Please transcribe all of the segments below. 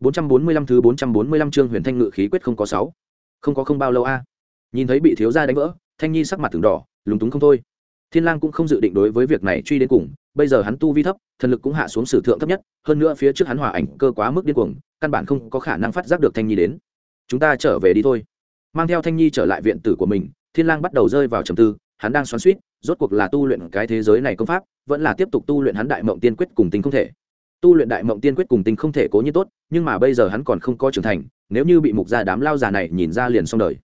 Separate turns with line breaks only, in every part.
445 thứ 445 chương Huyền Thanh Ngự khí quyết không có 6. Không có không bao lâu a. Nhìn thấy bị thiếu gia đánh vỡ, Thanh Nhi sắc mặt từng đỏ, lúng túng không thôi. Thiên Lang cũng không dự định đối với việc này truy đến cùng, bây giờ hắn tu vi thấp, thần lực cũng hạ xuống sử thượng thấp nhất, hơn nữa phía trước hắn hỏa ảnh cơ quá mức điên cuồng, căn bản không có khả năng phát giác được Thanh Nhi đến. Chúng ta trở về đi thôi. Mang theo Thanh Nhi trở lại viện tử của mình, Thiên Lang bắt đầu rơi vào trầm tư, hắn đang xoắn xuýt, rốt cuộc là tu luyện cái thế giới này công pháp, vẫn là tiếp tục tu luyện hắn đại mộng tiên quyết cùng tinh không thể tu luyện đại mộng tiên quyết cùng tinh không thể cố nhiên tốt, nhưng mà bây giờ hắn còn không có trưởng thành, nếu như bị mục gia đám lao già này nhìn ra liền xong đời.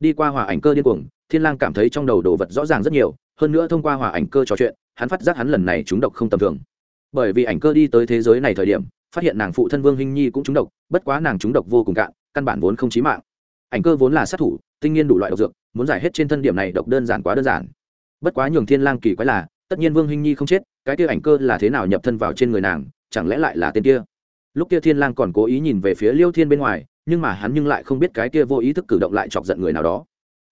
Đi qua hòa ảnh cơ điên cuồng, thiên lang cảm thấy trong đầu đồ vật rõ ràng rất nhiều, hơn nữa thông qua hòa ảnh cơ trò chuyện, hắn phát giác hắn lần này trúng độc không tầm thường. Bởi vì ảnh cơ đi tới thế giới này thời điểm, phát hiện nàng phụ thân vương hinh nhi cũng trúng độc, bất quá nàng trúng độc vô cùng cạn, căn bản vốn không chí mạng. Ảnh cơ vốn là sát thủ, tinh nhiên đủ loại độc dược, muốn giải hết trên thân điểm này độc đơn giản quá đơn giản. Bất quá nhường thiên lang kỳ quái là, tất nhiên vương hinh nhi không chết, cái kia ảnh cơ là thế nào nhập thân vào trên người nàng chẳng lẽ lại là tên kia? Lúc kia thiên lang còn cố ý nhìn về phía liêu thiên bên ngoài, nhưng mà hắn nhưng lại không biết cái kia vô ý thức cử động lại chọc giận người nào đó.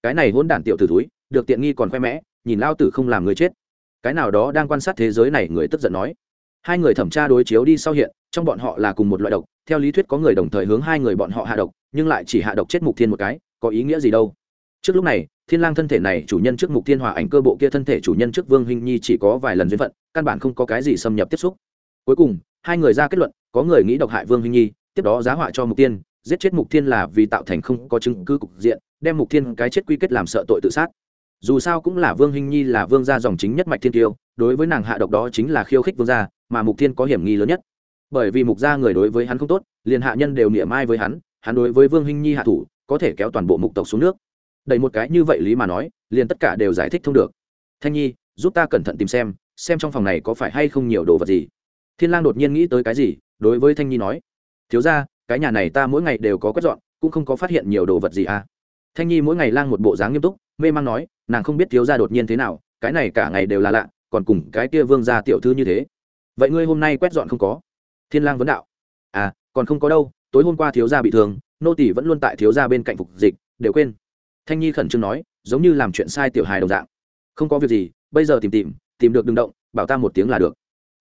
Cái này hỗn đản tiểu tử túi được tiện nghi còn khoe mẽ, nhìn lao tử không làm người chết. Cái nào đó đang quan sát thế giới này người tức giận nói. Hai người thẩm tra đối chiếu đi sau hiện, trong bọn họ là cùng một loại độc, theo lý thuyết có người đồng thời hướng hai người bọn họ hạ độc, nhưng lại chỉ hạ độc chết mục thiên một cái, có ý nghĩa gì đâu? Trước lúc này, thiên lang thân thể này chủ nhân trước mục thiên hòa ảnh cơ bộ kia thân thể chủ nhân trước vương huynh nhi chỉ có vài lần duyên phận, căn bản không có cái gì xâm nhập tiếp xúc cuối cùng, hai người ra kết luận, có người nghĩ độc hại vương huynh nhi, tiếp đó giá họa cho mục tiên giết chết mục tiên là vì tạo thành không có chứng cứ cục diện, đem mục tiên cái chết quy kết làm sợ tội tự sát. Dù sao cũng là vương huynh nhi là vương gia dòng chính nhất mạch thiên tiêu, đối với nàng hạ độc đó chính là khiêu khích vương gia, mà mục tiên có hiểm nghi lớn nhất. Bởi vì mục gia người đối với hắn không tốt, liền hạ nhân đều niệm mai với hắn hắn đối với vương huynh nhi hạ thủ, có thể kéo toàn bộ mục tộc xuống nước. Đầy một cái như vậy lý mà nói, liền tất cả đều giải thích thông được. Thanh nhi, giúp ta cẩn thận tìm xem xem trong phòng này có phải hay không nhiều đồ vật gì thiên lang đột nhiên nghĩ tới cái gì, đối với thanh nhi nói, thiếu gia, cái nhà này ta mỗi ngày đều có quét dọn, cũng không có phát hiện nhiều đồ vật gì à? Thanh nhi mỗi ngày lang một bộ dáng nghiêm túc, mê mang nói, nàng không biết thiếu gia đột nhiên thế nào, cái này cả ngày đều là lạ, còn cùng cái kia vương gia tiểu thư như thế. Vậy ngươi hôm nay quét dọn không có? Thiên lang vấn đạo à còn không có đâu, tối hôm qua thiếu gia bị thương, nô tỳ vẫn luôn tại thiếu gia bên cạnh phục dịch, đều quên. Thanh nhi khẩn trương nói, giống như làm chuyện sai tiểu hài đồng dạng, không có việc gì, bây giờ tìm tìm tìm được đừng động, bảo ta một tiếng là được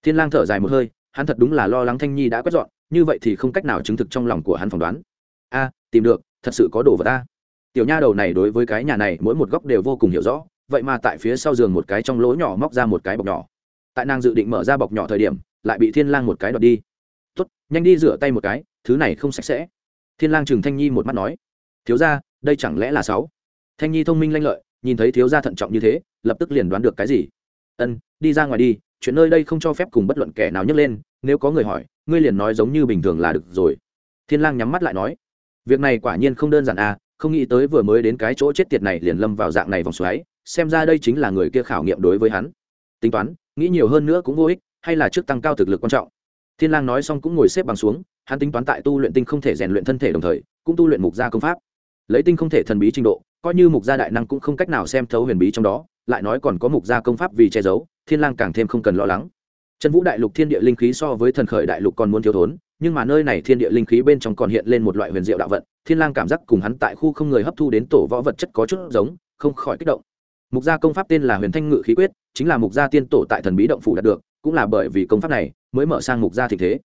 thiên lang thở dài một hơi, hắn thật đúng là lo lắng thanh nhi đã quét dọn, như vậy thì không cách nào chứng thực trong lòng của hắn phỏng đoán. A, tìm được, thật sự có đồ vật ta tiểu nha đầu này đối với cái nhà này mỗi một góc đều vô cùng hiểu rõ, vậy mà tại phía sau giường một cái trong lỗ nhỏ móc ra một cái bọc nhỏ. Tại nàng dự định mở ra bọc nhỏ thời điểm, lại bị thiên lang một cái đoạt đi. Tốt, nhanh đi rửa tay một cái, thứ này không sạch sẽ. Thiên lang chừng thanh nhi một mắt nói. Thiếu gia, đây chẳng lẽ là sáu? Thanh nhi thông minh lanh lợi, nhìn thấy thiếu gia thận trọng như thế, lập tức liền đoán được cái gì. Ân, đi ra ngoài đi chuyện nơi đây không cho phép cùng bất luận kẻ nào nhấc lên, nếu có người hỏi, ngươi liền nói giống như bình thường là được rồi. Thiên lang nhắm mắt lại nói, việc này quả nhiên không đơn giản à không nghĩ tới vừa mới đến cái chỗ chết tiệt này liền lâm vào dạng này vòng xoáy, xem ra đây chính là người kia khảo nghiệm đối với hắn. Tính toán, nghĩ nhiều hơn nữa cũng vô ích, hay là trước tăng cao thực lực quan trọng. Thiên lang nói xong cũng ngồi xếp bằng xuống, hắn tính toán tại tu luyện tinh không thể rèn luyện thân thể đồng thời, cũng tu luyện mục gia công pháp. Lấy tinh không thể thần bí trình độ, coi như mục gia đại năng cũng không cách nào xem thấu huyền bí trong đó, lại nói còn có mục gia công pháp vì che giấu thiên lang càng thêm không cần lo lắng. Trần vũ đại lục thiên địa linh khí so với thần khởi đại lục còn muốn thiếu thốn, nhưng mà nơi này thiên địa linh khí bên trong còn hiện lên một loại huyền diệu đạo vận, thiên lang cảm giác cùng hắn tại khu không người hấp thu đến tổ võ vật chất có chút giống, không khỏi kích động. Mục gia công pháp tên là huyền thanh ngự khí quyết, chính là mục gia tiên tổ tại thần bí động phủ đạt được, cũng là bởi vì công pháp này mới mở sang mục gia thịnh thế.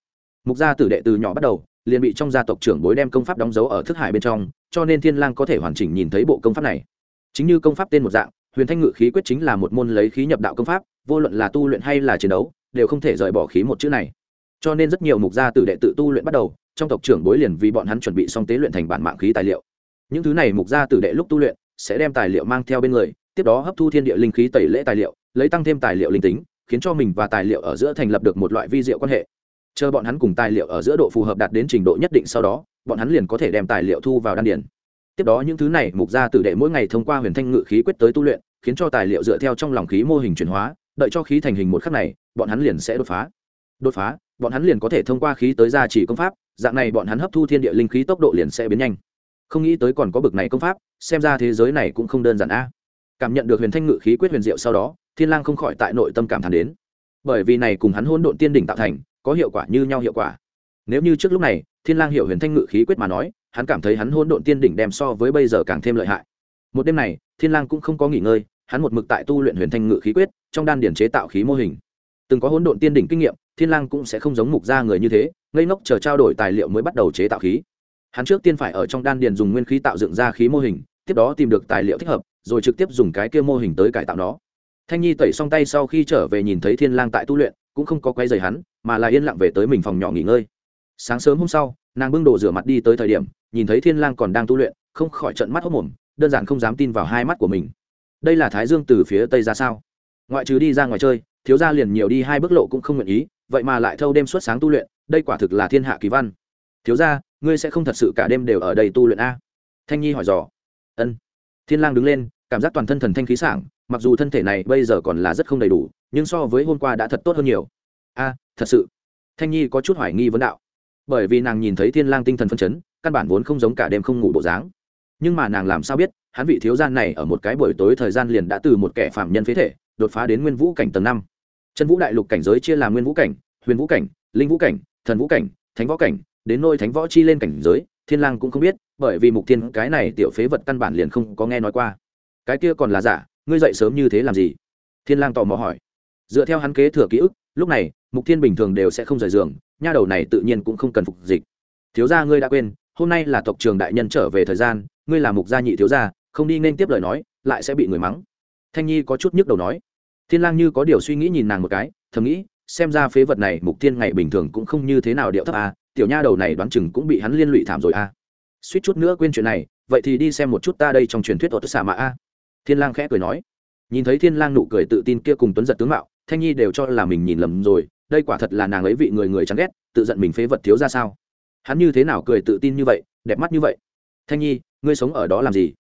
Mục gia tử đệ từ nhỏ bắt đầu, liền bị trong gia tộc trưởng bối đem công pháp đóng dấu ở thức hải bên trong, cho nên thiên lang có thể hoàn chỉnh nhìn thấy bộ công pháp này. Chính như công pháp tên một dạng, huyền thanh ngự khí quyết chính là một môn lấy khí nhập đạo công pháp vô luận là tu luyện hay là chiến đấu, đều không thể rời bỏ khí một chữ này. Cho nên rất nhiều mục gia tử đệ tự tu luyện bắt đầu, trong tộc trưởng bối liền vì bọn hắn chuẩn bị xong tế luyện thành bản mạng khí tài liệu. Những thứ này mục gia tử đệ lúc tu luyện, sẽ đem tài liệu mang theo bên người, tiếp đó hấp thu thiên địa linh khí tẩy lễ tài liệu, lấy tăng thêm tài liệu linh tính, khiến cho mình và tài liệu ở giữa thành lập được một loại vi diệu quan hệ. Chờ bọn hắn cùng tài liệu ở giữa độ phù hợp đạt đến trình độ nhất định sau đó, bọn hắn liền có thể đem tài liệu thu vào đan điển tiếp đó những thứ này mục gia tử đệ mỗi ngày thông qua huyền thanh ngự khí quyết tới tu luyện, khiến cho tài liệu dựa theo trong lòng khí mô hình chuyển hóa đợi cho khí thành hình một khắc này, bọn hắn liền sẽ đột phá. Đột phá, bọn hắn liền có thể thông qua khí tới gia trì công pháp, dạng này bọn hắn hấp thu thiên địa linh khí tốc độ liền sẽ biến nhanh. Không nghĩ tới còn có bực này công pháp, xem ra thế giới này cũng không đơn giản a. Cảm nhận được huyền thanh ngự khí quyết huyền diệu sau đó, thiên lang không khỏi tại nội tâm cảm thán đến. Bởi vì này cùng hắn hỗn độn tiên đỉnh tạo thành, có hiệu quả như nhau hiệu quả. Nếu như trước lúc này, thiên lang hiểu huyền thanh ngự khí quyết mà nói, hắn cảm thấy hắn hỗn độn tiên đỉnh đem so với bây giờ càng thêm lợi hại. Một đêm này, thiên lang cũng không có nghỉ ngơi hắn một mực tại tu luyện huyền thanh ngự khí quyết, trong đan điển chế tạo khí mô hình. Từng có hỗn độn tiên đỉnh kinh nghiệm, thiên lang cũng sẽ không giống mục gia người như thế, ngây ngốc chờ trao đổi tài liệu mới bắt đầu chế tạo khí. Hắn trước tiên phải ở trong đan điền dùng nguyên khí tạo dựng ra khí mô hình, tiếp đó tìm được tài liệu thích hợp, rồi trực tiếp dùng cái kia mô hình tới cải tạo nó. Thanh nhi tẩy xong tay sau khi trở về nhìn thấy thiên lang tại tu luyện, cũng không có quay rầy hắn, mà là yên lặng về tới mình phòng nhỏ nghỉ ngơi. Sáng sớm hôm sau, nàng bưng đồ rửa mặt đi tới thời điểm, nhìn thấy thiên lang còn đang tu luyện, không khỏi trợn mắt hốt mồm, đơn giản không dám tin vào hai mắt của mình đây là thái dương từ phía tây ra sao? Ngoại trừ đi ra ngoài chơi, thiếu gia liền nhiều đi hai bước lộ cũng không nguyện ý, vậy mà lại thâu đêm suốt sáng tu luyện, đây quả thực là thiên hạ kỳ văn. Thiếu gia, ngươi sẽ không thật sự cả đêm đều ở đây tu luyện a? Thanh nhi hỏi dò. Ân. Thiên lang đứng lên, cảm giác toàn thân thần thanh khí sảng, mặc dù thân thể này bây giờ còn là rất không đầy đủ, nhưng so với hôm qua đã thật tốt hơn nhiều. A, thật sự. Thanh nhi có chút hoài nghi vấn đạo. Bởi vì nàng nhìn thấy thiên lang tinh thần phân chấn, căn bản vốn không giống cả đêm không ngủ bộ dáng nhưng mà nàng làm sao biết, hắn vị thiếu gia này ở một cái buổi tối thời gian liền đã từ một kẻ phạm nhân phế thể, đột phá đến nguyên vũ cảnh tầng năm. Chân vũ đại lục cảnh giới chia làm nguyên vũ cảnh, huyền vũ cảnh, linh vũ cảnh, thần vũ cảnh, thánh võ cảnh, đến nôi thánh võ chi lên cảnh giới, thiên lang cũng không biết, bởi vì mục thiên cái này tiểu phế vật căn bản liền không có nghe nói qua. Cái kia còn là giả, ngươi dậy sớm như thế làm gì? Thiên lang tò mò hỏi. Dựa theo hắn kế thừa ký ức, lúc này, mục thiên bình thường đều sẽ không rời giường, nha đầu này tự nhiên cũng không cần phục dịch. Thiếu gia ngươi đã quên, hôm nay là tộc trường đại nhân trở về thời gian ngươi là mục gia nhị thiếu gia, không đi nên tiếp lời nói, lại sẽ bị người mắng. Thanh nhi có chút nhức đầu nói. Thiên lang như có điều suy nghĩ nhìn nàng một cái, thầm nghĩ, xem ra phế vật này mục thiên ngày bình thường cũng không như thế nào điệu thấp à tiểu nha đầu này đoán chừng cũng bị hắn liên lụy thảm rồi à suýt chút nữa quên chuyện này, vậy thì đi xem một chút ta đây trong truyền thuyết ở tức xà mạ a. Thiên lang khẽ cười nói. Nhìn thấy thiên lang nụ cười tự tin kia cùng tuấn giật tướng mạo, thanh nhi đều cho là mình nhìn lầm rồi, đây quả thật là nàng ấy vị người người chán ghét, tự giận mình phế vật thiếu ra sao? Hắn như thế nào cười tự tin như vậy, đẹp mắt như vậy? Thanh nhi ngươi sống ở đó làm gì?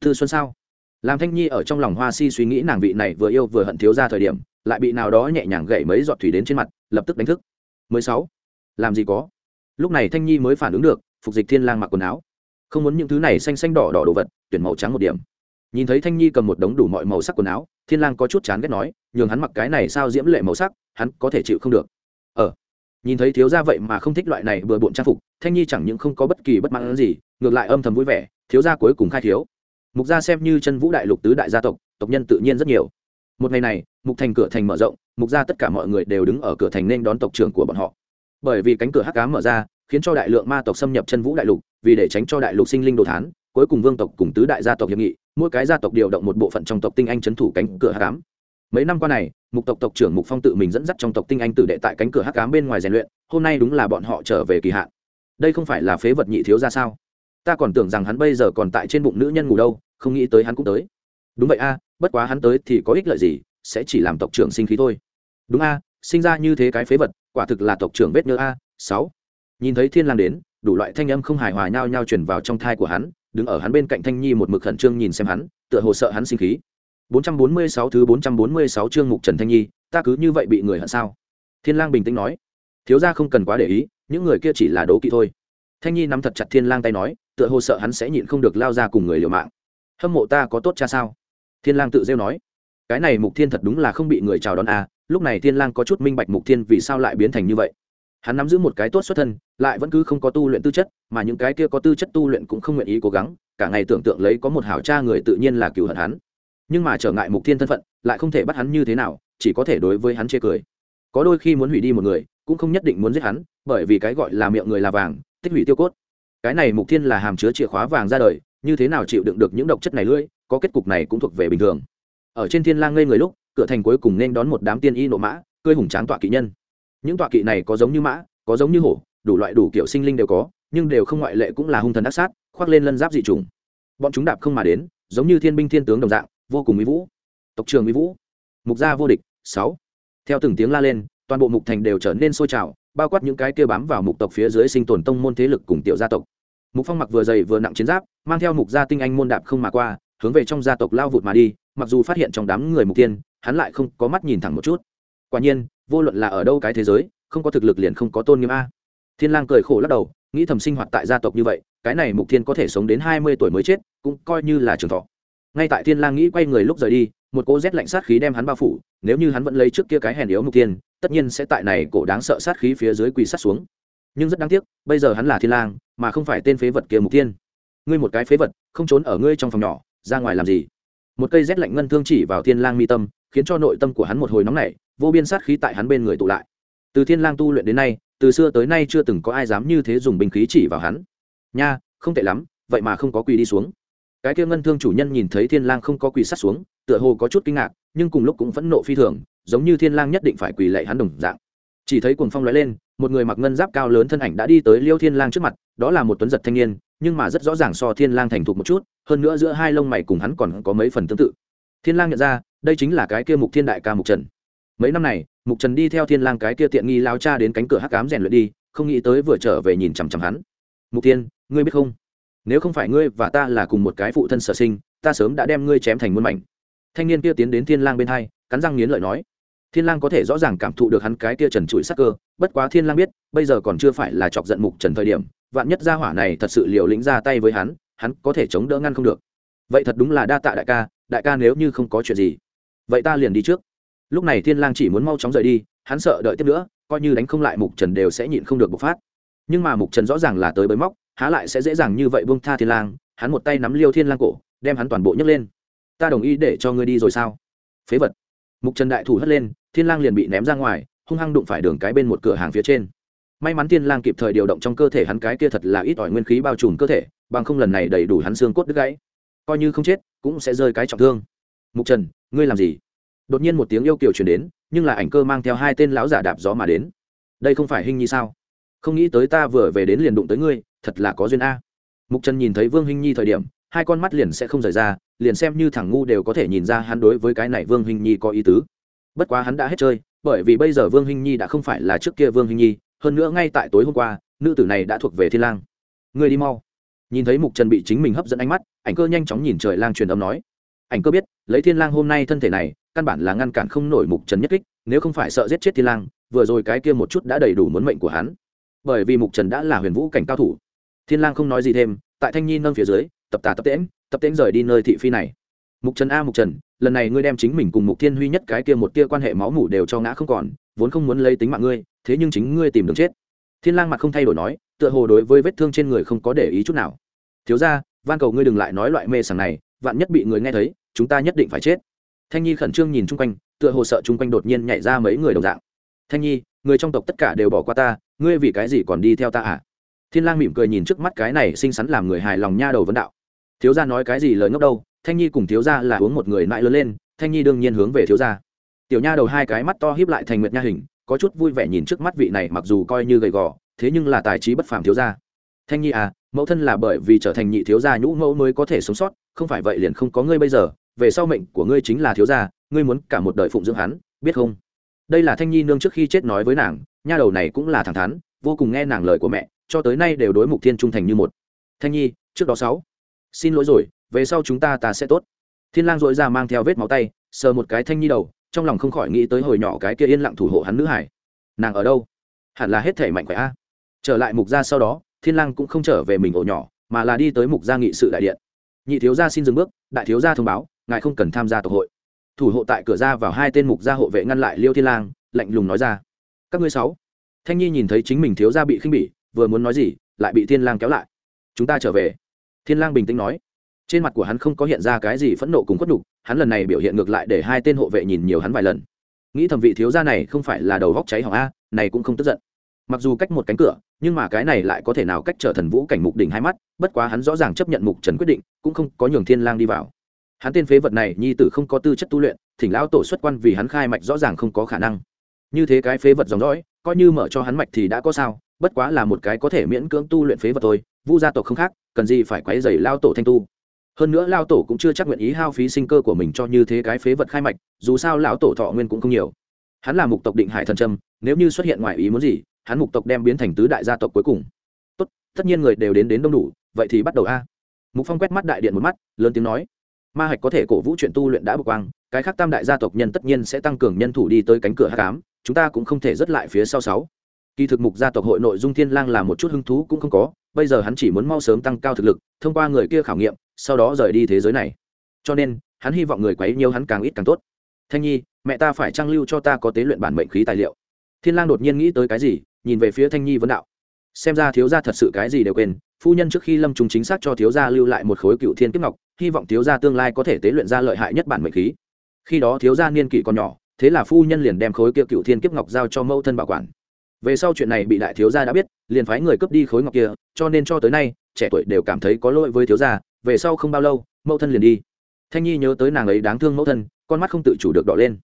Thư xuân sao? Làm thanh nhi ở trong lòng hoa si suy nghĩ nàng vị này vừa yêu vừa hận thiếu ra thời điểm, lại bị nào đó nhẹ nhàng gậy mấy giọt thủy đến trên mặt, lập tức đánh thức. Mười sáu. Làm gì có? Lúc này thanh nhi mới phản ứng được, phục dịch thiên lang mặc quần áo. Không muốn những thứ này xanh xanh đỏ đỏ đồ vật, tuyển màu trắng một điểm. Nhìn thấy thanh nhi cầm một đống đủ mọi màu sắc quần áo, thiên lang có chút chán ghét nói, nhường hắn mặc cái này sao diễm lệ màu sắc, hắn có thể chịu không được. Ờ. Nhìn thấy thiếu gia vậy mà không thích loại này vừa bộn trang phục, thanh nhi chẳng những không có bất kỳ bất mãn gì, ngược lại âm thầm vui vẻ thiếu gia cuối cùng khai thiếu. Mục gia xem như chân vũ đại lục tứ đại gia tộc tộc nhân tự nhiên rất nhiều. Một ngày này, mục thành cửa thành mở rộng, mục gia tất cả mọi người đều đứng ở cửa thành nên đón tộc trưởng của bọn họ. Bởi vì cánh cửa hắc ám mở ra, khiến cho đại lượng ma tộc xâm nhập chân vũ đại lục, vì để tránh cho đại lục sinh linh đồ thán, cuối cùng vương tộc cùng tứ đại gia tộc hiệp nghị, mỗi cái gia tộc điều động một bộ phận trong tộc tinh anh trấn thủ cánh cửa hắc ám. Mấy năm qua này, mục tộc tộc trưởng mục phong tự mình dẫn dắt trong tộc tinh anh tử đệ tại cánh cửa hắc ám bên ngoài rèn luyện, hôm nay đúng là bọn họ trở về kỳ hạn. Đây không phải là phế vật nhị thiếu ra sao? Ta còn tưởng rằng hắn bây giờ còn tại trên bụng nữ nhân ngủ đâu, không nghĩ tới hắn cũng tới. Đúng vậy a, bất quá hắn tới thì có ích lợi gì, sẽ chỉ làm tộc trưởng sinh khí thôi. Đúng a, sinh ra như thế cái phế vật, quả thực là tộc trưởng vết nhớ a, sáu. Nhìn thấy thiên lang đến, đủ loại thanh âm không hài hòa nhau nhau truyền vào trong thai của hắn, đứng ở hắn bên cạnh thanh nhi một mực khẩn trương nhìn xem hắn, tựa hồ sợ hắn sinh khí. 446 thứ 446 chương mục trần thanh nhi, ta cứ như vậy bị người hận sao? Thiên lang bình tĩnh nói. Thiếu gia không cần quá để ý, những người kia chỉ là đố kỵ thôi. Thanh nhi nắm thật chặt thiên lang tay nói tựa hồ sợ hắn sẽ nhịn không được lao ra cùng người liều mạng. Hâm mộ ta có tốt cha sao? Thiên lang tự rêu nói. Cái này mục thiên thật đúng là không bị người chào đón à lúc này thiên lang có chút minh bạch mục thiên vì sao lại biến thành như vậy. Hắn nắm giữ một cái tốt xuất thân, lại vẫn cứ không có tu luyện tư chất, mà những cái kia có tư chất tu luyện cũng không nguyện ý cố gắng, cả ngày tưởng tượng lấy có một hảo cha người tự nhiên là cựu hận hắn. Nhưng mà trở ngại mục thiên thân phận, lại không thể bắt hắn như thế nào, chỉ có thể đối với hắn chê cười. Có đôi khi muốn hủy đi một người, cũng không nhất định muốn giết hắn, bởi vì cái gọi là miệng người là vàng, tích hủy tiêu cốt cái này mục thiên là hàm chứa chìa khóa vàng ra đời, như thế nào chịu đựng được những độc chất này lưỡi, có kết cục này cũng thuộc về bình thường. Ở trên thiên lang ngây người lúc, cửa thành cuối cùng nên đón một đám tiên y nộ mã cưỡi hùng tráng tọa kỵ nhân. Những tọa kỵ này có giống như mã, có giống như hổ, đủ loại đủ kiểu sinh linh đều có, nhưng đều không ngoại lệ cũng là hung thần ác sát, khoác lên lân giáp dị trùng bọn chúng đạp không mà đến, giống như thiên binh thiên tướng đồng dạng, vô cùng mỹ vũ. Tộc trường mỹ vũ. Mục gia vô địch, sáu. Theo từng tiếng la lên, toàn bộ mục thành đều trở nên sôi trào bao quát những cái kia bám vào mục tộc phía dưới sinh tồn tông môn thế lực cùng tiểu gia tộc. Mục phong mặc vừa dày vừa nặng chiến giáp, mang theo mục gia tinh anh môn đạp không mà qua, hướng về trong gia tộc lao vụt mà đi, mặc dù phát hiện trong đám người mục tiên, hắn lại không có mắt nhìn thẳng một chút. Quả nhiên, vô luận là ở đâu cái thế giới, không có thực lực liền không có tôn nghiêm a. Thiên lang cười khổ lắc đầu, nghĩ thầm sinh hoạt tại gia tộc như vậy, cái này mục thiên có thể sống đến hai mươi tuổi mới chết, cũng coi như là trường thọ. Ngay tại thiên lang nghĩ quay người lúc rời đi, một cô rét lạnh sát khí đem hắn bao phủ, nếu như hắn vẫn lấy trước kia cái hèn yếu mục thiên tất nhiên sẽ tại này cổ đáng sợ sát khí phía dưới quỳ sát xuống. Nhưng rất đáng tiếc, bây giờ hắn là thiên lang, mà không phải tên phế vật kia mục tiên. ngươi một cái phế vật, không trốn ở ngươi trong phòng nhỏ, ra ngoài làm gì? Một cây rét lạnh ngân thương chỉ vào thiên lang mi tâm, khiến cho nội tâm của hắn một hồi nóng nảy, vô biên sát khí tại hắn bên người tụ lại. Từ thiên lang tu luyện đến nay, từ xưa tới nay chưa từng có ai dám như thế dùng binh khí chỉ vào hắn. Nha, không tệ lắm, vậy mà không có quỳ đi xuống. Cái kia ngân thương chủ nhân nhìn thấy thiên lang không có quỳ sát xuống, tựa hồ có chút kinh ngạc, nhưng cùng lúc cũng phẫn nộ phi thường giống như thiên lang nhất định phải quỳ lạy hắn đồng dạng. Chỉ thấy cuồng phong lóe lên, một người mặc ngân giáp cao lớn thân ảnh đã đi tới liêu thiên lang trước mặt, đó là một tuấn giật thanh niên, nhưng mà rất rõ ràng so thiên lang thành thục một chút, hơn nữa giữa hai lông mày cùng hắn còn có mấy phần tương tự. Thiên lang nhận ra, đây chính là cái kia mục thiên đại ca mục trần. Mấy năm này, mục trần đi theo thiên lang cái kia tiện nghi lao cha đến cánh cửa hắc ám rèn luyện đi, không nghĩ tới vừa trở về nhìn chằm chằm hắn. Mục tiên ngươi biết không? Nếu không phải ngươi và ta là cùng một cái phụ thân sở sinh, ta sớm đã đem ngươi chém thành muôn mảnh. Thanh niên kia tiến đến thiên lang bên hai, cắn răng nghiến lợi nói thiên lang có thể rõ ràng cảm thụ được hắn cái kia trần trụi sắc cơ, bất quá thiên lang biết, bây giờ còn chưa phải là chọc giận mục trần thời điểm, vạn nhất gia hỏa này thật sự liều lĩnh ra tay với hắn hắn có thể chống đỡ ngăn không được. Vậy thật đúng là đa tạ đại ca đại ca nếu như không có chuyện gì, vậy ta liền đi trước. Lúc này thiên lang chỉ muốn mau chóng rời đi, hắn sợ đợi tiếp nữa, coi như đánh không lại mục trần đều sẽ nhịn không được bộc phát. Nhưng mà mục trần rõ ràng là tới bới móc, há lại sẽ dễ dàng như vậy buông tha thiên lang, hắn một tay nắm liêu thiên lang cổ, đem hắn toàn bộ nhấc lên. Ta đồng ý để cho ngươi đi rồi sao? Phế vật mục trần đại thủ hất lên, thiên lang liền bị ném ra ngoài, hung hăng đụng phải đường cái bên một cửa hàng phía trên. May mắn thiên lang kịp thời điều động trong cơ thể hắn cái kia thật là ít ỏi nguyên khí bao trùm cơ thể, bằng không lần này đầy đủ hắn xương cốt đứt gãy. Coi như không chết, cũng sẽ rơi cái trọng thương. Mục trần, ngươi làm gì? Đột nhiên một tiếng yêu kiều truyền đến, nhưng là ảnh cơ mang theo hai tên lão giả đạp gió mà đến. Đây không phải hình nhi sao? Không nghĩ tới ta vừa về đến liền đụng tới ngươi, thật là có duyên a. Mục trần nhìn thấy vương hình nhi thời điểm, hai con mắt liền sẽ không rời ra liền xem như thằng ngu đều có thể nhìn ra hắn đối với cái này vương hình nhi có ý tứ. Bất quá hắn đã hết chơi, bởi vì bây giờ vương hình nhi đã không phải là trước kia vương hình nhi, hơn nữa ngay tại tối hôm qua, nữ tử này đã thuộc về thiên lang. Người đi mau. Nhìn thấy mục trần bị chính mình hấp dẫn ánh mắt, ảnh cơ nhanh chóng nhìn trời lang truyền âm nói. Ảnh cơ biết, lấy thiên lang hôm nay thân thể này, căn bản là ngăn cản không nổi mục trần nhất kích, nếu không phải sợ giết chết thiên lang, vừa rồi cái kia một chút đã đầy đủ muốn mệnh của hắn. Bởi vì mục trần đã là huyền vũ cảnh cao thủ. Thiên lang không nói gì thêm, tại thanh nhi nâng phía dưới tập tà tập tễnh tập tễnh rời đi nơi thị phi này. Mục trần a, mục trần, lần này ngươi đem chính mình cùng mục thiên huy nhất cái kia một tia quan hệ máu mủ đều cho ngã không còn, vốn không muốn lấy tính mạng ngươi, thế nhưng chính ngươi tìm đường chết. Thiên lang mặt không thay đổi nói, tựa hồ đối với vết thương trên người không có để ý chút nào. Thiếu gia, van cầu ngươi đừng lại nói loại mê sảng này, vạn nhất bị người nghe thấy, chúng ta nhất định phải chết. Thanh nhi khẩn trương nhìn chung quanh, tựa hồ sợ chung quanh đột nhiên nhảy ra mấy người đồng dạng. Thanh nhi, người trong tộc tất cả đều bỏ qua ta, ngươi vì cái gì còn đi theo ta à? Thiên lang mỉm cười nhìn trước mắt cái này xinh xắn làm người hài lòng nha đầu vấn đạo thiếu gia nói cái gì lời ngốc đâu, thanh nhi cùng thiếu gia là uống một người nại lớn lên, thanh nhi đương nhiên hướng về thiếu gia. Tiểu nha đầu hai cái mắt to híp lại thành nguyệt nha hình, có chút vui vẻ nhìn trước mắt vị này mặc dù coi như gầy gò, thế nhưng là tài trí bất phàm thiếu gia. Thanh nhi à mẫu thân là bởi vì trở thành nhị thiếu gia nhũ mẫu mới có thể sống sót, không phải vậy liền không có ngươi bây giờ, về sau mệnh của ngươi chính là thiếu gia, ngươi muốn cả một đời phụng dưỡng hắn, biết không? Đây là thanh nhi nương trước khi chết nói với nàng, nha đầu này cũng là thẳng thắn, vô cùng nghe nàng lời của mẹ, cho tới nay đều đối mục thiên trung thành như một. Thanh nhi, trước đó sáu xin lỗi rồi, về sau chúng ta ta sẽ tốt. Thiên lang dội ra mang theo vết máu tay, sờ một cái thanh nhi đầu, trong lòng không khỏi nghĩ tới hồi nhỏ cái kia yên lặng thủ hộ hắn nữ hải. Nàng ở đâu? Hẳn là hết thể mạnh khỏe a. Trở lại mục gia sau đó, thiên lang cũng không trở về mình ổ nhỏ, mà là đi tới mục gia nghị sự đại điện. Nhị thiếu gia xin dừng bước, đại thiếu gia thông báo, ngài không cần tham gia tộc hội. Thủ hộ tại cửa ra vào hai tên mục gia hộ vệ ngăn lại liêu thiên lang, lạnh lùng nói ra. Các ngươi sáu. Thanh nhi nhìn thấy chính mình thiếu gia bị khinh bỉ, vừa muốn nói gì, lại bị thiên lang kéo lại. Chúng ta trở về thiên lang bình tĩnh nói. Trên mặt của hắn không có hiện ra cái gì phẫn nộ cùng khuất nhục, hắn lần này biểu hiện ngược lại để hai tên hộ vệ nhìn nhiều hắn vài lần. Nghĩ thẩm vị thiếu gia này không phải là đầu góc cháy hỏng a, này cũng không tức giận. Mặc dù cách một cánh cửa, nhưng mà cái này lại có thể nào cách trở thần vũ cảnh mục đỉnh hai mắt, bất quá hắn rõ ràng chấp nhận mục trần quyết định, cũng không có nhường thiên lang đi vào. Hắn tên phế vật này, nhi tử không có tư chất tu luyện, thỉnh lão tổ xuất quan vì hắn khai mạch rõ ràng không có khả năng. Như thế cái phế vật dòng dõi, coi như mở cho hắn mạch thì đã có sao bất quá là một cái có thể miễn cưỡng tu luyện phế vật thôi, vu gia tộc không khác, cần gì phải quấy rầy lao tổ thanh tu. Hơn nữa lao tổ cũng chưa chắc nguyện ý hao phí sinh cơ của mình cho như thế cái phế vật khai mạch, dù sao lão tổ thọ nguyên cũng không nhiều. Hắn là mục tộc định hải thần trâm, nếu như xuất hiện ngoài ý muốn gì, hắn mục tộc đem biến thành tứ đại gia tộc cuối cùng. Tốt, tất nhiên người đều đến đến đông đủ, vậy thì bắt đầu a. Mục phong quét mắt đại điện một mắt, lớn tiếng nói. Ma hạch có thể cổ vũ chuyện tu luyện đã bực quang, cái khác tam đại gia tộc nhân tất nhiên sẽ tăng cường nhân thủ đi tới cánh cửa hát cám chúng ta cũng không thể dứt lại phía sau sáu kỳ thực mục gia tộc hội nội dung thiên lang là một chút hứng thú cũng không có, bây giờ hắn chỉ muốn mau sớm tăng cao thực lực, thông qua người kia khảo nghiệm, sau đó rời đi thế giới này. Cho nên, hắn hy vọng người quấy nhiều hắn càng ít càng tốt. Thanh nhi, mẹ ta phải trang lưu cho ta có tế luyện bản mệnh khí tài liệu. Thiên lang đột nhiên nghĩ tới cái gì, nhìn về phía thanh nhi vấn đạo. Xem ra thiếu gia thật sự cái gì đều quên, phu nhân trước khi lâm trùng chính xác cho thiếu gia lưu lại một khối cựu thiên kiếp ngọc, hy vọng thiếu gia tương lai có thể tế luyện ra lợi hại nhất bản mệnh khí. Khi đó thiếu gia niên kỷ còn nhỏ, thế là phu nhân liền đem khối kia cựu thiên kiếp ngọc giao cho mẫu thân bảo quản về sau chuyện này bị đại thiếu gia đã biết, liền phái người cướp đi khối ngọc kia, cho nên cho tới nay, trẻ tuổi đều cảm thấy có lỗi với thiếu gia, về sau không bao lâu, mẫu thân liền đi. Thanh nhi nhớ tới nàng ấy đáng thương mẫu thân, con mắt không tự chủ được đỏ lên.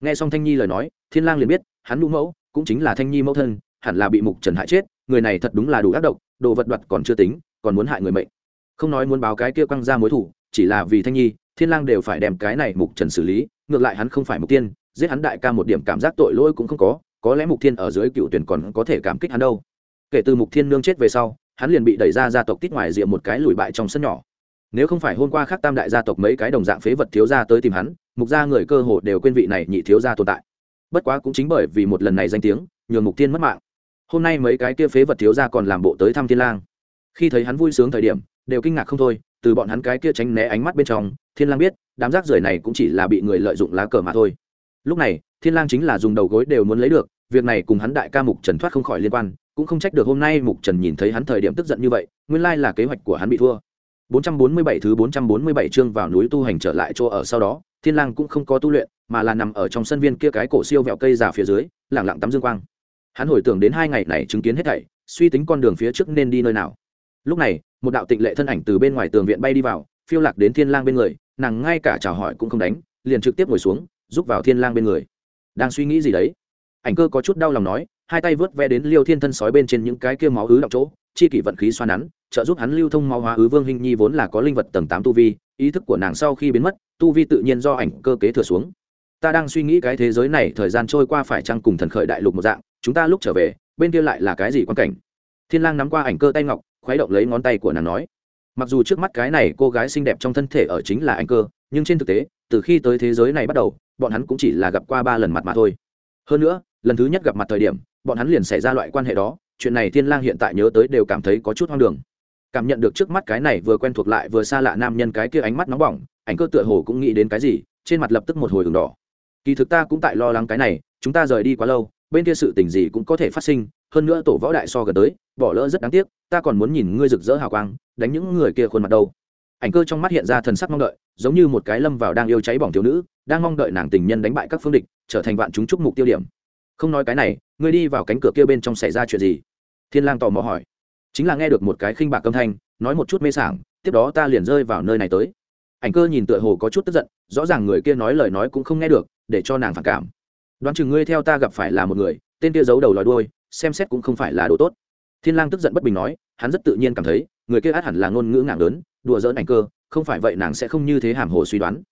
Nghe xong thanh nhi lời nói, thiên lang liền biết, hắn đúng mẫu, cũng chính là thanh nhi mẫu thân, hẳn là bị mục trần hại chết, người này thật đúng là đủ ác độc, đồ vật đoạt còn chưa tính, còn muốn hại người mệnh. Không nói muốn báo cái kia quăng ra mối thủ, chỉ là vì thanh nhi, thiên lang đều phải đem cái này mục trần xử lý, ngược lại hắn không phải mục tiên, giết hắn đại ca một điểm cảm giác tội lỗi cũng không có có lẽ mục thiên ở dưới cựu tuyển còn có thể cảm kích hắn đâu. Kể từ mục thiên nương chết về sau, hắn liền bị đẩy ra gia tộc tít ngoài rìa một cái lùi bại trong sân nhỏ. Nếu không phải hôm qua khác tam đại gia tộc mấy cái đồng dạng phế vật thiếu gia tới tìm hắn, mục gia người cơ hồ đều quên vị này nhị thiếu gia tồn tại. Bất quá cũng chính bởi vì một lần này danh tiếng, nhường mục thiên mất mạng. Hôm nay mấy cái kia phế vật thiếu gia còn làm bộ tới thăm thiên lang. Khi thấy hắn vui sướng thời điểm, đều kinh ngạc không thôi, từ bọn hắn cái kia tránh né ánh mắt bên trong, thiên lang biết, đám rác rưởi này cũng chỉ là bị người lợi dụng lá cờ mà thôi. Lúc này, thiên lang chính là dùng đầu gối đều muốn lấy được việc này cùng hắn đại ca mục trần thoát không khỏi liên quan, cũng không trách được hôm nay mục trần nhìn thấy hắn thời điểm tức giận như vậy, nguyên lai là kế hoạch của hắn bị thua. 447 thứ 447 chương vào núi tu hành trở lại chỗ ở sau đó, thiên lang cũng không có tu luyện, mà là nằm ở trong sân viên kia cái cổ siêu vẹo cây già phía dưới, lặng lặng tắm dương quang. Hắn hồi tưởng đến hai ngày này chứng kiến hết thảy, suy tính con đường phía trước nên đi nơi nào. Lúc này, một đạo tịnh lệ thân ảnh từ bên ngoài tường viện bay đi vào, phiêu lạc đến thiên lang bên người, nàng ngay cả chào hỏi cũng không đánh, liền trực tiếp ngồi xuống giúp vào thiên lang bên người. Đang suy nghĩ gì đấy? Ảnh cơ có chút đau lòng nói, hai tay vớt ve đến liêu thiên thân sói bên trên những cái kia máu ứ đọng chỗ, chi kỷ vận khí xoa nắn, trợ giúp hắn lưu thông máu hóa ứ vương hình nhi vốn là có linh vật tầng tám tu vi, ý thức của nàng sau khi biến mất, tu vi tự nhiên do ảnh cơ kế thừa xuống. Ta đang suy nghĩ cái thế giới này thời gian trôi qua phải chăng cùng thần khởi đại lục một dạng, chúng ta lúc trở về, bên kia lại là cái gì quan cảnh? Thiên lang nắm qua ảnh cơ tay ngọc, khuấy động lấy ngón tay của nàng nói. Mặc dù trước mắt cái này cô gái xinh đẹp trong thân thể ở chính là ảnh cơ, nhưng trên thực tế, từ khi tới thế giới này bắt đầu, bọn hắn cũng chỉ là gặp qua ba lần mặt mà thôi. Hơn nữa lần thứ nhất gặp mặt thời điểm, bọn hắn liền xảy ra loại quan hệ đó, chuyện này thiên lang hiện tại nhớ tới đều cảm thấy có chút hoang đường. Cảm nhận được trước mắt cái này vừa quen thuộc lại vừa xa lạ nam nhân cái kia ánh mắt nóng bỏng, ảnh cơ tựa hồ cũng nghĩ đến cái gì, trên mặt lập tức một hồi đường đỏ. Kỳ thực ta cũng tại lo lắng cái này, chúng ta rời đi quá lâu, bên kia sự tình gì cũng có thể phát sinh, hơn nữa tổ võ đại so gần tới, bỏ lỡ rất đáng tiếc, ta còn muốn nhìn ngươi rực rỡ hào quang, đánh những người kia khuôn mặt đâu. Ảnh cơ trong mắt hiện ra thần sắc mong đợi, giống như một cái lâm vào đang yêu cháy bỏng thiếu nữ, đang mong đợi nàng tình nhân đánh bại các phương địch, trở thành vạn chúng chúc mục tiêu điểm không nói cái này, ngươi đi vào cánh cửa kia bên trong xảy ra chuyện gì? Thiên lang tò mò hỏi. Chính là nghe được một cái khinh bạc âm thanh, nói một chút mê sảng, tiếp đó ta liền rơi vào nơi này tới. Ảnh cơ nhìn tựa hồ có chút tức giận, rõ ràng người kia nói lời nói cũng không nghe được, để cho nàng phản cảm. Đoán chừng ngươi theo ta gặp phải là một người, tên kia giấu đầu lòi đuôi, xem xét cũng không phải là đồ tốt. Thiên lang tức giận bất bình nói, hắn rất tự nhiên cảm thấy, người kia át hẳn là ngôn ngữ ngạng lớn, đùa giỡn ảnh cơ, không phải vậy nàng sẽ không như thế hàm hồ suy đoán.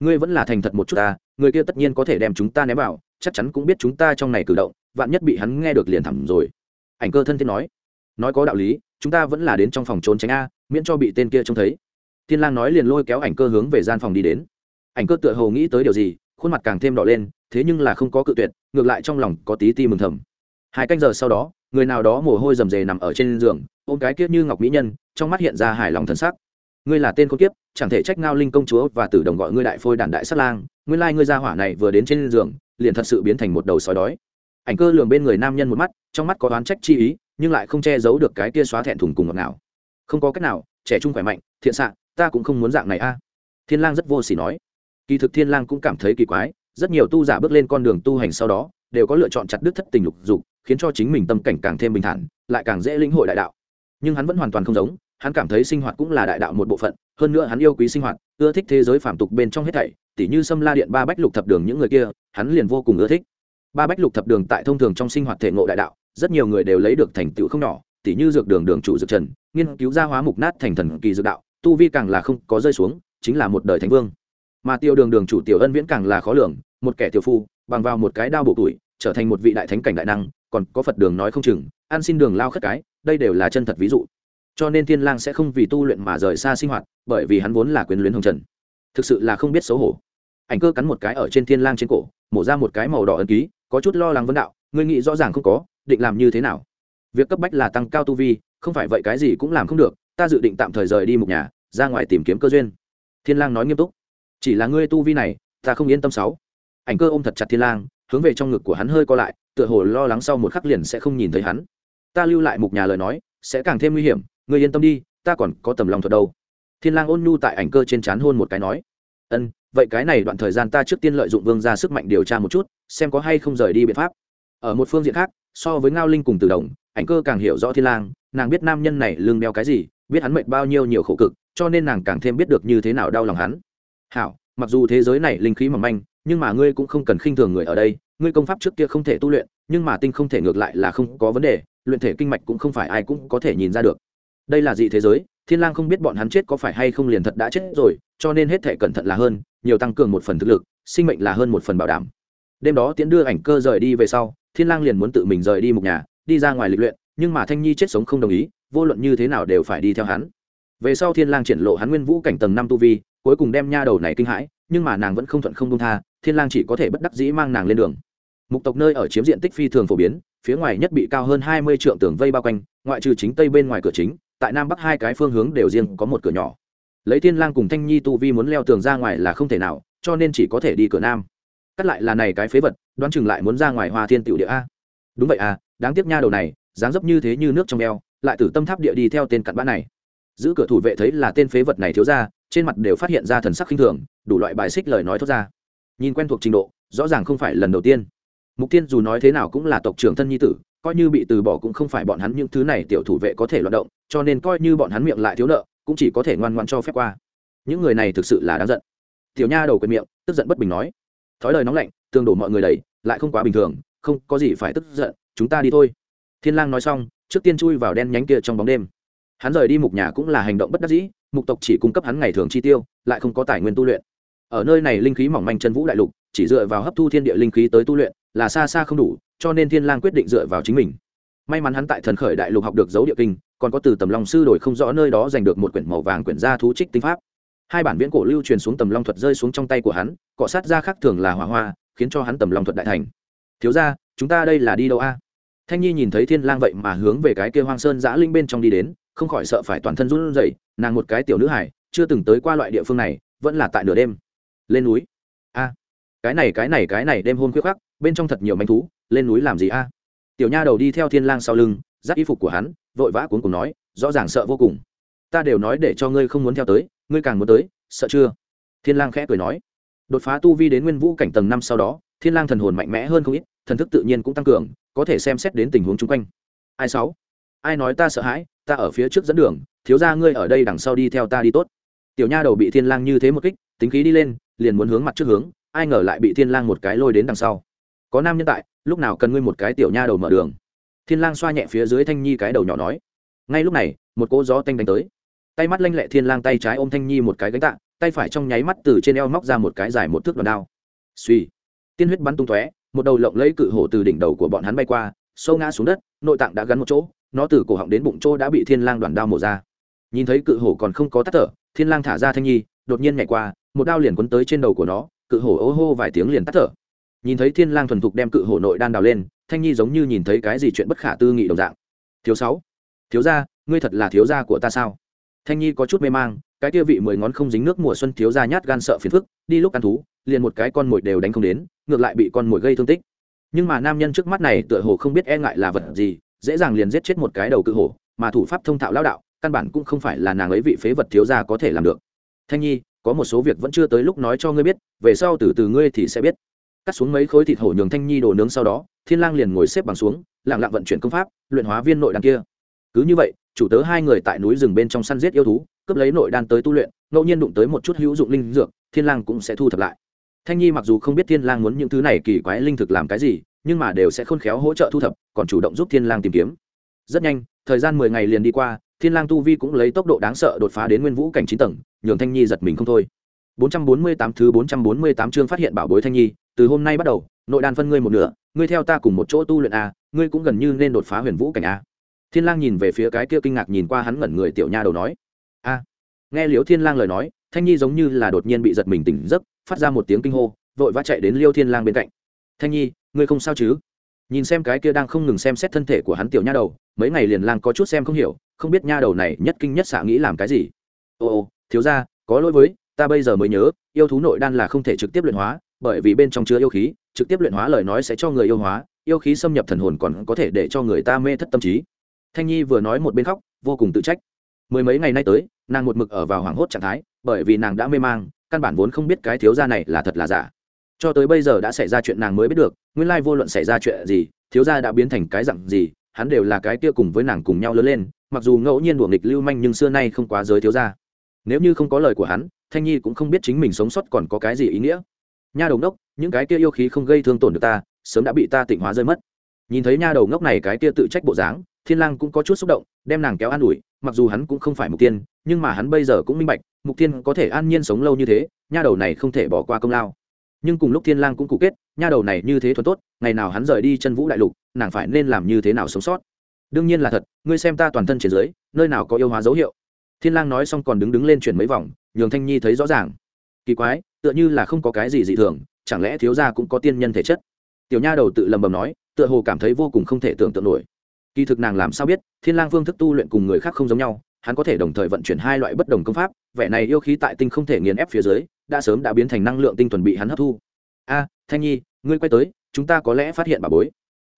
Ngươi vẫn là thành thật một chút ta, người kia tất nhiên có thể đem chúng ta ném vào chắc chắn cũng biết chúng ta trong này cử động, vạn nhất bị hắn nghe được liền thẳng rồi. Ảnh cơ thân thiết nói. Nói có đạo lý, chúng ta vẫn là đến trong phòng trốn tránh a, miễn cho bị tên kia trông thấy. Thiên lang nói liền lôi kéo ảnh cơ hướng về gian phòng đi đến. Ảnh cơ tựa hồ nghĩ tới điều gì, khuôn mặt càng thêm đỏ lên, thế nhưng là không có cự tuyệt, ngược lại trong lòng có tí ti mừng thầm. Hai canh giờ sau đó, người nào đó mồ hôi rầm rề nằm ở trên giường, ôm cái kiết như ngọc mỹ nhân, trong mắt hiện ra hài lòng thần sắc. Ngươi là tên con kiếp, chẳng thể trách ngao linh công chúa và tử đồng gọi ngươi đại phôi đàn đại sát lang, nguyên lai ngươi gia hỏa này vừa đến trên giường liền thật sự biến thành một đầu sói đói. Ảnh cơ lường bên người nam nhân một mắt, trong mắt có oán trách chi ý, nhưng lại không che giấu được cái kia xóa thẹn thùng cùng ngọt nào không có cách nào, trẻ trung khỏe mạnh, thiện xạ, ta cũng không muốn dạng này a. Thiên lang rất vô sỉ nói. Kỳ thực thiên lang cũng cảm thấy kỳ quái, rất nhiều tu giả bước lên con đường tu hành sau đó, đều có lựa chọn chặt đứt thất tình lục dục, khiến cho chính mình tâm cảnh càng thêm bình thản, lại càng dễ lĩnh hội đại đạo. Nhưng hắn vẫn hoàn toàn không giống hắn cảm thấy sinh hoạt cũng là đại đạo một bộ phận, hơn nữa hắn yêu quý sinh hoạt, ưa thích thế giới phản tục bên trong hết thảy, tỉ như sâm la điện, ba bách lục thập đường những người kia, hắn liền vô cùng ưa thích. Ba bách lục thập đường tại thông thường trong sinh hoạt thể ngộ đại đạo, rất nhiều người đều lấy được thành tựu không nhỏ, tỉ như dược đường đường chủ dược trần, nghiên cứu gia hóa mục nát thành thần kỳ dược đạo, tu vi càng là không có rơi xuống, chính là một đời thánh vương. Mà tiêu đường đường chủ tiểu ân viễn càng là khó lường, một kẻ tiểu phu, bằng vào một cái đao bộ tuổi, trở thành một vị đại thánh cảnh đại năng, còn có phật đường nói không chừng ăn xin đường lao khất cái, đây đều là chân thật ví dụ cho nên thiên lang sẽ không vì tu luyện mà rời xa sinh hoạt, bởi vì hắn vốn là quyền luyến hồng trần. Thực sự là không biết xấu hổ. Ảnh cơ cắn một cái ở trên thiên lang trên cổ, mổ ra một cái màu đỏ ấn ký, có chút lo lắng vấn đạo, ngươi nghĩ rõ ràng không có, định làm như thế nào? Việc cấp bách là tăng cao tu vi, không phải vậy cái gì cũng làm không được, ta dự định tạm thời rời đi một nhà, ra ngoài tìm kiếm cơ duyên. Thiên lang nói nghiêm túc, chỉ là ngươi tu vi này, ta không yên tâm sáu. Ảnh cơ ôm thật chặt thiên lang, hướng về trong ngực của hắn hơi co lại, tựa hồ lo lắng sau một khắc liền sẽ không nhìn thấy hắn. Ta lưu lại mục nhà lời nói, sẽ càng thêm nguy hiểm ngươi yên tâm đi, ta còn có tầm lòng thuật đâu. Thiên lang ôn nhu tại ảnh cơ trên chán hôn một cái nói. Ân, vậy cái này đoạn thời gian ta trước tiên lợi dụng vương gia sức mạnh điều tra một chút, xem có hay không rời đi biện pháp. Ở một phương diện khác, so với ngao linh cùng từ đồng, ảnh cơ càng hiểu rõ thiên lang, nàng biết nam nhân này lương đeo cái gì, biết hắn mệt bao nhiêu nhiều khổ cực, cho nên nàng càng thêm biết được như thế nào đau lòng hắn. Hảo, mặc dù thế giới này linh khí mỏng manh, nhưng mà ngươi cũng không cần khinh thường người ở đây, ngươi công pháp trước kia không thể tu luyện, nhưng mà tinh không thể ngược lại là không có vấn đề, luyện thể kinh mạch cũng không phải ai cũng có thể nhìn ra được đây là dị thế giới, thiên lang không biết bọn hắn chết có phải hay không liền thật đã chết rồi, cho nên hết thể cẩn thận là hơn, nhiều tăng cường một phần thực lực, sinh mệnh là hơn một phần bảo đảm. Đêm đó Tiễn đưa ảnh cơ rời đi về sau, thiên lang liền muốn tự mình rời đi một nhà, đi ra ngoài lịch luyện, nhưng mà thanh nhi chết sống không đồng ý, vô luận như thế nào đều phải đi theo hắn. Về sau thiên lang triển lộ hắn nguyên vũ cảnh tầng năm tu vi, cuối cùng đem nha đầu này kinh hãi, nhưng mà nàng vẫn không thuận không buông tha, thiên lang chỉ có thể bất đắc dĩ mang nàng lên đường. Mục tộc nơi ở chiếm diện tích phi thường phổ biến, phía ngoài nhất bị cao hơn hai mươi trượng tường vây bao quanh, ngoại trừ chính tây bên ngoài cửa chính tại nam bắc hai cái phương hướng đều riêng có một cửa nhỏ. Lấy thiên lang cùng thanh nhi tu vi muốn leo tường ra ngoài là không thể nào, cho nên chỉ có thể đi cửa nam. Cắt lại là này cái phế vật, đoán chừng lại muốn ra ngoài hoa thiên tiểu địa a. Đúng vậy à đáng tiếc nha đầu này, dáng dấp như thế như nước trong eo, lại từ tâm tháp địa đi theo tên cặn bã này. Giữ cửa thủ vệ thấy là tên phế vật này thiếu ra, trên mặt đều phát hiện ra thần sắc khinh thường, đủ loại bài xích lời nói thốt ra. Nhìn quen thuộc trình độ, rõ ràng không phải lần đầu tiên. Mục tiên dù nói thế nào cũng là tộc trưởng thân nhi tử, coi như bị từ bỏ cũng không phải bọn hắn những thứ này tiểu thủ vệ có thể loạt động cho nên coi như bọn hắn miệng lại thiếu nợ, cũng chỉ có thể ngoan ngoan cho phép qua. Những người này thực sự là đáng giận. Tiểu nha đầu quyền miệng, tức giận bất bình nói, thói lời nóng lạnh tương đổ mọi người đầy, lại không quá bình thường, không có gì phải tức giận, chúng ta đi thôi. Thiên lang nói xong, trước tiên chui vào đen nhánh kia trong bóng đêm. Hắn rời đi mục nhà cũng là hành động bất đắc dĩ, mục tộc chỉ cung cấp hắn ngày thường chi tiêu, lại không có tài nguyên tu luyện. Ở nơi này linh khí mỏng manh chân vũ đại lục, chỉ dựa vào hấp thu thiên địa linh khí tới tu luyện, là xa xa không đủ, cho nên thiên lang quyết định dựa vào chính mình. May mắn hắn tại thần khởi đại lục học được dấu địa kinh còn có từ tầm long sư đổi không rõ nơi đó giành được một quyển màu vàng quyển gia thú trích tinh pháp. Hai bản viễn cổ lưu truyền xuống tầm long thuật rơi xuống trong tay của hắn, cọ sát ra khác thường là hỏa hoa, khiến cho hắn tầm long thuật đại thành. Thiếu ra chúng ta đây là đi đâu a? Thanh nhi nhìn thấy thiên lang vậy mà hướng về cái kia hoang sơn giã linh bên trong đi đến, không khỏi sợ phải toàn thân run rẩy, nàng một cái tiểu nữ hải chưa từng tới qua loại địa phương này, vẫn là tại nửa đêm. Lên núi. A, cái này cái này cái này, đêm hôm khuyết khắc bên trong thật nhiều manh thú, lên núi làm gì a? Tiểu nha đầu đi theo thiên lang sau lưng, dắt y phục của hắn vội vã cuốn cùng nói, rõ ràng sợ vô cùng. Ta đều nói để cho ngươi không muốn theo tới, ngươi càng muốn tới, sợ chưa? Thiên lang khẽ cười nói. Đột phá tu vi đến nguyên vũ cảnh tầng năm sau đó, thiên lang thần hồn mạnh mẽ hơn không ít, thần thức tự nhiên cũng tăng cường, có thể xem xét đến tình huống chung quanh. Ai sáu? Ai nói ta sợ hãi? Ta ở phía trước dẫn đường, thiếu gia ngươi ở đây đằng sau đi theo ta đi tốt. Tiểu nha đầu bị thiên lang như thế một kích, tính khí đi lên, liền muốn hướng mặt trước hướng, ai ngờ lại bị thiên lang một cái lôi đến đằng sau. Có nam nhân tại, lúc nào cần ngươi một cái tiểu nha đầu mở đường? Thiên lang xoa nhẹ phía dưới thanh nhi cái đầu nhỏ nói, ngay lúc này, một cỗ gió tanh đánh tới. Tay mắt lanh lẹ thiên lang tay trái ôm thanh nhi một cái gánh tạ, tay phải trong nháy mắt từ trên eo móc ra một cái dài một thước đòn đao. Suy tiên huyết bắn tung tóe, một đầu lộng lấy cự hổ từ đỉnh đầu của bọn hắn bay qua, sâu ngã xuống đất, nội tạng đã gắn một chỗ, nó từ cổ họng đến bụng chỗ đã bị thiên lang đoàn đao mổ ra. Nhìn thấy cự hổ còn không có tắt thở, thiên lang thả ra thanh nhi, đột nhiên nhảy qua, một đao liền quấn tới trên đầu của nó, cự hổ ố hô vài tiếng liền tắt thở. Nhìn thấy thiên lang thuần thục đem cự hổ nội đan đào lên thanh nhi giống như nhìn thấy cái gì chuyện bất khả tư nghị đồng dạng. Thiếu sáu. Thiếu gia, ngươi thật là thiếu gia của ta sao? Thanh nhi có chút mê mang, cái kia vị mười ngón không dính nước mùa xuân thiếu gia nhát gan sợ phiền phức, đi lúc ăn thú, liền một cái con mồi đều đánh không đến, ngược lại bị con mồi gây thương tích. Nhưng mà nam nhân trước mắt này tựa hồ không biết e ngại là vật gì, dễ dàng liền giết chết một cái đầu cự hổ, mà thủ pháp thông thạo lao đạo, căn bản cũng không phải là nàng ấy vị phế vật thiếu gia có thể làm được. Thanh nhi, có một số việc vẫn chưa tới lúc nói cho ngươi biết, về sau từ từ ngươi thì sẽ biết. Cắt xuống mấy khối thịt hổ nhường thanh nhi đồ nướng sau đó thiên lang liền ngồi xếp bằng xuống, lặng lặng vận chuyển công pháp, luyện hóa viên nội đan kia. Cứ như vậy, chủ tớ hai người tại núi rừng bên trong săn giết yêu thú, cướp lấy nội đan tới tu luyện, ngẫu nhiên đụng tới một chút hữu dụng linh dược, thiên lang cũng sẽ thu thập lại. Thanh nhi mặc dù không biết thiên lang muốn những thứ này kỳ quái linh thực làm cái gì, nhưng mà đều sẽ khôn khéo hỗ trợ thu thập, còn chủ động giúp thiên lang tìm kiếm. Rất nhanh, thời gian mười ngày liền đi qua, thiên lang tu vi cũng lấy tốc độ đáng sợ đột phá đến nguyên vũ cảnh chín tầng, nhường thanh nhi giật mình không thôi. 448 thứ 448 chương phát hiện bảo bối thanh nhi, từ hôm nay bắt đầu nội đan phân ngươi một nửa, ngươi theo ta cùng một chỗ tu luyện a, ngươi cũng gần như nên đột phá huyền vũ cảnh a. Thiên lang nhìn về phía cái kia kinh ngạc nhìn qua hắn ngẩn người tiểu nha đầu nói. A. Nghe liễu thiên lang lời nói, thanh nhi giống như là đột nhiên bị giật mình tỉnh giấc, phát ra một tiếng kinh hô, vội vã chạy đến liêu thiên lang bên cạnh. Thanh nhi, ngươi không sao chứ? Nhìn xem cái kia đang không ngừng xem xét thân thể của hắn tiểu nha đầu, mấy ngày liền lang có chút xem không hiểu, không biết nha đầu này nhất kinh nhất xạ nghĩ làm cái gì. Ô ô, thiếu gia, có lỗi với, ta bây giờ mới nhớ, yêu thú nội đan là không thể trực tiếp luyện hóa bởi vì bên trong chứa yêu khí, trực tiếp luyện hóa lời nói sẽ cho người yêu hóa, yêu khí xâm nhập thần hồn còn có thể để cho người ta mê thất tâm trí. Thanh nhi vừa nói một bên khóc, vô cùng tự trách. Mười mấy ngày nay tới, nàng một mực ở vào hoảng hốt trạng thái, bởi vì nàng đã mê mang, căn bản vốn không biết cái thiếu gia này là thật là giả. Cho tới bây giờ đã xảy ra chuyện nàng mới biết được, nguyên lai vô luận xảy ra chuyện gì, thiếu gia đã biến thành cái dặn gì, hắn đều là cái kia cùng với nàng cùng nhau lớn lên, mặc dù ngẫu nhiên đuổi nghịch lưu manh nhưng xưa nay không quá giới thiếu gia. Nếu như không có lời của hắn, thanh nhi cũng không biết chính mình sống sót còn có cái gì ý nghĩa nha đầu ngốc, những cái kia yêu khí không gây thương tổn được ta, sớm đã bị ta tịnh hóa rơi mất. Nhìn thấy nha đầu ngốc này cái kia tự trách bộ dáng, thiên lang cũng có chút xúc động, đem nàng kéo an ủi, mặc dù hắn cũng không phải mục tiên nhưng mà hắn bây giờ cũng minh bạch, mục tiên có thể an nhiên sống lâu như thế, nha đầu này không thể bỏ qua công lao. Nhưng cùng lúc thiên lang cũng cụ kết, nha đầu này như thế thuần tốt, ngày nào hắn rời đi chân vũ đại lục, nàng phải nên làm như thế nào sống sót? Đương nhiên là thật, ngươi xem ta toàn thân trên dưới, nơi nào có yêu hóa dấu hiệu? Thiên lang nói xong còn đứng đứng lên chuyển mấy vòng, nhường thanh nhi thấy rõ ràng. Kỳ quái tựa như là không có cái gì dị thường, chẳng lẽ thiếu gia cũng có tiên nhân thể chất? Tiểu nha đầu tự lầm bầm nói, tựa hồ cảm thấy vô cùng không thể tưởng tượng nổi. Kỳ thực nàng làm sao biết, thiên lang phương thức tu luyện cùng người khác không giống nhau, hắn có thể đồng thời vận chuyển hai loại bất đồng công pháp, vẻ này yêu khí tại tinh không thể nghiền ép phía dưới, đã sớm đã biến thành năng lượng tinh thuần bị hắn hấp thu. A, thanh nhi, ngươi quay tới, chúng ta có lẽ phát hiện bà bối.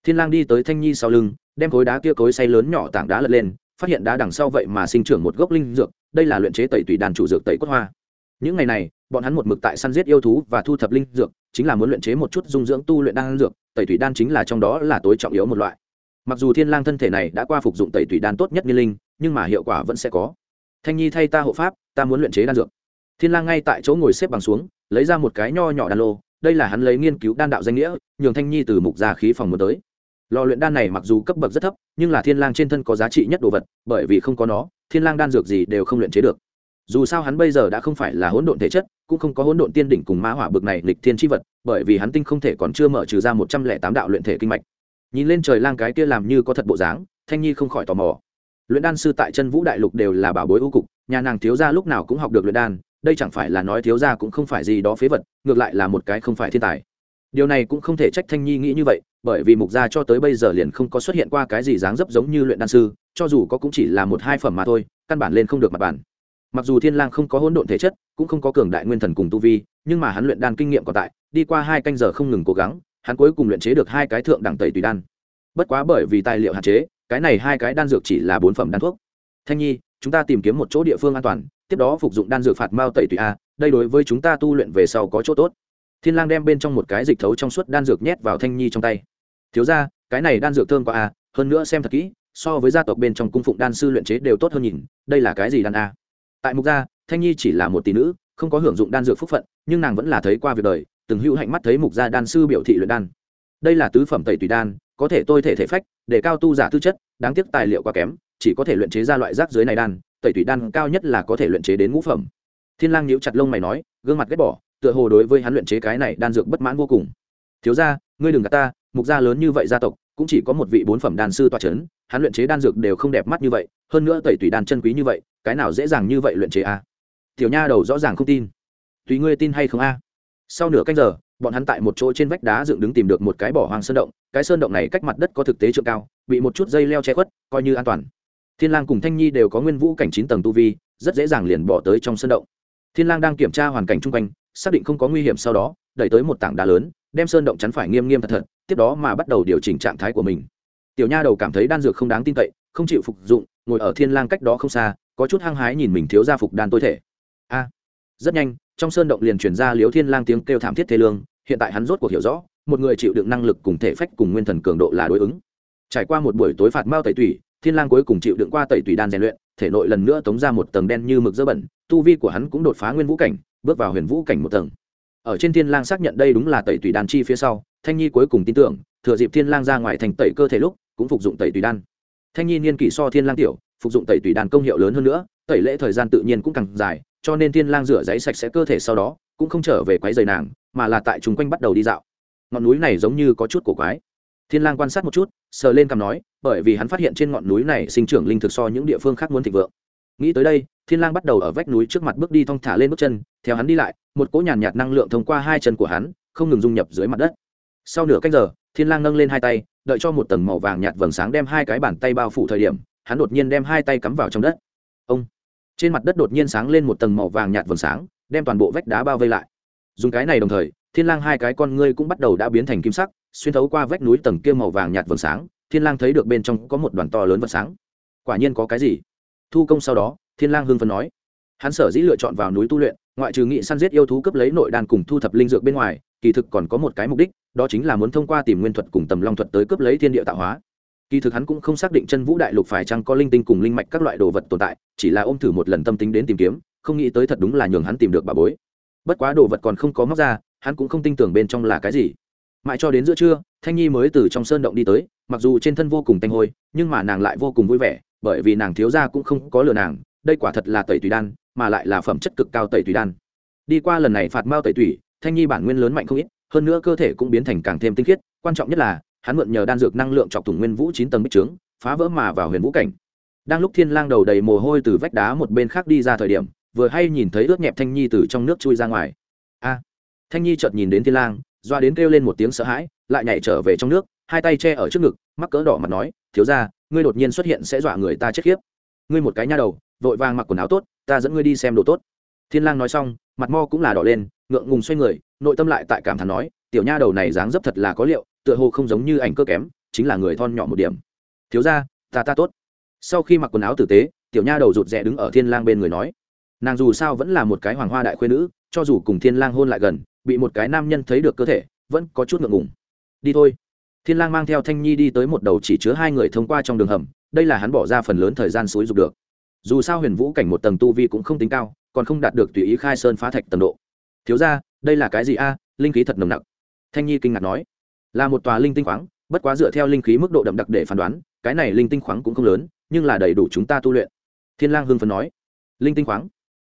Thiên lang đi tới thanh nhi sau lưng, đem khối đá kia cối say lớn nhỏ tảng đá lật lên, phát hiện đá đằng sau vậy mà sinh trưởng một gốc linh dược, đây là luyện chế tẩy tùy đàn chủ dược tẩy cốt hoa. Những ngày này bọn hắn một mực tại săn giết yêu thú và thu thập linh dược, chính là muốn luyện chế một chút dung dưỡng tu luyện đan dược, tẩy thủy đan chính là trong đó là tối trọng yếu một loại. Mặc dù thiên lang thân thể này đã qua phục dụng tẩy thủy đan tốt nhất như linh, nhưng mà hiệu quả vẫn sẽ có. Thanh nhi thay ta hộ pháp, ta muốn luyện chế đan dược. Thiên lang ngay tại chỗ ngồi xếp bằng xuống, lấy ra một cái nho nhỏ đan lô, đây là hắn lấy nghiên cứu đan đạo danh nghĩa, nhường thanh nhi từ mục gia khí phòng muốn tới. Lò luyện đan này mặc dù cấp bậc rất thấp, nhưng là thiên lang trên thân có giá trị nhất đồ vật, bởi vì không có nó, thiên lang đan dược gì đều không luyện chế được dù sao hắn bây giờ đã không phải là hỗn độn thể chất, cũng không có hỗn độn tiên đỉnh cùng ma hỏa bực này lịch thiên chi vật, bởi vì hắn tinh không thể còn chưa mở trừ ra một trăm lẻ tám đạo luyện thể kinh mạch. Nhìn lên trời lang cái kia làm như có thật bộ dáng, thanh nhi không khỏi tò mò. Luyện đan sư tại chân vũ đại lục đều là bảo bối ưu cục, nhà nàng thiếu gia lúc nào cũng học được luyện đan, đây chẳng phải là nói thiếu gia cũng không phải gì đó phế vật, ngược lại là một cái không phải thiên tài. Điều này cũng không thể trách thanh nhi nghĩ như vậy, bởi vì mục gia cho tới bây giờ liền không có xuất hiện qua cái gì dáng dấp giống như luyện đan sư, cho dù có cũng chỉ là một hai phẩm mà thôi, căn bản lên không được mặt bản mặc dù thiên lang không có hỗn độn thể chất, cũng không có cường đại nguyên thần cùng tu vi, nhưng mà hắn luyện đan kinh nghiệm còn tại, đi qua hai canh giờ không ngừng cố gắng, hắn cuối cùng luyện chế được hai cái thượng đẳng tẩy tùy đan. Bất quá bởi vì tài liệu hạn chế, cái này hai cái đan dược chỉ là bốn phẩm đan thuốc. Thanh nhi, chúng ta tìm kiếm một chỗ địa phương an toàn, tiếp đó phục dụng đan dược phạt mao tẩy tùy a, đây đối với chúng ta tu luyện về sau có chỗ tốt. Thiên lang đem bên trong một cái dịch thấu trong suốt đan dược nhét vào thanh nhi trong tay. Thiếu gia, cái này đan dược thơm quá a, hơn nữa xem thật kỹ, so với gia tộc bên trong cung phụng đan sư luyện chế đều tốt hơn nhìn, đây là cái gì đan a? Tại mục gia, thanh nhi chỉ là một tỷ nữ, không có hưởng dụng đan dược phúc phận, nhưng nàng vẫn là thấy qua việc đời, từng hữu hạnh mắt thấy mục gia đan sư biểu thị luyện đan. Đây là tứ phẩm tẩy tùy đan, có thể tôi thể thể phách, để cao tu giả tư chất, đáng tiếc tài liệu quá kém, chỉ có thể luyện chế ra loại rác dưới này đan, tẩy tùy đan cao nhất là có thể luyện chế đến ngũ phẩm. Thiên lang nhíu chặt lông mày nói, gương mặt ghét bỏ, tựa hồ đối với hắn luyện chế cái này đan dược bất mãn vô cùng. Thiếu gia, ngươi đừng gạt ta, mục gia lớn như vậy gia tộc, cũng chỉ có một vị bốn phẩm đan sư toa chấn hắn luyện chế đan dược đều không đẹp mắt như vậy, hơn nữa tẩy tùy đan chân quý như vậy, cái nào dễ dàng như vậy luyện chế a tiểu nha đầu rõ ràng không tin. Tùy ngươi tin hay không a? Sau nửa canh giờ, bọn hắn tại một chỗ trên vách đá dựng đứng tìm được một cái bỏ hoang sơn động, cái sơn động này cách mặt đất có thực tế trượng cao, bị một chút dây leo che khuất, coi như an toàn. Thiên lang cùng thanh nhi đều có nguyên vũ cảnh chín tầng tu vi, rất dễ dàng liền bỏ tới trong sơn động. Thiên lang đang kiểm tra hoàn cảnh chung quanh, xác định không có nguy hiểm sau đó, đẩy tới một tảng đá lớn, đem sơn động chắn phải nghiêm nghiêm thật thật, tiếp đó mà bắt đầu điều chỉnh trạng thái của mình tiểu nha đầu cảm thấy đan dược không đáng tin cậy, không chịu phục dụng, ngồi ở thiên lang cách đó không xa, có chút hăng hái nhìn mình thiếu gia phục đan tối thể. A, rất nhanh, trong sơn động liền truyền ra liếu thiên lang tiếng kêu thảm thiết thê lương, hiện tại hắn rốt cuộc hiểu rõ, một người chịu đựng năng lực cùng thể phách cùng nguyên thần cường độ là đối ứng. Trải qua một buổi tối phạt mao tẩy tủy, thiên lang cuối cùng chịu đựng qua tẩy tủy đan rèn luyện, thể nội lần nữa tống ra một tầng đen như mực dơ bẩn, tu vi của hắn cũng đột phá nguyên vũ cảnh, bước vào huyền vũ cảnh một tầng. Ở trên thiên lang xác nhận đây đúng là tẩy tủy đan chi phía sau, thanh nhi cuối cùng tin tưởng, thừa dịp thiên lang ra ngoài thành tẩy cơ thể lúc cũng phục dụng tẩy tùy đan. Thanh nhi niên kỷ so thiên lang tiểu, phục dụng tẩy tùy đan công hiệu lớn hơn nữa, tẩy lễ thời gian tự nhiên cũng càng dài, cho nên thiên lang rửa giấy sạch sẽ cơ thể sau đó, cũng không trở về quấy giày nàng, mà là tại chúng quanh bắt đầu đi dạo. Ngọn núi này giống như có chút cổ quái. Thiên lang quan sát một chút, sờ lên cằm nói, bởi vì hắn phát hiện trên ngọn núi này sinh trưởng linh thực so những địa phương khác muốn thịnh vượng. Nghĩ tới đây, thiên lang bắt đầu ở vách núi trước mặt bước đi thong thả lên bước chân, theo hắn đi lại, một cỗ nhàn nhạt năng lượng thông qua hai chân của hắn, không ngừng dung nhập dưới mặt đất. Sau nửa canh giờ thiên lang nâng lên hai tay, đợi cho một tầng màu vàng nhạt vầng sáng đem hai cái bàn tay bao phủ thời điểm, hắn đột nhiên đem hai tay cắm vào trong đất. Ông! Trên mặt đất đột nhiên sáng lên một tầng màu vàng nhạt vầng sáng, đem toàn bộ vách đá bao vây lại. Dùng cái này đồng thời, thiên lang hai cái con ngươi cũng bắt đầu đã biến thành kim sắc, xuyên thấu qua vách núi tầng kia màu vàng nhạt vầng sáng, thiên lang thấy được bên trong có một đoàn to lớn vầng sáng. Quả nhiên có cái gì? Thu công sau đó, thiên lang hưng phấn nói. Hắn sở dĩ lựa chọn vào núi tu luyện, ngoại trừ nghị săn giết yêu thú cấp lấy nội đan cùng thu thập linh dược bên ngoài kỳ thực còn có một cái mục đích, đó chính là muốn thông qua tìm nguyên thuật cùng tầm long thuật tới cướp lấy thiên địa tạo hóa. Kỳ thực hắn cũng không xác định chân vũ đại lục phải chăng có linh tinh cùng linh mạch các loại đồ vật tồn tại, chỉ là ôm thử một lần tâm tính đến tìm kiếm, không nghĩ tới thật đúng là nhường hắn tìm được bà bối. Bất quá đồ vật còn không có móc ra, hắn cũng không tin tưởng bên trong là cái gì. Mãi cho đến giữa trưa, thanh nhi mới từ trong sơn động đi tới, mặc dù trên thân vô cùng tanh hôi, nhưng mà nàng lại vô cùng vui vẻ, bởi vì nàng thiếu ra cũng không có lừa nàng, đây quả thật là tẩy tùy đan, mà lại là phẩm chất cực cao tẩy tùy đan. Đi qua lần này phạt mao tẩy tùy thanh nhi bản nguyên lớn mạnh không ít, hơn nữa cơ thể cũng biến thành càng thêm tinh khiết, quan trọng nhất là, hắn mượn nhờ đan dược năng lượng chọc thủng nguyên vũ chín tầng bích trướng, phá vỡ mà vào huyền vũ cảnh. Đang lúc thiên lang đầu đầy mồ hôi từ vách đá một bên khác đi ra thời điểm, vừa hay nhìn thấy ướt nhẹp thanh nhi từ trong nước chui ra ngoài. A! Thanh nhi chợt nhìn đến thiên lang, doa đến kêu lên một tiếng sợ hãi, lại nhảy trở về trong nước, hai tay che ở trước ngực, mắc cỡ đỏ mặt nói, thiếu gia, ngươi đột nhiên xuất hiện sẽ dọa người ta chết khiếp. Ngươi một cái nha đầu, vội vàng mặc quần áo tốt, ta dẫn ngươi đi xem đồ tốt thiên lang nói xong, mặt mo cũng là đỏ lên, ngượng ngùng xoay người, nội tâm lại tại cảm thán nói, tiểu nha đầu này dáng dấp thật là có liệu, tựa hồ không giống như ảnh cơ kém, chính là người thon nhỏ một điểm. Thiếu gia, ta ta tốt. Sau khi mặc quần áo tử tế, tiểu nha đầu rụt rè đứng ở thiên lang bên người nói, nàng dù sao vẫn là một cái hoàng hoa đại khuê nữ, cho dù cùng thiên lang hôn lại gần, bị một cái nam nhân thấy được cơ thể, vẫn có chút ngượng ngùng. Đi thôi. Thiên lang mang theo thanh nhi đi tới một đầu chỉ chứa hai người thông qua trong đường hầm, đây là hắn bỏ ra phần lớn thời gian suối dục được. Dù sao huyền vũ cảnh một tầng tu vi cũng không tính cao còn không đạt được tùy ý khai sơn phá thạch tầm độ. Thiếu ra đây là cái gì a? Linh khí thật nồng nặc. Thanh nhi kinh ngạc nói. Là một tòa linh tinh khoáng, bất quá dựa theo linh khí mức độ đậm đặc để phán đoán, cái này linh tinh khoáng cũng không lớn, nhưng là đầy đủ chúng ta tu luyện. Thiên lang hưng phấn nói. Linh tinh khoáng?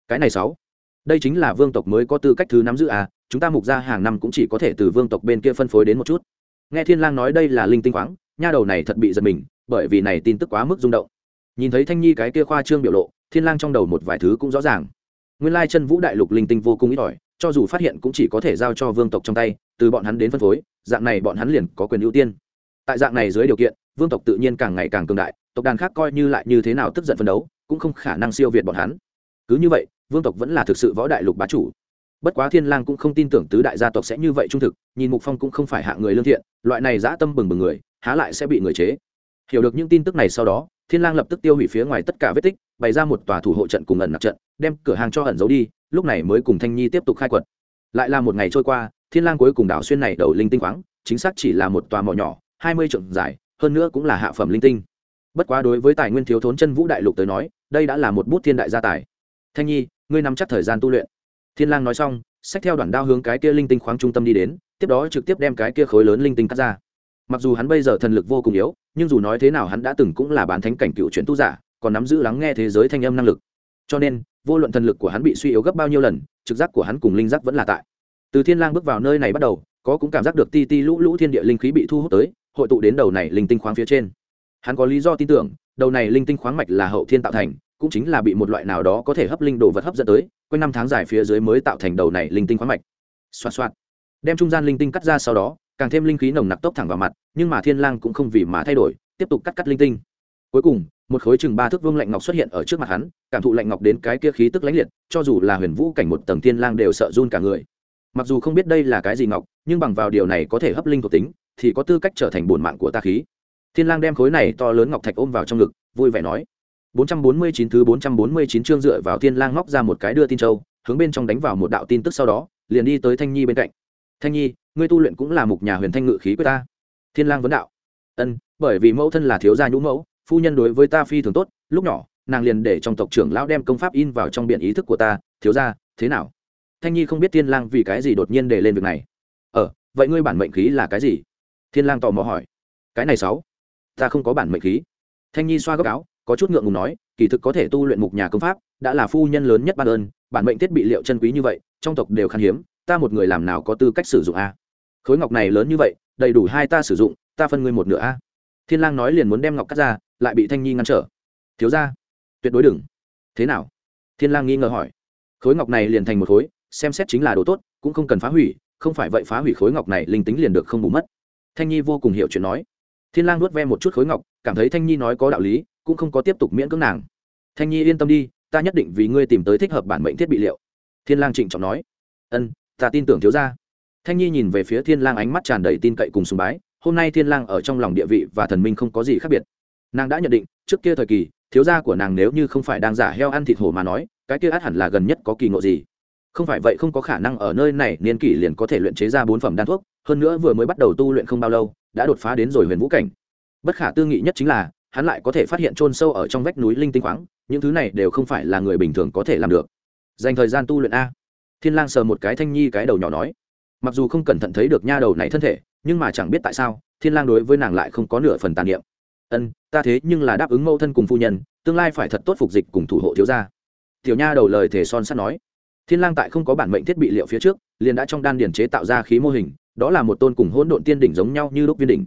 Cái này sáu. Đây chính là vương tộc mới có tư cách thứ nắm giữ à chúng ta mục ra hàng năm cũng chỉ có thể từ vương tộc bên kia phân phối đến một chút. Nghe thiên lang nói đây là linh tinh khoáng, nha đầu này thật bị giật mình, bởi vì này tin tức quá mức rung động. Nhìn thấy thanh nhi cái kia khoa trương biểu lộ, thiên lang trong đầu một vài thứ cũng rõ ràng nguyên lai chân vũ đại lục linh tinh vô cùng ít ỏi, cho dù phát hiện cũng chỉ có thể giao cho vương tộc trong tay, từ bọn hắn đến phân phối, dạng này bọn hắn liền có quyền ưu tiên. Tại dạng này dưới điều kiện, vương tộc tự nhiên càng ngày càng cường đại, tộc đàn khác coi như lại như thế nào tức giận phân đấu, cũng không khả năng siêu việt bọn hắn. Cứ như vậy, vương tộc vẫn là thực sự võ đại lục bá chủ. Bất quá thiên lang cũng không tin tưởng tứ đại gia tộc sẽ như vậy trung thực, nhìn mục phong cũng không phải hạng người lương thiện, loại này dã tâm bừng bừng người, há lại sẽ bị người chế. Hiểu được những tin tức này sau đó, thiên lang lập tức tiêu hủy phía ngoài tất cả vết tích bày ra một tòa thủ hộ trận cùng ẩn nặc trận, đem cửa hàng cho ẩn giấu đi, lúc này mới cùng thanh nhi tiếp tục khai quật. Lại là một ngày trôi qua, thiên lang cuối cùng đảo xuyên này đầu linh tinh khoáng, chính xác chỉ là một tòa mỏ nhỏ, hai mươi trượng dài, hơn nữa cũng là hạ phẩm linh tinh. Bất quá đối với tài nguyên thiếu thốn chân vũ đại lục tới nói, đây đã là một bút thiên đại gia tài. Thanh nhi, ngươi nắm chắc thời gian tu luyện. Thiên lang nói xong, xách theo đoạn đao hướng cái kia linh tinh khoáng trung tâm đi đến, tiếp đó trực tiếp đem cái kia khối lớn linh tinh cắt ra. Mặc dù hắn bây giờ thần lực vô cùng yếu, nhưng dù nói thế nào hắn đã từng cũng là bán thánh cảnh cựu chuyển tu giả còn nắm giữ lắng nghe thế giới thanh âm năng lực. Cho nên, vô luận thần lực của hắn bị suy yếu gấp bao nhiêu lần, trực giác của hắn cùng linh giác vẫn là tại. Từ thiên lang bước vào nơi này bắt đầu, có cũng cảm giác được ti ti lũ lũ thiên địa linh khí bị thu hút tới, hội tụ đến đầu này linh tinh khoáng phía trên. Hắn có lý do tin tưởng, đầu này linh tinh khoáng mạch là hậu thiên tạo thành, cũng chính là bị một loại nào đó có thể hấp linh đồ vật hấp dẫn tới, quanh năm tháng dài phía dưới mới tạo thành đầu này linh tinh khoáng mạch. Xoa xoa đem trung gian linh tinh cắt ra sau đó, càng thêm linh khí nồng nặc tốc thẳng vào mặt, nhưng mà thiên lang cũng không vì mà thay đổi, tiếp tục cắt cắt linh tinh cuối cùng, một khối chừng ba thước vương lạnh ngọc xuất hiện ở trước mặt hắn, cảm thụ lạnh ngọc đến cái kia khí tức lãnh liệt, cho dù là huyền vũ cảnh một tầng thiên lang đều sợ run cả người. Mặc dù không biết đây là cái gì ngọc, nhưng bằng vào điều này có thể hấp linh thuộc tính, thì có tư cách trở thành bổn mạng của ta khí. Thiên lang đem khối này to lớn ngọc thạch ôm vào trong ngực, vui vẻ nói. 449 thứ 449 chương dựa vào thiên lang ngóc ra một cái đưa tin châu, hướng bên trong đánh vào một đạo tin tức sau đó, liền đi tới thanh nhi bên cạnh. Thanh nhi, ngươi tu luyện cũng là mục nhà huyền thanh ngự khí của ta. Thiên lang vấn đạo. Ân, bởi vì mẫu thân là thiếu gia nhũ mẫu phu nhân đối với ta phi thường tốt, lúc nhỏ, nàng liền để trong tộc trưởng lão đem công pháp in vào trong biển ý thức của ta, thiếu gia, thế nào? Thanh nhi không biết thiên lang vì cái gì đột nhiên để lên việc này. Ờ vậy ngươi bản mệnh khí là cái gì? Thiên lang tò mò hỏi. Cái này sáu, ta không có bản mệnh khí. Thanh nhi xoa góc áo, có chút ngượng ngùng nói, kỳ thực có thể tu luyện mục nhà công pháp, đã là phu nhân lớn nhất ban ơn, bản mệnh thiết bị liệu chân quý như vậy, trong tộc đều khan hiếm, ta một người làm nào có tư cách sử dụng a? Khối ngọc này lớn như vậy, đầy đủ hai ta sử dụng, ta phân ngươi một nửa a. Thiên lang nói liền muốn đem ngọc cắt ra lại bị thanh nhi ngăn trở. Thiếu gia, tuyệt đối đừng. Thế nào? Thiên lang nghi ngờ hỏi. Khối ngọc này liền thành một khối, xem xét chính là đồ tốt, cũng không cần phá hủy, không phải vậy phá hủy khối ngọc này linh tính liền được không bù mất. Thanh nhi vô cùng hiểu chuyện nói. Thiên lang nuốt ve một chút khối ngọc, cảm thấy thanh nhi nói có đạo lý, cũng không có tiếp tục miễn cưỡng nàng. Thanh nhi yên tâm đi, ta nhất định vì ngươi tìm tới thích hợp bản mệnh thiết bị liệu. Thiên lang trịnh trọng nói. Ân, ta tin tưởng thiếu gia. Thanh nhi nhìn về phía thiên lang ánh mắt tràn đầy tin cậy cùng sùng bái. Hôm nay thiên lang ở trong lòng địa vị và thần minh không có gì khác biệt nàng đã nhận định, trước kia thời kỳ, thiếu gia của nàng nếu như không phải đang giả heo ăn thịt hổ mà nói, cái kia át hẳn là gần nhất có kỳ ngộ gì. Không phải vậy không có khả năng ở nơi này niên kỷ liền có thể luyện chế ra bốn phẩm đan thuốc, hơn nữa vừa mới bắt đầu tu luyện không bao lâu, đã đột phá đến rồi huyền vũ cảnh. Bất khả tư nghị nhất chính là, hắn lại có thể phát hiện trôn sâu ở trong vách núi linh tinh khoáng, những thứ này đều không phải là người bình thường có thể làm được. Dành thời gian tu luyện a. Thiên lang sờ một cái thanh nhi cái đầu nhỏ nói. Mặc dù không cẩn thận thấy được nha đầu này thân thể, nhưng mà chẳng biết tại sao, thiên lang đối với nàng lại không có nửa phần tàn niệm ân, ta thế nhưng là đáp ứng mẫu thân cùng phu nhân, tương lai phải thật tốt phục dịch cùng thủ hộ thiếu gia. Tiểu nha đầu lời thể son sắt nói. Thiên lang tại không có bản mệnh thiết bị liệu phía trước, liền đã trong đan điển chế tạo ra khí mô hình, đó là một tôn cùng hỗn độn tiên đỉnh giống nhau như đúc viên đỉnh.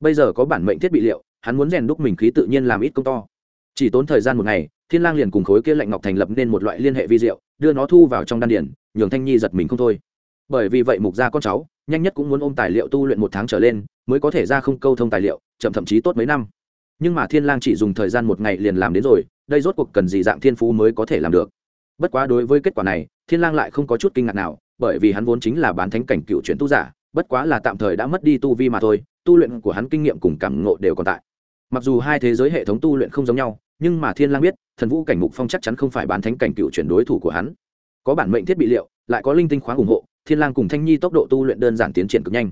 Bây giờ có bản mệnh thiết bị liệu, hắn muốn rèn đúc mình khí tự nhiên làm ít công to. Chỉ tốn thời gian một ngày, thiên lang liền cùng khối kia lạnh ngọc thành lập nên một loại liên hệ vi diệu, đưa nó thu vào trong đan điển nhường thanh nhi giật mình không thôi. Bởi vì vậy mục gia con cháu, nhanh nhất cũng muốn ôm tài liệu tu luyện một tháng trở lên, mới có thể ra không câu thông tài liệu, chậm thậm chí tốt mấy năm nhưng mà thiên lang chỉ dùng thời gian một ngày liền làm đến rồi, đây rốt cuộc cần gì dạng thiên phú mới có thể làm được. Bất quá đối với kết quả này, thiên lang lại không có chút kinh ngạc nào, bởi vì hắn vốn chính là bán thánh cảnh cựu chuyển tu giả, bất quá là tạm thời đã mất đi tu vi mà thôi, tu luyện của hắn kinh nghiệm cùng cảm ngộ đều còn tại. Mặc dù hai thế giới hệ thống tu luyện không giống nhau, nhưng mà thiên lang biết, thần vũ cảnh mục phong chắc chắn không phải bán thánh cảnh cựu chuyển đối thủ của hắn. Có bản mệnh thiết bị liệu, lại có linh tinh khoáng ủng hộ, thiên lang cùng thanh nhi tốc độ tu luyện đơn giản tiến triển cực nhanh.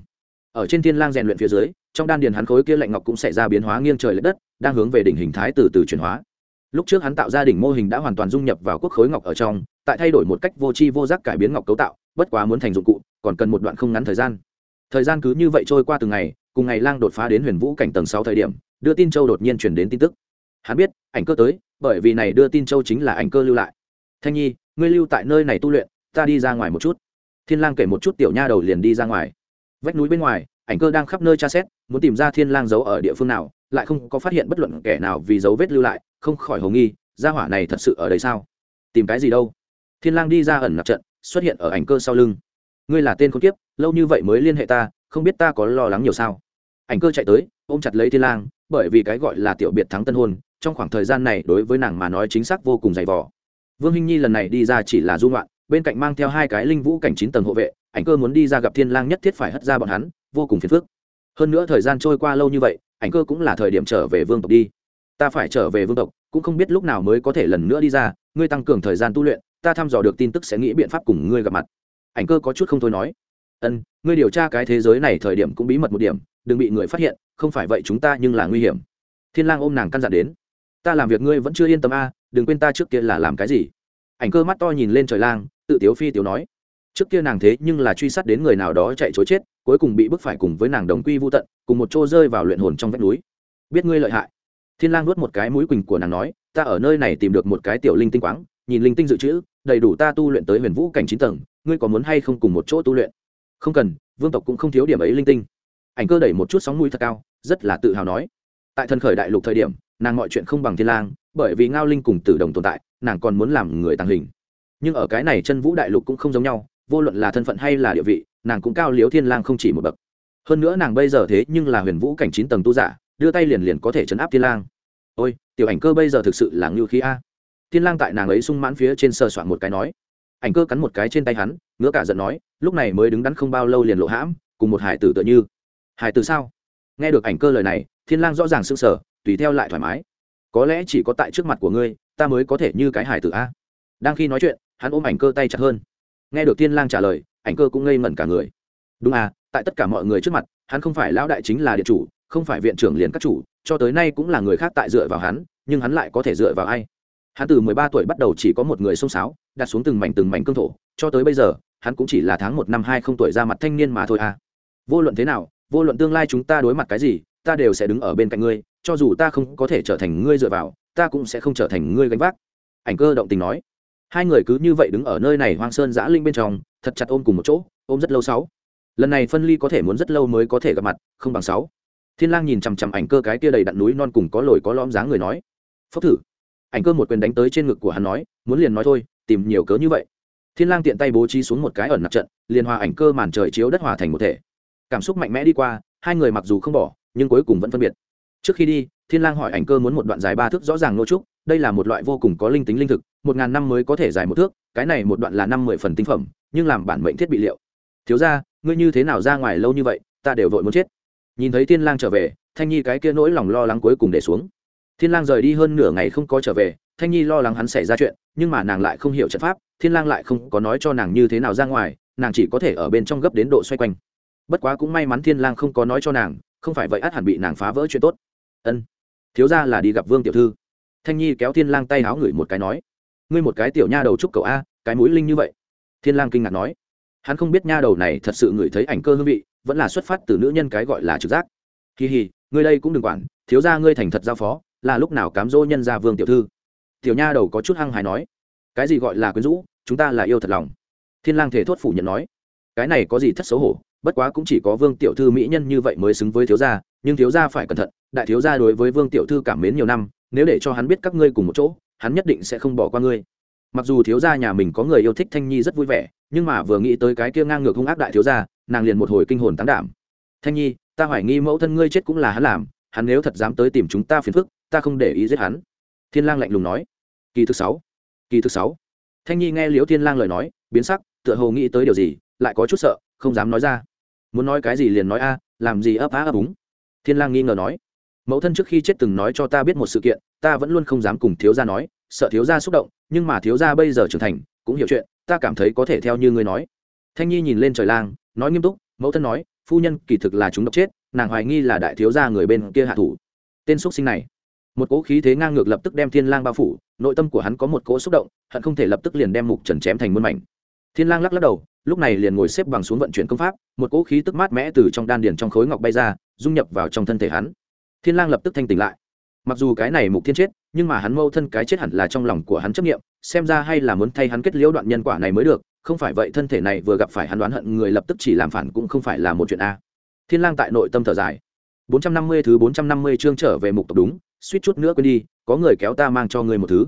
Ở trên thiên lang rèn luyện phía dưới trong đan điền hắn khối kia lạnh ngọc cũng sẽ ra biến hóa nghiêng trời lệch đất, đang hướng về đỉnh hình thái từ từ chuyển hóa. Lúc trước hắn tạo ra đỉnh mô hình đã hoàn toàn dung nhập vào quốc khối ngọc ở trong, tại thay đổi một cách vô tri vô giác cải biến ngọc cấu tạo, bất quá muốn thành dụng cụ, còn cần một đoạn không ngắn thời gian. Thời gian cứ như vậy trôi qua từng ngày, cùng ngày lang đột phá đến huyền vũ cảnh tầng sáu thời điểm, đưa tin châu đột nhiên truyền đến tin tức. Hắn biết, ảnh cơ tới, bởi vì này đưa tin châu chính là ảnh cơ lưu lại. Thanh nhi, ngươi lưu tại nơi này tu luyện, ta đi ra ngoài một chút. Thiên lang kể một chút tiểu nha đầu liền đi ra ngoài. Vách núi bên ngoài ảnh cơ đang khắp nơi tra xét, muốn tìm ra thiên lang giấu ở địa phương nào, lại không có phát hiện bất luận kẻ nào vì dấu vết lưu lại, không khỏi hồ nghi, gia hỏa này thật sự ở đây sao? Tìm cái gì đâu? Thiên lang đi ra ẩn nặc trận, xuất hiện ở ảnh cơ sau lưng. Ngươi là tên con kiếp, lâu như vậy mới liên hệ ta, không biết ta có lo lắng nhiều sao? Ảnh cơ chạy tới, ôm chặt lấy thiên lang, bởi vì cái gọi là tiểu biệt thắng tân hôn, trong khoảng thời gian này đối với nàng mà nói chính xác vô cùng dày vò. Vương hinh nhi lần này đi ra chỉ là du ngoạn, bên cạnh mang theo hai cái linh vũ cảnh chín tầng hộ vệ, ảnh cơ muốn đi ra gặp thiên lang nhất thiết phải hất ra bọn hắn vô cùng phiền phức. Hơn nữa thời gian trôi qua lâu như vậy, ảnh cơ cũng là thời điểm trở về vương tộc đi. Ta phải trở về vương tộc, cũng không biết lúc nào mới có thể lần nữa đi ra, ngươi tăng cường thời gian tu luyện, ta thăm dò được tin tức sẽ nghĩ biện pháp cùng ngươi gặp mặt. Ảnh cơ có chút không thôi nói. Ân, ngươi điều tra cái thế giới này thời điểm cũng bí mật một điểm, đừng bị người phát hiện, không phải vậy chúng ta nhưng là nguy hiểm. Thiên lang ôm nàng căn dặn đến. Ta làm việc ngươi vẫn chưa yên tâm a, đừng quên ta trước kia là làm cái gì. Ảnh cơ mắt to nhìn lên trời lang, tự tiếu phi tiếu nói trước kia nàng thế nhưng là truy sát đến người nào đó chạy chối chết, cuối cùng bị bức phải cùng với nàng đồng quy vô tận, cùng một chỗ rơi vào luyện hồn trong vách núi. Biết ngươi lợi hại. Thiên lang nuốt một cái mũi quỳnh của nàng nói, ta ở nơi này tìm được một cái tiểu linh tinh quáng, nhìn linh tinh dự trữ, đầy đủ ta tu luyện tới huyền vũ cảnh chín tầng, ngươi có muốn hay không cùng một chỗ tu luyện? Không cần, vương tộc cũng không thiếu điểm ấy linh tinh. Ảnh cơ đẩy một chút sóng mũi thật cao, rất là tự hào nói. Tại thần khởi đại lục thời điểm, nàng mọi chuyện không bằng thiên lang, bởi vì ngao linh cùng tử đồng tồn tại, nàng còn muốn làm người tàng hình. Nhưng ở cái này chân vũ đại lục cũng không giống nhau vô luận là thân phận hay là địa vị, nàng cũng cao liếu thiên lang không chỉ một bậc. Hơn nữa nàng bây giờ thế nhưng là huyền vũ cảnh chín tầng tu giả, đưa tay liền liền có thể chấn áp thiên lang. Ôi, tiểu ảnh cơ bây giờ thực sự là ngưu khí a. Thiên lang tại nàng ấy sung mãn phía trên sờ soạn một cái nói. Ảnh cơ cắn một cái trên tay hắn, ngứa cả giận nói, lúc này mới đứng đắn không bao lâu liền lộ hãm, cùng một hải tử tựa như. Hải tử sao? Nghe được ảnh cơ lời này, thiên lang rõ ràng sững sờ, tùy theo lại thoải mái. Có lẽ chỉ có tại trước mặt của ngươi, ta mới có thể như cái hải tử a. Đang khi nói chuyện, hắn ôm ảnh cơ tay chặt hơn nghe được thiên lang trả lời, ảnh cơ cũng ngây ngẩn cả người. Đúng à tại tất cả mọi người trước mặt, hắn không phải lão đại chính là điện chủ, không phải viện trưởng liền các chủ, cho tới nay cũng là người khác tại dựa vào hắn, nhưng hắn lại có thể dựa vào ai? Hắn từ mười ba tuổi bắt đầu chỉ có một người xông xáo, đặt xuống từng mảnh từng mảnh cương thổ, cho tới bây giờ, hắn cũng chỉ là tháng một năm hai không tuổi ra mặt thanh niên mà thôi à. Vô luận thế nào, vô luận tương lai chúng ta đối mặt cái gì, ta đều sẽ đứng ở bên cạnh ngươi, cho dù ta không có thể trở thành ngươi dựa vào, ta cũng sẽ không trở thành ngươi gánh vác. Ảnh cơ động tình nói hai người cứ như vậy đứng ở nơi này hoang sơn giã linh bên trong, thật chặt ôm cùng một chỗ, ôm rất lâu sáu. Lần này phân ly có thể muốn rất lâu mới có thể gặp mặt, không bằng sáu. Thiên lang nhìn chằm chằm ảnh cơ cái kia đầy đặn núi non cùng có lồi có lõm dáng người nói, phốc thử. Ảnh cơ một quyền đánh tới trên ngực của hắn nói, muốn liền nói thôi, tìm nhiều cớ như vậy. Thiên lang tiện tay bố trí xuống một cái ẩn nặc trận, liền hòa ảnh cơ màn trời chiếu đất hòa thành một thể. Cảm xúc mạnh mẽ đi qua, hai người mặc dù không bỏ, nhưng cuối cùng vẫn phân biệt. Trước khi đi thiên lang hỏi ảnh cơ muốn một đoạn dài ba thước rõ ràng nô trúc, đây là một loại vô cùng có linh tính linh thực, một ngàn năm mới có thể dài một thước, cái này một đoạn là năm mười phần tinh phẩm, nhưng làm bản mệnh thiết bị liệu. Thiếu ra ngươi như thế nào ra ngoài lâu như vậy, ta đều vội muốn chết. Nhìn thấy thiên lang trở về, thanh nhi cái kia nỗi lòng lo lắng cuối cùng để xuống. Thiên lang rời đi hơn nửa ngày không có trở về, thanh nhi lo lắng hắn xảy ra chuyện, nhưng mà nàng lại không hiểu trận pháp, thiên lang lại không có nói cho nàng như thế nào ra ngoài, nàng chỉ có thể ở bên trong gấp đến độ xoay quanh. Bất quá cũng may mắn thiên lang không có nói cho nàng, không phải vậy át hẳn bị nàng phá vỡ chuyện tốt. Ân thiếu gia là đi gặp vương tiểu thư thanh nhi kéo thiên lang tay áo ngửi một cái nói ngươi một cái tiểu nha đầu trúc cậu a cái mũi linh như vậy thiên lang kinh ngạc nói hắn không biết nha đầu này thật sự ngửi thấy ảnh cơ hương vị vẫn là xuất phát từ nữ nhân cái gọi là trực giác kỳ hì ngươi đây cũng đừng quản thiếu gia ngươi thành thật giao phó là lúc nào cám dỗ nhân gia vương tiểu thư tiểu nha đầu có chút hăng hài nói cái gì gọi là quyến rũ chúng ta là yêu thật lòng thiên lang thể thốt phủ nhận nói cái này có gì thất xấu hổ bất quá cũng chỉ có vương tiểu thư mỹ nhân như vậy mới xứng với thiếu gia, nhưng thiếu gia phải cẩn thận, đại thiếu gia đối với vương tiểu thư cảm mến nhiều năm, nếu để cho hắn biết các ngươi cùng một chỗ, hắn nhất định sẽ không bỏ qua ngươi. Mặc dù thiếu gia nhà mình có người yêu thích thanh nhi rất vui vẻ, nhưng mà vừa nghĩ tới cái kia ngang ngược hung ác đại thiếu gia, nàng liền một hồi kinh hồn tán đảm. Thanh nhi, ta hoài nghi mẫu thân ngươi chết cũng là hắn làm, hắn nếu thật dám tới tìm chúng ta phiền phức, ta không để ý giết hắn. Thiên lang lạnh lùng nói. Kỳ thứ sáu, kỳ thứ sáu. Thanh nhi nghe liễu thiên lang lời nói, biến sắc, tựa hồ nghĩ tới điều gì, lại có chút sợ, không dám nói ra muốn nói cái gì liền nói a, làm gì ấp á ấp úng. Thiên lang nghi ngờ nói, mẫu thân trước khi chết từng nói cho ta biết một sự kiện, ta vẫn luôn không dám cùng thiếu gia nói, sợ thiếu gia xúc động, nhưng mà thiếu gia bây giờ trưởng thành, cũng hiểu chuyện, ta cảm thấy có thể theo như ngươi nói. Thanh nhi nhìn lên trời lang, nói nghiêm túc, mẫu thân nói, phu nhân kỳ thực là chúng độc chết, nàng hoài nghi là đại thiếu gia người bên kia hạ thủ. Tên xúc sinh này, một cỗ khí thế ngang ngược lập tức đem thiên lang bao phủ, nội tâm của hắn có một cỗ xúc động, hận không thể lập tức liền đem mục trần chém thành muôn mảnh thiên lang lắc lắc đầu, lúc này liền ngồi xếp bằng xuống vận chuyển công pháp, một cỗ khí tức mát mẽ từ trong đan điền trong khối ngọc bay ra, dung nhập vào trong thân thể hắn. Thiên lang lập tức thanh tỉnh lại. Mặc dù cái này mục thiên chết, nhưng mà hắn mâu thân cái chết hẳn là trong lòng của hắn chấp nghiệm xem ra hay là muốn thay hắn kết liễu đoạn nhân quả này mới được, không phải vậy thân thể này vừa gặp phải hắn đoán hận người lập tức chỉ làm phản cũng không phải là một chuyện a. Thiên lang tại nội tâm thở dài. 450 thứ 450 chương trở về mục tộc đúng, suýt chút nữa quên đi, có người kéo ta mang cho ngươi một thứ.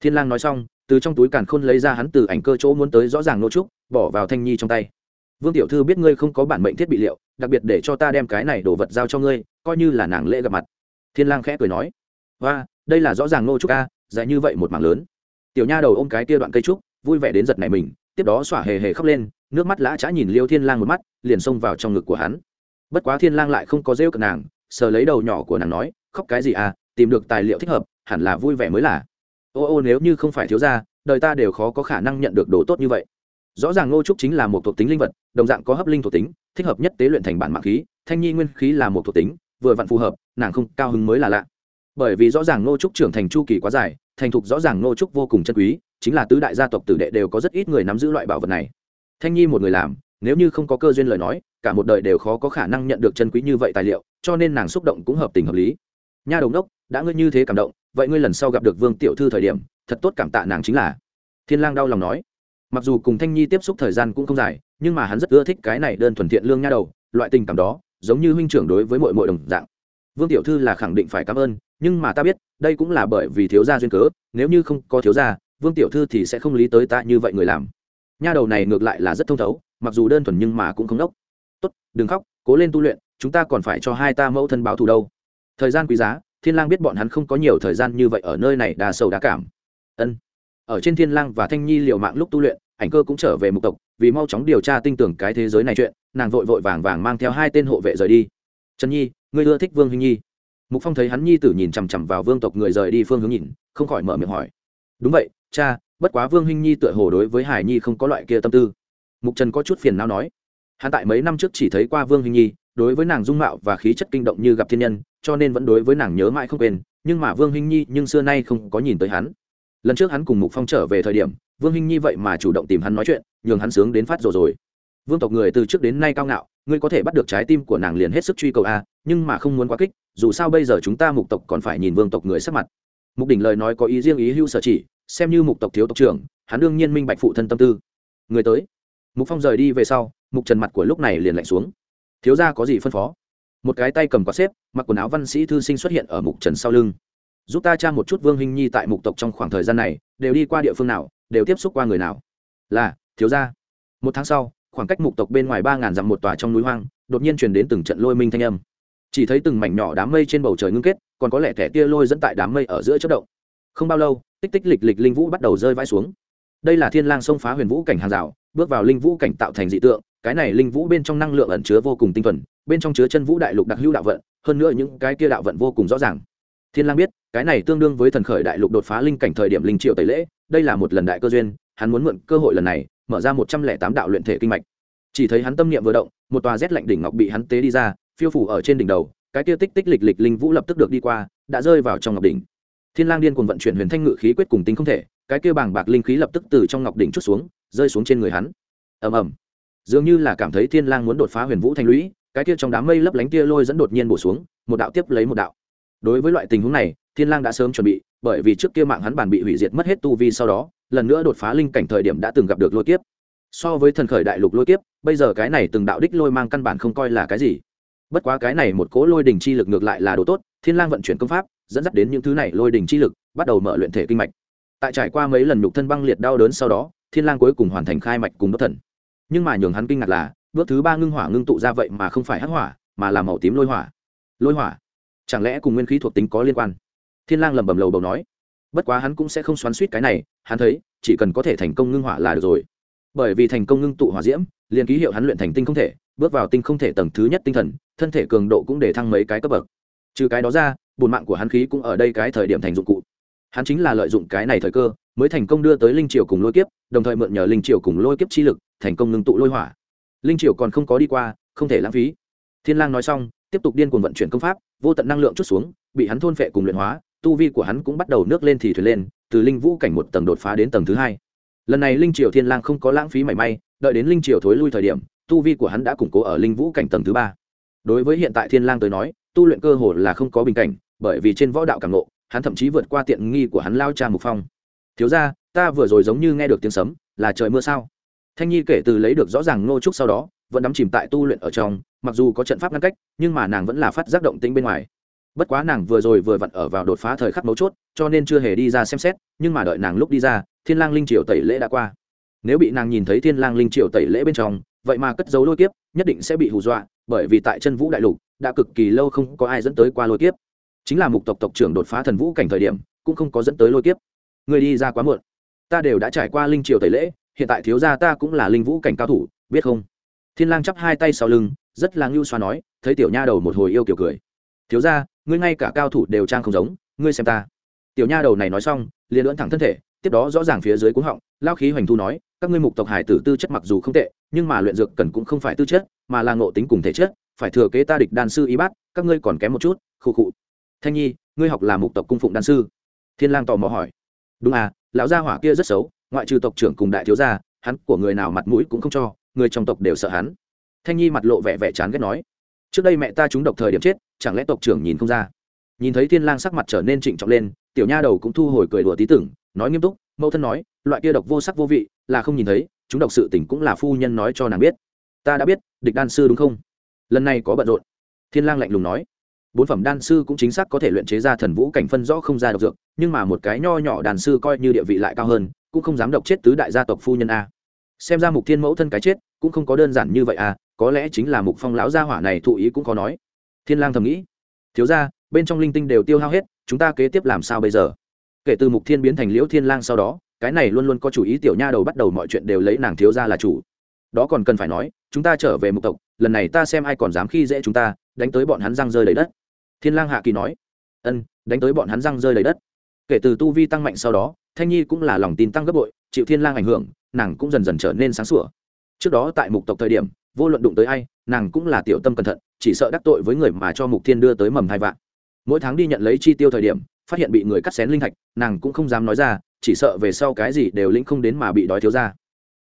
Thiên lang nói xong từ trong túi càn khôn lấy ra hắn từ ảnh cơ chỗ muốn tới rõ ràng nô trúc, bỏ vào thanh nhi trong tay. Vương tiểu thư biết ngươi không có bản mệnh thiết bị liệu, đặc biệt để cho ta đem cái này đồ vật giao cho ngươi, coi như là nàng lễ gặp mặt. Thiên lang khẽ cười nói và đây là rõ ràng nô trúc a, dài như vậy một mảng lớn. Tiểu nha đầu ôm cái kia đoạn cây trúc, vui vẻ đến giật này mình, tiếp đó xỏa hề hề khóc lên, nước mắt lã chã nhìn liêu thiên lang một mắt, liền xông vào trong ngực của hắn. Bất quá thiên lang lại không có rêu cận nàng, sờ lấy đầu nhỏ của nàng nói, khóc cái gì à tìm được tài liệu thích hợp, hẳn là vui vẻ mới là ô ô nếu như không phải thiếu gia, đời ta đều khó có khả năng nhận được đồ tốt như vậy. Rõ ràng ngô trúc chính là một thuộc tính linh vật, đồng dạng có hấp linh thuộc tính, thích hợp nhất tế luyện thành bản mạng khí, thanh nhi nguyên khí là một thuộc tính, vừa vặn phù hợp, nàng không cao hứng mới là lạ. Bởi vì rõ ràng ngô trúc trưởng thành chu kỳ quá dài, thành thục rõ ràng ngô trúc vô cùng chân quý, chính là tứ đại gia tộc tử đệ đều có rất ít người nắm giữ loại bảo vật này. Thanh nhi một người làm, nếu như không có cơ duyên lời nói, cả một đời đều khó có khả năng nhận được chân quý như vậy tài liệu, cho nên nàng xúc động cũng hợp tình hợp lý. Nha đồng đốc, đã ngươi như thế cảm động vậy ngươi lần sau gặp được vương tiểu thư thời điểm, thật tốt cảm tạ nàng chính là. Thiên lang đau lòng nói. Mặc dù cùng thanh nhi tiếp xúc thời gian cũng không dài, nhưng mà hắn rất ưa thích cái này đơn thuần thiện lương nha đầu, loại tình cảm đó, giống như huynh trưởng đối với mọi mọi đồng dạng. Vương tiểu thư là khẳng định phải cảm ơn, nhưng mà ta biết, đây cũng là bởi vì thiếu gia duyên cớ, nếu như không có thiếu gia, vương tiểu thư thì sẽ không lý tới ta như vậy người làm. Nha đầu này ngược lại là rất thông thấu, mặc dù đơn thuần nhưng mà cũng không đốc. Tốt, đừng khóc, cố lên tu luyện, chúng ta còn phải cho hai ta mẫu thân báo thù đâu. Thời gian quý giá thiên lang biết bọn hắn không có nhiều thời gian như vậy ở nơi này đa sầu đa cảm. Ân. Ở trên thiên lang và thanh nhi liều mạng lúc tu luyện, ảnh cơ cũng trở về mục tộc, vì mau chóng điều tra tinh tưởng cái thế giới này chuyện, nàng vội vội vàng vàng mang theo hai tên hộ vệ rời đi. Trần nhi, ngươi ưa thích vương huynh nhi. Mục phong thấy hắn nhi tử nhìn chằm chằm vào vương tộc người rời đi phương hướng nhìn, không khỏi mở miệng hỏi. Đúng vậy, cha, bất quá vương huynh nhi tựa hồ đối với hải nhi không có loại kia tâm tư. Mục trần có chút phiền não nói. Hắn tại mấy năm trước chỉ thấy qua vương huynh nhi đối với nàng dung mạo và khí chất kinh động như gặp thiên nhân, cho nên vẫn đối với nàng nhớ mãi không quên, nhưng mà vương Hinh nhi nhưng xưa nay không có nhìn tới hắn. Lần trước hắn cùng mục phong trở về thời điểm, vương Hinh nhi vậy mà chủ động tìm hắn nói chuyện, nhường hắn sướng đến phát rồi rồi. Vương tộc người từ trước đến nay cao ngạo, ngươi có thể bắt được trái tim của nàng liền hết sức truy cầu a, nhưng mà không muốn quá kích, dù sao bây giờ chúng ta mục tộc còn phải nhìn vương tộc người sắc mặt. Mục đỉnh lời nói có ý riêng ý hưu sở chỉ, xem như mục tộc thiếu tộc trưởng, hắn đương nhiên minh bạch phụ thân tâm tư. Người tới. Mục phong rời đi về sau, mục trần mặt của lúc này liền lạnh xuống thiếu gia có gì phân phó? Một cái tay cầm quạt xếp, mặc quần áo văn sĩ thư sinh xuất hiện ở mục trần sau lưng. Giúp ta tra một chút vương hình nhi tại mục tộc trong khoảng thời gian này, đều đi qua địa phương nào, đều tiếp xúc qua người nào? Là, thiếu gia. Một tháng sau, khoảng cách mục tộc bên ngoài ba ngàn dặm một tòa trong núi hoang, đột nhiên truyền đến từng trận lôi minh thanh âm. Chỉ thấy từng mảnh nhỏ đám mây trên bầu trời ngưng kết, còn có lẽ thẻ tia lôi dẫn tại đám mây ở giữa chất động. Không bao lâu, tích tích lịch lịch linh vũ bắt đầu rơi vãi xuống đây là thiên lang xông phá huyền vũ cảnh hàng rào, bước vào linh vũ cảnh tạo thành dị tượng, cái này linh vũ bên trong năng lượng ẩn chứa vô cùng tinh thuần, bên trong chứa chân vũ đại lục đặc hữu đạo vận, hơn nữa những cái kia đạo vận vô cùng rõ ràng. Thiên lang biết, cái này tương đương với thần khởi đại lục đột phá linh cảnh thời điểm linh triệu tẩy lễ, đây là một lần đại cơ duyên, hắn muốn mượn cơ hội lần này, mở ra một trăm lẻ tám đạo luyện thể kinh mạch. Chỉ thấy hắn tâm niệm vừa động, một tòa rét lạnh đỉnh ngọc bị hắn tế đi ra, phiêu phủ ở trên đỉnh đầu, cái kia tích tích lịch lịch linh vũ lập tức được đi qua, đã rơi vào trong ngọc đỉnh. Thiên lang điên cuồng vận chuyển huyền thanh ngự khí quyết cùng tinh không thể cái kia bảng bạc linh khí lập tức từ trong ngọc đỉnh chút xuống, rơi xuống trên người hắn. Ầm ầm. Dường như là cảm thấy thiên lang muốn đột phá huyền vũ thanh lũy, cái kia trong đám mây lấp lánh kia lôi dẫn đột nhiên bổ xuống, một đạo tiếp lấy một đạo. Đối với loại tình huống này, thiên lang đã sớm chuẩn bị, bởi vì trước kia mạng hắn bản bị hủy diệt mất hết tu vi sau đó, lần nữa đột phá linh cảnh thời điểm đã từng gặp được lôi kiếp. So với thần khởi đại lục lôi kiếp, bây giờ cái này từng đạo đích lôi mang căn bản không coi là cái gì. Bất quá cái này một cỗ lôi đỉnh chi lực ngược lại là đồ tốt, thiên lang vận chuyển công pháp, dẫn dắt đến những thứ này lôi đỉnh chi lực, bắt đầu mở luyện thể kinh mạch tại trải qua mấy lần nhục thân băng liệt đau đớn sau đó, thiên lang cuối cùng hoàn thành khai mạch cùng đốt thần. Nhưng mà nhường hắn kinh ngạc là, bước thứ ba ngưng hỏa ngưng tụ ra vậy mà không phải hắc hỏa, mà là màu tím lôi hỏa. Lôi hỏa? Chẳng lẽ cùng nguyên khí thuộc tính có liên quan? Thiên lang lẩm bẩm lầu bầu nói. Bất quá hắn cũng sẽ không xoắn suýt cái này, hắn thấy, chỉ cần có thể thành công ngưng hỏa là được rồi. Bởi vì thành công ngưng tụ hỏa diễm, liền ký hiệu hắn luyện thành tinh không thể, bước vào tinh không thể tầng thứ nhất tinh thần, thân thể cường độ cũng để thăng mấy cái cấp bậc. Trừ cái đó ra bùn mạng của hắn khí cũng ở đây cái thời điểm thành dụng cụ hắn chính là lợi dụng cái này thời cơ, mới thành công đưa tới linh triều cùng lôi kiếp, đồng thời mượn nhờ linh triều cùng lôi kiếp chi lực, thành công ngưng tụ lôi hỏa. Linh triều còn không có đi qua, không thể lãng phí. Thiên lang nói xong, tiếp tục điên cuồng vận chuyển công pháp, vô tận năng lượng chút xuống, bị hắn thôn phệ cùng luyện hóa, tu vi của hắn cũng bắt đầu nước lên thì thuyền lên, từ linh vũ cảnh một tầng đột phá đến tầng thứ hai. Lần này linh triều thiên lang không có lãng phí mảy may, đợi đến linh triều thối lui thời điểm, tu vi của hắn đã củng cố ở linh vũ cảnh tầng thứ ba. Đối với hiện tại thiên lang tới nói, tu luyện cơ hồ là không có bình cảnh, bởi vì trên võ đạo cảm ngộ hắn thậm chí vượt qua tiện nghi của hắn lao cha mục phong. Thiếu gia, ta vừa rồi giống như nghe được tiếng sấm, là trời mưa sao? Thanh nhi kể từ lấy được rõ ràng ngô trúc sau đó, vẫn đắm chìm tại tu luyện ở trong, mặc dù có trận pháp ngăn cách, nhưng mà nàng vẫn là phát giác động tĩnh bên ngoài. Bất quá nàng vừa rồi vừa vặn ở vào đột phá thời khắc mấu chốt, cho nên chưa hề đi ra xem xét, nhưng mà đợi nàng lúc đi ra, thiên lang linh triều tẩy lễ đã qua. Nếu bị nàng nhìn thấy thiên lang linh triều tẩy lễ bên trong, vậy mà cất giấu lôi kiếp, nhất định sẽ bị hù dọa, bởi vì tại chân vũ đại lục, đã cực kỳ lâu không có ai dẫn tới qua lôi kiếp chính là mục tộc tộc trưởng đột phá thần vũ cảnh thời điểm, cũng không có dẫn tới lôi kiếp. Người đi ra quá muộn. Ta đều đã trải qua linh triều tẩy lễ, hiện tại thiếu gia ta cũng là linh vũ cảnh cao thủ, biết không? Thiên lang chắp hai tay sau lưng, rất là ngưu xoa nói, thấy tiểu nha đầu một hồi yêu kiểu cười. Thiếu gia, ngươi ngay cả cao thủ đều trang không giống, ngươi xem ta. Tiểu nha đầu này nói xong, liền lưỡn thẳng thân thể, tiếp đó rõ ràng phía dưới cuống họng, lao khí hoành thu nói, các ngươi mục tộc hải tử tư chất mặc dù không tệ, nhưng mà luyện dược cần cũng không phải tư chất, mà là ngộ tính cùng thể chất, phải thừa kế ta địch đan sư y bát, các ngươi còn kém một chút, khụ khụ thanh nhi, ngươi học là mục tộc cung phụng đan sư. Thiên lang tò mò hỏi. Đúng à lão gia hỏa kia rất xấu, ngoại trừ tộc trưởng cùng đại thiếu gia, hắn của người nào mặt mũi cũng không cho, người trong tộc đều sợ hắn. Thanh nhi mặt lộ vẻ vẻ chán ghét nói. Trước đây mẹ ta trúng độc thời điểm chết, chẳng lẽ tộc trưởng nhìn không ra? Nhìn thấy thiên lang sắc mặt trở nên trịnh trọng lên, tiểu nha đầu cũng thu hồi cười đùa tí tưởng, nói nghiêm túc, mẫu thân nói, loại kia độc vô sắc vô vị, là không nhìn thấy, chúng độc sự tình cũng là phu nhân nói cho nàng biết. Ta đã biết, địch đan sư đúng không? Lần này có bận rộn. Thiên lang lạnh lùng nói bốn phẩm đan sư cũng chính xác có thể luyện chế ra thần vũ cảnh phân rõ không ra độc dược, nhưng mà một cái nho nhỏ đàn sư coi như địa vị lại cao hơn, cũng không dám độc chết tứ đại gia tộc phu nhân a. Xem ra mục thiên mẫu thân cái chết, cũng không có đơn giản như vậy à có lẽ chính là mục phong lão gia hỏa này thụ ý cũng có nói. Thiên lang thầm nghĩ. Thiếu gia, bên trong linh tinh đều tiêu hao hết, chúng ta kế tiếp làm sao bây giờ? Kể từ mục thiên biến thành liễu thiên lang sau đó, cái này luôn luôn có chủ ý tiểu nha đầu bắt đầu mọi chuyện đều lấy nàng thiếu gia là chủ. Đó còn cần phải nói, chúng ta trở về mục tộc, lần này ta xem ai còn dám khi dễ chúng ta, đánh tới bọn hắn răng rơi đầy đất thiên lang hạ kỳ nói, ân, đánh tới bọn hắn răng rơi đầy đất. Kể từ tu vi tăng mạnh sau đó, thanh nhi cũng là lòng tin tăng gấp bội, chịu thiên lang ảnh hưởng, nàng cũng dần dần trở nên sáng sủa. Trước đó tại mục tộc thời điểm, vô luận đụng tới ai, nàng cũng là tiểu tâm cẩn thận, chỉ sợ đắc tội với người mà cho mục thiên đưa tới mầm hai vạn. Mỗi tháng đi nhận lấy chi tiêu thời điểm, phát hiện bị người cắt xén linh thạch, nàng cũng không dám nói ra, chỉ sợ về sau cái gì đều lĩnh không đến mà bị đói thiếu ra.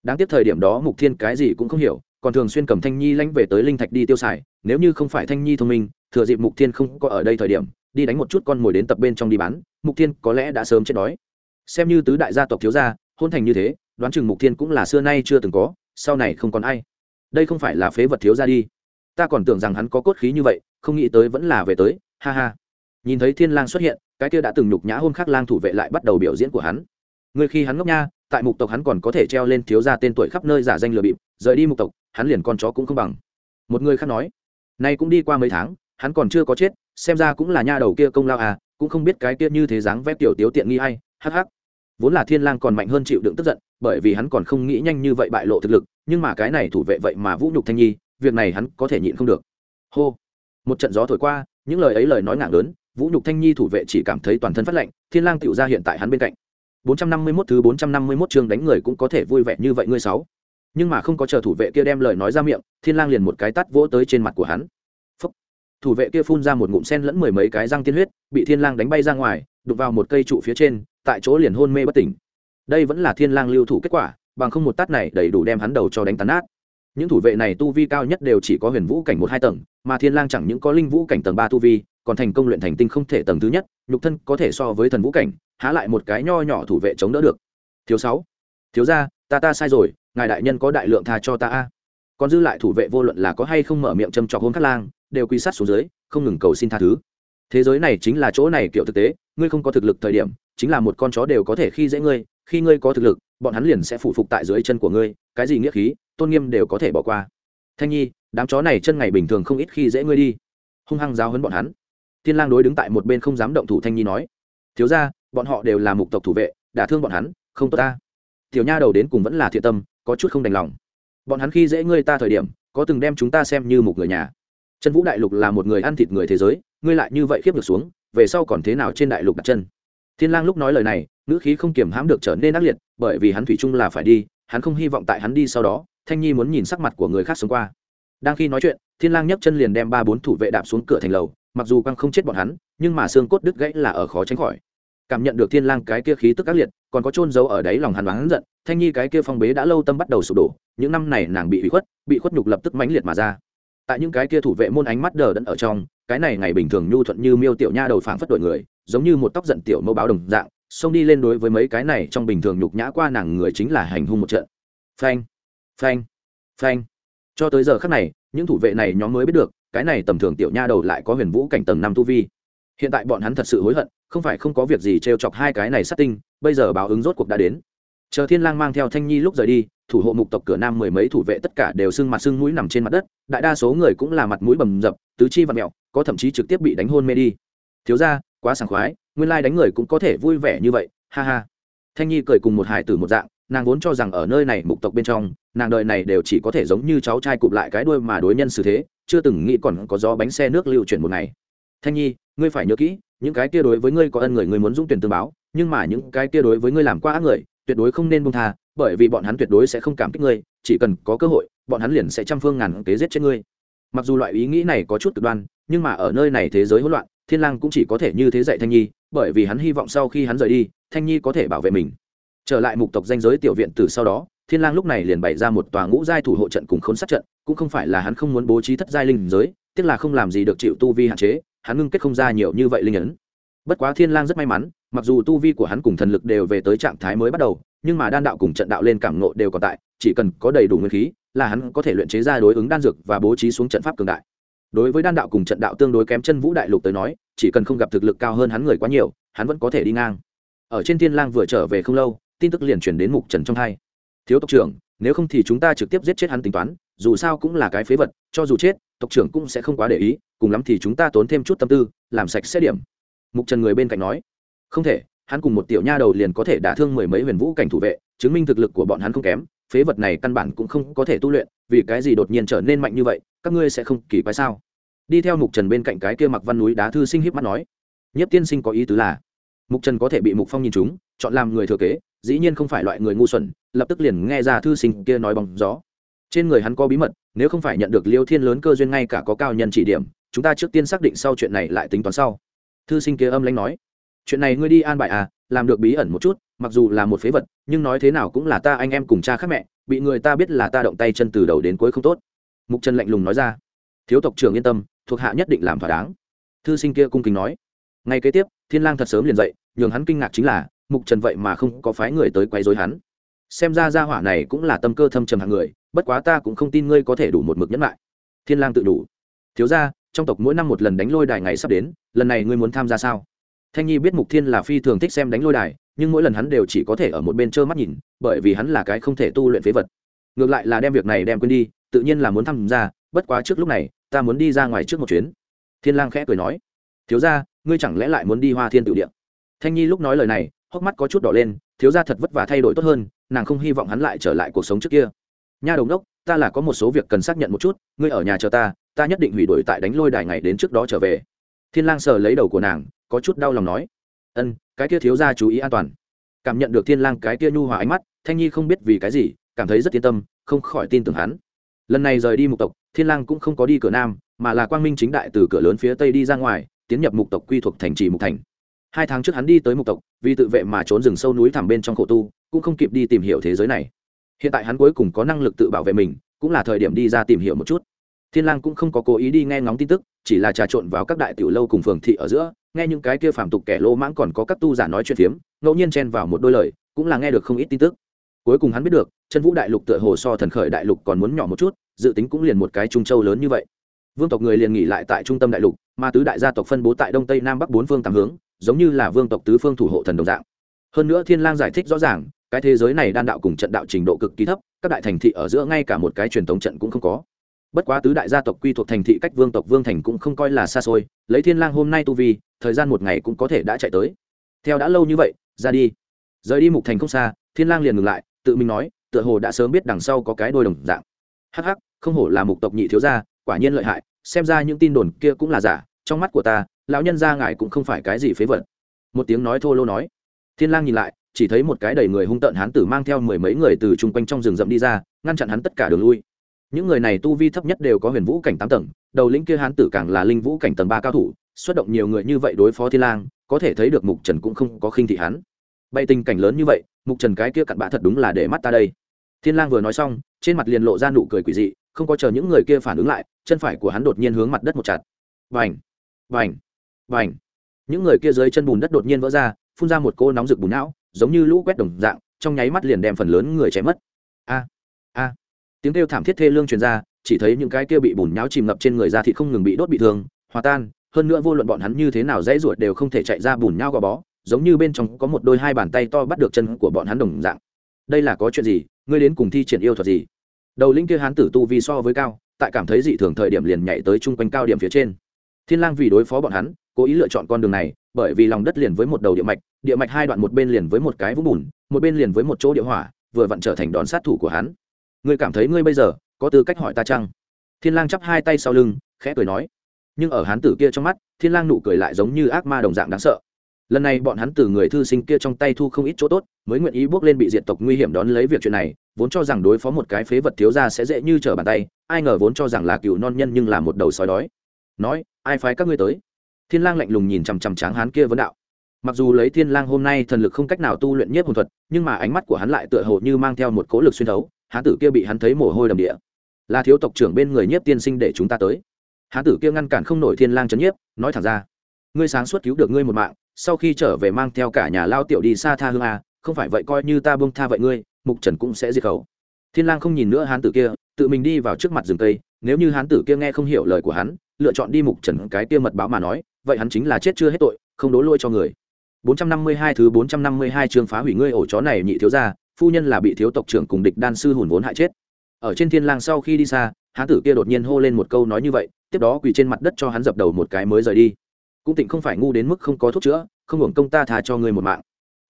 Đáng tiếc thời điểm đó mục thiên cái gì cũng không hiểu còn thường xuyên cầm thanh nhi lãnh về tới linh thạch đi tiêu xài, nếu như không phải thanh nhi thông minh, thừa dịp mục thiên không có ở đây thời điểm, đi đánh một chút con mồi đến tập bên trong đi bán, mục thiên có lẽ đã sớm chết đói. Xem như tứ đại gia tộc thiếu gia, hôn thành như thế, đoán chừng mục thiên cũng là xưa nay chưa từng có, sau này không còn ai. Đây không phải là phế vật thiếu gia đi. Ta còn tưởng rằng hắn có cốt khí như vậy, không nghĩ tới vẫn là về tới, ha ha. Nhìn thấy thiên lang xuất hiện, cái kia đã từng nhục nhã hôn khắc lang thủ vệ lại bắt đầu biểu diễn của hắn. Người khi hắn ngốc nha, tại mục tộc hắn còn có thể treo lên thiếu gia tên tuổi khắp nơi giả danh lừa bịp, rời đi mục tộc hắn liền con chó cũng không bằng. Một người khác nói, nay cũng đi qua mấy tháng, hắn còn chưa có chết, xem ra cũng là nha đầu kia công lao à cũng không biết cái kia như thế dáng vét tiểu tiếu tiện nghi hay hắc hắc. Vốn là thiên lang còn mạnh hơn chịu đựng tức giận, bởi vì hắn còn không nghĩ nhanh như vậy bại lộ thực lực, nhưng mà cái này thủ vệ vậy mà vũ nhục thanh nhi, việc này hắn có thể nhịn không được. Hô. Một trận gió thổi qua, những lời ấy lời nói ngạng lớn, vũ nhục thanh nhi thủ vệ chỉ cảm thấy toàn thân phát lạnh, thiên lang tiểu ra hiện tại hắn bên cạnh. 451 thứ 451 chương đánh người cũng có thể vui vẻ như vậy ngươi sáu. Nhưng mà không có chờ thủ vệ kia đem lời nói ra miệng, Thiên Lang liền một cái tát vỗ tới trên mặt của hắn. Phúc. Thủ vệ kia phun ra một ngụm sen lẫn mười mấy cái răng tiên huyết, bị Thiên Lang đánh bay ra ngoài, đụng vào một cây trụ phía trên, tại chỗ liền hôn mê bất tỉnh. Đây vẫn là Thiên Lang lưu thủ kết quả, bằng không một tát này đầy đủ đem hắn đầu cho đánh tàn nát. Những thủ vệ này tu vi cao nhất đều chỉ có huyền vũ cảnh một hai tầng, mà Thiên Lang chẳng những có linh vũ cảnh tầng ba tu vi, còn thành công luyện thành tinh không thể tầng thứ nhất, nhục thân có thể so với thần vũ cảnh, há lại một cái nho nhỏ thủ vệ chống đỡ được thiếu sáu thiếu gia ta ta sai rồi, ngài đại nhân có đại lượng tha cho ta a. Còn dư lại thủ vệ vô luận là có hay không mở miệng châm chọc hôn khắc lang, đều quy sát xuống dưới, không ngừng cầu xin tha thứ. Thế giới này chính là chỗ này kiểu thực tế, ngươi không có thực lực thời điểm, chính là một con chó đều có thể khi dễ ngươi, khi ngươi có thực lực, bọn hắn liền sẽ phụ phục tại dưới chân của ngươi, cái gì nghĩa khí, tôn nghiêm đều có thể bỏ qua. Thanh nhi, đám chó này chân ngày bình thường không ít khi dễ ngươi đi. Hung hăng giáo hấn bọn hắn. Tiên lang đối đứng tại một bên không dám động thủ thanh nhi nói, thiếu ra bọn họ đều là mục tộc thủ vệ, đả thương bọn hắn, không tốt ta tiểu nha đầu đến cùng vẫn là thiện tâm, có chút không đành lòng. Bọn hắn khi dễ ngươi ta thời điểm, có từng đem chúng ta xem như một người nhà. Trần vũ đại lục là một người ăn thịt người thế giới, ngươi lại như vậy khiếp được xuống, về sau còn thế nào trên đại lục đặt chân? Thiên lang lúc nói lời này, ngữ khí không kiềm hãm được trở nên ác liệt, bởi vì hắn thủy chung là phải đi, hắn không hy vọng tại hắn đi sau đó, thanh nhi muốn nhìn sắc mặt của người khác sống qua. Đang khi nói chuyện, thiên lang nhấc chân liền đem ba bốn thủ vệ đạp xuống cửa thành lầu, mặc dù quang không chết bọn hắn, nhưng mà xương cốt đứt gãy là ở khó tránh khỏi cảm nhận được thiên lang cái kia khí tức ác liệt, còn có trôn giấu ở đáy lòng hắn đoán giận, thanh nhi cái kia phong bế đã lâu tâm bắt đầu sụp đổ, những năm này nàng bị ủy khuất, bị khuất nhục lập tức mãnh liệt mà ra. Tại những cái kia thủ vệ môn ánh mắt đờ đẫn ở trong, cái này ngày bình thường nhu thuận như miêu tiểu nha đầu phảng phất đổi người, giống như một tóc giận tiểu mâu báo đồng dạng, xông đi lên đối với mấy cái này trong bình thường nhục nhã qua nàng người chính là hành hung một trận. Phanh phanh phanh. Cho tới giờ khắc này, những thủ vệ này nhóm mới biết được, cái này tầm thường tiểu nha đầu lại có huyền vũ cảnh tầng năm tu vi. Hiện tại bọn hắn thật sự hối hận không phải không có việc gì t r e o chọc hai cái này sát tinh, bây giờ báo ứng rốt cuộc đã đến. Chờ thiên lang mang theo thanh nhi lúc rời đi, thủ hộ mục tộc cửa nam mười mấy thủ vệ tất cả đều sưng mặt sưng mũi nằm trên mặt đất, đại đa số người cũng là mặt mũi bầm dập, tứ chi và mẹo, có thậm chí trực tiếp bị đánh hôn mê đi. Thiếu ra quá sảng khoái, nguyên lai đánh người cũng có thể vui vẻ như vậy, ha ha. Thanh nhi cười cùng một hải tử một dạng, nàng vốn cho rằng ở nơi này mục tộc bên trong, nàng đời này đều chỉ có thể giống như cháu trai cụp lại cái đuôi mà đối nhân xử thế, chưa từng nghĩ còn có gió bánh xe nước lưu chuyển một ngày. Thanh nhi ngươi phải nhớ kỹ, những cái kia đối với ngươi có ân người ngươi muốn dũng tuyển tương báo, nhưng mà những cái kia đối với ngươi làm qua ác người, tuyệt đối không nên buông tha, bởi vì bọn hắn tuyệt đối sẽ không cảm kích ngươi, chỉ cần có cơ hội, bọn hắn liền sẽ trăm phương ngàn kế giết chết ngươi. Mặc dù loại ý nghĩ này có chút cực đoan, nhưng mà ở nơi này thế giới hỗn loạn, thiên lang cũng chỉ có thể như thế dạy thanh nhi, bởi vì hắn hy vọng sau khi hắn rời đi, thanh nhi có thể bảo vệ mình. Trở lại mục tộc danh giới tiểu viện từ sau đó, thiên lang lúc này liền bày ra một tòa ngũ giai thủ hộ trận cùng khốn sát trận, cũng không phải là hắn không muốn bố trí thất giai linh giới tiếc là không làm gì được chịu tu vi hạn chế hắn ngưng kết không ra nhiều như vậy linh ấn. Bất quá thiên lang rất may mắn, mặc dù tu vi của hắn cùng thần lực đều về tới trạng thái mới bắt đầu, nhưng mà đan đạo cùng trận đạo lên cảm ngộ đều còn tại, chỉ cần có đầy đủ nguyên khí là hắn có thể luyện chế ra đối ứng đan dược và bố trí xuống trận pháp cường đại. Đối với đan đạo cùng trận đạo tương đối kém chân vũ đại lục tới nói, chỉ cần không gặp thực lực cao hơn hắn người quá nhiều, hắn vẫn có thể đi ngang. Ở trên thiên lang vừa trở về không lâu, tin tức liền truyền đến mục trần trong hai. Thiếu tộc trưởng, nếu không thì chúng ta trực tiếp giết chết hắn tính toán, dù sao cũng là cái phế vật, cho dù chết, tộc trưởng cũng sẽ không quá để ý cùng lắm thì chúng ta tốn thêm chút tâm tư, làm sạch xét điểm. Mục trần người bên cạnh nói. Không thể, hắn cùng một tiểu nha đầu liền có thể đả thương mười mấy huyền vũ cảnh thủ vệ, chứng minh thực lực của bọn hắn không kém, phế vật này căn bản cũng không có thể tu luyện, vì cái gì đột nhiên trở nên mạnh như vậy, các ngươi sẽ không kỳ quái sao? Đi theo mục trần bên cạnh cái kia mặc văn núi đá thư sinh hiếp mắt nói. Nhất tiên sinh có ý tứ là mục trần có thể bị mục phong nhìn chúng chọn làm người thừa kế, dĩ nhiên không phải loại người ngu xuẩn, lập tức liền nghe ra thư sinh kia nói bằng gió. Trên người hắn có bí mật, nếu không phải nhận được liêu thiên lớn cơ duyên ngay cả có cao nhân chỉ điểm chúng ta trước tiên xác định sau chuyện này lại tính toán sau. Thư sinh kia âm lãnh nói, chuyện này ngươi đi an bài à làm được bí ẩn một chút, mặc dù là một phế vật, nhưng nói thế nào cũng là ta anh em cùng cha khác mẹ, bị người ta biết là ta động tay chân từ đầu đến cuối không tốt. Mục trần lạnh lùng nói ra, thiếu tộc trưởng yên tâm, thuộc hạ nhất định làm thỏa đáng. Thư sinh kia cung kính nói, ngay kế tiếp, thiên lang thật sớm liền dậy, nhường hắn kinh ngạc chính là, mục trần vậy mà không có phái người tới quấy rối hắn. Xem ra gia hỏa này cũng là tâm cơ thâm trầm hạng người, bất quá ta cũng không tin ngươi có thể đủ một mực nhẫn lại. Thiên lang tự đủ, thiếu gia trong tộc mỗi năm một lần đánh lôi đài ngày sắp đến, lần này ngươi muốn tham gia sao? Thanh nhi biết mục thiên là phi thường thích xem đánh lôi đài, nhưng mỗi lần hắn đều chỉ có thể ở một bên trơ mắt nhìn, bởi vì hắn là cái không thể tu luyện phế vật. Ngược lại là đem việc này đem quên đi, tự nhiên là muốn tham gia, bất quá trước lúc này, ta muốn đi ra ngoài trước một chuyến. Thiên lang khẽ cười nói, thiếu gia, ngươi chẳng lẽ lại muốn đi hoa thiên tự điện? Thanh nhi lúc nói lời này, hốc mắt có chút đỏ lên, thiếu gia thật vất vả thay đổi tốt hơn, nàng không hy vọng hắn lại trở lại cuộc sống trước kia. Nha đồng đốc, ta là có một số việc cần xác nhận một chút, ngươi ở nhà chờ ta ta nhất định hủy đổi tại đánh lôi đài ngày đến trước đó trở về. Thiên lang sờ lấy đầu của nàng, có chút đau lòng nói. Ân, cái kia thiếu gia chú ý an toàn. Cảm nhận được thiên lang cái kia nhu hòa ánh mắt, thanh nhi không biết vì cái gì, cảm thấy rất yên tâm, không khỏi tin tưởng hắn. Lần này rời đi mục tộc, thiên lang cũng không có đi cửa nam, mà là quang minh chính đại từ cửa lớn phía tây đi ra ngoài, tiến nhập mục tộc quy thuộc thành trì mục thành. Hai tháng trước hắn đi tới mục tộc, vì tự vệ mà trốn rừng sâu núi thẳm bên trong khổ tu, cũng không kịp đi tìm hiểu thế giới này. Hiện tại hắn cuối cùng có năng lực tự bảo vệ mình, cũng là thời điểm đi ra tìm hiểu một chút thiên lang cũng không có cố ý đi nghe ngóng tin tức, chỉ là trà trộn vào các đại tiểu lâu cùng phường thị ở giữa, nghe những cái kia phàm tục kẻ lô mãng còn có các tu giả nói chuyện phiếm, ngẫu nhiên chen vào một đôi lời, cũng là nghe được không ít tin tức. Cuối cùng hắn biết được chân vũ đại lục tựa hồ so thần khởi đại lục còn muốn nhỏ một chút, dự tính cũng liền một cái trung châu lớn như vậy. Vương tộc người liền nghỉ lại tại trung tâm đại lục, mà tứ đại gia tộc phân bố tại đông tây nam bắc bốn phương tám hướng, giống như là vương tộc tứ phương thủ hộ thần đồng dạng. Hơn nữa thiên lang giải thích rõ ràng, cái thế giới này đan đạo cùng trận đạo trình độ cực kỳ thấp, các đại thành thị ở giữa ngay cả một cái truyền thống trận cũng không có bất quá tứ đại gia tộc quy thuộc thành thị cách vương tộc vương thành cũng không coi là xa xôi, lấy thiên lang hôm nay tu vi, thời gian một ngày cũng có thể đã chạy tới. Theo đã lâu như vậy, ra đi. Rời đi mục thành không xa, thiên lang liền ngừng lại, tự mình nói, tựa hồ đã sớm biết đằng sau có cái đôi đồng dạng. Hắc hắc, không hổ là mục tộc nhị thiếu gia, quả nhiên lợi hại, xem ra những tin đồn kia cũng là giả, trong mắt của ta, lão nhân gia ngài cũng không phải cái gì phế vật. Một tiếng nói thô lô nói. Thiên lang nhìn lại, chỉ thấy một cái đầy người hung tợn hán tử mang theo mười mấy người từ chung quanh trong rừng rậm đi ra, ngăn chặn hắn tất cả đường lui những người này tu vi thấp nhất đều có huyền vũ cảnh tám tầng, đầu lĩnh kia hán tử càng là linh vũ cảnh tầng ba cao thủ, xuất động nhiều người như vậy đối phó thiên lang, có thể thấy được mục trần cũng không có khinh thị hắn. Bậy tình cảnh lớn như vậy, mục trần cái kia cặn bã thật đúng là để mắt ta đây. Thiên lang vừa nói xong, trên mặt liền lộ ra nụ cười quỷ dị, không có chờ những người kia phản ứng lại, chân phải của hắn đột nhiên hướng mặt đất một chặt. Vành vành vành những người kia dưới chân bùn đất đột nhiên vỡ ra, phun ra một cô nóng rực bùn não, giống như lũ quét đồng dạng, trong nháy mắt liền đem phần lớn người chém mất. A! A! Tiếng kêu thảm thiết thê lương truyền ra, chỉ thấy những cái kia bị bùn nháo chìm ngập trên người ra thì không ngừng bị đốt bị thương, hòa tan, hơn nữa vô luận bọn hắn như thế nào dãy ruột đều không thể chạy ra bùn nhau gò bó, giống như bên trong có một đôi hai bàn tay to bắt được chân của bọn hắn đồng dạng. Đây là có chuyện gì? Ngươi đến cùng thi triển yêu thuật gì? Đầu linh kia hán tử tu vì so với cao, tại cảm thấy dị thường thời điểm liền nhảy tới chung quanh cao điểm phía trên. Thiên lang vì đối phó bọn hắn, cố ý lựa chọn con đường này, bởi vì lòng đất liền với một đầu địa mạch địa mạch hai đoạn một bên liền với một cái vũng bùn, một bên liền với một chỗ địa hỏa, vừa vặn trở thành đòn sát thủ của hắn ngươi cảm thấy ngươi bây giờ có tư cách hỏi ta chăng? Thiên lang chắp hai tay sau lưng, khẽ cười nói. Nhưng ở hán tử kia trong mắt, thiên lang nụ cười lại giống như ác ma đồng dạng đáng sợ. Lần này bọn hắn từ người thư sinh kia trong tay thu không ít chỗ tốt, mới nguyện ý bước lên bị diệt tộc nguy hiểm đón lấy việc chuyện này, vốn cho rằng đối phó một cái phế vật thiếu gia sẽ dễ như trở bàn tay, ai ngờ vốn cho rằng là cựu non nhân nhưng là một đầu sói đói. Nói, ai phái các ngươi tới? Thiên lang lạnh lùng nhìn chằm chằm tráng hán kia vấn đạo. Mặc dù lấy thiên lang hôm nay thần lực không cách nào tu luyện nhất hồn thuật, nhưng mà ánh mắt của hắn lại tựa hồ như mang theo một cỗ lực xuyên thấu hán tử kia bị hắn thấy mồ hôi đầm địa. Là thiếu tộc trưởng bên người nhiếp tiên sinh để chúng ta tới. Hán tử kia ngăn cản không nổi thiên lang chấn nhiếp, nói thẳng ra. Ngươi sáng suốt cứu được ngươi một mạng, sau khi trở về mang theo cả nhà lao tiểu đi xa tha hương a không phải vậy coi như ta bông tha vậy ngươi, mục trần cũng sẽ diệt khẩu. Thiên lang không nhìn nữa hán tử kia, tự mình đi vào trước mặt rừng cây, nếu như hán tử kia nghe không hiểu lời của hắn, lựa chọn đi mục trần cái kia mật báo mà nói, vậy hắn chính là chết chưa hết tội, không đố lôi cho người. 452 thứ 452 chương phá hủy ngươi ổ chó này nhị thiếu gia phu nhân là bị thiếu tộc trưởng cùng địch đan sư hùn vốn hại chết. Ở trên thiên lang sau khi đi xa, hán tử kia đột nhiên hô lên một câu nói như vậy, tiếp đó quỳ trên mặt đất cho hắn dập đầu một cái mới rời đi. Cũng tịnh không phải ngu đến mức không có thuốc chữa, không hưởng công ta thà cho ngươi một mạng.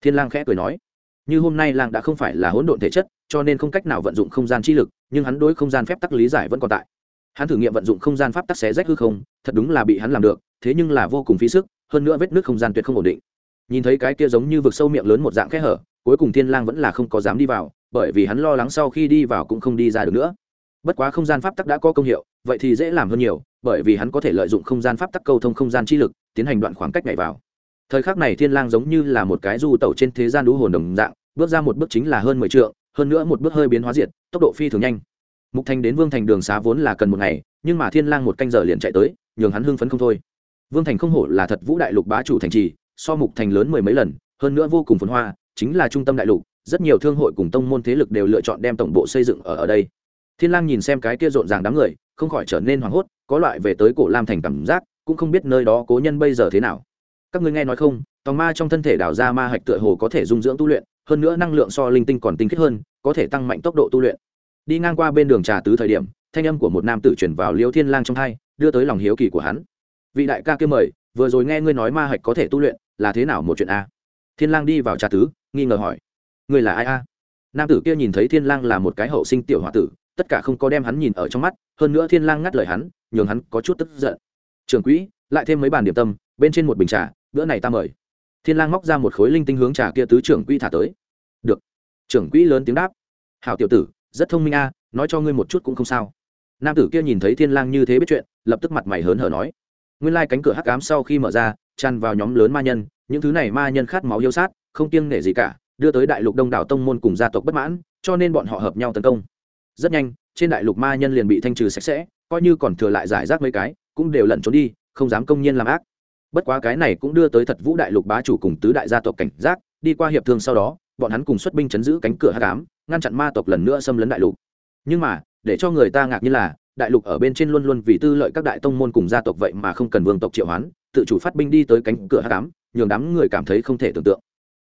Thiên lang khẽ cười nói, như hôm nay lang đã không phải là hỗn độn thể chất, cho nên không cách nào vận dụng không gian chi lực, nhưng hắn đối không gian phép tắc lý giải vẫn còn tại. Hắn thử nghiệm vận dụng không gian pháp tắc xé rách hư không, thật đúng là bị hắn làm được, thế nhưng là vô cùng phí sức, hơn nữa vết nước không gian tuyệt không ổn định nhìn thấy cái kia giống như vực sâu miệng lớn một dạng khe hở, cuối cùng thiên lang vẫn là không có dám đi vào, bởi vì hắn lo lắng sau khi đi vào cũng không đi ra được nữa. Bất quá không gian pháp tắc đã có công hiệu, vậy thì dễ làm hơn nhiều, bởi vì hắn có thể lợi dụng không gian pháp tắc câu thông không gian chi lực, tiến hành đoạn khoảng cách nhảy vào. Thời khắc này thiên lang giống như là một cái du tẩu trên thế gian đũ hồn đồng dạng, bước ra một bước chính là hơn mười trượng, hơn nữa một bước hơi biến hóa diệt, tốc độ phi thường nhanh. Mục thành đến vương thành đường xá vốn là cần một ngày, nhưng mà thiên lang một canh giờ liền chạy tới, nhường hắn hưng phấn không thôi. Vương thành không hổ là thật vũ đại lục bá chủ thành trì so mục thành lớn mười mấy lần, hơn nữa vô cùng phồn hoa, chính là trung tâm đại lục, rất nhiều thương hội cùng tông môn thế lực đều lựa chọn đem tổng bộ xây dựng ở ở đây. Thiên lang nhìn xem cái kia rộn ràng đám người, không khỏi trở nên hoảng hốt, có loại về tới cổ lam thành cảm giác, cũng không biết nơi đó cố nhân bây giờ thế nào. Các ngươi nghe nói không, tòng ma trong thân thể đào ra ma hạch tựa hồ có thể dung dưỡng tu luyện, hơn nữa năng lượng so linh tinh còn tinh khiết hơn, có thể tăng mạnh tốc độ tu luyện. Đi ngang qua bên đường trà tứ thời điểm, thanh âm của một nam tử chuyển vào liêu thiên lang trong hai, đưa tới lòng hiếu kỳ của hắn. Vị đại ca kia mời, vừa rồi nghe ngươi nói ma hạch có thể tu luyện là thế nào một chuyện a? Thiên lang đi vào trà tứ, nghi ngờ hỏi. Ngươi là ai a? Nam tử kia nhìn thấy thiên lang là một cái hậu sinh tiểu hòa tử, tất cả không có đem hắn nhìn ở trong mắt, hơn nữa thiên lang ngắt lời hắn, nhường hắn có chút tức giận. Trường quỹ, lại thêm mấy bàn điểm tâm, bên trên một bình trà, bữa này ta mời. Thiên lang móc ra một khối linh tinh hướng trà kia tứ trưởng quỹ thả tới. Được. Trưởng quỹ lớn tiếng đáp. Hảo tiểu tử, rất thông minh a, nói cho ngươi một chút cũng không sao. Nam tử kia nhìn thấy thiên lang như thế biết chuyện, lập tức mặt mày hớn hở nói nguyên lai cánh cửa hắc ám sau khi mở ra, tràn vào nhóm lớn ma nhân, những thứ này ma nhân khát máu yêu sát, không kiêng nể gì cả, đưa tới đại lục đông đảo tông môn cùng gia tộc bất mãn, cho nên bọn họ hợp nhau tấn công. Rất nhanh, trên đại lục ma nhân liền bị thanh trừ sạch sẽ, coi như còn thừa lại giải rác mấy cái, cũng đều lẩn trốn đi, không dám công nhiên làm ác. Bất quá cái này cũng đưa tới thật vũ đại lục bá chủ cùng tứ đại gia tộc cảnh giác, đi qua hiệp thương sau đó, bọn hắn cùng xuất binh chấn giữ cánh cửa hát cám ngăn chặn ma tộc lần nữa xâm lấn đại lục. Nhưng mà, để cho người ta ngạc như là đại lục ở bên trên luôn luôn vì tư lợi các đại tông môn cùng gia tộc vậy mà không cần vương tộc triệu hoán, tự chủ phát binh đi tới cánh cửa hát cám nhường đám người cảm thấy không thể tưởng tượng.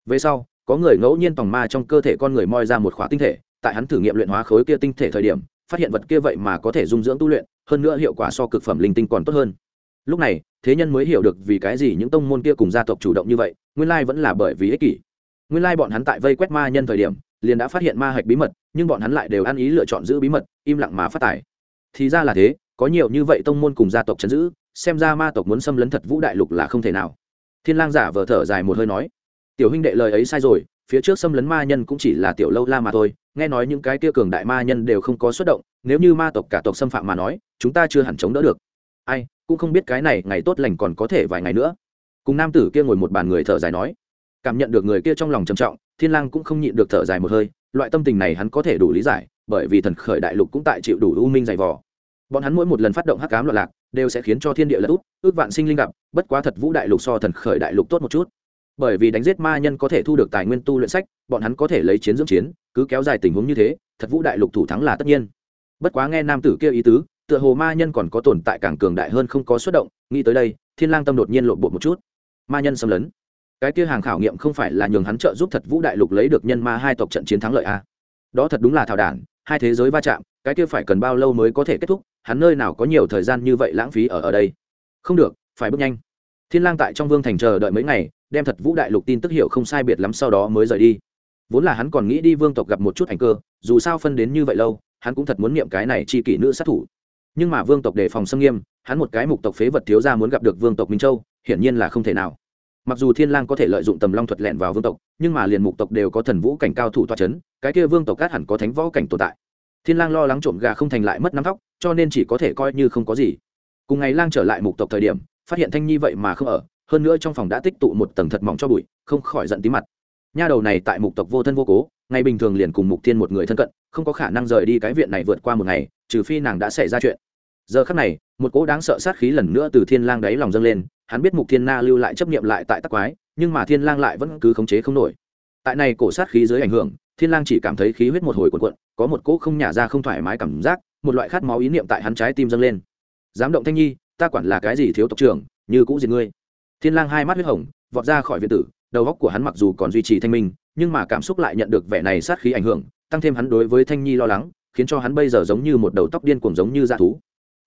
Về sau, có người ngẫu nhiên tòng ma trong cơ thể con người moi ra một khóa tinh thể, tại hắn thử nghiệm luyện hóa khối kia tinh thể thời điểm, phát hiện vật kia vậy mà có thể dung dưỡng tu luyện, hơn nữa hiệu quả so cực phẩm linh tinh còn tốt hơn. Lúc này, thế nhân mới hiểu được vì cái gì những tông môn kia cùng gia tộc chủ động như vậy, nguyên lai vẫn là bởi vì ích kỷ. Nguyên lai bọn hắn tại vây quét ma nhân thời điểm, liền đã phát hiện ma hạch bí mật, nhưng bọn hắn lại đều ăn ý lựa chọn giữ bí mật, im lặng mà phát tài thì ra là thế, có nhiều như vậy tông môn cùng gia tộc chấn giữ, xem ra ma tộc muốn xâm lấn thật vũ đại lục là không thể nào. Thiên lang giả vờ thở dài một hơi nói, tiểu huynh đệ lời ấy sai rồi, phía trước xâm lấn ma nhân cũng chỉ là tiểu lâu la mà thôi, nghe nói những cái kia cường đại ma nhân đều không có xuất động, nếu như ma tộc cả tộc xâm phạm mà nói, chúng ta chưa hẳn chống đỡ được. Ai, cũng không biết cái này ngày tốt lành còn có thể vài ngày nữa. Cùng nam tử kia ngồi một bàn người thở dài nói. Cảm nhận được người kia trong lòng trầm trọng, thiên lang cũng không nhịn được thở dài một hơi, loại tâm tình này hắn có thể đủ lý giải bởi vì thần khởi đại lục cũng tại chịu đủ u minh dày vò. Bọn hắn mỗi một lần phát động hắc ám loạn lạc, đều sẽ khiến cho thiên địa lật út ước vạn sinh linh gặp, bất quá thật vũ đại lục so thần khởi đại lục tốt một chút. Bởi vì đánh giết ma nhân có thể thu được tài nguyên tu luyện sách, bọn hắn có thể lấy chiến dưỡng chiến, cứ kéo dài tình huống như thế, thật vũ đại lục thủ thắng là tất nhiên. Bất quá nghe nam tử kia ý tứ, tựa hồ ma nhân còn có tồn tại càng cường đại hơn không có xuất động, nghĩ tới đây, thiên lang tâm đột nhiên lộn bộ một chút. Ma nhân xâm lấn. Cái kia hàng khảo nghiệm không phải là nhường hắn trợ giúp thật vũ đại lục lấy được nhân ma hai tộc trận chiến thắng lợi à? đó thật đúng là thảo đản hai thế giới va chạm, cái kia phải cần bao lâu mới có thể kết thúc, hắn nơi nào có nhiều thời gian như vậy lãng phí ở ở đây? Không được, phải bước nhanh. Thiên lang tại trong vương thành chờ đợi mấy ngày, đem thật vũ đại lục tin tức hiểu không sai biệt lắm sau đó mới rời đi. Vốn là hắn còn nghĩ đi vương tộc gặp một chút ảnh cơ, dù sao phân đến như vậy lâu, hắn cũng thật muốn niệm cái này chi kỷ nữ sát thủ. Nhưng mà vương tộc đề phòng xâm nghiêm, hắn một cái mục tộc phế vật thiếu ra muốn gặp được vương tộc minh châu, hiển nhiên là không thể nào mặc dù thiên lang có thể lợi dụng tầm long thuật lẹn vào vương tộc, nhưng mà liền mục tộc đều có thần vũ cảnh cao thủ toa chấn, cái kia vương tộc cát hẳn có thánh võ cảnh tồn tại. Thiên lang lo lắng trộm gà không thành lại mất nắm tóc, cho nên chỉ có thể coi như không có gì. Cùng ngày lang trở lại mục tộc thời điểm, phát hiện thanh nhi vậy mà không ở, hơn nữa trong phòng đã tích tụ một tầng thật mỏng cho bụi, không khỏi giận tí mặt. Nha đầu này tại mục tộc vô thân vô cố, ngày bình thường liền cùng mục thiên một người thân cận, không có khả năng rời đi cái viện này vượt qua một ngày, trừ phi nàng đã xảy ra chuyện. Giờ khắc này, một cỗ đáng sợ sát khí lần nữa từ thiên lang đáy lòng dâng lên hắn biết mục thiên na lưu lại chấp nghiệm lại tại tắc quái, nhưng mà thiên lang lại vẫn cứ khống chế không nổi. Tại này cổ sát khí dưới ảnh hưởng, thiên lang chỉ cảm thấy khí huyết một hồi cuộn cuộn, có một cỗ không nhả ra không thoải mái cảm giác, một loại khát máu ý niệm tại hắn trái tim dâng lên. Dám động thanh nhi, ta quản là cái gì thiếu tộc trưởng, như cũ diệt ngươi. Thiên lang hai mắt huyết hồng, vọt ra khỏi viện tử, đầu óc của hắn mặc dù còn duy trì thanh minh, nhưng mà cảm xúc lại nhận được vẻ này sát khí ảnh hưởng, tăng thêm hắn đối với thanh nhi lo lắng, khiến cho hắn bây giờ giống như một đầu tóc điên cuồng giống như dã thú.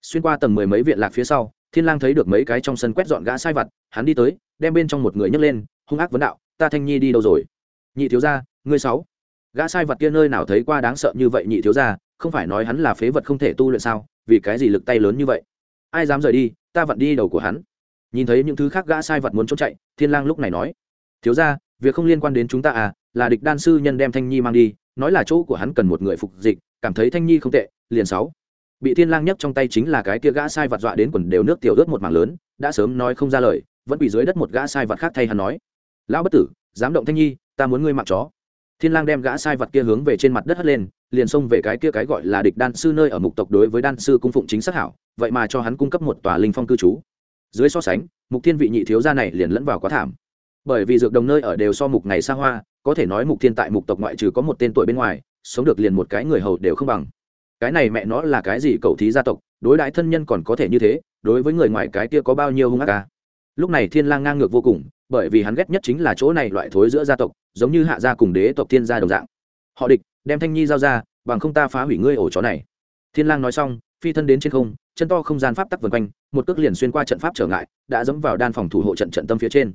Xuyên qua tầng mười mấy viện lạc phía sau thiên lang thấy được mấy cái trong sân quét dọn gã sai vặt, hắn đi tới, đem bên trong một người nhấc lên, hung ác vấn đạo, ta thanh nhi đi đâu rồi? Nhị thiếu gia, ngươi sáu. Gã sai vật kia nơi nào thấy qua đáng sợ như vậy nhị thiếu gia, không phải nói hắn là phế vật không thể tu luyện sao, vì cái gì lực tay lớn như vậy? Ai dám rời đi, ta vặn đi đầu của hắn. Nhìn thấy những thứ khác gã sai vật muốn trốn chạy, thiên lang lúc này nói, thiếu gia, việc không liên quan đến chúng ta à là địch đan sư nhân đem thanh nhi mang đi, nói là chỗ của hắn cần một người phục dịch, cảm thấy thanh nhi không tệ, liền sáu bị thiên lang nhấc trong tay chính là cái kia gã sai vật dọa đến quần đều nước tiểu ướt một mảng lớn, đã sớm nói không ra lời, vẫn bị dưới đất một gã sai vật khác thay hắn nói. Lão bất tử, dám động thanh nhi, ta muốn ngươi mặc chó. Thiên lang đem gã sai vật kia hướng về trên mặt đất hất lên, liền xông về cái kia cái gọi là địch đan sư nơi ở mục tộc đối với đan sư cung phụng chính xác hảo, vậy mà cho hắn cung cấp một tòa linh phong cư trú. Dưới so sánh, mục thiên vị nhị thiếu gia này liền lẫn vào quá thảm. Bởi vì dược đồng nơi ở đều so mục ngày xa hoa, có thể nói mục thiên tại mục tộc ngoại trừ có một tên tuổi bên ngoài, sống được liền một cái người hầu đều không bằng cái này mẹ nó là cái gì cậu thí gia tộc, đối đại thân nhân còn có thể như thế, đối với người ngoài cái kia có bao nhiêu hung ác ca lúc này thiên lang ngang ngược vô cùng, bởi vì hắn ghét nhất chính là chỗ này loại thối giữa gia tộc, giống như hạ gia cùng đế tộc thiên gia đồng dạng. Họ địch, đem thanh nhi giao ra, bằng không ta phá hủy ngươi ổ chó này. Thiên lang nói xong, phi thân đến trên không, chân to không gian pháp tắc vần quanh, một cước liền xuyên qua trận pháp trở ngại, đã dẫm vào đan phòng thủ hộ trận trận tâm phía trên.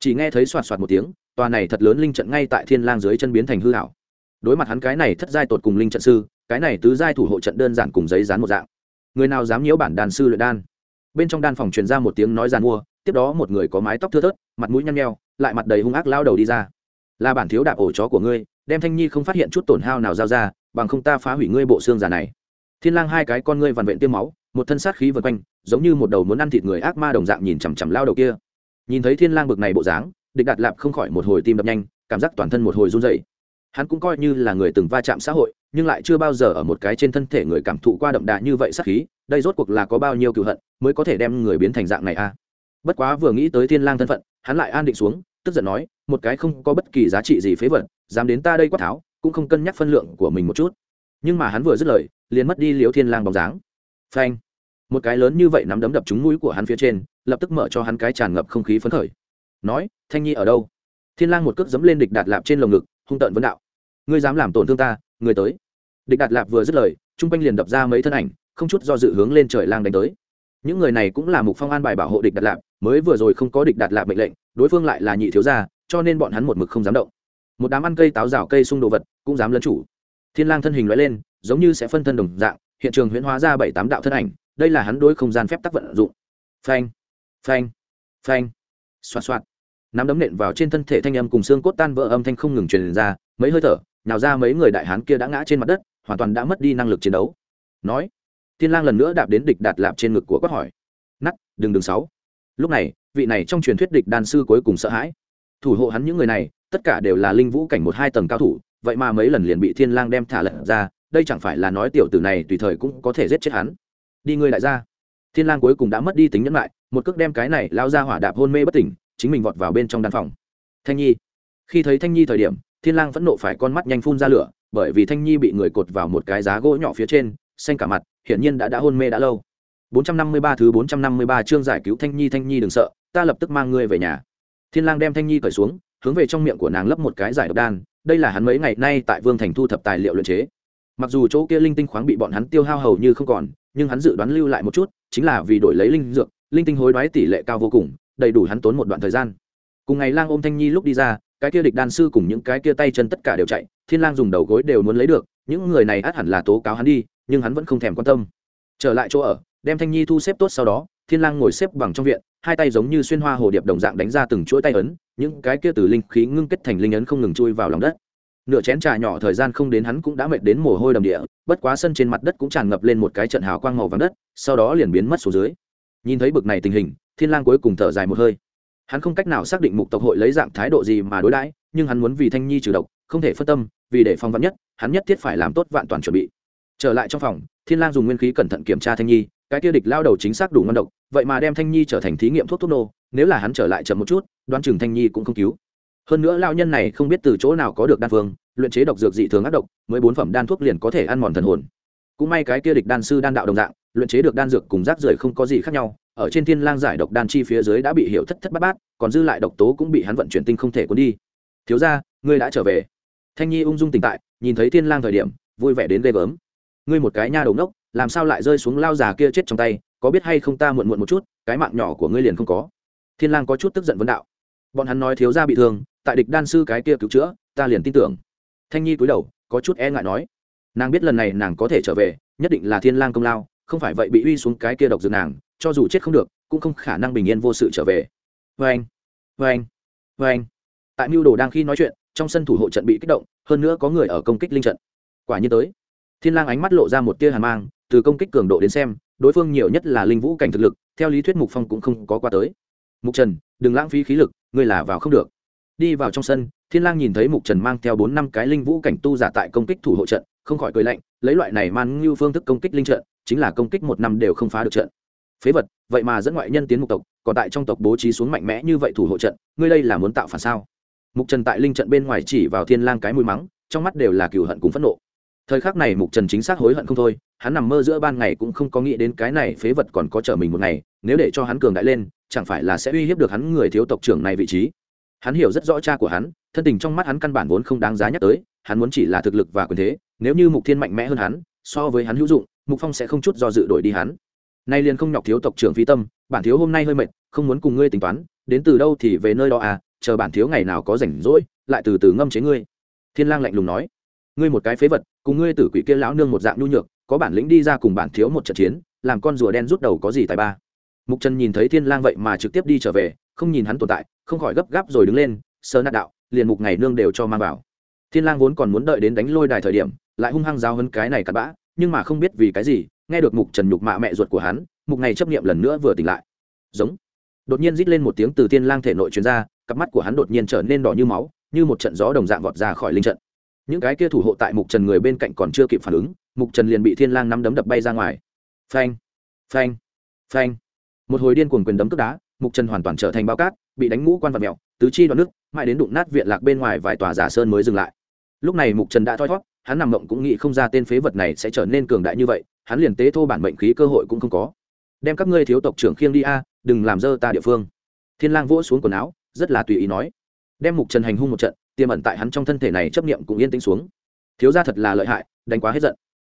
Chỉ nghe thấy xoạt xoạt một tiếng, tòa này thật lớn linh trận ngay tại thiên lang dưới chân biến thành hư hảo đối mặt hắn cái này thất giai tột cùng linh trận sư, cái này tứ giai thủ hộ trận đơn giản cùng giấy dán một dạng. Người nào dám nhiễu bản đàn sư luyện đan? Bên trong đan phòng truyền ra một tiếng nói giàn mua, tiếp đó một người có mái tóc thưa thớt, mặt mũi nhăn nheo, lại mặt đầy hung ác lao đầu đi ra. Là bản thiếu đạp ổ chó của ngươi, đem thanh nhi không phát hiện chút tổn hao nào giao ra, bằng không ta phá hủy ngươi bộ xương già này. Thiên lang hai cái con ngươi vằn vện tiêm máu, một thân sát khí vần quanh, giống như một đầu muốn ăn thịt người ác ma đồng dạng nhìn chằm chằm lao đầu kia. Nhìn thấy thiên lang bực này bộ dáng, địch đạt lạp không khỏi một hồi tim đập nhanh, cảm giác toàn thân một hồi run rẩy hắn cũng coi như là người từng va chạm xã hội, nhưng lại chưa bao giờ ở một cái trên thân thể người cảm thụ qua đậm đà như vậy sát khí, đây rốt cuộc là có bao nhiêu cựu hận mới có thể đem người biến thành dạng này a bất quá vừa nghĩ tới thiên lang thân phận, hắn lại an định xuống, tức giận nói, một cái không có bất kỳ giá trị gì phế vật, dám đến ta đây quát tháo, cũng không cân nhắc phân lượng của mình một chút. Nhưng mà hắn vừa dứt lời, liền mất đi liếu thiên lang bóng dáng. Phanh! Một cái lớn như vậy nắm đấm đập trúng mũi của hắn phía trên, lập tức mở cho hắn cái tràn ngập không khí phấn khởi. Nói, thanh nhi ở đâu? Thiên lang một cước dẫm lên địch đạt lạp trên lồng ngực hung tợn vấn đạo. Ngươi dám làm tổn thương ta, người tới. Địch đạt lạp vừa dứt lời, trung quanh liền đập ra mấy thân ảnh, không chút do dự hướng lên trời lang đánh tới. Những người này cũng là mục phong an bài bảo hộ địch đạt lạp, mới vừa rồi không có địch đạt lạp mệnh lệnh, đối phương lại là nhị thiếu gia, cho nên bọn hắn một mực không dám động. Một đám ăn cây táo rào cây xung đồ vật, cũng dám lấn chủ. Thiên lang thân hình lóe lên, giống như sẽ phân thân đồng dạng, hiện trường huyễn hóa ra bảy tám đạo thân ảnh, đây là hắn đối không gian phép tắc vận dụng. Phanh phanh phanh. Xoạt xoạt nắm đấm nện vào trên thân thể thanh âm cùng xương cốt tan vỡ âm thanh không ngừng truyền ra, mấy hơi thở nào ra mấy người đại hán kia đã ngã trên mặt đất, hoàn toàn đã mất đi năng lực chiến đấu. Nói, thiên lang lần nữa đạp đến địch đạt lạp trên ngực của quát hỏi. Nắt đừng đừng sáu lúc này, vị này trong truyền thuyết địch đan sư cuối cùng sợ hãi. Thủ hộ hắn những người này, tất cả đều là linh vũ cảnh một hai tầng cao thủ, vậy mà mấy lần liền bị thiên lang đem thả lật ra, đây chẳng phải là nói tiểu tử này tùy thời cũng có thể giết chết hắn. Đi ngươi lại ra thiên lang cuối cùng đã mất đi tính nhẫn lại, một cước đem cái này lao ra hỏa đạp hôn mê bất tỉnh chính mình vọt vào bên trong đan phòng. Thanh nhi, khi thấy thanh nhi thời điểm, thiên lang vẫn nộ phải con mắt nhanh phun ra lửa, bởi vì thanh nhi bị người cột vào một cái giá gỗ nhỏ phía trên, xanh cả mặt, hiển nhiên đã đã hôn mê đã lâu. 453 thứ 453 chương giải cứu thanh nhi thanh nhi đừng sợ, ta lập tức mang ngươi về nhà. Thiên lang đem thanh nhi cởi xuống, hướng về trong miệng của nàng lấp một cái giải độc đan, đây là hắn mấy ngày nay tại vương thành thu thập tài liệu luyện chế. Mặc dù chỗ kia linh tinh khoáng bị bọn hắn tiêu hao hầu như không còn, nhưng hắn dự đoán lưu lại một chút, chính là vì đổi lấy linh dược, linh tinh hối đoái tỷ lệ cao vô cùng đầy đủ hắn tốn một đoạn thời gian. Cùng ngày lang ôm thanh nhi lúc đi ra, cái kia địch đan sư cùng những cái kia tay chân tất cả đều chạy, thiên lang dùng đầu gối đều muốn lấy được, những người này át hẳn là tố cáo hắn đi, nhưng hắn vẫn không thèm quan tâm. Trở lại chỗ ở, đem thanh nhi thu xếp tốt sau đó, thiên lang ngồi xếp bằng trong viện, hai tay giống như xuyên hoa hồ điệp đồng dạng đánh ra từng chuỗi tay ấn, những cái kia từ linh khí ngưng kết thành linh ấn không ngừng chui vào lòng đất. Nửa chén trà nhỏ thời gian không đến hắn cũng đã mệt đến mồ hôi đầm địa, bất quá sân trên mặt đất cũng tràn ngập lên một cái trận hào quang màu vàng đất, sau đó liền biến mất xuống dưới nhìn thấy bực này tình hình, thiên lang cuối cùng thở dài một hơi. Hắn không cách nào xác định mục tộc hội lấy dạng thái độ gì mà đối đãi, nhưng hắn muốn vì thanh nhi trừ độc, không thể phân tâm, vì để phòng vắn nhất, hắn nhất thiết phải làm tốt vạn toàn chuẩn bị. Trở lại trong phòng, thiên lang dùng nguyên khí cẩn thận kiểm tra thanh nhi, cái kia địch lao đầu chính xác đủ ngon độc, vậy mà đem thanh nhi trở thành thí nghiệm thuốc thuốc nô, nếu là hắn trở lại chậm một chút, đoán chừng thanh nhi cũng không cứu. Hơn nữa lao nhân này không biết từ chỗ nào có được đan phương, luyện chế độc dược dị thường ác độc, mới bốn phẩm đan thuốc liền có thể ăn mòn thần hồn. Cũng may cái kia địch đan sư đan đạo đồng dạng luyện chế được đan dược cùng rác rưởi không có gì khác nhau, ở trên thiên lang giải độc đan chi phía dưới đã bị hiểu thất thất bát bát, còn dư lại độc tố cũng bị hắn vận chuyển tinh không thể cuốn đi. Thiếu gia, ngươi đã trở về. Thanh nhi ung dung tỉnh tại, nhìn thấy thiên lang thời điểm, vui vẻ đến ghê gớm. Ngươi một cái nha đầu nốc làm sao lại rơi xuống lao già kia chết trong tay, có biết hay không ta muộn muộn một chút, cái mạng nhỏ của ngươi liền không có. Thiên lang có chút tức giận vấn đạo. Bọn hắn nói thiếu gia bị thương, tại địch đan sư cái kia cứu chữa, ta liền tin tưởng. Thanh nhi cúi đầu, có chút e ngại nói. Nàng biết lần này nàng có thể trở về, nhất định là thiên lang công lao không phải vậy bị uy xuống cái kia độc dược nàng, cho dù chết không được, cũng không khả năng bình yên vô sự trở về. Vê anh vê anh vê anh. Tại mưu đồ đang khi nói chuyện, trong sân thủ hộ trận bị kích động, hơn nữa có người ở công kích linh trận. Quả nhiên tới. Thiên lang ánh mắt lộ ra một tia hàn mang, từ công kích cường độ đến xem, đối phương nhiều nhất là linh vũ cảnh thực lực, theo lý thuyết mục phong cũng không có qua tới. Mục trần, đừng lãng phí khí lực, ngươi là vào không được. Đi vào trong sân, thiên lang nhìn thấy mục trần mang theo bốn năm cái linh vũ cảnh tu giả tại công kích thủ hộ trận, không khỏi cười lạnh, lấy loại này man như phương thức công kích linh trận chính là công kích một năm đều không phá được trận. Phế vật, vậy mà dẫn ngoại nhân tiến mục tộc, còn tại trong tộc bố trí xuống mạnh mẽ như vậy thủ hộ trận, ngươi đây là muốn tạo phản sao? Mục trần tại linh trận bên ngoài chỉ vào thiên lang cái mũi mắng, trong mắt đều là cừu hận cùng phẫn nộ. Thời khắc này mục trần chính xác hối hận không thôi, hắn nằm mơ giữa ban ngày cũng không có nghĩ đến cái này phế vật còn có trở mình một ngày, nếu để cho hắn cường đại lên, chẳng phải là sẽ uy hiếp được hắn người thiếu tộc trưởng này vị trí. Hắn hiểu rất rõ cha của hắn, thân tình trong mắt hắn căn bản vốn không đáng giá nhắc tới, hắn muốn chỉ là thực lực và quyền thế, nếu như mục thiên mạnh mẽ hơn hắn, so với hắn hữu dụng mục phong sẽ không chút do dự đổi đi hắn. Nay liền không nhọc thiếu tộc trưởng phi tâm, bản thiếu hôm nay hơi mệt, không muốn cùng ngươi tính toán, đến từ đâu thì về nơi đó à chờ bản thiếu ngày nào có rảnh rỗi, lại từ từ ngâm chế ngươi. Thiên lang lạnh lùng nói. Ngươi một cái phế vật, cùng ngươi tử quỷ kia lão nương một dạng nhu nhược, có bản lĩnh đi ra cùng bản thiếu một trận chiến, làm con rùa đen rút đầu có gì tài ba? Mục trần nhìn thấy thiên lang vậy mà trực tiếp đi trở về, không nhìn hắn tồn tại, không khỏi gấp gáp rồi đứng lên, sơ nát đạo, liền mục ngày nương đều cho mang vào. Thiên lang vốn còn muốn đợi đến đánh lôi đài thời điểm, lại hung hăng giao hơn cái này cặn bã nhưng mà không biết vì cái gì, nghe được mục trần nhục mạ mẹ ruột của hắn, mục này chấp niệm lần nữa vừa tỉnh lại. Giống. Đột nhiên rít lên một tiếng từ thiên lang thể nội truyền ra, cặp mắt của hắn đột nhiên trở nên đỏ như máu, như một trận gió đồng dạng vọt ra khỏi linh trận. Những cái kia thủ hộ tại mục trần người bên cạnh còn chưa kịp phản ứng, mục trần liền bị thiên lang nắm đấm đập bay ra ngoài. Phanh phanh phanh. Một hồi điên cuồng quyền đấm cướp đá, mục trần hoàn toàn trở thành bao cát, bị đánh ngũ quan vật mèo, tứ chi đoạn nước, mãi đến đụng nát viện lạc bên ngoài vài tòa giả sơn mới dừng lại. Lúc này mục trần đã thoi thót hắn nằm mộng cũng nghĩ không ra tên phế vật này sẽ trở nên cường đại như vậy, hắn liền tế thô bản mệnh khí cơ hội cũng không có. Đem các ngươi thiếu tộc trưởng khiêng đi a, đừng làm dơ ta địa phương. Thiên lang vỗ xuống quần áo, rất là tùy ý nói. Đem mục trần hành hung một trận, tiềm ẩn tại hắn trong thân thể này chấp niệm cũng yên tĩnh xuống. Thiếu gia thật là lợi hại, đánh quá hết giận.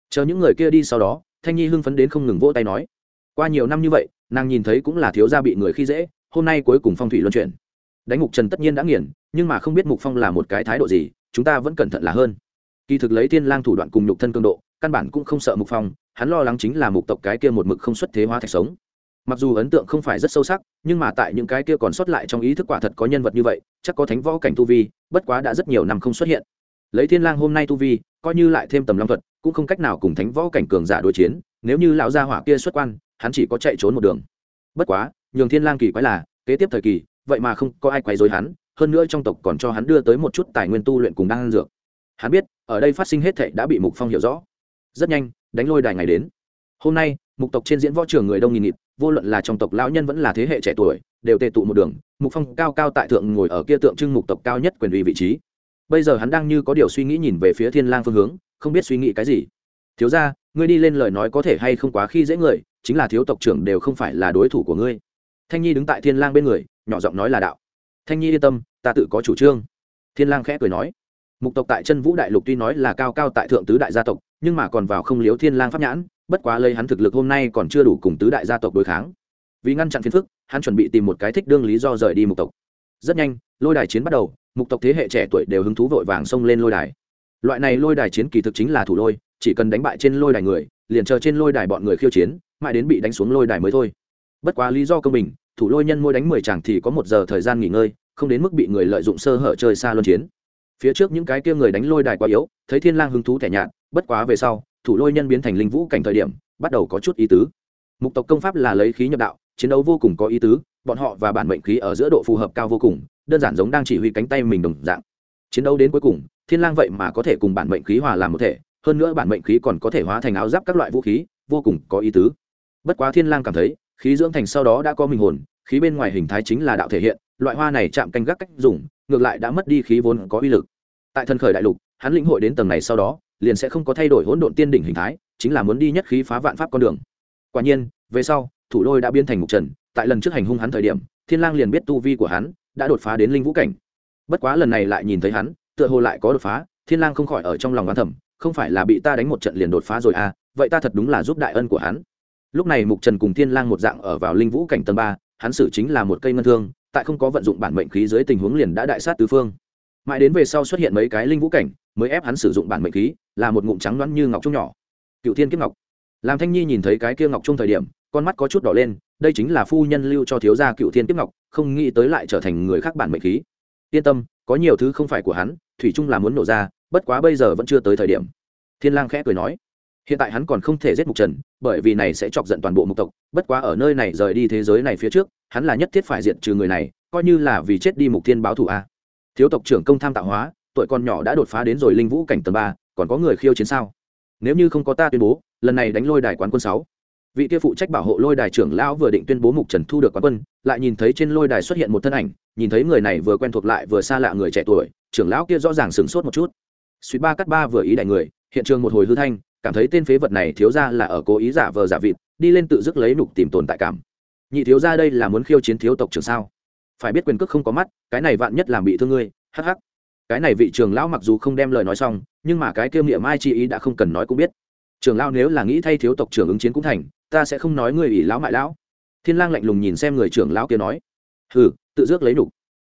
Chờ những người kia đi sau đó, thanh nhi hưng phấn đến không ngừng vỗ tay nói. Qua nhiều năm như vậy, nàng nhìn thấy cũng là thiếu gia bị người khi dễ, hôm nay cuối cùng phong thủy luân chuyển. Đánh mục trần tất nhiên đã nghiền, nhưng mà không biết mục phong là một cái thái độ gì, chúng ta vẫn cẩn thận là hơn kỳ thực lấy thiên lang thủ đoạn cùng nhục thân cường độ, căn bản cũng không sợ mục phong, hắn lo lắng chính là mục tộc cái kia một mực không xuất thế hóa thạch sống. Mặc dù ấn tượng không phải rất sâu sắc, nhưng mà tại những cái kia còn sót lại trong ý thức quả thật có nhân vật như vậy, chắc có thánh võ cảnh tu vi, bất quá đã rất nhiều năm không xuất hiện. Lấy thiên lang hôm nay tu vi, coi như lại thêm tầm long thuật, cũng không cách nào cùng thánh võ cảnh cường giả đối chiến, nếu như lão gia hỏa kia xuất quan, hắn chỉ có chạy trốn một đường. Bất quá, nhường thiên lang kỳ quái là, kế tiếp thời kỳ, vậy mà không có ai quấy rối hắn, hơn nữa trong tộc còn cho hắn đưa tới một chút tài nguyên tu luyện cùng đang dược. Hắn biết ở đây phát sinh hết thảy đã bị mục phong hiểu rõ. Rất nhanh, đánh lôi đài ngày đến. Hôm nay, mục tộc trên diễn võ trường người đông nghìn nghịt, vô luận là trong tộc lão nhân vẫn là thế hệ trẻ tuổi, đều tề tụ một đường, mục phong cao cao tại thượng ngồi ở kia tượng trưng mục tộc cao nhất quyền uy vị trí. Bây giờ hắn đang như có điều suy nghĩ nhìn về phía thiên lang phương hướng, không biết suy nghĩ cái gì. Thiếu gia, ngươi đi lên lời nói có thể hay không quá khi dễ người, chính là thiếu tộc trưởng đều không phải là đối thủ của ngươi. Thanh nhi đứng tại thiên lang bên người, nhỏ giọng nói là đạo. Thanh nhi yên tâm, ta tự có chủ trương. Thiên lang khẽ cười nói mục tộc tại chân vũ đại lục tuy nói là cao cao tại thượng tứ đại gia tộc, nhưng mà còn vào không liếu thiên lang pháp nhãn, bất quá lấy hắn thực lực hôm nay còn chưa đủ cùng tứ đại gia tộc đối kháng. Vì ngăn chặn phiền phức, hắn chuẩn bị tìm một cái thích đương lý do rời đi mục tộc. Rất nhanh, lôi đài chiến bắt đầu, mục tộc thế hệ trẻ tuổi đều hứng thú vội vàng xông lên lôi đài. Loại này lôi đài chiến kỳ thực chính là thủ lôi, chỉ cần đánh bại trên lôi đài người, liền chờ trên lôi đài bọn người khiêu chiến, mãi đến bị đánh xuống lôi đài mới thôi. Bất quá lý do công bình, thủ lôi nhân môi đánh mười chàng thì có một giờ thời gian nghỉ ngơi, không đến mức bị người lợi dụng sơ hở chơi xa luân chiến phía trước những cái kia người đánh lôi đài quá yếu, thấy thiên lang hứng thú thẻ nhạt, bất quá về sau, thủ lôi nhân biến thành linh vũ cảnh thời điểm, bắt đầu có chút ý tứ. Mục tộc công pháp là lấy khí nhập đạo, chiến đấu vô cùng có ý tứ, bọn họ và bản mệnh khí ở giữa độ phù hợp cao vô cùng, đơn giản giống đang chỉ huy cánh tay mình đồng dạng. Chiến đấu đến cuối cùng, thiên lang vậy mà có thể cùng bản mệnh khí hòa làm một thể, hơn nữa bản mệnh khí còn có thể hóa thành áo giáp các loại vũ khí, vô cùng có ý tứ. Bất quá thiên lang cảm thấy, khí dưỡng thành sau đó đã có mình hồn, khí bên ngoài hình thái chính là đạo thể hiện loại hoa này chạm canh gác cách dùng, ngược lại đã mất đi khí vốn có uy lực. Tại thân khởi đại lục, hắn lĩnh hội đến tầng này sau đó, liền sẽ không có thay đổi hỗn độn tiên đỉnh hình thái, chính là muốn đi nhất khí phá vạn pháp con đường. Quả nhiên, về sau, thủ lôi đã biến thành mục trần, tại lần trước hành hung hắn thời điểm, thiên lang liền biết tu vi của hắn đã đột phá đến linh vũ cảnh. Bất quá lần này lại nhìn thấy hắn, tựa hồ lại có đột phá, thiên lang không khỏi ở trong lòng oán thầm, không phải là bị ta đánh một trận liền đột phá rồi à vậy ta thật đúng là giúp đại ân của hắn. Lúc này mục trần cùng thiên lang một dạng ở vào linh vũ cảnh tầng ba, hắn xử chính là một cây ngân thương tại không có vận dụng bản mệnh khí dưới tình huống liền đã đại sát tứ phương. Mãi đến về sau xuất hiện mấy cái linh vũ cảnh, mới ép hắn sử dụng bản mệnh khí, là một ngụm trắng loãng như ngọc trung nhỏ. Cựu thiên kiếp ngọc. Làm thanh nhi nhìn thấy cái kia ngọc trung thời điểm, con mắt có chút đỏ lên, đây chính là phu nhân lưu cho thiếu gia cựu thiên kiếp ngọc, không nghĩ tới lại trở thành người khác bản mệnh khí. Yên tâm, có nhiều thứ không phải của hắn, thủy trung là muốn nổ ra, bất quá bây giờ vẫn chưa tới thời điểm. Thiên lang khẽ cười nói hiện tại hắn còn không thể giết mục trần, bởi vì này sẽ chọc giận toàn bộ mục tộc. Bất quá ở nơi này rời đi thế giới này phía trước, hắn là nhất thiết phải diệt trừ người này, coi như là vì chết đi mục thiên báo thù a. Thiếu tộc trưởng công tham tạo hóa, tuổi con nhỏ đã đột phá đến rồi linh vũ cảnh tầng ba, còn có người khiêu chiến sao? Nếu như không có ta tuyên bố, lần này đánh lôi đài quán quân sáu. Vị kia phụ trách bảo hộ lôi đài trưởng lão vừa định tuyên bố mục trần thu được quán quân, lại nhìn thấy trên lôi đài xuất hiện một thân ảnh, nhìn thấy người này vừa quen thuộc lại vừa xa lạ người trẻ tuổi, trưởng lão kia rõ ràng sửng sốt một chút. Suýt ba cắt ba vừa ý đại người, hiện trường một hồi hư thanh cảm thấy tên phế vật này thiếu ra là ở cố ý giả vờ giả vịt, đi lên tự dứt lấy nục tìm tồn tại cảm. Nhị thiếu ra đây là muốn khiêu chiến thiếu tộc trưởng sao? Phải biết quyền cước không có mắt, cái này vạn nhất làm bị thương ngươi hh cái này vị trường lão mặc dù không đem lời nói xong, nhưng mà cái kêu miệng ai chi ý đã không cần nói cũng biết. Trường lão nếu là nghĩ thay thiếu tộc trưởng ứng chiến cũng thành, ta sẽ không nói người ỷ lão mại lão. Thiên lang lạnh lùng nhìn xem người trưởng lão kia nói, hừ, tự dước lấy đủ.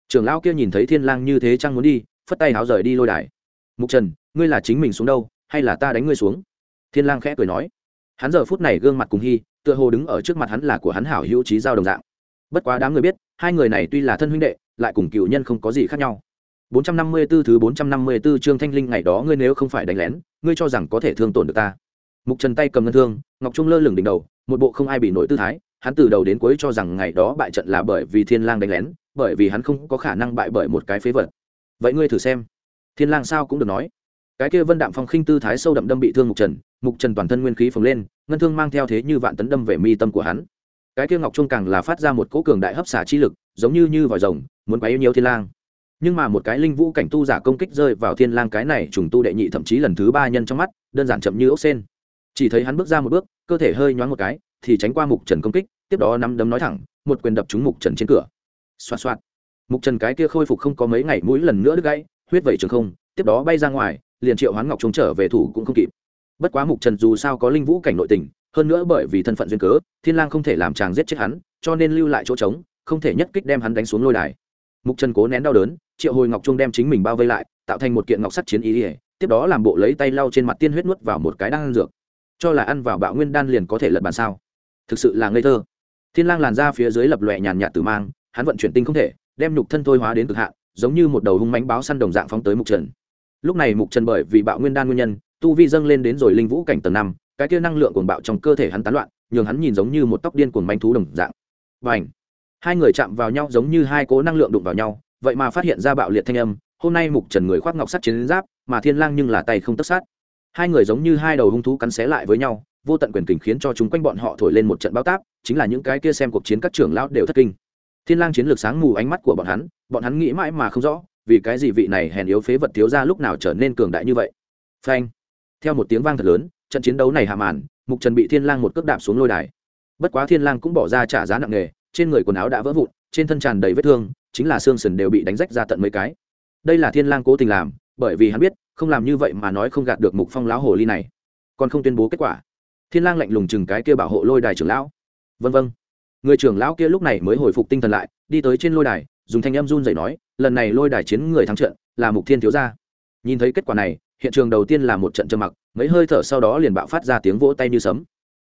trưởng lão kia nhìn thấy thiên lang như thế chăng muốn đi, phất tay háo rời đi lôi đài. Mục trần, ngươi là chính mình xuống đâu, hay là ta đánh ngươi xuống? Thiên lang khẽ cười nói hắn giờ phút này gương mặt cùng hy tựa hồ đứng ở trước mặt hắn là của hắn hảo hữu trí giao đồng dạng bất quá đám người biết hai người này tuy là thân huynh đệ lại cùng cựu nhân không có gì khác nhau 454 thứ 454 chương Thanh Linh ngày đó ngươi nếu không phải đánh lén, ngươi cho rằng có thể thương tổn được ta. Mục Trần tay cầm ngân thương, ngọc trung lơ lửng đỉnh đầu, một bộ không ai bị nổi tư thái, hắn từ đầu đến cuối cho rằng ngày đó bại trận là bởi vì Thiên Lang đánh lén, bởi vì hắn không có khả năng bại bởi một cái phế vật. Vậy ngươi thử xem. Thiên Lang sao cũng được nói. Cái kia Vân Đạm Phong khinh tư thái sâu đậm đâm bị thương Mục Trần, Mục Trần toàn thân nguyên khí phồng lên, ngân thương mang theo thế như vạn tấn đâm về mi tâm của hắn. Cái kia ngọc trung càng là phát ra một cỗ cường đại hấp xả chi lực, giống như như vòi rồng, muốn quấy nhiễu Thiên Lang. Nhưng mà một cái linh vũ cảnh tu giả công kích rơi vào thiên lang cái này trùng tu đệ nhị thậm chí lần thứ ba nhân trong mắt đơn giản chậm như ốc sen. Chỉ thấy hắn bước ra một bước cơ thể hơi nhoáng một cái thì tránh qua mục trần công kích tiếp đó nắm đấm nói thẳng một quyền đập trúng mục trần trên cửa. Xoa xoa mục trần cái kia khôi phục không có mấy ngày mũi lần nữa đứt gãy huyết vẩy trường không tiếp đó bay ra ngoài liền triệu hoán ngọc Trung trở về thủ cũng không kịp bất quá mục trần dù sao có linh vũ cảnh nội tình, hơn nữa bởi vì thân phận duyên cớ, thiên lang không thể làm chàng giết chết hắn, cho nên lưu lại chỗ trống, không thể nhất kích đem hắn đánh xuống lôi đài. Mục trần cố nén đau đớn, triệu hồi ngọc trung đem chính mình bao vây lại, tạo thành một kiện ngọc sắt chiến ý ỉa tiếp đó làm bộ lấy tay lau trên mặt tiên huyết nuốt vào một cái đan dược. Cho là ăn vào bạo nguyên đan liền có thể lật bàn sao? Thực sự là ngây thơ. Thiên lang làn ra phía dưới lập lòe nhàn nhạt tử mang, hắn vận chuyển tinh không thể, đem nhục thân thôi hóa đến cực hạn, giống như một đầu hung mãnh báo săn đồng dạng phóng tới mục trần. Lúc này mục trần bởi vì bạo nguyên đan nguyên nhân tu vi dâng lên đến rồi linh vũ cảnh tầng năm, cái kia năng lượng cuồng bạo trong cơ thể hắn tán loạn, nhường hắn nhìn giống như một tóc điên cuồng manh thú đồng dạng. Và hai người chạm vào nhau giống như hai cố năng lượng đụng vào nhau, vậy mà phát hiện ra bạo liệt thanh âm, hôm nay mục trần người khoác ngọc sắt chiến giáp, mà thiên lang nhưng là tay không tất sát. Hai người giống như hai đầu hung thú cắn xé lại với nhau, vô tận quyền kình khiến cho chúng quanh bọn họ thổi lên một trận bao táp, chính là những cái kia xem cuộc chiến các trưởng lão đều thất kinh. Thiên lang chiến lược sáng mù ánh mắt của bọn hắn bọn hắn nghĩ mãi mà không rõ, vì cái gì vị này hèn yếu phế vật thiếu gia lúc nào trở nên cường đại như vậy. Phanh! Theo một tiếng vang thật lớn, trận chiến đấu này hạ màn, mục trần bị thiên lang một cước đạp xuống lôi đài. Bất quá thiên lang cũng bỏ ra trả giá nặng nề, trên người quần áo đã vỡ vụn, trên thân tràn đầy vết thương, chính là xương sườn đều bị đánh rách ra tận mấy cái. Đây là thiên lang cố tình làm, bởi vì hắn biết, không làm như vậy mà nói không gạt được mục phong lão hồ ly này. Còn không tuyên bố kết quả. Thiên lang lạnh lùng chừng cái kia bảo hộ lôi đài trưởng lão. Vân vân. Người trưởng lão kia lúc này mới hồi phục tinh thần lại, đi tới trên lôi đài, dùng thanh âm run rẩy nói, lần này lôi đài chiến người thắng trận, là mục thiên thiếu gia. Nhìn thấy kết quả này hiện trường đầu tiên là một trận trầm mặc, mấy hơi thở sau đó liền bạo phát ra tiếng vỗ tay như sấm.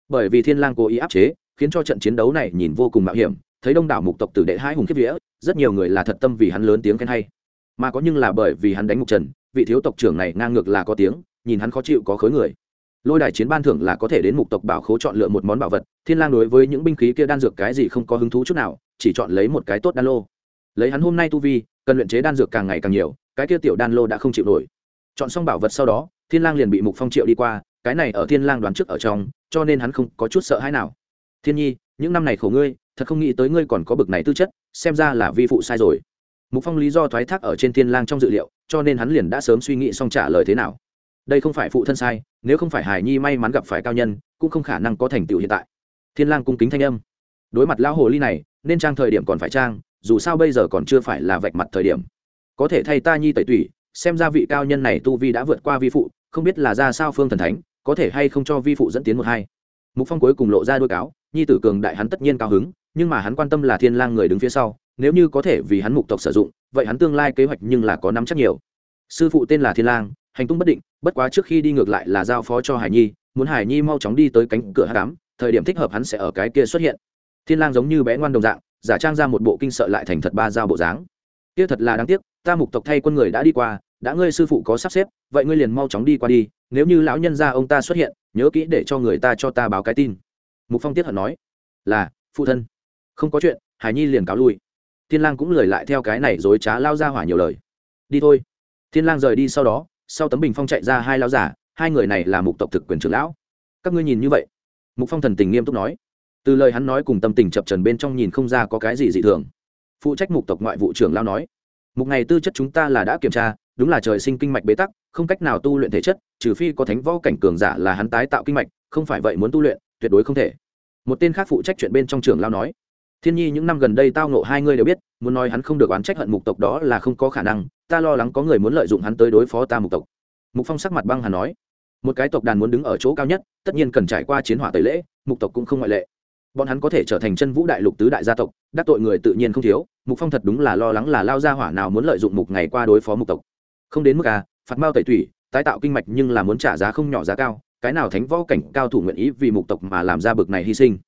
Bởi vì thiên lang cố ý áp chế, khiến cho trận chiến đấu này nhìn vô cùng mạo hiểm, thấy đông đảo mục tộc tử đệ hai hùng kiếp vía, rất nhiều người là thật tâm vì hắn lớn tiếng khen hay. Mà có nhưng là bởi vì hắn đánh mục trần, vị thiếu tộc trưởng này ngang ngược là có tiếng, nhìn hắn khó chịu có khối người. Lôi đài chiến ban thưởng là có thể đến mục tộc bảo khố chọn lựa một món bảo vật, thiên lang đối với những binh khí kia đan dược cái gì không có hứng thú chút nào, chỉ chọn lấy một cái tốt đan lô. Lấy hắn hôm nay tu vi, cần luyện chế đan dược càng ngày càng nhiều, cái kia tiểu đan lô đã không chịu nổi chọn xong bảo vật sau đó, thiên lang liền bị mục phong triệu đi qua, cái này ở thiên lang đoán trước ở trong, cho nên hắn không có chút sợ hãi nào. Thiên nhi, những năm này khổ ngươi, thật không nghĩ tới ngươi còn có bực này tư chất, xem ra là vi phụ sai rồi. Mục phong lý do thoái thác ở trên thiên lang trong dự liệu, cho nên hắn liền đã sớm suy nghĩ xong trả lời thế nào. Đây không phải phụ thân sai, nếu không phải hải nhi may mắn gặp phải cao nhân, cũng không khả năng có thành tựu hiện tại. Thiên lang cung kính thanh âm. Đối mặt lão hồ ly này, nên trang thời điểm còn phải trang, dù sao bây giờ còn chưa phải là vạch mặt thời điểm. Có thể thay ta nhi tẩy tủy xem ra vị cao nhân này tu vi đã vượt qua vi phụ, không biết là ra sao phương thần thánh, có thể hay không cho vi phụ dẫn tiến một hai. Mục phong cuối cùng lộ ra đôi cáo, nhi tử cường đại hắn tất nhiên cao hứng, nhưng mà hắn quan tâm là thiên lang người đứng phía sau, nếu như có thể vì hắn mục tộc sử dụng, vậy hắn tương lai kế hoạch nhưng là có nắm chắc nhiều. Sư phụ tên là thiên lang, hành tung bất định, bất quá trước khi đi ngược lại là giao phó cho hải nhi, muốn hải nhi mau chóng đi tới cánh cửa hát đám thời điểm thích hợp hắn sẽ ở cái kia xuất hiện. Thiên lang giống như bé ngoan đồng dạng, giả trang ra một bộ kinh sợ lại thành thật ba giao bộ dáng. Kia thật là đáng tiếc, ta mục tộc thay quân người đã đi qua đã ngươi sư phụ có sắp xếp, vậy ngươi liền mau chóng đi qua đi, nếu như lão nhân gia ông ta xuất hiện, nhớ kỹ để cho người ta cho ta báo cái tin. Mục phong tiết hận nói. Là, phụ thân. Không có chuyện, hải nhi liền cáo lui. Thiên lang cũng lười lại theo cái này dối trá lao ra hỏa nhiều lời. Đi thôi. Thiên lang rời đi sau đó, sau tấm bình phong chạy ra hai lao giả hai người này là mục tộc thực quyền trưởng lão. Các ngươi nhìn như vậy. Mục phong thần tình nghiêm túc nói. Từ lời hắn nói cùng tâm tình chập trần bên trong nhìn không ra có cái gì dị thường. Phụ trách mục tộc ngoại vụ trưởng lão nói. Mục ngày tư chất chúng ta là đã kiểm tra đúng là trời sinh kinh mạch bế tắc, không cách nào tu luyện thể chất, trừ phi có thánh võ cảnh cường giả là hắn tái tạo kinh mạch, không phải vậy muốn tu luyện, tuyệt đối không thể. Một tên khác phụ trách chuyện bên trong trưởng lão nói, thiên nhi, những năm gần đây tao nộ hai người đều biết, muốn nói hắn không được oán trách hận mục tộc đó là không có khả năng, ta lo lắng có người muốn lợi dụng hắn tới đối phó ta mục tộc. Mục phong sắc mặt băng hà nói, một cái tộc đàn muốn đứng ở chỗ cao nhất, tất nhiên cần trải qua chiến hỏa tẩy lễ, mục tộc cũng không ngoại lệ. Bọn hắn có thể trở thành chân vũ đại lục tứ đại gia tộc, đắc tội người tự nhiên không thiếu, mục phong thật đúng là lo lắng là lao gia hỏa nào muốn lợi dụng mục ngày qua đối phó mục tộc không đến mức à phạt mao tẩy tủy, tái tạo kinh mạch nhưng là muốn trả giá không nhỏ giá cao, cái nào thánh võ cảnh cao thủ nguyện ý vì mục tộc mà làm ra bực này hy sinh.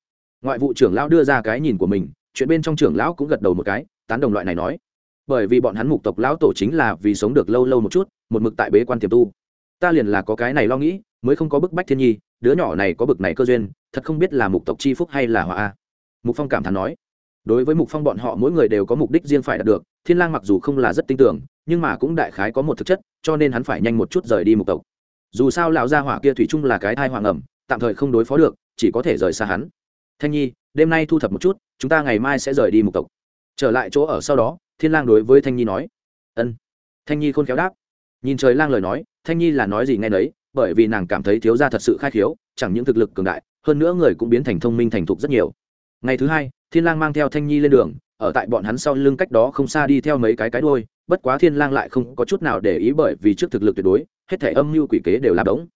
Ngoại vụ trưởng lão đưa ra cái nhìn của mình, chuyện bên trong trưởng lão cũng gật đầu một cái, tán đồng loại này nói. Bởi vì bọn hắn mục tộc lão tổ chính là vì sống được lâu lâu một chút, một mực tại bế quan tiềm tu. Ta liền là có cái này lo nghĩ, mới không có bức bách thiên nhi, đứa nhỏ này có bực này cơ duyên, thật không biết là mục tộc chi phúc hay là họa a. Mục phong cảm thán nói. Đối với mục phong bọn họ mỗi người đều có mục đích riêng phải đạt được, thiên lang mặc dù không là rất tin tưởng nhưng mà cũng đại khái có một thực chất, cho nên hắn phải nhanh một chút rời đi mục tộc. Dù sao lão gia hỏa kia thủy chung là cái thai hoàng ẩm, tạm thời không đối phó được, chỉ có thể rời xa hắn. Thanh nhi, đêm nay thu thập một chút, chúng ta ngày mai sẽ rời đi mục tộc. Trở lại chỗ ở sau đó, thiên lang đối với thanh nhi nói. Ân. Thanh nhi khôn khéo đáp. Nhìn trời lang lời nói, thanh nhi là nói gì nghe nấy, bởi vì nàng cảm thấy thiếu gia thật sự khai khiếu, chẳng những thực lực cường đại, hơn nữa người cũng biến thành thông minh thành thục rất nhiều. Ngày thứ hai, thiên lang mang theo thanh nhi lên đường, ở tại bọn hắn sau lưng cách đó không xa đi theo mấy cái cái đuôi bất quá thiên lang lại không có chút nào để ý bởi vì trước thực lực tuyệt đối, hết thể âm mưu quỷ kế đều là đống.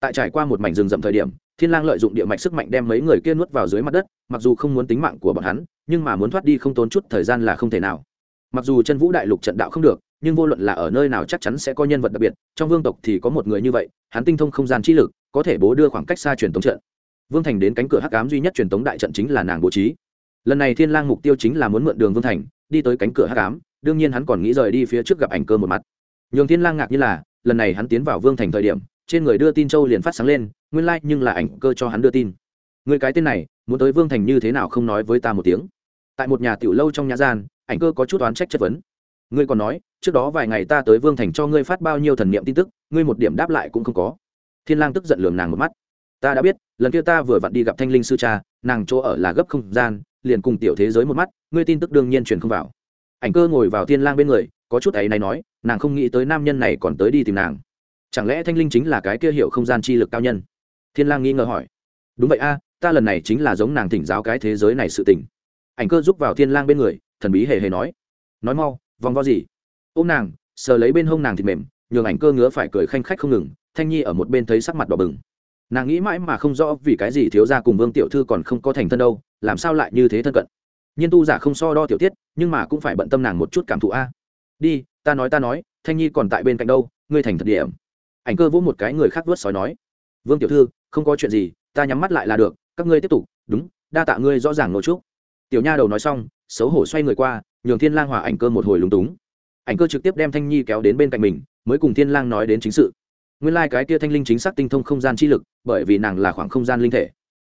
Tại trải qua một mảnh rừng rậm thời điểm, thiên lang lợi dụng địa mạch sức mạnh đem mấy người kia nuốt vào dưới mặt đất, mặc dù không muốn tính mạng của bọn hắn, nhưng mà muốn thoát đi không tốn chút thời gian là không thể nào. Mặc dù chân vũ đại lục trận đạo không được, nhưng vô luận là ở nơi nào chắc chắn sẽ có nhân vật đặc biệt, trong vương tộc thì có một người như vậy, hắn tinh thông không gian chi lực, có thể bố đưa khoảng cách xa truyền tống trận. Vương thành đến cánh cửa hắc ám duy nhất truyền tống đại trận chính là nàng bố trí. Lần này thiên lang mục tiêu chính là muốn mượn đường vương thành, đi tới cánh cửa hắc ám đương nhiên hắn còn nghĩ rời đi phía trước gặp ảnh cơ một mặt. Nhường thiên lang ngạc như là, lần này hắn tiến vào vương thành thời điểm, trên người đưa tin châu liền phát sáng lên, nguyên lai like nhưng là ảnh cơ cho hắn đưa tin. Người cái tên này, muốn tới vương thành như thế nào không nói với ta một tiếng. Tại một nhà tiểu lâu trong nhà gian, ảnh cơ có chút oán trách chất vấn. Ngươi còn nói, trước đó vài ngày ta tới vương thành cho ngươi phát bao nhiêu thần niệm tin tức, ngươi một điểm đáp lại cũng không có. Thiên lang tức giận lườm nàng một mắt. Ta đã biết, lần kia ta vừa vặn đi gặp thanh linh sư cha, nàng chỗ ở là gấp không gian, liền cùng tiểu thế giới một mắt, ngươi tin tức đương nhiên truyền không vào ảnh cơ ngồi vào thiên lang bên người, có chút ấy này nói, nàng không nghĩ tới nam nhân này còn tới đi tìm nàng. Chẳng lẽ thanh linh chính là cái kia hiệu không gian chi lực cao nhân? Thiên lang nghi ngờ hỏi. Đúng vậy a, ta lần này chính là giống nàng thỉnh giáo cái thế giới này sự tình. Ảnh cơ giúp vào thiên lang bên người, thần bí hề hề nói. Nói mau, vòng vo gì? Ôm nàng, sờ lấy bên hông nàng thịt mềm, nhường ảnh cơ ngứa phải cười khanh khách không ngừng, thanh nhi ở một bên thấy sắc mặt đỏ bừng. Nàng nghĩ mãi mà không rõ vì cái gì thiếu gia cùng vương tiểu thư còn không có thành thân đâu, làm sao lại như thế thân cận? Nhiên tu giả không so đo tiểu tiết, nhưng mà cũng phải bận tâm nàng một chút cảm thụ a. Đi, ta nói ta nói, thanh nhi còn tại bên cạnh đâu, ngươi thành thật điểm. Ảnh cơ vỗ một cái người khác vớt sói nói. Vương tiểu thư, không có chuyện gì, ta nhắm mắt lại là được, các ngươi tiếp tục, đúng, đa tạ ngươi rõ ràng nổi trúc. Tiểu nha đầu nói xong, xấu hổ xoay người qua, nhường thiên lang hòa ảnh cơ một hồi lúng túng. Ảnh cơ trực tiếp đem thanh nhi kéo đến bên cạnh mình, mới cùng thiên lang nói đến chính sự. Nguyên lai like cái kia thanh linh chính xác tinh thông không gian chi lực, bởi vì nàng là khoảng không gian linh thể.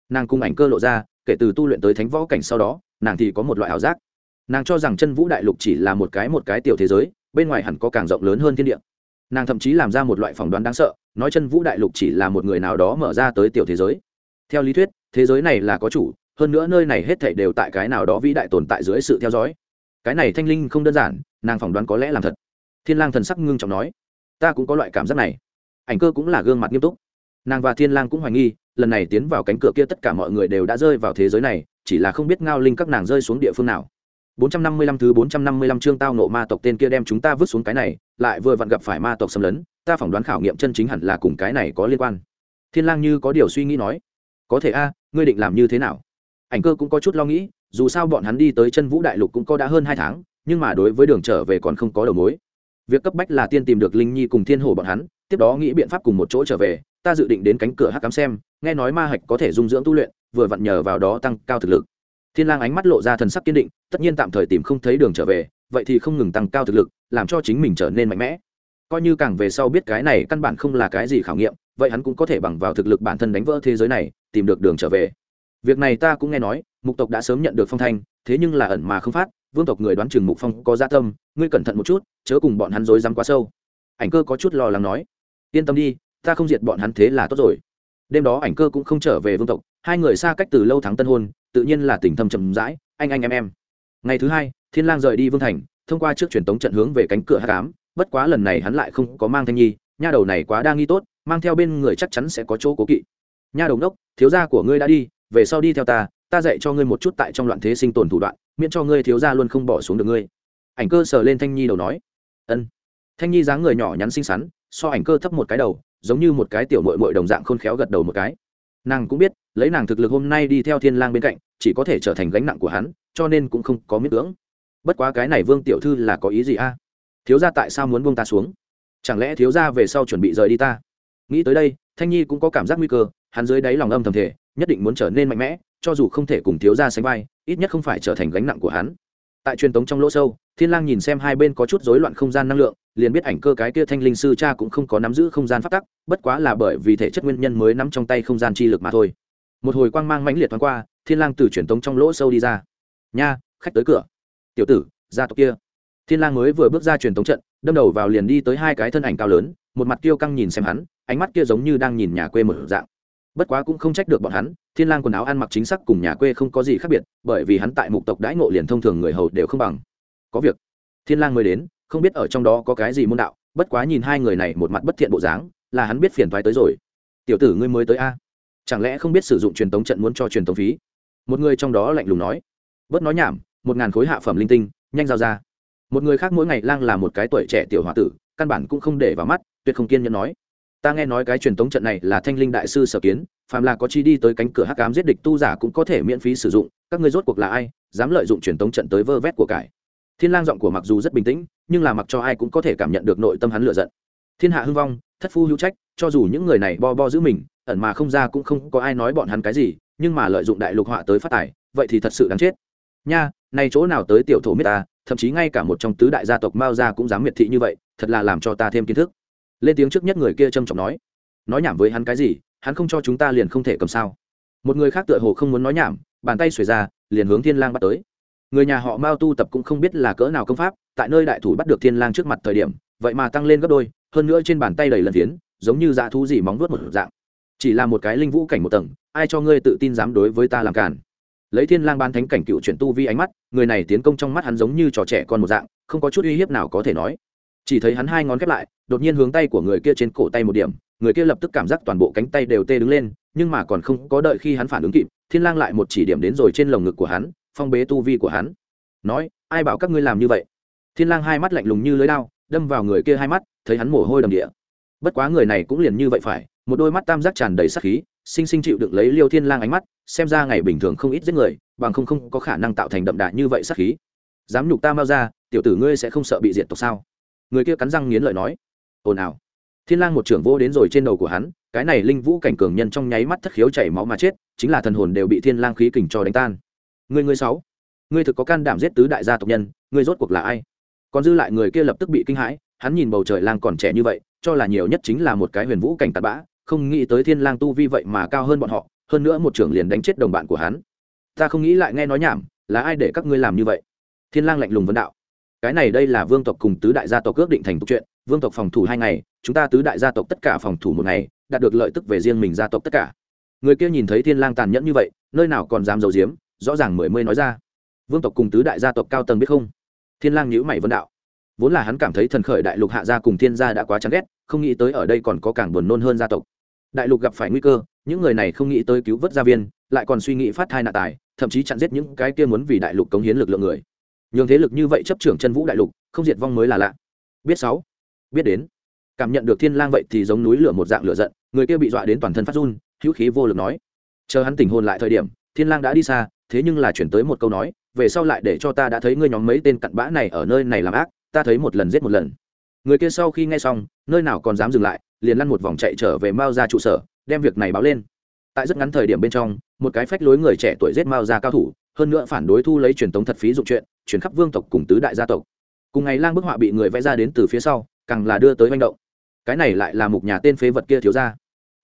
Nàng cùng ảnh cơ lộ ra, kể từ tu luyện tới thánh võ cảnh sau đó nàng thì có một loại ảo giác. Nàng cho rằng chân vũ đại lục chỉ là một cái một cái tiểu thế giới, bên ngoài hẳn có càng rộng lớn hơn thiên địa. Nàng thậm chí làm ra một loại phỏng đoán đáng sợ, nói chân vũ đại lục chỉ là một người nào đó mở ra tới tiểu thế giới. Theo lý thuyết, thế giới này là có chủ, hơn nữa nơi này hết thảy đều tại cái nào đó vĩ đại tồn tại dưới sự theo dõi. Cái này thanh linh không đơn giản, nàng phỏng đoán có lẽ làm thật. Thiên lang thần sắc ngưng trọng nói, ta cũng có loại cảm giác này. Ảnh cơ cũng là gương mặt nghiêm túc nàng và thiên lang cũng hoài nghi lần này tiến vào cánh cửa kia tất cả mọi người đều đã rơi vào thế giới này chỉ là không biết ngao linh các nàng rơi xuống địa phương nào 455 thứ 455 chương tao nộ ma tộc tên kia đem chúng ta vứt xuống cái này, lại vừa vặn gặp phải ma tộc xâm lấn, ta phỏng đoán khảo nghiệm chân chính hẳn là cùng cái này có liên quan. Thiên Lang như có điều suy nghĩ nói, có thể a, ngươi định làm như thế nào? Ảnh cơ cũng có chút lo nghĩ, dù sao bọn hắn đi tới chân vũ đại lục cũng có đã hơn hai tháng, nhưng mà đối với đường trở về còn không có đầu mối. Việc cấp bách là tiên tìm được Linh Nhi cùng Thiên Hồ bọn hắn, tiếp đó nghĩ biện pháp cùng một chỗ trở về, ta dự định đến cánh cửa hắc cám xem, nghe nói ma hạch có thể dung dưỡng tu luyện, vừa vặn nhờ vào đó tăng cao thực lực. Thiên lang ánh mắt lộ ra thần sắc kiên định tất nhiên tạm thời tìm không thấy đường trở về vậy thì không ngừng tăng cao thực lực làm cho chính mình trở nên mạnh mẽ. Coi như càng về sau biết cái này căn bản không là cái gì khảo nghiệm vậy hắn cũng có thể bằng vào thực lực bản thân đánh vỡ thế giới này tìm được đường trở về. Việc này ta cũng nghe nói mục tộc đã sớm nhận được phong thanh thế nhưng là ẩn mà không phát vương tộc người đoán chừng mục phong có gia tâm ngươi cẩn thận một chút chớ cùng bọn hắn dối dám quá sâu. Ảnh cơ có chút lo lắng nói. Yên tâm đi ta không diệt bọn hắn thế là tốt rồi. Đêm đó ảnh cơ cũng không trở về vương tộc hai người xa cách từ lâu tháng tân hôn tự nhiên là tình thâm trầm rãi anh anh em em. Ngày thứ hai thiên lang rời đi vương thành thông qua trước truyền tống trận hướng về cánh cửa hắc ám, bất quá lần này hắn lại không có mang thanh nhi nha đầu này quá đa nghi tốt mang theo bên người chắc chắn sẽ có chỗ cố kỵ. Nha đầu đốc thiếu gia của ngươi đã đi về sau đi theo ta ta dạy cho ngươi một chút tại trong loạn thế sinh tồn thủ đoạn miễn cho ngươi thiếu gia luôn không bỏ xuống được ngươi. Ảnh cơ sờ lên thanh nhi đầu nói. Ân. Thanh nhi dáng người nhỏ nhắn xinh xắn so ảnh cơ thấp một cái đầu giống như một cái tiểu mội mội đồng dạng khôn khéo gật đầu một cái. Nàng cũng biết, lấy nàng thực lực hôm nay đi theo thiên lang bên cạnh, chỉ có thể trở thành gánh nặng của hắn, cho nên cũng không có miễn cưỡng. Bất quá cái này vương tiểu thư là có ý gì a? Thiếu gia tại sao muốn buông ta xuống? Chẳng lẽ thiếu gia về sau chuẩn bị rời đi ta? Nghĩ tới đây, thanh nhi cũng có cảm giác nguy cơ, hắn dưới đáy lòng âm thầm thể nhất định muốn trở nên mạnh mẽ, cho dù không thể cùng thiếu gia sánh vai, ít nhất không phải trở thành gánh nặng của hắn. Tại truyền tống trong lỗ sâu, thiên lang nhìn xem hai bên có chút rối loạn không gian năng lượng liền biết ảnh cơ cái kia thanh linh sư cha cũng không có nắm giữ không gian phát tắc, bất quá là bởi vì thể chất nguyên nhân mới nắm trong tay không gian chi lực mà thôi. Một hồi quang mang mãnh liệt thoáng qua, thiên lang từ truyền tống trong lỗ sâu đi ra. Nha, khách tới cửa. Tiểu tử, gia tộc kia. Thiên lang mới vừa bước ra truyền tống trận, đâm đầu vào liền đi tới hai cái thân ảnh cao lớn, một mặt kiêu căng nhìn xem hắn, ánh mắt kia giống như đang nhìn nhà quê mở dạng. Bất quá cũng không trách được bọn hắn, thiên lang quần áo ăn mặc chính xác cùng nhà quê không có gì khác biệt, bởi vì hắn tại mục tộc đãi ngộ liền thông thường người hầu đều không bằng. Có việc. Thiên lang mới đến không biết ở trong đó có cái gì môn đạo, bất quá nhìn hai người này một mặt bất thiện bộ dáng, là hắn biết phiền toái tới rồi. Tiểu tử ngươi mới tới a. Chẳng lẽ không biết sử dụng truyền tống trận muốn cho truyền tống phí? Một người trong đó lạnh lùng nói. Bớt nói nhảm, một ngàn khối hạ phẩm linh tinh, nhanh giao ra. Một người khác mỗi ngày lang là một cái tuổi trẻ tiểu hòa tử, căn bản cũng không để vào mắt, tuyệt không kiên nhẫn nói. Ta nghe nói cái truyền tống trận này là thanh linh đại sư sở kiến, phàm là có chi đi tới cánh cửa hắc cám giết địch tu giả cũng có thể miễn phí sử dụng, các ngươi rốt cuộc là ai, dám lợi dụng truyền tống trận tới vơ vét của cải? Thiên lang giọng của mặc dù rất bình tĩnh, nhưng là mặc cho ai cũng có thể cảm nhận được nội tâm hắn lựa giận. Thiên hạ hưng vong, thất phu hữu trách, cho dù những người này bo bo giữ mình, ẩn mà không ra cũng không có ai nói bọn hắn cái gì, nhưng mà lợi dụng đại lục họa tới phát tài, vậy thì thật sự đáng chết. Nha, này chỗ nào tới tiểu thổ miết ta, thậm chí ngay cả một trong tứ đại gia tộc mao gia cũng dám miệt thị như vậy, thật là làm cho ta thêm kiến thức. Lên tiếng trước nhất người kia trầm trọng nói. Nói nhảm với hắn cái gì, hắn không cho chúng ta liền không thể cầm sao. Một người khác tựa hồ không muốn nói nhảm, bàn tay xuề ra, liền hướng thiên lang bắt tới người nhà họ mao tu tập cũng không biết là cỡ nào công pháp, tại nơi đại thủ bắt được thiên lang trước mặt thời điểm, vậy mà tăng lên gấp đôi, hơn nữa trên bàn tay đầy lần phiến, giống như dạ thú gì móng vuốt một dạng. Chỉ là một cái linh vũ cảnh một tầng, ai cho ngươi tự tin dám đối với ta làm cản lấy thiên lang ban thánh cảnh cựu chuyển tu vi ánh mắt, người này tiến công trong mắt hắn giống như trò trẻ con một dạng, không có chút uy hiếp nào có thể nói. Chỉ thấy hắn hai ngón khép lại, đột nhiên hướng tay của người kia trên cổ tay một điểm, người kia lập tức cảm giác toàn bộ cánh tay đều tê đứng lên, nhưng mà còn không có đợi khi hắn phản ứng kịp, thiên lang lại một chỉ điểm đến rồi trên lồng ngực của hắn phong bế tu vi của hắn. Nói, ai bảo các ngươi làm như vậy? Thiên lang hai mắt lạnh lùng như lưới đao, đâm vào người kia hai mắt, thấy hắn mồ hôi đầm địa. Bất quá người này cũng liền như vậy phải, một đôi mắt tam giác tràn đầy sát khí, sinh sinh chịu đựng lấy liêu thiên lang ánh mắt, xem ra ngày bình thường không ít giết người, bằng không không có khả năng tạo thành đậm đà như vậy sát khí. Dám nhục ta mau ra tiểu tử ngươi sẽ không sợ bị diệt tộc sao? Người kia cắn răng nghiến lợi nói. Ồn ào. Thiên lang một trưởng vô đến rồi trên đầu của hắn, cái này linh vũ cảnh cường nhân trong nháy mắt thất khiếu chảy máu mà chết, chính là thần hồn đều bị thiên lang khí kình cho đánh tan người ngươi sáu. Ngươi thực có can đảm giết tứ đại gia tộc nhân, ngươi rốt cuộc là ai? Còn dư lại người kia lập tức bị kinh hãi, hắn nhìn bầu trời lang còn trẻ như vậy, cho là nhiều nhất chính là một cái huyền vũ cảnh tạt bã, không nghĩ tới thiên lang tu vi vậy mà cao hơn bọn họ, hơn nữa một trưởng liền đánh chết đồng bạn của hắn. Ta không nghĩ lại nghe nói nhảm, là ai để các ngươi làm như vậy? Thiên lang lạnh lùng vấn đạo. Cái này đây là vương tộc cùng tứ đại gia tộc ước định thành tục chuyện, vương tộc phòng thủ hai ngày, chúng ta tứ đại gia tộc tất cả phòng thủ một ngày, đạt được lợi tức về riêng mình gia tộc tất cả. Người kia nhìn thấy thiên lang tàn nhẫn như vậy, nơi nào còn dám giấu giếm? Rõ ràng mười mươi nói ra. Vương tộc cùng tứ đại gia tộc cao tầng biết không? Thiên lang nhíu mày vấn đạo. Vốn là hắn cảm thấy thần khởi đại lục hạ gia cùng thiên gia đã quá chán ghét, không nghĩ tới ở đây còn có càng buồn nôn hơn gia tộc. Đại lục gặp phải nguy cơ, những người này không nghĩ tới cứu vớt gia viên, lại còn suy nghĩ phát thai nạn tài, thậm chí chặn giết những cái kia muốn vì đại lục cống hiến lực lượng người. Nhường thế lực như vậy chấp trưởng chân vũ đại lục, không diệt vong mới là lạ. Biết sáu, biết đến. Cảm nhận được thiên lang vậy thì giống núi lửa một dạng lửa giận, người kia bị dọa đến toàn thân phát run, hữu khí vô lực nói. Chờ hắn tỉnh hồn lại thời điểm, thiên lang đã đi xa thế nhưng là chuyển tới một câu nói, về sau lại để cho ta đã thấy ngươi nhóm mấy tên cặn bã này ở nơi này làm ác, ta thấy một lần giết một lần. Người kia sau khi nghe xong, nơi nào còn dám dừng lại, liền lăn một vòng chạy trở về mao ra trụ sở, đem việc này báo lên. Tại rất ngắn thời điểm bên trong, một cái phách lối người trẻ tuổi giết mao ra cao thủ, hơn nữa phản đối thu lấy truyền tống thật phí dụng chuyện, chuyển khắp vương tộc cùng tứ đại gia tộc. Cùng ngày lang bức họa bị người vẽ ra đến từ phía sau, càng là đưa tới manh động. Cái này lại là một nhà tên phế vật kia thiếu ra.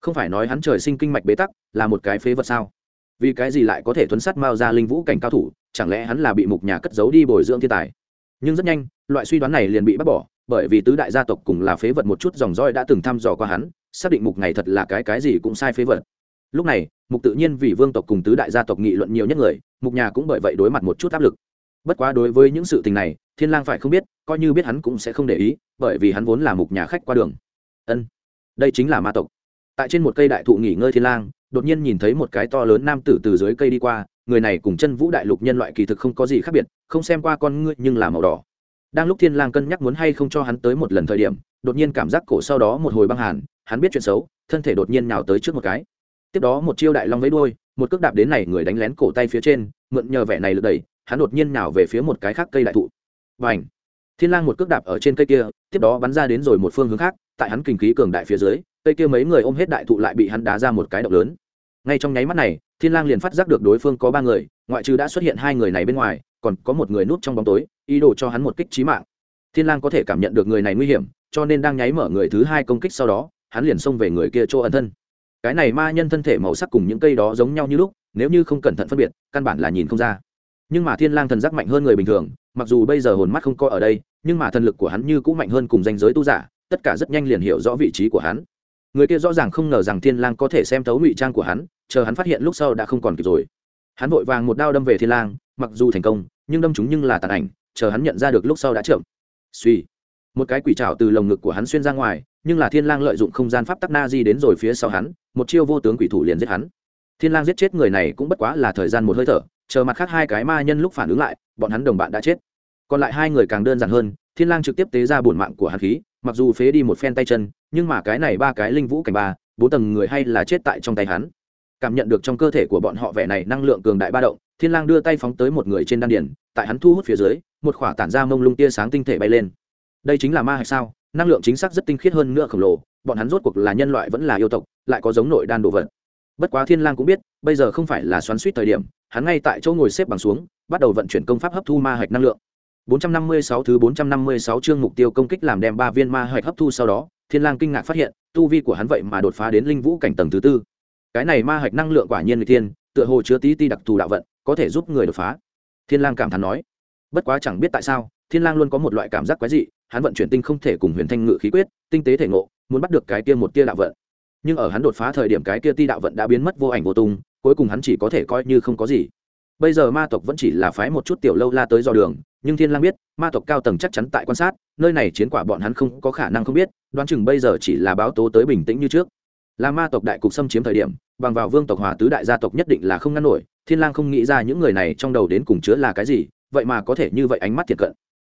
Không phải nói hắn trời sinh kinh mạch bế tắc, là một cái phế vật sao? Vì cái gì lại có thể thuấn sát mao ra linh vũ cảnh cao thủ, chẳng lẽ hắn là bị mục nhà cất giấu đi bồi dưỡng thiên tài? Nhưng rất nhanh, loại suy đoán này liền bị bác bỏ, bởi vì tứ đại gia tộc cùng là phế vật một chút dòng roi đã từng thăm dò qua hắn, xác định mục này thật là cái cái gì cũng sai phế vật. Lúc này, mục tự nhiên vì vương tộc cùng tứ đại gia tộc nghị luận nhiều nhất người, mục nhà cũng bởi vậy đối mặt một chút áp lực. Bất quá đối với những sự tình này, thiên lang phải không biết, coi như biết hắn cũng sẽ không để ý, bởi vì hắn vốn là mục nhà khách qua đường. Ân, đây chính là ma tộc. Tại trên một cây đại thụ nghỉ ngơi thiên lang đột nhiên nhìn thấy một cái to lớn nam tử từ dưới cây đi qua, người này cùng chân vũ đại lục nhân loại kỳ thực không có gì khác biệt, không xem qua con ngươi nhưng là màu đỏ. Đang lúc thiên lang cân nhắc muốn hay không cho hắn tới một lần thời điểm, đột nhiên cảm giác cổ sau đó một hồi băng hàn, hắn biết chuyện xấu, thân thể đột nhiên nhào tới trước một cái. Tiếp đó một chiêu đại long với đuôi, một cước đạp đến này người đánh lén cổ tay phía trên, mượn nhờ vẻ này lực đẩy, hắn đột nhiên nhào về phía một cái khác cây đại thụ. Vành thiên lang một cước đạp ở trên cây kia, tiếp đó bắn ra đến rồi một phương hướng khác, tại hắn kinh khí cường đại phía dưới cây kia mấy người ôm hết đại thụ lại bị hắn đá ra một cái động lớn. Ngay trong nháy mắt này, thiên lang liền phát giác được đối phương có ba người, ngoại trừ đã xuất hiện hai người này bên ngoài, còn có một người núp trong bóng tối, ý đồ cho hắn một kích chí mạng. Thiên lang có thể cảm nhận được người này nguy hiểm, cho nên đang nháy mở người thứ hai công kích sau đó, hắn liền xông về người kia chỗ ẩn thân. Cái này ma nhân thân thể màu sắc cùng những cây đó giống nhau như lúc, nếu như không cẩn thận phân biệt, căn bản là nhìn không ra. Nhưng mà thiên lang thần giác mạnh hơn người bình thường, mặc dù bây giờ hồn mắt không có ở đây, nhưng mà thần lực của hắn như cũng mạnh hơn cùng danh giới tu giả, tất cả rất nhanh liền hiểu rõ vị trí của hắn người kia rõ ràng không ngờ rằng thiên lang có thể xem thấu ngụy trang của hắn, chờ hắn phát hiện lúc sau đã không còn kịp rồi. Hắn vội vàng một đao đâm về thiên lang, mặc dù thành công, nhưng đâm chúng nhưng là tàn ảnh, chờ hắn nhận ra được lúc sau đã chậm suy một cái quỷ trảo từ lồng ngực của hắn xuyên ra ngoài, nhưng là thiên lang lợi dụng không gian pháp tắc na di đến rồi phía sau hắn, một chiêu vô tướng quỷ thủ liền giết hắn. Thiên lang giết chết người này cũng bất quá là thời gian một hơi thở, chờ mặt khác hai cái ma nhân lúc phản ứng lại, bọn hắn đồng bạn đã chết. Còn lại hai người càng đơn giản hơn, thiên lang trực tiếp tế ra bổn mạng của hắn khí, mặc dù phế đi một phen tay chân nhưng mà cái này ba cái linh vũ cảnh ba, bốn tầng người hay là chết tại trong tay hắn. Cảm nhận được trong cơ thể của bọn họ vẻ này năng lượng cường đại ba động, thiên lang đưa tay phóng tới một người trên đan điền, tại hắn thu hút phía dưới, một khỏa tản ra mông lung tia sáng tinh thể bay lên. Đây chính là ma hay sao? Năng lượng chính xác rất tinh khiết hơn nữa khổng lồ, bọn hắn rốt cuộc là nhân loại vẫn là yêu tộc, lại có giống nội đan đồ vật. Bất quá thiên lang cũng biết, bây giờ không phải là xoắn suýt thời điểm, hắn ngay tại chỗ ngồi xếp bằng xuống, bắt đầu vận chuyển công pháp hấp thu ma hạch năng lượng. 456 thứ 456 chương mục tiêu công kích làm đem ba viên ma hạch hấp thu sau đó thiên lang kinh ngạc phát hiện, tu vi của hắn vậy mà đột phá đến linh vũ cảnh tầng thứ tư. Cái này ma hạch năng lượng quả nhiên người thiên, tựa hồ chứa tí ti đặc thù đạo vận, có thể giúp người đột phá. Thiên lang cảm thán nói. Bất quá chẳng biết tại sao, thiên lang luôn có một loại cảm giác quái dị, hắn vận chuyển tinh không thể cùng huyền thanh ngự khí quyết, tinh tế thể ngộ, muốn bắt được cái kia một tia đạo vận. Nhưng ở hắn đột phá thời điểm cái kia ti đạo vận đã biến mất vô ảnh vô tung, cuối cùng hắn chỉ có thể coi như không có gì. Bây giờ ma tộc vẫn chỉ là phái một chút tiểu lâu la tới dò đường, nhưng thiên lang biết, ma tộc cao tầng chắc chắn tại quan sát, nơi này chiến quả bọn hắn không có khả năng không biết đoán chừng bây giờ chỉ là báo tố tới bình tĩnh như trước. Là ma tộc đại cục xâm chiếm thời điểm, bằng vào vương tộc hòa tứ đại gia tộc nhất định là không ngăn nổi, thiên lang không nghĩ ra những người này trong đầu đến cùng chứa là cái gì, vậy mà có thể như vậy ánh mắt thiệt cận.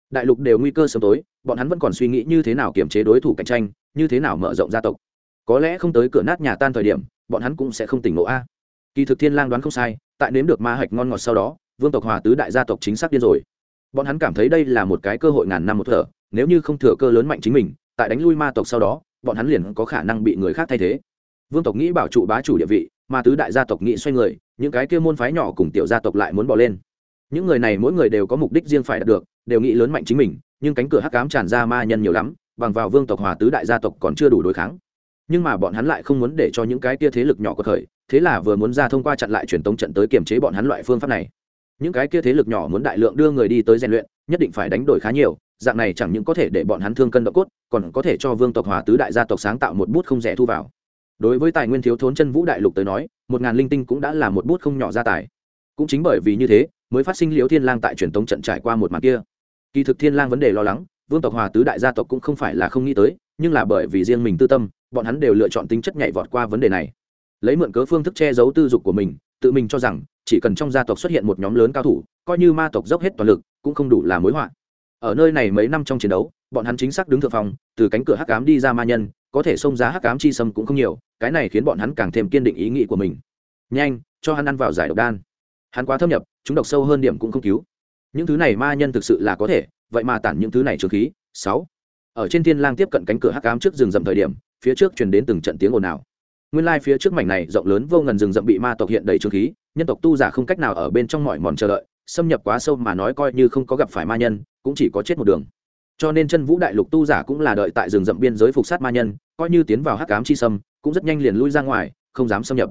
Đại lục đều nguy cơ sớm tối, bọn hắn vẫn còn suy nghĩ như thế nào kiểm chế đối thủ cạnh tranh, như thế nào mở rộng gia tộc. Có lẽ không tới cửa nát nhà tan thời điểm, bọn hắn cũng sẽ không tỉnh ngộ a. Kỳ thực thiên lang đoán không sai, tại nếm được ma hạch ngon ngọt sau đó, vương tộc hòa tứ đại gia tộc chính xác điên rồi. Bọn hắn cảm thấy đây là một cái cơ hội ngàn năm một thở, nếu như không thừa cơ lớn mạnh chính mình tại đánh lui ma tộc sau đó, bọn hắn liền có khả năng bị người khác thay thế. Vương tộc nghĩ bảo trụ bá chủ địa vị, mà tứ đại gia tộc nghĩ xoay người, những cái kia môn phái nhỏ cùng tiểu gia tộc lại muốn bỏ lên. Những người này mỗi người đều có mục đích riêng phải đạt được, đều nghĩ lớn mạnh chính mình, nhưng cánh cửa hắc cám tràn ra ma nhân nhiều lắm, bằng vào vương tộc hòa tứ đại gia tộc còn chưa đủ đối kháng. Nhưng mà bọn hắn lại không muốn để cho những cái kia thế lực nhỏ có thời thế là vừa muốn ra thông qua chặn lại truyền tống trận tới kiềm chế bọn hắn loại phương pháp này. Những cái kia thế lực nhỏ muốn đại lượng đưa người đi tới rèn luyện, nhất định phải đánh đổi khá nhiều dạng này chẳng những có thể để bọn hắn thương cân độ cốt, còn có thể cho vương tộc hòa tứ đại gia tộc sáng tạo một bút không rẻ thu vào. Đối với tài nguyên thiếu thốn chân vũ đại lục tới nói, một ngàn linh tinh cũng đã là một bút không nhỏ gia tài. Cũng chính bởi vì như thế, mới phát sinh liễu thiên lang tại truyền tống trận trải qua một màn kia. Kỳ thực thiên lang vấn đề lo lắng, vương tộc hòa tứ đại gia tộc cũng không phải là không nghĩ tới, nhưng là bởi vì riêng mình tư tâm, bọn hắn đều lựa chọn tính chất nhảy vọt qua vấn đề này. Lấy mượn cớ phương thức che giấu tư dục của mình, tự mình cho rằng, chỉ cần trong gia tộc xuất hiện một nhóm lớn cao thủ, coi như ma tộc dốc hết toàn lực, cũng không đủ là mối họa ở nơi này mấy năm trong chiến đấu, bọn hắn chính xác đứng thượng phòng, từ cánh cửa hắc ám đi ra ma nhân, có thể xông ra hắc ám chi sâm cũng không nhiều, cái này khiến bọn hắn càng thêm kiên định ý nghĩ của mình. Nhanh, cho hắn ăn vào giải độc đan. Hắn quá thâm nhập, chúng độc sâu hơn điểm cũng không cứu. Những thứ này ma nhân thực sự là có thể, vậy mà tản những thứ này trừ khí. Sáu. Ở trên thiên lang tiếp cận cánh cửa hắc ám trước rừng rậm thời điểm, phía trước truyền đến từng trận tiếng ồn ào. Nguyên lai phía trước mảnh này rộng lớn vô ngần rừng rậm bị ma tộc hiện đầy trừ khí, nhân tộc tu giả không cách nào ở bên trong mọi mòn chờ đợi xâm nhập quá sâu mà nói coi như không có gặp phải ma nhân, cũng chỉ có chết một đường. Cho nên chân vũ đại lục tu giả cũng là đợi tại rừng rậm biên giới phục sát ma nhân, coi như tiến vào hắc ám chi sâm, cũng rất nhanh liền lui ra ngoài, không dám xâm nhập.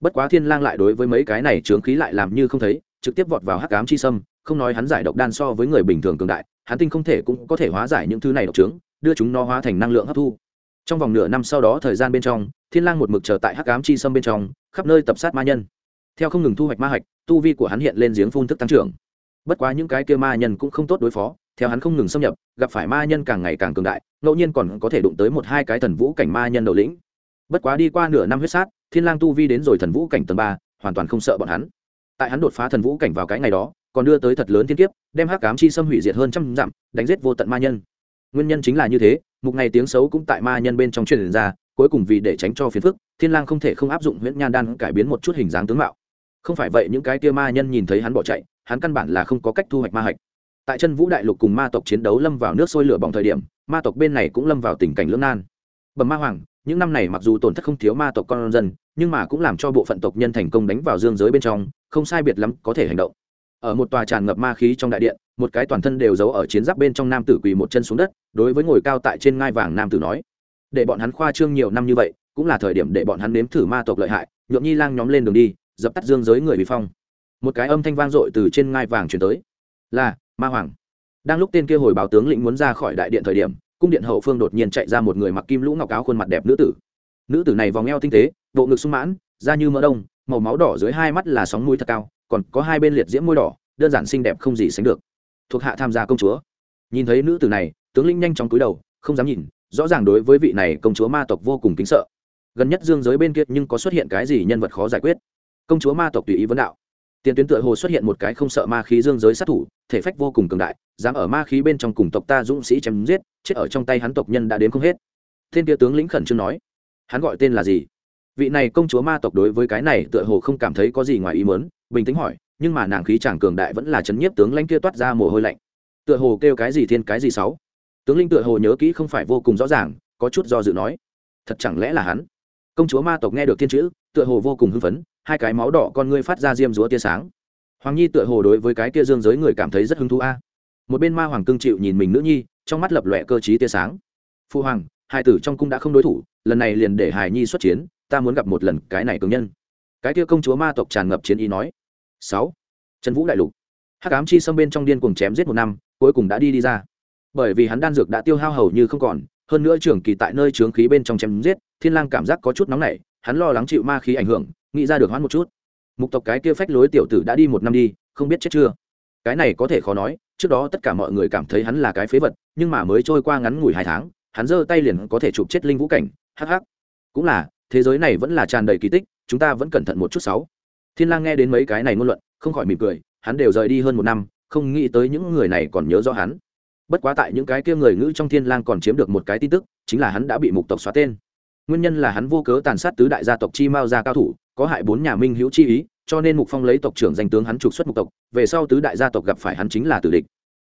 Bất quá thiên lang lại đối với mấy cái này trướng khí lại làm như không thấy, trực tiếp vọt vào hắc ám chi sâm, không nói hắn giải độc đan so với người bình thường cường đại, hắn tinh không thể cũng có thể hóa giải những thứ này độc trướng đưa chúng nó hóa thành năng lượng hấp thu. Trong vòng nửa năm sau đó thời gian bên trong, thiên lang một mực chờ tại hắc ám chi sâm bên trong, khắp nơi tập sát ma nhân theo không ngừng thu hoạch ma hạch, tu vi của hắn hiện lên giếng phun thức tăng trưởng. Bất quá những cái kia ma nhân cũng không tốt đối phó, theo hắn không ngừng xâm nhập, gặp phải ma nhân càng ngày càng cường đại, ngẫu nhiên còn có thể đụng tới một hai cái thần vũ cảnh ma nhân đầu lĩnh. Bất quá đi qua nửa năm huyết sát, thiên lang tu vi đến rồi thần vũ cảnh tầng ba, hoàn toàn không sợ bọn hắn. Tại hắn đột phá thần vũ cảnh vào cái ngày đó, còn đưa tới thật lớn thiên kiếp, đem hắc ám chi xâm hủy diệt hơn trăm dặm, đánh giết vô tận ma nhân. Nguyên nhân chính là như thế mục này tiếng xấu cũng tại ma nhân bên trong truyền ra, cuối cùng vì để tránh cho phiền phức, thiên lang không thể không áp dụng huyễn nhan đan cải biến một chút hình dáng tướng mạo không phải vậy những cái kia ma nhân nhìn thấy hắn bỏ chạy, hắn căn bản là không có cách thu hoạch ma hạch. Tại chân vũ đại lục cùng ma tộc chiến đấu lâm vào nước sôi lửa bỏng thời điểm, ma tộc bên này cũng lâm vào tình cảnh lưỡng nan. Bẩm ma hoàng, những năm này mặc dù tổn thất không thiếu ma tộc con dân, nhưng mà cũng làm cho bộ phận tộc nhân thành công đánh vào dương giới bên trong, không sai biệt lắm có thể hành động. Ở một tòa tràn ngập ma khí trong đại điện, một cái toàn thân đều giấu ở chiến giáp bên trong nam tử quỳ một chân xuống đất, đối với ngồi cao tại trên ngai vàng nam tử nói, để bọn hắn khoa trương nhiều năm như vậy, cũng là thời điểm để bọn hắn nếm thử ma tộc lợi hại Nhộn nhi lang nhóm lên đường đi dập tắt dương giới người bị phong. Một cái âm thanh vang dội từ trên ngai vàng chuyển tới. Là, ma hoàng. Đang lúc tên kia hồi báo tướng lĩnh muốn ra khỏi đại điện thời điểm, cung điện hậu phương đột nhiên chạy ra một người mặc kim lũ ngọc áo khuôn mặt đẹp nữ tử. Nữ tử này vòng eo tinh tế, bộ ngực sung mãn, da như mỡ đông, màu máu đỏ dưới hai mắt là sóng mũi thật cao, còn có hai bên liệt diễm môi đỏ, đơn giản xinh đẹp không gì sánh được. Thuộc hạ tham gia công chúa. Nhìn thấy nữ tử này, tướng lĩnh nhanh chóng cúi đầu, không dám nhìn, rõ ràng đối với vị này công chúa ma tộc vô cùng kính sợ. Gần nhất dương giới bên kia nhưng có xuất hiện cái gì nhân vật khó giải quyết? Công chúa ma tộc tùy ý vấn đạo. Tiền tuyến tựa hồ xuất hiện một cái không sợ ma khí dương giới sát thủ, thể phách vô cùng cường đại, dám ở ma khí bên trong cùng tộc ta dũng sĩ chém giết, chết ở trong tay hắn tộc nhân đã đến không hết. Thiên kia tướng lĩnh khẩn trương nói, hắn gọi tên là gì? Vị này công chúa ma tộc đối với cái này tựa hồ không cảm thấy có gì ngoài ý mớn bình tĩnh hỏi, nhưng mà nàng khí chàng cường đại vẫn là chấn nhiếp tướng lãnh kia toát ra mồ hôi lạnh. Tựa hồ kêu cái gì thiên cái gì sáu. Tướng linh tựa hồ nhớ kỹ không phải vô cùng rõ ràng, có chút do dự nói, thật chẳng lẽ là hắn? Công chúa ma tộc nghe được thiên chữ, tựa hồ vô cùng hưng phấn hai cái máu đỏ con ngươi phát ra diêm rúa tia sáng. Hoàng nhi tựa hồ đối với cái kia dương giới người cảm thấy rất hứng thú a. Một bên ma hoàng cương chịu nhìn mình nữ nhi, trong mắt lập lòe cơ t tia sáng. Phu hoàng, hai tử trong cung đã không đối thủ, lần này liền để hải nhi xuất chiến, ta muốn gặp một lần cái này cường nhân. Cái kia công chúa ma tộc tràn ngập chiến ý nói. Sáu. Trần vũ đại lục. Hắc ám chi xâm bên trong điên cuồng chém giết một năm, cuối cùng đã đi đi ra. Bởi vì hắn đan dược đã tiêu hao hầu như không còn, hơn nữa trưởng kỳ tại nơi trướng khí bên trong chém giết, thiên lang cảm giác có chút nóng nảy, hắn lo lắng chịu ma khí ảnh hưởng nghĩ ra được hoãn một chút. Mục tộc cái kia phách lối tiểu tử đã đi một năm đi, không biết chết chưa? Cái này có thể khó nói, trước đó tất cả mọi người cảm thấy hắn là cái phế vật, nhưng mà mới trôi qua ngắn ngủi hai tháng, hắn giơ tay liền có thể chụp chết linh vũ cảnh, hắc hắc. Cũng là, thế giới này vẫn là tràn đầy kỳ tích, chúng ta vẫn cẩn thận một chút sáu. Thiên lang nghe đến mấy cái này ngôn luận, không khỏi mỉm cười, hắn đều rời đi hơn một năm, không nghĩ tới những người này còn nhớ rõ hắn. Bất quá tại những cái kia người ngữ trong thiên lang còn chiếm được một cái tin tức, chính là hắn đã bị mục tộc xóa tên. Nguyên nhân là hắn vô cớ tàn sát tứ đại gia tộc chi mao gia cao thủ có hại bốn nhà minh hữu chi ý, cho nên mục phong lấy tộc trưởng danh tướng hắn trục xuất mục tộc, về sau tứ đại gia tộc gặp phải hắn chính là tử địch.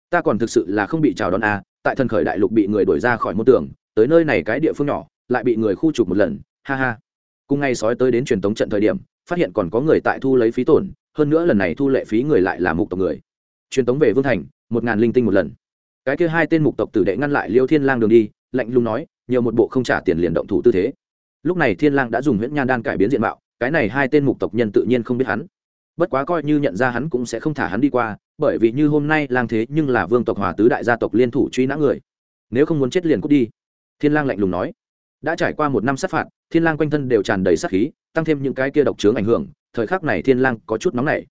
Ta còn thực sự là không bị chào đón a tại thần khởi đại lục bị người đuổi ra khỏi môn tường, tới nơi này cái địa phương nhỏ, lại bị người khu trục một lần, ha ha. Cùng ngay sói tới đến truyền tống trận thời điểm, phát hiện còn có người tại thu lấy phí tổn, hơn nữa lần này thu lệ phí người lại là mục tộc người. Truyền tống về vương thành, một ngàn linh tinh một lần. Cái kia hai tên mục tộc tử đệ ngăn lại liêu thiên lang đường đi, lạnh lùng nói, nhiều một bộ không trả tiền liền động thủ tư thế. Lúc này thiên lang đã dùng huyễn nhan đan cải biến diện mạo cái này hai tên mục tộc nhân tự nhiên không biết hắn. Bất quá coi như nhận ra hắn cũng sẽ không thả hắn đi qua, bởi vì như hôm nay lang thế nhưng là vương tộc hòa tứ đại gia tộc liên thủ truy nã người. Nếu không muốn chết liền cút đi. Thiên lang lạnh lùng nói. Đã trải qua một năm sát phạt, thiên lang quanh thân đều tràn đầy sát khí, tăng thêm những cái kia độc trướng ảnh hưởng, thời khắc này thiên lang có chút nóng nảy.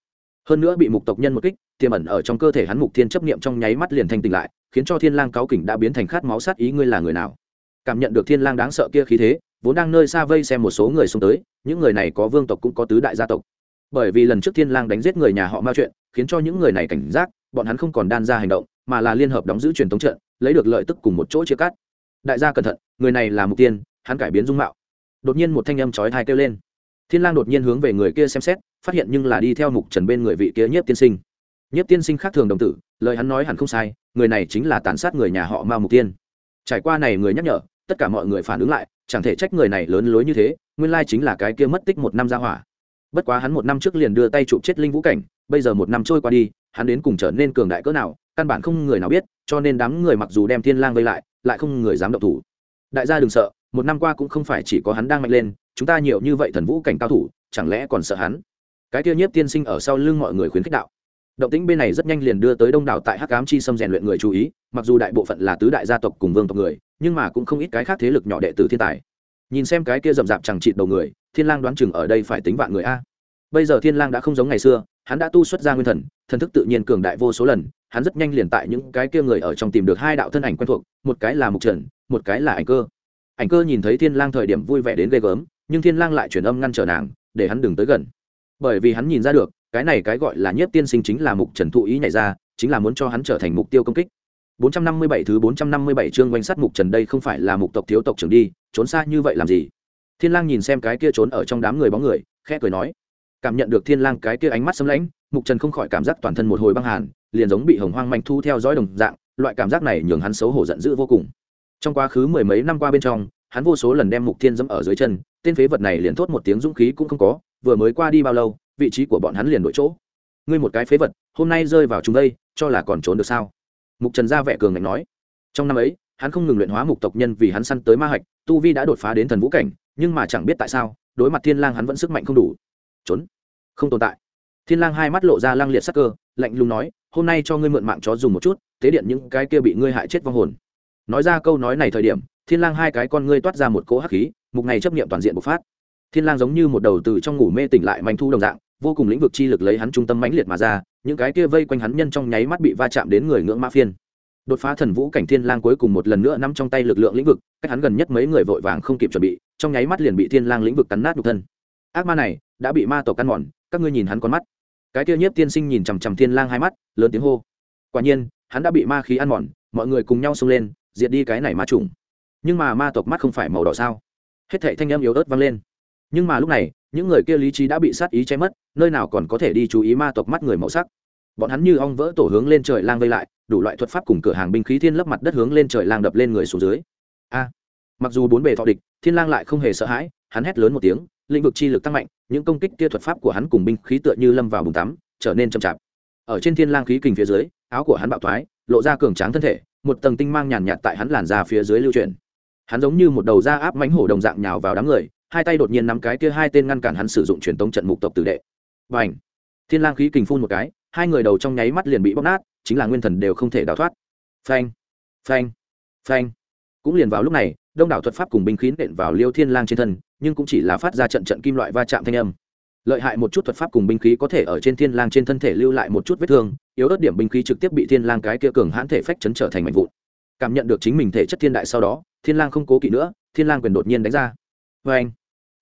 Hơn nữa bị mục tộc nhân một kích, tiềm ẩn ở trong cơ thể hắn mục thiên chấp niệm trong nháy mắt liền thanh tỉnh lại, khiến cho thiên lang cáo kỉnh đã biến thành khát máu sát ý ngươi là người nào. Cảm nhận được thiên lang đáng sợ kia khí thế vốn đang nơi xa vây xem một số người xuống tới, những người này có vương tộc cũng có tứ đại gia tộc. Bởi vì lần trước thiên lang đánh giết người nhà họ mao chuyện, khiến cho những người này cảnh giác, bọn hắn không còn đan ra hành động, mà là liên hợp đóng giữ truyền thống trận, lấy được lợi tức cùng một chỗ chia cắt. Đại gia cẩn thận, người này là mục tiên, hắn cải biến dung mạo. Đột nhiên một thanh âm chói tai kêu lên. Thiên lang đột nhiên hướng về người kia xem xét, phát hiện nhưng là đi theo mục trần bên người vị kia nhiếp tiên sinh. Nhiếp tiên sinh khác thường đồng tử, lời hắn nói hẳn không sai, người này chính là tàn sát người nhà họ mao mục tiên. Trải qua này người nhắc nhở, tất cả mọi người phản ứng lại chẳng thể trách người này lớn lối như thế, nguyên lai chính là cái kia mất tích một năm ra hỏa. Bất quá hắn một năm trước liền đưa tay chụp chết linh vũ cảnh, bây giờ một năm trôi qua đi, hắn đến cùng trở nên cường đại cỡ nào, căn bản không người nào biết, cho nên đám người mặc dù đem thiên lang vây lại lại không người dám động thủ. Đại gia đừng sợ, một năm qua cũng không phải chỉ có hắn đang mạnh lên, chúng ta nhiều như vậy thần vũ cảnh cao thủ, chẳng lẽ còn sợ hắn? Cái kia nhiếp tiên sinh ở sau lưng mọi người khuyến khích đạo động tĩnh bên này rất nhanh liền đưa tới đông đảo tại hắc ám chi xâm rèn luyện người chú ý, mặc dù đại bộ phận là tứ đại gia tộc cùng vương tộc người, nhưng mà cũng không ít cái khác thế lực nhỏ đệ tử thiên tài. Nhìn xem cái kia rậm rạp chẳng chịt đầu người, thiên lang đoán chừng ở đây phải tính vạn người a. Bây giờ thiên lang đã không giống ngày xưa, hắn đã tu xuất ra nguyên thần thần thức tự nhiên cường đại vô số lần, hắn rất nhanh liền tại những cái kia người ở trong tìm được hai đạo thân ảnh quen thuộc, một cái là mục trần, một cái là ảnh cơ. Ảnh cơ nhìn thấy thiên lang thời điểm vui vẻ đến ghê gớm, nhưng thiên lang lại truyền âm ngăn trở nàng, để hắn đừng tới gần. Bởi vì hắn nhìn ra được cái này cái gọi là nhất tiên sinh chính là mục trần thụ ý nhảy ra, chính là muốn cho hắn trở thành mục tiêu công kích. 457 thứ 457 chương quanh sát mục trần đây không phải là mục tộc thiếu tộc trưởng đi, trốn xa như vậy làm gì? Thiên lang nhìn xem cái kia trốn ở trong đám người bóng người, khẽ cười nói. Cảm nhận được thiên lang cái kia ánh mắt sấm lãnh, mục trần không khỏi cảm giác toàn thân một hồi băng hàn, liền giống bị hồng hoang manh thu theo dõi đồng dạng, loại cảm giác này nhường hắn xấu hổ giận dữ vô cùng. Trong quá khứ mười mấy năm qua bên trong, hắn vô số lần đem mục thiên dẫm ở dưới chân, tên phế vật này liền thốt một tiếng dũng khí cũng không có, vừa mới qua đi bao lâu vị trí của bọn hắn liền đổi chỗ. Ngươi một cái phế vật, hôm nay rơi vào chúng đây, cho là còn trốn được sao? Mục trần gia vẻ cường ngạnh nói. Trong năm ấy, hắn không ngừng luyện hóa mục tộc nhân vì hắn săn tới ma hạch, tu vi đã đột phá đến thần vũ cảnh, nhưng mà chẳng biết tại sao, đối mặt thiên lang hắn vẫn sức mạnh không đủ. Trốn. Không tồn tại. Thiên lang hai mắt lộ ra lang liệt sắc cơ, lạnh lùng nói, hôm nay cho ngươi mượn mạng chó dùng một chút tế điện những cái kia bị ngươi hại chết vong hồn. Nói ra câu nói này thời điểm, thiên lang hai cái con ngươi toát ra một cỗ hắc khí, mục này chấp niệm toàn diện bộc phát. Thiên lang giống như một đầu từ trong ngủ mê tỉnh lại manh thu đồng dạng vô cùng lĩnh vực chi lực lấy hắn trung tâm mãnh liệt mà ra, những cái kia vây quanh hắn nhân trong nháy mắt bị va chạm đến người ngưỡng ma phiên. Đột phá thần vũ cảnh thiên lang cuối cùng một lần nữa nắm trong tay lực lượng lĩnh vực, cách hắn gần nhất mấy người vội vàng không kịp chuẩn bị, trong nháy mắt liền bị thiên lang lĩnh vực cắn nát nhục thân. Ác ma này, đã bị ma tộc cắn mòn, các ngươi nhìn hắn con mắt. Cái kia nhiếp tiên sinh nhìn chằm chằm thiên lang hai mắt, lớn tiếng hô. Quả nhiên, hắn đã bị ma khí ăn mòn, mọi người cùng nhau xông lên, diệt đi cái này ma trùng nhưng mà ma tộc mắt không phải màu đỏ sao? Hết thảy thanh âm yếu ớt vang lên nhưng mà lúc này, những người kia lý trí đã bị sát ý che mất, nơi nào còn có thể đi chú ý ma tộc mắt người màu sắc. Bọn hắn như ong vỡ tổ hướng lên trời lang vây lại, đủ loại thuật pháp cùng cửa hàng binh khí thiên lấp mặt đất hướng lên trời lang đập lên người xuống dưới. A! Mặc dù bốn bề thọ địch, thiên lang lại không hề sợ hãi, hắn hét lớn một tiếng, lĩnh vực chi lực tăng mạnh, những công kích kia thuật pháp của hắn cùng binh khí tựa như lâm vào bùn tắm, trở nên chậm chạp. Ở trên thiên lang khí kình phía dưới, áo của hắn bạo thoái, lộ ra cường tráng thân thể, một tầng tinh mang nhàn nhạt tại hắn làn ra phía dưới lưu chuyển. Hắn giống như một đầu da áp mãnh hổ đồng dạng nhào vào đám người hai tay đột nhiên nắm cái kia hai tên ngăn cản hắn sử dụng truyền tống trận mục tộc tử đệ. Bành, thiên lang khí kình phun một cái hai người đầu trong nháy mắt liền bị bóc nát chính là nguyên thần đều không thể đào thoát. Phanh! Phanh! Phanh! Cũng liền vào lúc này đông đảo thuật pháp cùng binh khí nện vào liêu thiên lang trên thân nhưng cũng chỉ là phát ra trận trận kim loại va chạm thanh âm. Lợi hại một chút thuật pháp cùng binh khí có thể ở trên thiên lang trên thân thể lưu lại một chút vết thương yếu ớt điểm binh khí trực tiếp bị thiên lang cái kia cường hãn thể phách chấn trở thành mảnh vụn. Cảm nhận được chính mình thể chất thiên đại sau đó thiên lang không cố kỵ nữa thiên lang quyền đột nhiên đánh ra. Với anh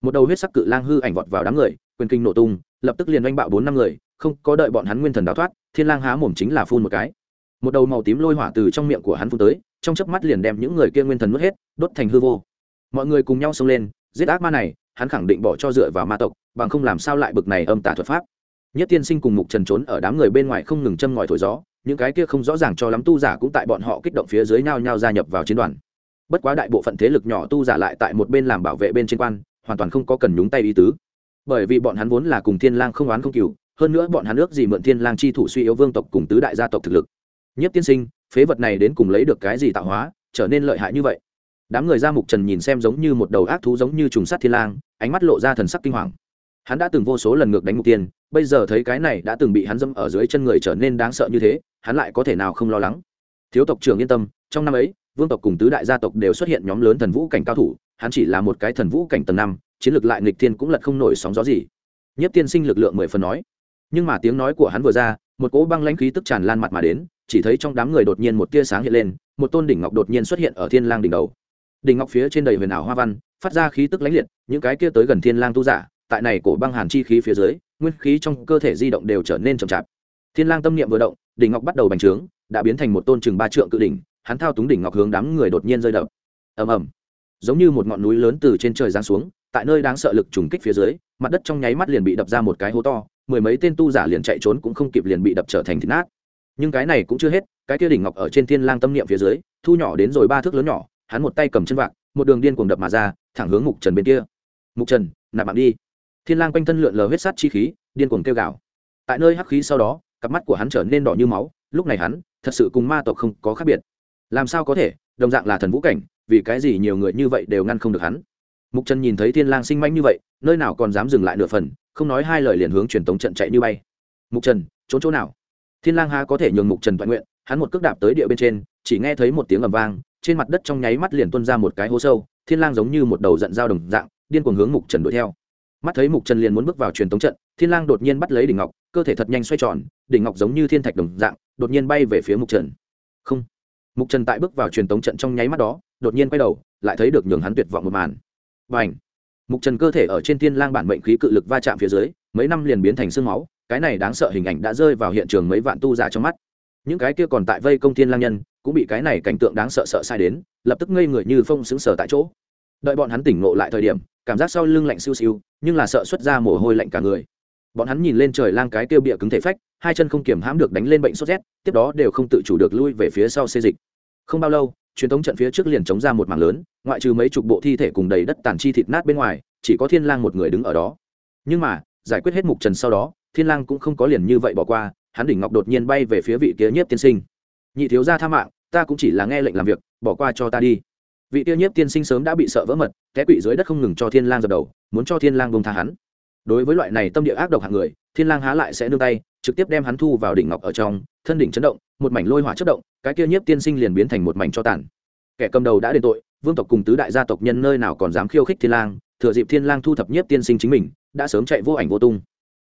một đầu huyết sắc cự lang hư ảnh vọt vào đám người, quyền kinh nổ tung, lập tức liền oanh bạo bốn năm người, không có đợi bọn hắn nguyên thần đào thoát, thiên lang há mồm chính là phun một cái. Một đầu màu tím lôi hỏa từ trong miệng của hắn phun tới, trong chớp mắt liền đem những người kia nguyên thần nuốt hết, đốt thành hư vô. Mọi người cùng nhau xông lên, giết ác ma này, hắn khẳng định bỏ cho dựa vào ma tộc, bằng không làm sao lại bực này âm tà thuật pháp. Nhất tiên sinh cùng mục trần trốn ở đám người bên ngoài không ngừng châm ngòi thổi gió, những cái kia không rõ ràng cho lắm tu giả cũng tại bọn họ kích động phía dưới nhau nhau gia nhập vào chiến đoàn. Bất quá đại bộ phận thế lực nhỏ tu giả lại tại một bên làm bảo vệ bên trên quan hoàn toàn không có cần nhúng tay ý tứ. Bởi vì bọn hắn vốn là cùng thiên lang không oán không cừu, hơn nữa bọn hắn ước gì mượn thiên lang chi thủ suy yếu vương tộc cùng tứ đại gia tộc thực lực. Nhất tiên sinh, phế vật này đến cùng lấy được cái gì tạo hóa, trở nên lợi hại như vậy? Đám người ra mục trần nhìn xem giống như một đầu ác thú giống như trùng sát thiên lang, ánh mắt lộ ra thần sắc kinh hoàng. Hắn đã từng vô số lần ngược đánh mục tiên, bây giờ thấy cái này đã từng bị hắn dâm ở dưới chân người trở nên đáng sợ như thế, hắn lại có thể nào không lo lắng? Thiếu tộc trưởng yên tâm, trong năm ấy, vương tộc cùng tứ đại gia tộc đều xuất hiện nhóm lớn thần vũ cảnh cao thủ hắn chỉ là một cái thần vũ cảnh tầng năm, chiến lược lại nghịch thiên cũng lật không nổi sóng gió gì. Nhất tiên sinh lực lượng mười phần nói. Nhưng mà tiếng nói của hắn vừa ra, một cỗ băng lãnh khí tức tràn lan mặt mà đến, chỉ thấy trong đám người đột nhiên một tia sáng hiện lên, một tôn đỉnh ngọc đột nhiên xuất hiện ở thiên lang đỉnh đầu. Đỉnh ngọc phía trên đầy huyền ảo hoa văn, phát ra khí tức lãnh liệt, những cái kia tới gần thiên lang tu giả, tại này cổ băng hàn chi khí phía dưới, nguyên khí trong cơ thể di động đều trở nên chậm chạp. Thiên lang tâm niệm vừa động, đỉnh ngọc bắt đầu bành trướng, đã biến thành một tôn chừng ba trượng cự đỉnh, hắn thao túng đỉnh ngọc hướng đám người đột nhiên rơi đập. Ầm ầm giống như một ngọn núi lớn từ trên trời giáng xuống, tại nơi đáng sợ lực trùng kích phía dưới, mặt đất trong nháy mắt liền bị đập ra một cái hố to, mười mấy tên tu giả liền chạy trốn cũng không kịp liền bị đập trở thành thịt nát. Nhưng cái này cũng chưa hết, cái kia đỉnh ngọc ở trên thiên lang tâm niệm phía dưới, thu nhỏ đến rồi ba thước lớn nhỏ, hắn một tay cầm chân vạc, một đường điên cuồng đập mà ra, thẳng hướng mục trần bên kia. Mục trần, nạp mạng đi. Thiên lang quanh thân lượn lờ huyết sát chi khí, điên cuồng kêu gào. Tại nơi hắc khí sau đó, cặp mắt của hắn trở nên đỏ như máu, lúc này hắn, thật sự cùng ma tộc không có khác biệt. Làm sao có thể? Đồng dạng là thần vũ cảnh, vì cái gì nhiều người như vậy đều ngăn không được hắn? Mục trần nhìn thấy thiên lang sinh manh như vậy, nơi nào còn dám dừng lại nửa phần, không nói hai lời liền hướng truyền tống trận chạy như bay. Mục trần trốn chỗ nào? Thiên lang ha có thể nhường mục trần toàn nguyện, hắn một cước đạp tới địa bên trên, chỉ nghe thấy một tiếng ầm vang, trên mặt đất trong nháy mắt liền tuôn ra một cái hố sâu, thiên lang giống như một đầu giận dao đồng dạng, điên cuồng hướng mục trần đuổi theo. Mắt thấy mục trần liền muốn bước vào truyền tống trận, thiên lang đột nhiên bắt lấy đỉnh ngọc, cơ thể thật nhanh xoay tròn, đỉnh ngọc giống như thiên thạch đồng dạng, đột nhiên bay về phía mục trần mục trần tại bước vào truyền tống trận trong nháy mắt đó, đột nhiên quay đầu, lại thấy được nhường hắn tuyệt vọng một màn. Và ảnh mục trần cơ thể ở trên thiên lang bản mệnh khí cự lực va chạm phía dưới, mấy năm liền biến thành xương máu, cái này đáng sợ hình ảnh đã rơi vào hiện trường mấy vạn tu giả trong mắt. Những cái kia còn tại vây công thiên lang nhân, cũng bị cái này cảnh tượng đáng sợ sợ sai đến, lập tức ngây người như phong xứng sở tại chỗ. Đợi bọn hắn tỉnh ngộ lại thời điểm, cảm giác sau lưng lạnh siêu siêu, nhưng là sợ xuất ra mồ hôi lạnh cả người. Bọn hắn nhìn lên trời lang cái tiêu bịa cứng thể phách, hai chân không kiểm hãm được đánh lên bệnh sốt rét, tiếp đó đều không tự chủ được lui về phía sau xê dịch không bao lâu, truyền thống trận phía trước liền chống ra một mảng lớn, ngoại trừ mấy chục bộ thi thể cùng đầy đất tàn chi thịt nát bên ngoài, chỉ có thiên lang một người đứng ở đó. Nhưng mà, giải quyết hết mục trần sau đó, thiên lang cũng không có liền như vậy bỏ qua, hắn đỉnh ngọc đột nhiên bay về phía vị kia nhiếp tiên sinh. Nhị thiếu gia tha mạng, ta cũng chỉ là nghe lệnh làm việc, bỏ qua cho ta đi. Vị kia nhiếp tiên sinh sớm đã bị sợ vỡ mật, té quỵ dưới đất không ngừng cho thiên lang dập đầu, muốn cho thiên lang bông tha hắn. Đối với loại này tâm địa ác độc hạng người, thiên lang há lại sẽ nương tay, trực tiếp đem hắn thu vào đỉnh ngọc ở trong thân đỉnh chấn động, một mảnh lôi hỏa chất động, cái kia nhiếp tiên sinh liền biến thành một mảnh cho tàn. Kẻ cầm đầu đã đền tội, vương tộc cùng tứ đại gia tộc nhân nơi nào còn dám khiêu khích thiên lang, thừa dịp thiên lang thu thập nhiếp tiên sinh chính mình, đã sớm chạy vô ảnh vô tung.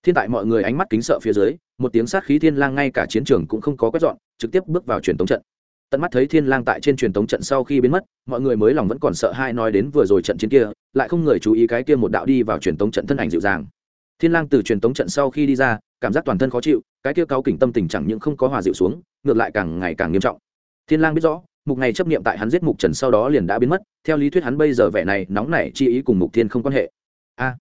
Thiên tại mọi người ánh mắt kính sợ phía dưới, một tiếng sát khí thiên lang ngay cả chiến trường cũng không có quét dọn, trực tiếp bước vào truyền tống trận. Tận mắt thấy thiên lang tại trên truyền tống trận sau khi biến mất, mọi người mới lòng vẫn còn sợ hai nói đến vừa rồi trận chiến kia, lại không người chú ý cái kia một đạo đi vào truyền tống trận thân ảnh dịu dàng. Thiên lang từ truyền tống trận sau khi đi ra cảm giác toàn thân khó chịu, cái kia cáo kỉnh tâm tình chẳng những không có hòa dịu xuống, ngược lại càng ngày càng nghiêm trọng. Thiên lang biết rõ, mục này chấp niệm tại hắn giết mục trần sau đó liền đã biến mất, theo lý thuyết hắn bây giờ vẻ này nóng nảy chi ý cùng mục thiên không quan hệ. A!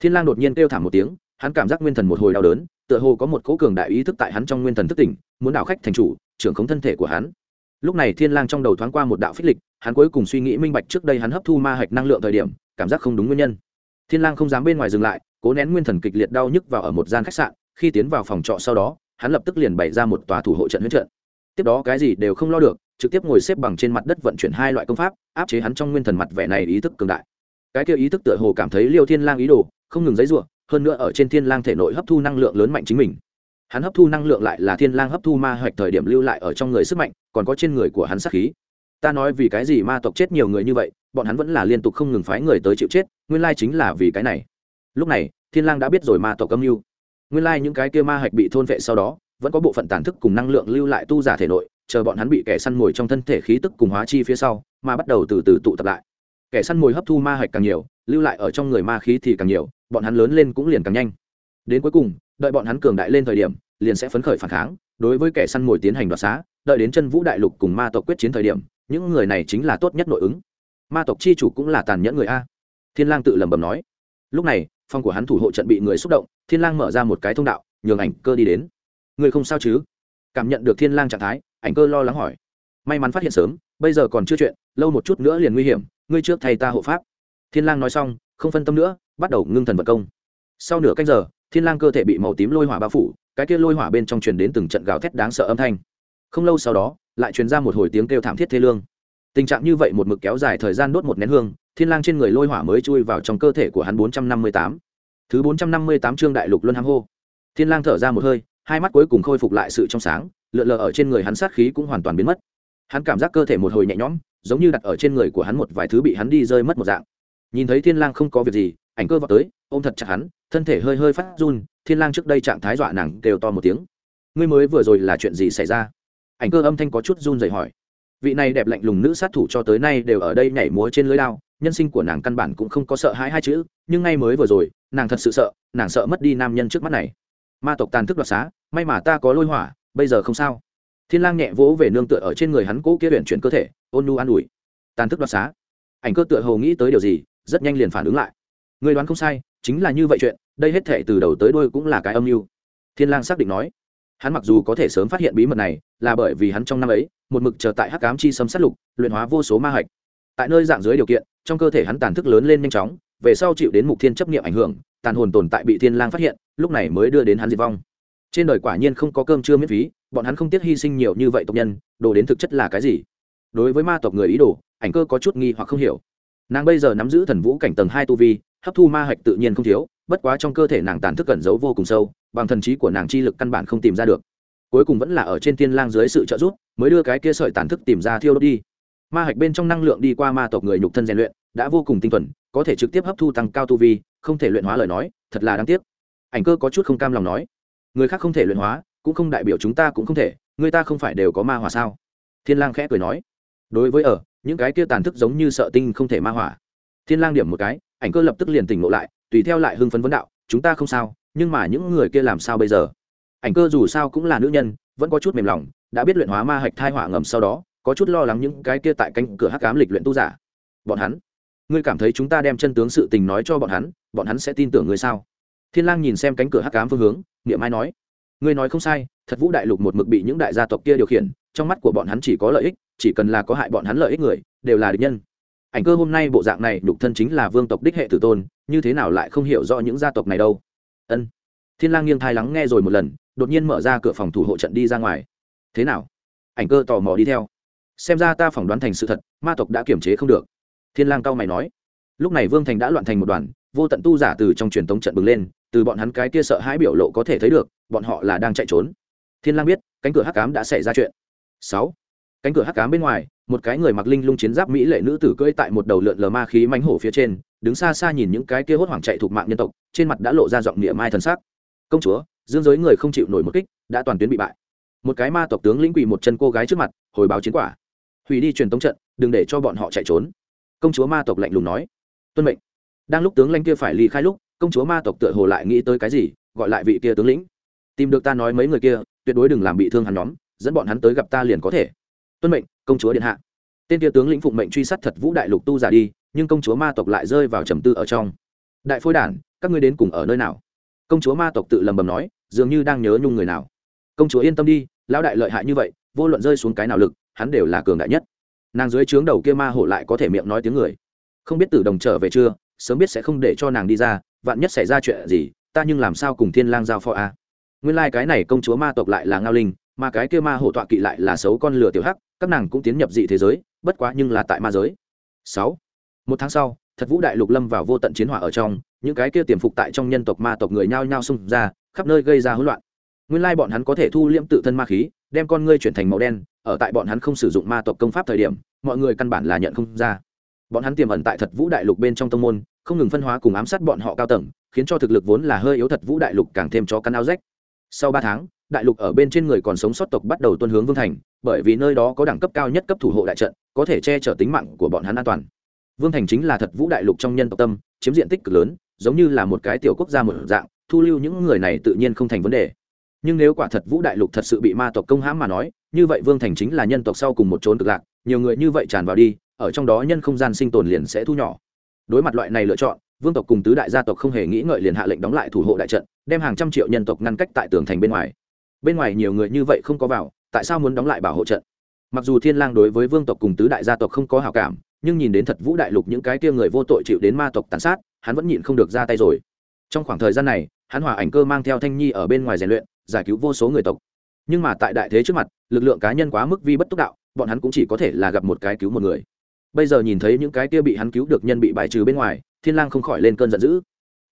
Thiên lang đột nhiên kêu thảm một tiếng, hắn cảm giác nguyên thần một hồi đau đớn, tựa hồ có một cỗ cường đại ý thức tại hắn trong nguyên thần thức tỉnh, muốn đảo khách thành chủ, trưởng khống thân thể của hắn. Lúc này thiên lang trong đầu thoáng qua một đạo phích lịch, hắn cuối cùng suy nghĩ minh bạch trước đây hắn hấp thu ma hạch năng lượng thời điểm, cảm giác không đúng nguyên nhân thiên lang không dám bên ngoài dừng lại, cố nén nguyên thần kịch liệt đau nhức vào ở một gian khách sạn, khi tiến vào phòng trọ sau đó, hắn lập tức liền bày ra một tòa thủ hộ trận huyết trận. Tiếp đó cái gì đều không lo được, trực tiếp ngồi xếp bằng trên mặt đất vận chuyển hai loại công pháp, áp chế hắn trong nguyên thần mặt vẻ này ý thức cường đại. Cái kia ý thức tựa hồ cảm thấy liêu thiên lang ý đồ, không ngừng dấy rủa hơn nữa ở trên thiên lang thể nội hấp thu năng lượng lớn mạnh chính mình. Hắn hấp thu năng lượng lại là thiên lang hấp thu ma hoạch thời điểm lưu lại ở trong người sức mạnh, còn có trên người của hắn sát khí. Ta nói vì cái gì ma tộc chết nhiều người như vậy bọn hắn vẫn là liên tục không ngừng phái người tới chịu chết, nguyên lai chính là vì cái này. Lúc này, thiên lang đã biết rồi ma tộc âm mưu. Nguyên lai những cái kia ma hạch bị thôn vệ sau đó, vẫn có bộ phận tàn thức cùng năng lượng lưu lại tu giả thể nội, chờ bọn hắn bị kẻ săn mồi trong thân thể khí tức cùng hóa chi phía sau, mà bắt đầu từ từ tụ tập lại. Kẻ săn mồi hấp thu ma hạch càng nhiều, lưu lại ở trong người ma khí thì càng nhiều, bọn hắn lớn lên cũng liền càng nhanh. Đến cuối cùng, đợi bọn hắn cường đại lên thời điểm, liền sẽ phấn khởi phản kháng, đối với kẻ săn mồi tiến hành đoạt xá, đợi đến chân vũ đại lục cùng ma tộc quyết chiến thời điểm, những người này chính là tốt nhất nội ứng ma tộc chi chủ cũng là tàn nhẫn người a. Thiên lang tự lẩm bẩm nói. Lúc này phong của hắn thủ hộ trận bị người xúc động, thiên lang mở ra một cái thông đạo, nhường ảnh cơ đi đến. Người không sao chứ? Cảm nhận được thiên lang trạng thái, ảnh cơ lo lắng hỏi. May mắn phát hiện sớm, bây giờ còn chưa chuyện, lâu một chút nữa liền nguy hiểm, ngươi trước thầy ta hộ pháp. Thiên lang nói xong, không phân tâm nữa, bắt đầu ngưng thần vật công. Sau nửa canh giờ, thiên lang cơ thể bị màu tím lôi hỏa bao phủ, cái kia lôi hỏa bên trong truyền đến từng trận gào thét đáng sợ âm thanh. Không lâu sau đó, lại truyền ra một hồi tiếng kêu thảm thiết thê lương tình trạng như vậy một mực kéo dài thời gian đốt một nén hương, thiên lang trên người lôi hỏa mới chui vào trong cơ thể của hắn 458. thứ 458 chương đại lục luân hăng hô. Thiên lang thở ra một hơi, hai mắt cuối cùng khôi phục lại sự trong sáng, lượn lờ ở trên người hắn sát khí cũng hoàn toàn biến mất. Hắn cảm giác cơ thể một hồi nhẹ nhõm, giống như đặt ở trên người của hắn một vài thứ bị hắn đi rơi mất một dạng. Nhìn thấy thiên lang không có việc gì, ảnh cơ vào tới, ôm thật chặt hắn, thân thể hơi hơi phát run, thiên lang trước đây trạng thái dọa nàng kêu to một tiếng. Ngươi mới vừa rồi là chuyện gì xảy ra? Ảnh cơ âm thanh có chút run rẩy hỏi vị này đẹp lạnh lùng nữ sát thủ cho tới nay đều ở đây nhảy múa trên lưới đao, nhân sinh của nàng căn bản cũng không có sợ hãi hai chữ, nhưng ngay mới vừa rồi, nàng thật sự sợ, nàng sợ mất đi nam nhân trước mắt này. Ma tộc tàn thức đoạt xá, may mà ta có lôi hỏa, bây giờ không sao. Thiên lang nhẹ vỗ về nương tựa ở trên người hắn cố kia luyện chuyển cơ thể, ôn nu an ủi. Tàn thức đoạt xá. Ảnh cơ tựa hồ nghĩ tới điều gì, rất nhanh liền phản ứng lại. Người đoán không sai, chính là như vậy chuyện, đây hết thể từ đầu tới đuôi cũng là cái âm mưu. Thiên lang xác định nói hắn mặc dù có thể sớm phát hiện bí mật này, là bởi vì hắn trong năm ấy, một mực chờ tại hắc cám chi sâm sát lục, luyện hóa vô số ma hạch. Tại nơi dạng dưới điều kiện, trong cơ thể hắn tàn thức lớn lên nhanh chóng, về sau chịu đến mục thiên chấp niệm ảnh hưởng, tàn hồn tồn tại bị thiên lang phát hiện, lúc này mới đưa đến hắn diệt vong. Trên đời quả nhiên không có cơm trưa miễn phí, bọn hắn không tiếc hy sinh nhiều như vậy tộc nhân, đồ đến thực chất là cái gì? Đối với ma tộc người ý đồ, ảnh cơ có chút nghi hoặc không hiểu. Nàng bây giờ nắm giữ thần vũ cảnh tầng hai tu vi, hấp thu ma hạch tự nhiên không thiếu bất quá trong cơ thể nàng tàn thức cẩn giấu vô cùng sâu, bằng thần trí của nàng chi lực căn bản không tìm ra được. Cuối cùng vẫn là ở trên thiên lang dưới sự trợ giúp, mới đưa cái kia sợi tàn thức tìm ra thiêu đốt đi. Ma hạch bên trong năng lượng đi qua ma tộc người nhục thân rèn luyện, đã vô cùng tinh thuần, có thể trực tiếp hấp thu tăng cao tu vi, không thể luyện hóa lời nói, thật là đáng tiếc. Ảnh cơ có chút không cam lòng nói, người khác không thể luyện hóa, cũng không đại biểu chúng ta cũng không thể, người ta không phải đều có ma hỏa sao? Thiên lang khẽ cười nói, đối với ở, những cái kia tàn thức giống như sợ tinh không thể ma hỏa. Thiên lang điểm một cái ảnh cơ lập tức liền tỉnh ngộ lại, tùy theo lại hưng phấn vấn đạo, chúng ta không sao, nhưng mà những người kia làm sao bây giờ? Ảnh cơ dù sao cũng là nữ nhân, vẫn có chút mềm lòng, đã biết luyện hóa ma hạch thai hỏa ngầm sau đó, có chút lo lắng những cái kia tại cánh cửa hắc ám lịch luyện tu giả. Bọn hắn, ngươi cảm thấy chúng ta đem chân tướng sự tình nói cho bọn hắn bọn hắn sẽ tin tưởng ngươi sao? Thiên lang nhìn xem cánh cửa hắc ám phương hướng, niệm mai nói, ngươi nói không sai, thật vũ đại lục một mực bị những đại gia tộc kia điều khiển, trong mắt của bọn hắn chỉ có lợi ích, chỉ cần là có hại bọn hắn lợi ích người, đều là địch nhân ảnh cơ hôm nay bộ dạng này đục thân chính là vương tộc đích hệ tử tôn, như thế nào lại không hiểu rõ những gia tộc này đâu? Ân. Thiên lang nghiêng thai lắng nghe rồi một lần, đột nhiên mở ra cửa phòng thủ hộ trận đi ra ngoài. Thế nào? Ảnh cơ tò mò đi theo. Xem ra ta phỏng đoán thành sự thật, ma tộc đã kiểm chế không được. Thiên lang cao mày nói. Lúc này vương thành đã loạn thành một đoàn, vô tận tu giả từ trong truyền tống trận bừng lên, từ bọn hắn cái kia sợ hãi biểu lộ có thể thấy được, bọn họ là đang chạy trốn. Thiên lang biết, cánh cửa hắc ám đã xảy ra chuyện. Sáu cánh cửa hắc ám bên ngoài, một cái người mặc linh lung chiến giáp mỹ lệ nữ tử cưỡi tại một đầu lượn lờ ma khí mánh hổ phía trên, đứng xa xa nhìn những cái kia hốt hoảng chạy thuộc mạng nhân tộc, trên mặt đã lộ ra giọng niệm mai thần sắc. Công chúa, dương giới người không chịu nổi một kích, đã toàn tuyến bị bại. Một cái ma tộc tướng lĩnh quỳ một chân cô gái trước mặt, hồi báo chiến quả. Hủy đi truyền tống trận, đừng để cho bọn họ chạy trốn. Công chúa ma tộc lạnh lùng nói. Tuân mệnh. Đang lúc tướng lãnh kia phải ly khai lúc, công chúa ma tộc tựa hồ lại nghĩ tới cái gì, gọi lại vị kia tướng lĩnh. Tìm được ta nói mấy người kia, tuyệt đối đừng làm bị thương hắn nhóm, dẫn bọn hắn tới gặp ta liền có thể tuân mệnh, công chúa điện hạ. Tên kia tướng lĩnh phụng mệnh truy sát thật vũ đại lục tu giả đi, nhưng công chúa ma tộc lại rơi vào trầm tư ở trong. Đại phôi đản, các ngươi đến cùng ở nơi nào? Công chúa ma tộc tự lầm bầm nói, dường như đang nhớ nhung người nào. Công chúa yên tâm đi, lão đại lợi hại như vậy, vô luận rơi xuống cái nào lực, hắn đều là cường đại nhất. Nàng dưới trướng đầu kia ma hổ lại có thể miệng nói tiếng người. Không biết tử đồng trở về chưa, sớm biết sẽ không để cho nàng đi ra, vạn nhất xảy ra chuyện gì, ta nhưng làm sao cùng thiên lang giao phó a? Nguyên lai like cái này công chúa ma tộc lại là ngao linh mà cái kia ma hổ tọa kỵ lại là xấu con lừa tiểu hắc, các nàng cũng tiến nhập dị thế giới, bất quá nhưng là tại ma giới. Sáu, một tháng sau, thật vũ đại lục lâm vào vô tận chiến hỏa ở trong, những cái kia tiềm phục tại trong nhân tộc ma tộc người nhao nhao xung ra, khắp nơi gây ra hỗn loạn. Nguyên lai bọn hắn có thể thu liễm tự thân ma khí, đem con ngươi chuyển thành màu đen, ở tại bọn hắn không sử dụng ma tộc công pháp thời điểm, mọi người căn bản là nhận không ra. Bọn hắn tiềm ẩn tại thật vũ đại lục bên trong tông môn, không ngừng phân hóa cùng ám sát bọn họ cao tầng, khiến cho thực lực vốn là hơi yếu thật vũ đại lục càng thêm cho căn áo rách. Sau ba tháng đại lục ở bên trên người còn sống sót tộc bắt đầu tuân hướng vương thành, bởi vì nơi đó có đẳng cấp cao nhất cấp thủ hộ đại trận, có thể che chở tính mạng của bọn hắn an toàn. Vương thành chính là thật vũ đại lục trong nhân tộc tâm, chiếm diện tích cực lớn, giống như là một cái tiểu quốc gia một dạng, thu lưu những người này tự nhiên không thành vấn đề. Nhưng nếu quả thật vũ đại lục thật sự bị ma tộc công hãm mà nói, như vậy vương thành chính là nhân tộc sau cùng một trốn cực lạc, nhiều người như vậy tràn vào đi, ở trong đó nhân không gian sinh tồn liền sẽ thu nhỏ. Đối mặt loại này lựa chọn, vương tộc cùng tứ đại gia tộc không hề nghĩ ngợi liền hạ lệnh đóng lại thủ hộ đại trận, đem hàng trăm triệu nhân tộc ngăn cách tại tường thành bên ngoài bên ngoài nhiều người như vậy không có vào, tại sao muốn đóng lại bảo hộ trận? Mặc dù thiên lang đối với vương tộc cùng tứ đại gia tộc không có hảo cảm, nhưng nhìn đến thật vũ đại lục những cái kia người vô tội chịu đến ma tộc tàn sát, hắn vẫn nhịn không được ra tay rồi. Trong khoảng thời gian này, hắn hòa ảnh cơ mang theo thanh nhi ở bên ngoài rèn luyện, giải cứu vô số người tộc. Nhưng mà tại đại thế trước mặt, lực lượng cá nhân quá mức vi bất túc đạo, bọn hắn cũng chỉ có thể là gặp một cái cứu một người. Bây giờ nhìn thấy những cái kia bị hắn cứu được nhân bị bài trừ bên ngoài, thiên lang không khỏi lên cơn giận dữ.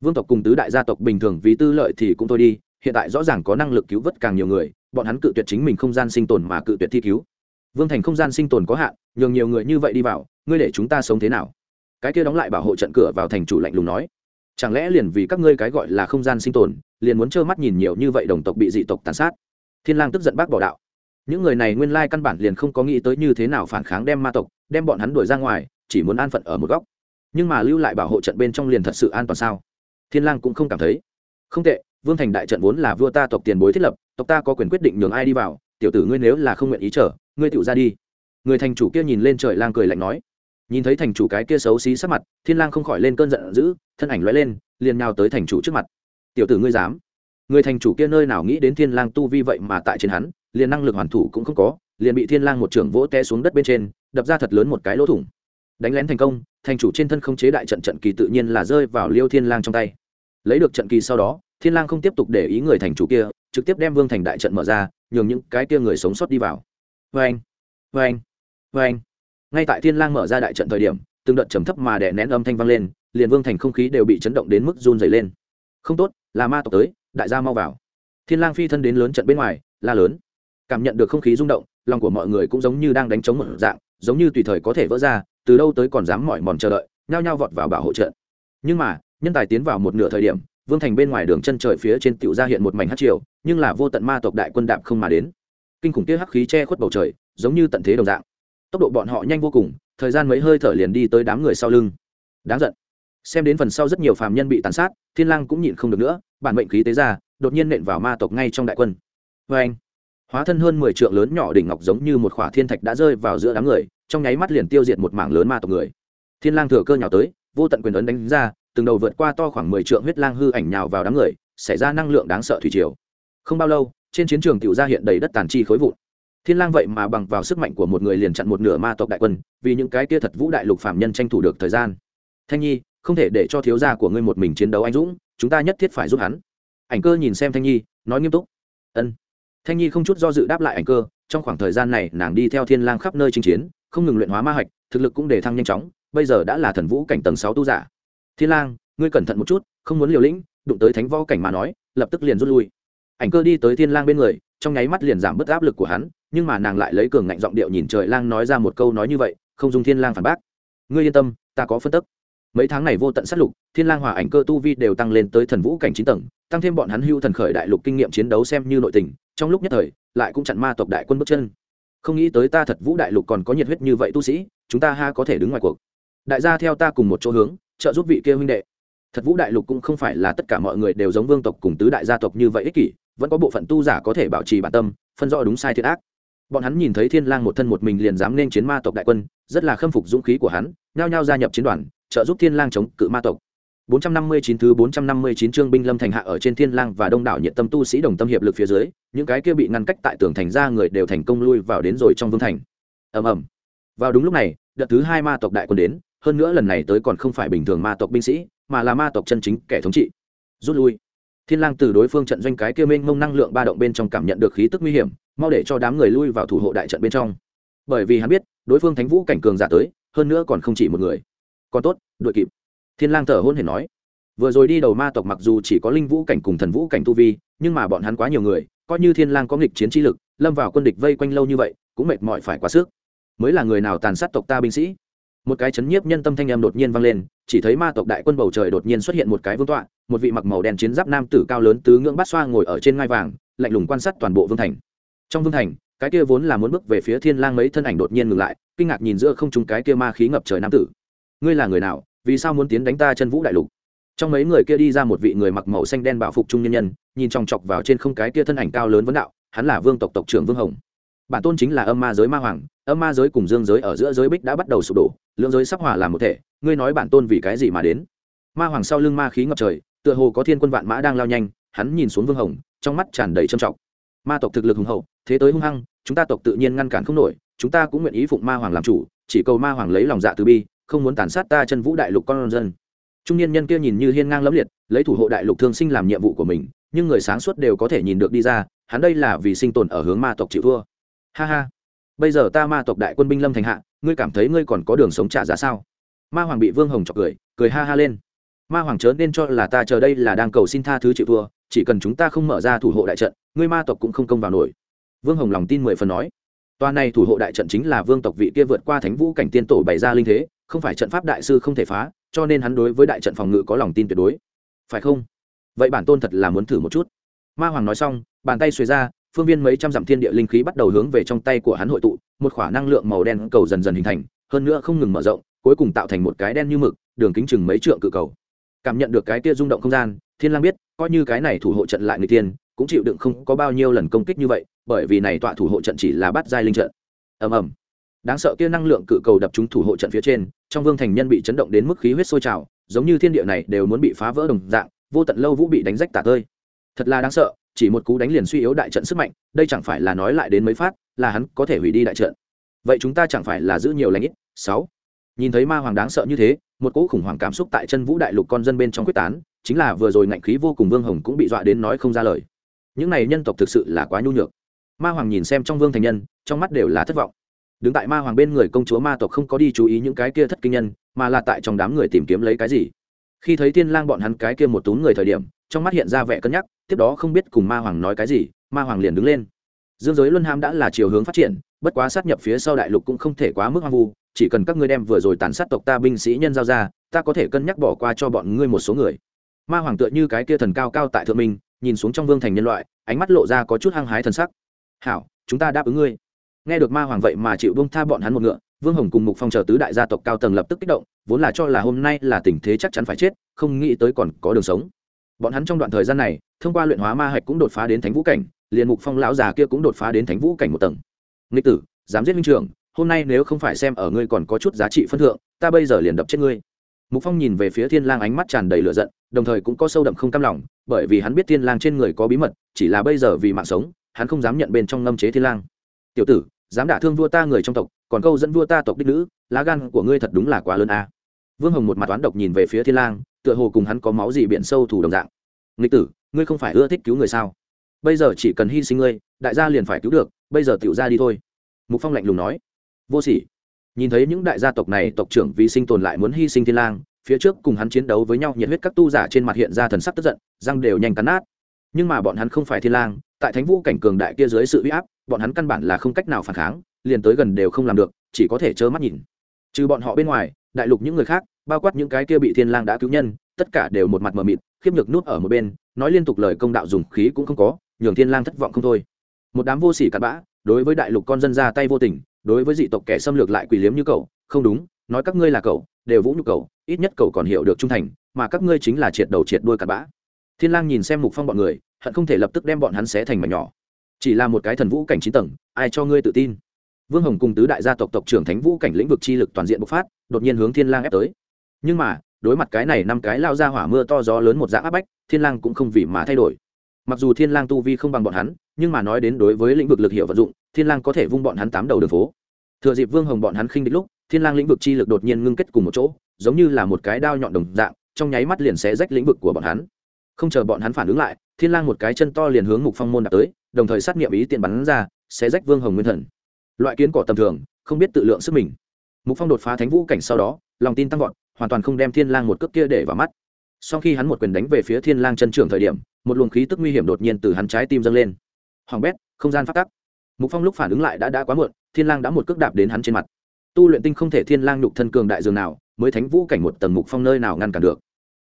Vương tộc cùng tứ đại gia tộc bình thường vì tư lợi thì cũng thôi đi hiện tại rõ ràng có năng lực cứu vớt càng nhiều người, bọn hắn cự tuyệt chính mình không gian sinh tồn mà cự tuyệt thi cứu. Vương thành không gian sinh tồn có hạn, nhường nhiều người như vậy đi vào, ngươi để chúng ta sống thế nào? Cái kia đóng lại bảo hộ trận cửa vào thành chủ lạnh lùng nói. Chẳng lẽ liền vì các ngươi cái gọi là không gian sinh tồn, liền muốn trơ mắt nhìn nhiều như vậy đồng tộc bị dị tộc tàn sát? Thiên lang tức giận bác bỏ đạo. Những người này nguyên lai căn bản liền không có nghĩ tới như thế nào phản kháng đem ma tộc, đem bọn hắn đuổi ra ngoài, chỉ muốn an phận ở một góc. Nhưng mà lưu lại bảo hộ trận bên trong liền thật sự an toàn sao? Thiên lang cũng không cảm thấy. Không tệ vương thành đại trận vốn là vua ta tộc tiền bối thiết lập, tộc ta có quyền quyết định nhường ai đi vào, tiểu tử ngươi nếu là không nguyện ý trở ngươi tự ra đi. Người thành chủ kia nhìn lên trời lang cười lạnh nói. Nhìn thấy thành chủ cái kia xấu xí sắc mặt, thiên lang không khỏi lên cơn giận dữ, thân ảnh lóe lên, liền nhào tới thành chủ trước mặt. Tiểu tử ngươi dám? Người thành chủ kia nơi nào nghĩ đến thiên lang tu vi vậy mà tại trên hắn, liền năng lực hoàn thủ cũng không có, liền bị thiên lang một trưởng vỗ té xuống đất bên trên, đập ra thật lớn một cái lỗ thủng. Đánh lén thành công, thành chủ trên thân không chế đại trận trận kỳ tự nhiên là rơi vào liêu thiên lang trong tay. Lấy được trận kỳ sau đó thiên lang không tiếp tục để ý người thành chủ kia, trực tiếp đem vương thành đại trận mở ra, nhường những cái kia người sống sót đi vào. Vang vang vang ngay tại thiên lang mở ra đại trận thời điểm, từng đợt trầm thấp mà đè nén âm thanh vang lên, liền vương thành không khí đều bị chấn động đến mức run rẩy lên. Không tốt, là ma tộc tới, đại gia mau vào. Thiên lang phi thân đến lớn trận bên ngoài, la lớn. Cảm nhận được không khí rung động, lòng của mọi người cũng giống như đang đánh trống một dạng, giống như tùy thời có thể vỡ ra, từ đâu tới còn dám mỏi mòn chờ đợi, nhao nhao vọt vào bảo hộ trận. Nhưng mà, nhân tài tiến vào một nửa thời điểm vương thành bên ngoài đường chân trời phía trên tựu ra hiện một mảnh hát triều, nhưng là vô tận ma tộc đại quân đạp không mà đến. Kinh khủng kia hắc khí che khuất bầu trời, giống như tận thế đồng dạng. Tốc độ bọn họ nhanh vô cùng, thời gian mấy hơi thở liền đi tới đám người sau lưng. Đáng giận. Xem đến phần sau rất nhiều phàm nhân bị tàn sát, thiên lang cũng nhịn không được nữa, bản mệnh khí tế ra, đột nhiên nện vào ma tộc ngay trong đại quân. Vê anh hóa thân hơn mười trượng lớn nhỏ đỉnh ngọc giống như một khỏa thiên thạch đã rơi vào giữa đám người, trong nháy mắt liền tiêu diệt một mảng lớn ma tộc người. Thiên lang thừa cơ nhào tới, vô tận quyền ấn đánh ra từng đầu vượt qua to khoảng mười trượng huyết lang hư ảnh nhào vào đám người, xảy ra năng lượng đáng sợ thủy triều. Không bao lâu, trên chiến trường tiểu ra hiện đầy đất tàn chi khối vụn. Thiên lang vậy mà bằng vào sức mạnh của một người liền chặn một nửa ma tộc đại quân, vì những cái kia thật vũ đại lục phạm nhân tranh thủ được thời gian. Thanh nhi, không thể để cho thiếu gia của ngươi một mình chiến đấu anh dũng, chúng ta nhất thiết phải giúp hắn. Ảnh cơ nhìn xem thanh nhi, nói nghiêm túc. Ân. Thanh nhi không chút do dự đáp lại ảnh cơ, trong khoảng thời gian này, nàng đi theo thiên lang khắp nơi chinh chiến, không ngừng luyện hóa ma hạch, thực lực cũng để thăng nhanh chóng, bây giờ đã là thần vũ cảnh tầng sáu tu giả thiên lang, ngươi cẩn thận một chút, không muốn liều lĩnh, đụng tới thánh võ cảnh mà nói, lập tức liền rút lui. Ảnh cơ đi tới thiên lang bên người, trong nháy mắt liền giảm bớt áp lực của hắn, nhưng mà nàng lại lấy cường ngạnh giọng điệu nhìn trời lang nói ra một câu nói như vậy, không dùng thiên lang phản bác. Ngươi yên tâm, ta có phân tức. Mấy tháng này vô tận sát lục, thiên lang hòa ảnh cơ tu vi đều tăng lên tới thần vũ cảnh chín tầng, tăng thêm bọn hắn hưu thần khởi đại lục kinh nghiệm chiến đấu xem như nội tình, trong lúc nhất thời, lại cũng chặn ma tộc đại quân bước chân. Không nghĩ tới ta thật vũ đại lục còn có nhiệt huyết như vậy tu sĩ, chúng ta ha có thể đứng ngoài cuộc. Đại gia theo ta cùng một chỗ hướng trợ giúp vị kia huynh đệ. Thật vũ đại lục cũng không phải là tất cả mọi người đều giống vương tộc cùng tứ đại gia tộc như vậy ích kỷ, vẫn có bộ phận tu giả có thể bảo trì bản tâm, phân rõ đúng sai thiệt ác. Bọn hắn nhìn thấy thiên lang một thân một mình liền dám nên chiến ma tộc đại quân, rất là khâm phục dũng khí của hắn, nhao nhao gia nhập chiến đoàn, trợ giúp thiên lang chống cự ma tộc. 459 thứ 459 chương binh lâm thành hạ ở trên thiên lang và đông đảo nhiệt tâm tu sĩ đồng tâm hiệp lực phía dưới, những cái kia bị ngăn cách tại tường thành ra người đều thành công lui vào đến rồi trong vương thành. Ầm ầm. Vào đúng lúc này, đợt thứ hai ma tộc đại quân đến hơn nữa lần này tới còn không phải bình thường ma tộc binh sĩ, mà là ma tộc chân chính kẻ thống trị. Rút lui. Thiên lang từ đối phương trận doanh cái kia mênh mông năng lượng ba động bên trong cảm nhận được khí tức nguy hiểm, mau để cho đám người lui vào thủ hộ đại trận bên trong. Bởi vì hắn biết, đối phương thánh vũ cảnh cường giả tới, hơn nữa còn không chỉ một người. Còn tốt, đuổi kịp. Thiên lang thở hôn hển nói. Vừa rồi đi đầu ma tộc mặc dù chỉ có linh vũ cảnh cùng thần vũ cảnh tu vi, nhưng mà bọn hắn quá nhiều người, coi như thiên lang có nghịch chiến chi lực, lâm vào quân địch vây quanh lâu như vậy, cũng mệt mỏi phải quá sức. Mới là người nào tàn sát tộc ta binh sĩ? Một cái chấn nhiếp nhân tâm thanh âm đột nhiên vang lên, chỉ thấy ma tộc đại quân bầu trời đột nhiên xuất hiện một cái vương tọa, một vị mặc màu đen chiến giáp nam tử cao lớn tứ ngưỡng bát xoa ngồi ở trên ngai vàng, lạnh lùng quan sát toàn bộ vương thành. Trong vương thành, cái kia vốn là muốn bước về phía thiên lang mấy thân ảnh đột nhiên ngừng lại, kinh ngạc nhìn giữa không trung cái kia ma khí ngập trời nam tử. Ngươi là người nào? Vì sao muốn tiến đánh ta chân vũ đại lục? Trong mấy người kia đi ra một vị người mặc màu xanh đen bảo phục trung nhân nhân, nhìn chòng chọc vào trên không cái kia thân ảnh cao lớn vấn đạo, hắn là vương tộc tộc trưởng vương hồng. Bản tôn chính là âm ma giới ma hoàng, âm ma giới cùng dương giới ở giữa giới bích đã bắt đầu sụp đổ lưỡng giới sắp hòa làm một thể, ngươi nói bản tôn vì cái gì mà đến? Ma hoàng sau lưng ma khí ngập trời, tựa hồ có thiên quân vạn mã đang lao nhanh, hắn nhìn xuống vương hồng, trong mắt tràn đầy trầm trọng. Ma tộc thực lực hùng hậu, thế tới hung hăng, chúng ta tộc tự nhiên ngăn cản không nổi, chúng ta cũng nguyện ý phụng ma hoàng làm chủ, chỉ cầu ma hoàng lấy lòng dạ từ bi, không muốn tàn sát ta chân vũ đại lục con dân. Trung niên nhân kia nhìn như hiên ngang lẫm liệt, lấy thủ hộ đại lục thương sinh làm nhiệm vụ của mình, nhưng người sáng suốt đều có thể nhìn được đi ra, hắn đây là vì sinh tồn ở hướng ma tộc chịu thua. Ha ha bây giờ ta ma tộc đại quân binh lâm thành hạ, ngươi cảm thấy ngươi còn có đường sống trả giá sao? Ma hoàng bị vương hồng chọc cười cười ha ha lên. Ma hoàng chớ nên cho là ta chờ đây là đang cầu xin tha thứ chịu thua, chỉ cần chúng ta không mở ra thủ hộ đại trận, ngươi ma tộc cũng không công vào nổi. Vương hồng lòng tin mười phần nói. Toa này thủ hộ đại trận chính là vương tộc vị kia vượt qua thánh vũ cảnh tiên tổ bày ra linh thế, không phải trận pháp đại sư không thể phá, cho nên hắn đối với đại trận phòng ngự có lòng tin tuyệt đối. Phải không? Vậy bản tôn thật là muốn thử một chút. Ma hoàng nói xong, bàn tay xuề ra phương viên mấy trăm dặm thiên địa linh khí bắt đầu hướng về trong tay của hắn hội tụ, một khỏa năng lượng màu đen cầu dần dần hình thành, hơn nữa không ngừng mở rộng, cuối cùng tạo thành một cái đen như mực, đường kính chừng mấy trượng cự cầu. Cảm nhận được cái tia rung động không gian, thiên lang biết, coi như cái này thủ hộ trận lại người tiên, cũng chịu đựng không có bao nhiêu lần công kích như vậy, bởi vì này tọa thủ hộ trận chỉ là bắt giai linh trận. Ầm ầm. Đáng sợ kia năng lượng cự cầu đập trúng thủ hộ trận phía trên, trong vương thành nhân bị chấn động đến mức khí huyết sôi trào, giống như thiên địa này đều muốn bị phá vỡ đồng dạng, vô tận lâu vũ bị đánh rách tả tơi. Thật là đáng sợ chỉ một cú đánh liền suy yếu đại trận sức mạnh, đây chẳng phải là nói lại đến mấy phát, là hắn có thể hủy đi đại trận. Vậy chúng ta chẳng phải là giữ nhiều lãnh ít? Sáu. Nhìn thấy ma hoàng đáng sợ như thế, một cỗ khủng hoảng cảm xúc tại chân vũ đại lục con dân bên trong quyết tán, chính là vừa rồi ngạnh khí vô cùng vương hồng cũng bị dọa đến nói không ra lời. Những này nhân tộc thực sự là quá nhu nhược. Ma hoàng nhìn xem trong vương thành nhân, trong mắt đều là thất vọng. Đứng tại ma hoàng bên người công chúa ma tộc không có đi chú ý những cái kia thất kinh nhân, mà là tại trong đám người tìm kiếm lấy cái gì. Khi thấy thiên lang bọn hắn cái kia một túm người thời điểm trong mắt hiện ra vẻ cân nhắc, tiếp đó không biết cùng ma hoàng nói cái gì, ma hoàng liền đứng lên. Dương giới luân ham đã là chiều hướng phát triển, bất quá sát nhập phía sau đại lục cũng không thể quá mức hoang vu, chỉ cần các ngươi đem vừa rồi tàn sát tộc ta binh sĩ nhân giao ra, ta có thể cân nhắc bỏ qua cho bọn ngươi một số người. Ma hoàng tựa như cái kia thần cao cao tại thượng minh nhìn xuống trong vương thành nhân loại, ánh mắt lộ ra có chút hăng hái thần sắc. Hảo, chúng ta đáp ứng ngươi. Nghe được ma hoàng vậy mà chịu bông tha bọn hắn một ngựa, vương hồng cùng mục phong chờ tứ đại gia tộc cao tầng lập tức kích động, vốn là cho là hôm nay là tình thế chắc chắn phải chết, không nghĩ tới còn có đường sống bọn hắn trong đoạn thời gian này, thông qua luyện hóa ma hạch cũng đột phá đến thánh vũ cảnh, liền mục phong lão già kia cũng đột phá đến thánh vũ cảnh một tầng. Nghịch tử, dám giết minh trường hôm nay nếu không phải xem ở ngươi còn có chút giá trị phân thượng, ta bây giờ liền đập chết ngươi. Mục phong nhìn về phía thiên lang ánh mắt tràn đầy lửa giận, đồng thời cũng có sâu đậm không cam lòng, bởi vì hắn biết thiên lang trên người có bí mật, chỉ là bây giờ vì mạng sống, hắn không dám nhận bên trong ngâm chế thiên lang. Tiểu tử, dám đả thương vua ta người trong tộc, còn câu dẫn vua ta tộc đích nữ, lá gan của ngươi thật đúng là quá lớn a. Vương hồng một mặt toán độc nhìn về phía thiên lang tựa hồ cùng hắn có máu gì biển sâu thủ đồng dạng. Nghịch tử, ngươi không phải ưa thích cứu người sao? Bây giờ chỉ cần hy sinh ngươi, đại gia liền phải cứu được, bây giờ tiểu ra đi thôi. Mục phong lạnh lùng nói. Vô sỉ. Nhìn thấy những đại gia tộc này, tộc trưởng vì sinh tồn lại muốn hy sinh thiên lang, phía trước cùng hắn chiến đấu với nhau, nhiệt huyết các tu giả trên mặt hiện ra thần sắc tức giận, răng đều nhanh cắn nát. Nhưng mà bọn hắn không phải thiên lang, tại thánh vũ cảnh cường đại kia dưới sự uy áp, bọn hắn căn bản là không cách nào phản kháng, liền tới gần đều không làm được, chỉ có thể trơ mắt nhìn. Trừ bọn họ bên ngoài đại lục những người khác, bao quát những cái kia bị thiên lang đã cứu nhân, tất cả đều một mặt mờ mịt, khiếp nhược nút ở một bên, nói liên tục lời công đạo dùng khí cũng không có, nhường thiên lang thất vọng không thôi. Một đám vô sỉ cặn bã, đối với đại lục con dân ra tay vô tình, đối với dị tộc kẻ xâm lược lại quỷ liếm như cậu, không đúng, nói các ngươi là cậu, đều vũ nhục cậu, ít nhất cậu còn hiểu được trung thành, mà các ngươi chính là triệt đầu triệt đuôi cặn bã. Thiên lang nhìn xem mục phong bọn người, hận không thể lập tức đem bọn hắn xé thành mảnh nhỏ. Chỉ là một cái thần vũ cảnh chín tầng, ai cho ngươi tự tin? Vương hồng cùng tứ đại gia tộc tộc trưởng thánh vũ cảnh lĩnh vực chi lực toàn diện bộc phát đột nhiên hướng thiên lang ép tới. Nhưng mà, đối mặt cái này năm cái lao ra hỏa mưa to gió lớn một dạng áp bách, thiên lang cũng không vì mà thay đổi. Mặc dù thiên lang tu vi không bằng bọn hắn, nhưng mà nói đến đối với lĩnh vực lực hiệu vận dụng, thiên lang có thể vung bọn hắn tám đầu đường phố. Thừa dịp vương hồng bọn hắn khinh địch lúc, thiên lang lĩnh vực chi lực đột nhiên ngưng kết cùng một chỗ, giống như là một cái đao nhọn đồng dạng, trong nháy mắt liền xé rách lĩnh vực của bọn hắn. Không chờ bọn hắn phản ứng lại, thiên lang một cái chân to liền hướng mục phong môn đạp tới, đồng thời sát nghiệm ý tiện bắn ra, xé rách vương hồng nguyên thần. Loại kiến cỏ tầm thường, không biết tự lượng sức mình mục phong đột phá thánh vũ cảnh sau đó, lòng tin tăng vọt, hoàn toàn không đem thiên lang một cước kia để vào mắt. Sau khi hắn một quyền đánh về phía thiên lang chân trưởng thời điểm, một luồng khí tức nguy hiểm đột nhiên từ hắn trái tim dâng lên. Hoàng bét, không gian phát tắc. Mục phong lúc phản ứng lại đã đã quá muộn, thiên lang đã một cước đạp đến hắn trên mặt. Tu luyện tinh không thể thiên lang nhục thân cường đại dường nào, mới thánh vũ cảnh một tầng mục phong nơi nào ngăn cản được.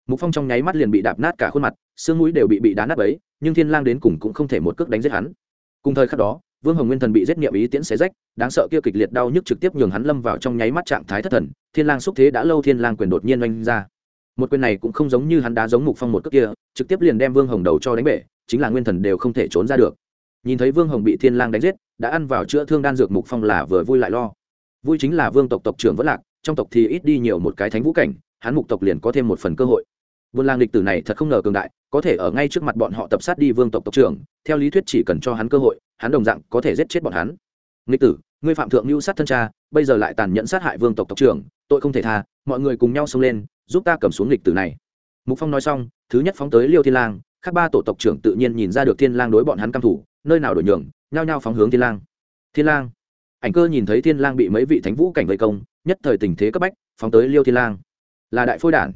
Mục phong trong nháy mắt liền bị đạp nát cả khuôn mặt, xương mũi đều bị bị đá nát ấy nhưng thiên lang đến cùng cũng không thể một cước đánh giết hắn. Cùng thời khắc đó vương hồng nguyên thần bị giết niệm ý tiễn xé rách, đáng sợ kia kịch liệt đau nhức trực tiếp nhường hắn lâm vào trong nháy mắt trạng thái thất thần, thiên lang xúc thế đã lâu thiên lang quyền đột nhiên oanh ra. Một quyền này cũng không giống như hắn đá giống mục phong một cước kia, trực tiếp liền đem vương hồng đầu cho đánh bể, chính là nguyên thần đều không thể trốn ra được. Nhìn thấy vương hồng bị thiên lang đánh giết, đã ăn vào chữa thương đan dược mục phong là vừa vui lại lo. Vui chính là vương tộc tộc trưởng vẫn lạc, trong tộc thì ít đi nhiều một cái thánh vũ cảnh, hắn mục tộc liền có thêm một phần cơ hội. Vương Lang lịch tử này thật không ngờ cường đại, có thể ở ngay trước mặt bọn họ tập sát đi vương tộc tộc trưởng, theo lý thuyết chỉ cần cho hắn cơ hội, hắn đồng dạng có thể giết chết bọn hắn. Lịch tử, ngươi phạm thượng lưu sát thân cha, bây giờ lại tàn nhẫn sát hại vương tộc tộc trưởng, tội không thể tha, mọi người cùng nhau xông lên, giúp ta cầm xuống lịch tử này. Mục Phong nói xong, thứ nhất phóng tới Liêu Thiên Lang, các ba tổ tộc trưởng tự nhiên nhìn ra được Thiên Lang đối bọn hắn căm thủ, nơi nào đổi nhường, nhao nhao phóng hướng Thiên Lang. Thiên Lang. Ảnh Cơ nhìn thấy Thiên Lang bị mấy vị thánh vũ cảnh vây công, nhất thời tình thế cấp bách, phóng tới Liêu Thiên Lang. Là đại phôi đản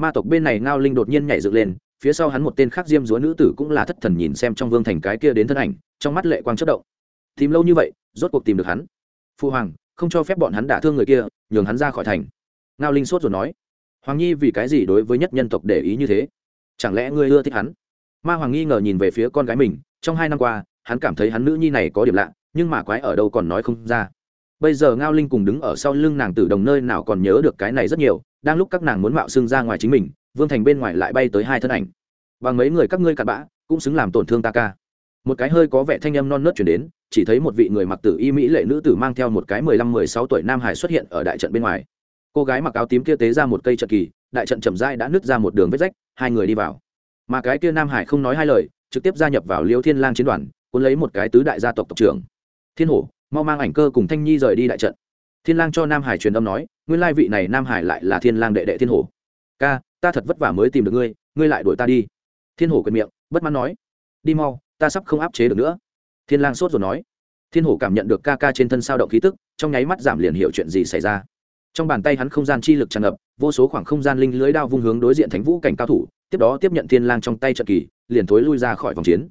ma tộc bên này ngao linh đột nhiên nhảy dựng lên, phía sau hắn một tên khác diêm dúa nữ tử cũng là thất thần nhìn xem trong vương thành cái kia đến thân ảnh, trong mắt lệ quang chất động. Tìm lâu như vậy, rốt cuộc tìm được hắn. Phu hoàng, không cho phép bọn hắn đả thương người kia, nhường hắn ra khỏi thành. Ngao linh sốt rồi nói. Hoàng nhi vì cái gì đối với nhất nhân tộc để ý như thế? Chẳng lẽ ngươi ưa thích hắn? Ma hoàng nghi ngờ nhìn về phía con gái mình, trong hai năm qua, hắn cảm thấy hắn nữ nhi này có điểm lạ, nhưng mà quái ở đâu còn nói không ra bây giờ ngao linh cùng đứng ở sau lưng nàng tử đồng nơi nào còn nhớ được cái này rất nhiều, đang lúc các nàng muốn mạo xưng ra ngoài chính mình, vương thành bên ngoài lại bay tới hai thân ảnh. Và mấy người các ngươi cặn bã, cũng xứng làm tổn thương ta ca. Một cái hơi có vẻ thanh âm non nớt chuyển đến, chỉ thấy một vị người mặc tử y mỹ lệ nữ tử mang theo một cái mười lăm mười sáu tuổi nam hải xuất hiện ở đại trận bên ngoài. Cô gái mặc áo tím kia tế ra một cây trận kỳ, đại trận chậm dai đã nứt ra một đường vết rách, hai người đi vào. Mà cái kia nam hải không nói hai lời, trực tiếp gia nhập vào liêu thiên lang chiến đoàn, cuốn lấy một cái tứ đại gia tộc tộc trưởng. Thiên hổ mau mang ảnh cơ cùng thanh nhi rời đi đại trận. Thiên lang cho nam hải truyền âm nói, nguyên lai vị này nam hải lại là thiên lang đệ đệ thiên hổ. Ca, ta thật vất vả mới tìm được ngươi ngươi lại đuổi ta đi. Thiên hổ quệt miệng, bất mãn nói, đi mau, ta sắp không áp chế được nữa. Thiên lang sốt rồi nói, thiên hổ cảm nhận được ca ca trên thân sao động khí tức, trong nháy mắt giảm liền hiểu chuyện gì xảy ra. Trong bàn tay hắn không gian chi lực tràn ngập, vô số khoảng không gian linh lưới đao vung hướng đối diện thánh vũ cảnh cao thủ, tiếp đó tiếp nhận thiên lang trong tay trận kỳ, liền thối lui ra khỏi vòng chiến.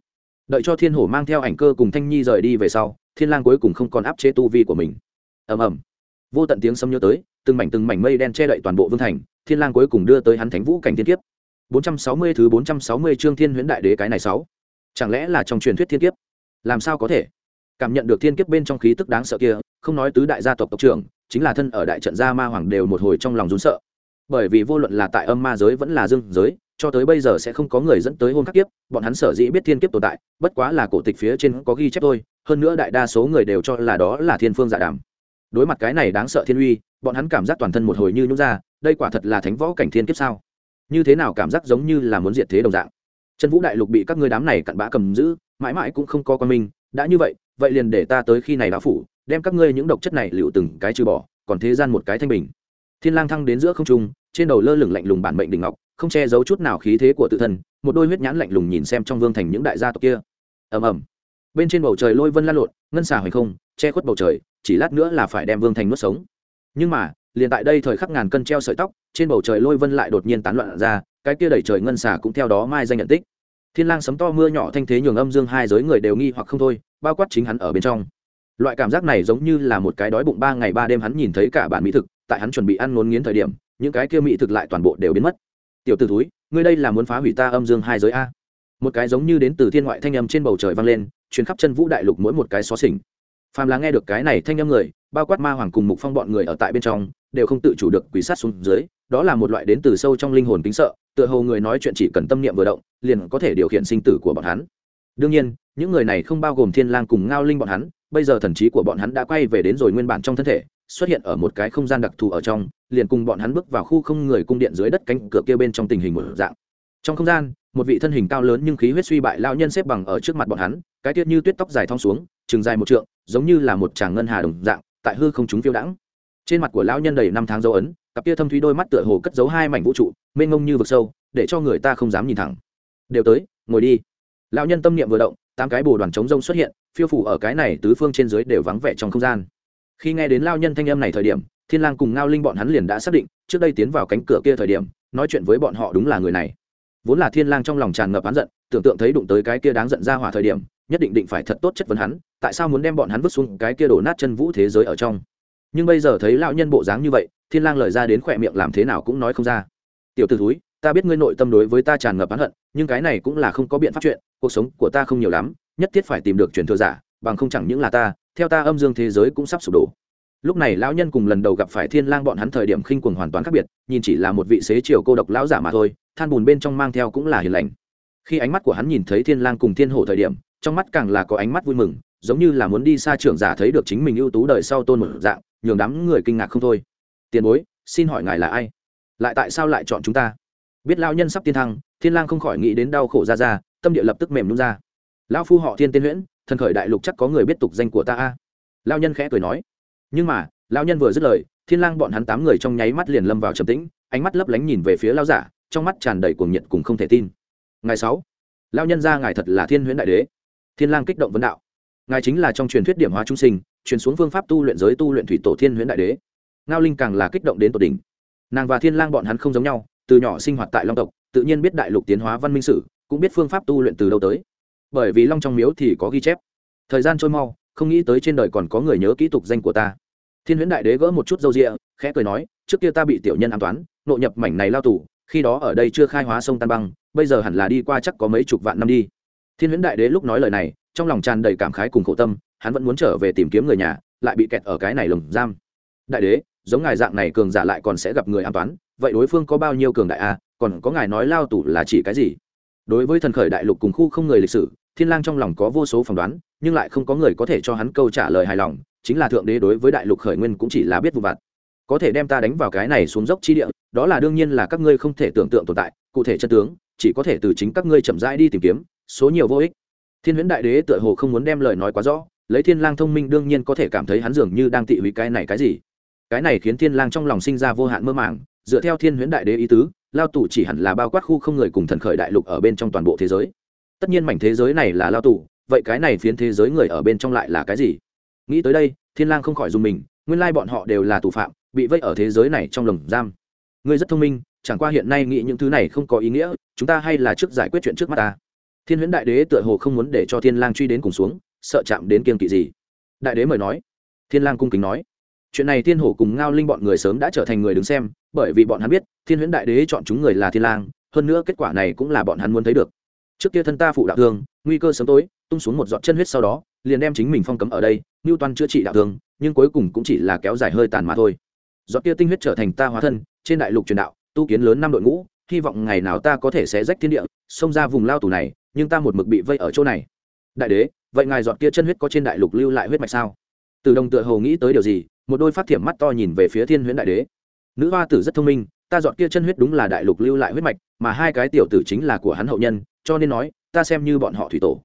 Đợi cho thiên hổ mang theo ảnh cơ cùng thanh nhi rời đi về sau thiên lang cuối cùng không còn áp chế tu vi của mình. Ầm ầm. Vô tận tiếng sấm nhớ tới, từng mảnh từng mảnh mây đen che đậy toàn bộ vương thành, thiên lang cuối cùng đưa tới hắn thánh vũ cảnh thiên kiếp. 460 thứ 460 chương thiên huyễn đại đế cái này sáu. Chẳng lẽ là trong truyền thuyết thiên kiếp? Làm sao có thể? Cảm nhận được thiên kiếp bên trong khí tức đáng sợ kia, không nói tứ đại gia tộc tộc trưởng, chính là thân ở đại trận gia ma hoàng đều một hồi trong lòng run sợ. Bởi vì vô luận là tại âm ma giới vẫn là dương giới cho tới bây giờ sẽ không có người dẫn tới hôn khắc kiếp, bọn hắn sở dĩ biết thiên kiếp tồn tại, bất quá là cổ tịch phía trên có ghi chép thôi, hơn nữa đại đa số người đều cho là đó là thiên phương giả đàm. Đối mặt cái này đáng sợ thiên uy, bọn hắn cảm giác toàn thân một hồi như nhút ra, đây quả thật là thánh võ cảnh thiên kiếp sao? Như thế nào cảm giác giống như là muốn diệt thế đồng dạng? Chân vũ đại lục bị các ngươi đám này cặn bã cầm giữ, mãi mãi cũng không có quan minh đã như vậy vậy liền để ta tới khi này đã phủ, đem các ngươi những độc chất này liệu từng cái trừ bỏ, còn thế gian một cái thanh bình. Thiên lang thăng đến giữa không trung, trên đầu lơ lửng lạnh lùng bản mệnh đỉnh ngọc không che giấu chút nào khí thế của tự thân, một đôi huyết nhãn lạnh lùng nhìn xem trong vương thành những đại gia tộc kia. Ầm ầm. Bên trên bầu trời lôi vân lan lộn, ngân xà hoành không, che khuất bầu trời, chỉ lát nữa là phải đem vương thành nuốt sống. Nhưng mà, liền tại đây thời khắc ngàn cân treo sợi tóc, trên bầu trời lôi vân lại đột nhiên tán loạn ra, cái kia đẩy trời ngân xà cũng theo đó mai danh nhận tích. Thiên lang sấm to mưa nhỏ thanh thế nhường âm dương hai giới người đều nghi hoặc không thôi, bao quát chính hắn ở bên trong. Loại cảm giác này giống như là một cái đói bụng ba ngày ba đêm hắn nhìn thấy cả bản mỹ thực, tại hắn chuẩn bị ăn ngốn nghiến thời điểm, những cái kia mỹ thực lại toàn bộ đều biến mất tiểu t ử túi ngươi đây là muốn phá hủy ta âm dương hai giới a? Một cái giống như đến từ thiên ngoại thanh âm trên bầu trời vang lên chuyến khắp chân vũ đại lục mỗi một cái xó xỉnh. Phàm là nghe được cái này thanh âm người, bao quát ma hoàng cùng mục phong bọn người ở tại bên trong, đều không tự chủ được quỷ sát xuống dưới, đó là một loại đến từ sâu trong linh hồn kính sợ, tựa hồ người nói chuyện chỉ cần tâm niệm vừa động, liền có thể điều khiển sinh tử của bọn hắn. Đương nhiên, những người này không bao gồm thiên lang cùng ngao linh bọn hắn, bây giờ thần trí của bọn hắn đã quay về đến rồi nguyên bản trong thân thể xuất hiện ở một cái không gian đặc thù ở trong, liền cùng bọn hắn bước vào khu không người cung điện dưới đất cánh cửa kia bên trong tình hình một dạng. Trong không gian, một vị thân hình cao lớn nhưng khí huyết suy bại lao nhân xếp bằng ở trước mặt bọn hắn, cái tiết như tuyết tóc dài thong xuống, chừng dài một trượng, giống như là một tràng ngân hà đồng dạng, tại hư không chúng phiêu đãng. Trên mặt của lão nhân đầy năm tháng dấu ấn, cặp kia thâm thúy đôi mắt tựa hồ cất giấu hai mảnh vũ trụ, mênh ngông như vực sâu, để cho người ta không dám nhìn thẳng. Đều tới, ngồi đi. Lão nhân tâm niệm vừa động, tám cái bồ đoàn trống rông xuất hiện, phiêu phủ ở cái này tứ phương trên dưới đều vắng vẻ trong không gian khi nghe đến lao nhân thanh âm này thời điểm, thiên lang cùng ngao linh bọn hắn liền đã xác định, trước đây tiến vào cánh cửa kia thời điểm, nói chuyện với bọn họ đúng là người này. Vốn là thiên lang trong lòng tràn ngập oán giận, tưởng tượng thấy đụng tới cái kia đáng giận ra hỏa thời điểm, nhất định định phải thật tốt chất vấn hắn, tại sao muốn đem bọn hắn vứt xuống cái kia đổ nát chân vũ thế giới ở trong. Nhưng bây giờ thấy lão nhân bộ dáng như vậy, thiên lang lời ra đến khỏe miệng làm thế nào cũng nói không ra. Tiểu tử thúi, ta biết ngươi nội tâm đối với ta tràn ngập oán hận, nhưng cái này cũng là không có biện pháp chuyện, cuộc sống của ta không nhiều lắm, nhất thiết phải tìm được truyền thừa giả, bằng không chẳng những là ta theo ta âm dương thế giới cũng sắp sụp đổ. Lúc này lão nhân cùng lần đầu gặp phải thiên lang bọn hắn thời điểm khinh cuồng hoàn toàn khác biệt, nhìn chỉ là một vị xế chiều cô độc lão giả mà thôi, than bùn bên trong mang theo cũng là hiền lành. Khi ánh mắt của hắn nhìn thấy thiên lang cùng thiên hổ thời điểm, trong mắt càng là có ánh mắt vui mừng, giống như là muốn đi xa trưởng giả thấy được chính mình ưu tú đời sau tôn một dạng, nhường đám người kinh ngạc không thôi. Tiền bối, xin hỏi ngài là ai? Lại tại sao lại chọn chúng ta? Biết lão nhân sắp tiên thăng, thiên lang không khỏi nghĩ đến đau khổ ra ra, tâm địa lập tức mềm nhún ra. Lão phu họ thiên tiên huyễn thần khởi đại lục chắc có người biết tục danh của ta a. Lão nhân khẽ cười nói. Nhưng mà, lão nhân vừa dứt lời, thiên lang bọn hắn tám người trong nháy mắt liền lâm vào trầm tĩnh, ánh mắt lấp lánh nhìn về phía lão giả, trong mắt tràn đầy cuồng nhiệt cùng không thể tin. Ngày sáu, lão nhân ra ngài thật là thiên huyễn đại đế. Thiên lang kích động vấn đạo. Ngài chính là trong truyền thuyết điểm hóa trung sinh, truyền xuống phương pháp tu luyện giới tu luyện thủy tổ thiên huyễn đại đế. Ngao linh càng là kích động đến tột đỉnh. Nàng và thiên lang bọn hắn không giống nhau, từ nhỏ sinh hoạt tại long tộc, tự nhiên biết đại lục tiến hóa văn minh sử, cũng biết phương pháp tu luyện từ đâu tới bởi vì long trong miếu thì có ghi chép. Thời gian trôi mau, không nghĩ tới trên đời còn có người nhớ kỹ tục danh của ta. Thiên huyễn đại đế gỡ một chút râu rịa, khẽ cười nói, trước kia ta bị tiểu nhân an toán, nộ nhập mảnh này lao tù, khi đó ở đây chưa khai hóa sông tan băng, bây giờ hẳn là đi qua chắc có mấy chục vạn năm đi. Thiên huyễn đại đế lúc nói lời này, trong lòng tràn đầy cảm khái cùng khổ tâm, hắn vẫn muốn trở về tìm kiếm người nhà, lại bị kẹt ở cái này lồng giam. Đại đế, giống ngài dạng này cường giả lại còn sẽ gặp người an toán, vậy đối phương có bao nhiêu cường đại a còn có ngài nói lao tù là chỉ cái gì? Đối với thần khởi đại lục cùng khu không người lịch sử thiên lang trong lòng có vô số phỏng đoán, nhưng lại không có người có thể cho hắn câu trả lời hài lòng, chính là thượng đế đối với đại lục khởi nguyên cũng chỉ là biết vụ vặt. Có thể đem ta đánh vào cái này xuống dốc chi địa, đó là đương nhiên là các ngươi không thể tưởng tượng tồn tại, cụ thể chân tướng, chỉ có thể từ chính các ngươi chậm rãi đi tìm kiếm, số nhiều vô ích. Thiên huyễn đại đế tựa hồ không muốn đem lời nói quá rõ, lấy thiên lang thông minh đương nhiên có thể cảm thấy hắn dường như đang tị hủy cái này cái gì. Cái này khiến thiên lang trong lòng sinh ra vô hạn mơ màng, dựa theo thiên huyễn đại đế ý tứ, lao tù chỉ hẳn là bao quát khu không người cùng thần khởi đại lục ở bên trong toàn bộ thế giới tất nhiên mảnh thế giới này là lao tù, vậy cái này phiến thế giới người ở bên trong lại là cái gì? Nghĩ tới đây, thiên lang không khỏi dùng mình, nguyên lai bọn họ đều là tù phạm, bị vây ở thế giới này trong lồng giam. Ngươi rất thông minh, chẳng qua hiện nay nghĩ những thứ này không có ý nghĩa, chúng ta hay là trước giải quyết chuyện trước mắt ta. Thiên huyễn đại đế tựa hồ không muốn để cho thiên lang truy đến cùng xuống, sợ chạm đến kiên kỵ gì. Đại đế mời nói. Thiên lang cung kính nói. Chuyện này thiên hổ cùng ngao linh bọn người sớm đã trở thành người đứng xem, bởi vì bọn hắn biết, thiên huyễn đại đế chọn chúng người là thiên lang, hơn nữa kết quả này cũng là bọn hắn muốn thấy được trước kia thân ta phụ đạo thương, nguy cơ sớm tối, tung xuống một giọt chân huyết sau đó, liền đem chính mình phong cấm ở đây ngưu toan chữa trị đạo thương, nhưng cuối cùng cũng chỉ là kéo dài hơi tàn mà thôi. Giọt kia tinh huyết trở thành ta hóa thân, trên đại lục truyền đạo, tu kiến lớn năm đội ngũ, hy vọng ngày nào ta có thể sẽ rách thiên địa, xông ra vùng lao tù này, nhưng ta một mực bị vây ở chỗ này. Đại đế, vậy ngài giọt kia chân huyết có trên đại lục lưu lại huyết mạch sao? Từ đồng tựa hồ nghĩ tới điều gì, một đôi phát thiểm mắt to nhìn về phía thiên huyễn đại đế. Nữ hoa tử rất thông minh, ta dọn kia chân huyết đúng là đại lục lưu lại huyết mạch, mà hai cái tiểu tử chính là của hắn hậu nhân cho nên nói, ta xem như bọn họ thủy tổ.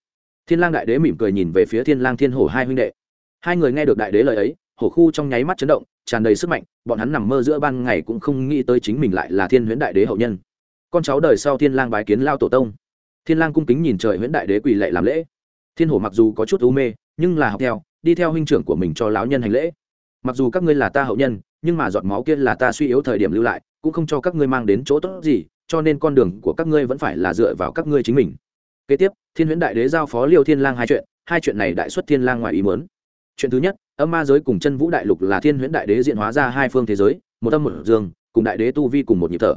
Thiên lang đại đế mỉm cười nhìn về phía thiên lang thiên hổ hai huynh đệ. Hai người nghe được đại đế lời ấy, hổ khu trong nháy mắt chấn động, tràn đầy sức mạnh, bọn hắn nằm mơ giữa ban ngày cũng không nghĩ tới chính mình lại là thiên huyễn đại đế hậu nhân. Con cháu đời sau thiên lang bái kiến lao tổ tông. Thiên lang cung kính nhìn trời huyễn đại đế quỳ lệ làm lễ. Thiên hổ mặc dù có chút u mê, nhưng là học theo, đi theo huynh trưởng của mình cho lão nhân hành lễ. Mặc dù các ngươi là ta hậu nhân, nhưng mà giọt máu kia là ta suy yếu thời điểm lưu lại, cũng không cho các ngươi mang đến chỗ tốt gì cho nên con đường của các ngươi vẫn phải là dựa vào các ngươi chính mình. Kế tiếp, thiên huyễn đại đế giao phó liêu thiên lang hai chuyện hai chuyện này đại xuất thiên lang ngoài ý muốn. Chuyện thứ nhất, âm ma giới cùng chân vũ đại lục là thiên huyễn đại đế diện hóa ra hai phương thế giới, một âm một dương, cùng đại đế tu vi cùng một nhịp thở.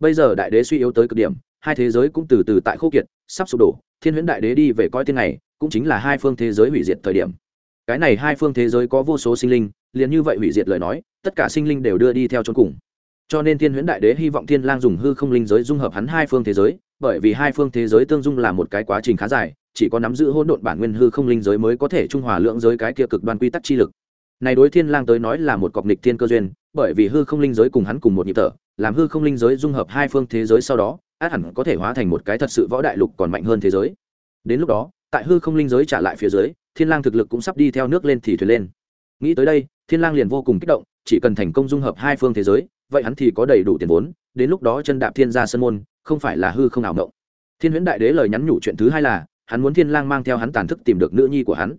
Bây giờ đại đế suy yếu tới cực điểm, hai thế giới cũng từ từ tại khô kiệt, sắp sụp đổ, thiên huyễn đại đế đi về coi tiên này, cũng chính là hai phương thế giới hủy diệt thời điểm. Cái này hai phương thế giới có vô số sinh linh, liền như vậy hủy diệt lời nói, tất cả sinh linh đều đưa đi theo chốn cùng cho nên thiên huyễn đại đế hy vọng thiên lang dùng hư không linh giới dung hợp hắn hai phương thế giới, bởi vì hai phương thế giới tương dung là một cái quá trình khá dài, chỉ có nắm giữ hỗn độn bản nguyên hư không linh giới mới có thể trung hòa lượng giới cái kia cực đoan quy tắc chi lực. Này đối thiên lang tới nói là một cọc nghịch thiên cơ duyên, bởi vì hư không linh giới cùng hắn cùng một nhịp thở, làm hư không linh giới dung hợp hai phương thế giới sau đó, át hẳn có thể hóa thành một cái thật sự võ đại lục còn mạnh hơn thế giới. Đến lúc đó, tại hư không linh giới trả lại phía dưới, thiên lang thực lực cũng sắp đi theo nước lên thì thuyền lên. Nghĩ tới đây, thiên lang liền vô cùng kích động, chỉ cần thành công dung hợp hai phương thế giới vậy hắn thì có đầy đủ tiền vốn, đến lúc đó chân đạp thiên gia sân môn, không phải là hư không ảo mộng. Thiên huyễn đại đế lời nhắn nhủ chuyện thứ hai là, hắn muốn thiên lang mang theo hắn tàn thức tìm được nữ nhi của hắn.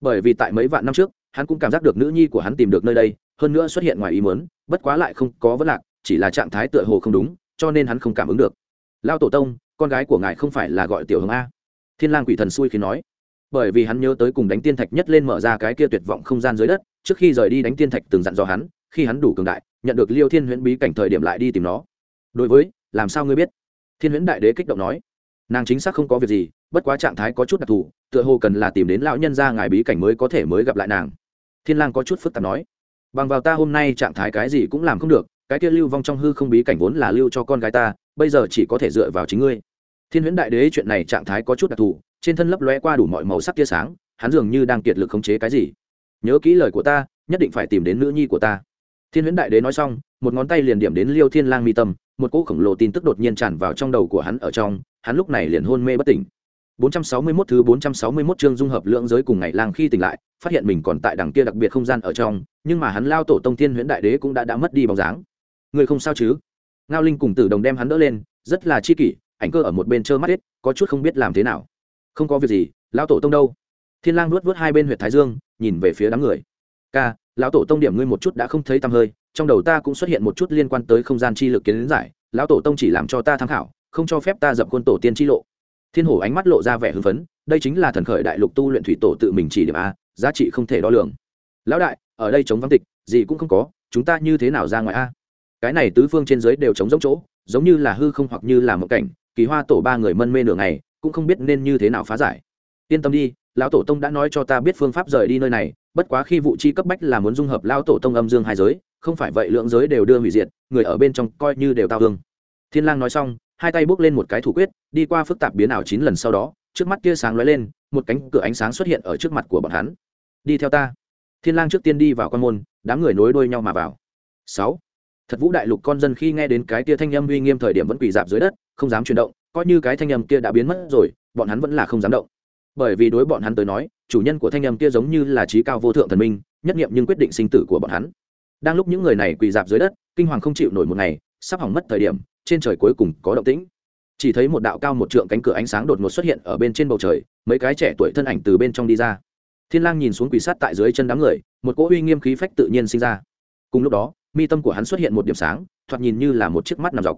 Bởi vì tại mấy vạn năm trước, hắn cũng cảm giác được nữ nhi của hắn tìm được nơi đây, hơn nữa xuất hiện ngoài ý muốn, bất quá lại không có vấn lạc, chỉ là trạng thái tựa hồ không đúng, cho nên hắn không cảm ứng được. Lao tổ tông, con gái của ngài không phải là gọi tiểu hồng a? Thiên lang quỷ thần xui khi nói. Bởi vì hắn nhớ tới cùng đánh tiên thạch nhất lên mở ra cái kia tuyệt vọng không gian dưới đất, trước khi rời đi đánh tiên thạch từng dặn dò hắn, khi hắn đủ cường đại nhận được liêu thiên huyễn bí cảnh thời điểm lại đi tìm nó. Đối với, làm sao ngươi biết? Thiên huyễn đại đế kích động nói. Nàng chính xác không có việc gì, bất quá trạng thái có chút đặc thù, tựa hồ cần là tìm đến lão nhân ra ngài bí cảnh mới có thể mới gặp lại nàng. Thiên lang có chút phức tạp nói. Bằng vào ta hôm nay trạng thái cái gì cũng làm không được, cái kia lưu vong trong hư không bí cảnh vốn là lưu cho con gái ta, bây giờ chỉ có thể dựa vào chính ngươi. Thiên huyễn đại đế chuyện này trạng thái có chút đặc thù, trên thân lấp lóe qua đủ mọi màu sắc tia sáng, hắn dường như đang kiệt lực khống chế cái gì. Nhớ kỹ lời của ta, nhất định phải tìm đến nữ nhi của ta thiên huyễn đại đế nói xong một ngón tay liền điểm đến liêu thiên lang mi tâm một cỗ khổng lồ tin tức đột nhiên tràn vào trong đầu của hắn ở trong hắn lúc này liền hôn mê bất tỉnh 461 thứ 461 chương dung hợp lượng giới cùng ngày lang khi tỉnh lại, phát hiện mình còn tại đằng kia đặc biệt không gian ở trong, nhưng mà hắn lao tổ tông thiên huyễn đại đế cũng đã đã mất đi bóng dáng. Người không sao chứ? Ngao Linh cùng Tử Đồng đem hắn đỡ lên, rất là chi kỷ, ảnh cơ ở một bên trơ mắt hết, có chút không biết làm thế nào. Không có việc gì, lão tổ tông đâu? Thiên Lang nuốt vuốt hai bên huyệt thái dương, nhìn về phía đám người. "Ca, lão tổ tông điểm ngươi một chút đã không thấy tăm hơi, trong đầu ta cũng xuất hiện một chút liên quan tới không gian chi lực kiến giải, lão tổ tông chỉ làm cho ta tham khảo, không cho phép ta dập khuôn tổ tiên chi lộ." thiên hổ ánh mắt lộ ra vẻ hưng phấn đây chính là thần khởi đại lục tu luyện thủy tổ tự mình chỉ điểm a giá trị không thể đo lường. Lão đại ở đây chống vắng tịch gì cũng không có chúng ta như thế nào ra ngoài a? Cái này tứ phương trên dưới đều chống giống chỗ giống như là hư không hoặc như là một cảnh kỳ hoa tổ ba người mân mê nửa ngày cũng không biết nên như thế nào phá giải. Yên tâm đi lão tổ tông đã nói cho ta biết phương pháp rời đi nơi này bất quá khi vụ chi cấp bách là muốn dung hợp lao tổ tông âm dương hai giới, không phải vậy lượng giới đều đưa hủy diệt, người ở bên trong coi như đều tao hương thiên lang nói xong, hai tay bước lên một cái thủ quyết, đi qua phức tạp biến ảo chín lần sau đó, trước mắt kia sáng lóe lên, một cánh cửa ánh sáng xuất hiện ở trước mặt của bọn hắn. Đi theo ta. Thiên lang trước tiên đi vào quan môn, đám người nối đuôi nhau mà vào. Sáu. Thật vũ đại lục con dân khi nghe đến cái kia thanh âm uy nghiêm thời điểm vẫn quỳ dạp dưới đất, không dám chuyển động, coi như cái thanh âm kia đã biến mất rồi, bọn hắn vẫn là không dám động bởi vì đối bọn hắn tới nói, chủ nhân của thanh âm kia giống như là trí cao vô thượng thần minh, nhất nghiệm nhưng quyết định sinh tử của bọn hắn. Đang lúc những người này quỳ dạp dưới đất, kinh hoàng không chịu nổi một ngày, sắp hỏng mất thời điểm, trên trời cuối cùng có động tĩnh. Chỉ thấy một đạo cao một trượng cánh cửa ánh sáng đột ngột xuất hiện ở bên trên bầu trời, mấy cái trẻ tuổi thân ảnh từ bên trong đi ra. Thiên lang nhìn xuống quỳ sát tại dưới chân đám người, một cỗ uy nghiêm khí phách tự nhiên sinh ra. Cùng lúc đó, mi tâm của hắn xuất hiện một điểm sáng, thoạt nhìn như là một chiếc mắt nằm dọc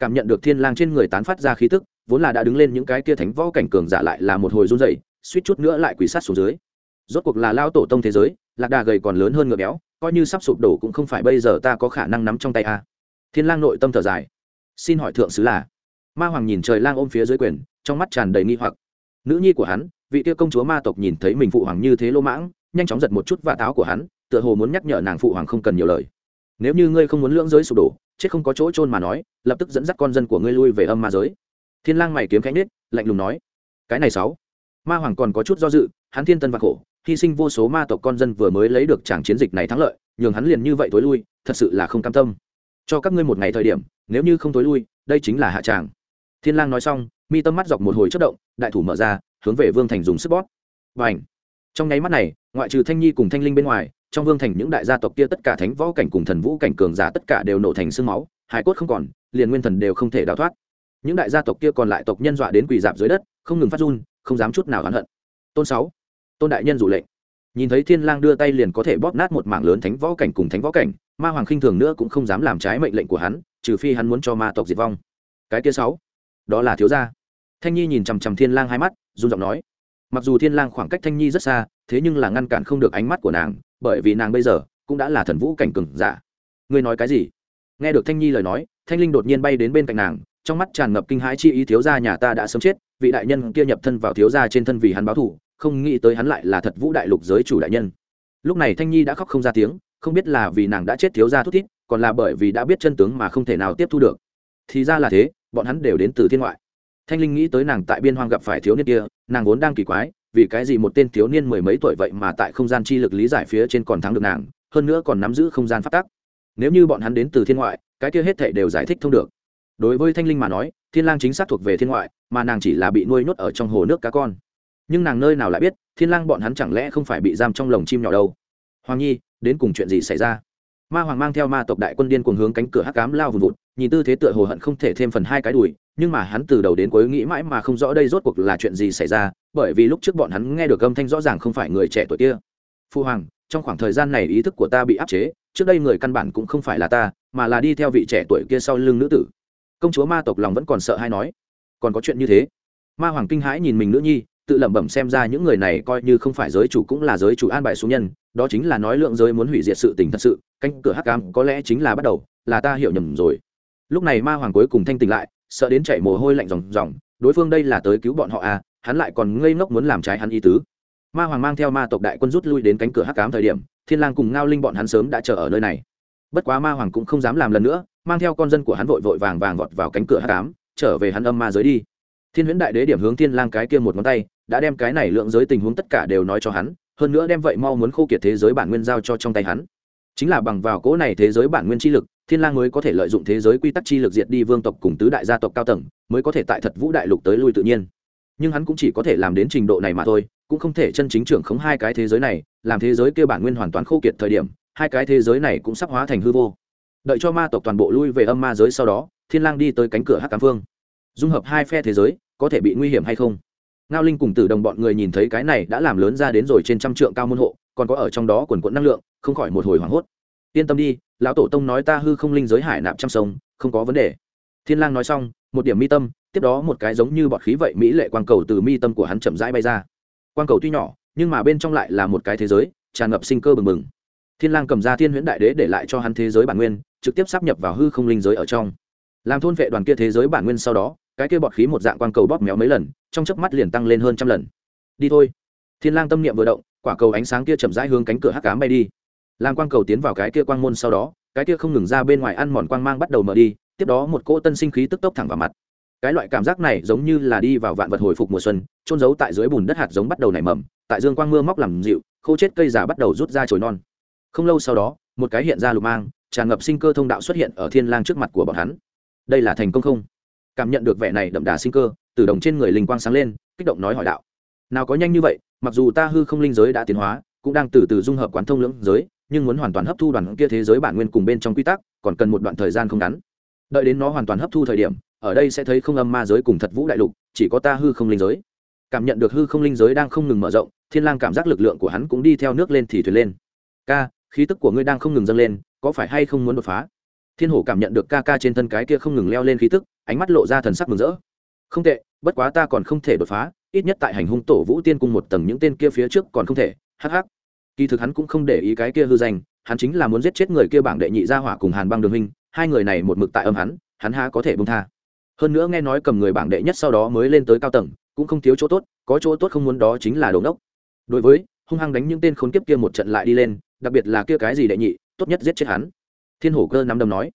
cảm nhận được thiên lang trên người tán phát ra khí tức, vốn là đã đứng lên những cái kia thánh võ cảnh cường giả lại là một hồi run rẩy, suýt chút nữa lại quỷ sát xuống dưới. Rốt cuộc là lao tổ tông thế giới, lạc đà gầy còn lớn hơn ngựa béo, coi như sắp sụp đổ cũng không phải bây giờ ta có khả năng nắm trong tay a. Thiên lang nội tâm thở dài. Xin hỏi thượng sứ là? Ma hoàng nhìn trời lang ôm phía dưới quyền, trong mắt tràn đầy nghi hoặc. Nữ nhi của hắn, vị kia công chúa ma tộc nhìn thấy mình phụ hoàng như thế lô mãng, nhanh chóng giật một chút vạ táo của hắn, tựa hồ muốn nhắc nhở nàng phụ hoàng không cần nhiều lời. Nếu như ngươi không muốn lưỡng giới sụp đổ chết không có chỗ trôn mà nói, lập tức dẫn dắt con dân của ngươi lui về âm ma giới. Thiên lang mày kiếm khẽ nết lạnh lùng nói, cái này sáu, ma hoàng còn có chút do dự, hắn thiên tân và khổ, hy sinh vô số ma tộc con dân vừa mới lấy được tràng chiến dịch này thắng lợi, nhường hắn liền như vậy tối lui, thật sự là không cam tâm. Cho các ngươi một ngày thời điểm, nếu như không tối lui, đây chính là hạ tràng. Thiên lang nói xong, mi tâm mắt dọc một hồi chớp động, đại thủ mở ra, hướng về vương thành dùng sức bóp. Và ảnh trong nháy mắt này, ngoại trừ thanh nhi cùng thanh linh bên ngoài trong vương thành những đại gia tộc kia tất cả thánh võ cảnh cùng thần vũ cảnh cường giả tất cả đều nổ thành sương máu, hải cốt không còn, liền nguyên thần đều không thể đào thoát. Những đại gia tộc kia còn lại tộc nhân dọa đến quỳ dạp dưới đất, không ngừng phát run, không dám chút nào oán hận. Tôn sáu, tôn đại nhân dụ lệnh. Nhìn thấy thiên lang đưa tay liền có thể bóp nát một mảng lớn thánh võ cảnh cùng thánh võ cảnh, ma hoàng khinh thường nữa cũng không dám làm trái mệnh lệnh của hắn, trừ phi hắn muốn cho ma tộc diệt vong. Cái kia sáu, đó là thiếu gia. Thanh nhi nhìn chằm chằm thiên lang hai mắt, run giọng nói. Mặc dù thiên lang khoảng cách thanh nhi rất xa, thế nhưng là ngăn cản không được ánh mắt của nàng bởi vì nàng bây giờ cũng đã là thần vũ cảnh cường giả. Ngươi nói cái gì? Nghe được thanh nhi lời nói, thanh linh đột nhiên bay đến bên cạnh nàng, trong mắt tràn ngập kinh hãi chi ý thiếu gia nhà ta đã sớm chết, vị đại nhân kia nhập thân vào thiếu gia trên thân vì hắn báo thù, không nghĩ tới hắn lại là thật vũ đại lục giới chủ đại nhân. Lúc này thanh nhi đã khóc không ra tiếng, không biết là vì nàng đã chết thiếu gia thút thít, còn là bởi vì đã biết chân tướng mà không thể nào tiếp thu được. Thì ra là thế, bọn hắn đều đến từ thiên ngoại. Thanh linh nghĩ tới nàng tại biên hoang gặp phải thiếu niên kia, nàng vốn đang kỳ quái vì cái gì một tên thiếu niên mười mấy tuổi vậy mà tại không gian chi lực lý giải phía trên còn thắng được nàng, hơn nữa còn nắm giữ không gian phát tắc. Nếu như bọn hắn đến từ thiên ngoại, cái kia hết thệ đều giải thích thông được. Đối với thanh linh mà nói, thiên lang chính xác thuộc về thiên ngoại, mà nàng chỉ là bị nuôi nhốt ở trong hồ nước cá con. Nhưng nàng nơi nào lại biết, thiên lang bọn hắn chẳng lẽ không phải bị giam trong lồng chim nhỏ đâu? Hoàng nhi, đến cùng chuyện gì xảy ra? Ma hoàng mang theo ma tộc đại quân điên cuồng hướng cánh cửa hắc cám lao vùn vụt nhìn tư thế tựa hồ hận không thể thêm phần hai cái đùi, nhưng mà hắn từ đầu đến cuối nghĩ mãi mà không rõ đây rốt cuộc là chuyện gì xảy ra, bởi vì lúc trước bọn hắn nghe được âm thanh rõ ràng không phải người trẻ tuổi kia. Phu hoàng, trong khoảng thời gian này ý thức của ta bị áp chế, trước đây người căn bản cũng không phải là ta, mà là đi theo vị trẻ tuổi kia sau lưng nữ tử. Công chúa ma tộc lòng vẫn còn sợ hay nói. Còn có chuyện như thế? Ma hoàng kinh hãi nhìn mình nữ nhi, tự lẩm bẩm xem ra những người này coi như không phải giới chủ cũng là giới chủ an bài xuống nhân, đó chính là nói lượng giới muốn hủy diệt sự tình thật sự canh cửa hắc cam có lẽ chính là bắt đầu, là ta hiểu nhầm rồi lúc này ma hoàng cuối cùng thanh tỉnh lại, sợ đến chảy mồ hôi lạnh ròng ròng, đối phương đây là tới cứu bọn họ à hắn lại còn ngây ngốc muốn làm trái hắn ý tứ. Ma hoàng mang theo ma tộc đại quân rút lui đến cánh cửa hắc cám thời điểm, thiên lang cùng ngao linh bọn hắn sớm đã chờ ở nơi này. Bất quá ma hoàng cũng không dám làm lần nữa, mang theo con dân của hắn vội vội vàng vàng vọt vào cánh cửa hắc cám trở về hắn âm ma giới đi. Thiên huyễn đại đế điểm hướng thiên lang cái kia một ngón tay, đã đem cái này lượng giới tình huống tất cả đều nói cho hắn, hơn nữa đem vậy mau muốn khô kiệt thế giới bản nguyên giao cho trong tay hắn. Chính là bằng vào cỗ này thế giới bản nguyên chi lực thiên lang mới có thể lợi dụng thế giới quy tắc chi lực diệt đi vương tộc cùng tứ đại gia tộc cao tầng, mới có thể tại thật vũ đại lục tới lui tự nhiên. Nhưng hắn cũng chỉ có thể làm đến trình độ này mà thôi, cũng không thể chân chính trưởng khống hai cái thế giới này, làm thế giới kia bản nguyên hoàn toàn khô kiệt thời điểm, hai cái thế giới này cũng sắp hóa thành hư vô. Đợi cho ma tộc toàn bộ lui về âm ma giới sau đó, thiên lang đi tới cánh cửa hắc cám phương dung hợp hai phe thế giới, có thể bị nguy hiểm hay không? Ngao linh cùng tử đồng bọn người nhìn thấy cái này đã làm lớn ra đến rồi trên trăm trượng cao môn hộ, còn có ở trong đó quần cuộn năng lượng, không khỏi một hồi hoảng hốt. Yên tâm đi lão tổ tông nói ta hư không linh giới hải nạp trăm sông, không có vấn đề. Thiên lang nói xong, một điểm mi tâm, tiếp đó một cái giống như bọt khí vậy mỹ lệ quang cầu từ mi tâm của hắn chậm rãi bay ra. Quang cầu tuy nhỏ, nhưng mà bên trong lại là một cái thế giới, tràn ngập sinh cơ bừng bừng. Thiên lang cầm ra thiên huyễn đại đế để lại cho hắn thế giới bản nguyên, trực tiếp sắp nhập vào hư không linh giới ở trong. Làm thôn vệ đoàn kia thế giới bản nguyên sau đó, cái kia bọt khí một dạng quang cầu bóp méo mấy lần, trong chớp mắt liền tăng lên hơn trăm lần. Đi thôi. Thiên lang tâm niệm vừa động, quả cầu ánh sáng kia chậm rãi hướng cánh cửa hắc ám bay đi làm quang cầu tiến vào cái kia quang môn sau đó, cái kia không ngừng ra bên ngoài ăn mòn quang mang bắt đầu mở đi, tiếp đó một cỗ tân sinh khí tức tốc thẳng vào mặt. Cái loại cảm giác này giống như là đi vào vạn vật hồi phục mùa xuân trôn giấu tại dưới bùn đất hạt giống bắt đầu nảy mầm, tại dương quang mưa móc làm dịu, khô chết cây già bắt đầu rút ra chồi non. Không lâu sau đó, một cái hiện ra lục mang, tràn ngập sinh cơ thông đạo xuất hiện ở thiên lang trước mặt của bọn hắn. Đây là thành công không? Cảm nhận được vẻ này đậm đà sinh cơ, từ đồng trên người linh quang sáng lên, kích động nói hỏi đạo. Nào có nhanh như vậy, mặc dù ta hư không linh giới đã tiến hóa cũng đang từ từ dung hợp quán thông lưỡng giới, nhưng muốn hoàn toàn hấp thu đoàn kia thế giới bản nguyên cùng bên trong quy tắc, còn cần một đoạn thời gian không ngắn. Đợi đến nó hoàn toàn hấp thu thời điểm, ở đây sẽ thấy không âm ma giới cùng thật vũ đại lục, chỉ có ta hư không linh giới. Cảm nhận được hư không linh giới đang không ngừng mở rộng, thiên lang cảm giác lực lượng của hắn cũng đi theo nước lên thì thuyền lên. Ca, khí tức của ngươi đang không ngừng dâng lên, có phải hay không muốn đột phá? Thiên hổ cảm nhận được ca ca trên thân cái kia không ngừng leo lên khí tức, ánh mắt lộ ra thần sắc mừng rỡ. Không tệ, bất quá ta còn không thể đột phá, ít nhất tại hành hung tổ vũ tiên cung một tầng những tên kia phía trước còn không thể hh kỳ thực hắn cũng không để ý cái kia hư danh, hắn chính là muốn giết chết người kia bảng đệ nhị gia hỏa cùng hàn băng đường huynh, hai người này một mực tại âm hắn hắn há có thể bông tha. Hơn nữa nghe nói cầm người bảng đệ nhất sau đó mới lên tới cao tầng, cũng không thiếu chỗ tốt, có chỗ tốt không muốn đó chính là đồn đốc đối với, hung hăng đánh những tên khốn kiếp kia một trận lại đi lên, đặc biệt là kia cái gì đệ nhị, tốt nhất giết chết hắn. Thiên hổ cơ nắm đấm nói.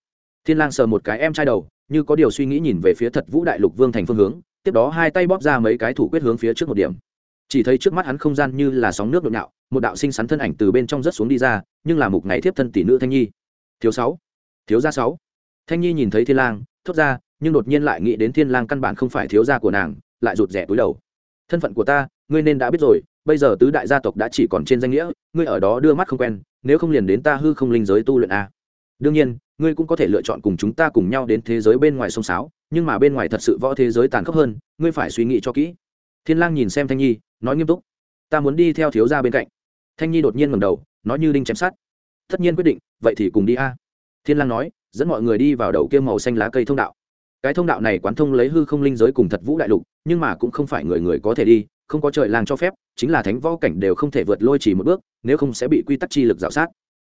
Thiên lang sờ một cái em trai đầu, như có điều suy nghĩ nhìn về phía thật vũ đại lục vương thành phương hướng, tiếp đó hai tay bóp ra mấy cái thủ quyết hướng phía trước một điểm chỉ thấy trước mắt hắn không gian như là sóng nước nhộn nhạo một đạo sinh sắn thân ảnh từ bên trong rất xuống đi ra, nhưng là mục ngày thiếp thân tỷ nữ thanh nhi. Thiếu sáu, thiếu gia sáu. Thanh nhi nhìn thấy thiên lang, thốt ra, nhưng đột nhiên lại nghĩ đến thiên lang căn bản không phải thiếu gia của nàng, lại rụt rẻ túi đầu. Thân phận của ta, ngươi nên đã biết rồi, bây giờ tứ đại gia tộc đã chỉ còn trên danh nghĩa, ngươi ở đó đưa mắt không quen, nếu không liền đến ta hư không linh giới tu luyện a. Đương nhiên, ngươi cũng có thể lựa chọn cùng chúng ta cùng nhau đến thế giới bên ngoài sông sáo, nhưng mà bên ngoài thật sự võ thế giới tàn khốc hơn, ngươi phải suy nghĩ cho kỹ thiên lang nhìn xem thanh nhi, nói nghiêm túc, ta muốn đi theo thiếu gia bên cạnh. Thanh nhi đột nhiên ngẩng đầu, nói như đinh chém sát tất nhiên quyết định, vậy thì cùng đi a. Thiên lang nói, dẫn mọi người đi vào đầu kia màu xanh lá cây thông đạo. Cái thông đạo này quán thông lấy hư không linh giới cùng thật vũ đại lục, nhưng mà cũng không phải người người có thể đi, không có trời lang cho phép, chính là thánh võ cảnh đều không thể vượt lôi chỉ một bước, nếu không sẽ bị quy tắc chi lực dạo sát.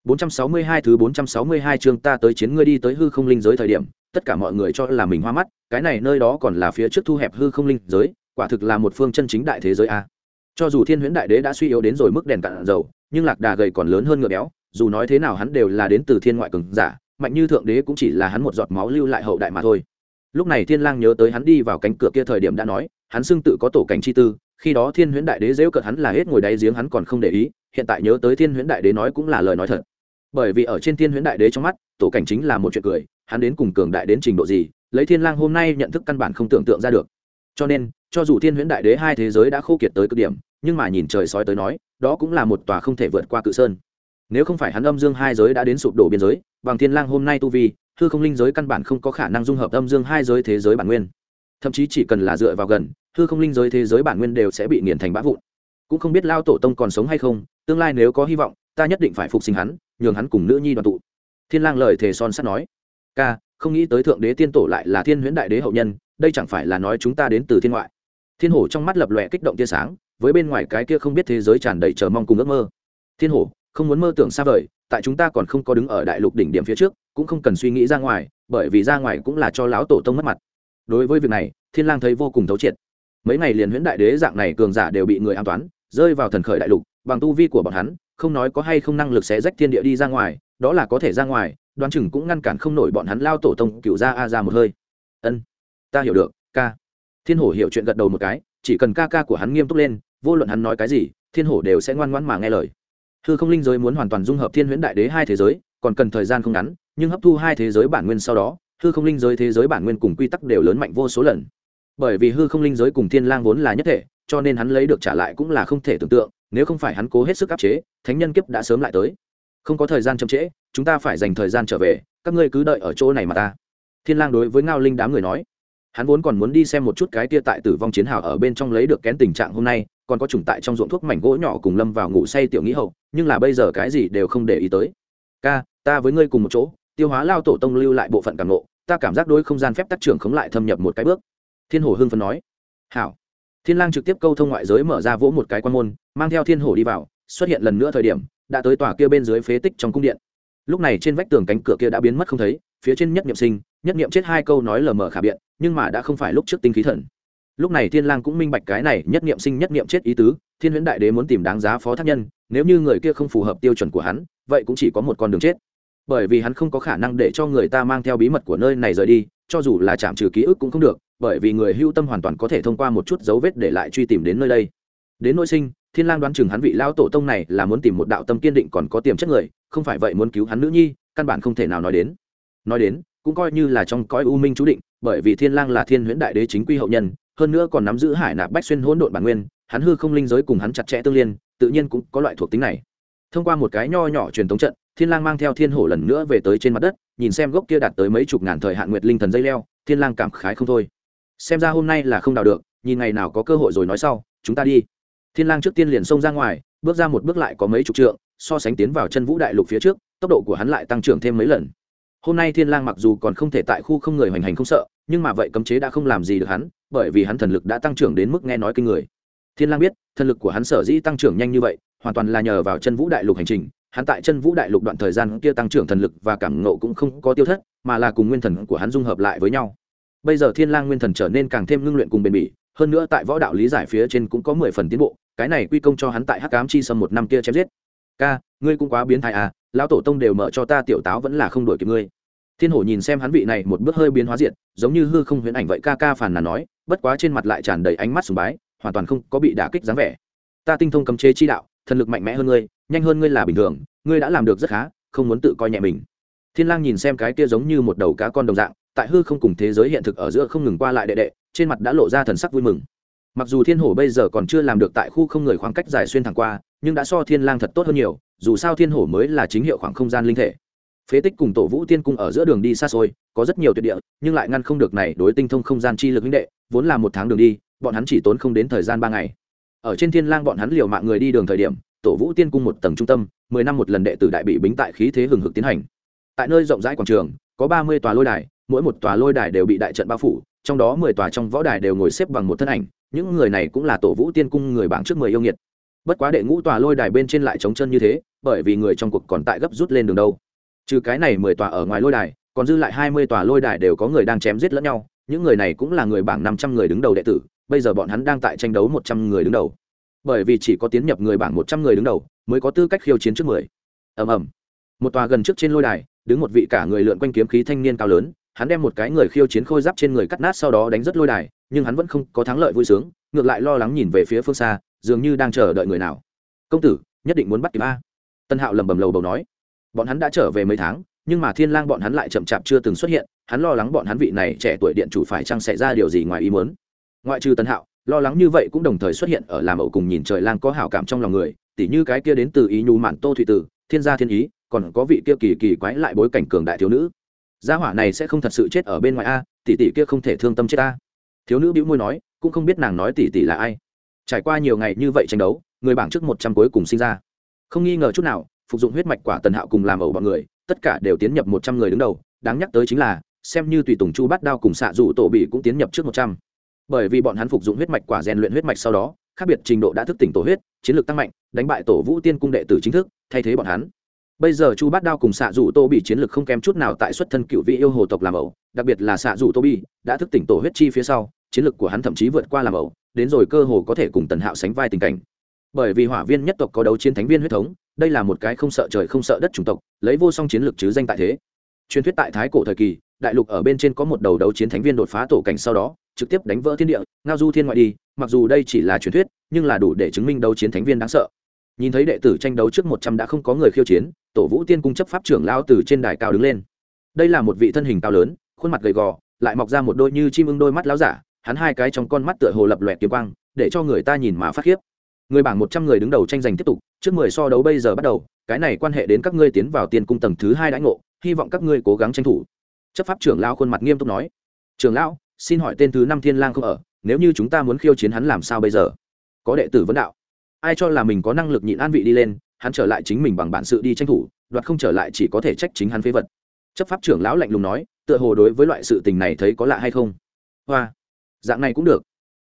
462 thứ 462 chương ta tới chiến ngươi đi tới hư không linh giới thời điểm, tất cả mọi người cho là mình hoa mắt, cái này nơi đó còn là phía trước thu hẹp hư không linh giới quả thực là một phương chân chính đại thế giới a. Cho dù thiên huyễn đại đế đã suy yếu đến rồi mức đèn cạn dầu, nhưng lạc đà gầy còn lớn hơn ngựa béo, dù nói thế nào hắn đều là đến từ thiên ngoại cường giả, mạnh như thượng đế cũng chỉ là hắn một giọt máu lưu lại hậu đại mà thôi. Lúc này thiên lang nhớ tới hắn đi vào cánh cửa kia thời điểm đã nói, hắn xưng tự có tổ cảnh chi tư, khi đó thiên huyễn đại đế dễu cợt hắn là hết ngồi đáy giếng hắn còn không để ý, hiện tại nhớ tới thiên huyễn đại đế nói cũng là lời nói thật. Bởi vì ở trên thiên huyễn đại đế trong mắt, tổ cảnh chính là một chuyện cười, hắn đến cùng cường đại đến trình độ gì, lấy thiên lang hôm nay nhận thức căn bản không tưởng tượng ra được. Cho nên cho dù thiên huyễn đại đế hai thế giới đã khô kiệt tới cực điểm, nhưng mà nhìn trời sói tới nói, đó cũng là một tòa không thể vượt qua cự sơn. Nếu không phải hắn âm dương hai giới đã đến sụp đổ biên giới, bằng thiên lang hôm nay tu vi, hư không linh giới căn bản không có khả năng dung hợp âm dương hai giới thế giới bản nguyên. Thậm chí chỉ cần là dựa vào gần, hư không linh giới thế giới bản nguyên đều sẽ bị nghiền thành bã vụn. Cũng không biết lao tổ tông còn sống hay không, tương lai nếu có hy vọng, ta nhất định phải phục sinh hắn, nhường hắn cùng nữ nhi đoàn tụ. Thiên lang lời thề son sắt nói. Ca, không nghĩ tới thượng đế tiên tổ lại là thiên huyễn đại đế hậu nhân, đây chẳng phải là nói chúng ta đến từ thiên ngoại thiên hổ trong mắt lập lòe kích động tia sáng, với bên ngoài cái kia không biết thế giới tràn đầy chờ mong cùng ước mơ. Thiên hổ, không muốn mơ tưởng xa vời, tại chúng ta còn không có đứng ở đại lục đỉnh điểm phía trước, cũng không cần suy nghĩ ra ngoài, bởi vì ra ngoài cũng là cho lão tổ tông mất mặt. Đối với việc này, thiên lang thấy vô cùng thấu triệt. Mấy ngày liền huyễn đại đế dạng này cường giả đều bị người an toán, rơi vào thần khởi đại lục, bằng tu vi của bọn hắn, không nói có hay không năng lực sẽ rách thiên địa đi ra ngoài, đó là có thể ra ngoài, đoán chừng cũng ngăn cản không nổi bọn hắn lao tổ tông cựu ra a ra một hơi. Ân, ta hiểu được, ca thiên hổ hiểu chuyện gật đầu một cái, chỉ cần ca ca của hắn nghiêm túc lên, vô luận hắn nói cái gì, thiên hổ đều sẽ ngoan ngoãn mà nghe lời. Hư không linh giới muốn hoàn toàn dung hợp thiên huyễn đại đế hai thế giới, còn cần thời gian không ngắn, nhưng hấp thu hai thế giới bản nguyên sau đó, hư không linh giới thế giới bản nguyên cùng quy tắc đều lớn mạnh vô số lần. Bởi vì hư không linh giới cùng thiên lang vốn là nhất thể, cho nên hắn lấy được trả lại cũng là không thể tưởng tượng, nếu không phải hắn cố hết sức áp chế, thánh nhân kiếp đã sớm lại tới. Không có thời gian chậm trễ, chúng ta phải dành thời gian trở về, các ngươi cứ đợi ở chỗ này mà ta. Thiên lang đối với ngao linh đám người nói hắn vốn còn muốn đi xem một chút cái kia tại tử vong chiến hào ở bên trong lấy được kén tình trạng hôm nay, còn có trùng tại trong ruộng thuốc mảnh gỗ nhỏ cùng lâm vào ngủ say tiểu nghĩ hậu, nhưng là bây giờ cái gì đều không để ý tới. Ca, ta với ngươi cùng một chỗ, tiêu hóa lao tổ tông lưu lại bộ phận cảm nộ ta cảm giác đôi không gian phép tác trưởng khống lại thâm nhập một cái bước. Thiên hồ hưng phấn nói. Hảo. Thiên lang trực tiếp câu thông ngoại giới mở ra vỗ một cái quan môn, mang theo thiên hồ đi vào, xuất hiện lần nữa thời điểm, đã tới tòa kia bên dưới phế tích trong cung điện. Lúc này trên vách tường cánh cửa kia đã biến mất không thấy, phía trên nhất niệm sinh nhất niệm chết hai câu nói lờ mờ khả biện, nhưng mà đã không phải lúc trước tinh khí thần. Lúc này thiên lang cũng minh bạch cái này nhất niệm sinh nhất niệm chết ý tứ, thiên huyễn đại đế muốn tìm đáng giá phó thác nhân, nếu như người kia không phù hợp tiêu chuẩn của hắn, vậy cũng chỉ có một con đường chết. Bởi vì hắn không có khả năng để cho người ta mang theo bí mật của nơi này rời đi, cho dù là chạm trừ ký ức cũng không được, bởi vì người hưu tâm hoàn toàn có thể thông qua một chút dấu vết để lại truy tìm đến nơi đây. Đến nội sinh, thiên lang đoán chừng hắn vị lao tổ tông này là muốn tìm một đạo tâm kiên định còn có tiềm chất người, không phải vậy muốn cứu hắn nữ nhi, căn bản không thể nào nói đến. Nói đến cũng coi như là trong cõi u minh chú định, bởi vì thiên lang là thiên huyễn đại đế chính quy hậu nhân, hơn nữa còn nắm giữ hải nạp bách xuyên hỗn độn bản nguyên, hắn hư không linh giới cùng hắn chặt chẽ tương liên, tự nhiên cũng có loại thuộc tính này. Thông qua một cái nho nhỏ truyền thống trận, thiên lang mang theo thiên hổ lần nữa về tới trên mặt đất, nhìn xem gốc kia đạt tới mấy chục ngàn thời hạn nguyệt linh thần dây leo, thiên lang cảm khái không thôi. Xem ra hôm nay là không đào được, nhìn ngày nào có cơ hội rồi nói sau, chúng ta đi. Thiên lang trước tiên liền xông ra ngoài, bước ra một bước lại có mấy chục trượng, so sánh tiến vào chân vũ đại lục phía trước, tốc độ của hắn lại tăng trưởng thêm mấy lần hôm nay thiên lang mặc dù còn không thể tại khu không người hoành hành không sợ, nhưng mà vậy cấm chế đã không làm gì được hắn, bởi vì hắn thần lực đã tăng trưởng đến mức nghe nói kinh người. Thiên lang biết, thần lực của hắn sở dĩ tăng trưởng nhanh như vậy, hoàn toàn là nhờ vào chân vũ đại lục hành trình. Hắn tại chân vũ đại lục đoạn thời gian kia tăng trưởng thần lực và cảm ngộ cũng không có tiêu thất, mà là cùng nguyên thần của hắn dung hợp lại với nhau. Bây giờ thiên lang nguyên thần trở nên càng thêm ngưng luyện cùng bền bỉ, hơn nữa tại võ đạo lý giải phía trên cũng có mười phần tiến bộ, cái này quy công cho hắn tại hắc ám chi sâm một năm kia chém giết. Ca, ngươi cũng quá biến thái à lão tổ tông đều mở cho ta tiểu táo vẫn là không đổi kịp ngươi. Thiên hổ nhìn xem hắn vị này một bước hơi biến hóa diện giống như hư không huyễn ảnh vậy ca ca phàn nàn nói, bất quá trên mặt lại tràn đầy ánh mắt sùng bái, hoàn toàn không có bị đả kích dáng vẻ. Ta tinh thông cấm chế chi đạo, thần lực mạnh mẽ hơn ngươi, nhanh hơn ngươi là bình thường, ngươi đã làm được rất khá, không muốn tự coi nhẹ mình. Thiên lang nhìn xem cái kia giống như một đầu cá con đồng dạng, tại hư không cùng thế giới hiện thực ở giữa không ngừng qua lại đệ đệ, trên mặt đã lộ ra thần sắc vui mừng. Mặc dù thiên hổ bây giờ còn chưa làm được tại khu không người khoảng cách dài xuyên thẳng qua, nhưng đã so thiên lang thật tốt hơn nhiều dù sao thiên hổ mới là chính hiệu khoảng không gian linh thể. Phế tích cùng tổ vũ tiên cung ở giữa đường đi xa xôi, có rất nhiều tuyệt địa, nhưng lại ngăn không được này đối tinh thông không gian chi lực huynh đệ, vốn là một tháng đường đi, bọn hắn chỉ tốn không đến thời gian ba ngày. Ở trên thiên lang bọn hắn liều mạng người đi đường thời điểm, tổ vũ tiên cung một tầng trung tâm, mười năm một lần đệ tử đại bị bính tại khí thế hừng hực tiến hành. Tại nơi rộng rãi quảng trường, có ba mươi tòa lôi đài, mỗi một tòa lôi đài đều bị đại trận bao phủ, trong đó mười tòa trong võ đài đều ngồi xếp bằng một thân ảnh, những người này cũng là tổ vũ tiên cung người bảng trước mười yêu nghiệt bất quá đệ ngũ tòa lôi đài bên trên lại trống chân như thế, bởi vì người trong cuộc còn tại gấp rút lên đường đâu. Trừ cái này mười tòa ở ngoài lôi đài, còn dư lại hai mươi tòa lôi đài đều có người đang chém giết lẫn nhau, những người này cũng là người bảng năm trăm người đứng đầu đệ tử, bây giờ bọn hắn đang tại tranh đấu một trăm người đứng đầu. Bởi vì chỉ có tiến nhập người bảng một trăm người đứng đầu, mới có tư cách khiêu chiến trước mười. Ầm ầm. Một tòa gần trước trên lôi đài, đứng một vị cả người lượn quanh kiếm khí thanh niên cao lớn, hắn đem một cái người khiêu chiến khôi giáp trên người cắt nát sau đó đánh rất lôi đài, nhưng hắn vẫn không có thắng lợi vui sướng, ngược lại lo lắng nhìn về phía phương xa dường như đang chờ đợi người nào. Công tử, nhất định muốn bắt kịp a. Tân hạo lẩm bẩm lầu bầu nói. Bọn hắn đã trở về mấy tháng, nhưng mà thiên lang bọn hắn lại chậm chạp chưa từng xuất hiện, hắn lo lắng bọn hắn vị này trẻ tuổi điện chủ phải chăng xảy ra điều gì ngoài ý muốn. Ngoại trừ tân hạo, lo lắng như vậy cũng đồng thời xuất hiện ở làm ẩu cùng nhìn trời lang có hảo cảm trong lòng người, tỉ như cái kia đến từ ý nhu mạn tô thụy tử, thiên gia thiên ý, còn có vị kia kỳ kỳ quái lại bối cảnh cường đại thiếu nữ. Gia hỏa này sẽ không thật sự chết ở bên ngoài a, tỷ tỷ kia không thể thương tâm chết a. Thiếu nữ bĩu môi nói, cũng không biết nàng nói tỷ tỷ là ai trải qua nhiều ngày như vậy tranh đấu, người bảng trước một trăm cuối cùng sinh ra. Không nghi ngờ chút nào, phục dụng huyết mạch quả tần hạo cùng làm ẩu bọn người, tất cả đều tiến nhập một trăm người đứng đầu, đáng nhắc tới chính là, xem như tùy tùng chu bắt đao cùng xạ dụ tổ bị cũng tiến nhập trước một trăm. Bởi vì bọn hắn phục dụng huyết mạch quả rèn luyện huyết mạch sau đó, khác biệt trình độ đã thức tỉnh tổ huyết, chiến lược tăng mạnh, đánh bại tổ vũ tiên cung đệ tử chính thức, thay thế bọn hắn. Bây giờ chu bát đao cùng xạ dụ tô bị chiến lược không kém chút nào tại xuất thân cựu vị yêu hồ tộc làm ẩu, đặc biệt là xạ dụ tô bị đã thức tỉnh tổ huyết chi phía sau, chiến lược của hắn thậm chí vượt qua làm ẩu đến rồi cơ hồ có thể cùng tần hạo sánh vai tình cảnh. Bởi vì hỏa viên nhất tộc có đấu chiến thánh viên huyết thống, đây là một cái không sợ trời không sợ đất chủng tộc, lấy vô song chiến lược chứ danh tại thế. Truyền thuyết tại thái cổ thời kỳ, đại lục ở bên trên có một đầu đấu chiến thánh viên đột phá tổ cảnh sau đó, trực tiếp đánh vỡ thiên địa, ngao du thiên ngoại đi, mặc dù đây chỉ là truyền thuyết, nhưng là đủ để chứng minh đấu chiến thánh viên đáng sợ. Nhìn thấy đệ tử tranh đấu trước một trăm đã không có người khiêu chiến, tổ vũ tiên cung chấp pháp trưởng lao từ trên đài cao đứng lên. Đây là một vị thân hình cao lớn, khuôn mặt gầy gò, lại mọc ra một đôi như chim ưng đôi mắt láo giả hắn hai cái trong con mắt tựa hồ lập loẹt kiếm quang, để cho người ta nhìn mà phát khiếp. Người bảng một trăm người đứng đầu tranh giành tiếp tục, trước mười so đấu bây giờ bắt đầu, cái này quan hệ đến các ngươi tiến vào tiền cung tầng thứ hai đãi ngộ, hy vọng các ngươi cố gắng tranh thủ. Chấp pháp trưởng lao khuôn mặt nghiêm túc nói. Trưởng lão, xin hỏi tên thứ năm thiên lang không ở, nếu như chúng ta muốn khiêu chiến hắn làm sao bây giờ? Có đệ tử vấn đạo. Ai cho là mình có năng lực nhịn an vị đi lên, hắn trở lại chính mình bằng bản sự đi tranh thủ, đoạt không trở lại chỉ có thể trách chính hắn phế vật. Chấp pháp trưởng lão lạnh lùng nói, tựa hồ đối với loại sự tình này thấy có lạ hay không? Hoa dạng này cũng được.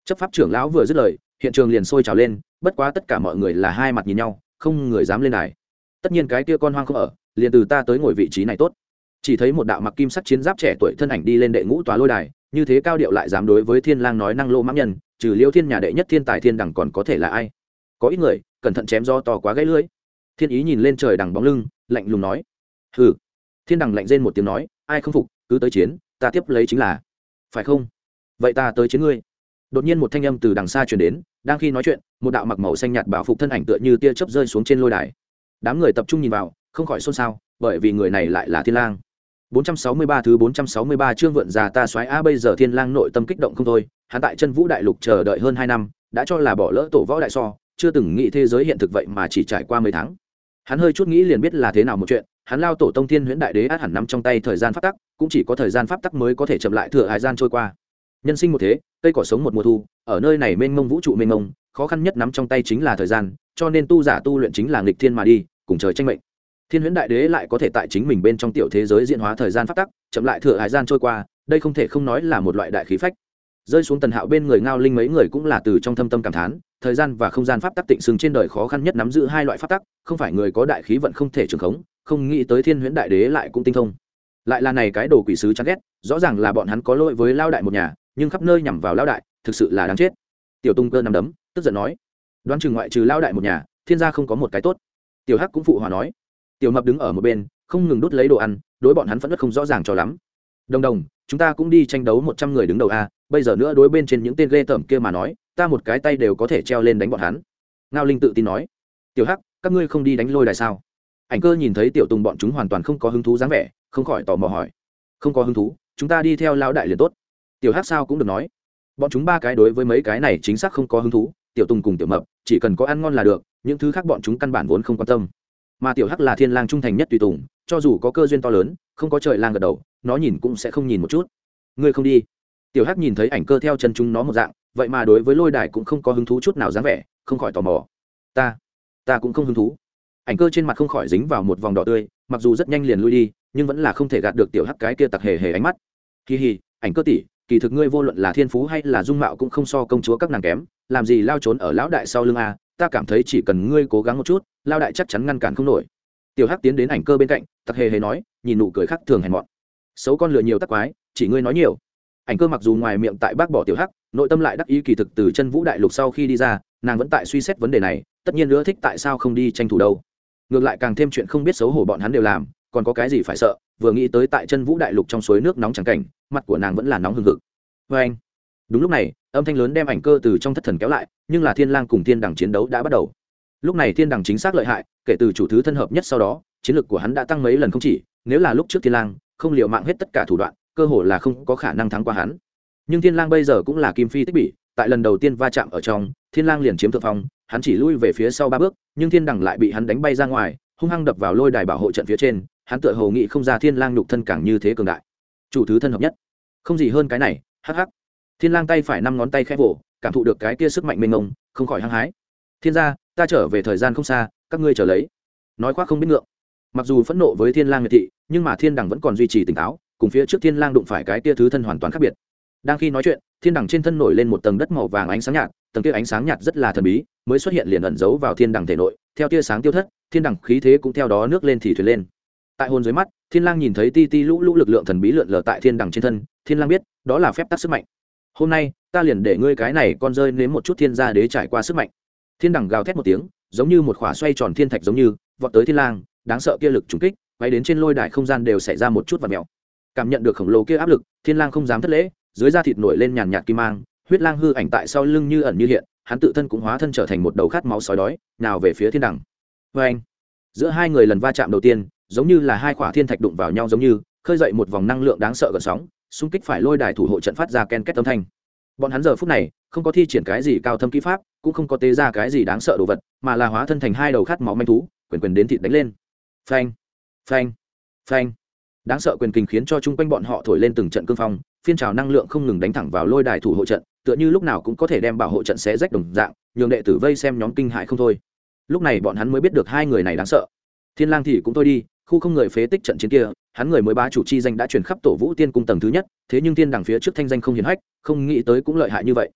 Chấp pháp trưởng lão vừa dứt lời, hiện trường liền sôi trào lên, bất quá tất cả mọi người là hai mặt nhìn nhau, không người dám lên đài. Tất nhiên cái kia con hoang không ở, liền từ ta tới ngồi vị trí này tốt. Chỉ thấy một đạo mặc kim sắc chiến giáp trẻ tuổi thân ảnh đi lên đệ ngũ tòa lôi đài, như thế cao điệu lại dám đối với thiên lang nói năng lô mãng nhân, trừ liêu thiên nhà đệ nhất thiên tài thiên đẳng còn có thể là ai? Có ít người, cẩn thận chém do to quá gãy lưỡi. Thiên ý nhìn lên trời đằng bóng lưng, lạnh lùng nói, hừ. Thiên đằng lạnh rên một tiếng nói, ai không phục, cứ tới chiến, ta tiếp lấy chính là. Phải không? Vậy ta tới chiến ngươi. Đột nhiên một thanh âm từ đằng xa truyền đến, đang khi nói chuyện, một đạo mặc màu xanh nhạt bảo phục thân ảnh tựa như tia chớp rơi xuống trên lôi đài. Đám người tập trung nhìn vào, không khỏi xôn xao, bởi vì người này lại là thiên lang. 463 thứ 463 chương vượn già ta xoáy a, bây giờ thiên lang nội tâm kích động không thôi, hắn tại chân vũ đại lục chờ đợi hơn hai năm, đã cho là bỏ lỡ tổ võ đại so, chưa từng nghĩ thế giới hiện thực vậy mà chỉ trải qua mấy tháng. Hắn hơi chút nghĩ liền biết là thế nào một chuyện, hắn lao tổ tông thiên huyễn đại đế át hẳn nắm trong tay thời gian pháp tắc, cũng chỉ có thời gian pháp tắc mới có thể chậm lại thừa hải gian trôi qua nhân sinh một thế, cây cỏ sống một mùa thu, ở nơi này mênh mông vũ trụ mênh mông, khó khăn nhất nắm trong tay chính là thời gian, cho nên tu giả tu luyện chính là nghịch thiên mà đi, cùng trời tranh mệnh. Thiên huyễn đại đế lại có thể tại chính mình bên trong tiểu thế giới diễn hóa thời gian pháp tắc, chậm lại thừa hải gian trôi qua, đây không thể không nói là một loại đại khí phách. Rơi xuống tần hạo bên người ngao linh mấy người cũng là từ trong thâm tâm cảm thán, thời gian và không gian pháp tắc tịnh xưng trên đời khó khăn nhất nắm giữ hai loại pháp tắc, không phải người có đại khí vận không thể trường khống, không nghĩ tới thiên huyễn đại đế lại cũng tinh thông. Lại là này cái đồ quỷ sứ chán ghét, rõ ràng là bọn hắn có lỗi với lao đại một nhà nhưng khắp nơi nhằm vào lao đại, thực sự là đáng chết. Tiểu tung cơ nằm đấm, tức giận nói, đoán chừng ngoại trừ lao đại một nhà, thiên gia không có một cái tốt. Tiểu hắc cũng phụ hòa nói, tiểu mập đứng ở một bên, không ngừng đút lấy đồ ăn, đối bọn hắn phẫn nứt không rõ ràng cho lắm. Đồng đồng, chúng ta cũng đi tranh đấu một trăm người đứng đầu a, bây giờ nữa đối bên trên những tên ghê tởm kia mà nói, ta một cái tay đều có thể treo lên đánh bọn hắn. Ngao linh tự tin nói, tiểu hắc, các ngươi không đi đánh lôi đài sao? Ảnh cơ nhìn thấy tiểu tùng bọn chúng hoàn toàn không có hứng thú dáng vẻ, không khỏi tò mò hỏi, không có hứng thú, chúng ta đi theo lão đại liền tốt tiểu hắc sao cũng được nói. Bọn chúng ba cái đối với mấy cái này chính xác không có hứng thú, tiểu tùng cùng tiểu mập, chỉ cần có ăn ngon là được, những thứ khác bọn chúng căn bản vốn không quan tâm. Mà tiểu hắc là thiên lang trung thành nhất tùy tùng, cho dù có cơ duyên to lớn, không có trời lang gật đầu, nó nhìn cũng sẽ không nhìn một chút. Ngươi không đi. Tiểu hắc nhìn thấy ảnh cơ theo chân chúng nó một dạng, vậy mà đối với lôi đài cũng không có hứng thú chút nào dáng vẻ, không khỏi tò mò. Ta ta cũng không hứng thú. Ảnh cơ trên mặt không khỏi dính vào một vòng đỏ tươi, mặc dù rất nhanh liền lui đi, nhưng vẫn là không thể gạt được tiểu hắc cái kia tặc hề hề ánh mắt. Kỳ hì, ảnh cơ tỷ kỳ thực ngươi vô luận là thiên phú hay là dung mạo cũng không so công chúa các nàng kém, làm gì lao trốn ở lão đại sau lưng a, ta cảm thấy chỉ cần ngươi cố gắng một chút lao đại chắc chắn ngăn cản không nổi. Tiểu hắc tiến đến ảnh cơ bên cạnh, tặc hề hề nói, nhìn nụ cười khác thường hèn mọn. Xấu con lừa nhiều tắc quái, chỉ ngươi nói nhiều. Ảnh cơ mặc dù ngoài miệng tại bác bỏ tiểu hắc, nội tâm lại đắc ý kỳ thực từ chân vũ đại lục sau khi đi ra, nàng vẫn tại suy xét vấn đề này, tất nhiên nữa thích tại sao không đi tranh thủ đâu. Ngược lại càng thêm chuyện không biết xấu hổ bọn hắn đều làm, còn có cái gì phải sợ? Vừa nghĩ tới tại chân vũ đại lục trong suối nước nóng trắng cảnh, mặt của nàng vẫn là nóng hừng hực. Vê anh, đúng lúc này, âm thanh lớn đem ảnh cơ từ trong thất thần kéo lại, nhưng là thiên lang cùng thiên đẳng chiến đấu đã bắt đầu. Lúc này thiên đẳng chính xác lợi hại, kể từ chủ thứ thân hợp nhất sau đó, chiến lược của hắn đã tăng mấy lần không chỉ, nếu là lúc trước thiên lang, không liều mạng hết tất cả thủ đoạn, cơ hồ là không có khả năng thắng qua hắn. Nhưng thiên lang bây giờ cũng là kim phi tích bị tại lần đầu tiên va chạm ở trong, thiên lang liền chiếm thượng phong, hắn chỉ lui về phía sau ba bước, nhưng thiên đẳng lại bị hắn đánh bay ra ngoài, hung hăng đập vào lôi đài bảo hộ trận phía trên hắn tựa hồ nghĩ không ra thiên lang nhục thân càng như thế cường đại. Chủ thứ thân hợp nhất. Không gì hơn cái này, hắc hắc. Thiên lang tay phải năm ngón tay khẽ vỗ, cảm thụ được cái kia sức mạnh mênh mông, không khỏi hăng hái. Thiên gia, ta trở về thời gian không xa, các ngươi trở lấy. Nói khoác không biết ngượng. Mặc dù phẫn nộ với thiên lang miệt thị, nhưng mà thiên đẳng vẫn còn duy trì tỉnh táo, cùng phía trước thiên lang đụng phải cái kia thứ thân hoàn toàn khác biệt. Đang khi nói chuyện, thiên đẳng trên thân nổi lên một tầng đất màu vàng ánh sáng nhạt, tầng kia ánh sáng nhạt rất là thần bí, mới xuất hiện liền ẩn giấu vào thiên đẳng thể nội. Theo tia sáng tiêu thất, thiên đẳng khí thế cũng theo đó nước lên thì thuyền lên tại hồn dưới mắt, thiên lang nhìn thấy ti ti lũ lũ lực lượng thần bí lượn lờ tại thiên đẳng trên thân, thiên lang biết, đó là phép tắc sức mạnh. Hôm nay, ta liền để ngươi cái này con rơi nếm một chút thiên gia đế trải qua sức mạnh. Thiên đẳng gào thét một tiếng, giống như một khỏa xoay tròn thiên thạch giống như, vọt tới thiên lang, đáng sợ kia lực trùng kích quay đến trên lôi đài không gian đều xảy ra một chút vật mèo cảm nhận được khổng lồ kia áp lực, thiên lang không dám thất lễ, dưới da thịt nổi lên nhàn nhạt kim mang, huyết lang hư ảnh tại sau lưng như ẩn như hiện, hắn tự thân cũng hóa thân trở thành một đầu khát máu sói đói, nào về phía thiên đẳng với vâng. anh giữa hai người lần va chạm đầu tiên giống như là hai quả thiên thạch đụng vào nhau giống như, khơi dậy một vòng năng lượng đáng sợ gần sóng, xung kích phải lôi đài thủ hộ trận phát ra ken kết âm thanh. Bọn hắn giờ phút này, không có thi triển cái gì cao thâm kỹ pháp, cũng không có tế ra cái gì đáng sợ đồ vật, mà là hóa thân thành hai đầu khát máu manh thú, quyền quyền đến thịt đánh lên. Phanh phanh phanh. Đáng sợ quyền kình khiến cho chung quanh bọn họ thổi lên từng trận cương phong, phiên trào năng lượng không ngừng đánh thẳng vào lôi đài thủ hộ trận, tựa như lúc nào cũng có thể đem bảo hộ trận xé rách đồng dạng, nhường đệ tử vây xem nhóm kinh hại không thôi. Lúc này bọn hắn mới biết được hai người này đáng sợ. Thiên lang thì cũng thôi đi khu không người phế tích trận chiến kia, hắn người mới bá chủ chi danh đã truyền khắp tổ vũ tiên cung tầng thứ nhất, thế nhưng tiên đẳng phía trước thanh danh không hiển hách, không nghĩ tới cũng lợi hại như vậy.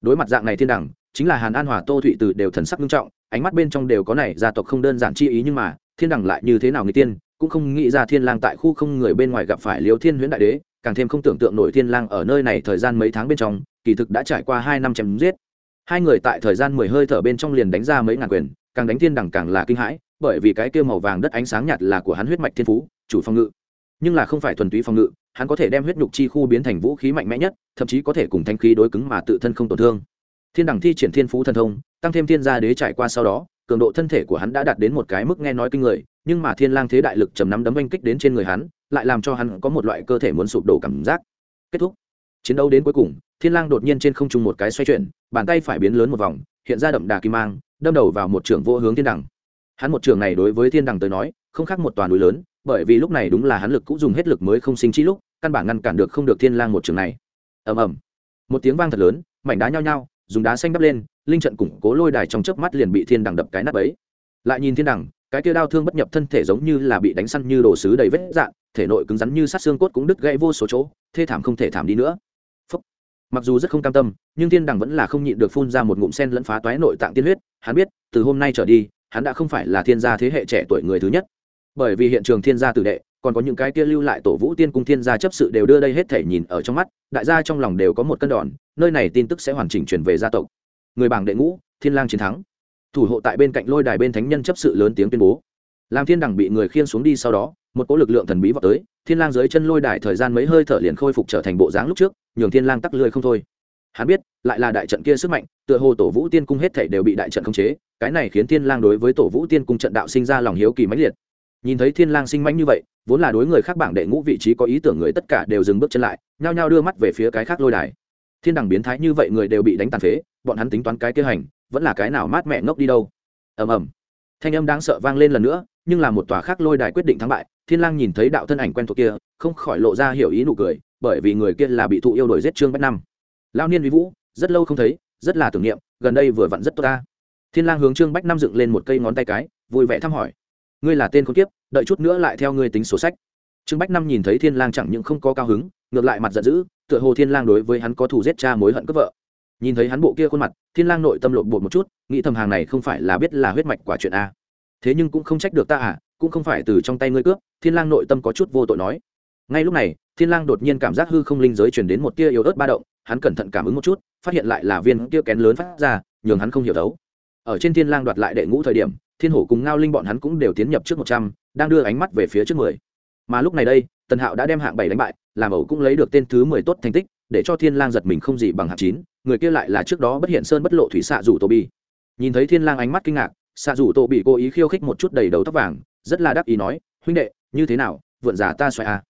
Đối mặt dạng này thiên đẳng chính là hàn an hòa tô thụy từ đều thần sắc nghiêm trọng, ánh mắt bên trong đều có này gia tộc không đơn giản chi ý nhưng mà, thiên đẳng lại như thế nào người tiên, cũng không nghĩ ra thiên lang tại khu không người bên ngoài gặp phải liêu thiên huyễn đại đế, càng thêm không tưởng tượng nổi thiên lang ở nơi này thời gian mấy tháng bên trong, kỳ thực đã trải qua hai năm chém giết. Hai người tại thời gian mười hơi thở bên trong liền đánh ra mấy ngàn quyền, càng đánh thiên đẳng càng là kinh hãi bởi vì cái kia màu vàng đất ánh sáng nhạt là của hắn huyết mạch thiên phú, chủ phòng ngự. Nhưng là không phải thuần túy phòng ngự, hắn có thể đem huyết nhục chi khu biến thành vũ khí mạnh mẽ nhất, thậm chí có thể cùng thanh khí đối cứng mà tự thân không tổn thương. Thiên đẳng thi triển thiên phú thần thông, tăng thêm thiên gia đế trải qua sau đó, cường độ thân thể của hắn đã đạt đến một cái mức nghe nói kinh người, nhưng mà thiên lang thế đại lực trầm nắm đấm anh kích đến trên người hắn, lại làm cho hắn có một loại cơ thể muốn sụp đổ cảm giác. Kết thúc. Chiến đấu đến cuối cùng, thiên lang đột nhiên trên không trung một cái xoay chuyển, bàn tay phải biến lớn một vòng, hiện ra đậm đà kim mang, đâm đầu vào một trưởng vô hướng thiên đẳng hắn một trường này đối với thiên đẳng tới nói, không khác một toàn núi lớn, bởi vì lúc này đúng là hắn lực cũng dùng hết lực mới không sinh trí lúc, căn bản ngăn cản được không được thiên lang một trường này. Ầm ầm. Một tiếng vang thật lớn, mảnh đá nhao nhao, dùng đá xanh đắp lên, linh trận củng cố lôi đài trong chớp mắt liền bị thiên đằng đập cái nát ấy lại nhìn thiên đằng, cái kia đao thương bất nhập thân thể giống như là bị đánh săn như đồ sứ đầy vết dạn thể nội cứng rắn như sát xương cốt cũng đứt gãy vô số chỗ, thê thảm không thể thảm đi nữa. Phúc. mặc dù rất không cam tâm, nhưng thiên đằng vẫn là không nhịn được phun ra một ngụm sen lẫn phá toái nội tạng tiên huyết, hắn biết, từ hôm nay trở đi hắn đã không phải là thiên gia thế hệ trẻ tuổi người thứ nhất. Bởi vì hiện trường thiên gia tử đệ, còn có những cái kia lưu lại tổ vũ tiên cung thiên gia chấp sự đều đưa đây hết thể nhìn ở trong mắt, đại gia trong lòng đều có một cân đòn, nơi này tin tức sẽ hoàn chỉnh truyền về gia tộc. Người bảng đệ ngũ, thiên lang chiến thắng. Thủ hộ tại bên cạnh lôi đài bên thánh nhân chấp sự lớn tiếng tuyên bố. Làm thiên đẳng bị người khiên xuống đi sau đó, một cỗ lực lượng thần bí vào tới, thiên lang dưới chân lôi đài thời gian mấy hơi thở liền khôi phục trở thành bộ dáng lúc trước, nhường thiên lang tắc lười không thôi. Hắn biết, lại là đại trận kia sức mạnh, tựa hồ tổ vũ tiên cung hết thảy đều bị đại trận khống chế cái này khiến thiên lang đối với tổ vũ tiên cung trận đạo sinh ra lòng hiếu kỳ mãnh liệt. Nhìn thấy thiên lang sinh mãnh như vậy, vốn là đối người khác bảng đệ ngũ vị trí có ý tưởng người tất cả đều dừng bước chân lại, nhao nhao đưa mắt về phía cái khác lôi đài. Thiên đẳng biến thái như vậy người đều bị đánh tàn phế, bọn hắn tính toán cái kế hành, vẫn là cái nào mát mẹ ngốc đi đâu. Ầm ầm. Thanh âm đáng sợ vang lên lần nữa, nhưng là một tòa khác lôi đài quyết định thắng bại, thiên lang nhìn thấy đạo thân ảnh quen thuộc kia, không khỏi lộ ra hiểu ý nụ cười, bởi vì người kia là bị thụ yêu đổi giết trương bách năm. Lao niên vi vũ, rất lâu không thấy, rất là tưởng niệm, gần đây vừa vặn rất tốt ta thiên lang hướng trương bách năm dựng lên một cây ngón tay cái, vui vẻ thăm hỏi. Ngươi là tên con kiếp, đợi chút nữa lại theo ngươi tính sổ sách. Trương bách năm nhìn thấy thiên lang chẳng những không có cao hứng, ngược lại mặt giận dữ, tựa hồ thiên lang đối với hắn có thù giết cha mối hận cướp vợ. Nhìn thấy hắn bộ kia khuôn mặt, thiên lang nội tâm lộn bột một chút, nghĩ thầm hàng này không phải là biết là huyết mạch quả chuyện a. Thế nhưng cũng không trách được ta à cũng không phải từ trong tay ngươi cướp, thiên lang nội tâm có chút vô tội nói. Ngay lúc này, thiên lang đột nhiên cảm giác hư không linh giới truyền đến một tia yếu ớt ba động, hắn cẩn thận cảm ứng một chút, phát hiện lại là viên kia kén lớn phát ra, nhường hắn không hiểu đấu ở trên thiên lang đoạt lại đệ ngũ thời điểm, thiên hổ cùng ngao linh bọn hắn cũng đều tiến nhập trước một trăm, đang đưa ánh mắt về phía trước mười. Mà lúc này đây, tần hạo đã đem hạng bảy đánh bại, làm ẩu cũng lấy được tên thứ mười tốt thành tích, để cho thiên lang giật mình không gì bằng hạng chín, người kia lại là trước đó bất hiện sơn bất lộ thủy xạ rủ tô bi. Nhìn thấy thiên lang ánh mắt kinh ngạc, xạ rủ tô bị cố ý khiêu khích một chút đầy đầu tóc vàng, rất là đắc ý nói, huynh đệ, như thế nào, vượn giả ta xoay à?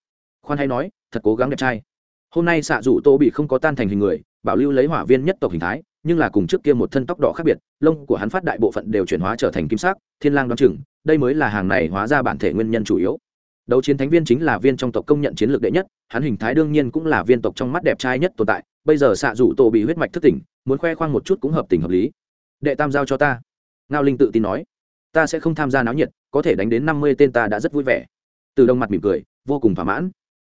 Khoan hay nói, thật cố gắng đẹp trai. Hôm nay xạ rủ tô bị không có tan thành hình người, bảo lưu lấy hỏa viên nhất tộc hình thái nhưng là cùng trước kia một thân tóc đỏ khác biệt, lông của hắn phát đại bộ phận đều chuyển hóa trở thành kim sắc, thiên lang đoán chừng, đây mới là hàng này hóa ra bản thể nguyên nhân chủ yếu. Đấu chiến thánh viên chính là viên trong tộc công nhận chiến lược đệ nhất, hắn hình thái đương nhiên cũng là viên tộc trong mắt đẹp trai nhất tồn tại, bây giờ xạ rủ tổ bị huyết mạch thất tỉnh, muốn khoe khoang một chút cũng hợp tình hợp lý. Đệ tam giao cho ta. Ngao linh tự tin nói. Ta sẽ không tham gia náo nhiệt, có thể đánh đến năm mươi tên ta đã rất vui vẻ. Từ đông mặt mỉm cười, vô cùng thỏa mãn.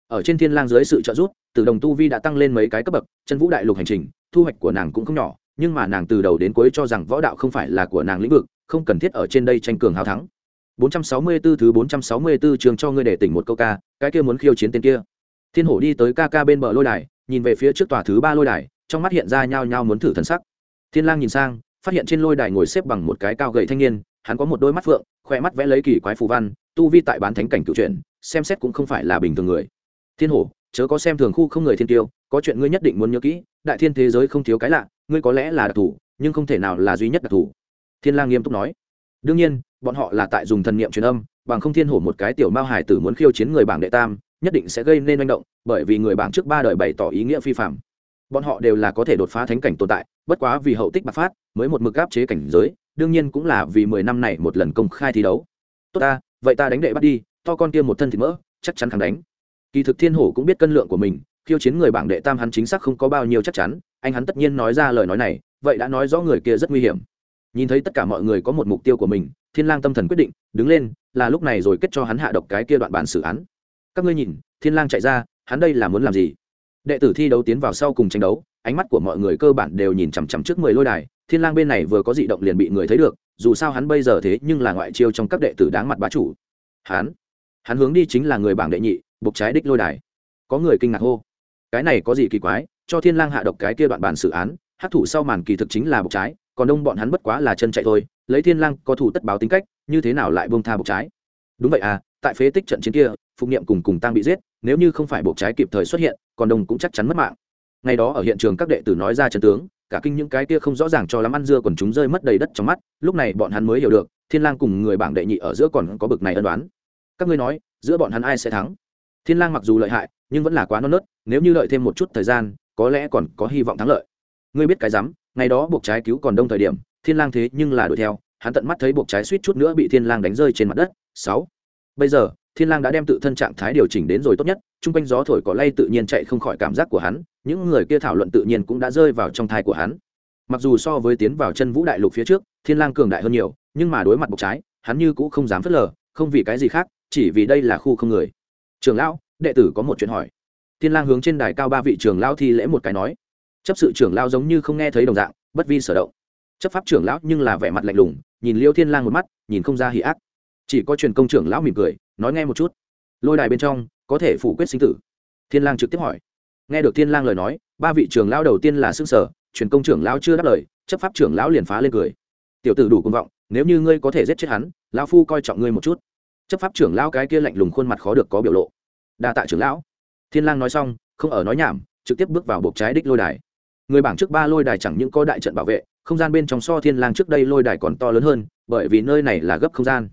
Ở trên thiên lang dưới sự trợ giúp, từ đồng tu vi đã tăng lên mấy cái cấp bậc, chân vũ đại lục hành trình, thu hoạch của nàng cũng không nhỏ nhưng mà nàng từ đầu đến cuối cho rằng võ đạo không phải là của nàng lĩnh vực không cần thiết ở trên đây tranh cường hào thắng 464 thứ 464 trường cho ngươi để tỉnh một câu ca, cái kia muốn khiêu chiến tên kia. Thiên hổ đi tới ca ca bên bờ lôi đài, nhìn về phía trước tòa thứ ba lôi đài, trong mắt hiện ra nhao nhao muốn thử thần sắc. Thiên Lang nhìn sang, phát hiện trên lôi đài ngồi xếp bằng một cái cao gầy thanh niên, hắn có một đôi mắt phượng, khoe mắt vẽ lấy kỳ quái phù văn, tu vi tại bán thánh cảnh cửu truyện, xem xét cũng không phải là bình thường người. Thiên hổ, chớ có xem thường khu không người thiên tiêu, có chuyện ngươi nhất định muốn nhớ kỹ, đại thiên thế giới không thiếu cái lạ, ngươi có lẽ là đặc thù, nhưng không thể nào là duy nhất đặc thù. Thiên Lang nghiêm túc nói. Đương nhiên, bọn họ là tại dùng thần niệm truyền âm bằng không thiên hổ một cái tiểu mao hải tử muốn khiêu chiến người bảng đệ tam nhất định sẽ gây nên manh động bởi vì người bảng trước ba đời bày tỏ ý nghĩa phi phạm bọn họ đều là có thể đột phá thánh cảnh tồn tại bất quá vì hậu tích bạc phát mới một mực áp chế cảnh giới đương nhiên cũng là vì mười năm này một lần công khai thi đấu tốt ta vậy ta đánh đệ bắt đi to con kia một thân thịt mỡ chắc chắn thắng đánh kỳ thực thiên hổ cũng biết cân lượng của mình khiêu chiến người bảng đệ tam hắn chính xác không có bao nhiêu chắc chắn, anh hắn tất nhiên nói ra lời nói này, vậy đã nói rõ người kia rất nguy hiểm. Nhìn thấy tất cả mọi người có một mục tiêu của mình, thiên lang tâm thần quyết định, đứng lên, là lúc này rồi kết cho hắn hạ độc cái kia đoạn bản xử án. Các ngươi nhìn, thiên lang chạy ra, hắn đây là muốn làm gì? Đệ tử thi đấu tiến vào sau cùng tranh đấu, ánh mắt của mọi người cơ bản đều nhìn chằm chằm trước mười lôi đài, thiên lang bên này vừa có dị động liền bị người thấy được, dù sao hắn bây giờ thế nhưng là ngoại chiêu trong các đệ tử đáng mặt bá chủ. Hắn hắn hướng đi chính là người bảng đệ nhị buộc trái đích lôi đài. Có người kinh ngạc hô cái này có gì kỳ quái, cho thiên lang hạ độc cái kia đoạn bản xử án, hắc thủ sau màn kỳ thực chính là bục trái, còn đông bọn hắn bất quá là chân chạy thôi, lấy thiên lang có thủ tất báo tính cách, như thế nào lại buông tha bục trái? Đúng vậy à tại phế tích trận chiến kia, phục niệm cùng cùng tang bị giết, nếu như không phải bục trái kịp thời xuất hiện, còn đông cũng chắc chắn mất mạng. Ngày đó ở hiện trường các đệ tử nói ra chân tướng, cả kinh những cái kia không rõ ràng cho lắm ăn dưa còn chúng rơi mất đầy đất trong mắt, lúc này bọn hắn mới hiểu được, thiên lang cùng người bảng đệ nhị ở giữa còn có bực này ân đoán các ngươi nói, giữa bọn hắn ai sẽ thắng? Thiên lang mặc dù lợi hại, nhưng vẫn là quá non nớt, nếu như đợi thêm một chút thời gian, có lẽ còn có hy vọng thắng lợi. Ngươi biết cái dám ngày đó buộc trái cứu còn đông thời điểm, thiên lang thế nhưng là đuổi theo, hắn tận mắt thấy buộc trái suýt chút nữa bị thiên lang đánh rơi trên mặt đất. Sáu. Bây giờ, thiên lang đã đem tự thân trạng thái điều chỉnh đến rồi tốt nhất trung quanh gió thổi cỏ lay tự nhiên chạy không khỏi cảm giác của hắn, những người kia thảo luận tự nhiên cũng đã rơi vào trong thai của hắn. Mặc dù so với tiến vào chân vũ đại lục phía trước, thiên lang cường đại hơn nhiều, nhưng mà đối mặt buộc trái, hắn như cũng không dám phớt lờ, không vì cái gì khác, chỉ vì đây là khu không người trường lão đệ tử có một chuyện hỏi. Thiên lang hướng trên đài cao ba vị trường lão thi lễ một cái nói. Chấp sự trưởng lão giống như không nghe thấy đồng dạng bất vi sở động. Chấp pháp trưởng lão nhưng là vẻ mặt lạnh lùng nhìn liêu thiên lang một mắt nhìn không ra hỉ ác. Chỉ có truyền công trưởng lão mỉm cười nói nghe một chút. Lôi đài bên trong có thể phủ quyết sinh tử. Thiên lang trực tiếp hỏi. Nghe được thiên lang lời nói ba vị trưởng lão đầu tiên là sưng sờ, truyền công trưởng lão chưa đáp lời chấp pháp trưởng lão liền phá lên cười. Tiểu tử đủ cuồng vọng nếu như ngươi có thể giết chết hắn lão phu coi trọng ngươi một chút chấp pháp trưởng lão cái kia lạnh lùng khuôn mặt khó được có biểu lộ. Đa tạ trưởng lão. Thiên lang nói xong, không ở nói nhảm, trực tiếp bước vào buộc trái đích lôi đài. Người bảng trước ba lôi đài chẳng những có đại trận bảo vệ, không gian bên trong so thiên lang trước đây lôi đài còn to lớn hơn, bởi vì nơi này là gấp không gian.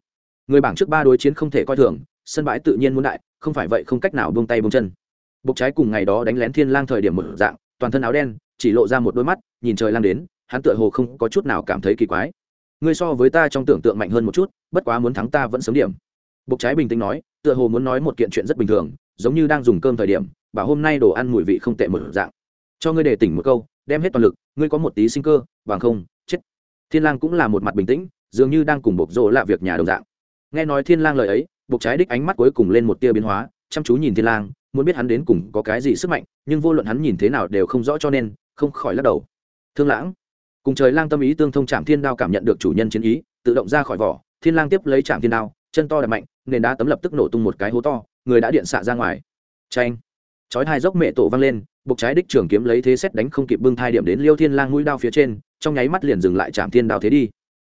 Người bảng trước ba đối chiến không thể coi thường, sân bãi tự nhiên muốn đại, không phải vậy không cách nào buông tay buông chân. Bục trái cùng ngày đó đánh lén thiên lang thời điểm một dạng, toàn thân áo đen, chỉ lộ ra một đôi mắt, nhìn trời lang đến, hắn tựa hồ không có chút nào cảm thấy kỳ quái. Ngươi so với ta trong tưởng tượng mạnh hơn một chút, bất quá muốn thắng ta vẫn sớm điểm bục trái bình tĩnh nói, tựa hồ muốn nói một kiện chuyện rất bình thường, giống như đang dùng cơm thời điểm, bảo hôm nay đồ ăn mùi vị không tệ một dạng. Cho ngươi để tỉnh một câu, đem hết toàn lực, ngươi có một tí sinh cơ, bằng không, chết. Thiên lang cũng là một mặt bình tĩnh, dường như đang cùng Bục rộ lạ việc nhà đồng dạng. Nghe nói thiên lang lời ấy Bục trái đích ánh mắt cuối cùng lên một tia biến hóa, chăm chú nhìn thiên lang, muốn biết hắn đến cùng có cái gì sức mạnh, nhưng vô luận hắn nhìn thế nào đều không rõ cho nên, không khỏi lắc đầu. Thương lãng. Cùng trời lang tâm ý tương thông chạm thiên đao cảm nhận được chủ nhân chiến ý, tự động ra khỏi vỏ, thiên lang tiếp lấy chạm thiên đao chân to đập mạnh, nền đá tấm lập tức nổ tung một cái hố to, người đã điện xạ ra ngoài. Tranh chói hai dốc mẹ tổ văng lên, buộc trái đích trưởng kiếm lấy thế xét đánh không kịp bưng thai điểm đến liêu thiên lang mũi đao phía trên, trong nháy mắt liền dừng lại chạm thiên đao thế đi.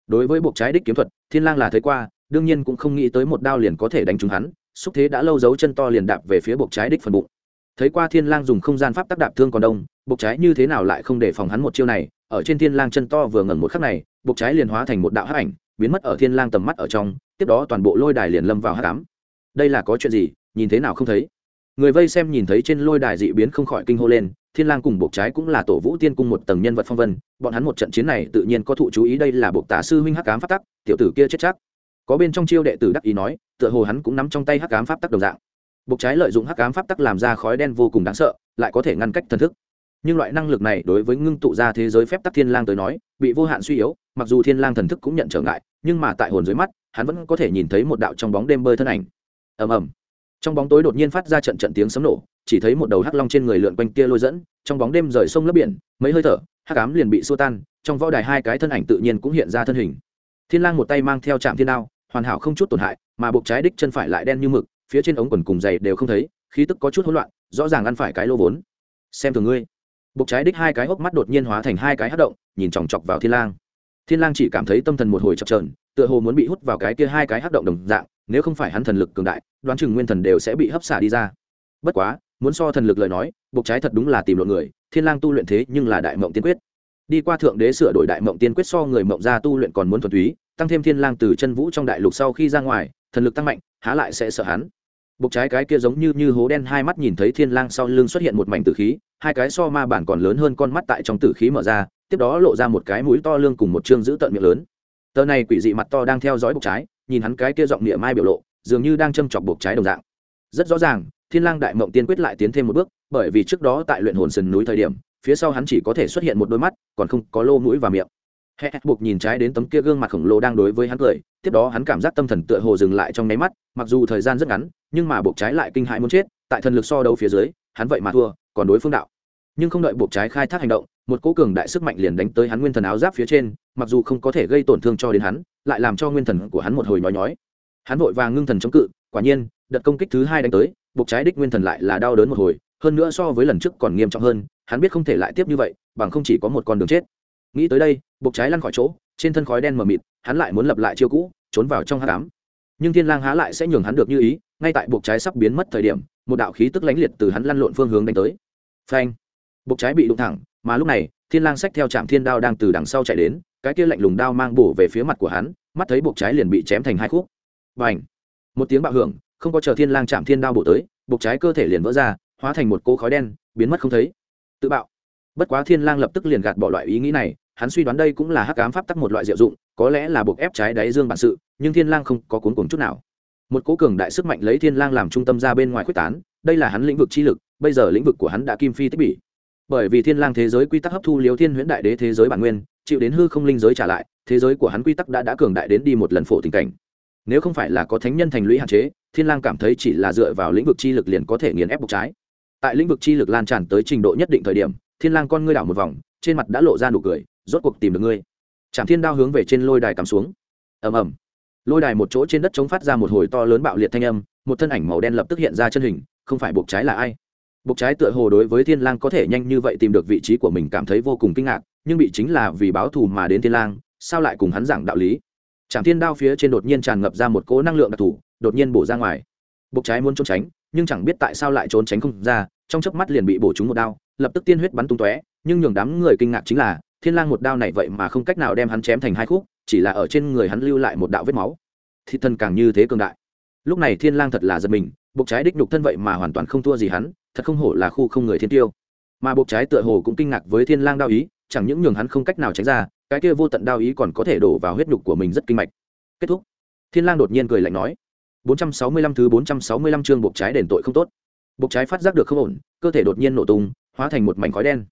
Đối với buộc trái đích kiếm thuật, thiên lang là thấy qua, đương nhiên cũng không nghĩ tới một đao liền có thể đánh trúng hắn, xúc thế đã lâu giấu chân to liền đạp về phía buộc trái đích phần bụng. Thấy qua thiên lang dùng không gian pháp tác đạp thương còn đông, buộc trái như thế nào lại không để phòng hắn một chiêu này, ở trên thiên lang chân to vừa ngẩn một khắc này, buộc trái liền hóa thành một đạo hắc ảnh, biến mất ở thiên lang tầm mắt ở trong tiếp đó toàn bộ lôi đài liền lâm vào hắc ám đây là có chuyện gì, nhìn thế nào không thấy? Người vây xem nhìn thấy trên lôi đài dị biến không khỏi kinh hô lên, thiên lang cùng buộc trái cũng là tổ vũ tiên cung một tầng nhân vật phong vân, bọn hắn một trận chiến này tự nhiên có thụ chú ý, đây là buộc tả sư huynh hắc ám pháp tắc, tiểu tử kia chết chắc. Có bên trong chiêu đệ tử đắc ý nói, tựa hồ hắn cũng nắm trong tay hắc ám pháp tắc đồng dạng. Buộc trái lợi dụng hắc ám pháp tắc làm ra khói đen vô cùng đáng sợ, lại có thể ngăn cách thần thức. Nhưng loại năng lực này đối với ngưng tụ ra thế giới phép tắc thiên lang tới nói, bị vô hạn suy yếu, mặc dù thiên lang thần thức cũng nhận trở ngại, nhưng mà tại hồn dưới mắt hắn vẫn có thể nhìn thấy một đạo trong bóng đêm bơi thân ảnh. Ầm ầm. Trong bóng tối đột nhiên phát ra trận trận tiếng sấm nổ, chỉ thấy một đầu hắc long trên người lượn quanh kia lôi dẫn, trong bóng đêm rời sông lấp biển, mấy hơi thở, hắc ám liền bị xua tan, trong võ đài hai cái thân ảnh tự nhiên cũng hiện ra thân hình. Thiên lang một tay mang theo trạm thiên đao, hoàn hảo không chút tổn hại, mà buộc trái đích chân phải lại đen như mực, phía trên ống quần cùng giày đều không thấy, khí tức có chút hỗn loạn, rõ ràng ăn phải cái lô vốn. Xem thường ngươi. Buộc trái đích hai cái hốc mắt đột nhiên hóa thành hai cái hất động, nhìn chòng chọc vào thiên lang. Thiên lang chỉ cảm thấy tâm thần một hồi chập chờn tựa hồ muốn bị hút vào cái kia hai cái hắc động đồng dạng, nếu không phải hắn thần lực cường đại, đoán chừng nguyên thần đều sẽ bị hấp xả đi ra. Bất quá, muốn so thần lực lời nói, buộc trái thật đúng là tìm lộn người, thiên lang tu luyện thế nhưng là đại mộng tiên quyết. Đi qua thượng đế sửa đổi đại mộng tiên quyết so người mộng ra tu luyện còn muốn thuần túy, tăng thêm thiên lang từ chân vũ trong đại lục sau khi ra ngoài, thần lực tăng mạnh, há lại sẽ sợ hắn. Bục trái cái kia giống như như hố đen hai mắt nhìn thấy thiên lang sau lưng xuất hiện một mảnh tử khí, hai cái so ma bản còn lớn hơn con mắt tại trong tử khí mở ra, tiếp đó lộ ra một cái mũi to lương cùng một trương giữ tận miệng lớn tờ này quỷ dị mặt to đang theo dõi bục trái, nhìn hắn cái kia giọng địa mai biểu lộ, dường như đang châm chọc bục trái đồng dạng. Rất rõ ràng, thiên lang đại mộng tiên quyết lại tiến thêm một bước, bởi vì trước đó tại luyện hồn sườn núi thời điểm, phía sau hắn chỉ có thể xuất hiện một đôi mắt, còn không có lô mũi và miệng. Hẹ buộc nhìn trái đến tấm kia gương mặt khổng lồ đang đối với hắn cười, tiếp đó hắn cảm giác tâm thần tựa hồ dừng lại trong nháy mắt, mặc dù thời gian rất ngắn, nhưng mà buộc trái lại kinh hãi muốn chết, tại thần lực so đấu phía dưới, hắn vậy mà thua, còn đối phương đạo nhưng không đợi buộc trái khai thác hành động, một cố cường đại sức mạnh liền đánh tới hắn nguyên thần áo giáp phía trên, mặc dù không có thể gây tổn thương cho đến hắn, lại làm cho nguyên thần của hắn một hồi nhói nhói. Hắn vội vàng ngưng thần chống cự, quả nhiên, đợt công kích thứ hai đánh tới, buộc trái đích nguyên thần lại là đau đớn một hồi, hơn nữa so với lần trước còn nghiêm trọng hơn, hắn biết không thể lại tiếp như vậy, bằng không chỉ có một con đường chết. Nghĩ tới đây, buộc trái lăn khỏi chỗ, trên thân khói đen mờ mịt, hắn lại muốn lập lại chiêu cũ, trốn vào trong hát cám nhưng thiên lang há lại sẽ nhường hắn được như ý, ngay tại buộc trái sắp biến mất thời điểm, một đạo khí tức lánh liệt từ hắn lăn lộn phương hướng đánh tới. Phanh! Bục trái bị đụng thẳng, mà lúc này, thiên lang sách theo trạm thiên đao đang từ đằng sau chạy đến, cái kia lạnh lùng đao mang bổ về phía mặt của hắn, mắt thấy bục trái liền bị chém thành hai khúc. Bành! Một tiếng bạo hưởng, không có chờ thiên lang chạm thiên đao bổ tới bục trái cơ thể liền vỡ ra, hóa thành một cỗ khói đen, biến mất không thấy. Tự bạo! Bất quá thiên lang lập tức liền gạt bỏ loại ý nghĩ này, hắn suy đoán đây cũng là hắc ám pháp tắc một loại diệu dụng, có lẽ là buộc ép trái đáy dương bản sự, nhưng thiên lang không có cuốn cuồng chút nào. Một cỗ cường đại sức mạnh lấy thiên lang làm trung tâm ra bên ngoài quyết tán, đây là hắn lĩnh vực chi lực, bây giờ lĩnh vực của hắn đã kim phi tích bỉ bởi vì thiên lang thế giới quy tắc hấp thu liếu thiên huyễn đại đế thế giới bản nguyên, chịu đến hư không linh giới trả lại, thế giới của hắn quy tắc đã đã cường đại đến đi một lần phổ tình cảnh. Nếu không phải là có thánh nhân thành lũy hạn chế, thiên lang cảm thấy chỉ là dựa vào lĩnh vực chi lực liền có thể nghiền ép bục trái. Tại lĩnh vực chi lực lan tràn tới trình độ nhất định thời điểm, thiên lang con ngươi đảo một vòng, trên mặt đã lộ ra nụ cười, rốt cuộc tìm được ngươi. Trảm thiên đao hướng về trên lôi đài cắm xuống. Ầm ầm. Lôi đài một chỗ trên đất chống phát ra một hồi to lớn bạo liệt thanh âm, một thân ảnh màu đen lập tức hiện ra chân hình, không phải buộc trái là ai? Bục trái tựa hồ đối với thiên lang có thể nhanh như vậy tìm được vị trí của mình cảm thấy vô cùng kinh ngạc, nhưng bị chính là vì báo thù mà đến thiên lang, sao lại cùng hắn giảng đạo lý? Trảm thiên đao phía trên đột nhiên tràn ngập ra một cỗ năng lượng đặc thù, đột nhiên bổ ra ngoài. Bục trái muốn trốn tránh, nhưng chẳng biết tại sao lại trốn tránh không ra, trong chớp mắt liền bị bổ trúng một đao, lập tức tiên huyết bắn tung tóe, nhưng nhường đám người kinh ngạc chính là, thiên lang một đao này vậy mà không cách nào đem hắn chém thành hai khúc, chỉ là ở trên người hắn lưu lại một đạo vết máu. Thì thân càng như thế cường đại. Lúc này thiên lang thật là giật mình, Bục trái đích nhục thân vậy mà hoàn toàn không thua gì hắn thật không hổ là khu không người thiên tiêu. Mà buộc trái tựa hồ cũng kinh ngạc với thiên lang đao ý, chẳng những nhường hắn không cách nào tránh ra, cái kia vô tận đao ý còn có thể đổ vào huyết nhục của mình rất kinh mạch. Kết thúc. Thiên lang đột nhiên cười lạnh nói 465 thứ 465 chương buộc trái đền tội không tốt. Buộc trái phát giác được không ổn, cơ thể đột nhiên nổ tung, hóa thành một mảnh khói đen.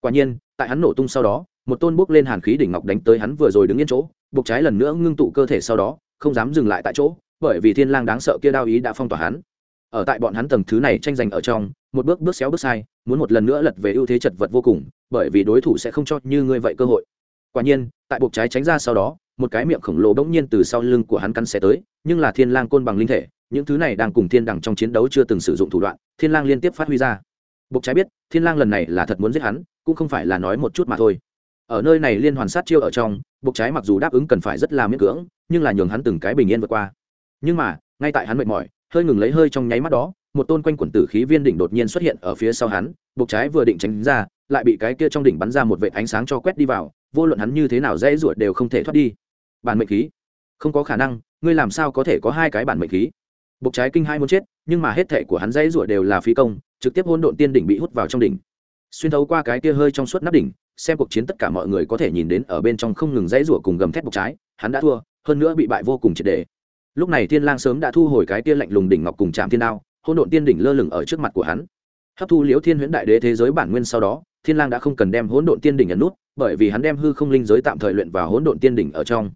Quả nhiên, tại hắn nổ tung sau đó, một tôn bốc lên hàn khí đỉnh ngọc đánh tới hắn vừa rồi đứng yên chỗ, buộc trái lần nữa ngưng tụ cơ thể sau đó, không dám dừng lại tại chỗ, bởi vì thiên lang đáng sợ kia đao ý đã phong tỏa hắn. Ở tại bọn hắn tầng thứ này tranh giành ở trong một bước bước xéo bước sai, muốn một lần nữa lật về ưu thế chật vật vô cùng, bởi vì đối thủ sẽ không cho như ngươi vậy cơ hội. Quả nhiên, tại buộc trái tránh ra sau đó, một cái miệng khổng lồ bỗng nhiên từ sau lưng của hắn cắn xé tới, nhưng là thiên lang côn bằng linh thể, những thứ này đang cùng thiên đẳng trong chiến đấu chưa từng sử dụng thủ đoạn, thiên lang liên tiếp phát huy ra. Buộc trái biết, thiên lang lần này là thật muốn giết hắn, cũng không phải là nói một chút mà thôi. Ở nơi này liên hoàn sát chiêu ở trong, buộc trái mặc dù đáp ứng cần phải rất là miễn cưỡng, nhưng là nhường hắn từng cái bình yên vượt qua. Nhưng mà, ngay tại hắn mệt mỏi, hơi ngừng lấy hơi trong nháy mắt đó một tôn quanh quần tử khí viên đỉnh đột nhiên xuất hiện ở phía sau hắn, buộc trái vừa định tránh ra, lại bị cái kia trong đỉnh bắn ra một vệt ánh sáng cho quét đi vào, vô luận hắn như thế nào dễ ruột đều không thể thoát đi. Bản mệnh khí. Không có khả năng, ngươi làm sao có thể có hai cái bản mệnh khí? Buộc trái kinh hai muốn chết, nhưng mà hết thể của hắn dễ ruột đều là phí công, trực tiếp hôn độn tiên đỉnh bị hút vào trong đỉnh. Xuyên thấu qua cái kia hơi trong suốt nắp đỉnh, xem cuộc chiến tất cả mọi người có thể nhìn đến ở bên trong không ngừng dãy rủa cùng gầm thét bục trái, hắn đã thua, hơn nữa bị bại vô cùng triệt đề lúc này thiên lang sớm đã thu hồi cái kia lạnh lùng đỉnh ngọc cùng chạm thiên đao hỗn độn tiên đỉnh lơ lửng ở trước mặt của hắn. Hấp thu liễu thiên huyễn đại đế thế giới bản nguyên sau đó, thiên lang đã không cần đem hỗn độn tiên đỉnh ẩn nút, bởi vì hắn đem hư không linh giới tạm thời luyện vào hỗn độn tiên đỉnh ở trong.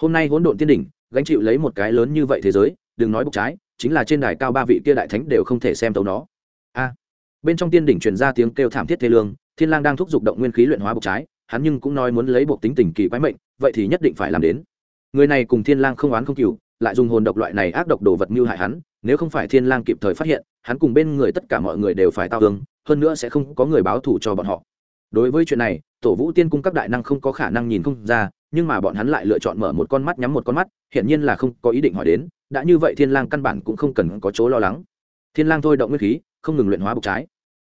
Hôm nay hỗn độn tiên đỉnh, gánh chịu lấy một cái lớn như vậy thế giới, đừng nói bục trái, chính là trên đài cao ba vị kia đại thánh đều không thể xem tấu nó. A. À, bên trong tiên đỉnh truyền ra tiếng kêu thảm thiết thê lương, thiên lang đang thúc giục động nguyên khí luyện hóa bục trái, hắn nhưng cũng nói muốn lấy bộ tính tình kỳ quái mệnh, vậy thì nhất định phải làm đến. Người này cùng thiên lang không oán không cừu lại dùng hồn độc loại này ác độc đồ vật mưu hại hắn, nếu không phải thiên lang kịp thời phát hiện, hắn cùng bên người tất cả mọi người đều phải tao thương, hơn nữa sẽ không có người báo thù cho bọn họ. Đối với chuyện này, tổ vũ tiên cung các đại năng không có khả năng nhìn không ra, nhưng mà bọn hắn lại lựa chọn mở một con mắt nhắm một con mắt hiện nhiên là không có ý định hỏi đến, đã như vậy thiên lang căn bản cũng không cần có chỗ lo lắng. Thiên lang thôi động nguyên khí, không ngừng luyện hóa bục trái.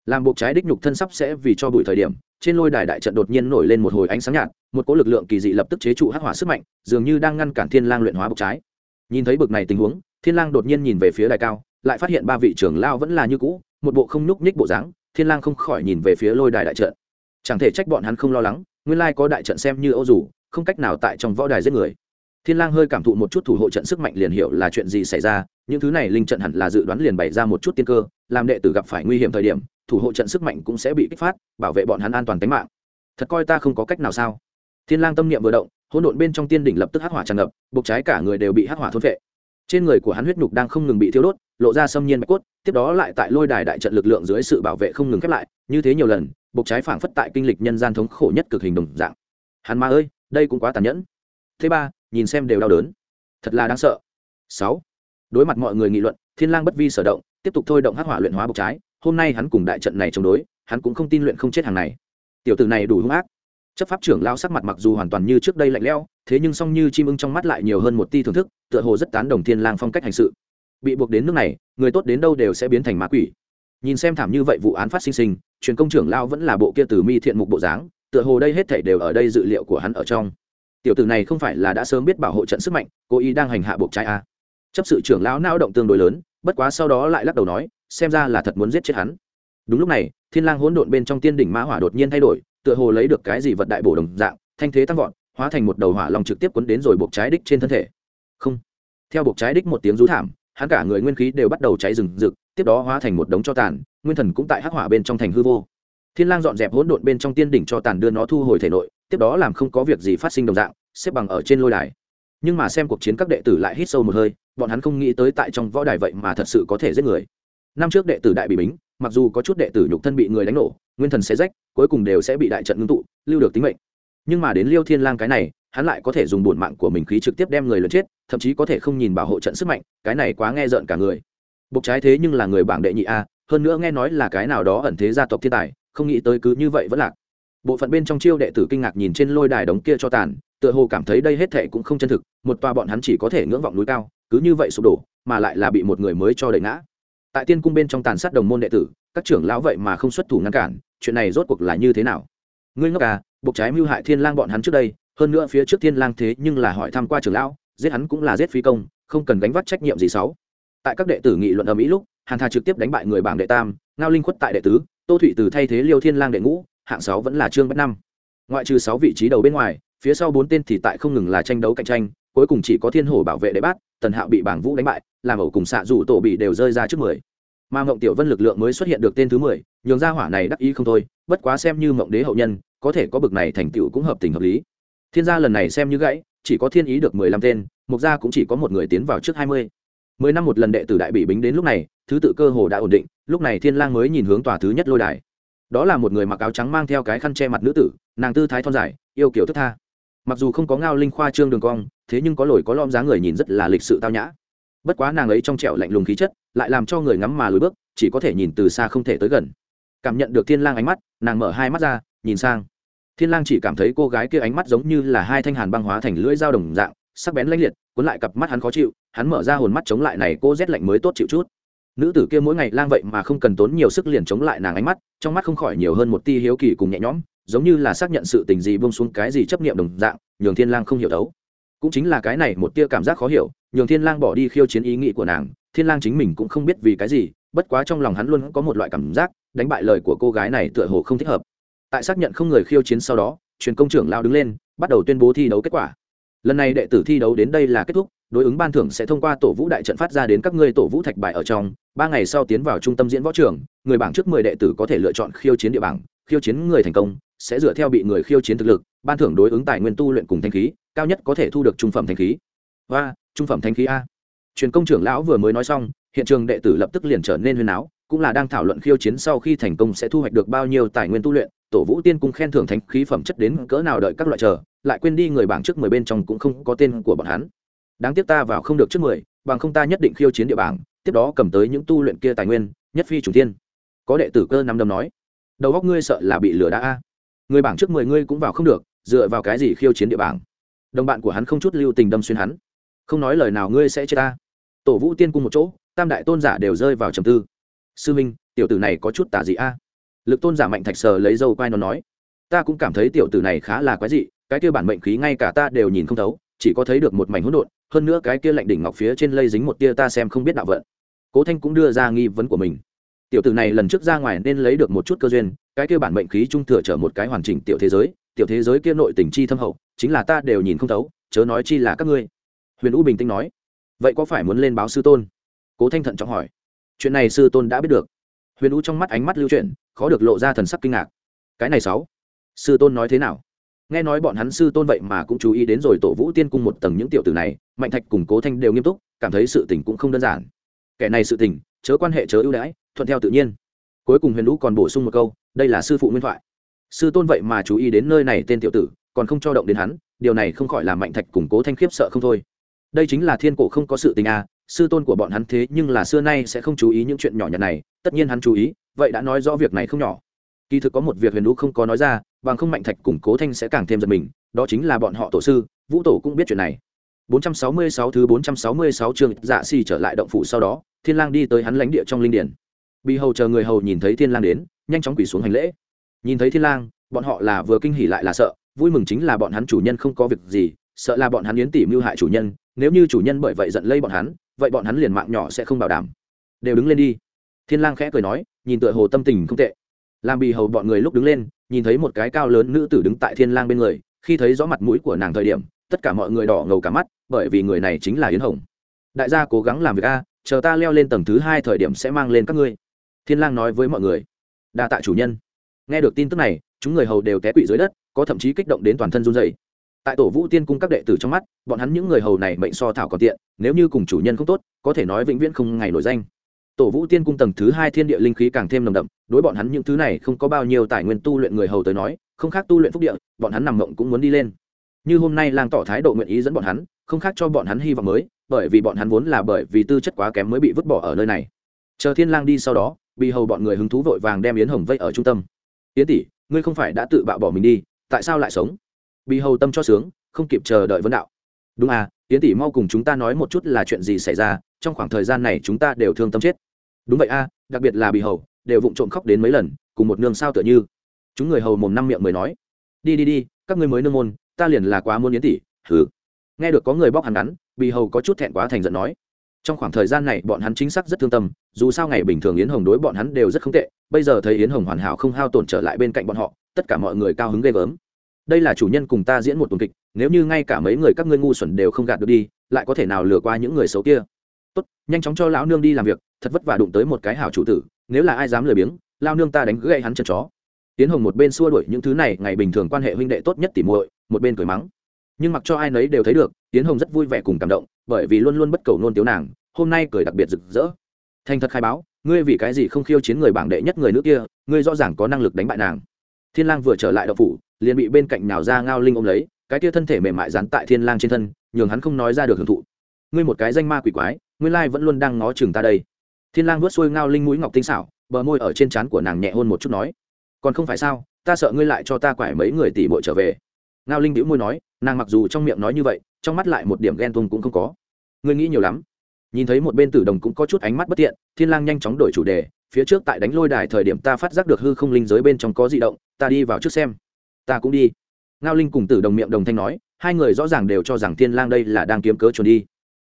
Làm bục trái đích nhục thân sắp sẽ vì cho bụi thời điểm, trên lôi đài đại trận đột nhiên nổi lên một hồi ánh sáng nhạt, một cỗ lực lượng kỳ dị lập tức chế trụ hắc hỏa sức mạnh, dường như đang ngăn cản thiên lang luyện hóa bục trái nhìn thấy bực này tình huống, thiên lang đột nhiên nhìn về phía đài cao, lại phát hiện ba vị trưởng lao vẫn là như cũ, một bộ không nhúc nhích bộ dáng, thiên lang không khỏi nhìn về phía lôi đài đại trận. Chẳng thể trách bọn hắn không lo lắng, nguyên lai có đại trận xem như ô dù, không cách nào tại trong võ đài giết người. Thiên lang hơi cảm thụ một chút thủ hộ trận sức mạnh liền hiểu là chuyện gì xảy ra, những thứ này linh trận hẳn là dự đoán liền bày ra một chút tiên cơ, làm đệ tử gặp phải nguy hiểm thời điểm, thủ hộ trận sức mạnh cũng sẽ bị kích phát, bảo vệ bọn hắn an toàn tính mạng. Thật coi ta không có cách nào sao? Thiên lang tâm niệm vừa động hỗn độn bên trong tiên đỉnh lập tức hắc hỏa tràn ngập, buộc trái cả người đều bị hắc hỏa thôn vệ trên người của hắn huyết nhục đang không ngừng bị thiêu đốt, lộ ra xâm nhiên bạch cốt, tiếp đó lại tại lôi đài đại trận lực lượng dưới sự bảo vệ không ngừng khép lại, như thế nhiều lần, buộc trái phảng phất tại kinh lịch nhân gian thống khổ nhất cực hình đồng dạng. Hắn ma ơi, đây cũng quá tàn nhẫn. Thế ba, nhìn xem đều đau đớn. Thật là đáng sợ. Sáu, đối mặt mọi người nghị luận, thiên lang bất vi sở động, tiếp tục thôi động hắc hỏa luyện hóa buộc trái. Hôm nay hắn cùng đại trận này chống đối, hắn cũng không tin luyện không chết hàng này. Tiểu tử này đủ hung ác chấp pháp trưởng lao sắc mặt mặc dù hoàn toàn như trước đây lạnh lẽo, thế nhưng song như chim ưng trong mắt lại nhiều hơn một ti thưởng thức, tựa hồ rất tán đồng thiên lang phong cách hành sự. Bị buộc đến nước này, người tốt đến đâu đều sẽ biến thành ma quỷ. Nhìn xem thảm như vậy vụ án phát sinh sinh, truyền công trưởng lao vẫn là bộ kia từ mi thiện mục bộ dáng, tựa hồ đây hết thảy đều ở đây dự liệu của hắn ở trong. Tiểu tử này không phải là đã sớm biết bảo hộ trận sức mạnh, cố ý đang hành hạ buộc trái a. Chấp sự trưởng lão não động tương đối lớn, bất quá sau đó lại lắc đầu nói, xem ra là thật muốn giết chết hắn. Đúng lúc này, thiên lang hỗn độn bên trong tiên đỉnh ma hỏa đột nhiên thay đổi tựa hồ lấy được cái gì vật đại bổ đồng dạng, thanh thế tăng vọt, hóa thành một đầu hỏa long trực tiếp cuốn đến rồi buộc trái đích trên thân thể. Không. Theo buộc trái đích một tiếng rú thảm, hắn cả người nguyên khí đều bắt đầu cháy rừng rực, tiếp đó hóa thành một đống cho tàn, nguyên thần cũng tại hắc hỏa bên trong thành hư vô. Thiên lang dọn dẹp hỗn độn bên trong tiên đỉnh cho tàn đưa nó thu hồi thể nội, tiếp đó làm không có việc gì phát sinh đồng dạng, xếp bằng ở trên lôi đài. Nhưng mà xem cuộc chiến các đệ tử lại hít sâu một hơi, bọn hắn không nghĩ tới tại trong võ đài vậy mà thật sự có thể giết người. Năm trước đệ tử đại bị bính, mặc dù có chút đệ tử nhục thân bị người đánh nổ, nguyên thần sẽ rách cuối cùng đều sẽ bị đại trận ngưng tụ, lưu được tính mệnh. Nhưng mà đến liêu thiên lang cái này, hắn lại có thể dùng bổn mạng của mình khí trực tiếp đem người lớn chết, thậm chí có thể không nhìn bảo hộ trận sức mạnh, cái này quá nghe rợn cả người. Buộc trái thế nhưng là người bảng đệ nhị a, hơn nữa nghe nói là cái nào đó ẩn thế gia tộc thiên tài, không nghĩ tới cứ như vậy vẫn lạc. Bộ phận bên trong chiêu đệ tử kinh ngạc nhìn trên lôi đài đống kia cho tàn, tựa hồ cảm thấy đây hết thệ cũng không chân thực, một tòa bọn hắn chỉ có thể ngưỡng vọng núi cao, cứ như vậy sụp đổ, mà lại là bị một người mới cho đẩy ngã. Tại tiên cung bên trong tàn sát đồng môn đệ tử, các trưởng lão vậy mà không xuất thủ ngăn cản chuyện này rốt cuộc là như thế nào? Ngươi ngốc à buộc trái mưu hại thiên lang bọn hắn trước đây, hơn nữa phía trước thiên lang thế nhưng là hỏi tham qua trưởng lão, giết hắn cũng là giết phi công, không cần gánh vác trách nhiệm gì xấu tại các đệ tử nghị luận ở mỹ lúc, hàn thà trực tiếp đánh bại người bảng đệ tam, ngao linh khuất tại đệ tứ, tô thụy từ thay thế liêu thiên lang đệ ngũ, hạng sáu vẫn là trương bách năm. Ngoại trừ sáu vị trí đầu bên ngoài, phía sau bốn tên thì tại không ngừng là tranh đấu cạnh tranh, cuối cùng chỉ có thiên hổ bảo vệ đệ bát, tần hạo bị bảng vũ đánh bại, làm ẩu cùng xạ dù tổ bị đều rơi ra trước mười mà mộng tiểu vân lực lượng mới xuất hiện được tên thứ mười, nhường ra hỏa này đắc ý không thôi, bất quá xem như mộng đế hậu nhân, có thể có bực này thành tựu cũng hợp tình hợp lý. Thiên gia lần này xem như gãy, chỉ có thiên ý được mười lăm tên, mục gia cũng chỉ có một người tiến vào trước hai mươi. Mười năm một lần đệ tử đại bị bính đến lúc này, thứ tự cơ hồ đã ổn định, lúc này thiên lang mới nhìn hướng tòa thứ nhất lôi đài. Đó là một người mặc áo trắng mang theo cái khăn che mặt nữ tử, nàng tư thái thon dài, yêu kiểu thức tha. Mặc dù không có ngao linh khoa trương đường cong, thế nhưng có lồi có lom dáng người nhìn rất là lịch sự tao nhã bất quá nàng ấy trong trẻo lạnh lùng khí chất, lại làm cho người ngắm mà lùi bước, chỉ có thể nhìn từ xa không thể tới gần. Cảm nhận được thiên lang ánh mắt, nàng mở hai mắt ra, nhìn sang. Thiên lang chỉ cảm thấy cô gái kia ánh mắt giống như là hai thanh hàn băng hóa thành lưỡi dao đồng dạng, sắc bén lãnh liệt, cuốn lại cặp mắt hắn khó chịu, hắn mở ra hồn mắt chống lại này cô rét lạnh mới tốt chịu chút. Nữ tử kia mỗi ngày lang vậy mà không cần tốn nhiều sức liền chống lại nàng ánh mắt, trong mắt không khỏi nhiều hơn một tia hiếu kỳ cùng nhẹ nhõm, giống như là xác nhận sự tình gì buông xuống cái gì chấp niệm đồng dạng, nhường thiên lang không hiểu đấu. Cũng chính là cái này một tia cảm giác khó hiểu nhường thiên lang bỏ đi khiêu chiến ý nghĩ của nàng, thiên lang chính mình cũng không biết vì cái gì, bất quá trong lòng hắn luôn có một loại cảm giác, đánh bại lời của cô gái này tựa hồ không thích hợp. Tại xác nhận không người khiêu chiến sau đó, truyền công trưởng lao đứng lên, bắt đầu tuyên bố thi đấu kết quả. Lần này đệ tử thi đấu đến đây là kết thúc, đối ứng ban thưởng sẽ thông qua tổ vũ đại trận phát ra đến các ngươi tổ vũ thạch bài ở trong, ba ngày sau tiến vào trung tâm diễn võ trường, người bảng trước mười đệ tử có thể lựa chọn khiêu chiến địa bảng, khiêu chiến người thành công, sẽ dựa theo bị người khiêu chiến thực lực, ban thưởng đối ứng tài nguyên tu luyện cùng thanh khí, cao nhất có thể thu được trung phẩm thanh khí. Và trung phẩm thanh khí a. Truyền công trưởng lão vừa mới nói xong, hiện trường đệ tử lập tức liền trở nên huyên áo, cũng là đang thảo luận khiêu chiến sau khi thành công sẽ thu hoạch được bao nhiêu tài nguyên tu luyện, tổ vũ tiên cung khen thưởng thánh khí phẩm chất đến cỡ nào đợi các loại chờ, lại quên đi người bảng trước mười bên trong cũng không có tên của bọn hắn. Đáng tiếc ta vào không được trước mười, bằng không ta nhất định khiêu chiến địa bảng, tiếp đó cầm tới những tu luyện kia tài nguyên, nhất phi chủ tiên. Có đệ tử cơ năm đâm nói, đầu góc ngươi sợ là bị lừa đã a. Người bảng trước mười ngươi cũng vào không được, dựa vào cái gì khiêu chiến địa bảng? Đồng bạn của hắn không chút lưu tình đâm xuyên hắn không nói lời nào ngươi sẽ chết ta. Tổ vũ tiên cung một chỗ, tam đại tôn giả đều rơi vào trầm tư. Sư minh, tiểu tử này có chút tả gì a. Lực tôn giả mạnh thạch sờ lấy dâu quai nó nói, ta cũng cảm thấy tiểu tử này khá là quái dị, cái kia bản mệnh khí ngay cả ta đều nhìn không thấu, chỉ có thấy được một mảnh hỗn độn, hơn nữa cái kia lạnh đỉnh ngọc phía trên lây dính một tia ta xem không biết đạo vận. Cố thanh cũng đưa ra nghi vấn của mình. Tiểu tử này lần trước ra ngoài nên lấy được một chút cơ duyên, cái kia bản mệnh khí trung thừa trở một cái hoàn chỉnh tiểu thế giới, tiểu thế giới kia nội tình chi thâm hậu, chính là ta đều nhìn không thấu, chớ nói chi là các ngươi huyền u bình tĩnh nói, vậy có phải muốn lên báo sư tôn? Cố thanh thận trọng hỏi. Chuyện này sư tôn đã biết được. Huyền u trong mắt ánh mắt lưu chuyển, khó được lộ ra thần sắc kinh ngạc. Cái này sáu, sư tôn nói thế nào? Nghe nói bọn hắn sư tôn vậy mà cũng chú ý đến rồi tổ vũ tiên cung một tầng những tiểu tử này, mạnh thạch cùng cố thanh đều nghiêm túc, cảm thấy sự tình cũng không đơn giản. Kẻ này sự tình, chớ quan hệ chớ ưu đãi, thuận theo tự nhiên. Cuối cùng huyền lũ còn bổ sung một câu, đây là sư phụ nguyên thoại. Sư tôn vậy mà chú ý đến nơi này tên tiểu tử, còn không cho động đến hắn, điều này không khỏi làm mạnh thạch củng cố thanh khiếp sợ không thôi đây chính là thiên cổ không có sự tình à sư tôn của bọn hắn thế nhưng là xưa nay sẽ không chú ý những chuyện nhỏ nhặt này, tất nhiên hắn chú ý, vậy đã nói rõ việc này không nhỏ. Kỳ thực có một việc huyền lũ không có nói ra, bằng không mạnh thạch củng cố thanh sẽ càng thêm giật mình, đó chính là bọn họ tổ sư, vũ tổ cũng biết chuyện này. 466 thứ 466 chương dạ xì trở lại động phủ sau đó, thiên lang đi tới hắn lãnh địa trong linh điển. Bị hầu chờ người hầu nhìn thấy thiên lang đến, nhanh chóng quỳ xuống hành lễ. Nhìn thấy thiên lang, bọn họ là vừa kinh hỉ lại là sợ, vui mừng chính là bọn hắn chủ nhân không có việc gì, sợ là bọn hắn yến tỉ mưu hại chủ nhân nếu như chủ nhân bởi vậy giận lây bọn hắn, vậy bọn hắn liền mạng nhỏ sẽ không bảo đảm. Đều đứng lên đi. Thiên lang khẽ cười nói, nhìn tựa hồ tâm tình không tệ. Làm Bì hầu bọn người lúc đứng lên, nhìn thấy một cái cao lớn nữ tử đứng tại thiên lang bên người, khi thấy rõ mặt mũi của nàng thời điểm, tất cả mọi người đỏ ngầu cả mắt, bởi vì người này chính là yến hồng. Đại gia cố gắng làm việc a, chờ ta leo lên tầng thứ hai thời điểm sẽ mang lên các ngươi. Thiên lang nói với mọi người. Đa tạ chủ nhân. Nghe được tin tức này, chúng người hầu đều té quỵ dưới đất, có thậm chí kích động đến toàn thân run rẩy tại tổ vũ tiên cung các đệ tử trong mắt, bọn hắn những người hầu này mệnh so thảo còn tiện, nếu như cùng chủ nhân không tốt, có thể nói vĩnh viễn không ngày nổi danh. Tổ vũ tiên cung tầng thứ hai thiên địa linh khí càng thêm nồng đậm, đối bọn hắn những thứ này không có bao nhiêu tài nguyên tu luyện người hầu tới nói, không khác tu luyện phúc địa, bọn hắn nằm mộng cũng muốn đi lên. Như hôm nay lang tỏ thái độ nguyện ý dẫn bọn hắn, không khác cho bọn hắn hy vọng mới, bởi vì bọn hắn vốn là bởi vì tư chất quá kém mới bị vứt bỏ ở nơi này. Chờ thiên lang đi sau đó, bị hầu bọn người hứng thú vội vàng đem yến hồng vây ở trung tâm. Yến tỷ, ngươi không phải đã tự bạo bỏ mình đi, tại sao lại sống? Bị hầu tâm cho sướng, không kịp chờ đợi vấn đạo. Đúng à yến tỷ mau cùng chúng ta nói một chút là chuyện gì xảy ra, trong khoảng thời gian này chúng ta đều thương tâm chết. Đúng vậy a, đặc biệt là bị hầu, đều vụng trộm khóc đến mấy lần, cùng một nương sao tựa như. Chúng người hầu mồm năm miệng mới nói. Đi đi đi, các ngươi mới nương môn, ta liền là quá muốn yến tỷ, Hừ. nghe được có người bóc hắn ngắn, bị hầu có chút thẹn quá thành giận nói. Trong khoảng thời gian này bọn hắn chính xác rất thương tâm, dù sao ngày bình thường yến hồng đối bọn hắn đều rất không tệ, bây giờ thấy yến hồng hoàn hảo không hao tổn trở lại bên cạnh bọn họ, tất cả mọi người cao hứng ghê gớm đây là chủ nhân cùng ta diễn một tuần kịch, nếu như ngay cả mấy người các ngươi ngu xuẩn đều không gạt được đi, lại có thể nào lừa qua những người xấu kia? Tốt, nhanh chóng cho lão nương đi làm việc, thật vất vả đụng tới một cái hảo chủ tử, nếu là ai dám lười biếng lao nương ta đánh gãy hắn chân chó. Tiến hồng một bên xua đuổi những thứ này, ngày bình thường quan hệ huynh đệ tốt nhất tỉ muội, một bên cười mắng. Nhưng mặc cho ai nấy đều thấy được, tiến hồng rất vui vẻ cùng cảm động, bởi vì luôn luôn bất cầu nôn tiếu nàng, hôm nay cười đặc biệt rực rỡ. Thành thật khai báo, ngươi vì cái gì không khiêu chiến người bảng đệ nhất người nữ kia, ngươi rõ ràng có năng lực đánh bại nàng. Thiên lang vừa trở lại đậu phủ liền bị bên cạnh nào ra ngao linh ôm lấy, cái kia thân thể mềm mại dán tại thiên lang trên thân, nhường hắn không nói ra được hưởng thụ. Ngươi một cái danh ma quỷ quái, nguyên lai vẫn luôn đang ngó chừng ta đây. Thiên lang vuốt xuôi ngao linh mũi ngọc tinh xảo, bờ môi ở trên trán của nàng nhẹ hôn một chút nói. Còn không phải sao, ta sợ ngươi lại cho ta quải mấy người tỷ muội trở về. Ngao linh bĩu môi nói, nàng mặc dù trong miệng nói như vậy, trong mắt lại một điểm ghen tuông cũng không có. Ngươi nghĩ nhiều lắm. Nhìn thấy một bên tử đồng cũng có chút ánh mắt bất tiện, thiên lang nhanh chóng đổi chủ đề, phía trước tại đánh lôi đài thời điểm ta phát giác được hư không linh giới bên trong có dị động, ta đi vào trước xem ta cũng đi. Ngao linh cùng tử đồng miệng đồng thanh nói, hai người rõ ràng đều cho rằng thiên lang đây là đang kiếm cớ trốn đi.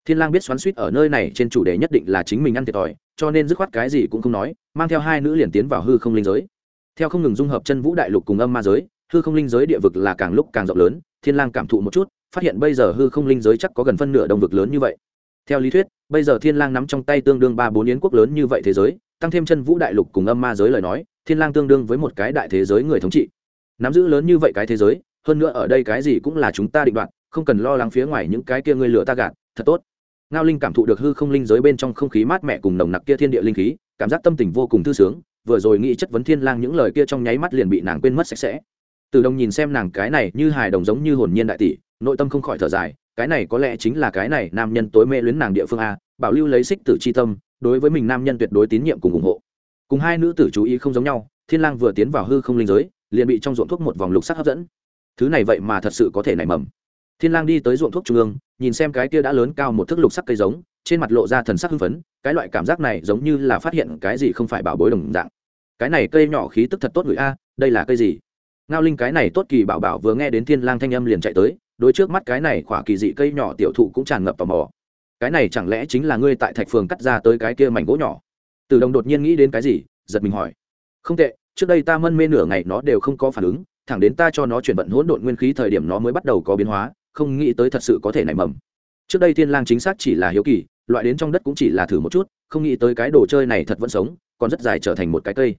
Thiên lang biết xoắn suýt ở nơi này trên chủ đề nhất định là chính mình ăn thiệt thòi, cho nên dứt khoát cái gì cũng không nói, mang theo hai nữ liền tiến vào hư không linh giới. Theo không ngừng dung hợp chân vũ đại lục cùng âm ma giới, hư không linh giới địa vực là càng lúc càng rộng lớn, thiên lang cảm thụ một chút, phát hiện bây giờ hư không linh giới chắc có gần phân nửa đông vực lớn như vậy. Theo lý thuyết, bây giờ thiên lang nắm trong tay tương đương ba bốn yến quốc lớn như vậy thế giới, tăng thêm chân vũ đại lục cùng âm ma giới lời nói, thiên lang tương đương với một cái đại thế giới người thống trị nắm giữ lớn như vậy cái thế giới, hơn nữa ở đây cái gì cũng là chúng ta định đoạt, không cần lo lắng phía ngoài những cái kia ngươi lựa ta gạt, thật tốt. Ngao linh cảm thụ được hư không linh giới bên trong không khí mát mẻ cùng nồng nặc kia thiên địa linh khí, cảm giác tâm tình vô cùng thư sướng, vừa rồi nghĩ chất vấn thiên lang những lời kia trong nháy mắt liền bị nàng quên mất sạch sẽ. Từ đồng nhìn xem nàng cái này như hài đồng giống như hồn nhiên đại tỷ, nội tâm không khỏi thở dài, cái này có lẽ chính là cái này nam nhân tối mê luyến nàng địa phương a, bảo lưu lấy xích tử chi tâm, đối với mình nam nhân tuyệt đối tín nhiệm cùng ủng hộ. Cùng hai nữ tử chú ý không giống nhau, thiên lang vừa tiến vào hư không linh giới liền bị trong ruộng thuốc một vòng lục sắc hấp dẫn. Thứ này vậy mà thật sự có thể nảy mầm. Thiên lang đi tới ruộng thuốc trung ương, nhìn xem cái kia đã lớn cao một thước lục sắc cây giống, trên mặt lộ ra thần sắc hưng phấn, cái loại cảm giác này giống như là phát hiện cái gì không phải bảo bối đồng dạng. Cái này cây nhỏ khí tức thật tốt người a, đây là cây gì? Ngao linh cái này tốt kỳ bảo bảo vừa nghe đến thiên lang thanh âm liền chạy tới, đối trước mắt cái này khỏa kỳ dị cây nhỏ tiểu thụ cũng tràn ngập tò mò. Cái này chẳng lẽ chính là ngươi tại thạch phường cắt ra tới cái kia mảnh gỗ nhỏ? Từ đồng đột nhiên nghĩ đến cái gì, giật mình hỏi. Không tệ trước đây ta mân mê nửa ngày nó đều không có phản ứng, thẳng đến ta cho nó chuyển vận hỗn độn nguyên khí thời điểm nó mới bắt đầu có biến hóa, không nghĩ tới thật sự có thể nảy mầm. Trước đây thiên lang chính xác chỉ là hiếu kỳ, loại đến trong đất cũng chỉ là thử một chút, không nghĩ tới cái đồ chơi này thật vẫn sống, còn rất dài trở thành một cái cây.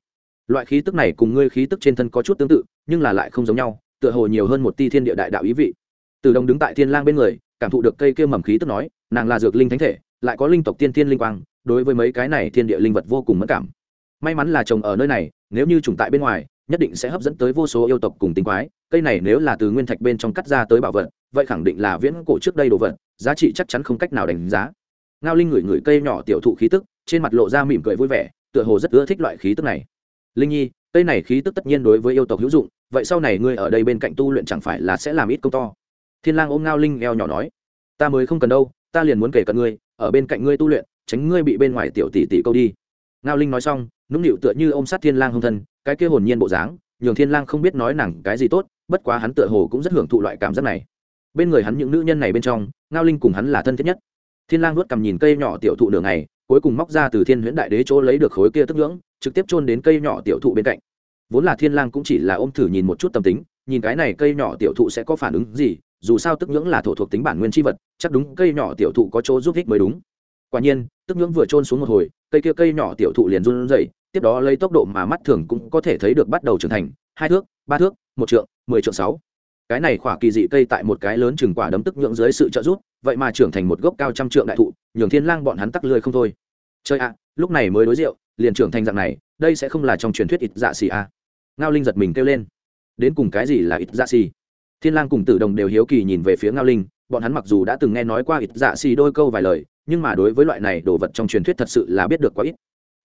Loại khí tức này cùng ngươi khí tức trên thân có chút tương tự, nhưng là lại không giống nhau, tựa hồ nhiều hơn một ti thiên địa đại đạo ý vị. Từ đông đứng tại thiên lang bên người, cảm thụ được cây kia mầm khí tức nói, nàng là dược linh thánh thể, lại có linh tộc tiên thiên linh quang, đối với mấy cái này thiên địa linh vật vô cùng mẫn cảm may mắn là trồng ở nơi này, nếu như trùng tại bên ngoài, nhất định sẽ hấp dẫn tới vô số yêu tộc cùng tinh quái. Cây này nếu là từ nguyên thạch bên trong cắt ra tới bảo vật, vậy khẳng định là viễn cổ trước đây đồ vật, giá trị chắc chắn không cách nào đánh giá. Ngao linh ngửi ngửi cây nhỏ tiểu thụ khí tức, trên mặt lộ ra mỉm cười vui vẻ, tựa hồ rất ưa thích loại khí tức này. Linh nhi, cây này khí tức tất nhiên đối với yêu tộc hữu dụng, vậy sau này ngươi ở đây bên cạnh tu luyện chẳng phải là sẽ làm ít công to? Thiên lang ôm ngao linh eo nhỏ nói, ta mới không cần đâu, ta liền muốn kể cận ngươi, ở bên cạnh ngươi tu luyện, tránh ngươi bị bên ngoài tiểu tỷ tỷ câu đi. Ngao linh nói xong nũng nịu tựa như ôm sát thiên lang hung thân, cái kia hồn nhiên bộ dáng, nhường thiên lang không biết nói nàng cái gì tốt, bất quá hắn tựa hồ cũng rất hưởng thụ loại cảm giác này. Bên người hắn những nữ nhân này bên trong, ngao linh cùng hắn là thân thiết nhất. Thiên lang nuốt cầm nhìn cây nhỏ tiểu thụ đường này cuối cùng móc ra từ thiên huyễn đại đế chỗ lấy được khối kia tức nhưỡng trực tiếp chôn đến cây nhỏ tiểu thụ bên cạnh. Vốn là thiên lang cũng chỉ là ôm thử nhìn một chút tâm tính, nhìn cái này cây nhỏ tiểu thụ sẽ có phản ứng gì, dù sao tức nhưỡng là thổ thuộc tính bản nguyên chi vật, chắc đúng cây nhỏ tiểu thụ có chỗ giúp ích mới đúng. Quả nhiên tức nhưỡng vừa trôn xuống một hồi, cây kia cây nhỏ tiểu thụ liền run rẩy, tiếp đó lấy tốc độ mà mắt thường cũng có thể thấy được bắt đầu trưởng thành, hai thước, ba thước, một trượng, mười trượng sáu. Cái này khỏa kỳ dị cây tại một cái lớn chừng quả đấm tức nhưỡng dưới sự trợ giúp, vậy mà trưởng thành một gốc cao trăm trượng đại thụ, nhường thiên lang bọn hắn tắc lười không thôi. Chơi ạ, lúc này mới đối rượu, liền trưởng thành dạng này, đây sẽ không là trong truyền thuyết ít dạ xì à. ngao linh giật mình kêu lên. Đến cùng cái gì là ít dạ xì? Thiên lang cùng tử đồng đều hiếu kỳ nhìn về phía ngao linh bọn hắn mặc dù đã từng nghe nói qua ít dạ xì đôi câu vài lời, nhưng mà đối với loại này đồ vật trong truyền thuyết thật sự là biết được quá ít.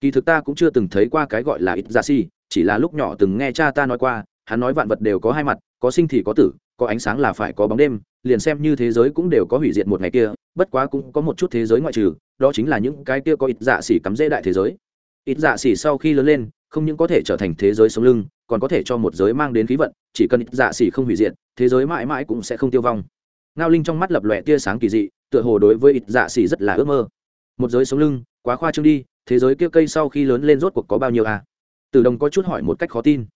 Kỳ thực ta cũng chưa từng thấy qua cái gọi là ít dạ xì, chỉ là lúc nhỏ từng nghe cha ta nói qua, hắn nói vạn vật đều có hai mặt, có sinh thì có tử, có ánh sáng là phải có bóng đêm, liền xem như thế giới cũng đều có hủy diệt một ngày kia, bất quá cũng có một chút thế giới ngoại trừ, đó chính là những cái kia có ít dạ xỉ cắm dễ đại thế giới. Ít dạ xỉ sau khi lớn lên, không những có thể trở thành thế giới sống lưng, còn có thể cho một giới mang đến khí vận, chỉ cần ít dạ xỉ không hủy diệt, thế giới mãi mãi cũng sẽ không tiêu vong ngao linh trong mắt lập lòe tia sáng kỳ dị, tựa hồ đối với ít dạ xỉ rất là ước mơ. Một giới sống lưng, quá khoa trương đi, thế giới kia cây sau khi lớn lên rốt cuộc có bao nhiêu à? Từ đồng có chút hỏi một cách khó tin.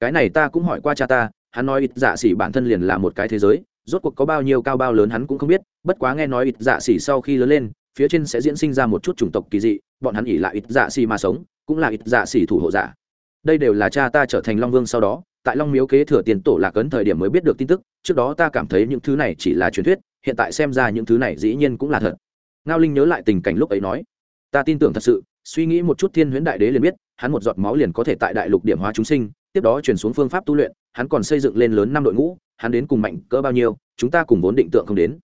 Cái này ta cũng hỏi qua cha ta, hắn nói ít dạ xỉ bản thân liền là một cái thế giới, rốt cuộc có bao nhiêu cao bao lớn hắn cũng không biết, bất quá nghe nói ít dạ xỉ sau khi lớn lên, phía trên sẽ diễn sinh ra một chút chủng tộc kỳ dị, bọn hắn ỉ lại ít dạ xỉ mà sống, cũng là ít dạ xỉ thủ hộ giả. Đây đều là cha ta trở thành long vương sau đó tại long miếu kế thừa tiền tổ lạc ấn thời điểm mới biết được tin tức, trước đó ta cảm thấy những thứ này chỉ là truyền thuyết, hiện tại xem ra những thứ này dĩ nhiên cũng là thật. Ngao linh nhớ lại tình cảnh lúc ấy nói, ta tin tưởng thật sự, suy nghĩ một chút thiên huyễn đại đế liền biết, hắn một giọt máu liền có thể tại đại lục điểm hóa chúng sinh, tiếp đó chuyển xuống phương pháp tu luyện, hắn còn xây dựng lên lớn năm đội ngũ, hắn đến cùng mạnh cỡ bao nhiêu, chúng ta cùng vốn định tượng không đến.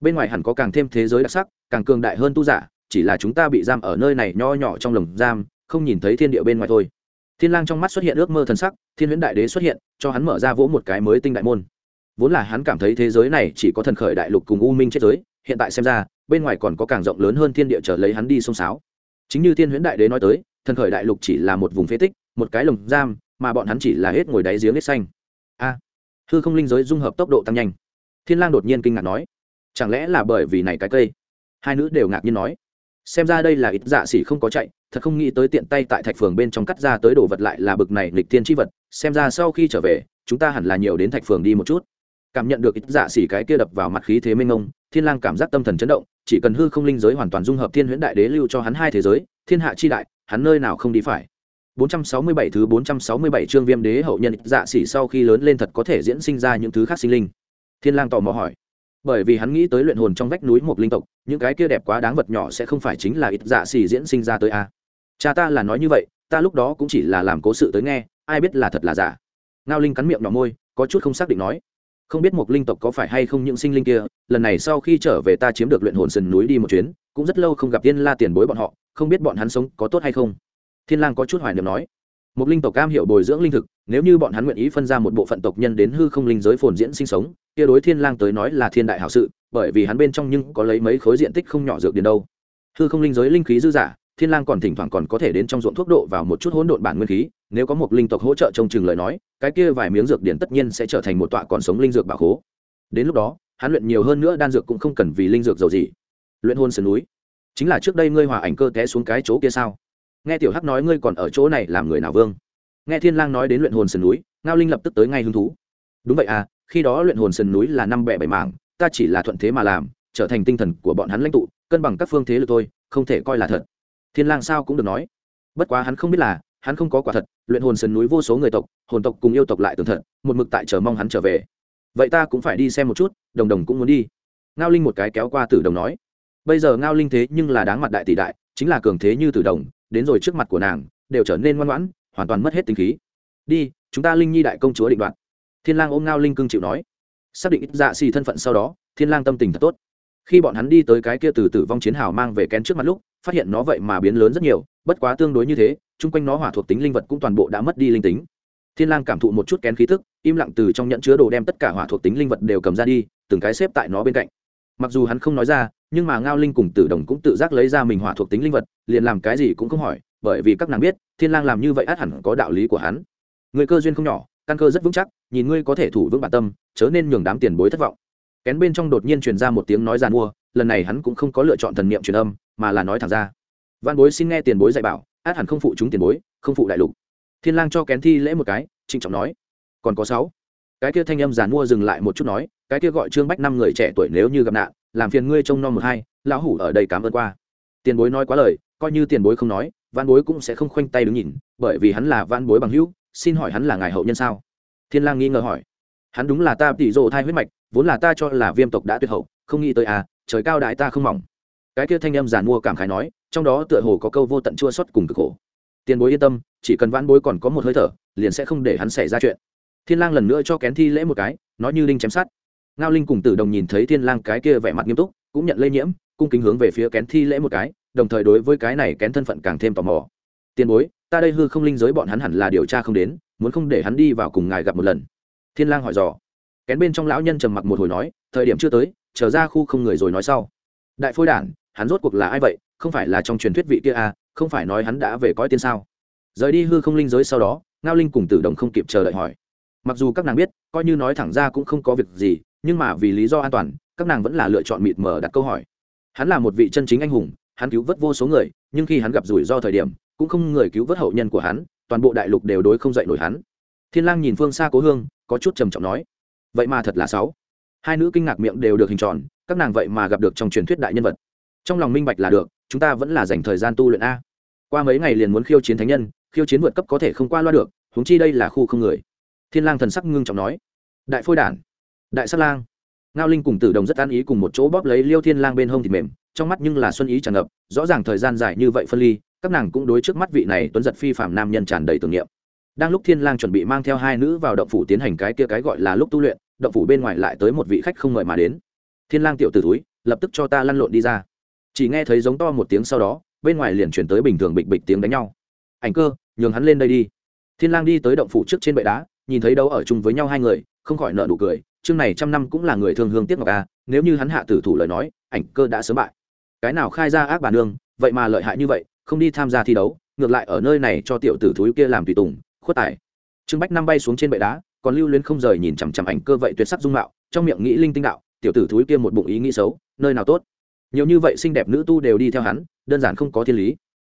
Bên ngoài hẳn có càng thêm thế giới đặc sắc, càng cường đại hơn tu giả, chỉ là chúng ta bị giam ở nơi này nho nhỏ trong lồng giam, không nhìn thấy thiên địa bên ngoài thôi thiên lang trong mắt xuất hiện ước mơ thần sắc, thiên huyễn đại đế xuất hiện, cho hắn mở ra vỗ một cái mới tinh đại môn. Vốn là hắn cảm thấy thế giới này chỉ có thần khởi đại lục cùng u minh chết giới, hiện tại xem ra, bên ngoài còn có càng rộng lớn hơn thiên địa trở lấy hắn đi sông sáo chính như thiên huyễn đại đế nói tới, thần khởi đại lục chỉ là một vùng phế tích, một cái lồng giam, mà bọn hắn chỉ là hết ngồi đáy giếng hết xanh. A, hư không linh giới dung hợp tốc độ tăng nhanh. Thiên lang đột nhiên kinh ngạc nói, chẳng lẽ là bởi vì này cái cây? Hai nữ đều ngạc nhiên nói, xem ra đây là ít dạ xỉ không có chạy thật không nghĩ tới tiện tay tại thạch phường bên trong cắt ra tới đồ vật lại là bực này lịch thiên tri vật, xem ra sau khi trở về, chúng ta hẳn là nhiều đến thạch phường đi một chút. Cảm nhận được ít dạ xỉ cái kia đập vào mặt khí thế mênh ngông thiên lang cảm giác tâm thần chấn động, chỉ cần hư không linh giới hoàn toàn dung hợp thiên huyễn đại đế lưu cho hắn hai thế giới, thiên hạ chi đại, hắn nơi nào không đi phải. 467 thứ 467 chương viêm đế hậu nhân dạ xỉ sau khi lớn lên thật có thể diễn sinh ra những thứ khác sinh linh. Thiên lang tò mò hỏi. Bởi vì hắn nghĩ tới luyện hồn trong vách núi một linh tộc, những cái kia đẹp quá đáng vật nhỏ sẽ không phải chính là ít dạ xỉ diễn sinh ra tới a cha ta là nói như vậy, ta lúc đó cũng chỉ là làm cố sự tới nghe, ai biết là thật là giả. Ngao linh cắn miệng nhỏ môi, có chút không xác định nói. Không biết một linh tộc có phải hay không những sinh linh kia, lần này sau khi trở về ta chiếm được luyện hồn sườn núi đi một chuyến, cũng rất lâu không gặp tiên la tiền bối bọn họ, không biết bọn hắn sống có tốt hay không. Thiên lang có chút hoài niệm nói. Một linh tộc cam hiểu bồi dưỡng linh thực, nếu như bọn hắn nguyện ý phân ra một bộ phận tộc nhân đến hư không linh giới phồn diễn sinh sống, kia đối thiên lang tới nói là thiên đại hảo sự, bởi vì hắn bên trong nhưng có lấy mấy khối diện tích không nhỏ dược điền đâu. Hư không linh giới linh khí dư giả thiên lang còn thỉnh thoảng còn có thể đến trong ruộng thuốc độ vào một chút hỗn độn bản nguyên khí, nếu có một linh tộc hỗ trợ trông chừng lời nói, cái kia vài miếng dược điển tất nhiên sẽ trở thành một tọa còn sống linh dược bảo khố. Đến lúc đó, hắn luyện nhiều hơn nữa đan dược cũng không cần vì linh dược giàu gì. Luyện hôn sườn núi. Chính là trước đây ngươi hòa ảnh cơ té xuống cái chỗ kia sao? Nghe tiểu hắc nói ngươi còn ở chỗ này làm người nào vương? Nghe thiên lang nói đến luyện hồn sườn núi, ngao linh lập tức tới ngay hứng thú. Đúng vậy à khi đó luyện hồn sườn núi là năm bẻ bảy mảng, ta chỉ là thuận thế mà làm, trở thành tinh thần của bọn hắn lãnh tụ, cân bằng các phương thế lực thôi, không thể coi là thật thiên lang sao cũng được nói. Bất quá hắn không biết là, hắn không có quả thật, luyện hồn sườn núi vô số người tộc, hồn tộc cùng yêu tộc lại tường thật, một mực tại chờ mong hắn trở về. Vậy ta cũng phải đi xem một chút, đồng đồng cũng muốn đi. Ngao linh một cái kéo qua tử đồng nói. Bây giờ ngao linh thế nhưng là đáng mặt đại tỷ đại, chính là cường thế như tử đồng, đến rồi trước mặt của nàng, đều trở nên ngoan ngoãn, hoàn toàn mất hết tính khí. Đi, chúng ta linh nhi đại công chúa định đoạt. Thiên lang ôm ngao linh cưng chịu nói. Xác định ít dạ xì thân phận sau đó, thiên lang tâm tình thật tốt khi bọn hắn đi tới cái kia từ tử vong chiến hào mang về kén trước mặt lúc, phát hiện nó vậy mà biến lớn rất nhiều, bất quá tương đối như thế, chung quanh nó hỏa thuộc tính linh vật cũng toàn bộ đã mất đi linh tính. Thiên lang cảm thụ một chút kén khí tức, im lặng từ trong nhận chứa đồ đem tất cả hỏa thuộc tính linh vật đều cầm ra đi, từng cái xếp tại nó bên cạnh. Mặc dù hắn không nói ra, nhưng mà ngao linh cùng tử đồng cũng tự giác lấy ra mình hỏa thuộc tính linh vật, liền làm cái gì cũng không hỏi, bởi vì các nàng biết, thiên lang làm như vậy át hẳn có đạo lý của hắn. Người cơ duyên không nhỏ, căn cơ rất vững chắc, nhìn ngươi có thể thủ vững bản tâm, chớ nên nhường đám tiền bối thất vọng kén bên trong đột nhiên truyền ra một tiếng nói giàn mua, lần này hắn cũng không có lựa chọn thần niệm truyền âm, mà là nói thẳng ra. Văn bối xin nghe tiền bối dạy bảo, át hẳn không phụ chúng tiền bối, không phụ đại lục. Thiên lang cho kén thi lễ một cái, trịnh trọng nói, còn có sáu. Cái kia thanh âm giàn mua dừng lại một chút nói, cái kia gọi trương bách năm người trẻ tuổi nếu như gặp nạn, làm phiền ngươi trông nom một hai, lão hủ ở đây cảm ơn qua. Tiền bối nói quá lời, coi như tiền bối không nói, văn bối cũng sẽ không khoanh tay đứng nhìn, bởi vì hắn là văn bối bằng hữu, xin hỏi hắn là ngài hậu nhân sao? Thiên lang nghi ngờ hỏi, hắn đúng là ta tỷ rồ thai huyết mạch vốn là ta cho là viêm tộc đã tuyệt hậu, không nghĩ tới à trời cao đại ta không mỏng. Cái kia thanh âm giàn mua cảm khái nói, trong đó tựa hồ có câu vô tận chua xót cùng cực khổ. Tiền bối yên tâm, chỉ cần vãn bối còn có một hơi thở, liền sẽ không để hắn xảy ra chuyện. Thiên lang lần nữa cho kén thi lễ một cái, nói như linh chém sát. Ngao linh cùng tử đồng nhìn thấy thiên lang cái kia vẻ mặt nghiêm túc, cũng nhận lây nhiễm, cung kính hướng về phía kén thi lễ một cái, đồng thời đối với cái này kén thân phận càng thêm tò mò. Tiền bối, ta đây hư không linh giới bọn hắn hẳn là điều tra không đến, muốn không để hắn đi vào cùng ngài gặp một lần. Thiên lang hỏi dò kén bên trong lão nhân trầm mặc một hồi nói, thời điểm chưa tới trở ra khu không người rồi nói sau. Đại phôi đản, hắn rốt cuộc là ai vậy? Không phải là trong truyền thuyết vị kia à? Không phải nói hắn đã về cõi tiên sao? Rời đi hư không linh giới sau đó, ngao linh cùng tử đồng không kịp chờ đợi hỏi. Mặc dù các nàng biết, coi như nói thẳng ra cũng không có việc gì, nhưng mà vì lý do an toàn, các nàng vẫn là lựa chọn mịt mờ đặt câu hỏi. Hắn là một vị chân chính anh hùng, hắn cứu vớt vô số người, nhưng khi hắn gặp rủi ro thời điểm, cũng không người cứu vớt hậu nhân của hắn, toàn bộ đại lục đều đối không dậy nổi hắn. Thiên lang nhìn phương xa cố hương, có chút trầm trọng nói vậy mà thật là sáu. Hai nữ kinh ngạc miệng đều được hình tròn, các nàng vậy mà gặp được trong truyền thuyết đại nhân vật. Trong lòng minh bạch là được, chúng ta vẫn là dành thời gian tu luyện a. Qua mấy ngày liền muốn khiêu chiến thánh nhân, khiêu chiến vượt cấp có thể không qua loa được, huống chi đây là khu không người. Thiên lang thần sắc ngưng trọng nói. Đại phôi đản, đại sát lang. Ngao linh cùng tử đồng rất an ý cùng một chỗ bóp lấy liêu thiên lang bên hông thịt mềm, trong mắt nhưng là xuân ý tràn ngập, rõ ràng thời gian dài như vậy phân ly, các nàng cũng đối trước mắt vị này tuấn giật phi phạm nam nhân tràn đầy tưởng niệm. Đang lúc thiên lang chuẩn bị mang theo hai nữ vào động phủ tiến hành cái kia cái gọi là lúc tu luyện động phủ bên ngoài lại tới một vị khách không mời mà đến. Thiên lang tiểu tử túi lập tức cho ta lăn lộn đi ra. Chỉ nghe thấy giống to một tiếng sau đó, bên ngoài liền chuyển tới bình thường bịch bịch tiếng đánh nhau. Ảnh cơ, nhường hắn lên đây đi. Thiên lang đi tới động phủ trước trên bệ đá, nhìn thấy đấu ở chung với nhau hai người, không khỏi nợ nụ cười, chương này trăm năm cũng là người thương hương tiếc ngọc a nếu như hắn hạ tử thủ lời nói, ảnh cơ đã sớm bại. Cái nào khai ra ác bà nương, vậy mà lợi hại như vậy, không đi tham gia thi đấu, ngược lại ở nơi này cho tiểu tử thúi kia làm tùy tùng, khuất tài. Trương bách năm bay xuống trên bệ đá còn lưu luyến không rời nhìn chằm chằm ảnh cơ vậy tuyệt sắc dung mạo, trong miệng nghĩ linh tinh đạo, tiểu tử thúi kia một bụng ý nghĩ xấu, nơi nào tốt? Nhiều như vậy xinh đẹp nữ tu đều đi theo hắn, đơn giản không có thiên lý.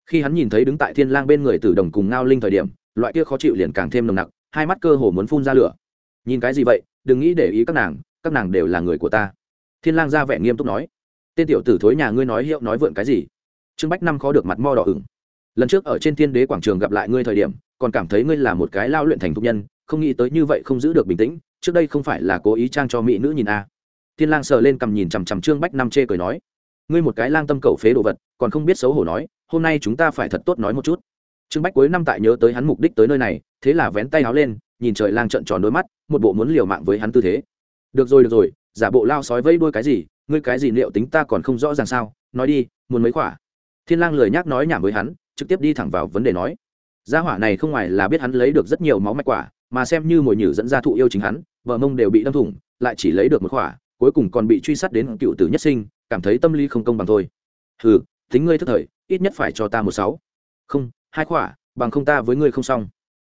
Khi hắn nhìn thấy đứng tại thiên lang bên người tử đồng cùng ngao linh thời điểm, loại kia khó chịu liền càng thêm nồng nặc, hai mắt cơ hồ muốn phun ra lửa. Nhìn cái gì vậy? Đừng nghĩ để ý các nàng các nàng đều là người của ta. Thiên lang ra vẻ nghiêm túc nói. Tên tiểu tử thối nhà ngươi nói hiệu nói vượn cái gì? Trương bách năm khó được mặt mo đỏ ửng. Lần trước ở trên thiên đế quảng trường gặp lại ngươi thời điểm, còn cảm thấy ngươi là một cái lao luyện thành thục nhân không nghĩ tới như vậy không giữ được bình tĩnh, trước đây không phải là cố ý trang cho mỹ nữ nhìn a à. thiên lang sờ lên cầm nhìn chằm chằm trương bách năm chê cười nói, ngươi một cái lang tâm cầu phế đồ vật, còn không biết xấu hổ nói, hôm nay chúng ta phải thật tốt nói một chút trương bách cuối năm tại nhớ tới hắn mục đích tới nơi này, thế là vén tay áo lên, nhìn trời lang trận tròn đôi mắt, một bộ muốn liều mạng với hắn tư thế được rồi được rồi, giả bộ lao sói vây đuôi cái gì, ngươi cái gì liệu tính ta còn không rõ ràng sao, nói đi, muốn mấy quả? thiên lang lười nhác nói nhảm với hắn, trực tiếp đi thẳng vào vấn đề nói, gia hỏa này không ngoài là biết hắn lấy được rất nhiều máu mạch quả mà xem như mồi nhử dẫn ra thụ yêu chính hắn, vợ mông đều bị đâm thủng, lại chỉ lấy được một khỏa, cuối cùng còn bị truy sát đến cựu tử nhất sinh, cảm thấy tâm lý không công bằng thôi. Hừ, tính ngươi thức thời, ít nhất phải cho ta một sáu. Không, hai khỏa, bằng không ta với ngươi không xong.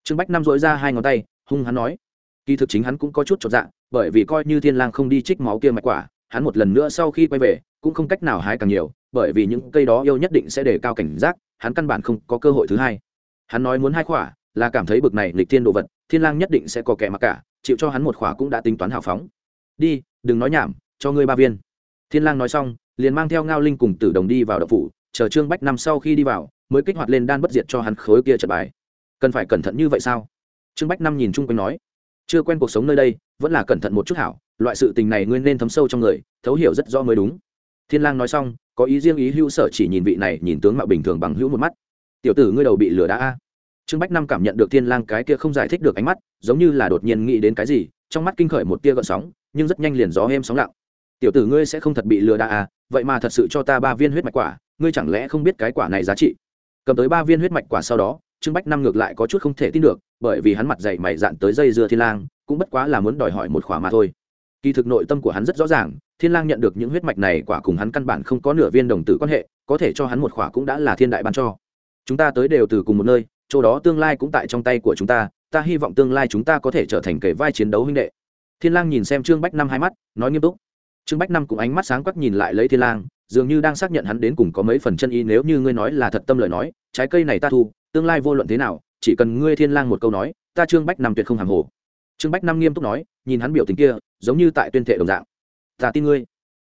Trương bách năm dội ra hai ngón tay, hung hắn nói. Kỳ thực chính hắn cũng có chút chột dạ bởi vì coi như thiên lang không đi trích máu kia mạch quả, hắn một lần nữa sau khi quay về, cũng không cách nào hái càng nhiều, bởi vì những cây đó yêu nhất định sẽ đề cao cảnh giác, hắn căn bản không có cơ hội thứ hai. Hắn nói muốn hai khỏa, là cảm thấy bực này lịch thiên đồ vật thiên lang nhất định sẽ có kẻ mặc cả, chịu cho hắn một khỏa cũng đã tính toán hào phóng. Đi, đừng nói nhảm, cho ngươi ba viên. Thiên lang nói xong, liền mang theo ngao linh cùng tử đồng đi vào đậu phủ, chờ trương bách năm sau khi đi vào, mới kích hoạt lên đan bất diệt cho hắn khối kia trận bài. Cần phải cẩn thận như vậy sao? Trương bách năm nhìn chung quanh nói. Chưa quen cuộc sống nơi đây, vẫn là cẩn thận một chút hảo, loại sự tình này ngươi nên thấm sâu trong người, thấu hiểu rất rõ mới đúng. Thiên lang nói xong, có ý riêng ý hữu sở chỉ nhìn vị này nhìn tướng mạo bình thường bằng hữu một mắt. Tiểu tử ngươi đầu bị lừa đã a trương bách năm cảm nhận được thiên lang cái kia không giải thích được ánh mắt, giống như là đột nhiên nghĩ đến cái gì, trong mắt kinh khởi một tia gợn sóng, nhưng rất nhanh liền gió êm sóng lặng. Tiểu tử ngươi sẽ không thật bị lừa đã à vậy mà thật sự cho ta ba viên huyết mạch quả, ngươi chẳng lẽ không biết cái quả này giá trị? Cầm tới ba viên huyết mạch quả sau đó, trương bách năm ngược lại có chút không thể tin được, bởi vì hắn mặt dày mày dạn tới dây dưa thiên lang, cũng bất quá là muốn đòi hỏi một khỏa mà thôi. Kỳ thực nội tâm của hắn rất rõ ràng, thiên lang nhận được những huyết mạch này quả cùng hắn căn bản không có nửa viên đồng tử quan hệ, có thể cho hắn một khỏa cũng đã là thiên đại ban cho. Chúng ta tới đều từ cùng một nơi chỗ đó tương lai cũng tại trong tay của chúng ta ta hy vọng tương lai chúng ta có thể trở thành kẻ vai chiến đấu huynh đệ. Thiên lang nhìn xem trương bách năm hai mắt, nói nghiêm túc. Trương bách năm cũng ánh mắt sáng quắc nhìn lại lấy thiên lang, dường như đang xác nhận hắn đến cùng có mấy phần chân ý nếu như ngươi nói là thật tâm lời nói, trái cây này ta thu, tương lai vô luận thế nào, chỉ cần ngươi thiên lang một câu nói, ta trương bách năm tuyệt không hàng hồ. Trương bách năm nghiêm túc nói, nhìn hắn biểu tình kia, giống như tại tuyên thệ đồng dạng. Ta tin ngươi.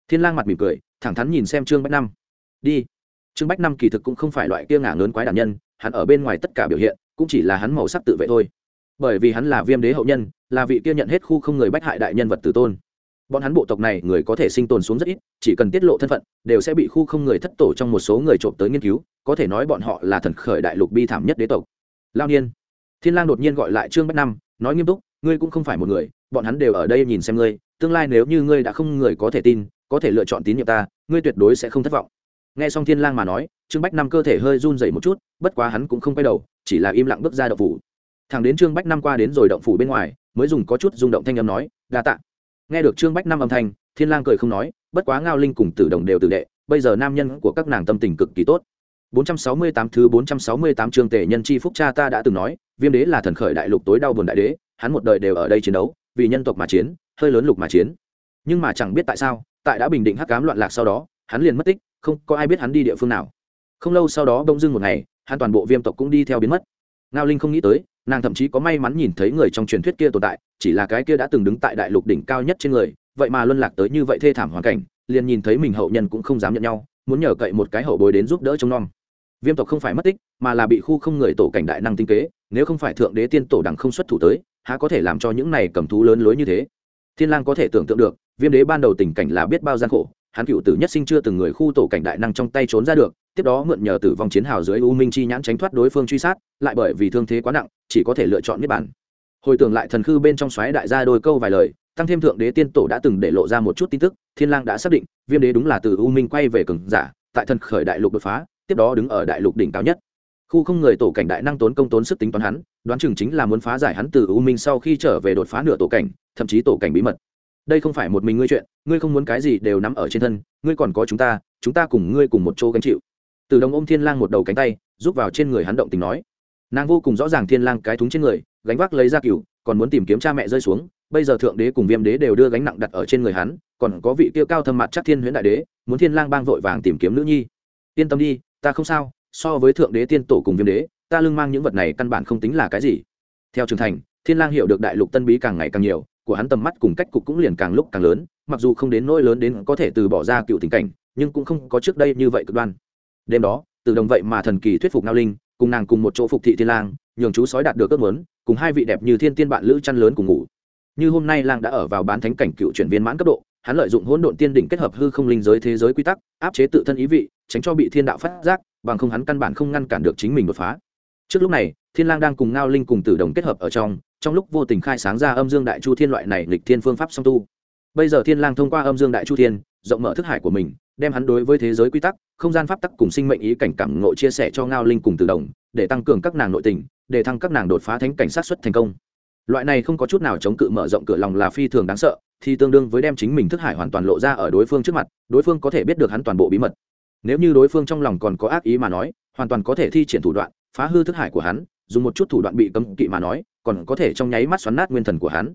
Thiên lang mặt mỉm cười, thẳng thắn nhìn xem trương bách năm. Đi. Trương bách năm kỳ thực cũng không phải loại kia ngả lớn quái đản nhân hắn ở bên ngoài tất cả biểu hiện, cũng chỉ là hắn màu sắc tự vệ thôi. Bởi vì hắn là viêm đế hậu nhân, là vị kia nhận hết khu không người bách hại đại nhân vật tử tôn. Bọn hắn bộ tộc này người có thể sinh tồn xuống rất ít, chỉ cần tiết lộ thân phận, đều sẽ bị khu không người thất tổ trong một số người trộm tới nghiên cứu, có thể nói bọn họ là thần khởi đại lục bi thảm nhất đế tộc. Lao niên. Thiên lang đột nhiên gọi lại trương bách năm, nói nghiêm túc, ngươi cũng không phải một người, bọn hắn đều ở đây nhìn xem ngươi, tương lai nếu như ngươi đã không người có thể tin, có thể lựa chọn tín nhiệm ta, ngươi tuyệt đối sẽ không thất vọng nghe xong thiên lang mà nói, trương bách năm cơ thể hơi run rẩy một chút, bất quá hắn cũng không quay đầu, chỉ là im lặng bước ra động phủ. Thằng đến trương bách năm qua đến rồi động phủ bên ngoài, mới dùng có chút rung động thanh âm nói, đa tạ. Nghe được trương bách năm âm thanh, thiên lang cười không nói, bất quá ngao linh cùng tử đồng đều tử đệ, bây giờ nam nhân của các nàng tâm tình cực kỳ tốt. 468 thứ 468 chương Tề nhân chi phúc cha ta đã từng nói, viêm đế là thần khởi đại lục tối đau buồn đại đế, hắn một đời đều ở đây chiến đấu, vì nhân tộc mà chiến, hơi lớn lục mà chiến. Nhưng mà chẳng biết tại sao, tại đã bình định hắc cám loạn lạc sau đó hắn liền mất tích, không có ai biết hắn đi địa phương nào. Không lâu sau đó bỗng dưng một ngày, hắn toàn bộ viêm tộc cũng đi theo biến mất. Ngao linh không nghĩ tới, nàng thậm chí có may mắn nhìn thấy người trong truyền thuyết kia tồn tại, chỉ là cái kia đã từng đứng tại đại lục đỉnh cao nhất trên người, vậy mà luân lạc tới như vậy thê thảm hoàn cảnh, liền nhìn thấy mình hậu nhân cũng không dám nhận nhau, muốn nhờ cậy một cái hậu bối đến giúp đỡ trông nom. Viêm tộc không phải mất tích, mà là bị khu không người tổ cảnh đại năng tinh kế, nếu không phải thượng đế tiên tổ đẳng không xuất thủ tới, há có thể làm cho những này cầm thú lớn lối như thế? Thiên lang có thể tưởng tượng được, viêm đế ban đầu tình cảnh là biết bao gian khổ hắn cựu tử nhất sinh chưa từng người khu tổ cảnh đại năng trong tay trốn ra được, tiếp đó mượn nhờ tử vong chiến hào dưới u minh chi nhãn tránh thoát đối phương truy sát, lại bởi vì thương thế quá nặng, chỉ có thể lựa chọn niết bản hồi tưởng lại thần khư bên trong xoáy đại gia đôi câu vài lời, tăng thêm thượng đế tiên tổ đã từng để lộ ra một chút tin tức, thiên lang đã xác định, viêm đế đúng là từ u minh quay về cường giả, tại thần khởi đại lục đột phá, tiếp đó đứng ở đại lục đỉnh cao nhất. Khu không người tổ cảnh đại năng tốn công tốn sức tính toán hắn, đoán chừng chính là muốn phá giải hắn từ u minh sau khi trở về đột phá nửa tổ cảnh, thậm chí tổ cảnh bí mật đây không phải một mình ngươi chuyện, ngươi không muốn cái gì đều nắm ở trên thân, ngươi còn có chúng ta chúng ta cùng ngươi cùng một chỗ gánh chịu. Từ đồng ôm thiên lang một đầu cánh tay giúp vào trên người hắn động tình nói. Nàng vô cùng rõ ràng thiên lang cái thúng trên người, gánh vác lấy ra cửu còn muốn tìm kiếm cha mẹ rơi xuống, bây giờ thượng đế cùng viêm đế đều đưa gánh nặng đặt ở trên người hắn, còn có vị kia cao thâm mặt chắc thiên huyễn đại đế, muốn thiên lang bang vội vàng tìm kiếm nữ nhi. Yên tâm đi, ta không sao, so với thượng đế tiên tổ cùng viêm đế, ta lưng mang những vật này căn bản không tính là cái gì. Theo trưởng thành, thiên lang hiểu được đại lục tân bí càng ngày càng nhiều của hắn tầm mắt cùng cách cục cũng liền càng lúc càng lớn, mặc dù không đến nỗi lớn đến có thể từ bỏ ra cựu tình cảnh, nhưng cũng không có trước đây như vậy cực đoan. Đêm đó, từ đồng vậy mà thần kỳ thuyết phục ngao linh, cùng nàng cùng một chỗ phục thị thiên lang, nhường chú sói đạt được ước muốn, cùng hai vị đẹp như thiên tiên bạn lữ chăn lớn cùng ngủ. Như hôm nay lang đã ở vào bán thánh cảnh cựu chuyển viên mãn cấp độ, hắn lợi dụng hỗn độn tiên đỉnh kết hợp hư không linh giới thế giới quy tắc, áp chế tự thân ý vị, tránh cho bị thiên đạo phát giác, bằng không hắn căn bản không ngăn cản được chính mình đột phá. Trước lúc này, thiên lang đang cùng ngao linh cùng tử đồng kết hợp ở trong trong lúc vô tình khai sáng ra âm dương đại chu thiên loại này lịch thiên phương pháp song tu. Bây giờ thiên lang thông qua âm dương đại chu thiên, rộng mở thức hải của mình, đem hắn đối với thế giới quy tắc, không gian pháp tắc cùng sinh mệnh ý cảnh cảm ngộ chia sẻ cho ngao linh cùng tử đồng, để tăng cường các nàng nội tình, để thăng các nàng đột phá thánh cảnh sát xuất thành công. Loại này không có chút nào chống cự mở rộng cửa lòng là phi thường đáng sợ, thì tương đương với đem chính mình thức hải hoàn toàn lộ ra ở đối phương trước mặt, đối phương có thể biết được hắn toàn bộ bí mật. Nếu như đối phương trong lòng còn có ác ý mà nói, hoàn toàn có thể thi triển thủ đoạn, phá hư thức hải của hắn dùng một chút thủ đoạn bị cấm kỵ mà nói, còn có thể trong nháy mắt xoắn nát nguyên thần của hắn.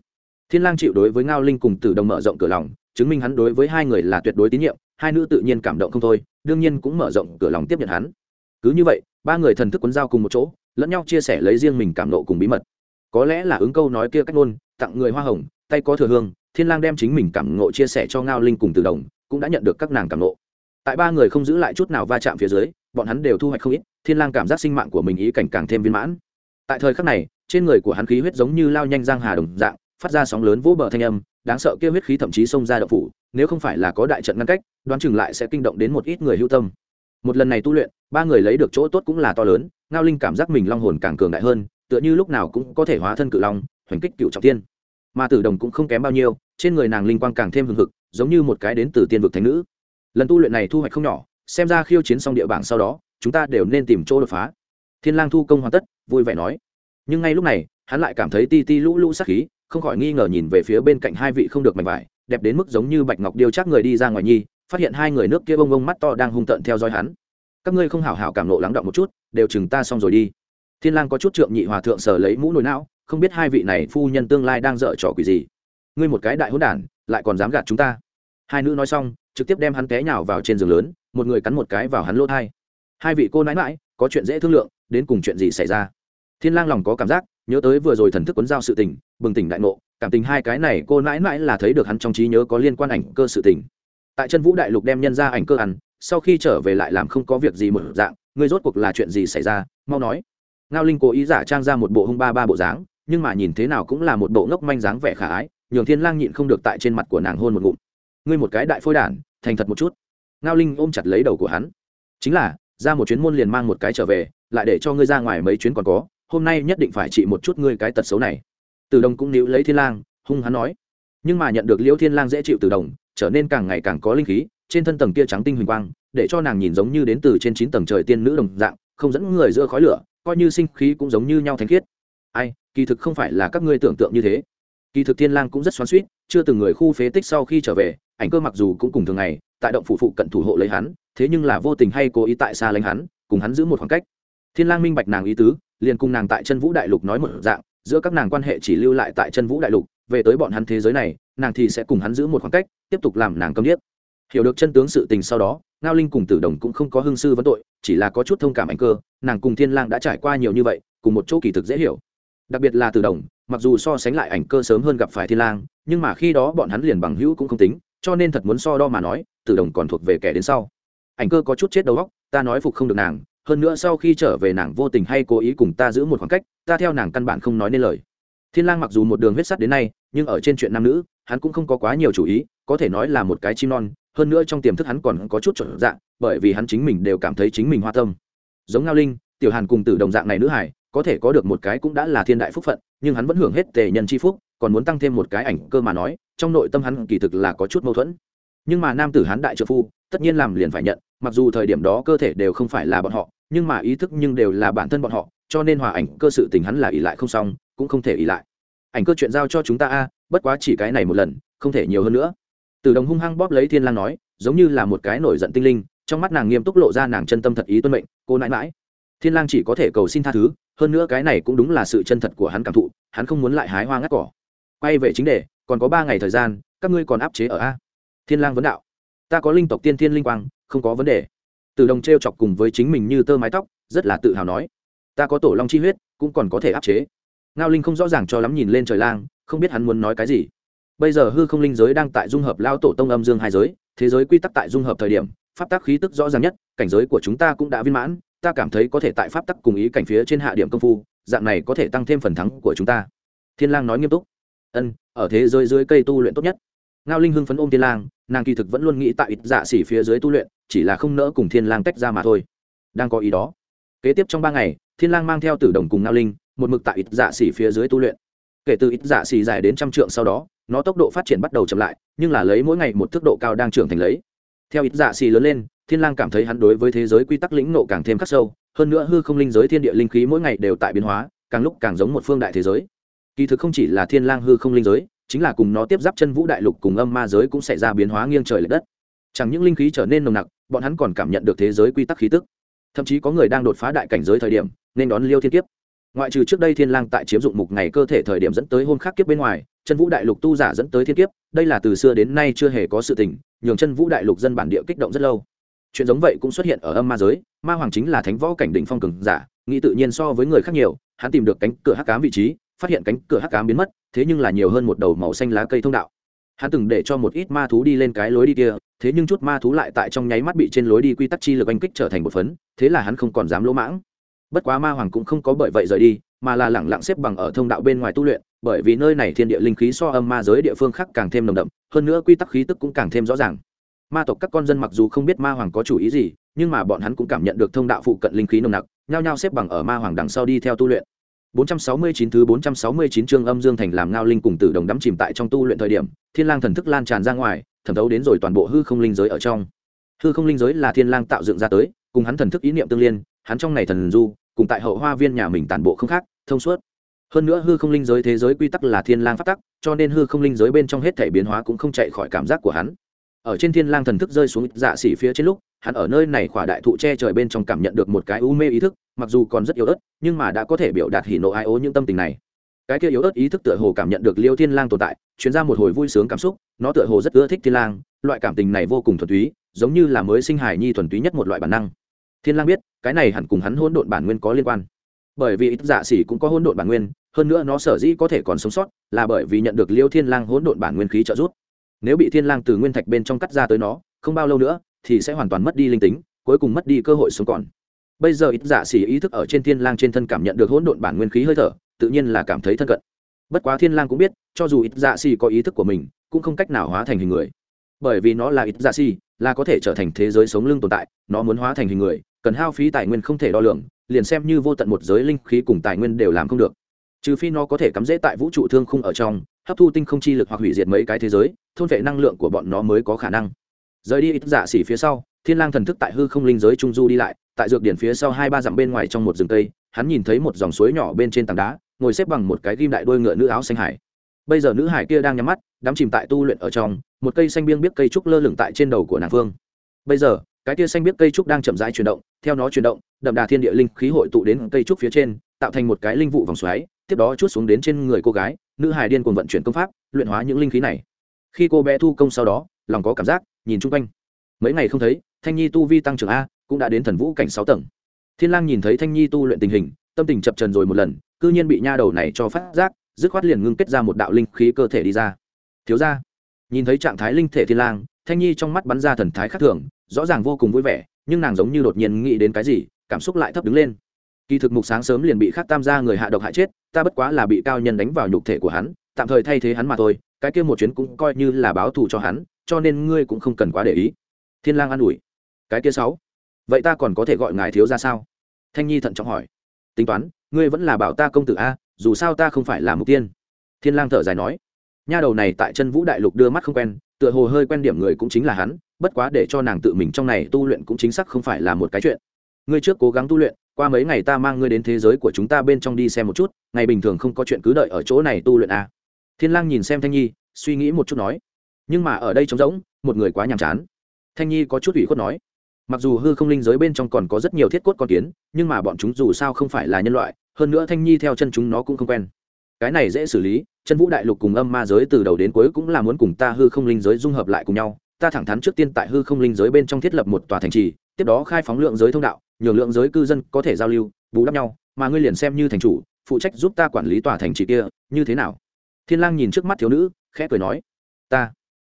Thiên lang chịu đối với ngao linh cùng tử đồng mở rộng cửa lòng, chứng minh hắn đối với hai người là tuyệt đối tín nhiệm, hai nữ tự nhiên cảm động không thôi, đương nhiên cũng mở rộng cửa lòng tiếp nhận hắn. Cứ như vậy, ba người thần thức quấn giao cùng một chỗ, lẫn nhau chia sẻ lấy riêng mình cảm nộ cùng bí mật. Có lẽ là ứng câu nói kia cách ngôn, tặng người hoa hồng, tay có thừa hương, thiên lang đem chính mình cảm ngộ chia sẻ cho ngao linh cùng tử đồng, cũng đã nhận được các nàng cảm ngộ tại ba người không giữ lại chút nào va chạm phía dưới, bọn hắn đều thu hoạch không ít, thiên lang cảm giác sinh mạng của mình ý cảnh càng thêm viên mãn tại thời khắc này, trên người của hắn khí huyết giống như lao nhanh giang hà đồng dạng, phát ra sóng lớn vỗ bờ thanh âm, đáng sợ kia huyết khí thậm chí xông ra động phủ, nếu không phải là có đại trận ngăn cách, đoán chừng lại sẽ kinh động đến một ít người hưu tâm. Một lần này tu luyện, ba người lấy được chỗ tốt cũng là to lớn, ngao linh cảm giác mình long hồn càng cường đại hơn, tựa như lúc nào cũng có thể hóa thân cự long, hoành kích cựu trọng tiên mà tử đồng cũng không kém bao nhiêu, trên người nàng linh quang càng thêm hừng hực, giống như một cái đến từ tiên vực thánh nữ. Lần tu luyện này thu hoạch không nhỏ, xem ra khiêu chiến xong địa bảng sau đó, chúng ta đều nên tìm chỗ đột phá. Thiên lang thu công hoàn tất vui vẻ nói. Nhưng ngay lúc này, hắn lại cảm thấy ti ti lũ lũ sắc khí, không khỏi nghi ngờ nhìn về phía bên cạnh hai vị không được mạnh vải, đẹp đến mức giống như bạch ngọc điêu chắc người đi ra ngoài nhi, phát hiện hai người nước kia bông bông mắt to đang hung tợn theo dõi hắn. Các ngươi không hảo hảo cảm nộ lắng động một chút, đều chừng ta xong rồi đi. Thiên lang có chút trượng nhị hòa thượng sờ lấy mũ nồi não, không biết hai vị này phu nhân tương lai đang dở trò quỷ gì. Ngươi một cái đại hỗn đản, lại còn dám gạt chúng ta. Hai nữ nói xong, trực tiếp đem hắn té nhào vào trên giường lớn, một người cắn một cái vào hắn lỗ thai. Hai vị cô nãi mãi có chuyện dễ thương lượng, đến cùng chuyện gì xảy ra? Thiên lang lòng có cảm giác, nhớ tới vừa rồi thần thức cuốn giao sự tình, bừng tỉnh đại ngộ, cảm tình hai cái này cô nãi mãi là thấy được hắn trong trí nhớ có liên quan ảnh cơ sự tình. Tại chân vũ đại lục đem nhân ra ảnh cơ ăn, sau khi trở về lại làm không có việc gì một dạng, ngươi rốt cuộc là chuyện gì xảy ra, mau nói. Ngao linh cố ý giả trang ra một bộ hung ba ba bộ dáng, nhưng mà nhìn thế nào cũng là một bộ ngốc manh dáng vẻ khả ái, nhường thiên lang nhịn không được tại trên mặt của nàng hôn một ngụm. Ngươi một cái đại phôi đản, thành thật một chút. Ngao linh ôm chặt lấy đầu của hắn. Chính là, ra một chuyến môn liền mang một cái trở về, lại để cho ngươi ra ngoài mấy chuyến còn có hôm nay nhất định phải trị một chút ngươi cái tật xấu này. Từ đồng cũng níu lấy thiên lang, hung hắn nói. Nhưng mà nhận được liễu thiên lang dễ chịu từ đồng, trở nên càng ngày càng có linh khí, trên thân tầng kia trắng tinh huỳnh quang, để cho nàng nhìn giống như đến từ trên chín tầng trời tiên nữ đồng dạng, không dẫn người giữa khói lửa, coi như sinh khí cũng giống như nhau thánh khiết. Ai, kỳ thực không phải là các ngươi tưởng tượng như thế. Kỳ thực thiên lang cũng rất xoắn xuýt, chưa từng người khu phế tích sau khi trở về, ảnh cơ mặc dù cũng cùng thường ngày, tại động phủ phụ cận thủ hộ lấy hắn, thế nhưng là vô tình hay cố ý tại xa lánh hắn, cùng hắn giữ một khoảng cách. Thiên lang minh bạch nàng ý tứ liền cùng nàng tại chân vũ đại lục nói một dạng, giữa các nàng quan hệ chỉ lưu lại tại chân vũ đại lục, về tới bọn hắn thế giới này, nàng thì sẽ cùng hắn giữ một khoảng cách, tiếp tục làm nàng câm điếc. Hiểu được chân tướng sự tình sau đó, ngao linh cùng tử đồng cũng không có hương sư vấn tội, chỉ là có chút thông cảm ảnh cơ, nàng cùng thiên lang đã trải qua nhiều như vậy, cùng một chỗ kỳ thực dễ hiểu. Đặc biệt là tử đồng, mặc dù so sánh lại ảnh cơ sớm hơn gặp phải thiên lang, nhưng mà khi đó bọn hắn liền bằng hữu cũng không tính, cho nên thật muốn so đo mà nói, tử đồng còn thuộc về kẻ đến sau. Ảnh cơ có chút chết đầu óc, ta nói phục không được nàng hơn nữa sau khi trở về nàng vô tình hay cố ý cùng ta giữ một khoảng cách, ta theo nàng căn bản không nói nên lời. Thiên lang mặc dù một đường huyết sắt đến nay, nhưng ở trên chuyện nam nữ, hắn cũng không có quá nhiều chủ ý, có thể nói là một cái chim non, hơn nữa trong tiềm thức hắn còn có chút chuẩn dạng, bởi vì hắn chính mình đều cảm thấy chính mình hoa tâm. Giống ngao linh, tiểu hàn cùng tử đồng dạng này nữ hải có thể có được một cái cũng đã là thiên đại phúc phận, nhưng hắn vẫn hưởng hết tề nhân chi phúc, còn muốn tăng thêm một cái ảnh cơ mà nói, trong nội tâm hắn kỳ thực là có chút mâu thuẫn. Nhưng mà nam tử hắn đại trợ phu, tất nhiên làm liền phải nhận, mặc dù thời điểm đó cơ thể đều không phải là bọn họ nhưng mà ý thức nhưng đều là bản thân bọn họ, cho nên hòa ảnh cơ sự tình hắn là ỷ lại không xong, cũng không thể ỷ lại. Ảnh cơ chuyện giao cho chúng ta a, bất quá chỉ cái này một lần, không thể nhiều hơn nữa. Từ đồng hung hăng bóp lấy thiên lang nói, giống như là một cái nổi giận tinh linh, trong mắt nàng nghiêm túc lộ ra nàng chân tâm thật ý tuân mệnh, cô nãi mãi thiên lang chỉ có thể cầu xin tha thứ, hơn nữa cái này cũng đúng là sự chân thật của hắn cảm thụ, hắn không muốn lại hái hoa ngắt cỏ. Quay về chính đề, còn có ba ngày thời gian, các ngươi còn áp chế ở a? Thiên lang vấn đạo, ta có linh tộc tiên thiên linh quang, không có vấn đề từ đồng treo chọc cùng với chính mình như tơ mái tóc, rất là tự hào nói, ta có tổ long chi huyết, cũng còn có thể áp chế. Ngao linh không rõ ràng cho lắm nhìn lên trời lang, không biết hắn muốn nói cái gì. Bây giờ hư không linh giới đang tại dung hợp lao tổ tông âm dương hai giới, thế giới quy tắc tại dung hợp thời điểm, pháp tắc khí tức rõ ràng nhất, cảnh giới của chúng ta cũng đã viên mãn, ta cảm thấy có thể tại pháp tắc cùng ý cảnh phía trên hạ điểm công phu, dạng này có thể tăng thêm phần thắng của chúng ta. Thiên lang nói nghiêm túc, ân, ở thế giới dưới cây tu luyện tốt nhất. Ngao linh hưng phấn ôm thiên lang, nàng kỳ thực vẫn luôn nghĩ tại ít dạ xỉ phía dưới tu luyện chỉ là không nỡ cùng thiên lang tách ra mà thôi. Đang có ý đó. Kế tiếp trong ba ngày, thiên lang mang theo tử đồng cùng ngao linh, một mực tại ít dạ xỉ phía dưới tu luyện. Kể từ ít dạ xỉ dài đến trăm trượng sau đó, nó tốc độ phát triển bắt đầu chậm lại, nhưng là lấy mỗi ngày một tốc độ cao đang trưởng thành lấy. Theo ít dạ xỉ lớn lên, thiên lang cảm thấy hắn đối với thế giới quy tắc lĩnh nộ càng thêm khắc sâu, hơn nữa hư không linh giới thiên địa linh khí mỗi ngày đều tại biến hóa, càng lúc càng giống một phương đại thế giới. Kỳ thực không chỉ là thiên lang hư không linh giới, chính là cùng nó tiếp giáp chân vũ đại lục cùng âm ma giới cũng xảy ra biến hóa nghiêng trời lệch đất chẳng những linh khí trở nên nồng nặc, bọn hắn còn cảm nhận được thế giới quy tắc khí tức. Thậm chí có người đang đột phá đại cảnh giới thời điểm, nên đón liêu thiên kiếp. Ngoại trừ trước đây thiên lang tại chiếm dụng mục ngày cơ thể thời điểm dẫn tới hôn khắc kiếp bên ngoài, chân vũ đại lục tu giả dẫn tới thiên kiếp, đây là từ xưa đến nay chưa hề có sự tình, nhường chân vũ đại lục dân bản địa kích động rất lâu. Chuyện giống vậy cũng xuất hiện ở âm ma giới, ma hoàng chính là thánh võ cảnh đỉnh phong cường giả, nghĩ tự nhiên so với người khác nhiều, hắn tìm được cánh cửa hắc ám vị trí, phát hiện cánh cửa hắc ám biến mất, thế nhưng là nhiều hơn một đầu màu xanh lá cây thông đạo. Hắn từng để cho một ít ma thú đi lên cái lối đi kia thế nhưng chút ma thú lại tại trong nháy mắt bị trên lối đi quy tắc chi lực anh kích trở thành một phấn thế là hắn không còn dám lỗ mãng. Bất quá ma hoàng cũng không có bởi vậy rời đi mà là lẳng lặng xếp bằng ở thông đạo bên ngoài tu luyện bởi vì nơi này thiên địa linh khí so âm ma giới địa phương khác càng thêm nồng đậm hơn nữa quy tắc khí tức cũng càng thêm rõ ràng. Ma tộc các con dân mặc dù không biết ma hoàng có chủ ý gì nhưng mà bọn hắn cũng cảm nhận được thông đạo phụ cận linh khí nồng nặc nhao nhao xếp bằng ở ma hoàng đằng sau đi theo tu luyện. 469 thứ 469 chương âm dương thành làm ngao linh cùng tử đồng đắm chìm tại trong tu luyện thời điểm, Thiên Lang thần thức lan tràn ra ngoài, thẩm thấu đến rồi toàn bộ hư không linh giới ở trong. Hư không linh giới là Thiên Lang tạo dựng ra tới, cùng hắn thần thức ý niệm tương liên, hắn trong này thần du, cùng tại hậu hoa viên nhà mình tản bộ không khác, thông suốt. Hơn nữa hư không linh giới thế giới quy tắc là Thiên Lang phát tắc, cho nên hư không linh giới bên trong hết thể biến hóa cũng không chạy khỏi cảm giác của hắn. Ở trên Thiên Lang thần thức rơi xuống dạ xỉ phía trên lúc, hắn ở nơi này khỏa đại thụ che trời bên trong cảm nhận được một cái u mê ý thức, mặc dù còn rất yếu ớt nhưng mà đã có thể biểu đạt hỉ nộ ai ố những tâm tình này cái kia yếu ớt ý thức tựa hồ cảm nhận được liêu thiên lang tồn tại chuyển ra một hồi vui sướng cảm xúc, nó tựa hồ rất ưa thích thiên lang, loại cảm tình này vô cùng thuần túy, giống như là mới sinh hài nhi thuần túy nhất một loại bản năng. Thiên lang biết, cái này hẳn cùng hắn hỗn độn bản nguyên có liên quan. Bởi vì ít dạ xỉ cũng có hỗn độn bản nguyên, hơn nữa nó sở dĩ có thể còn sống sót, là bởi vì nhận được liêu thiên lang hỗn độn bản nguyên khí trợ giúp. Nếu bị thiên lang từ nguyên thạch bên trong cắt ra tới nó, không bao lâu nữa, thì sẽ hoàn toàn mất đi linh tính, cuối cùng mất đi cơ hội sống còn. Bây giờ ít dạ xỉ ý thức ở trên thiên lang trên thân cảm nhận được hỗn độn bản nguyên khí hơi thở tự nhiên là cảm thấy thân cận. Bất quá thiên lang cũng biết, cho dù ít dạ xì có ý thức của mình, cũng không cách nào hóa thành hình người. Bởi vì nó là ít dạ xì, là có thể trở thành thế giới sống lưng tồn tại, nó muốn hóa thành hình người, cần hao phí tài nguyên không thể đo lường, liền xem như vô tận một giới linh khí cùng tài nguyên đều làm không được. Trừ phi nó có thể cắm dễ tại vũ trụ thương khung ở trong, hấp thu tinh không chi lực hoặc hủy diệt mấy cái thế giới, thôn vệ năng lượng của bọn nó mới có khả năng. Rời đi ít dạ xỉ phía sau, thiên lang thần thức tại hư không linh giới trung du đi lại, tại dược điển phía sau hai ba dặm bên ngoài trong một rừng cây, hắn nhìn thấy một dòng suối nhỏ bên trên tảng đá ngồi xếp bằng một cái ghim đại đôi ngựa nữ áo xanh hải. Bây giờ nữ hải kia đang nhắm mắt, đắm chìm tại tu luyện ở trong, một cây xanh biếng biết cây trúc lơ lửng tại trên đầu của nàng phương bây giờ, cái kia xanh biết cây trúc đang chậm rãi chuyển động, theo nó chuyển động, đậm đà thiên địa linh khí hội tụ đến cây trúc phía trên, tạo thành một cái linh vụ vòng xoáy, tiếp đó chút xuống đến trên người cô gái, nữ hải điên cuồng vận chuyển công pháp, luyện hóa những linh khí này. Khi cô bé thu công sau đó, lòng có cảm giác, nhìn chung quanh. Mấy ngày không thấy, thanh nhi tu vi tăng trưởng a, cũng đã đến thần vũ cảnh sáu tầng. Thiên lang nhìn thấy thanh nhi tu luyện tình hình tâm tình chập trần rồi một lần, cư nhiên bị nha đầu này cho phát giác, dứt khoát liền ngưng kết ra một đạo linh khí cơ thể đi ra. Thiếu ra nhìn thấy trạng thái linh thể thiên lang, thanh nhi trong mắt bắn ra thần thái khác thường, rõ ràng vô cùng vui vẻ, nhưng nàng giống như đột nhiên nghĩ đến cái gì, cảm xúc lại thấp đứng lên. Kỳ thực mục sáng sớm liền bị khắc tam gia người hạ độc hại chết, ta bất quá là bị cao nhân đánh vào nhục thể của hắn, tạm thời thay thế hắn mà thôi, cái kia một chuyến cũng coi như là báo thù cho hắn, cho nên ngươi cũng không cần quá để ý. Thiên lang an ủi. Cái kia sáu, vậy ta còn có thể gọi ngài thiếu ra sao? Thanh nhi thận trọng hỏi tính toán, ngươi vẫn là bảo ta công tử a, dù sao ta không phải là mục tiên. Thiên lang thở dài nói. Nha đầu này tại chân vũ đại lục đưa mắt không quen, tựa hồ hơi quen điểm người cũng chính là hắn, bất quá để cho nàng tự mình trong này tu luyện cũng chính xác không phải là một cái chuyện. Ngươi trước cố gắng tu luyện, qua mấy ngày ta mang ngươi đến thế giới của chúng ta bên trong đi xem một chút, ngày bình thường không có chuyện cứ đợi ở chỗ này tu luyện a. Thiên lang nhìn xem thanh nhi, suy nghĩ một chút nói. Nhưng mà ở đây trống rỗng, một người quá nhàm chán. Thanh nhi có chút ủy khuất nói mặc dù hư không linh giới bên trong còn có rất nhiều thiết cốt con kiến, nhưng mà bọn chúng dù sao không phải là nhân loại, hơn nữa thanh nhi theo chân chúng nó cũng không quen. Cái này dễ xử lý, chân vũ đại lục cùng âm ma giới từ đầu đến cuối cũng là muốn cùng ta hư không linh giới dung hợp lại cùng nhau. Ta thẳng thắn trước tiên tại hư không linh giới bên trong thiết lập một tòa thành trì, tiếp đó khai phóng lượng giới thông đạo nhường lượng giới cư dân có thể giao lưu, bù đắp nhau, mà ngươi liền xem như thành chủ, phụ trách giúp ta quản lý tòa thành trì kia, như thế nào? Thiên lang nhìn trước mắt thiếu nữ, khẽ cười nói, ta.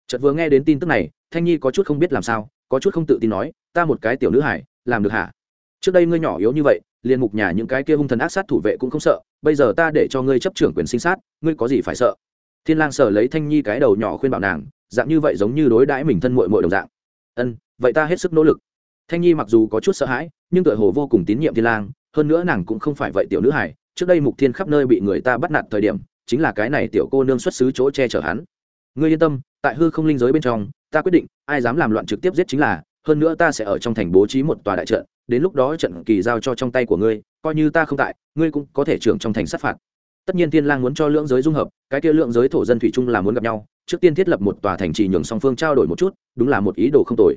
Chợt vừa nghe đến tin tức này, thanh nhi có chút không biết làm sao có chút không tự tin nói, ta một cái tiểu nữ hải, làm được hả? Trước đây ngươi nhỏ yếu như vậy, liền mục nhà những cái kia hung thần ác sát thủ vệ cũng không sợ, bây giờ ta để cho ngươi chấp trưởng quyền sinh sát, ngươi có gì phải sợ? Thiên lang sở lấy thanh nhi cái đầu nhỏ khuyên bảo nàng, dạng như vậy giống như đối đãi mình thân muội muội đồng dạng. Ân, vậy ta hết sức nỗ lực. Thanh nhi mặc dù có chút sợ hãi, nhưng tựa hồ vô cùng tín nhiệm thiên lang, hơn nữa nàng cũng không phải vậy tiểu nữ hải trước đây mục thiên khắp nơi bị người ta bắt nạt thời điểm, chính là cái này tiểu cô nương xuất xứ chỗ che chở hắn. Ngươi yên tâm, tại hư không linh giới bên trong ta quyết định, ai dám làm loạn trực tiếp giết chính là, hơn nữa ta sẽ ở trong thành bố trí một tòa đại trận, đến lúc đó trận kỳ giao cho trong tay của ngươi, coi như ta không tại, ngươi cũng có thể trưởng trong thành sát phạt. Tất nhiên thiên lang muốn cho lượng giới dung hợp, cái kia lượng giới thổ dân thủy chung là muốn gặp nhau, trước tiên thiết lập một tòa thành trì nhường song phương trao đổi một chút, đúng là một ý đồ không tồi.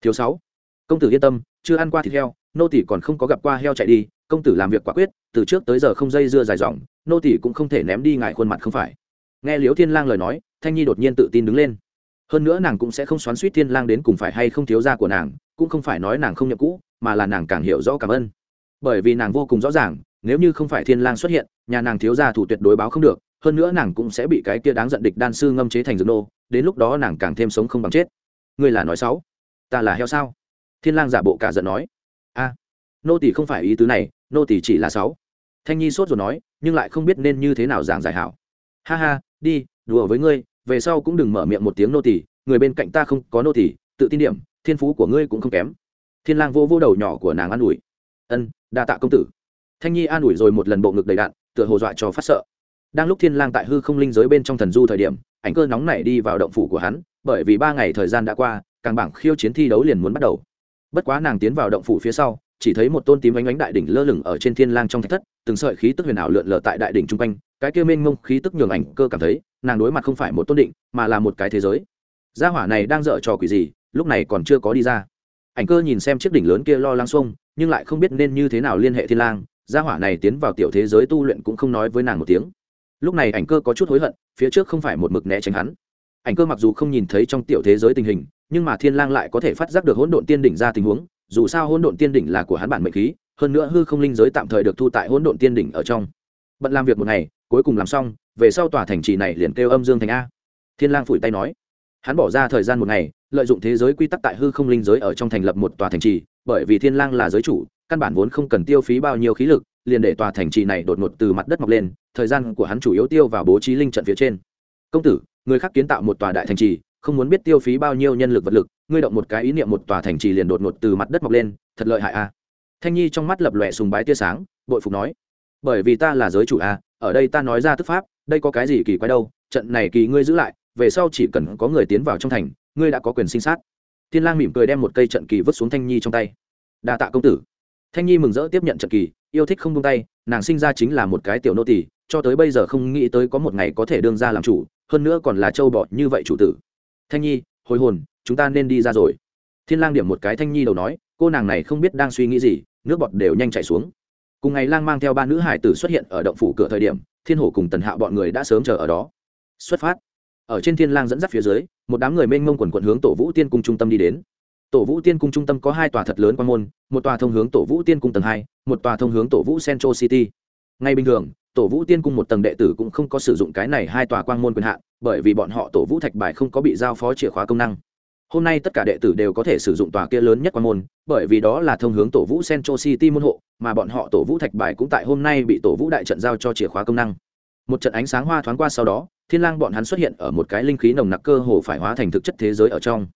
Thiếu sáu, công tử yên tâm, chưa ăn qua thịt heo, nô tỷ còn không có gặp qua heo chạy đi, công tử làm việc quả quyết, từ trước tới giờ không dây dưa dài dòng, nô tỷ cũng không thể ném đi ngại khuôn mặt không phải. Nghe liễu thiên lang lời nói, thanh nhi đột nhiên tự tin đứng lên hơn nữa nàng cũng sẽ không xoắn suýt thiên lang đến cùng phải hay không thiếu gia của nàng, cũng không phải nói nàng không nhậm cũ, mà là nàng càng hiểu rõ cảm ơn. Bởi vì nàng vô cùng rõ ràng, nếu như không phải thiên lang xuất hiện, nhà nàng thiếu gia thủ tuyệt đối báo không được, hơn nữa nàng cũng sẽ bị cái kia đáng giận địch đan sư ngâm chế thành dược nô, đến lúc đó nàng càng thêm sống không bằng chết. Ngươi là nói xấu. Ta là heo sao? Thiên lang giả bộ cả giận nói. A, nô tỳ không phải ý tứ này, nô tỳ chỉ là sáu thanh nhi sốt rồi nói, nhưng lại không biết nên như thế nào giảng giải hảo. Ha ha, đi, đùa với ngươi về sau cũng đừng mở miệng một tiếng nô tỳ, người bên cạnh ta không có nô tỳ, tự tin điểm, thiên phú của ngươi cũng không kém. Thiên lang vô vô đầu nhỏ của nàng an ủi. Ân, đa tạ công tử. Thanh nhi an ủi rồi một lần bộ ngực đầy đạn, tựa hồ dọa cho phát sợ. Đang lúc thiên lang tại hư không linh giới bên trong thần du thời điểm, ảnh cơ nóng nảy đi vào động phủ của hắn, bởi vì ba ngày thời gian đã qua, càng bảng khiêu chiến thi đấu liền muốn bắt đầu. Bất quá nàng tiến vào động phủ phía sau, chỉ thấy một tôn tím ánh ánh đại đỉnh lơ lửng ở trên thiên lang trong thạch thất, từng sợi khí tức huyền ảo lượn lờ tại đại đỉnh trung quanh, cái kia mênh mông khí tức nhường ảnh cơ cảm thấy nàng đối mặt không phải một tôn định, mà là một cái thế giới. Gia hỏa này đang dở trò quỷ gì, lúc này còn chưa có đi ra. Ảnh cơ nhìn xem chiếc đỉnh lớn kia lo lắng xuông, nhưng lại không biết nên như thế nào liên hệ thiên lang. Gia hỏa này tiến vào tiểu thế giới tu luyện cũng không nói với nàng một tiếng. Lúc này ảnh cơ có chút hối hận, phía trước không phải một mực né tránh hắn. Ảnh cơ mặc dù không nhìn thấy trong tiểu thế giới tình hình, nhưng mà thiên lang lại có thể phát giác được hỗn độn tiên đỉnh ra tình huống, dù sao hỗn độn tiên đỉnh là của hắn bản mệnh khí, hơn nữa hư không linh giới tạm thời được thu tại hỗn độn tiên đỉnh ở trong. Bận làm việc một ngày, cuối cùng làm xong về sau tòa thành trì này liền kêu âm dương thành a thiên lang phủi tay nói hắn bỏ ra thời gian một ngày lợi dụng thế giới quy tắc tại hư không linh giới ở trong thành lập một tòa thành trì bởi vì thiên lang là giới chủ căn bản vốn không cần tiêu phí bao nhiêu khí lực liền để tòa thành trì này đột ngột từ mặt đất mọc lên thời gian của hắn chủ yếu tiêu vào bố trí linh trận phía trên công tử người khác kiến tạo một tòa đại thành trì không muốn biết tiêu phí bao nhiêu nhân lực vật lực ngươi động một cái ý niệm một tòa thành trì liền đột ngột từ mặt đất mọc lên thật lợi hại a thanh nhi trong mắt lập lòe sùng bái tia sáng bội phục nói bởi vì ta là giới chủ a ở đây ta nói ra tức pháp đây có cái gì kỳ quái đâu, trận này kỳ ngươi giữ lại, về sau chỉ cần có người tiến vào trong thành, ngươi đã có quyền sinh sát. Thiên lang mỉm cười đem một cây trận kỳ vứt xuống thanh nhi trong tay. Đa tạ công tử. Thanh nhi mừng rỡ tiếp nhận trận kỳ, yêu thích không buông tay, nàng sinh ra chính là một cái tiểu nô tỳ, cho tới bây giờ không nghĩ tới có một ngày có thể đương ra làm chủ, hơn nữa còn là châu bọt như vậy chủ tử. Thanh nhi, hồi hồn, chúng ta nên đi ra rồi. Thiên lang điểm một cái thanh nhi đầu nói, cô nàng này không biết đang suy nghĩ gì, nước bọt đều nhanh chảy xuống. Cùng ngày lang mang theo ba nữ hải tử xuất hiện ở động phủ cửa thời điểm thiên hổ cùng tần hạo bọn người đã sớm chờ ở đó. Xuất phát. Ở trên thiên lang dẫn dắt phía dưới, một đám người mênh mông quần quần hướng tổ vũ tiên cung trung tâm đi đến. Tổ vũ tiên cung trung tâm có hai tòa thật lớn quan môn, một tòa thông hướng tổ vũ tiên cung tầng hai, một tòa thông hướng tổ vũ central city. Ngay bình thường, tổ vũ tiên cung một tầng đệ tử cũng không có sử dụng cái này hai tòa quang môn quyền hạn, bởi vì bọn họ tổ vũ thạch bài không có bị giao phó chìa khóa công năng hôm nay tất cả đệ tử đều có thể sử dụng tòa kia lớn nhất quan môn, bởi vì đó là thông hướng tổ vũ central city môn hộ, mà bọn họ tổ vũ thạch bài cũng tại hôm nay bị tổ vũ đại trận giao cho chìa khóa công năng. Một trận ánh sáng hoa thoáng qua sau đó, thiên lang bọn hắn xuất hiện ở một cái linh khí nồng nặc cơ hồ phải hóa thành thực chất thế giới ở trong.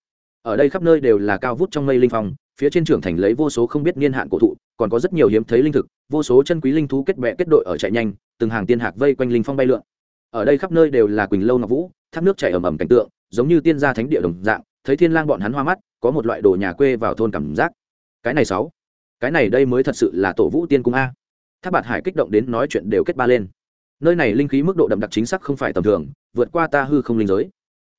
Ở đây khắp nơi đều là cao vút trong mây linh phong, phía trên trưởng thành lấy vô số không biết niên hạn cổ thụ, còn có rất nhiều hiếm thấy linh thực, vô số chân quý linh thú kết bè kết đội ở chạy nhanh, từng hàng tiên hạc vây quanh linh phong bay lượn. Ở đây khắp nơi đều là quỳnh lâu ngọc vũ, thác nước chảy ầm ầm cảnh tượng, giống như tiên gia thánh địa đồng dạng thấy thiên lang bọn hắn hoa mắt, có một loại đồ nhà quê vào thôn cảm giác. Cái này sáu. Cái này đây mới thật sự là tổ vũ tiên cung a. Tháp bạt hải kích động đến nói chuyện đều kết ba lên. Nơi này linh khí mức độ đậm đặc chính xác không phải tầm thường, vượt qua ta hư không linh giới.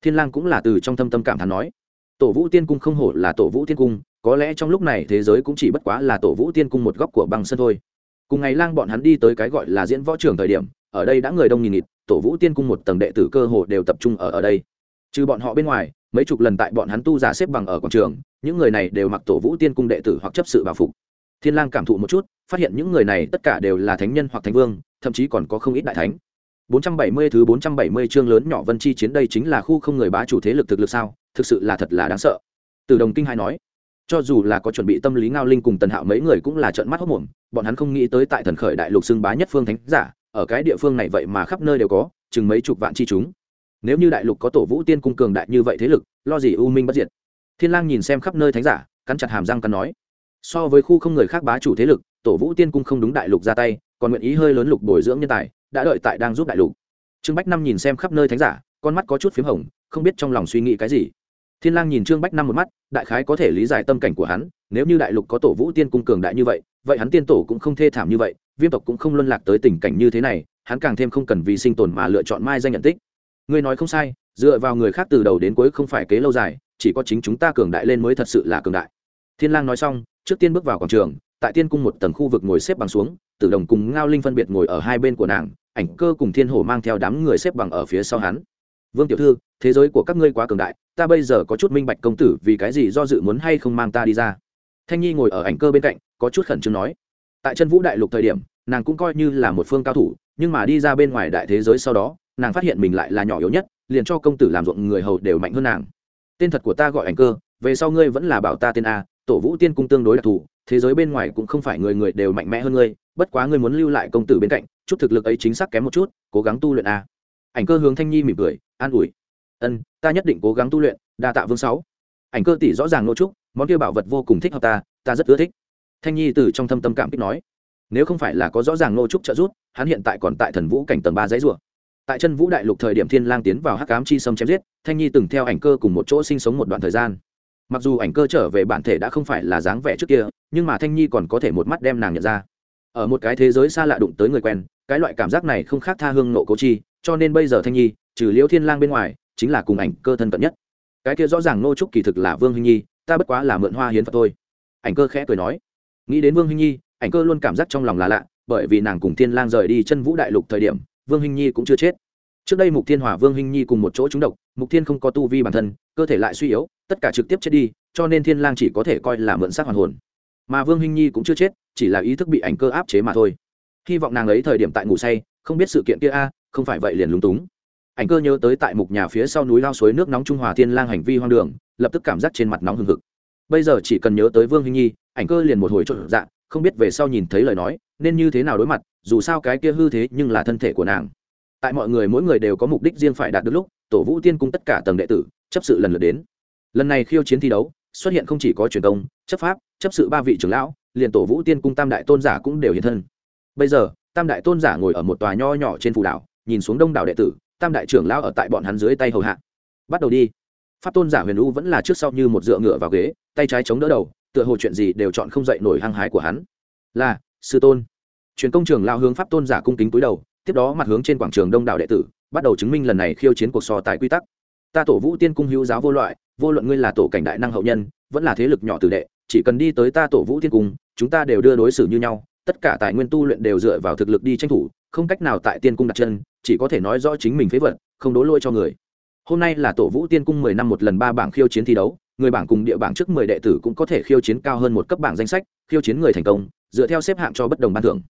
Thiên lang cũng là từ trong thâm tâm cảm thán nói. Tổ vũ tiên cung không hổ là tổ vũ tiên cung, có lẽ trong lúc này thế giới cũng chỉ bất quá là tổ vũ tiên cung một góc của băng sân thôi. Cùng ngày lang bọn hắn đi tới cái gọi là diễn võ trường thời điểm, ở đây đã người đông nghìn nghịt, tổ vũ tiên cung một tầng đệ tử cơ hồ đều tập trung ở ở đây trừ bọn họ bên ngoài, mấy chục lần tại bọn hắn tu giả xếp bằng ở quảng trường, những người này đều mặc tổ vũ tiên cung đệ tử hoặc chấp sự bảo phục. Thiên lang cảm thụ một chút, phát hiện những người này tất cả đều là thánh nhân hoặc thánh vương, thậm chí còn có không ít đại thánh. 470 thứ 470 chương lớn nhỏ vân chi chiến đây chính là khu không người bá chủ thế lực thực lực sao, thực sự là thật là đáng sợ. Từ đồng kinh hai nói, cho dù là có chuẩn bị tâm lý ngao linh cùng tần hạo mấy người cũng là trợn mắt hốc mồm bọn hắn không nghĩ tới tại thần khởi đại lục xưng bá nhất phương thánh giả, ở cái địa phương này vậy mà khắp nơi đều có, chừng mấy chục vạn chi chúng nếu như đại lục có tổ vũ tiên cung cường đại như vậy thế lực, lo gì u minh bất diệt? Thiên lang nhìn xem khắp nơi thánh giả, cắn chặt hàm răng cắn nói. So với khu không người khác bá chủ thế lực, tổ vũ tiên cung không đúng đại lục ra tay, còn nguyện ý hơi lớn lục bồi dưỡng nhân tài, đã đợi tại đang giúp đại lục. Trương bách năm nhìn xem khắp nơi thánh giả, con mắt có chút p hồng, không biết trong lòng suy nghĩ cái gì. Thiên lang nhìn trương bách năm một mắt, đại khái có thể lý giải tâm cảnh của hắn, nếu như đại lục có tổ vũ tiên cung cường đại như vậy vậy hắn tiên tổ cũng không thê thảm như vậy, viêm tộc cũng không luân lạc tới tình cảnh như thế này, hắn càng thêm không cần vì sinh tồn mà lựa chọn mai danh nhận tích ngươi nói không sai, dựa vào người khác từ đầu đến cuối không phải kế lâu dài, chỉ có chính chúng ta cường đại lên mới thật sự là cường đại. Thiên lang nói xong, trước tiên bước vào quảng trường, tại tiên cung một tầng khu vực ngồi xếp bằng xuống, tử đồng cùng ngao linh phân biệt ngồi ở hai bên của nàng, ảnh cơ cùng thiên hổ mang theo đám người xếp bằng ở phía sau hắn. Vương tiểu thư, thế giới của các ngươi quá cường đại, ta bây giờ có chút minh bạch công tử vì cái gì do dự muốn hay không mang ta đi ra. Thanh nhi ngồi ở ảnh cơ bên cạnh, có chút khẩn trương nói. Tại chân vũ đại lục thời điểm, nàng cũng coi như là một phương cao thủ, nhưng mà đi ra bên ngoài đại thế giới sau đó nàng phát hiện mình lại là nhỏ yếu nhất, liền cho công tử làm ruộng người hầu đều mạnh hơn nàng. Tên thật của ta gọi ảnh cơ, về sau ngươi vẫn là bảo ta tên a, tổ vũ tiên cung tương đối đặc thù, thế giới bên ngoài cũng không phải người người đều mạnh mẽ hơn ngươi, bất quá ngươi muốn lưu lại công tử bên cạnh, chút thực lực ấy chính xác kém một chút, cố gắng tu luyện a. Ảnh cơ hướng thanh nhi mỉm cười, an ủi. Ân, ta nhất định cố gắng tu luyện, đa tạ vương sáu. Ảnh cơ tỷ rõ ràng nô trúc, món kia bảo vật vô cùng thích hợp ta ta rất ưa thích. Thanh nhi từ trong thâm tâm cảm kích nói. Nếu không phải là có rõ ràng nô trúc trợ giúp, hắn hiện tại còn tại thần vũ cảnh tầng ba giấy rùa tại chân vũ đại lục thời điểm thiên lang tiến vào hắc ám chi sâm chém giết, thanh nhi từng theo ảnh cơ cùng một chỗ sinh sống một đoạn thời gian. Mặc dù ảnh cơ trở về bản thể đã không phải là dáng vẻ trước kia, nhưng mà thanh nhi còn có thể một mắt đem nàng nhận ra. Ở một cái thế giới xa lạ đụng tới người quen, cái loại cảm giác này không khác tha hương nộ cố chi, cho nên bây giờ thanh nhi, trừ liễu thiên lang bên ngoài, chính là cùng ảnh cơ thân cận nhất. Cái kia rõ ràng nô trúc kỳ thực là vương huynh nhi, ta bất quá là mượn hoa hiến phật thôi. Ảnh cơ khẽ cười nói. Nghĩ đến vương huynh nhi, ảnh cơ luôn cảm giác trong lòng là lạ, bởi vì nàng cùng thiên lang rời đi chân vũ đại lục thời điểm vương hinh nhi cũng chưa chết. Trước đây mục thiên hỏa vương hinh nhi cùng một chỗ trúng độc, mục thiên không có tu vi bản thân, cơ thể lại suy yếu, tất cả trực tiếp chết đi, cho nên thiên lang chỉ có thể coi là mượn xác hoàn hồn. Mà vương hinh nhi cũng chưa chết, chỉ là ý thức bị ảnh cơ áp chế mà thôi. Hy vọng nàng ấy thời điểm tại ngủ say, không biết sự kiện kia a, không phải vậy liền lúng túng. Ảnh cơ nhớ tới tại mục nhà phía sau núi lao suối nước nóng trung hòa thiên lang hành vi hoang đường, lập tức cảm giác trên mặt nóng hừng hực. Bây giờ chỉ cần nhớ tới vương hinh nhi, ảnh cơ liền một hồi trộn dạ không biết về sau nhìn thấy lời nói, nên như thế nào đối mặt, dù sao cái kia hư thế nhưng là thân thể của nàng. Tại mọi người mỗi người đều có mục đích riêng phải đạt được lúc, tổ vũ tiên cung tất cả tầng đệ tử, chấp sự lần lượt đến. Lần này khiêu chiến thi đấu, xuất hiện không chỉ có truyền công, chấp pháp, chấp sự ba vị trưởng lão, liền tổ vũ tiên cung tam đại tôn giả cũng đều hiện thân. Bây giờ, tam đại tôn giả ngồi ở một tòa nho nhỏ trên phù đảo, nhìn xuống đông đảo đệ tử, tam đại trưởng lão ở tại bọn hắn dưới tay hầu hạ. Bắt đầu đi. Pháp tôn giả huyền u vẫn là trước sau như một dựa ngựa vào ghế, tay trái chống đỡ đầu tựa hồ chuyện gì đều chọn không dậy nổi hăng hái của hắn. Là, sư tôn. Truyền công trường lao hướng pháp tôn giả cung kính túi đầu, tiếp đó mặt hướng trên quảng trường đông đảo đệ tử, bắt đầu chứng minh lần này khiêu chiến cuộc so tài quy tắc. Ta tổ vũ tiên cung hữu giáo vô loại, vô luận ngươi là tổ cảnh đại năng hậu nhân, vẫn là thế lực nhỏ tử đệ, chỉ cần đi tới ta tổ vũ tiên cung, chúng ta đều đưa đối xử như nhau, tất cả tài nguyên tu luyện đều dựa vào thực lực đi tranh thủ, không cách nào tại tiên cung đặt chân, chỉ có thể nói rõ chính mình phế vật, không đố lôi cho người. Hôm nay là tổ vũ tiên cung mười năm một lần ba bảng khiêu chiến thi đấu người bảng cùng địa bảng trước mười đệ tử cũng có thể khiêu chiến cao hơn một cấp bảng danh sách, khiêu chiến người thành công, dựa theo xếp hạng cho bất đồng ban thưởng.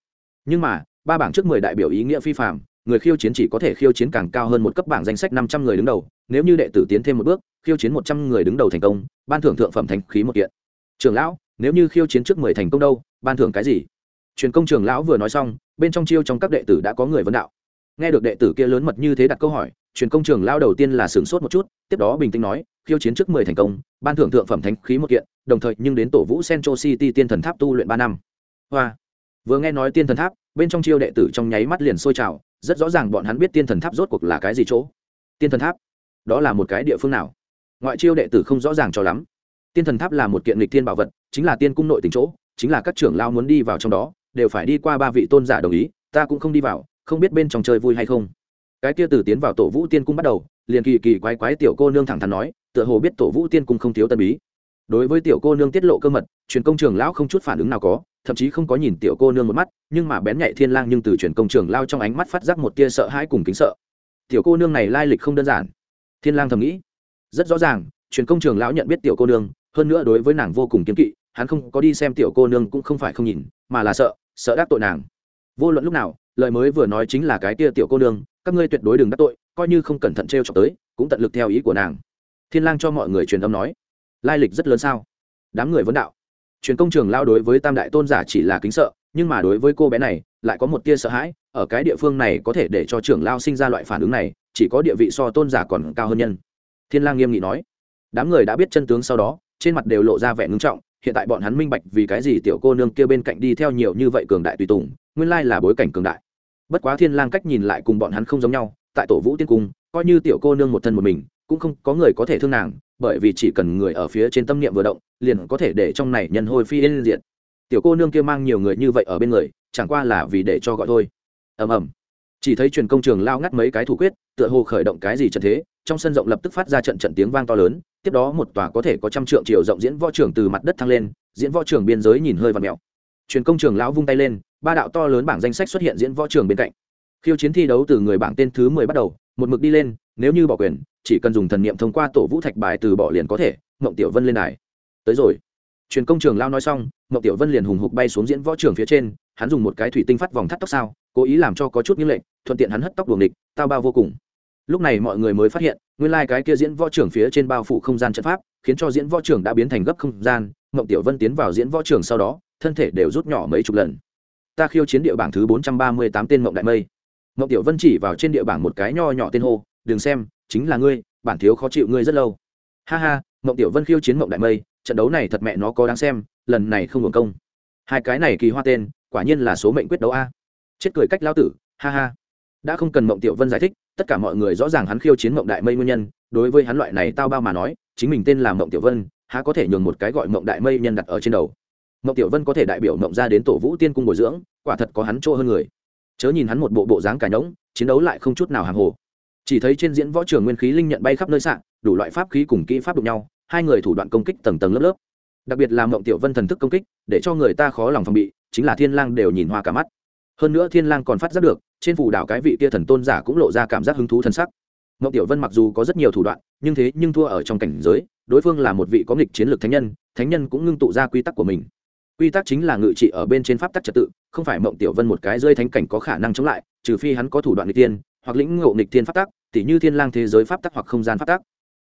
Nhưng mà, ba bảng trước mười đại biểu ý nghĩa phi phạm người khiêu chiến chỉ có thể khiêu chiến càng cao hơn một cấp bảng danh sách năm trăm người đứng đầu, nếu như đệ tử tiến thêm một bước, khiêu chiến một trăm người đứng đầu thành công, ban thưởng thượng phẩm thành khí một kiện. Trường lão, nếu như khiêu chiến trước mười thành công đâu, ban thưởng cái gì? Truyền công trường lão vừa nói xong, bên trong chiêu trong các đệ tử đã có người vấn đạo. Nghe được đệ tử kia lớn mật như thế đặt câu hỏi, truyền công trường lão đầu tiên là sửng sốt một chút, tiếp đó bình tĩnh nói khiêu chiến trước mười thành công, ban thưởng thượng phẩm thánh khí một kiện, đồng thời nhưng đến tổ vũ central city tiên thần tháp tu luyện ba năm. Hoa. Vừa nghe nói tiên thần tháp, bên trong chiêu đệ tử trong nháy mắt liền sôi trào, rất rõ ràng bọn hắn biết tiên thần tháp rốt cuộc là cái gì chỗ. Tiên thần tháp? Đó là một cái địa phương nào? Ngoại chiêu đệ tử không rõ ràng cho lắm. Tiên thần tháp là một kiện lịch thiên bảo vật, chính là tiên cung nội tình chỗ, chính là các trưởng lao muốn đi vào trong đó, đều phải đi qua ba vị tôn giả đồng ý, ta cũng không đi vào, không biết bên trong chơi vui hay không. Cái kia từ tiến vào tổ vũ tiên cung bắt đầu, liền kỳ kỳ quái quái tiểu cô nương thẳng thắn nói tựa hồ biết tổ vũ tiên cung không thiếu tân bí. Đối với tiểu cô nương tiết lộ cơ mật, truyền công trường lão không chút phản ứng nào có, thậm chí không có nhìn tiểu cô nương một mắt, nhưng mà bén nhạy thiên lang nhưng từ truyền công trường lao trong ánh mắt phát giác một tia sợ hãi cùng kính sợ. Tiểu cô nương này lai lịch không đơn giản. Thiên lang thầm nghĩ, rất rõ ràng, truyền công trường lão nhận biết tiểu cô nương, hơn nữa đối với nàng vô cùng kiên kỵ, hắn không có đi xem tiểu cô nương cũng không phải không nhìn, mà là sợ sợ đắc tội nàng. Vô luận lúc nào, lời mới vừa nói chính là cái tia tiểu cô nương, các ngươi tuyệt đối đừng đắc tội, coi như không cẩn thận t r e o chọc tới, cũng tận lực theo ý của nàng thiên lang cho mọi người truyền âm nói, lai lịch rất lớn sao? Đám người vấn đạo. Truyền công trường lao đối với tam đại tôn giả chỉ là kính sợ, nhưng mà đối với cô bé này, lại có một tia sợ hãi, ở cái địa phương này có thể để cho trưởng lao sinh ra loại phản ứng này, chỉ có địa vị so tôn giả còn cao hơn nhân. Thiên lang nghiêm nghị nói. Đám người đã biết chân tướng sau đó, trên mặt đều lộ ra vẻ ngưng trọng, hiện tại bọn hắn minh bạch vì cái gì tiểu cô nương kia bên cạnh đi theo nhiều như vậy cường đại tùy tùng, nguyên lai là bối cảnh cường đại. Bất quá thiên lang cách nhìn lại cùng bọn hắn không giống nhau, tại tổ vũ tiên cung, coi như tiểu cô nương một thân một mình cũng không có người có thể thương nàng, bởi vì chỉ cần người ở phía trên tâm niệm vừa động, liền có thể để trong này nhân hôi phi lên diện tiểu cô nương kia mang nhiều người như vậy ở bên người, chẳng qua là vì để cho gọi thôi. Ầm ầm. Chỉ thấy truyền công trường lao ngắt mấy cái thủ quyết, tựa hồ khởi động cái gì trận thế, trong sân rộng lập tức phát ra trận trận tiếng vang to lớn, tiếp đó một tòa có thể có trăm trượng chiều rộng diễn võ trường từ mặt đất thăng lên, diễn võ trường biên giới nhìn hơi và mèo. Truyền công trường lão vung tay lên, ba đạo to lớn bảng danh sách xuất hiện diễn võ trường bên cạnh. Khiêu chiến thi đấu từ người bảng tên thứ mười bắt đầu, một mực đi lên nếu như bỏ quyền, chỉ cần dùng thần niệm thông qua tổ vũ thạch bài từ bỏ liền có thể, mộng tiểu vân lên đài. Tới rồi. Truyền công trường lao nói xong, mộng tiểu vân liền hùng hục bay xuống diễn võ trường phía trên, hắn dùng một cái thủy tinh phát vòng thắt tóc sao, cố ý làm cho có chút như lệnh thuận tiện hắn hất tóc buồng địch tao bao vô cùng. Lúc này mọi người mới phát hiện, nguyên lai、like、cái kia diễn võ trưởng phía trên bao phủ không gian trận pháp, khiến cho diễn võ trưởng đã biến thành gấp không gian, mộng tiểu vân tiến vào diễn võ trưởng sau đó, thân thể đều rút nhỏ mấy chục lần. Ta khiêu chiến địa bảng thứ bốn trăm ba mươi tám tên mộng đại mây. Mộng tiểu vân chỉ vào trên địa bảng một cái nho nhỏ tên hô đừng xem, chính là ngươi, bản thiếu khó chịu ngươi rất lâu. Ha ha, mộng tiểu vân khiêu chiến mộng đại mây, trận đấu này thật mẹ nó có đáng xem, lần này không hưởng công. Hai cái này kỳ hoa tên, quả nhiên là số mệnh quyết đấu a. Chết cười cách lao tử, ha ha. Đã không cần mộng tiểu vân giải thích, tất cả mọi người rõ ràng hắn khiêu chiến mộng đại mây nguyên nhân, đối với hắn loại này tao bao mà nói, chính mình tên là mộng tiểu vân, há có thể nhường một cái gọi mộng đại mây nhân đặt ở trên đầu. Mộng tiểu vân có thể đại biểu mộng ra đến tổ vũ tiên cung bồi dưỡng, quả thật có hắn chỗ hơn người. Chớ nhìn hắn một bộ bộ dáng cả nhỗng chiến đấu lại không chút nào hàng hồ chỉ thấy trên diễn võ trường nguyên khí linh nhận bay khắp nơi sạn đủ loại pháp khí cùng kỹ pháp đụng nhau, hai người thủ đoạn công kích tầng tầng lớp lớp. Đặc biệt là mộng tiểu vân thần thức công kích, để cho người ta khó lòng phòng bị, chính là thiên lang đều nhìn hoa cả mắt. Hơn nữa thiên lang còn phát giác được, trên phủ đảo cái vị kia thần tôn giả cũng lộ ra cảm giác hứng thú thần sắc. Mộng tiểu vân mặc dù có rất nhiều thủ đoạn, nhưng thế nhưng thua ở trong cảnh giới, đối phương là một vị có nghịch chiến lược thánh nhân thánh nhân cũng ngưng tụ ra quy tắc của mình. Quy tắc chính là ngự trị ở bên trên pháp tắc trật tự, không phải mộng tiểu vân một cái rơi thánh cảnh có khả năng chống lại, trừ phi hắn có thủ đoạn nghịch tiên hoặc lĩnh ngộ nghịch thiên pháp tắc tỉ như thiên lang thế giới pháp tắc hoặc không gian pháp tắc.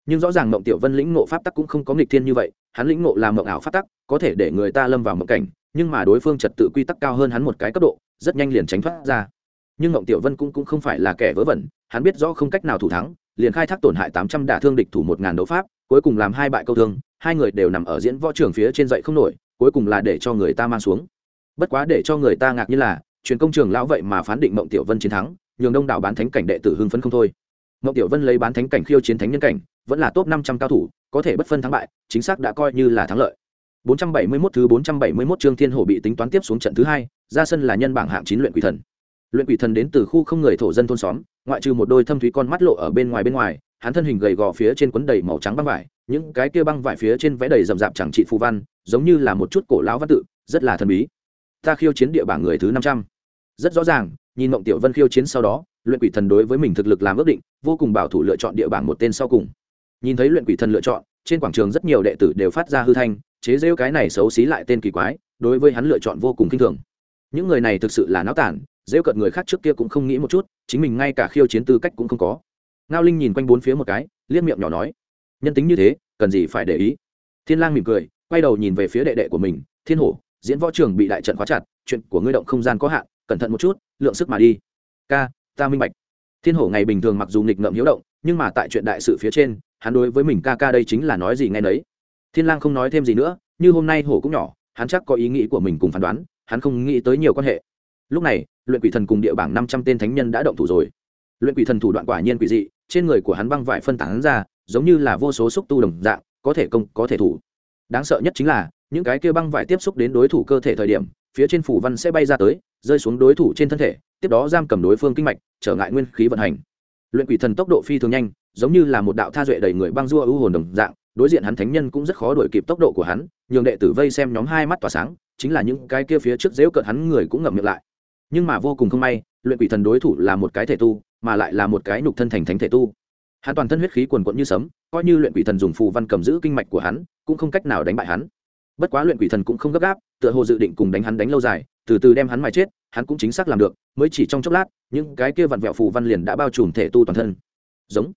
Nhưng rõ ràng mộng tiểu vân lĩnh ngộ pháp tắc cũng không có nghịch thiên như vậy hắn lĩnh ngộ là mộng ảo pháp tắc có thể để người ta lâm vào mộng cảnh nhưng mà đối phương trật tự quy tắc cao hơn hắn một cái cấp độ rất nhanh liền tránh thoát ra. Nhưng Mộng tiểu vân cũng, cũng không phải là kẻ vớ vẩn hắn biết rõ không cách nào thủ thắng liền khai thác tổn hại tám trăm đả thương địch thủ một ngàn đấu pháp cuối cùng làm hai bại câu thương hai người đều nằm ở diễn võ trường phía trên dậy không nổi cuối cùng là để cho người ta mang xuống. Bất quá để cho người ta ngạc như là truyền công trường lão vậy mà phán định mộng tiểu vân chiến thắng nhường đông đảo bán thánh cảnh đệ tử hưng phấn không thôi ngọc tiểu vân lấy bán thánh cảnh khiêu chiến thánh nhân cảnh vẫn là top năm trăm cao thủ có thể bất phân thắng bại chính xác đã coi như là thắng lợi 471 thứ 471 chương Thiên Hổ bị tính toán tiếp xuống trận thứ hai, ra sân là nhân bảng hạng 9 luyện quỷ thần. Luyện quỷ thần đến từ khu không người thổ dân thôn xóm, ngoại trừ một đôi thâm thúy con mắt lộ ở bên ngoài bên ngoài, hắn thân hình gầy gò phía trên quấn đầy màu trắng băng vải, những cái kia băng vải phía trên vẽ đầy rậm rạp chẳng trị phù văn, giống như là một chút cổ lão văn tự, rất là thần bí. Ta khiêu chiến địa bảng người thứ 500. Rất rõ ràng, nhìn Mộng Tiểu Vân khiêu chiến sau đó, luyện quỷ thần đối với mình thực lực làm ước định, vô cùng bảo thủ lựa chọn địa bảng một tên sau cùng. Nhìn thấy luyện quỷ thần lựa chọn, trên quảng trường rất nhiều đệ tử đều phát ra hư thanh chế rêu cái này xấu xí lại tên kỳ quái đối với hắn lựa chọn vô cùng kinh thường. Những người này thực sự là náo tản rêu cợt người khác trước kia cũng không nghĩ một chút chính mình ngay cả khiêu chiến tư cách cũng không có. Ngao linh nhìn quanh bốn phía một cái liếc miệng nhỏ nói nhân tính như thế cần gì phải để ý? Thiên lang mỉm cười quay đầu nhìn về phía đệ đệ của mình thiên hổ diễn võ trường bị đại trận khóa chặt chuyện của ngươi động không gian có hạn cẩn thận một chút, lượng sức mà đi. Ca, ta minh bạch. Thiên hổ ngày bình thường mặc dù nghịch ngợm hiếu động, nhưng mà tại chuyện đại sự phía trên, hắn đối với mình ca ca đây chính là nói gì ngay nấy. Thiên lang không nói thêm gì nữa, như hôm nay hổ cũng nhỏ, hắn chắc có ý nghĩ của mình cùng phán đoán, hắn không nghĩ tới nhiều quan hệ. Lúc này, luyện quỷ thần cùng địa bảng năm trăm tên thánh nhân đã động thủ rồi. Luyện quỷ thần thủ đoạn quả nhiên quỷ dị, trên người của hắn băng vải phân tán ra, giống như là vô số xúc tu đồng dạng, có thể công, có thể thủ. Đáng sợ nhất chính là, những cái kia băng vải tiếp xúc đến đối thủ cơ thể thời điểm, phía trên phủ văn sẽ bay ra tới rơi xuống đối thủ trên thân thể, tiếp đó giam cầm đối phương kinh mạch, trở ngại nguyên khí vận hành. Luyện quỷ thần tốc độ phi thường nhanh, giống như là một đạo tha duệ đầy người băng dua ưu hồn đồng dạng, đối diện hắn thánh nhân cũng rất khó đuổi kịp tốc độ của hắn, nhường đệ tử vây xem nhóm hai mắt tỏa sáng, chính là những cái kia phía trước dễu cợt hắn người cũng ngậm miệng lại. Nhưng mà vô cùng không may, luyện quỷ thần đối thủ là một cái thể tu, mà lại là một cái nhục thân thành thánh thể tu. Hắn toàn thân huyết khí quần quận như sấm, coi như luyện quỷ thần dùng phù văn cầm giữ kinh mạch của hắn, cũng không cách nào đánh bại hắn bất quá luyện quỷ thần cũng không gấp gáp, tựa hồ dự định cùng đánh hắn đánh lâu dài, từ từ đem hắn mà chết, hắn cũng chính xác làm được, mới chỉ trong chốc lát, những cái kia vặn vẹo phù văn liền đã bao trùm thể tu toàn thân. Giống.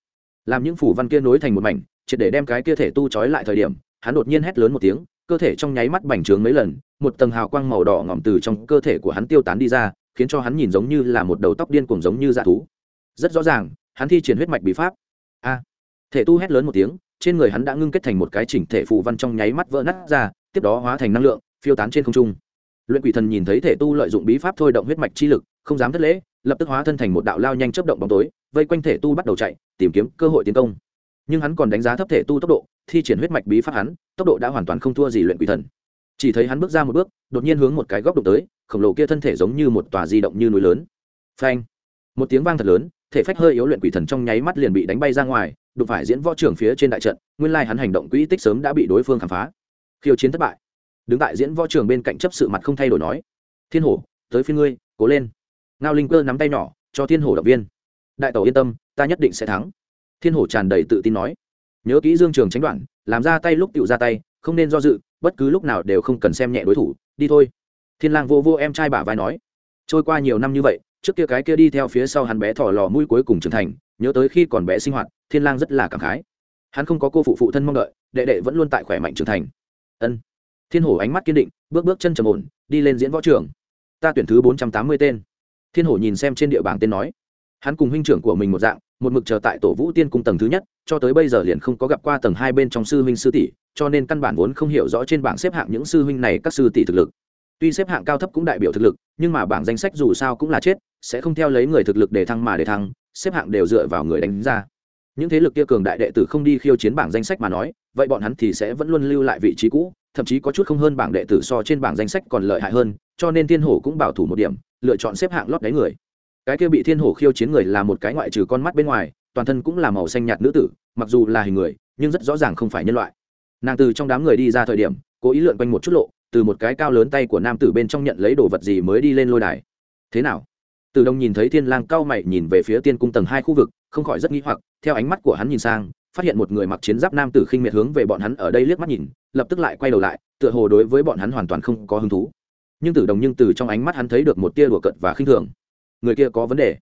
Làm những phù văn kia nối thành một mảnh, triệt để đem cái kia thể tu trói lại thời điểm, hắn đột nhiên hét lớn một tiếng, cơ thể trong nháy mắt bành trướng mấy lần, một tầng hào quang màu đỏ ngỏm từ trong cơ thể của hắn tiêu tán đi ra, khiến cho hắn nhìn giống như là một đầu tóc điên cuồng giống như dạ thú. Rất rõ ràng, hắn thi triển huyết mạch bí pháp. A. Thể tu hét lớn một tiếng, trên người hắn đã ngưng kết thành một cái chỉnh thể phù văn trong nháy mắt vỡ nát ra tiếp đó hóa thành năng lượng, phiêu tán trên không trung. Luyện quỷ thần nhìn thấy thể tu lợi dụng bí pháp thôi động huyết mạch chi lực, không dám thất lễ, lập tức hóa thân thành một đạo lao nhanh chấp động bóng tối, vây quanh thể tu bắt đầu chạy, tìm kiếm cơ hội tiến công. Nhưng hắn còn đánh giá thấp thể tu tốc độ, thi triển huyết mạch bí pháp hắn, tốc độ đã hoàn toàn không thua gì luyện quỷ thần. Chỉ thấy hắn bước ra một bước, đột nhiên hướng một cái góc đụng tới, khổng lồ kia thân thể giống như một tòa di động như núi lớn. Phanh! Một tiếng vang thật lớn, thể phách hơi yếu luyện quỷ thần trong nháy mắt liền bị đánh bay ra ngoài, đụng phải diễn võ trưởng phía trên đại trận, nguyên lai hắn hành động quỹ tích sớm đã bị đối phương khám phá khiêu chiến thất bại. Đứng tại diễn võ trường bên cạnh chấp sự mặt không thay đổi nói, thiên hổ, tới phía ngươi, cố lên. Ngao linh cơ nắm tay nhỏ, cho thiên hổ động viên. Đại tẩu yên tâm, ta nhất định sẽ thắng. Thiên hổ tràn đầy tự tin nói, nhớ kỹ dương trường tránh đoạn, làm ra tay lúc tựu ra tay, không nên do dự, bất cứ lúc nào đều không cần xem nhẹ đối thủ, đi thôi. Thiên lang vô vô em trai bả vai nói, trôi qua nhiều năm như vậy, trước kia cái kia đi theo phía sau hắn bé thỏ lò mũi cuối cùng trưởng thành, nhớ tới khi còn bé sinh hoạt, thiên lang rất là cảm khái. Hắn không có cô phụ phụ thân mong đợi, đệ đệ vẫn luôn tại khỏe mạnh trưởng thành ân. Thiên hổ ánh mắt kiên định, bước bước chân trầm ổn, đi lên diễn võ trường. Ta tuyển thứ bốn trăm tám mươi tên. Thiên hổ nhìn xem trên địa bảng tên nói. Hắn cùng huynh trưởng của mình một dạng, một mực chờ tại tổ vũ tiên cung tầng thứ nhất, cho tới bây giờ liền không có gặp qua tầng hai bên trong sư huynh sư tỷ, cho nên căn bản vốn không hiểu rõ trên bảng xếp hạng những sư huynh này các sư tỷ thực lực. Tuy xếp hạng cao thấp cũng đại biểu thực lực, nhưng mà bảng danh sách dù sao cũng là chết, sẽ không theo lấy người thực lực để thăng mà để thăng, xếp hạng đều dựa vào người đánh ra những thế lực kia cường đại đệ tử không đi khiêu chiến bảng danh sách mà nói, vậy bọn hắn thì sẽ vẫn luôn lưu lại vị trí cũ, thậm chí có chút không hơn bảng đệ tử so trên bảng danh sách còn lợi hại hơn, cho nên thiên hổ cũng bảo thủ một điểm, lựa chọn xếp hạng lót đáy người. Cái kia bị thiên hổ khiêu chiến người là một cái ngoại trừ con mắt bên ngoài, toàn thân cũng là màu xanh nhạt nữ tử, mặc dù là hình người, nhưng rất rõ ràng không phải nhân loại. Nàng từ trong đám người đi ra thời điểm, cố ý lượn quanh một chút lộ, từ một cái cao lớn tay của nam tử bên trong nhận lấy đồ vật gì mới đi lên lôi đài. Thế nào? Từ đông nhìn thấy thiên lang cao mày nhìn về phía tiên cung tầng hai khu vực không khỏi rất nghi hoặc, theo ánh mắt của hắn nhìn sang, phát hiện một người mặc chiến giáp nam tử khinh miệt hướng về bọn hắn ở đây liếc mắt nhìn, lập tức lại quay đầu lại, tựa hồ đối với bọn hắn hoàn toàn không có hứng thú. Nhưng tử đồng nhưng từ trong ánh mắt hắn thấy được một tia đùa cợt và khinh thường. Người kia có vấn đề.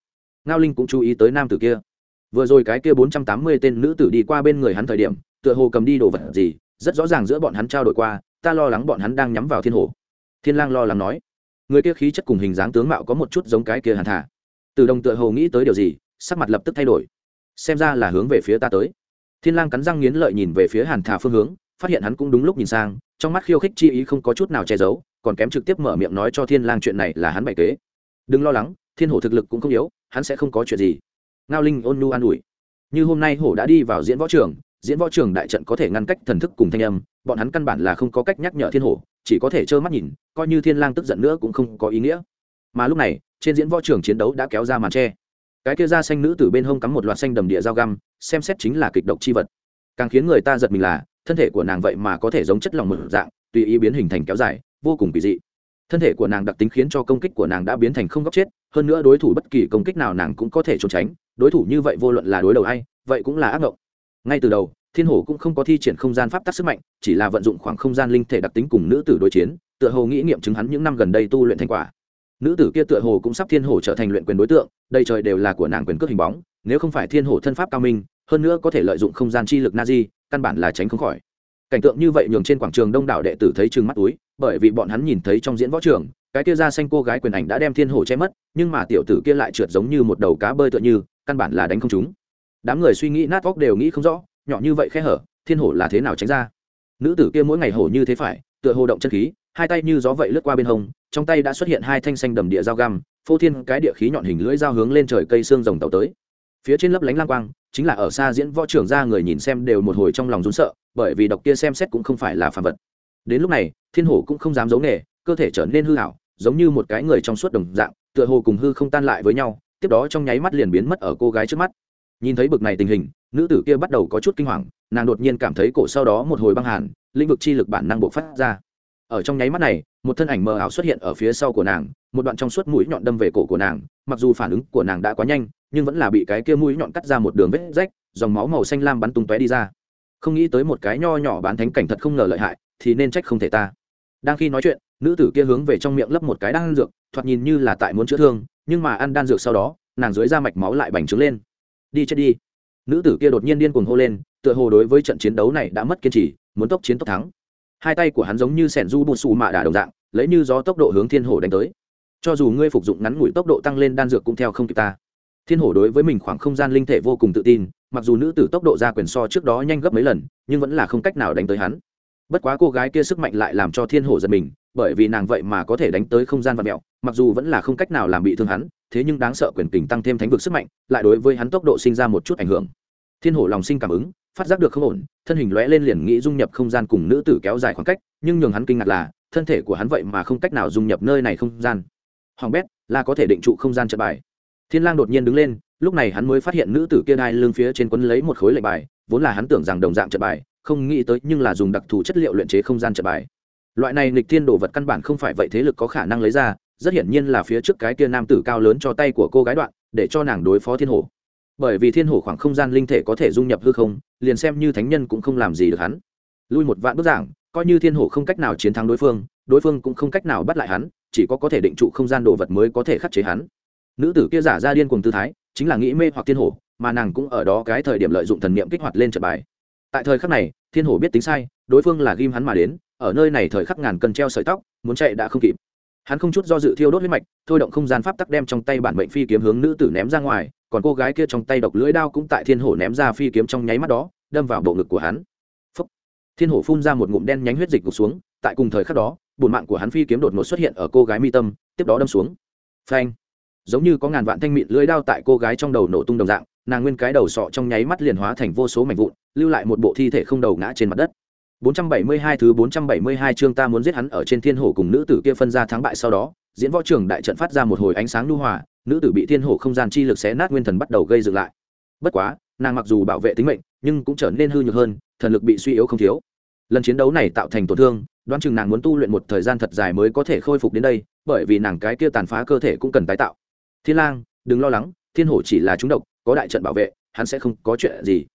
Ngao linh cũng chú ý tới nam tử kia. Vừa rồi cái kia bốn trăm tám mươi tên nữ tử đi qua bên người hắn thời điểm, tựa hồ cầm đi đồ vật gì, rất rõ ràng giữa bọn hắn trao đổi qua, ta lo lắng bọn hắn đang nhắm vào thiên hồ. Thiên lang lo lắng nói. Người kia khí chất cùng hình dáng tướng mạo có một chút giống cái kia hàn thả từ đồng tựa hồ nghĩ tới điều gì sắc mặt lập tức thay đổi. Xem ra là hướng về phía ta tới. Thiên lang cắn răng nghiến lợi nhìn về phía hàn thả phương hướng, phát hiện hắn cũng đúng lúc nhìn sang, trong mắt khiêu khích chi ý không có chút nào che giấu, còn kém trực tiếp mở miệng nói cho thiên lang chuyện này là hắn bày kế. Đừng lo lắng, thiên hổ thực lực cũng không yếu, hắn sẽ không có chuyện gì. Ngao linh ôn nu an ủi. Như hôm nay hổ đã đi vào diễn võ trường, diễn võ trường đại trận có thể ngăn cách thần thức cùng thanh âm, bọn hắn căn bản là không có cách nhắc nhở thiên hổ, chỉ có thể trơ mắt nhìn, coi như thiên lang tức giận nữa cũng không có ý nghĩa. Mà lúc này, trên diễn võ trường chiến đấu đã kéo ra màn che cái kia da xanh nữ từ bên hông cắm một loạt xanh đầm địa dao găm, xem xét chính là kịch độc chi vật. Càng khiến người ta giật mình là, thân thể của nàng vậy mà có thể giống chất lỏng một dạng, tùy ý biến hình thành kéo dài, vô cùng kỳ dị. Thân thể của nàng đặc tính khiến cho công kích của nàng đã biến thành không góc chết, hơn nữa đối thủ bất kỳ công kích nào nàng cũng có thể trốn tránh, đối thủ như vậy vô luận là đối đầu hay vậy cũng là ác mộng ngay từ đầu, thiên hổ cũng không có thi triển không gian pháp tắc sức mạnh, chỉ là vận dụng khoảng không gian linh thể đặc tính cùng nữ tử đối chiến, tựa hồ nghĩ nghiệm chứng hắn những năm gần đây tu luyện thành quả nữ tử kia tựa hồ cũng sắp thiên hổ trở thành luyện quyền đối tượng, đây trời đều là của nàng quyền cước hình bóng, nếu không phải thiên hổ thân pháp cao minh, hơn nữa có thể lợi dụng không gian chi lực na di căn bản là tránh không khỏi. Cảnh tượng như vậy nhường trên quảng trường đông đảo đệ tử thấy chừng mắt túi, bởi vì bọn hắn nhìn thấy trong diễn võ trường, cái kia ra xanh cô gái quyền ảnh đã đem thiên hổ che mất, nhưng mà tiểu tử kia lại trượt giống như một đầu cá bơi tựa như, căn bản là đánh không chúng đám người suy nghĩ nát vóc đều nghĩ không rõ, nhỏ như vậy khe hở, thiên hổ là thế nào tránh ra? Nữ tử kia mỗi ngày hổ như thế phải, tựa hồ động chân khí, hai tay như gió vậy lướt qua bên hông trong tay đã xuất hiện hai thanh xanh đầm địa dao găm, phô thiên cái địa khí nhọn hình lưỡi dao hướng lên trời cây xương rồng tàu tới. Phía trên lớp lánh lang quang, chính là ở xa diễn võ trưởng ra người nhìn xem đều một hồi trong lòng rún sợ, bởi vì độc kia xem xét cũng không phải là phàm vật. Đến lúc này, thiên hổ cũng không dám giấu nghề, cơ thể trở nên hư hảo giống như một cái người trong suốt đồng dạng, tựa hồ cùng hư không tan lại với nhau, tiếp đó trong nháy mắt liền biến mất ở cô gái trước mắt. Nhìn thấy bực này tình hình, nữ tử kia bắt đầu có chút kinh hoàng, nàng đột nhiên cảm thấy cổ sau đó một hồi băng hàn, lĩnh vực chi lực bản năng buộc phát ra ở trong nháy mắt này, một thân ảnh mờ ảo xuất hiện ở phía sau của nàng, một đoạn trong suốt mũi nhọn đâm về cổ của nàng. Mặc dù phản ứng của nàng đã quá nhanh, nhưng vẫn là bị cái kia mũi nhọn cắt ra một đường vết rách, dòng máu màu xanh lam bắn tung tóe đi ra. Không nghĩ tới một cái nho nhỏ bán thánh cảnh thật không ngờ lợi hại, thì nên trách không thể ta. Đang khi nói chuyện, nữ tử kia hướng về trong miệng lấp một cái đan dược, thoạt nhìn như là tại muốn chữa thương, nhưng mà ăn đan dược sau đó, nàng dưới da mạch máu lại bành trướng lên. Đi chết đi. Nữ tử kia đột nhiên điên cuồng hô lên, tựa hồ đối với trận chiến đấu này đã mất kiên trì, muốn tốc chiến tốc thắng hai tay của hắn giống như sẻn du bùn xù mạ đà đồng dạng, lấy như gió tốc độ hướng thiên hổ đánh tới. Cho dù ngươi phục dụng ngắn ngủi tốc độ tăng lên đan dược cũng theo không kịp ta. Thiên hổ đối với mình khoảng không gian linh thể vô cùng tự tin, mặc dù nữ tử tốc độ ra quyền so trước đó nhanh gấp mấy lần, nhưng vẫn là không cách nào đánh tới hắn. Bất quá cô gái kia sức mạnh lại làm cho thiên hổ giật mình, bởi vì nàng vậy mà có thể đánh tới không gian vật mẹo, mặc dù vẫn là không cách nào làm bị thương hắn, thế nhưng đáng sợ quyền kình tăng thêm thánh vực sức mạnh, lại đối với hắn tốc độ sinh ra một chút ảnh hưởng. Thiên hổ lòng sinh cảm ứng phát giác được không ổn, thân hình lóe lên liền nghĩ dung nhập không gian cùng nữ tử kéo dài khoảng cách, nhưng nhường hắn kinh ngạc là, thân thể của hắn vậy mà không cách nào dung nhập nơi này không gian. Hoàng bét là có thể định trụ không gian trận bài. Thiên lang đột nhiên đứng lên, lúc này hắn mới phát hiện nữ tử kia đai lưng phía trên quấn lấy một khối lệnh bài, vốn là hắn tưởng rằng đồng dạng trận bài, không nghĩ tới nhưng là dùng đặc thù chất liệu luyện chế không gian trận bài. Loại này nghịch thiên đồ vật căn bản không phải vậy thế lực có khả năng lấy ra, rất hiển nhiên là phía trước cái kia nam tử cao lớn cho tay của cô gái đoạn, để cho nàng đối phó thiên hồ bởi vì thiên hổ khoảng không gian linh thể có thể dung nhập hư không, liền xem như thánh nhân cũng không làm gì được hắn. Lui một vạn bức giảng, coi như thiên hổ không cách nào chiến thắng đối phương đối phương cũng không cách nào bắt lại hắn, chỉ có có thể định trụ không gian đồ vật mới có thể khắc chế hắn. Nữ tử kia giả ra điên cùng tư thái, chính là nghĩ mê hoặc thiên hổ, mà nàng cũng ở đó cái thời điểm lợi dụng thần niệm kích hoạt lên trận bài. Tại thời khắc này, thiên hổ biết tính sai, đối phương là ghim hắn mà đến, ở nơi này thời khắc ngàn cân treo sợi tóc, muốn chạy đã không kịp. Hắn không chút do dự thiêu đốt huyết mạch, thôi động không gian pháp tắc đem trong tay bản mệnh phi kiếm hướng nữ tử ném ra ngoài còn cô gái kia trong tay độc lưỡi đao cũng tại thiên hổ ném ra phi kiếm trong nháy mắt đó đâm vào bộ ngực của hắn. Phúc. thiên hổ phun ra một ngụm đen nhánh huyết dịch gục xuống tại cùng thời khắc đó bùn mạng của hắn phi kiếm đột ngột xuất hiện ở cô gái mi tâm tiếp đó đâm xuống. Phanh. Giống như có ngàn vạn thanh mịn lưỡi đao tại cô gái trong đầu nổ tung đồng dạng nàng nguyên cái đầu sọ trong nháy mắt liền hóa thành vô số mảnh vụn lưu lại một bộ thi thể không đầu ngã trên mặt đất. 472 thứ 472 chương ta muốn giết hắn ở trên thiên hổ cùng nữ tử kia phân ra thắng bại sau đó, diễn võ trường đại trận phát ra một hồi ánh sáng nhu hòa, nữ tử bị thiên hổ không gian chi lực xé nát nguyên thần bắt đầu gây dựng lại. Bất quá, nàng mặc dù bảo vệ tính mệnh, nhưng cũng trở nên hư nhược hơn, thần lực bị suy yếu không thiếu. Lần chiến đấu này tạo thành tổn thương, đoán chừng nàng muốn tu luyện một thời gian thật dài mới có thể khôi phục đến đây, bởi vì nàng cái kia tàn phá cơ thể cũng cần tái tạo. Thiên Lang, đừng lo lắng, thiên hổ chỉ là trúng độc, có đại trận bảo vệ, hắn sẽ không có chuyện gì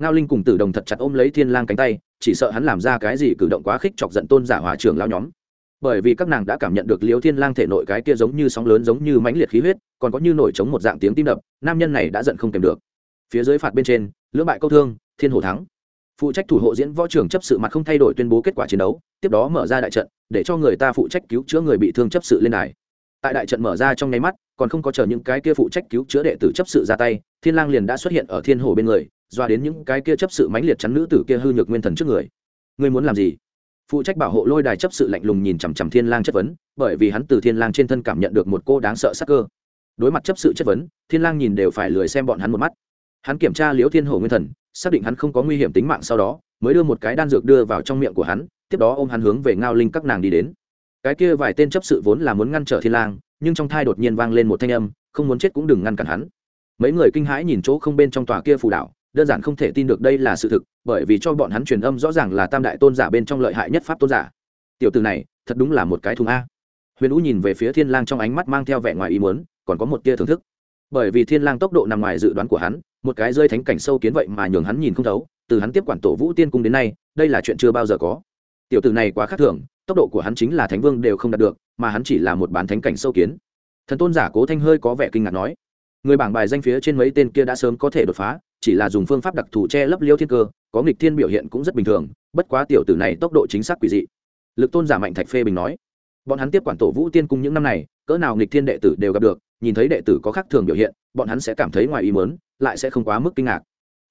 ngao linh cùng tử đồng thật chặt ôm lấy thiên lang cánh tay chỉ sợ hắn làm ra cái gì cử động quá khích chọc giận tôn giả hòa trưởng lão nhóm bởi vì các nàng đã cảm nhận được liếu thiên lang thể nội cái kia giống như sóng lớn giống như mãnh liệt khí huyết, còn có như nổi trống một dạng tiếng tim đập, nam nhân này đã giận không kèm được. Phía dưới phạt bên trên, lưỡng bại câu thương, thiên hổ thắng. Phụ trách thủ hộ diễn võ trưởng chấp sự mặt không thay đổi tuyên bố kết quả chiến đấu, tiếp đó mở ra đại trận, để cho người ta phụ trách cứu chữa người bị thương chấp sự lên đài. Tại đại trận mở ra trong nháy mắt, còn không có chờ những cái kia phụ trách cứu chữa đệ tử chấp sự ra tay, thiên lang liền đã xuất hiện ở thiên hồ bên người, doa đến những cái kia chấp sự mãnh liệt chắn nữ tử kia hư nhược nguyên thần trước người. Ngươi muốn làm gì? Phụ trách bảo hộ lôi đài chấp sự lạnh lùng nhìn chằm chằm thiên lang chất vấn, bởi vì hắn từ thiên lang trên thân cảm nhận được một cô đáng sợ sắc cơ. Đối mặt chấp sự chất vấn, thiên lang nhìn đều phải lười xem bọn hắn một mắt. Hắn kiểm tra liễu thiên Hổ nguyên thần, xác định hắn không có nguy hiểm tính mạng sau đó, mới đưa một cái đan dược đưa vào trong miệng của hắn, tiếp đó ôm hắn hướng về ngao linh các nàng đi đến. Cái kia vài tên chấp sự vốn là muốn ngăn trở thiên lang, nhưng trong thai đột nhiên vang lên một thanh âm, không muốn chết cũng đừng ngăn cản hắn. Mấy người kinh hãi nhìn chỗ không bên trong tòa kia phù đảo đơn giản không thể tin được đây là sự thực, bởi vì cho bọn hắn truyền âm rõ ràng là tam đại tôn giả bên trong lợi hại nhất pháp tôn giả. Tiểu từ này, thật đúng là một cái thùng a. Huyền ú nhìn về phía thiên lang trong ánh mắt mang theo vẻ ngoài ý muốn, còn có một tia thưởng thức. Bởi vì thiên lang tốc độ nằm ngoài dự đoán của hắn, một cái rơi thánh cảnh sâu kiến vậy mà nhường hắn nhìn không thấu, từ hắn tiếp quản tổ vũ tiên cung đến nay, đây là chuyện chưa bao giờ có. Tiểu tử này quá khác thường, tốc độ của hắn chính là thánh vương đều không đạt được, mà hắn chỉ là một bán thánh cảnh sâu kiến. Thần tôn giả cố thanh hơi có vẻ kinh ngạc nói, người bảng bài danh phía trên mấy tên kia đã sớm có thể đột phá chỉ là dùng phương pháp đặc thù che lấp liêu thiên cơ, có nghịch thiên biểu hiện cũng rất bình thường, bất quá tiểu tử này tốc độ chính xác quỷ dị. Lực tôn giả mạnh thạch phê bình nói, bọn hắn tiếp quản tổ vũ tiên cung những năm này, cỡ nào nghịch thiên đệ tử đều gặp được, nhìn thấy đệ tử có khác thường biểu hiện, bọn hắn sẽ cảm thấy ngoài ý mớn lại sẽ không quá mức kinh ngạc.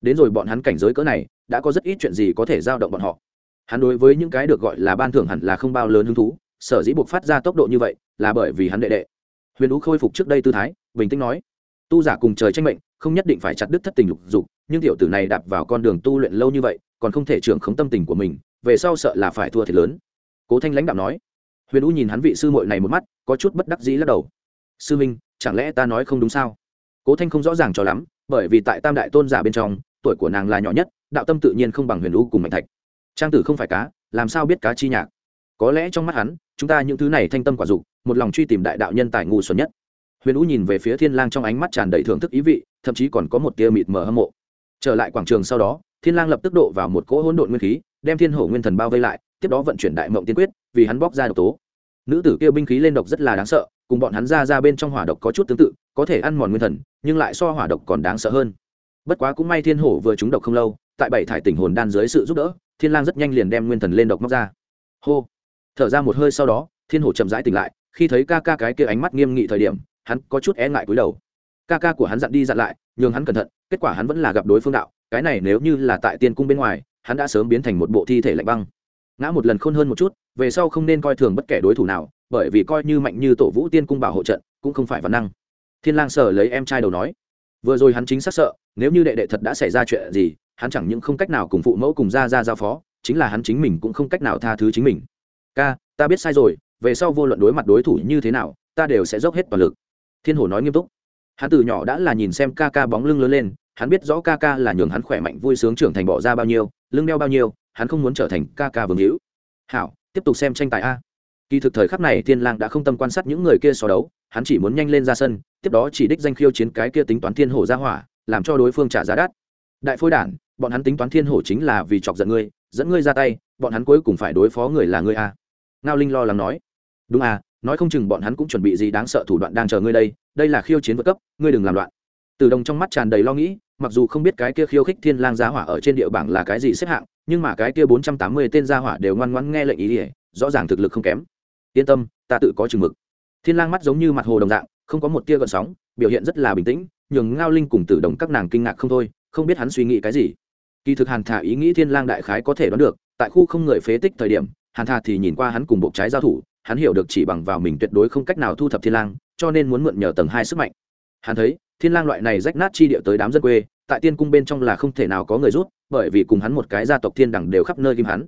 Đến rồi bọn hắn cảnh giới cỡ này, đã có rất ít chuyện gì có thể giao động bọn họ. Hắn đối với những cái được gọi là ban thưởng hẳn là không bao lớn hứng thú, sở dĩ buộc phát ra tốc độ như vậy là bởi vì hắn đệ đệ. Huyền ú khôi phục trước đây tư thái, bình tĩnh nói, tu giả cùng trời tranh mệnh không nhất định phải chặt đứt thất tình lục dục, nhưng tiểu tử này đạp vào con đường tu luyện lâu như vậy, còn không thể trưởng khống tâm tình của mình, về sau sợ là phải thua thiệt lớn. Cố thanh lãnh đạo nói. Huyền u nhìn hắn vị sư muội này một mắt, có chút bất đắc dĩ lắc đầu. Sư minh, chẳng lẽ ta nói không đúng sao? Cố thanh không rõ ràng cho lắm, bởi vì tại tam đại tôn giả bên trong, tuổi của nàng là nhỏ nhất, đạo tâm tự nhiên không bằng huyền u cùng mạnh thạch. Trang tử không phải cá, làm sao biết cá chi nhạc? Có lẽ trong mắt hắn, chúng ta những thứ này thanh tâm quả dục, một lòng truy tìm đại đạo nhân tài ngu xuẩn nhất. Huyền u nhìn về phía thiên lang trong ánh mắt tràn đầy thưởng thức ý vị thậm chí còn có một tia mịt mờ hâm mộ. Trở lại quảng trường sau đó, thiên lang lập tức độ vào một cỗ hỗn độn nguyên khí, đem thiên hổ nguyên thần bao vây lại, tiếp đó vận chuyển đại mộng tiên quyết, vì hắn bóc ra độc tố. Nữ tử kia binh khí lên độc rất là đáng sợ, cùng bọn hắn ra ra bên trong hỏa độc có chút tương tự, có thể ăn mòn nguyên thần, nhưng lại so hỏa độc còn đáng sợ hơn. Bất quá cũng may thiên hổ vừa trúng độc không lâu, tại bảy thải tỉnh hồn đan dưới sự giúp đỡ, thiên lang rất nhanh liền đem nguyên thần lên độc móc ra. Hô! Thở ra một hơi sau đó, thiên hổ chậm rãi tỉnh lại, khi thấy ca ca cái kia ánh mắt nghiêm nghị thời điểm, hắn có chút e ngại cúi đầu ca ca của hắn dặn đi dặn lại, nhường hắn cẩn thận, kết quả hắn vẫn là gặp đối phương đạo, cái này nếu như là tại tiên cung bên ngoài, hắn đã sớm biến thành một bộ thi thể lạnh băng. Ngã một lần khôn hơn một chút, về sau không nên coi thường bất kể đối thủ nào, bởi vì coi như mạnh như tổ vũ tiên cung bảo hộ trận, cũng không phải văn năng. Thiên lang sở lấy em trai đầu nói, vừa rồi hắn chính xác sợ, nếu như đệ đệ thật đã xảy ra chuyện gì, hắn chẳng những không cách nào cùng phụ mẫu cùng ra ra giao phó, chính là hắn chính mình cũng không cách nào tha thứ chính mình. Ca, ta biết sai rồi, về sau vô luận đối mặt đối thủ như thế nào, ta đều sẽ dốc hết toàn lực. Thiên hổ nói nghiêm túc hắn từ nhỏ đã là nhìn xem ca ca bóng lưng lớn lên, hắn biết rõ ca ca là nhường hắn khỏe mạnh, vui sướng trưởng thành bỏ ra bao nhiêu, lưng đeo bao nhiêu, hắn không muốn trở thành ca ca vương hữu. Hảo, tiếp tục xem tranh tài a. Kỳ thực thời khắc này thiên lang đã không tâm quan sát những người kia so đấu, hắn chỉ muốn nhanh lên ra sân, tiếp đó chỉ đích danh khiêu chiến cái kia tính toán thiên hổ ra hỏa, làm cho đối phương trả giá đắt. Đại phôi đản, bọn hắn tính toán thiên hổ chính là vì chọc giận ngươi, dẫn ngươi ra tay, bọn hắn cuối cùng phải đối phó người là ngươi a. Ngao linh lo lắng nói. Đúng à nói không chừng bọn hắn cũng chuẩn bị gì đáng sợ thủ đoạn đang chờ ngươi đây đây là khiêu chiến vượt cấp, ngươi đừng làm loạn. Từ đồng trong mắt tràn đầy lo nghĩ, mặc dù không biết cái kia khiêu khích thiên lang giá hỏa ở trên địa bảng là cái gì xếp hạng, nhưng mà cái kia bốn trăm tám mươi tên gia hỏa đều ngoan ngoãn nghe lệnh ý ỉa rõ ràng thực lực không kém. Yên tâm, ta tự có chừng mực. Thiên lang mắt giống như mặt hồ đồng dạng, không có một tia gợn sóng, biểu hiện rất là bình tĩnh, nhường ngao linh cùng tử đồng các nàng kinh ngạc không thôi, không biết hắn suy nghĩ cái gì. Kỳ thực hàn thả ý nghĩ thiên lang đại khái có thể đoán được, tại khu không người phế tích thời điểm, hàn thà thì nhìn qua hắn cùng bộ trái giao thủ, hắn hiểu được chỉ bằng vào mình tuyệt đối không cách nào thu thập thiên lang cho nên muốn mượn nhờ tầng hai sức mạnh. Hắn thấy, thiên lang loại này rách nát chi địa tới đám dân quê, tại tiên cung bên trong là không thể nào có người rút, bởi vì cùng hắn một cái gia tộc thiên đẳng đều khắp nơi kim hắn.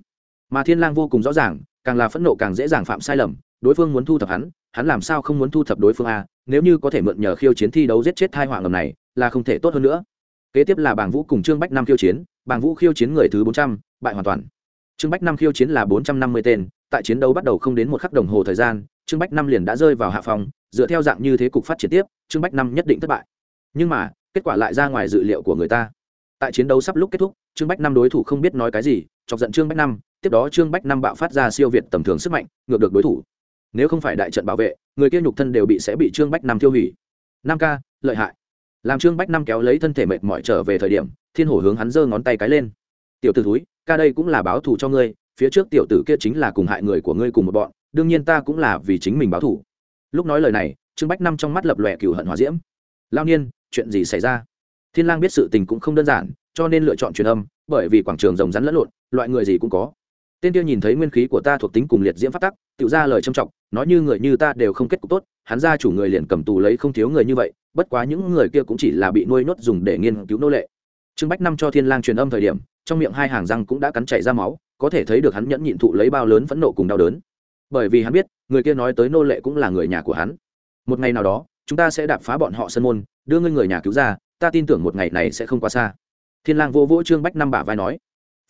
Mà thiên lang vô cùng rõ ràng, càng là phẫn nộ càng dễ dàng phạm sai lầm, đối phương muốn thu thập hắn hắn làm sao không muốn thu thập đối phương a, nếu như có thể mượn nhờ khiêu chiến thi đấu giết chết thai họa ngầm này, là không thể tốt hơn nữa. Kế tiếp là bảng vũ cùng trương bách năm khiêu chiến bảng vũ khiêu chiến người thứ bốn trăm, bại hoàn toàn. Trương bách năm khiêu chiến là bốn trăm năm mươi tên, tại chiến đấu bắt đầu không đến một khắc đồng hồ thời gian trương bách năm liền đã rơi vào hạ phòng dựa theo dạng như thế cục phát triển tiếp, trương bách năm nhất định thất bại. Nhưng mà, kết quả lại ra ngoài dự liệu của người ta. Tại chiến đấu sắp lúc kết thúc, trương bách năm đối thủ không biết nói cái gì, chọc giận trương bách năm, tiếp đó trương bách năm bạo phát ra siêu việt tầm thường sức mạnh, ngược được đối thủ. Nếu không phải đại trận bảo vệ, người kia nhục thân đều bị sẽ bị trương bách năm tiêu hủy. Năm k lợi hại. Làm trương bách năm kéo lấy thân thể mệt mỏi trở về thời điểm, thiên hổ hướng hắn giơ ngón tay cái lên. Tiểu t ử thúi, ca đây cũng là báo thù cho ngươi, phía trước tiểu tử kia chính là cùng hại người của ngươi cùng một bọn đương nhiên ta cũng là vì chính mình báo thù lúc nói lời này, trương bách năm trong mắt lập lòe cừu hận hòa diễm. Lao niên, chuyện gì xảy ra? Thiên lang biết sự tình cũng không đơn giản, cho nên lựa chọn truyền âm, bởi vì quảng trường rồng rắn lẫn lộn, loại người gì cũng có. Tên Tiêu nhìn thấy nguyên khí của ta thuộc tính cùng liệt diễm phát tắc, tự ra lời trâm trọng, nói như người như ta đều không kết cục tốt, hắn ra chủ người liền cầm tù lấy không thiếu người như vậy, bất quá những người kia cũng chỉ là bị nuôi nhốt dùng để nghiên cứu nô lệ. Trương bách năm cho thiên lang truyền âm thời điểm, trong miệng hai hàng răng cũng đã cắn chảy ra máu, có thể thấy được hắn nhẫn nhịn thụ lấy bao lớn phẫn nộ cùng đau đớn bởi vì hắn biết, người kia nói tới nô lệ cũng là người nhà của hắn. Một ngày nào đó, chúng ta sẽ đạp phá bọn họ sân môn, đưa ngươi người nhà cứu ra, ta tin tưởng một ngày này sẽ không quá xa. Thiên lang vô vỗ trương bách năm bả vai nói.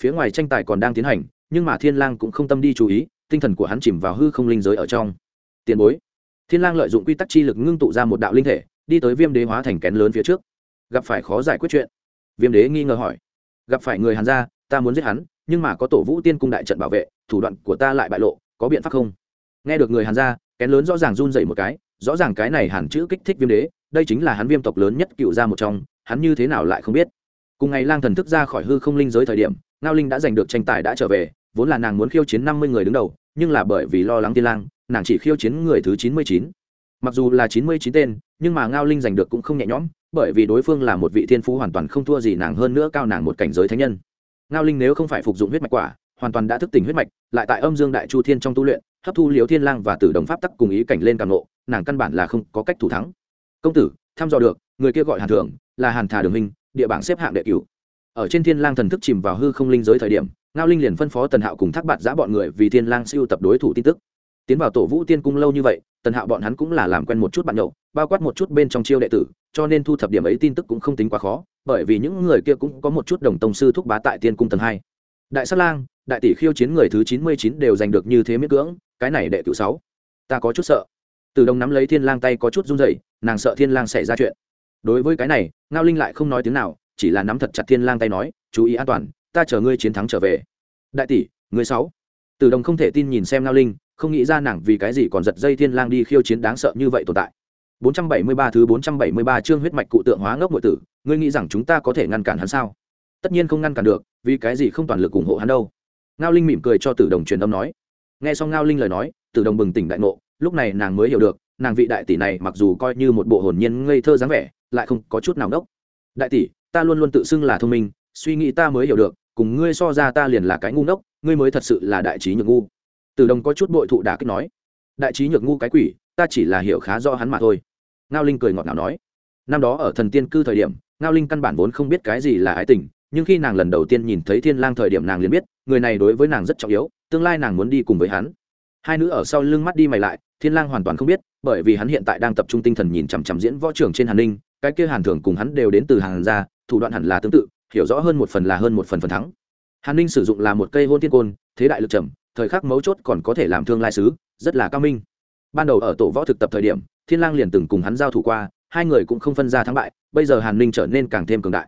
Phía ngoài tranh tài còn đang tiến hành, nhưng mà thiên lang cũng không tâm đi chú ý, tinh thần của hắn chìm vào hư không linh giới ở trong. Tiền bối. Thiên lang lợi dụng quy tắc chi lực ngưng tụ ra một đạo linh thể, đi tới viêm đế hóa thành kén lớn phía trước. Gặp phải khó giải quyết chuyện. Viêm đế nghi ngờ hỏi. Gặp phải người hàn gia, ta muốn giết hắn, nhưng mà có tổ vũ tiên cung đại trận bảo vệ, thủ đoạn của ta lại bại lộ có biện pháp không? Nghe được người hàn ra, kén lớn rõ ràng run dậy một cái rõ ràng cái này hàn chữ kích thích viêm đế đây chính là hắn viêm tộc lớn nhất cựu ra một trong hắn như thế nào lại không biết? Cùng ngày lang thần thức ra khỏi hư không linh giới thời điểm ngao linh đã giành được tranh tài đã trở về vốn là nàng muốn khiêu chiến năm mươi người đứng đầu nhưng là bởi vì lo lắng tiên lang nàng chỉ khiêu chiến người thứ chín mươi chín. Mặc dù là chín mươi chín tên nhưng mà ngao linh giành được cũng không nhẹ nhõm bởi vì đối phương là một vị thiên phú hoàn toàn không thua gì nàng hơn nữa cao nàng một cảnh giới thánh nhân. Ngao linh nếu không phải phục dụng huyết mạch quả hoàn toàn đã thức tỉnh huyết mạch, lại tại âm dương đại chu thiên trong tu luyện, hấp thu liếu thiên lang và tử đồng pháp tắc cùng ý cảnh lên càng nộ nàng căn bản là không có cách thủ thắng. Công tử, thăm dò được, người kia gọi hàn thường là hàn thà đường minh, địa bảng xếp hạng đệ cửu. Ở trên thiên lang thần thức chìm vào hư không linh giới thời điểm, ngao linh liền phân phó tần hạo cùng thác bạt giã bọn người vì thiên lang siêu tập đối thủ tin tức. Tiến vào tổ vũ tiên cung lâu như vậy, tần hạo bọn hắn cũng là làm quen một chút bạn nhậu, bao quát một chút bên trong chiêu đệ tử, cho nên thu thập điểm ấy tin tức cũng không tính quá khó, bởi vì những người kia cũng có một chút đồng tông sư thúc bá tại tiên cung tầng hai. Đại sát lang đại tỷ khiêu chiến người thứ chín mươi chín đều giành được như thế miễn cưỡng, cái này đệ tử sáu. Ta có chút sợ. Từ đồng nắm lấy thiên lang tay có chút run rẩy, nàng sợ thiên lang xảy ra chuyện. Đối với cái này, ngao linh lại không nói tiếng nào, chỉ là nắm thật chặt thiên lang tay nói, chú ý an toàn, ta chờ ngươi chiến thắng trở về. Đại tỷ, ngươi sáu. Từ đồng không thể tin nhìn xem ngao linh, không nghĩ ra nàng vì cái gì còn giật dây thiên lang đi khiêu chiến đáng sợ như vậy tồn tại. 473 thứ 473 chương huyết mạch cụ tượng hóa ngốc muội tử, ngươi nghĩ rằng chúng ta có thể ngăn cản hắn sao? Tất nhiên không ngăn cản được, vì cái gì không toàn lực ủng hộ hắn đâu ngao linh mỉm cười cho tử đồng truyền âm nói. Nghe xong ngao linh lời nói, tử đồng bừng tỉnh đại ngộ, lúc này nàng mới hiểu được, nàng vị đại tỷ này mặc dù coi như một bộ hồn nhiên ngây thơ dáng vẻ, lại không có chút nào đốc. Đại tỷ, ta luôn luôn tự xưng là thông minh, suy nghĩ ta mới hiểu được, cùng ngươi so ra ta liền là cái ngu ngốc, ngươi mới thật sự là đại trí nhược ngu. Tử đồng có chút bội thụ đả kích nói. Đại trí nhược ngu cái quỷ, ta chỉ là hiểu khá do hắn mà thôi. Ngao linh cười ngọt ngào nói. Năm đó ở thần tiên cư thời điểm, ngao linh căn bản vốn không biết cái gì là ái tình nhưng khi nàng lần đầu tiên nhìn thấy thiên lang thời điểm nàng liền biết, người này đối với nàng rất trọng yếu, tương lai nàng muốn đi cùng với hắn. Hai nữ ở sau lưng mắt đi mày lại, thiên lang hoàn toàn không biết, bởi vì hắn hiện tại đang tập trung tinh thần nhìn chằm chằm diễn võ trưởng trên hàn ninh, cái kia hàn thường cùng hắn đều đến từ hàn gia, thủ đoạn hẳn là tương tự, hiểu rõ hơn một phần là hơn một phần phần thắng. Hàn ninh sử dụng là một cây hôn thiên côn, thế đại lực trầm, thời khắc mấu chốt còn có thể làm thương lai sứ, rất là cao minh. Ban đầu ở tổ võ thực tập thời điểm, thiên lang liền từng cùng hắn giao thủ qua, hai người cũng không phân ra thắng bại, bây giờ hàn ninh trở nên càng thêm cường đại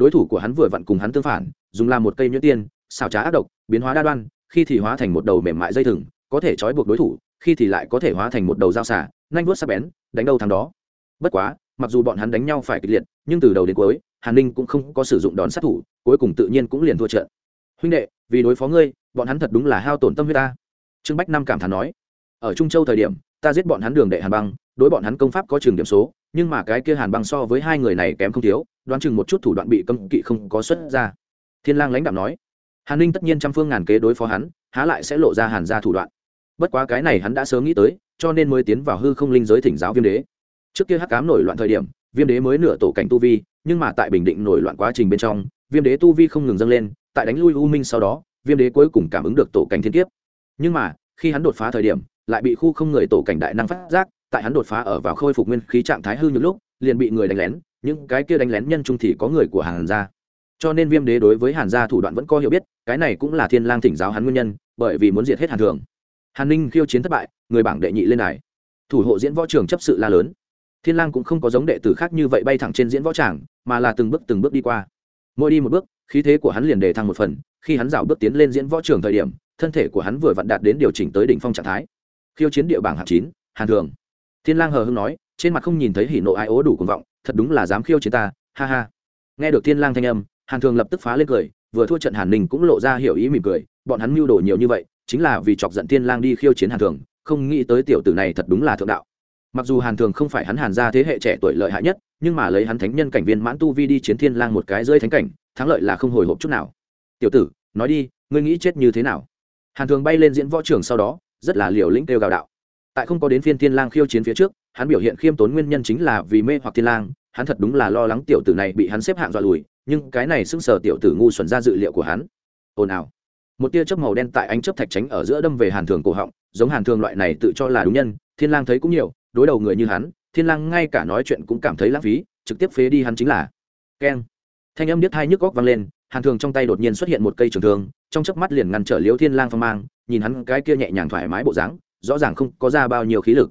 đối thủ của hắn vừa vặn cùng hắn tương phản, dùng làm một cây nhuyễn tiên, xảo trá ác độc, biến hóa đa đoan, khi thì hóa thành một đầu mềm mại dây thừng, có thể trói buộc đối thủ, khi thì lại có thể hóa thành một đầu dao xả nhanh vuốt sắc bén, đánh đâu thằng đó. Bất quá, mặc dù bọn hắn đánh nhau phải kịch liệt, nhưng từ đầu đến cuối, hàn ninh cũng không có sử dụng đòn sát thủ, cuối cùng tự nhiên cũng liền thua trận. Huynh đệ, vì đối phó ngươi, bọn hắn thật đúng là hao tổn tâm huyết ta. Trương bách năm cảm thán nói. Ở trung châu thời điểm, ta giết bọn hắn đường đệ hàn băng đối bọn hắn công pháp có trường điểm số, nhưng mà cái kia hàn băng so với hai người này kém không thiếu, đoán chừng một chút thủ đoạn bị cấm kỵ không có xuất ra. Thiên lang lãnh đạo nói, hàn ninh tất nhiên trăm phương ngàn kế đối phó hắn, há lại sẽ lộ ra hàn ra thủ đoạn. Bất quá cái này hắn đã sớm nghĩ tới, cho nên mới tiến vào hư không linh giới thỉnh giáo viêm đế. Trước kia hắc cám nổi loạn thời điểm, viêm đế mới nửa tổ cảnh tu vi, nhưng mà tại bình định nổi loạn quá trình bên trong, viêm đế tu vi không ngừng dâng lên, tại đánh lui u minh sau đó, viêm đế cuối cùng cảm ứng được tổ cảnh thiên kiếp. Nhưng mà, khi hắn đột phá thời điểm, lại bị khu không người tổ cảnh đại năng phát giác tại hắn đột phá ở vào khôi phục nguyên khí trạng thái hư những lúc, liền bị người đánh lén, những cái kia đánh lén nhân trung thì có người của hàn gia. Cho nên viêm đế đối với hàn gia thủ đoạn vẫn có hiểu biết, cái này cũng là thiên lang thỉnh giáo hắn nguyên nhân, bởi vì muốn diệt hết hàn thường. Hàn ninh khiêu chiến thất bại, người bảng đệ nhị lên đài. Thủ hộ diễn võ trường chấp sự la lớn. Thiên lang cũng không có giống đệ tử khác như vậy bay thẳng trên diễn võ tràng, mà là từng bước từng bước đi qua. Mỗi đi một bước, khí thế của hắn liền đề thăng một phần, khi hắn dạo bước tiến lên diễn võ trường thời điểm, thân thể của hắn vừa vặn đạt đến điều chỉnh tới đỉnh phong trạng thái. Khiêu chiến địa bảng hạng chín, hàn thường thiên lang hờ hững nói, trên mặt không nhìn thấy hỉ nộ ai ố đủ cuồng vọng, thật đúng là dám khiêu chiến ta, ha ha. Nghe được thiên lang thanh âm, hàn thường lập tức phá lên cười, vừa thua trận hàn ninh cũng lộ ra hiểu ý mỉm cười, bọn hắn mưu đồ nhiều như vậy, chính là vì chọc giận thiên lang đi khiêu chiến hàn thường, không nghĩ tới tiểu tử này thật đúng là thượng đạo. Mặc dù hàn thường không phải hắn hàn gia thế hệ trẻ tuổi lợi hại nhất, nhưng mà lấy hắn thánh nhân cảnh viên mãn tu vi đi chiến thiên lang một cái rơi thánh cảnh, thắng lợi là không hồi hộp chút nào. Tiểu tử, nói đi, ngươi nghĩ chết như thế nào? Hàn thường bay lên diễn võ trường sau đó, rất là liều lĩnh kêu gào đạo tại không có đến phiên thiên lang khiêu chiến phía trước, hắn biểu hiện khiêm tốn nguyên nhân chính là vì mê hoặc thiên lang, hắn thật đúng là lo lắng tiểu tử này bị hắn xếp hạng dọa lùi, nhưng cái này sững sờ tiểu tử ngu xuẩn ra dự liệu của hắn. Ồn ào. Một tia chớp màu đen tại ánh chớp thạch tránh ở giữa đâm về hàn thường cổ họng, giống hàn thường loại này tự cho là đúng nhân, thiên lang thấy cũng nhiều, đối đầu người như hắn, thiên lang ngay cả nói chuyện cũng cảm thấy lãng phí, trực tiếp phế đi hắn chính là. Keng. Thanh âm điếc hai nhức góc vang lên, hàn thường trong tay đột nhiên xuất hiện một cây trường thương, trong chớp mắt liền ngăn trở liễu thiên lang phong mang, nhìn hắn cái kia nhẹ nhàng thoải mái bộ dáng rõ ràng không có ra bao nhiêu khí lực.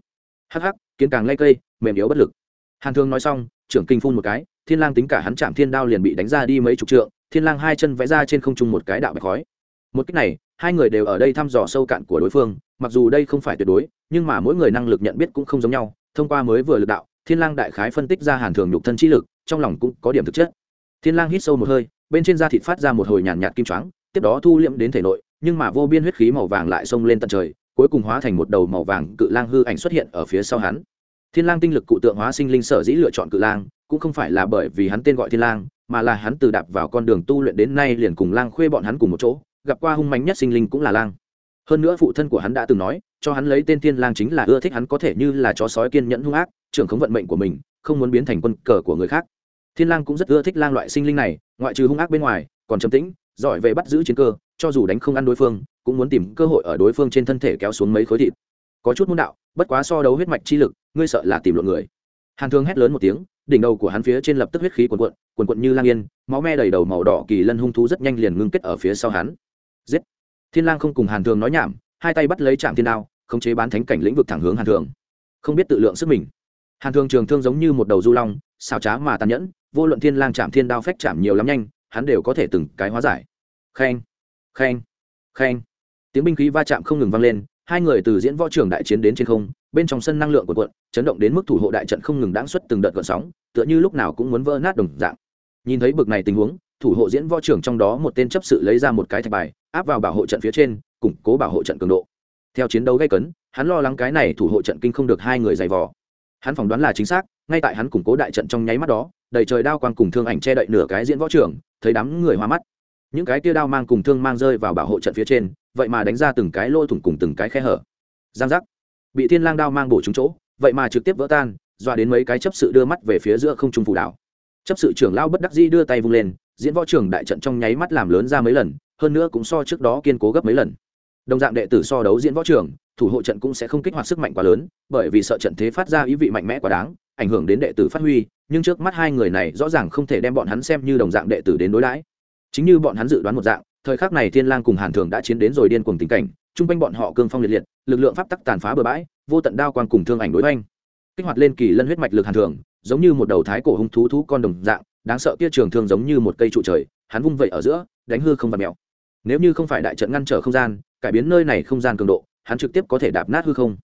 Hắc hắc, kiến càng lay cây, mềm yếu bất lực. Hàn Thương nói xong, trưởng kinh phun một cái, thiên lang tính cả hắn chạm thiên đao liền bị đánh ra đi mấy chục trượng, thiên lang hai chân vẽ ra trên không trung một cái đạo bạch khói. Một cách này, hai người đều ở đây thăm dò sâu cạn của đối phương, mặc dù đây không phải tuyệt đối, nhưng mà mỗi người năng lực nhận biết cũng không giống nhau, thông qua mới vừa lực đạo, thiên lang đại khái phân tích ra hàn thường nhục thân chi lực, trong lòng cũng có điểm thực chất. Thiên lang hít sâu một hơi, bên trên da thịt phát ra một hồi nhàn nhạt kim choáng, tiếp đó thu liệm đến thể nội, nhưng mà vô biên huyết khí màu vàng lại xông lên tận trời cuối cùng hóa thành một đầu màu vàng cự lang hư ảnh xuất hiện ở phía sau hắn. Thiên lang tinh lực cụ tượng hóa sinh linh sở dĩ lựa chọn cự lang, cũng không phải là bởi vì hắn tên gọi thiên lang, mà là hắn từ đạp vào con đường tu luyện đến nay liền cùng lang khuê bọn hắn cùng một chỗ, gặp qua hung mạnh nhất sinh linh cũng là lang. Hơn nữa phụ thân của hắn đã từng nói, cho hắn lấy tên thiên lang chính là ưa thích hắn có thể như là chó sói kiên nhẫn hung ác, trưởng khống vận mệnh của mình, không muốn biến thành quân cờ của người khác. Thiên lang cũng rất ưa thích lang loại sinh linh này, ngoại trừ hung ác bên ngoài, còn trầm tĩnh, giỏi về bắt giữ chiến cơ, cho dù đánh không ăn đối phương cũng muốn tìm cơ hội ở đối phương trên thân thể kéo xuống mấy khối thịt. Có chút môn đạo bất quá so đấu huyết mạch chi lực ngươi sợ là tìm lộn người. Hàn thương hét lớn một tiếng đỉnh đầu của hắn phía trên lập tức huyết khí cuồn cuộn cuồn cuộn như lang yên máu me đầy đầu màu đỏ kỳ lân hung thú rất nhanh liền ngưng kết ở phía sau hắn. Giết! Thiên lang không cùng hàn Thương nói nhảm hai tay bắt lấy trạm thiên đao khống chế bán thánh cảnh lĩnh vực thẳng hướng hàn Thương, không biết tự lượng sức mình. Hàn Thương trường thương giống như một đầu du long xào trá mà tàn nhẫn vô luận thiên lang chạm thiên đao phách chạm nhiều lắm nhanh hắn đều có thể từng cái hóa giải. Khen! Khen! Khen! Tiếng binh khí va chạm không ngừng vang lên, hai người từ diễn võ trường đại chiến đến trên không, bên trong sân năng lượng của quận chấn động đến mức thủ hộ đại trận không ngừng đáng xuất từng đợt gợn sóng, tựa như lúc nào cũng muốn vỡ nát đồng dạng. Nhìn thấy bực này tình huống, thủ hộ diễn võ trưởng trong đó một tên chấp sự lấy ra một cái thạch bài, áp vào bảo hộ trận phía trên, củng cố bảo hộ trận cường độ. Theo chiến đấu gây cấn, hắn lo lắng cái này thủ hộ trận kinh không được hai người giày vò. Hắn phỏng đoán là chính xác, ngay tại hắn củng cố đại trận trong nháy mắt đó, đầy trời đao quang cùng thương ảnh che đậy nửa cái diễn võ trưởng thấy đám người hoa mắt những cái tia đao mang cùng thương mang rơi vào bảo hộ trận phía trên, vậy mà đánh ra từng cái lỗ thủng cùng từng cái khe hở. Giang giác. Bị thiên lang đao mang bổ trúng chỗ, vậy mà trực tiếp vỡ tan, dọa đến mấy cái chấp sự đưa mắt về phía giữa không trung phủ đảo. Chấp sự trưởng lao bất đắc dĩ đưa tay vung lên, diễn võ trưởng đại trận trong nháy mắt làm lớn ra mấy lần, hơn nữa cũng so trước đó kiên cố gấp mấy lần. Đồng dạng đệ tử so đấu diễn võ trưởng, thủ hộ trận cũng sẽ không kích hoạt sức mạnh quá lớn, bởi vì sợ trận thế phát ra ý vị mạnh mẽ quá đáng, ảnh hưởng đến đệ tử phát huy, nhưng trước mắt hai người này rõ ràng không thể đem bọn hắn xem như đồng dạng đệ tử đến đối đãi chính như bọn hắn dự đoán một dạng, thời khắc này thiên lang cùng hàn thường đã chiến đến rồi điên cuồng tình cảnh trung quanh bọn họ cương phong liệt liệt, lực lượng pháp tắc tàn phá bừa bãi, vô tận đao quang cùng thương ảnh đối oanh kích hoạt lên kỳ lân huyết mạch lực hàn thường, giống như một đầu thái cổ hung thú thú con đồng dạng, đáng sợ kia trường thương giống như một cây trụ trời, hắn vung vậy ở giữa, đánh hư không và mèo. Nếu như không phải đại trận ngăn trở không gian, cải biến nơi này không gian cường độ, hắn trực tiếp có thể đạp nát hư không.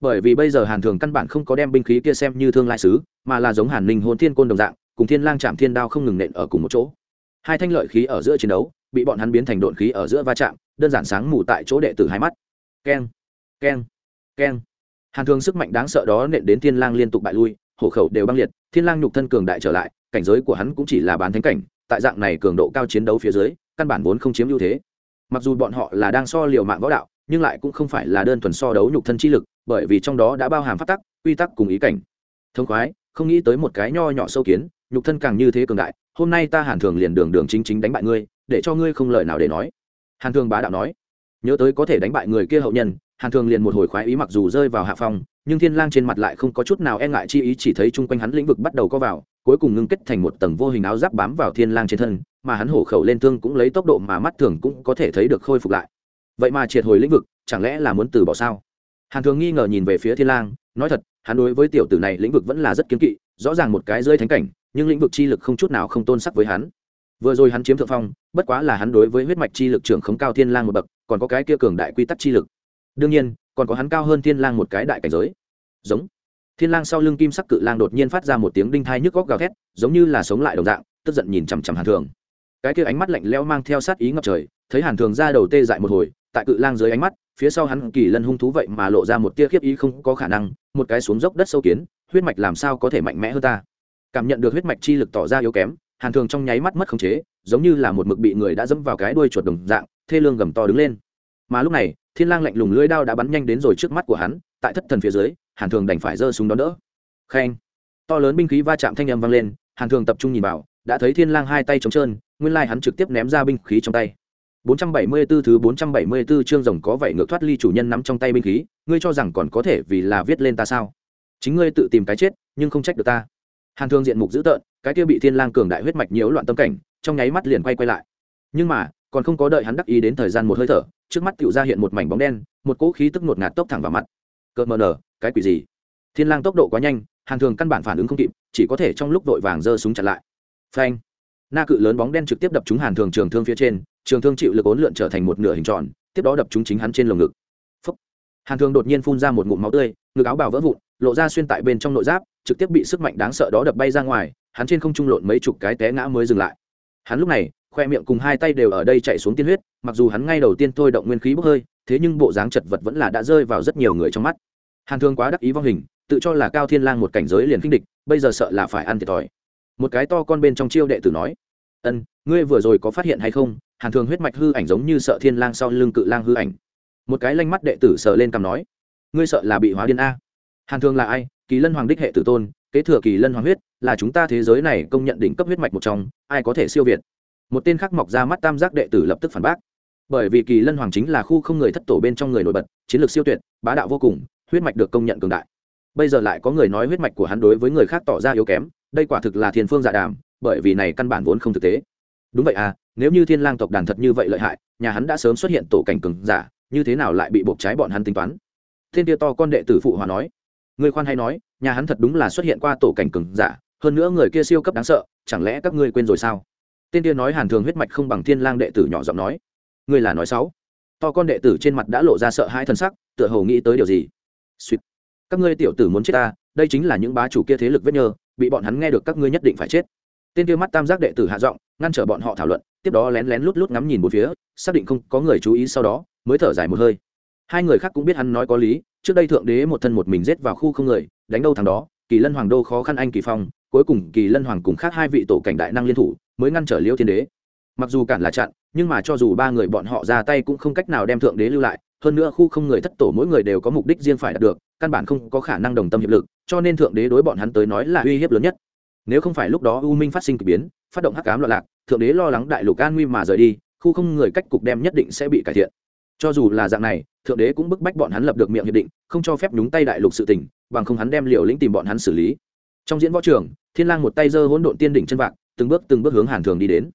Bởi vì bây giờ hàn thường căn bản không có đem binh khí kia xem như thương lai sứ, mà là giống hàn ninh hồn thiên côn đồng dạng, cùng thiên lang chạm thiên đao không ngừng nện ở cùng một chỗ hai thanh lợi khí ở giữa chiến đấu, bị bọn hắn biến thành độn khí ở giữa va chạm, đơn giản sáng mù tại chỗ đệ tử hai mắt. Keng keng keng. Hàn thường sức mạnh đáng sợ đó nện đến thiên lang liên tục bại lui, hổ khẩu đều băng liệt, thiên lang nhục thân cường đại trở lại, cảnh giới của hắn cũng chỉ là bán thánh cảnh, tại dạng này cường độ cao chiến đấu phía dưới, căn bản vốn không chiếm ưu thế. Mặc dù bọn họ là đang so liều mạng võ đạo, nhưng lại cũng không phải là đơn thuần so đấu nhục thân chi lực, bởi vì trong đó đã bao hàm phát tắc, quy tắc cùng ý cảnh. Thông khoái, không nghĩ tới một cái nho nhỏ sâu kiến nhục thân càng như thế cường đại, hôm nay ta hàn thường liền đường đường chính chính đánh bại ngươi, để cho ngươi không lời nào để nói. Hàn thường bá đạo nói. Nhớ tới có thể đánh bại người kia hậu nhân, hàn thường liền một hồi khoái ý mặc dù rơi vào hạ phong, nhưng thiên lang trên mặt lại không có chút nào e ngại chi ý, chỉ thấy chung quanh hắn lĩnh vực bắt đầu có vào, cuối cùng ngưng kết thành một tầng vô hình áo giáp bám vào thiên lang trên thân, mà hắn hổ khẩu lên thương cũng lấy tốc độ mà mắt thường cũng có thể thấy được khôi phục lại. Vậy mà triệt hồi lĩnh vực, chẳng lẽ là muốn từ bỏ sao? Hàn thường nghi ngờ nhìn về phía thiên lang, nói thật, hắn đối với tiểu tử này lĩnh vực vẫn là rất kiên kỵ, rõ ràng một cái rơi thánh cảnh nhưng lĩnh vực chi lực không chút nào không tôn sắc với hắn. Vừa rồi hắn chiếm thượng phong, bất quá là hắn đối với huyết mạch chi lực trưởng khống cao thiên lang một bậc, còn có cái kia cường đại quy tắc chi lực. Đương nhiên, còn có hắn cao hơn thiên lang một cái đại cảnh giới. Giống. Thiên lang sau lưng kim sắc cự lang đột nhiên phát ra một tiếng đinh thai nhức góc gào thét, giống như là sống lại đồng dạng, tức giận nhìn chằm chằm hàn thường. Cái kia ánh mắt lạnh lẽo mang theo sát ý ngập trời, thấy hàn thường ra đầu tê dại một hồi, tại cự lang dưới ánh mắt, phía sau hắn kỳ lân hung thú vậy mà lộ ra một tia khiếp ý không có khả năng, một cái xuống dốc đất sâu kiến, huyết mạch làm sao có thể mạnh mẽ hơn ta? Cảm nhận được huyết mạch chi lực tỏ ra yếu kém, hàn thường trong nháy mắt mất khống chế, giống như là một mực bị người đã dẫm vào cái đuôi chuột đồng dạng, thê lương gầm to đứng lên. Mà lúc này, thiên lang lạnh lùng lưỡi đao đã bắn nhanh đến rồi trước mắt của hắn, tại thất thần phía dưới, hàn thường đành phải giơ súng đón đỡ. Khen. To lớn binh khí va chạm thanh âm vang lên, hàn thường tập trung nhìn vào, đã thấy thiên lang hai tay trống trơn, nguyên lai hắn trực tiếp ném ra binh khí trong tay. 474 thứ 474 chương rồng có vậy ngược thoát ly chủ nhân nắm trong tay binh khí, ngươi cho rằng còn có thể vì là viết lên ta sao? Chính ngươi tự tìm cái chết, nhưng không trách được ta hàn thương diện mục dữ tợn, cái kia bị thiên lang cường đại huyết mạch nhiễu loạn tâm cảnh, trong nháy mắt liền quay quay lại. Nhưng mà, còn không có đợi hắn đắc ý đến thời gian một hơi thở, trước mắt tựu ra hiện một mảnh bóng đen, một cỗ khí tức ngột ngạt tốc thẳng vào mặt. Cợt mờ nở, cái quỷ gì? Thiên lang tốc độ quá nhanh, hàn thường căn bản phản ứng không kịp, chỉ có thể trong lúc vội vàng giơ súng chặn lại. Phanh! Na cự lớn bóng đen trực tiếp đập trúng hàn thường trường thương phía trên, trường thương chịu lực ốn lượn trở thành một nửa hình tròn, tiếp đó đập trúng chính hắn trên lồng ngực. Phúc. hàn thường đột nhiên phun ra một ngụm máu tươi, ngực áo bào vỡ vụn lộ ra xuyên tại bên trong nội giáp, trực tiếp bị sức mạnh đáng sợ đó đập bay ra ngoài, hắn trên không trung lộn mấy chục cái té ngã mới dừng lại. Hắn lúc này, khoe miệng cùng hai tay đều ở đây chạy xuống tiên huyết, mặc dù hắn ngay đầu tiên thôi động nguyên khí bốc hơi, thế nhưng bộ dáng chật vật vẫn là đã rơi vào rất nhiều người trong mắt. Hàn thương quá đắc ý vong hình, tự cho là cao thiên lang một cảnh giới liền kinh địch, bây giờ sợ là phải ăn thiệt thòi. Một cái to con bên trong chiêu đệ tử nói, ân, ngươi vừa rồi có phát hiện hay không? Hàn thường huyết mạch hư ảnh giống như sợ thiên lang sau lưng cự lang hư ảnh. Một cái lanh mắt đệ tử sợ lên cầm nói, ngươi sợ là bị hóa điên a? Hàn Thương là ai? Kỳ lân hoàng đích hệ tử tôn, kế thừa kỳ lân hoàng huyết, là chúng ta thế giới này công nhận đỉnh cấp huyết mạch một trong, ai có thể siêu việt? Một tên khác mọc ra mắt tam giác đệ tử lập tức phản bác. Bởi vì kỳ lân hoàng chính là khu không người thất tổ bên trong người nổi bật, chiến lược siêu tuyệt, bá đạo vô cùng, huyết mạch được công nhận cường đại. Bây giờ lại có người nói huyết mạch của hắn đối với người khác tỏ ra yếu kém, đây quả thực là thiên phương dạ đàm, bởi vì này căn bản vốn không thực tế. Đúng vậy à nếu như thiên lang tộc đàn thật như vậy lợi hại, nhà hắn đã sớm xuất hiện tổ cảnh cường giả, như thế nào lại bị buộc trái bọn hắn tính toán? Thiên tia to con đệ tử phụ hòa nói người khoan hay nói, nhà hắn thật đúng là xuất hiện qua tổ cảnh cường giả, hơn nữa người kia siêu cấp đáng sợ, chẳng lẽ các ngươi quên rồi sao? Tên kia nói hàn thường huyết mạch không bằng thiên lang đệ tử nhỏ giọng nói. Ngươi là nói xấu. To con đệ tử trên mặt đã lộ ra sợ hãi thần sắc, tựa hồ nghĩ tới điều gì. Suýt. Các ngươi tiểu tử muốn chết ta, đây chính là những bá chủ kia thế lực vết nhơ, bị bọn hắn nghe được các ngươi nhất định phải chết. Tên kia mắt tam giác đệ tử hạ giọng, ngăn trở bọn họ thảo luận, tiếp đó lén lén lút lút ngắm nhìn một phía, xác định không có người chú ý sau đó, mới thở dài một hơi hai người khác cũng biết hắn nói có lý, trước đây thượng đế một thân một mình giết vào khu không người, đánh đâu thằng đó, kỳ lân hoàng đô khó khăn anh kỳ phong, cuối cùng kỳ lân hoàng cùng khác hai vị tổ cảnh đại năng liên thủ, mới ngăn trở liêu thiên đế. Mặc dù cản là chặn, nhưng mà cho dù ba người bọn họ ra tay cũng không cách nào đem thượng đế lưu lại, hơn nữa khu không người thất tổ mỗi người đều có mục đích riêng phải đạt được, căn bản không có khả năng đồng tâm hiệp lực, cho nên thượng đế đối bọn hắn tới nói là uy hiếp lớn nhất. Nếu không phải lúc đó u minh phát sinh k ỳ biến, phát động hắc cám loạn lạc, thượng đế lo lắng đại lục an nguy mà rời đi, khu không người cách cục đem nhất định sẽ bị cải thiện cho dù là dạng này, thượng đế cũng bức bách bọn hắn lập được miệng hiệp định, không cho phép nhúng tay đại lục sự tình, bằng không hắn đem liều lĩnh tìm bọn hắn xử lý. Trong diễn võ trường, thiên lang một tay giơ hỗn độn tiên đỉnh chân vạc, từng bước từng bước hướng hàn thường đi đến.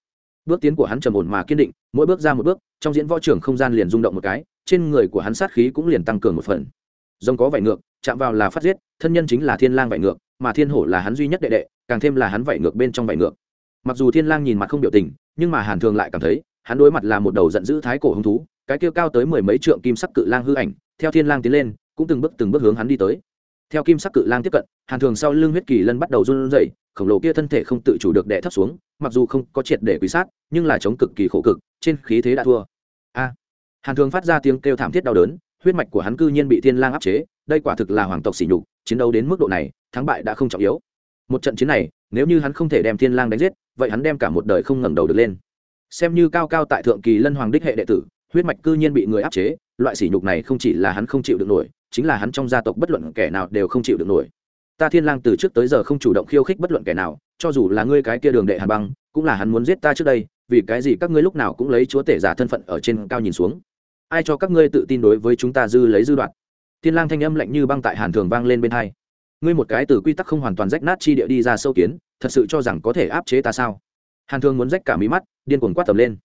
Bước tiến của hắn trầm ổn mà kiên định, mỗi bước ra một bước, trong diễn võ trường không gian liền rung động một cái, trên người của hắn sát khí cũng liền tăng cường một phần. Rồng có vảy ngược, chạm vào là phát giết, thân nhân chính là thiên lang vảy ngược, mà thiên hổ là hắn duy nhất đệ đệ, càng thêm là hắn vảy ngược bên trong vảy ngược. Mặc dù thiên lang nhìn mặt không biểu tình, nhưng mà hàn thường lại cảm thấy, hắn đối mặt là một đầu giận dữ thái cổ hung thú cái kia cao tới mười mấy trượng kim sắc cự lang hư ảnh, theo thiên lang tiến lên, cũng từng bước từng bước hướng hắn đi tới. Theo kim sắc cự lang tiếp cận, hàn thường sau lưng huyết kỳ lân bắt đầu run rẩy, khổng lồ kia thân thể không tự chủ được đè thấp xuống, mặc dù không có triệt để quý sát, nhưng là chống cực kỳ khổ cực, trên khí thế đã thua. A! Hàn thường phát ra tiếng kêu thảm thiết đau đớn, huyết mạch của hắn cư nhiên bị thiên lang áp chế, đây quả thực là hoàng tộc sỉ nhục, chiến đấu đến mức độ này, thắng bại đã không trọng yếu. Một trận chiến này, nếu như hắn không thể đem thiên lang đánh giết, vậy hắn đem cả một đời không ngẩng đầu được lên. Xem như cao cao tại thượng kỳ lân hoàng đích hệ đệ tử huyết mạch cư nhiên bị người áp chế, loại sỉ nhục này không chỉ là hắn không chịu được nổi, chính là hắn trong gia tộc bất luận kẻ nào đều không chịu được nổi. Ta thiên lang từ trước tới giờ không chủ động khiêu khích bất luận kẻ nào, cho dù là ngươi cái kia đường đệ hàn băng, cũng là hắn muốn giết ta trước đây, vì cái gì các ngươi lúc nào cũng lấy chúa tể giả thân phận ở trên cao nhìn xuống. Ai cho các ngươi tự tin đối với chúng ta dư lấy dư đoạn thiên lang thanh âm lạnh như băng tại hàn thường vang lên bên hai. Ngươi một cái từ quy tắc không hoàn toàn rách nát chi địa đi ra sâu kiến, thật sự cho rằng có thể áp chế ta sao? Hàn thường muốn rách cả mí mắt, điên cuồng quát tầm lên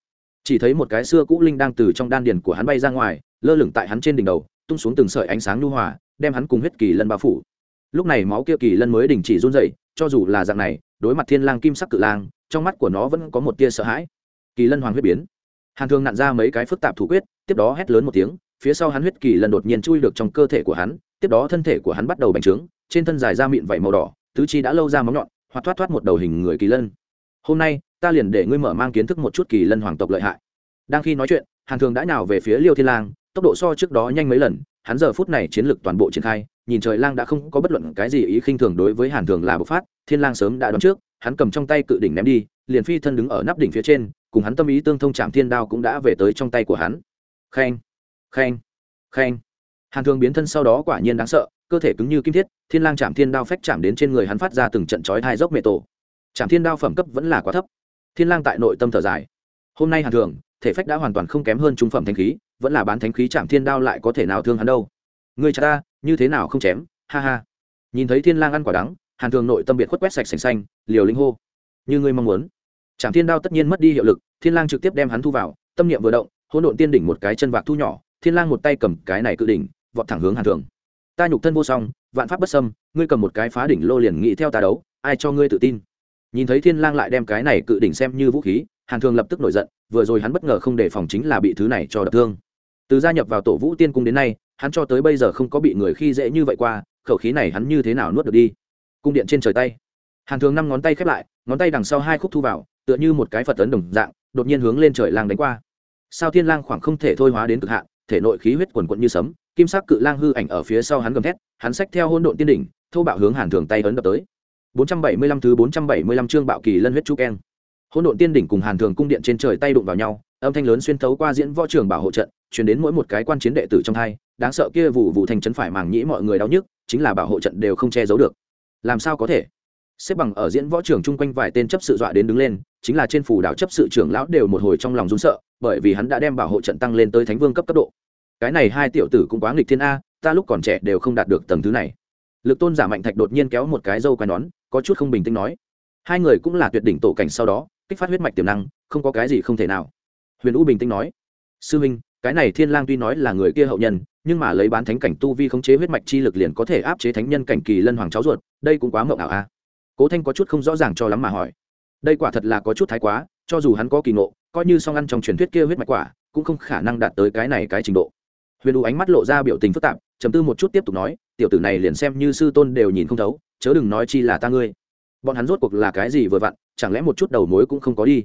chỉ thấy một cái xưa cũ linh đang từ trong đan điền của hắn bay ra ngoài, lơ lửng tại hắn trên đỉnh đầu, tung xuống từng sợi ánh sáng nhu hòa, đem hắn cùng huyết kỳ lân bao phủ. Lúc này máu kia kỳ lân mới đình chỉ run dậy cho dù là dạng này, đối mặt thiên lang kim sắc cự lang, trong mắt của nó vẫn có một tia sợ hãi. Kỳ lân hoàng huyết biến. Hàn thương nặn ra mấy cái phức tạp thủ quyết, tiếp đó hét lớn một tiếng, phía sau hắn huyết kỳ lần đột nhiên chui được trong cơ thể của hắn, tiếp đó thân thể của hắn bắt đầu bành trướng, trên thân dài ra miệng vảy màu đỏ, tứ chi đã lâu ra móng nhọn hoặc thoát thoát một đầu hình người kỳ lân hôm nay, ta liền để ngươi mở mang kiến thức một chút kỳ lân hoàng tộc lợi hại. Đang khi nói chuyện, hàn thường đã nào về phía liêu thiên lang, tốc độ so trước đó nhanh mấy lần, hắn giờ phút này chiến lược toàn bộ triển khai, nhìn trời lang đã không có bất luận cái gì ý khinh thường đối với hàn thường là bộc phát, thiên lang sớm đã đoán trước, hắn cầm trong tay cự đỉnh ném đi, liền phi thân đứng ở nắp đỉnh phía trên, cùng hắn tâm ý tương thông chạm thiên đao cũng đã về tới trong tay của hắn. Khen khen khen. Hàn thường biến thân sau đó quả nhiên đáng sợ, cơ thể cứng như kim thiết, thiên lang chạm thiên đao phách chạm đến trên người hắn phát ra từng trận chói hai dốc mệ tổ chạm thiên đao phẩm cấp vẫn là quá thấp. Thiên lang tại nội tâm thở dài. Hôm nay hàn thường, thể phách đã hoàn toàn không kém hơn trung phẩm thánh khí, vẫn là bán thánh khí chạm thiên đao lại có thể nào thương hắn đâu. Người cha ta, như thế nào không chém? Ha ha. Nhìn thấy thiên lang ăn quả đắng, hàn thường nội tâm biệt khuất quét sạch sành xanh, liều linh hô. Như ngươi mong muốn. Trạm thiên đao tất nhiên mất đi hiệu lực, thiên lang trực tiếp đem hắn thu vào, tâm niệm vừa động, hỗn độn tiên đỉnh một cái chân vạc thu nhỏ, thiên lang một tay cầm cái này cự đỉnh, vọt thẳng hướng hàn thường. Ta nhục thân vô song, vạn pháp bất xâm, ngươi cầm một cái phá đỉnh lô liền nghĩ theo ta đấu, ai cho ngươi tự tin? Nhìn thấy thiên lang lại đem cái này cự đỉnh xem như vũ khí, hàn thường lập tức nổi giận, vừa rồi hắn bất ngờ không đề phòng chính là bị thứ này cho đập thương. Từ gia nhập vào tổ vũ tiên cung đến nay, hắn cho tới bây giờ không có bị người khi dễ như vậy qua, khẩu khí này hắn như thế nào nuốt được đi? Cung điện trên trời tay. Hàn thường năm ngón tay khép lại, ngón tay đằng sau hai khúc thu vào, tựa như một cái phật tấn đồng dạng, đột nhiên hướng lên trời lang đánh qua. Sao thiên lang khoảng không thể thôi hóa đến cực hạn, thể nội khí huyết quần quận như sấm, kim sắc cự lang hư ảnh ở phía sau hắn gầm thét, hắn xách theo hôn độn tiên đỉnh, thô bạo hướng hàn thường tay ấn đập tới. 475 thứ 475 chương bạo kỳ lân huyết chu keng. Hỗn độn tiên đỉnh cùng hàn thường cung điện trên trời tay đụng vào nhau, âm thanh lớn xuyên thấu qua diễn võ trường bảo hộ trận, truyền đến mỗi một cái quan chiến đệ tử trong hai, đáng sợ kia vụ vụ thành trấn phải màng nhĩ mọi người đau nhức, chính là bảo hộ trận đều không che giấu được. Làm sao có thể? Xếp bằng ở diễn võ trường chung quanh vài tên chấp sự dọa đến đứng lên, chính là trên phủ đạo chấp sự trưởng lão đều một hồi trong lòng run sợ, bởi vì hắn đã đem bảo hộ trận tăng lên tới thánh vương cấp cấp độ. Cái này hai tiểu tử cũng quá nghịch thiên a, ta lúc còn trẻ đều không đạt được tầng thứ này lực tôn giả mạnh thạch đột nhiên kéo một cái dâu quai nón, có chút không bình tĩnh nói. Hai người cũng là tuyệt đỉnh tổ cảnh sau đó, kích phát huyết mạch tiềm năng, không có cái gì không thể nào. Huyền u bình tĩnh nói. Sư minh, cái này thiên lang tuy nói là người kia hậu nhân, nhưng mà lấy bán thánh cảnh tu vi khống chế huyết mạch chi lực liền có thể áp chế thánh nhân cảnh kỳ lân hoàng cháu ruột, đây cũng quá mộng ảo a. Cố thanh có chút không rõ ràng cho lắm mà hỏi. Đây quả thật là có chút thái quá, cho dù hắn có kỳ ngộ, coi như song ăn trong truyền thuyết kia huyết mạch quả, cũng không khả năng đạt tới cái này cái trình độ. Huyền u ánh mắt lộ ra biểu tình phức tạp chấm tư một chút tiếp tục nói, tiểu tử này liền xem như sư tôn đều nhìn không thấu, chớ đừng nói chi là ta ngươi. Bọn hắn rốt cuộc là cái gì vừa vặn, chẳng lẽ một chút đầu mối cũng không có đi?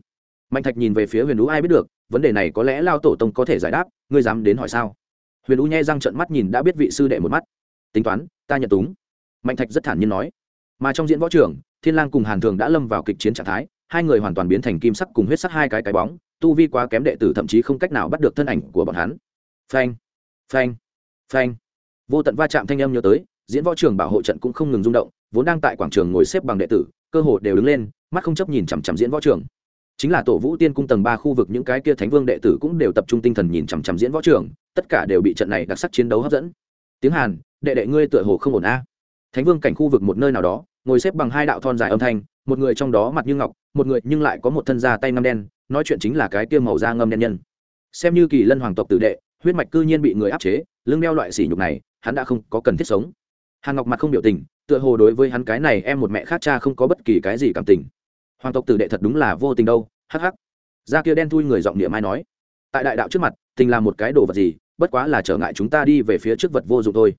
Mạnh thạch nhìn về phía huyền u ai biết được, vấn đề này có lẽ lao tổ tông có thể giải đáp, ngươi dám đến hỏi sao? Huyền u nhai răng trận mắt nhìn đã biết vị sư đệ một mắt. Tính toán, ta nhận túng. Mạnh thạch rất thản nhiên nói. Mà trong diễn võ trường, thiên lang cùng hàn thường đã lâm vào kịch chiến trạng thái, hai người hoàn toàn biến thành kim sắc cùng huyết sắc hai cái cái bóng, tu vi quá kém đệ tử thậm chí không cách nào bắt được thân ảnh của bọn hắn. Phanh phanh phanh vô tận va chạm thanh âm nhớ tới, diễn võ trường bảo hộ trận cũng không ngừng rung động, vốn đang tại quảng trường ngồi xếp bằng đệ tử, cơ hồ đều đứng lên, mắt không chấp nhìn chằm chằm diễn võ trường. Chính là tổ vũ tiên cung tầng ba khu vực những cái kia thánh vương đệ tử cũng đều tập trung tinh thần nhìn chằm chằm diễn võ trường, tất cả đều bị trận này đặc sắc chiến đấu hấp dẫn. Tiếng hàn, đệ đệ ngươi tựa hồ không ổn a. Thánh vương cảnh khu vực một nơi nào đó, ngồi xếp bằng hai đạo thon dài âm thanh, một người trong đó mặt như ngọc, một người nhưng lại có một thân da tay ngâm đen, nói chuyện chính là cái kia màu da ngâm đen nhân. Xem như kỳ lân hoàng tộc tử đệ, huyết mạch cư nhiên bị người áp chế, lưng đeo loại sỉ nhục này hắn đã không có cần thiết sống. Hàn ngọc mặt không biểu tình, tựa hồ đối với hắn cái này em một mẹ khác cha không có bất kỳ cái gì cảm tình. Hoàng tộc tử đệ thật đúng là vô tình đâu, hắc hắc. Da kia đen thui người giọng địa mai nói. Tại đại đạo trước mặt, tình là một cái đồ vật gì, bất quá là trở ngại chúng ta đi về phía trước vật vô dụng thôi.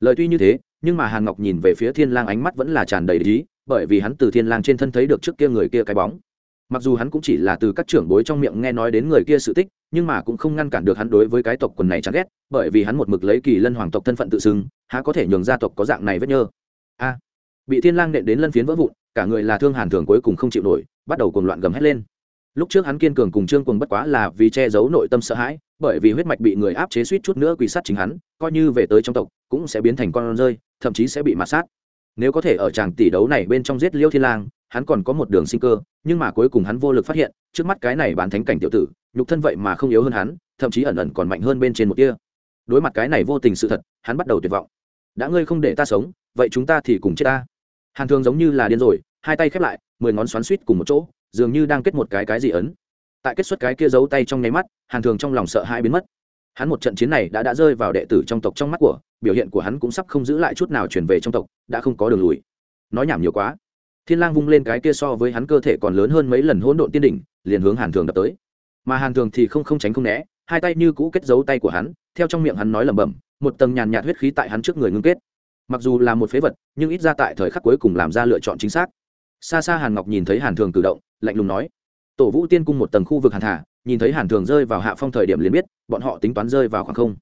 Lời tuy như thế, nhưng mà hàn ngọc nhìn về phía thiên lang ánh mắt vẫn là tràn đầy ý, bởi vì hắn từ thiên lang trên thân thấy được trước kia người kia cái bóng mặc dù hắn cũng chỉ là từ các trưởng bối trong miệng nghe nói đến người kia sự tích, nhưng mà cũng không ngăn cản được hắn đối với cái tộc quần này chán ghét, bởi vì hắn một mực lấy kỳ lân hoàng tộc thân phận tự xưng, há có thể nhường gia tộc có dạng này vết nhơ. A, bị thiên lang nện đến lân phiến vỡ vụn, cả người là thương hàn thường cuối cùng không chịu nổi, bắt đầu cuồng loạn gầm hết lên. Lúc trước hắn kiên cường cùng trương cuồng bất quá là vì che giấu nội tâm sợ hãi, bởi vì huyết mạch bị người áp chế suýt chút nữa quỳ sát chính hắn, coi như về tới trong tộc, cũng sẽ biến thành con rơi, thậm chí sẽ bị mạt sát. Nếu có thể ở tràng tỷ đấu này bên trong giết liêu thiên lang hắn còn có một đường sinh cơ, nhưng mà cuối cùng hắn vô lực phát hiện, trước mắt cái này bán thánh cảnh tiểu tử, nhục thân vậy mà không yếu hơn hắn, thậm chí ẩn ẩn còn mạnh hơn bên trên một kia đối mặt cái này vô tình sự thật, hắn bắt đầu tuyệt vọng. Đã ngươi không để ta sống, vậy chúng ta thì cùng chết ta. Hàn thường giống như là điên rồi, hai tay khép lại, mười ngón xoắn suýt cùng một chỗ, dường như đang kết một cái cái gì ấn. Tại kết xuất cái kia giấu tay trong nháy mắt, hàn thường trong lòng sợ hãi biến mất. Hắn một trận chiến này đã đã rơi vào đệ tử trong tộc trong mắt của, biểu hiện của hắn cũng sắp không giữ lại chút nào chuyển về trong tộc, đã không có đường lùi. Nói nhảm nhiều quá thiên lang vung lên cái kia so với hắn cơ thể còn lớn hơn mấy lần hỗn độn tiên đỉnh, liền hướng hàn thường đập tới. Mà hàn thường thì không không tránh không né, hai tay như cũ kết giấu tay của hắn, theo trong miệng hắn nói lẩm bẩm, một tầng nhàn nhạt huyết khí tại hắn trước người ngưng kết. Mặc dù là một phế vật, nhưng ít ra tại thời khắc cuối cùng làm ra lựa chọn chính xác. Xa xa hàn ngọc nhìn thấy hàn thường cử động, lạnh lùng nói, tổ vũ tiên cung một tầng khu vực hàn thả, nhìn thấy hàn thường rơi vào hạ phong thời điểm liền biết, bọn họ tính toán rơi vào khoảng không.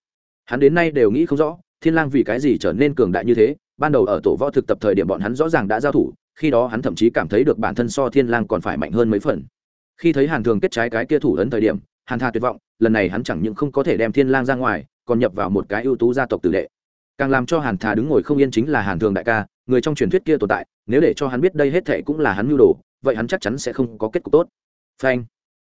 Hắn đến nay đều nghĩ không rõ, thiên lang vì cái gì trở nên cường đại như thế, ban đầu ở tổ võ thực tập thời điểm bọn hắn rõ ràng đã giao thủ khi đó hắn thậm chí cảm thấy được bản thân so thiên lang còn phải mạnh hơn mấy phần. Khi thấy hàn thường kết trái cái kia thủ ấn thời điểm, hàn Thà tuyệt vọng, lần này hắn chẳng những không có thể đem thiên lang ra ngoài, còn nhập vào một cái ưu tú gia tộc tử đệ. Càng làm cho hàn thà đứng ngồi không yên chính là hàn thường đại ca, người trong truyền thuyết kia tồn tại, nếu để cho hắn biết đây hết thệ cũng là hắn mưu đồ, vậy hắn chắc chắn sẽ không có kết cục tốt. Phanh!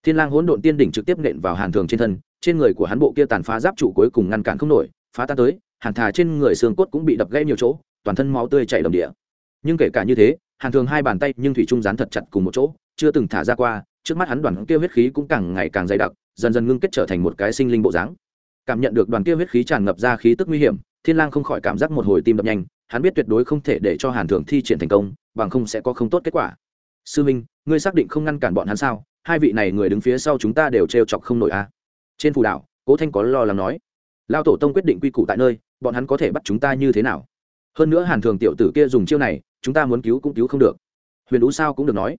Thiên lang hỗn độn tiên đỉnh trực tiếp nện vào hàn thường trên thân, trên người của hắn bộ kia tàn phá giáp trụ cuối cùng ngăn cản không nổi, phá tan tới, hàn thà trên người xương cốt cũng bị đập gãy nhiều chỗ, toàn thân máu tươi chảy đầm địa. Nhưng kể cả như thế hàn thường hai bàn tay nhưng thủy trung dán thật chặt cùng một chỗ, chưa từng thả ra qua, trước mắt hắn đoàn kia huyết khí cũng càng ngày càng dày đặc, dần dần ngưng kết trở thành một cái sinh linh bộ dáng. Cảm nhận được đoàn kia huyết khí tràn ngập ra khí tức nguy hiểm, thiên lang không khỏi cảm giác một hồi tim đập nhanh, hắn biết tuyệt đối không thể để cho hàn thường thi triển thành công, bằng không sẽ có không tốt kết quả. Sư minh, ngươi xác định không ngăn cản bọn hắn sao? Hai vị này người đứng phía sau chúng ta đều trêu chọc không nổi a à? trên phù đảo, cố thanh có lo lắng nói. Lao tổ tông quyết định quy củ tại nơi, bọn hắn có thể bắt chúng ta như thế nào? Hơn nữa hàn thường tiểu tử kia dùng chiêu này chúng ta muốn cứu cũng cứu không được. Huyền ú sao cũng được nói.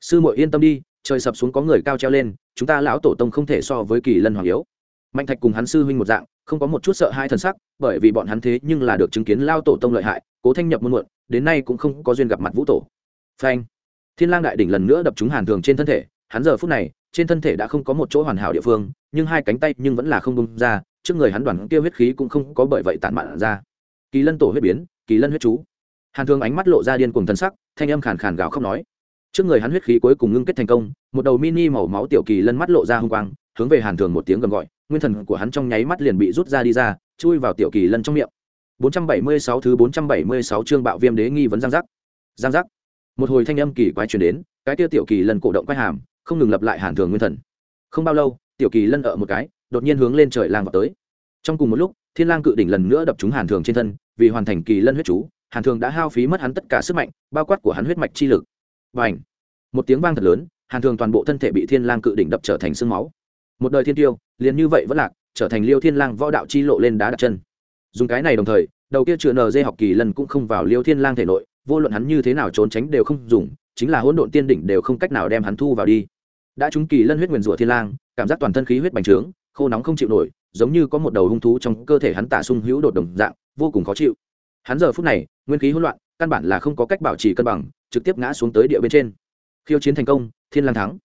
Sư muội yên tâm đi, trời sập xuống có người cao treo lên, chúng ta lão tổ tông không thể so với kỳ lân hoàng yếu. Mạnh thạch cùng hắn sư huynh một dạng, không có một chút sợ hai thần sắc, bởi vì bọn hắn thế nhưng là được chứng kiến lao tổ tông lợi hại, cố thanh nhập muôn muộn, đến nay cũng không có duyên gặp mặt vũ tổ. Phanh. Thiên lang đại đỉnh lần nữa đập trúng hàn thường trên thân thể, hắn giờ phút này, trên thân thể đã không có một chỗ hoàn hảo địa phương, nhưng hai cánh tay nhưng vẫn là không bung ra, trước người hắn đoàn kia huyết khí cũng không có bởi vậy tản mạn ra. Kỳ lân tổ huyết biến, kỳ lân huyết chú hàn Thương ánh mắt lộ ra điên cùng thân sắc, thanh âm khàn khàn gào khóc nói. Trước người hắn huyết khí cuối cùng ngưng kết thành công, một đầu mini màu máu tiểu kỳ lân mắt lộ ra hung quang, hướng về hàn thường một tiếng gầm gọi, nguyên thần của hắn trong nháy mắt liền bị rút ra đi ra, chui vào tiểu kỳ lân trong miệng. 476 thứ 476 chương bạo viêm đế nghi vấn giang giác. Giang giác. Một hồi thanh âm kỳ quái truyền đến, cái tiêu tiểu kỳ lân cổ động quay hàm, không ngừng lập lại hàn thường nguyên thần. Không bao lâu, tiểu kỳ lân ở một cái, đột nhiên hướng lên trời lang vào tới. Trong cùng một lúc, thiên lang cự đỉnh lần nữa đập trúng hàn thường trên thân, vì hoàn thành kỳ lân huyết chú hàn thường đã hao phí mất hắn tất cả sức mạnh, bao quát của hắn huyết mạch chi lực. Và ảnh một tiếng vang thật lớn, hàn thường toàn bộ thân thể bị thiên lang cự đỉnh đập trở thành xương máu. Một đời thiên tiêu, liền như vậy vẫn lạc, trở thành liêu thiên lang võ đạo chi lộ lên đá đặt chân. Dùng cái này đồng thời, đầu kia chữa nờ dê học kỳ lần cũng không vào liêu thiên lang thể nội, vô luận hắn như thế nào trốn tránh đều không dùng, chính là hỗn độn tiên đỉnh đều không cách nào đem hắn thu vào đi. Đã trúng kỳ lân huyết nguyền rủa thiên lang, cảm giác toàn thân khí huyết bành trướng, khô nóng không chịu nổi, giống như có một đầu hung thú trong cơ thể hắn tả sung hữu đột đồng dạng, vô cùng khó chịu hắn giờ phút này, nguyên khí hỗn loạn, căn bản là không có cách bảo trì cân bằng, trực tiếp ngã xuống tới địa bên trên. Khiêu chiến thành công, thiên lang thắng.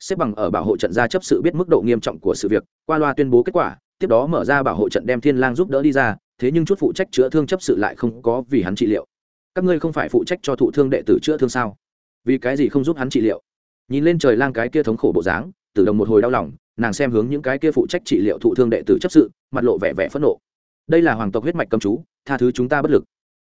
Xếp bằng ở bảo hộ trận ra chấp sự biết mức độ nghiêm trọng của sự việc, qua loa tuyên bố kết quả, tiếp đó mở ra bảo hộ trận đem thiên lang giúp đỡ đi ra, thế nhưng chút phụ trách chữa thương chấp sự lại không có vì hắn trị liệu. Các ngươi không phải phụ trách cho thụ thương đệ tử chữa thương sao? Vì cái gì không giúp hắn trị liệu? Nhìn lên trời lang cái kia thống khổ bộ dáng, tử đồng một hồi đau lòng, nàng xem hướng những cái kia phụ trách trị liệu thụ thương đệ tử chấp sự, mặt lộ vẻ vẻ phẫn nộ đây là hoàng tộc huyết mạch cầm chú, tha thứ chúng ta bất lực.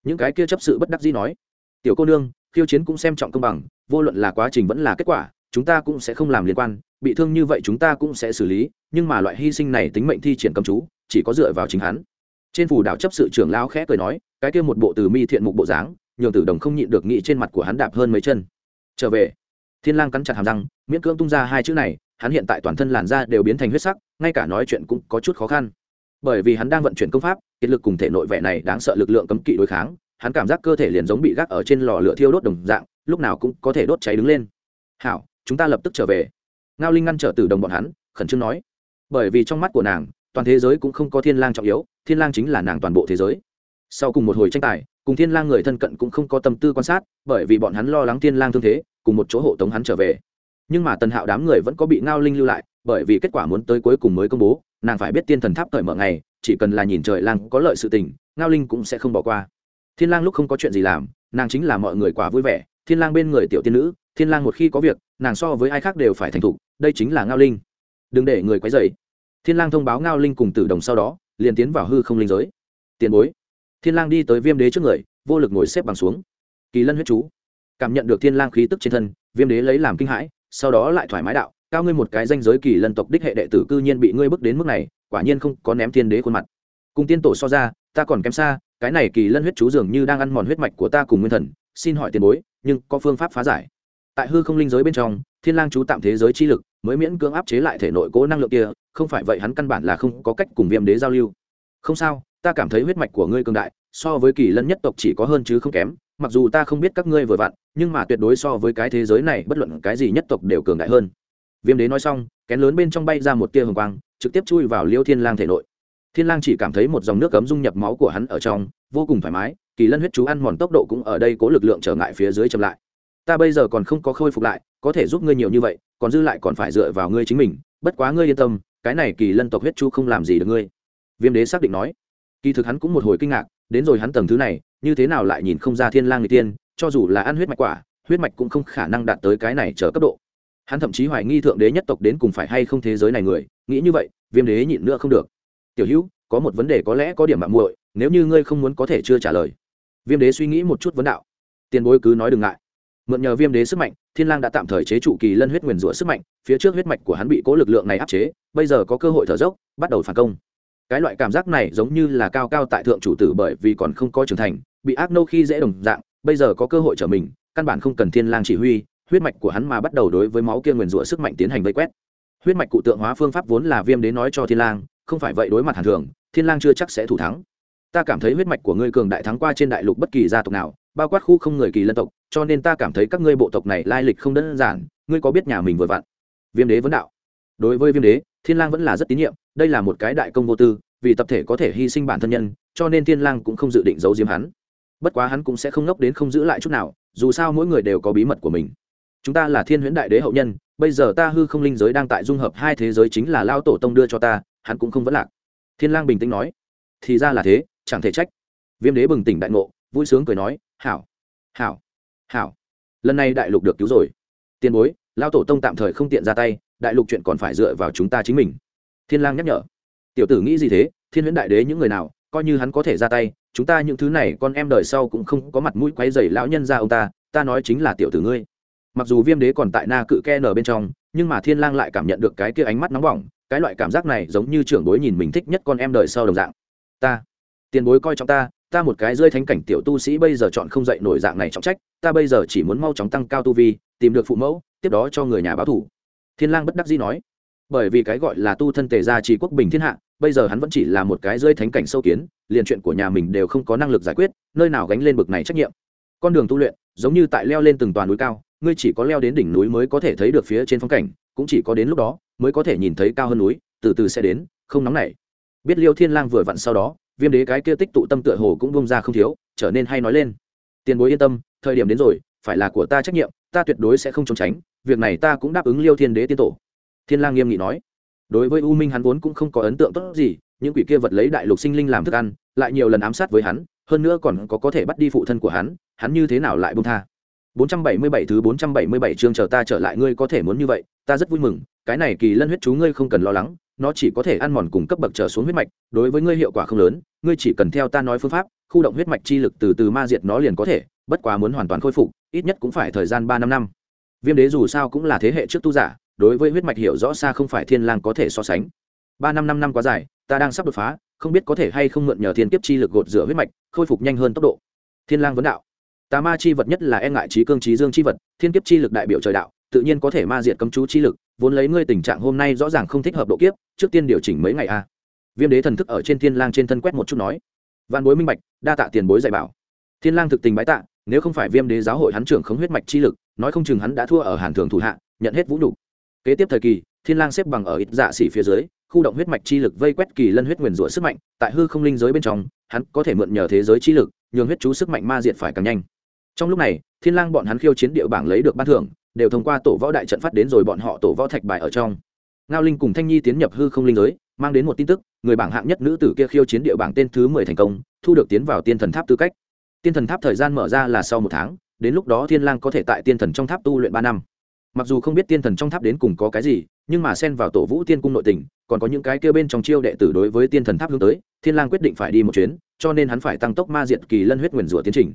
Những cái kia chấp sự bất đắc dĩ nói, tiểu cô nương, khiêu chiến cũng xem trọng công bằng, vô luận là quá trình vẫn là kết quả, chúng ta cũng sẽ không làm liên quan, bị thương như vậy chúng ta cũng sẽ xử lý, nhưng mà loại hy sinh này tính mệnh thi triển cầm chú, chỉ có dựa vào chính hắn. Trên phủ đảo chấp sự trưởng lão khẽ cười nói, cái kia một bộ từ mi thiện mục bộ dáng, nhường tử đồng không nhịn được nghĩ trên mặt của hắn đạp hơn mấy chân. Trở về, thiên lang cắn chặt hàm răng, miễn cưỡng tung ra hai chữ này, hắn hiện tại toàn thân làn da đều biến thành huyết sắc, ngay cả nói chuyện cũng có chút khó khăn bởi vì hắn đang vận chuyển công pháp, kiệt lực cùng thể nội vẻ này đáng sợ lực lượng cấm kỵ đối kháng, hắn cảm giác cơ thể liền giống bị gác ở trên lò lửa thiêu đốt đồng dạng, lúc nào cũng có thể đốt cháy đứng lên. Hảo, chúng ta lập tức trở về. Ngao linh ngăn trở từ đồng bọn hắn, khẩn trương nói. Bởi vì trong mắt của nàng, toàn thế giới cũng không có thiên lang trọng yếu, thiên lang chính là nàng toàn bộ thế giới. Sau cùng một hồi tranh tài, cùng thiên lang người thân cận cũng không có tâm tư quan sát, bởi vì bọn hắn lo lắng thiên lang thương thế, cùng một chỗ hộ tống hắn trở về. Nhưng mà tần hạo đám người vẫn có bị ngao linh lưu lại, bởi vì kết quả muốn tới cuối cùng mới công bố nàng phải biết tiên thần tháp cởi mở ngày, chỉ cần là nhìn trời lang có lợi sự tình, ngao linh cũng sẽ không bỏ qua. Thiên lang lúc không có chuyện gì làm, nàng chính là mọi người quả vui vẻ, thiên lang bên người tiểu tiên nữ, thiên lang một khi có việc, nàng so với ai khác đều phải thành thục, đây chính là ngao linh. Đừng để người quấy rầy. Thiên lang thông báo ngao linh cùng tử đồng sau đó, liền tiến vào hư không linh giới. Tiền bối. Thiên lang đi tới viêm đế trước người, vô lực ngồi xếp bằng xuống. Kỳ lân huyết chú. Cảm nhận được thiên lang khí tức trên thân, viêm đế lấy làm kinh hãi, sau đó lại thoải mái đạo cao ngươi một cái danh giới kỳ lân tộc đích hệ đệ tử cư nhiên bị ngươi bước đến mức này, quả nhiên không có ném thiên đế khuôn mặt. Cùng tiên tổ so ra, ta còn kém xa, cái này kỳ lân huyết chú dường như đang ăn mòn huyết mạch của ta cùng nguyên thần, xin hỏi tiền bối, nhưng có phương pháp phá giải? Tại hư không linh giới bên trong, thiên lang chú tạm thế giới chi lực, mới miễn cưỡng áp chế lại thể nội cố năng lượng kia, không phải vậy hắn căn bản là không có cách cùng viêm đế giao lưu. Không sao, ta cảm thấy huyết mạch của ngươi cường đại, so với kỳ lân nhất tộc chỉ có hơn chứ không kém, mặc dù ta không biết các ngươi vừa vặn, nhưng mà tuyệt đối so với cái thế giới này, bất luận cái gì nhất tộc đều cường đại hơn viêm đế nói xong, kén lớn bên trong bay ra một tia hồng quang, trực tiếp chui vào liêu thiên lang thể nội. Thiên lang chỉ cảm thấy một dòng nước cấm dung nhập máu của hắn ở trong, vô cùng thoải mái, kỳ lân huyết chú ăn mòn tốc độ cũng ở đây cố lực lượng trở ngại phía dưới chậm lại. Ta bây giờ còn không có khôi phục lại, có thể giúp ngươi nhiều như vậy, còn dư lại còn phải dựa vào ngươi chính mình, bất quá ngươi yên tâm, cái này kỳ lân tộc huyết chú không làm gì được ngươi. Viêm đế xác định nói. Kỳ thực hắn cũng một hồi kinh ngạc, đến rồi hắn tầng thứ này, như thế nào lại nhìn không ra thiên lang người tiên, cho dù là ăn huyết mạch quả, huyết mạch cũng không khả năng đạt tới cái này trở cấp độ hắn thậm chí hoài nghi thượng đế nhất tộc đến cùng phải hay không thế giới này người, nghĩ như vậy, viêm đế nhịn nữa không được. Tiểu hữu, có một vấn đề có lẽ có điểm mạng muội, nếu như ngươi không muốn có thể chưa trả lời. Viêm đế suy nghĩ một chút vấn đạo. Tiền bối cứ nói đừng ngại. Mượn nhờ viêm đế sức mạnh, thiên lang đã tạm thời chế trụ kỳ lân huyết nguyền rủa sức mạnh, phía trước huyết mạch của hắn bị cố lực lượng này áp chế, bây giờ có cơ hội thở dốc, bắt đầu phản công. Cái loại cảm giác này giống như là cao cao tại thượng chủ tử bởi vì còn không có trưởng thành, bị ác nô khi dễ đồng dạng, bây giờ có cơ hội trở mình, căn bản không cần thiên lang chỉ huy huyết mạch của hắn mà bắt đầu đối với máu kia nguyền rủa sức mạnh tiến hành vây quét. Huyết mạch cụ tượng hóa phương pháp vốn là viêm đế nói cho thiên lang, không phải vậy đối mặt hàn thường, thiên lang chưa chắc sẽ thủ thắng. Ta cảm thấy huyết mạch của ngươi cường đại thắng qua trên đại lục bất kỳ gia tộc nào, bao quát khu không người kỳ lân tộc, cho nên ta cảm thấy các ngươi bộ tộc này lai lịch không đơn giản, ngươi có biết nhà mình vừa vặn? Viêm đế vấn đạo. Đối với viêm đế, thiên lang vẫn là rất tín nhiệm, đây là một cái đại công vô tư, vì tập thể có thể hy sinh bản thân nhân, cho nên thiên lang cũng không dự định giấu giếm hắn. Bất quá hắn cũng sẽ không nốc đến không giữ lại chút nào, dù sao mỗi người đều có bí mật của mình chúng ta là thiên huyễn đại đế hậu nhân, bây giờ ta hư không linh giới đang tại dung hợp hai thế giới chính là lao tổ tông đưa cho ta, hắn cũng không vấn lạc. Thiên lang bình tĩnh nói. Thì ra là thế, chẳng thể trách. Viêm đế bừng tỉnh đại ngộ, vui sướng cười nói, hảo hảo hảo. Lần này đại lục được cứu rồi. Tiền bối lao tổ tông tạm thời không tiện ra tay, đại lục chuyện còn phải dựa vào chúng ta chính mình. Thiên lang nhắc nhở. Tiểu tử nghĩ gì thế? Thiên huyễn đại đế những người nào, coi như hắn có thể ra tay, chúng ta những thứ này con em đời sau cũng không có mặt mũi quấy rầy lão nhân ra ông ta ta nói chính là tiểu tử ngươi mặc dù viêm đế còn tại na cự ke nở bên trong, nhưng mà thiên lang lại cảm nhận được cái kia ánh mắt nóng bỏng, cái loại cảm giác này giống như trưởng bối nhìn mình thích nhất con em đời sau đồng dạng. Ta, tiền bối coi trọng ta ta một cái rơi thánh cảnh tiểu tu sĩ bây giờ chọn không dậy nổi dạng này trọng trách, ta bây giờ chỉ muốn mau chóng tăng cao tu vi, tìm được phụ mẫu, tiếp đó cho người nhà báo thủ. Thiên lang bất đắc dĩ nói, bởi vì cái gọi là tu thân tề gia trì quốc bình thiên hạ, bây giờ hắn vẫn chỉ là một cái rơi thánh cảnh sâu kiến, liền chuyện của nhà mình đều không có năng lực giải quyết, nơi nào gánh lên bực này trách nhiệm. Con đường tu luyện, giống như tại leo lên từng toàn núi cao ngươi chỉ có leo đến đỉnh núi mới có thể thấy được phía trên phong cảnh, cũng chỉ có đến lúc đó mới có thể nhìn thấy cao hơn núi, từ từ sẽ đến, không nóng nảy. Biết liêu thiên lang vừa vặn sau đó, viêm đế cái kia tích tụ tâm tựa hồ cũng bông ra không thiếu, trở nên hay nói lên. Tiền bối yên tâm, thời điểm đến rồi, phải là của ta trách nhiệm, ta tuyệt đối sẽ không trốn tránh, việc này ta cũng đáp ứng liêu thiên đế tiên tổ. Thiên lang nghiêm nghị nói. Đối với u minh hắn vốn cũng không có ấn tượng tốt gì, những quỷ kia vật lấy đại lục sinh linh làm thức ăn, lại nhiều lần ám sát với hắn, hơn nữa còn có có thể bắt đi phụ thân của hắn hắn như thế nào lại buông tha? 477 thứ 477 chương chờ ta trở lại, ngươi có thể muốn như vậy, ta rất vui mừng, cái này kỳ lân huyết chú ngươi không cần lo lắng, nó chỉ có thể ăn mòn cùng cấp bậc trở xuống huyết mạch, đối với ngươi hiệu quả không lớn, ngươi chỉ cần theo ta nói phương pháp, khu động huyết mạch chi lực từ từ ma diệt nó liền có thể, bất quá muốn hoàn toàn khôi phục, ít nhất cũng phải thời gian ba năm năm. Viêm đế dù sao cũng là thế hệ trước tu giả, đối với huyết mạch hiểu rõ xa không phải thiên lang có thể so sánh. Ba năm năm năm quá dài, ta đang sắp đột phá, không biết có thể hay không mượn nhờ thiên kiếp chi lực gột rửa huyết mạch, khôi phục nhanh hơn tốc độ. Thiên lang vấn đạo tà ma chi vật nhất là e ngại trí cương trí dương chi vật, thiên kiếp chi lực đại biểu trời đạo, tự nhiên có thể ma diệt cấm chú chi lực, vốn lấy ngươi tình trạng hôm nay rõ ràng không thích hợp độ kiếp, trước tiên điều chỉnh mấy ngày a. Viêm đế thần thức ở trên thiên lang trên thân quét một chút nói. Văn bối minh bạch, đa tạ tiền bối dạy bảo. Thiên lang thực tình bái tạ, nếu không phải viêm đế giáo hội hắn trưởng khống huyết mạch chi lực, nói không chừng hắn đã thua ở hàn thường thủ hạ, nhận hết vũ đủ kế tiếp thời kỳ, thiên lang xếp bằng ở ít dạ xỉ phía dưới, khu động huyết mạch chi lực vây quét kỳ lân huyết nguyền rủa sức mạnh, tại hư không linh giới bên trong, hắn có thể mượn nhờ thế giới chi lực, nhường huyết chú sức mạnh ma diệt phải càng nhanh trong lúc này, thiên lang bọn hắn khiêu chiến địa bảng lấy được ban thưởng, đều thông qua tổ võ đại trận phát đến rồi bọn họ tổ võ thạch bài ở trong. Ngao linh cùng thanh nhi tiến nhập hư không linh giới, mang đến một tin tức, người bảng hạng nhất nữ tử kia khiêu chiến địa bảng tên thứ mười thành công, thu được tiến vào tiên thần tháp tư cách. Tiên thần tháp thời gian mở ra là sau một tháng, đến lúc đó thiên lang có thể tại tiên thần trong tháp tu luyện ba năm. Mặc dù không biết tiên thần trong tháp đến cùng có cái gì, nhưng mà xen vào tổ vũ tiên cung nội tình, còn có những cái kia bên trong chiêu đệ tử đối với tiên thần tháp hướng tới, thiên lang quyết định phải đi một chuyến, cho nên hắn phải tăng tốc ma diệt kỳ lân huyết nguyền rủa tiến trình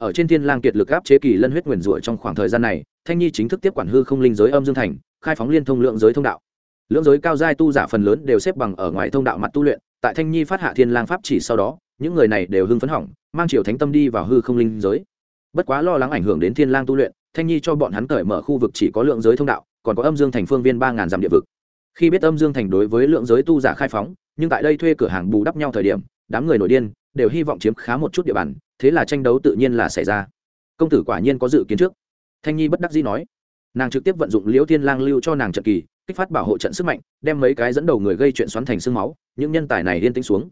ở trên thiên lang kiệt lực áp chế kỳ lân huyết nguyền rủa trong khoảng thời gian này, thanh nhi chính thức tiếp quản hư không linh giới âm dương thành, khai phóng liên thông lượng giới thông đạo. Lượng giới cao giai tu giả phần lớn đều xếp bằng ở ngoài thông đạo mặt tu luyện, tại thanh nhi phát hạ thiên lang pháp chỉ sau đó, những người này đều hưng phấn hỏng, mang triều thánh tâm đi vào hư không linh giới. Bất quá lo lắng ảnh hưởng đến thiên lang tu luyện, thanh nhi cho bọn hắn cởi mở khu vực chỉ có lượng giới thông đạo, còn có âm dương thành phương viên ba ngàn dặm địa vực. Khi biết âm dương thành đối với lượng giới tu giả khai phóng, nhưng tại đây thuê cửa hàng bù đắp nhau thời điểm, đám người nổi điên, đều hy vọng chiếm khá một chút địa bàn thế là tranh đấu tự nhiên là xảy ra. Công tử quả nhiên có dự kiến trước. Thanh nhi bất đắc dĩ nói. Nàng trực tiếp vận dụng liễu thiên lang lưu cho nàng trận kỳ, kích phát bảo hộ trận sức mạnh, đem mấy cái dẫn đầu người gây chuyện xoắn thành xương máu, những nhân tài này yên tĩnh xuống.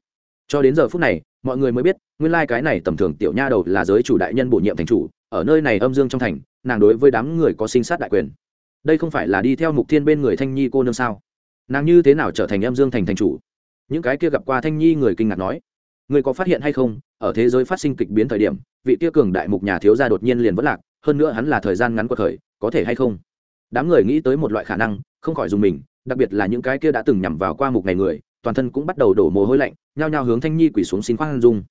Cho đến giờ phút này, mọi người mới biết, nguyên lai cái này tầm thường tiểu nha đầu là giới chủ đại nhân bổ nhiệm thành chủ, ở nơi này âm dương trong thành, nàng đối với đám người có sinh sát đại quyền. Đây không phải là đi theo mục thiên bên người thanh nhi cô nương sao? Nàng như thế nào trở thành âm dương thành thành chủ? Những cái kia gặp qua thanh nhi người kinh ngạc nói người có phát hiện hay không, ở thế giới phát sinh kịch biến thời điểm, vị Tia cường đại mục nhà thiếu gia đột nhiên liền vất lạc, hơn nữa hắn là thời gian ngắn cuộc thời, có thể hay không? Đám người nghĩ tới một loại khả năng, không khỏi dùng mình, đặc biệt là những cái kia đã từng nhằm vào qua mục này người, toàn thân cũng bắt đầu đổ mồ hôi lạnh, nhao nhao hướng thanh nhi quỳ xuống xin khoan dung.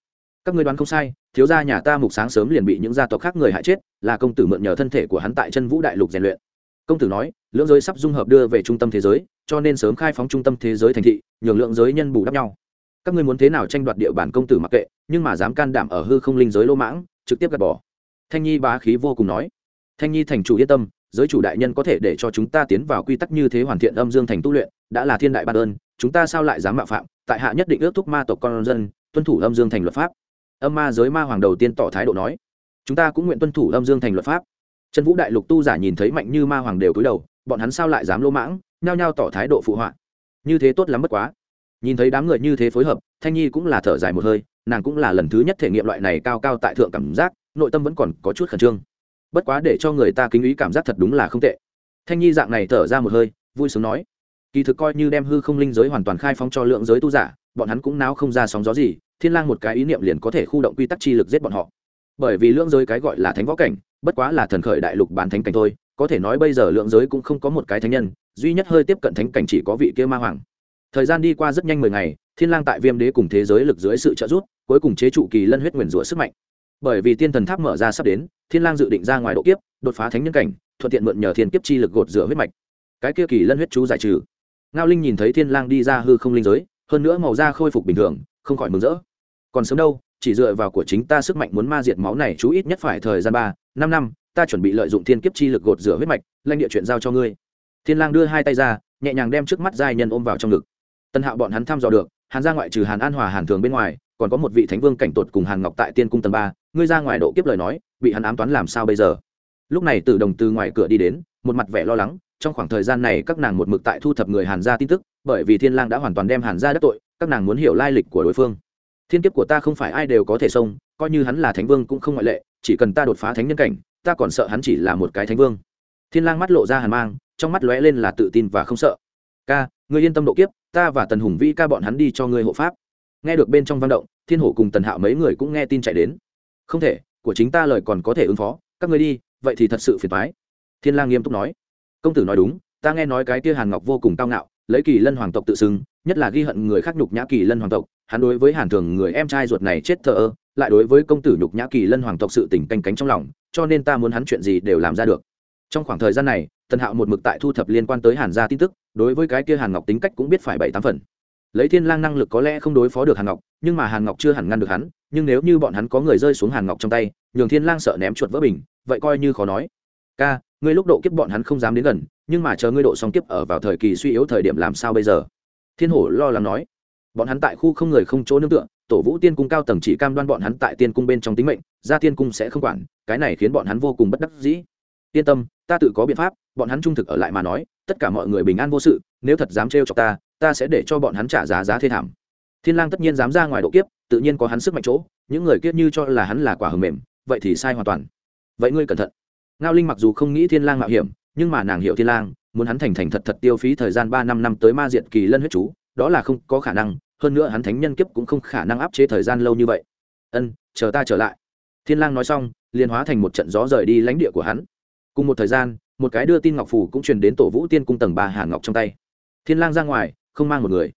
Các người đoán không sai, thiếu gia nhà ta mục sáng sớm liền bị những gia tộc khác người hại chết, là công tử mượn nhờ thân thể của hắn tại chân vũ đại lục rèn luyện. Công tử nói, lưỡng giới sắp dung hợp đưa về trung tâm thế giới, cho nên sớm khai phóng trung tâm thế giới thành thị, nhường lượng giới nhân bù đắp nhau các ngươi muốn thế nào tranh đoạt địa bàn công tử mặc kệ, nhưng mà dám can đảm ở hư không linh giới lô mãng, trực tiếp gạt bỏ. Thanh nhi bá khí vô cùng nói. Thanh nhi thành chủ yên tâm, giới chủ đại nhân có thể để cho chúng ta tiến vào quy tắc như thế hoàn thiện âm dương thành tu luyện, đã là thiên đại ban ơn chúng ta sao lại dám mạo phạm, tại hạ nhất định ước thúc ma tộc con dân, tuân thủ âm dương thành luật pháp. Âm ma giới ma hoàng đầu tiên tỏ thái độ nói. Chúng ta cũng nguyện tuân thủ âm dương thành luật pháp. Trần vũ đại lục tu giả nhìn thấy mạnh như ma hoàng đều cúi đầu, bọn hắn sao lại dám lỗ mãng, nhao nhao tỏ thái độ phụ họa. Như thế tốt lắm bất quá nhìn thấy đám người như thế phối hợp, thanh nhi cũng là thở dài một hơi, nàng cũng là lần thứ nhất thể nghiệm loại này cao cao tại thượng cảm giác, nội tâm vẫn còn có chút khẩn trương. Bất quá để cho người ta kính ý cảm giác thật đúng là không tệ. Thanh nhi dạng này thở ra một hơi, vui sướng nói, kỳ thực coi như đem hư không linh giới hoàn toàn khai phóng cho lượng giới tu giả, bọn hắn cũng náo không ra sóng gió gì, thiên lang một cái ý niệm liền có thể khu động quy tắc chi lực giết bọn họ. Bởi vì lượng giới cái gọi là thánh võ cảnh, bất quá là thần khởi đại lục bán thánh cảnh thôi, có thể nói bây giờ lượng giới cũng không có một cái thánh nhân, duy nhất hơi tiếp cận thánh cảnh chỉ có vị kia ma hoàng thời gian đi qua rất nhanh mười ngày, thiên lang tại viêm đế cùng thế giới lực dưới sự trợ giúp, cuối cùng chế trụ kỳ lân huyết nguyền rủa sức mạnh. Bởi vì tiên thần tháp mở ra sắp đến, thiên lang dự định ra ngoài độ kiếp, đột phá thánh nhân cảnh, thuận tiện mượn nhờ thiên kiếp chi lực gột rửa huyết mạch. Cái kia kỳ lân huyết chú giải trừ. Ngao linh nhìn thấy thiên lang đi ra hư không linh giới, hơn nữa màu da khôi phục bình thường, không khỏi mừng rỡ. Còn sớm đâu, chỉ dựa vào của chính ta sức mạnh muốn ma diệt máu này chú ít nhất phải thời gian ba, năm năm, ta chuẩn bị lợi dụng thiên kiếp chi lực gột rửa huyết mạch lanh địa chuyện giao cho ngươi. Thiên lang đưa hai tay ra, nhẹ nhàng đem trước mắt giai nhân ôm vào trong ngực tân hạo bọn hắn thăm dò được, hàn ra ngoại trừ hàn an hòa, hàn thường bên ngoài, còn có một vị thánh vương cảnh tột cùng hàn ngọc tại tiên cung tầng ba, ngươi ra ngoài độ kiếp lời nói, bị hắn ám toán làm sao bây giờ? Lúc này tử đồng từ ngoài cửa đi đến, một mặt vẻ lo lắng, trong khoảng thời gian này các nàng một mực tại thu thập người hàn gia tin tức, bởi vì thiên lang đã hoàn toàn đem hàn gia đắc tội, các nàng muốn hiểu lai lịch của đối phương. Thiên kiếp của ta không phải ai đều có thể xông, coi như hắn là thánh vương cũng không ngoại lệ, chỉ cần ta đột phá thánh nhân cảnh, ta còn sợ hắn chỉ là một cái thánh vương. Thiên lang mắt lộ ra hàn mang, trong mắt lóe lên là tự tin và không sợ. Ca, ngươi yên tâm độ kiếp ta và tần hùng vĩ ca bọn hắn đi cho ngươi hộ pháp. Nghe được bên trong văn động, thiên hổ cùng tần hạo mấy người cũng nghe tin chạy đến. Không thể, của chính ta lời còn có thể ứng phó, các ngươi đi, vậy thì thật sự phiền thoái thiên lang nghiêm túc nói. Công tử nói đúng, ta nghe nói cái kia hàn ngọc vô cùng cao ngạo, lấy kỳ lân hoàng tộc tự xưng, nhất là ghi hận người khác nhục nhã kỳ lân hoàng tộc, hắn đối với hàn thường người em trai ruột này chết thờ ơ, lại đối với công tử nhục nhã kỳ lân hoàng tộc sự tình canh cánh trong lòng, cho nên ta muốn hắn chuyện gì đều làm ra được. Trong khoảng thời gian này tần hạo một mực tại thu thập liên quan tới hàn gia tin tức, đối với cái kia hàn ngọc tính cách cũng biết phải bảy tám phần. Lấy thiên lang năng lực có lẽ không đối phó được hàn ngọc, nhưng mà hàn ngọc chưa hẳn ngăn được hắn, nhưng nếu như bọn hắn có người rơi xuống hàn ngọc trong tay, nhường thiên lang sợ ném chuột vỡ bình, vậy coi như khó nói. Ca, ngươi lúc độ kiếp bọn hắn không dám đến gần, nhưng mà chờ ngươi độ xong kiếp ở vào thời kỳ suy yếu thời điểm làm sao bây giờ? Thiên hổ lo lắng nói. Bọn hắn tại khu không người không chỗ nương tựa, tổ vũ tiên cung cao tầng chỉ cam đoan bọn hắn tại tiên cung bên trong tính mệnh, ra tiên cung sẽ không quản, cái này khiến bọn hắn vô cùng bất đắc dĩ. Yên tâm ta tự có biện pháp, bọn hắn trung thực ở lại mà nói, tất cả mọi người bình an vô sự, nếu thật dám trêu chọc ta ta sẽ để cho bọn hắn trả giá giá thê thảm. Thiên lang tất nhiên dám ra ngoài độ kiếp, tự nhiên có hắn sức mạnh chỗ, những người kiếp như cho là hắn là quả hờ mềm, vậy thì sai hoàn toàn. Vậy ngươi cẩn thận. Ngao linh mặc dù không nghĩ thiên lang mạo hiểm, nhưng mà nàng hiểu thiên lang, muốn hắn thành thành thật thật tiêu phí thời gian ba năm năm tới ma diện kỳ lân huyết chú, đó là không có khả năng, hơn nữa hắn thánh nhân kiếp cũng không khả năng áp chế thời gian lâu như vậy. Ân, chờ ta trở lại. Thiên lang nói xong, liền hóa thành một trận gió rời đi lãnh địa của hắn cùng một thời gian, một cái đưa tin ngọc phủ cũng truyền đến tổ vũ tiên cung tầng ba hàn ngọc trong tay. Thiên lang ra ngoài, không mang một người.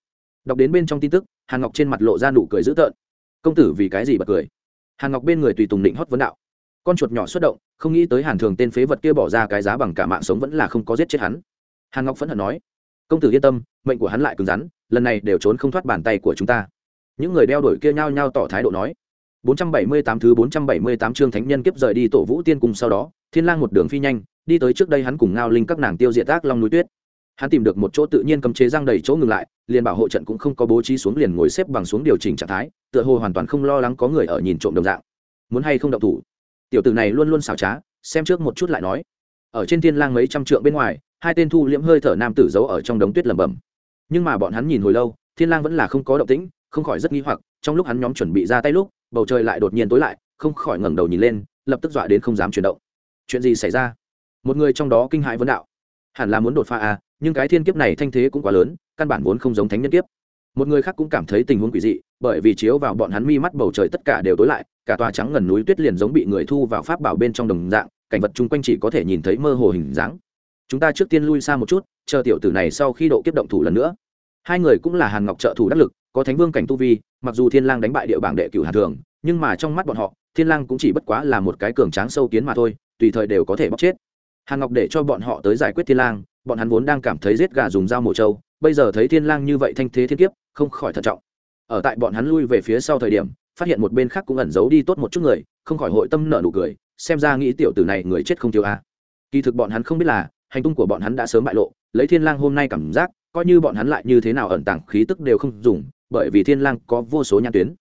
Đọc đến bên trong tin tức hàn ngọc trên mặt lộ ra nụ cười dữ tợn. Công tử vì cái gì bật cười? Hàn ngọc bên người tùy tùng định hót vấn đạo. Con chuột nhỏ xuất động, không nghĩ tới hàn thường tên phế vật kia bỏ ra cái giá bằng cả mạng sống vẫn là không có giết chết hắn. Hàn ngọc phẫn hận nói, công tử yên tâm, mệnh của hắn lại cứng rắn, lần này đều trốn không thoát bàn tay của chúng ta. Những người đeo đuổi kia nhao nhao tỏ thái độ nói 478 thứ 478 chương thánh nhân kiếp rời đi tổ vũ tiên cùng sau đó, thiên lang một đường phi nhanh, đi tới trước đây hắn cùng ngao linh các nàng tiêu diệt ác long núi tuyết. Hắn tìm được một chỗ tự nhiên cấm chế răng đầy chỗ ngừng lại, liền bảo hộ trận cũng không có bố trí xuống liền ngồi xếp bằng xuống điều chỉnh trạng thái, tựa hồ hoàn toàn không lo lắng có người ở nhìn trộm đồng dạng. Muốn hay không động thủ? Tiểu tử này luôn luôn xảo trá, xem trước một chút lại nói. Ở trên thiên lang mấy trăm trượng bên ngoài, hai tên thu liễm hơi thở nam tử giấu ở trong đống tuyết lẩm bẩm. Nhưng mà bọn hắn nhìn hồi lâu, thiên lang vẫn là không có động tĩnh, không khỏi rất nghi hoặc, trong lúc hắn nhóm chuẩn bị ra tay lúc bầu trời lại đột nhiên tối lại, không khỏi ngẩng đầu nhìn lên, lập tức dọa đến không dám chuyển động. Chuyện gì xảy ra? Một người trong đó kinh hãi vấn đạo. Hẳn là muốn đột phá à nhưng cái thiên kiếp này thanh thế cũng quá lớn, căn bản vốn không giống thánh nhân kiếp. Một người khác cũng cảm thấy tình huống quỷ dị, bởi vì chiếu vào bọn hắn mi mắt bầu trời tất cả đều tối lại, cả tòa trắng ngần núi tuyết liền giống bị người thu vào pháp bảo bên trong đồng dạng, cảnh vật chung quanh chỉ có thể nhìn thấy mơ hồ hình dáng. Chúng ta trước tiên lui xa một chút, chờ tiểu tử này sau khi độ kiếp động thủ lần nữa. Hai người cũng là hàn ngọc trợ thủ đắc lực, có thánh vương cảnh tu vi mặc dù thiên lang đánh bại địa bảng đệ cửu hàn thường, nhưng mà trong mắt bọn họ, thiên lang cũng chỉ bất quá là một cái cường tráng sâu kiến mà thôi, tùy thời đều có thể bóc chết. Hàn ngọc để cho bọn họ tới giải quyết thiên lang, bọn hắn vốn đang cảm thấy giết gà dùng dao mổ trâu, bây giờ thấy thiên lang như vậy thanh thế thiên kiếp, không khỏi thận trọng. Ở tại bọn hắn lui về phía sau thời điểm, phát hiện một bên khác cũng ẩn giấu đi tốt một chút người, không khỏi hội tâm nở nụ cười, xem ra nghĩ tiểu tử này người chết không thiếu a. Kỳ thực bọn hắn không biết là, hành tung của bọn hắn đã sớm bại lộ, lấy thiên lang hôm nay cảm giác, coi như bọn hắn lại như thế nào ẩn tàng khí tức đều không dùng bởi vì thiên lang có vô số nhãn tuyến.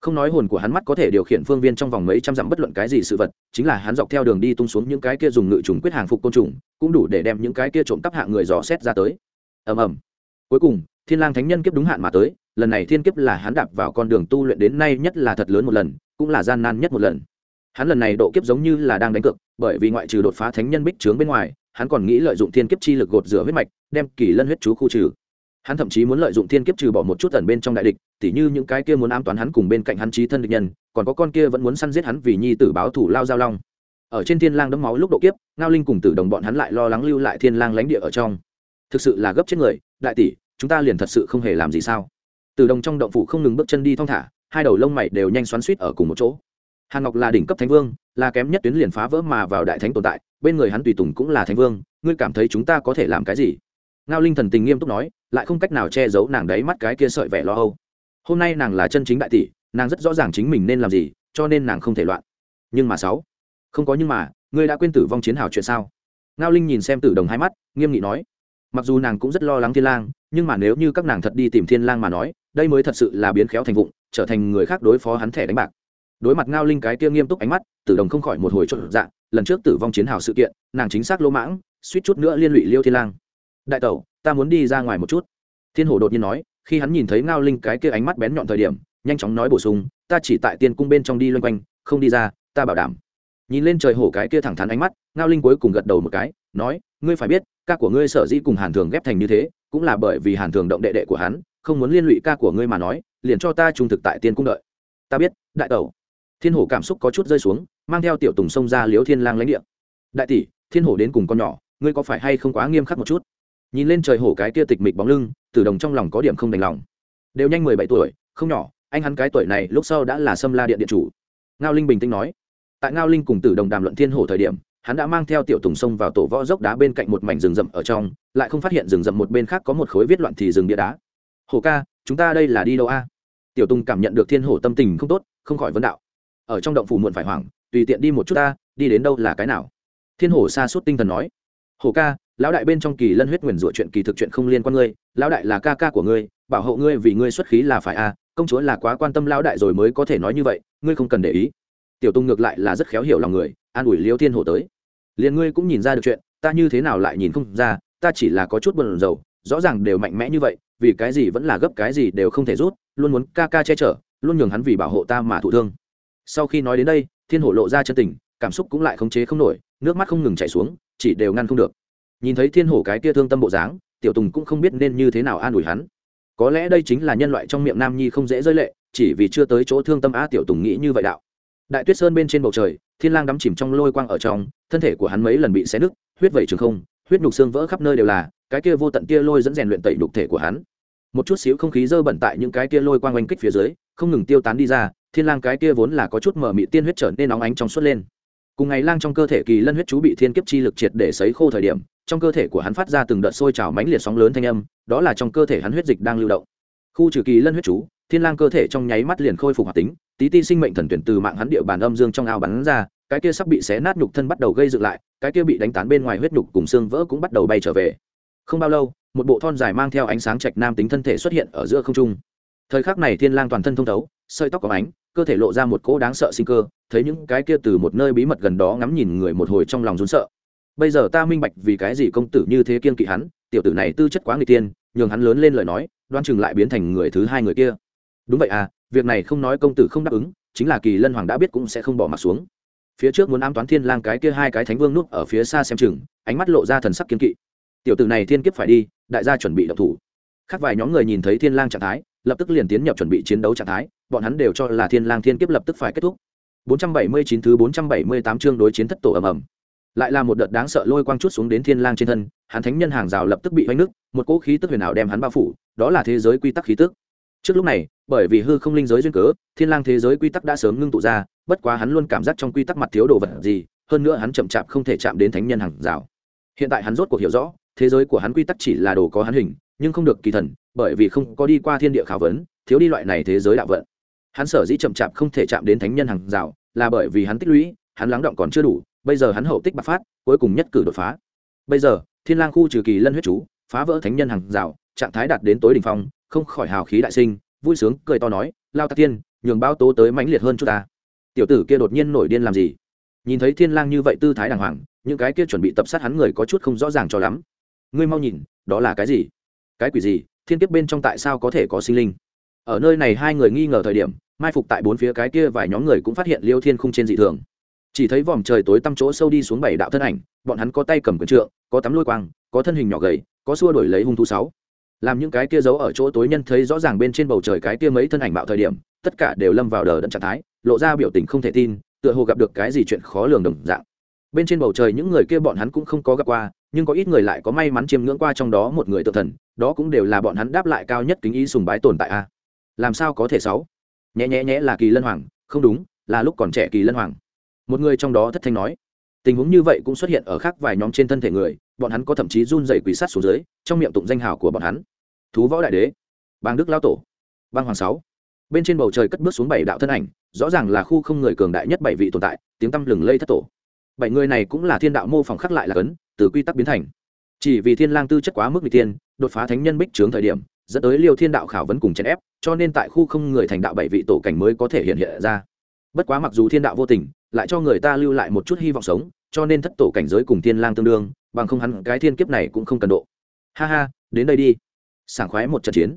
Không nói hồn của hắn mắt có thể điều khiển phương viên trong vòng mấy trăm dặm bất luận cái gì sự vật, chính là hắn dọc theo đường đi tung xuống những cái kia dùng ngự trùng quyết hàng phục côn trùng, cũng đủ để đem những cái kia trộm cắp hạng người dò xét ra tới. Ầm ầm. Cuối cùng, thiên lang thánh nhân kiếp đúng hạn mà tới, lần này thiên kiếp là hắn đạp vào con đường tu luyện đến nay nhất là thật lớn một lần, cũng là gian nan nhất một lần. Hắn lần này độ kiếp giống như là đang đánh cược, bởi vì ngoại trừ đột phá thánh nhân bích trướng bên ngoài, hắn còn nghĩ lợi dụng thiên kiếp chi lực gột rửa huyết mạch, đem kỳ lân huyết chú khu trừ hắn thậm chí muốn lợi dụng thiên kiếp trừ bỏ một chút ẩn bên trong đại địch, tỉ như những cái kia muốn ám toán hắn cùng bên cạnh hắn trí thân địch nhân, còn có con kia vẫn muốn săn giết hắn vì nhi tử báo thủ lao giao long. Ở trên thiên lang đấm máu lúc độ kiếp, ngao linh cùng tử đồng bọn hắn lại lo lắng lưu lại thiên lang lãnh địa ở trong. Thực sự là gấp chết người, đại tỷ, chúng ta liền thật sự không hề làm gì sao? Tử đồng trong động phủ không ngừng bước chân đi thong thả, hai đầu lông mày đều nhanh xoắn suýt ở cùng một chỗ. Hàn ngọc là đỉnh cấp thánh vương, là kém nhất tuyến liền phá vỡ mà vào đại thánh tồn tại, bên người hắn tùy tùng cũng là thánh vương, ngươi cảm thấy chúng ta có thể làm cái gì? Ngao linh thần tình nghiêm túc nói lại không cách nào che giấu nàng đáy mắt cái kia sợi vẻ lo âu. Hôm nay nàng là chân chính đại tỷ, nàng rất rõ ràng chính mình nên làm gì, cho nên nàng không thể loạn. Nhưng mà sáu, không có nhưng mà, ngươi đã quên tử vong chiến hào chuyện sao? Ngao linh nhìn xem tử đồng hai mắt, nghiêm nghị nói. Mặc dù nàng cũng rất lo lắng thiên lang, nhưng mà nếu như các nàng thật đi tìm thiên lang mà nói, đây mới thật sự là biến khéo thành vụng, trở thành người khác đối phó hắn thẻ đánh bạc. Đối mặt ngao linh cái kia nghiêm túc ánh mắt, tử đồng không khỏi một hồi trộn dạng lần trước tử vong chiến hào sự kiện, nàng chính xác lỗ mãng, suýt chút nữa liên lụy liêu thiên lang. Đại tẩu ta muốn đi ra ngoài một chút. Thiên hổ đột nhiên nói, khi hắn nhìn thấy ngao linh cái kia ánh mắt bén nhọn thời điểm, nhanh chóng nói bổ sung, ta chỉ tại tiên cung bên trong đi loanh quanh, không đi ra, ta bảo đảm. Nhìn lên trời hổ cái kia thẳng thắn ánh mắt, ngao linh cuối cùng gật đầu một cái, nói, ngươi phải biết, ca của ngươi sở dĩ cùng hàn thường ghép thành như thế, cũng là bởi vì hàn thường động đệ đệ của hắn, không muốn liên lụy ca của ngươi mà nói, liền cho ta trung thực tại tiên cung đợi. Ta biết, đại tẩu. Thiên hổ cảm xúc có chút rơi xuống, mang theo tiểu tùng sông ra liếu thiên lang lãnh địa. Đại tỷ, thiên hổ đến cùng con nhỏ, ngươi có phải hay không quá nghiêm khắc một chút? Nhìn lên trời hổ cái kia tịch mịch bóng lưng, tử đồng trong lòng có điểm không đành lòng. Đều nhanh mười bảy tuổi, không nhỏ, anh hắn cái tuổi này lúc sau đã là sâm la điện điện chủ. Ngao linh bình tĩnh nói. Tại ngao linh cùng tử đồng đàm luận thiên hổ thời điểm, hắn đã mang theo tiểu tùng sông vào tổ võ dốc đá bên cạnh một mảnh rừng rậm ở trong, lại không phát hiện rừng rậm một bên khác có một khối viết loạn thì rừng bia đá. Hổ ca, chúng ta đây là đi đâu a? Tiểu tùng cảm nhận được thiên hổ tâm tình không tốt, không khỏi vấn đạo. Ở trong động phủ muộn phải hoảng, tùy tiện đi một chút ta, đi đến đâu là cái nào? Thiên hổ xa suốt tinh thần nói. Hổ ca lão đại bên trong kỳ lân huyết nguyền rủa chuyện kỳ thực chuyện không liên quan ngươi, lão đại là ca ca của ngươi, bảo hộ ngươi vì ngươi xuất khí là phải a à, công chúa là quá quan tâm lão đại rồi mới có thể nói như vậy, ngươi không cần để ý. Tiểu tung ngược lại là rất khéo hiểu lòng người, an ủi liêu thiên hổ tới. Liền ngươi cũng nhìn ra được chuyện, ta như thế nào lại nhìn không ra, ta chỉ là có chút buồn rầu, rõ ràng đều mạnh mẽ như vậy, vì cái gì vẫn là gấp cái gì đều không thể rút, luôn muốn ca ca che chở, luôn nhường hắn vì bảo hộ ta mà thụ thương. Sau khi nói đến đây, thiên hổ lộ ra chân tình, cảm xúc cũng lại khống chế không nổi, nước mắt không ngừng chảy xuống, chỉ đều ngăn không được nhìn thấy thiên hổ cái kia thương tâm bộ dáng, tiểu tùng cũng không biết nên như thế nào an ủi hắn. Có lẽ đây chính là nhân loại trong miệng nam nhi không dễ rơi lệ, chỉ vì chưa tới chỗ thương tâm a tiểu tùng nghĩ như vậy đạo. Đại tuyết sơn bên trên bầu trời, thiên lang đắm chìm trong lôi quang ở trong, thân thể của hắn mấy lần bị xé nứt, huyết vẩy trường không, huyết nhục xương vỡ khắp nơi đều là, cái kia vô tận kia lôi dẫn rèn luyện tẩy nhục thể của hắn. Một chút xíu không khí dơ bẩn tại những cái kia lôi quang oanh kích phía dưới, không ngừng tiêu tán đi ra, thiên lang cái kia vốn là có chút mở mị tiên huyết trở nên nóng ánh trong suốt lên. Cùng ngày lang trong cơ thể kỳ lân huyết chú bị thiên kiếp chi lực triệt để sấy khô thời điểm trong cơ thể của hắn phát ra từng đợt sôi trào mãnh liệt sóng lớn thanh âm, đó là trong cơ thể hắn huyết dịch đang lưu động. Khu trừ kỳ lân huyết chú, thiên lang cơ thể trong nháy mắt liền khôi phục hoạt tính, tí ti sinh mệnh thần tuyển từ mạng hắn địa bàn âm dương trong ao bắn ra, cái kia sắp bị xé nát nhục thân bắt đầu gây dựng lại, cái kia bị đánh tán bên ngoài huyết nhục cùng xương vỡ cũng bắt đầu bay trở về. Không bao lâu, một bộ thon dài mang theo ánh sáng trạch nam tính thân thể xuất hiện ở giữa không trung. Thời khắc này thiên lang toàn thân thông thấu, sợi tóc có ánh, cơ thể lộ ra một cỗ đáng sợ sinh cơ, thấy những cái kia từ một nơi bí mật gần đó ngắm nhìn người một hồi trong lòng run sợ bây giờ ta minh bạch vì cái gì công tử như thế kiên kỵ hắn, tiểu tử này tư chất quá người tiên, nhường hắn lớn lên lời nói, đoan chừng lại biến thành người thứ hai người kia. Đúng vậy à việc này không nói công tử không đáp ứng, chính là kỳ lân hoàng đã biết cũng sẽ không bỏ mặt xuống. Phía trước muốn ám toán thiên lang cái kia hai cái thánh vương núp ở phía xa xem chừng, ánh mắt lộ ra thần sắc kiên kỵ. Tiểu tử này thiên kiếp phải đi, đại gia chuẩn bị động thủ. Khác vài nhóm người nhìn thấy thiên lang trạng thái, lập tức liền tiến nhập chuẩn bị chiến đấu trạng thái, bọn hắn đều cho là thiên lang thiên kiếp lập tức phải kết thúc. 479 thứ 478 chương đối chiến thất tổ ầm ầm lại là một đợt đáng sợ lôi quang chút xuống đến thiên lang trên thân, hắn thánh nhân hàng rào lập tức bị vánh nứt, một cỗ khí tức huyền ảo đem hắn bao phủ, đó là thế giới quy tắc khí tức. Trước lúc này, bởi vì hư không linh giới duyên cớ, thiên lang thế giới quy tắc đã sớm ngưng tụ ra, bất quá hắn luôn cảm giác trong quy tắc mặt thiếu đồ vật gì, hơn nữa hắn chậm chạp không thể chạm đến thánh nhân hàng rào. Hiện tại hắn rốt cuộc hiểu rõ, thế giới của hắn quy tắc chỉ là đồ có hắn hình, nhưng không được kỳ thần, bởi vì không có đi qua thiên địa khảo vấn, thiếu đi loại này thế giới đạo vận. Hắn sở dĩ chậm chạp không thể chạm đến thánh nhân hàng rào, là bởi vì hắn tích lũy, hắn lắng động còn chưa đủ bây giờ hắn hậu tích bạc phát, cuối cùng nhất cử đột phá. Bây giờ, thiên lang khu trừ kỳ lân huyết chú, phá vỡ thánh nhân hàng rào, trạng thái đạt đến tối đỉnh phong, không khỏi hào khí đại sinh, vui sướng, cười to nói, lao tạc tiên, nhường bao tố tới mãnh liệt hơn chút ta. Tiểu tử kia đột nhiên nổi điên làm gì? Nhìn thấy thiên lang như vậy tư thái đàng hoàng, những cái kia chuẩn bị tập sát hắn người có chút không rõ ràng cho lắm. Ngươi mau nhìn, đó là cái gì? Cái quỷ gì? Thiên kiếp bên trong tại sao có thể có sinh linh? Ở nơi này hai người nghi ngờ thời điểm, mai phục tại bốn phía cái kia vài nhóm người cũng phát hiện liêu thiên khung trên dị thường chỉ thấy vòm trời tối tăm chỗ sâu đi xuống bảy đạo thân ảnh, bọn hắn có tay cầm quần trượng, có tắm lôi quang, có thân hình nhỏ gầy, có xua đổi lấy hung thú sáu. Làm những cái kia giấu ở chỗ tối nhân thấy rõ ràng bên trên bầu trời cái kia mấy thân ảnh bạo thời điểm, tất cả đều lâm vào đờ đẫn trạng thái, lộ ra biểu tình không thể tin, tựa hồ gặp được cái gì chuyện khó lường đồng dạng. Bên trên bầu trời những người kia bọn hắn cũng không có gặp qua, nhưng có ít người lại có may mắn chiêm ngưỡng qua trong đó một người tự thần, đó cũng đều là bọn hắn đáp lại cao nhất kính ý sùng bái tồn tại a. Làm sao có thể sáu? Nhẹ nhẹ nhẹ là kỳ lân hoàng, không đúng, là lúc còn trẻ kỳ lân hoàng một người trong đó thất thanh nói, tình huống như vậy cũng xuất hiện ở khác vài nhóm trên thân thể người, bọn hắn có thậm chí run dày quỷ sát xuống dưới, trong miệng tụng danh hào của bọn hắn. Thú võ đại đế bang đức lao tổ bang hoàng sáu. Bên trên bầu trời cất bước xuống bảy đạo thân ảnh, rõ ràng là khu không người cường đại nhất bảy vị tồn tại, tiếng tăm lừng lây thất tổ. Bảy người này cũng là thiên đạo mô phỏng khắc lại là cấn, từ quy tắc biến thành. Chỉ vì thiên lang tư chất quá mức vị tiên đột phá thánh nhân bích trướng thời điểm, dẫn tới liêu thiên đạo khảo vấn cùng chèn ép, cho nên tại khu không người thành đạo bảy vị tổ cảnh mới có thể hiện hiện ra bất quá mặc dù thiên đạo vô tình, lại cho người ta lưu lại một chút hy vọng sống, cho nên thất tổ cảnh giới cùng thiên lang tương đương, bằng không hắn cái thiên kiếp này cũng không cần độ. Ha ha, đến đây đi. Sảng khoái một trận chiến.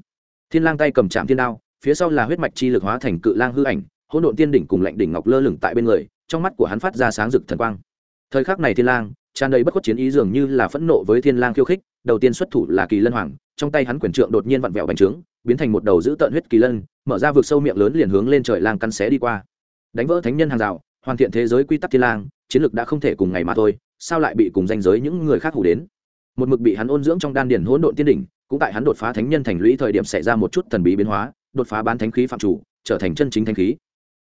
Thiên lang tay cầm chạm thiên đao, phía sau là huyết mạch chi lực hóa thành cự lang hư ảnh, hỗn độn tiên đỉnh cùng lạnh đỉnh ngọc lơ lửng tại bên người, trong mắt của hắn phát ra sáng rực thần quang. Thời khắc này thiên lang, tràn đầy bất khuất chiến ý dường như là phẫn nộ với thiên lang khiêu khích, đầu tiên xuất thủ là kỳ lân hoàng, trong tay hắn quyền trượng đột nhiên vặn vẹo bành trướng, biến thành một đầu giữ tợn huyết kỳ lân, mở ra vực sâu miệng lớn liền hướng lên trời lang căn xé đi qua đánh vỡ thánh nhân hàng rào, hoàn thiện thế giới quy tắc thiên lang, chiến lược đã không thể cùng ngày mà thôi, sao lại bị cùng danh giới những người khác hủ đến? Một mực bị hắn ôn dưỡng trong đan điển hỗn độn tiên đỉnh, cũng tại hắn đột phá thánh nhân thành lũy thời điểm xảy ra một chút thần bí biến hóa, đột phá bán thánh khí phạm chủ, trở thành chân chính thánh khí.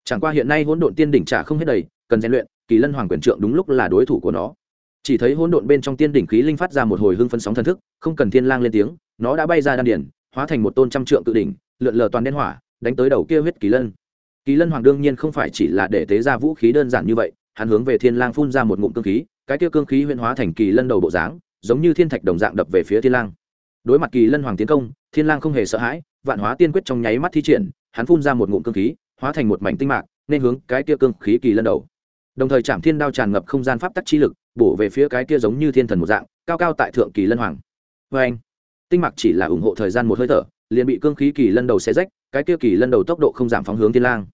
Chẳng qua hiện nay hỗn độn tiên đỉnh trả không hết đầy, cần rèn luyện, kỳ lân hoàng quyền trượng đúng lúc là đối thủ của nó. Chỉ thấy hỗn độn bên trong tiên đỉnh khí linh phát ra một hồi hưng phân sóng thần thức, không cần thiên lang lên tiếng, nó đã bay ra đan điển hóa thành một tôn trăm trượng tự đỉnh, lượn lờ toàn đen hỏa, đánh tới đầu kia huyết kỳ lân kỳ lân hoàng đương nhiên không phải chỉ là để tế ra vũ khí đơn giản như vậy, hắn hướng về thiên lang phun ra một ngụm cương khí, cái kia cương khí huyễn hóa thành kỳ lân đầu bộ dáng, giống như thiên thạch đồng dạng đập về phía thiên lang. Đối mặt kỳ lân hoàng tiến công, thiên lang không hề sợ hãi, vạn hóa tiên quyết trong nháy mắt thi triển, hắn phun ra một ngụm cương khí, hóa thành một mảnh tinh mạc, nên hướng cái kia cương khí kỳ lân đầu. Đồng thời chạm thiên đao tràn ngập không gian pháp tắc chi lực, bổ về phía cái kia giống như thiên thần một dạng, cao cao tại thượng kỳ lân hoàng. Với anh, tinh mạc chỉ là ủng hộ thời gian một hơi thở, liền bị cương khí kỳ lân đầu xé rách, cái kia kỳ lân đầu tốc độ không giảm phóng hướng thiên lang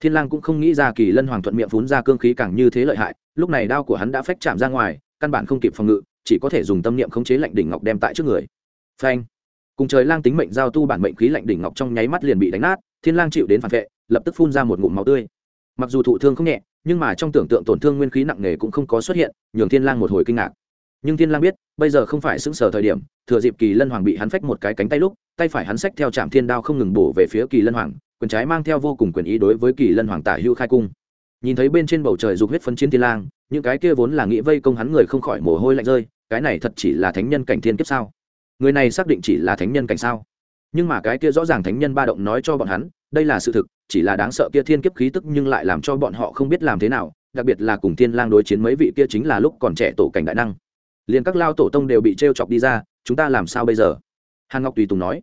thiên lang cũng không nghĩ ra kỳ lân hoàng thuận miệng phun ra cương khí càng như thế lợi hại, lúc này đao của hắn đã phách chạm ra ngoài, căn bản không kịp phòng ngự, chỉ có thể dùng tâm niệm khống chế lạnh đỉnh ngọc đem tại trước người. Phanh! Cùng trời lang tính mệnh giao tu bản mệnh khí lạnh đỉnh ngọc trong nháy mắt liền bị đánh nát, thiên lang chịu đến phản vệ, lập tức phun ra một ngụm máu tươi. Mặc dù thụ thương không nhẹ, nhưng mà trong tưởng tượng tổn thương nguyên khí nặng nề cũng không có xuất hiện, nhường thiên lang một hồi kinh ngạc. Nhưng thiên lang biết, bây giờ không phải sững sờ thời điểm, thừa dịp kỳ lân hoàng bị hắn phách một cái cánh tay lúc, tay phải hắn xách theo chạm thiên đao không ngừng bổ về phía kỳ lân hoàng quyền trái mang theo vô cùng quyền ý đối với kỳ lân hoàng tả hưu khai cung. Nhìn thấy bên trên bầu trời dục huyết phân chiến thiên lang, những cái kia vốn là nghĩ vây công hắn người không khỏi mồ hôi lạnh rơi, cái này thật chỉ là thánh nhân cảnh thiên kiếp sao? Người này xác định chỉ là thánh nhân cảnh sao? Nhưng mà cái kia rõ ràng thánh nhân ba động nói cho bọn hắn, đây là sự thực, chỉ là đáng sợ kia thiên kiếp khí tức nhưng lại làm cho bọn họ không biết làm thế nào, đặc biệt là cùng thiên lang đối chiến mấy vị kia chính là lúc còn trẻ tổ cảnh đại năng. Liền các lao tổ tông đều bị treo chọc đi ra, chúng ta làm sao bây giờ? Hàn ngọc tùy tùng nói.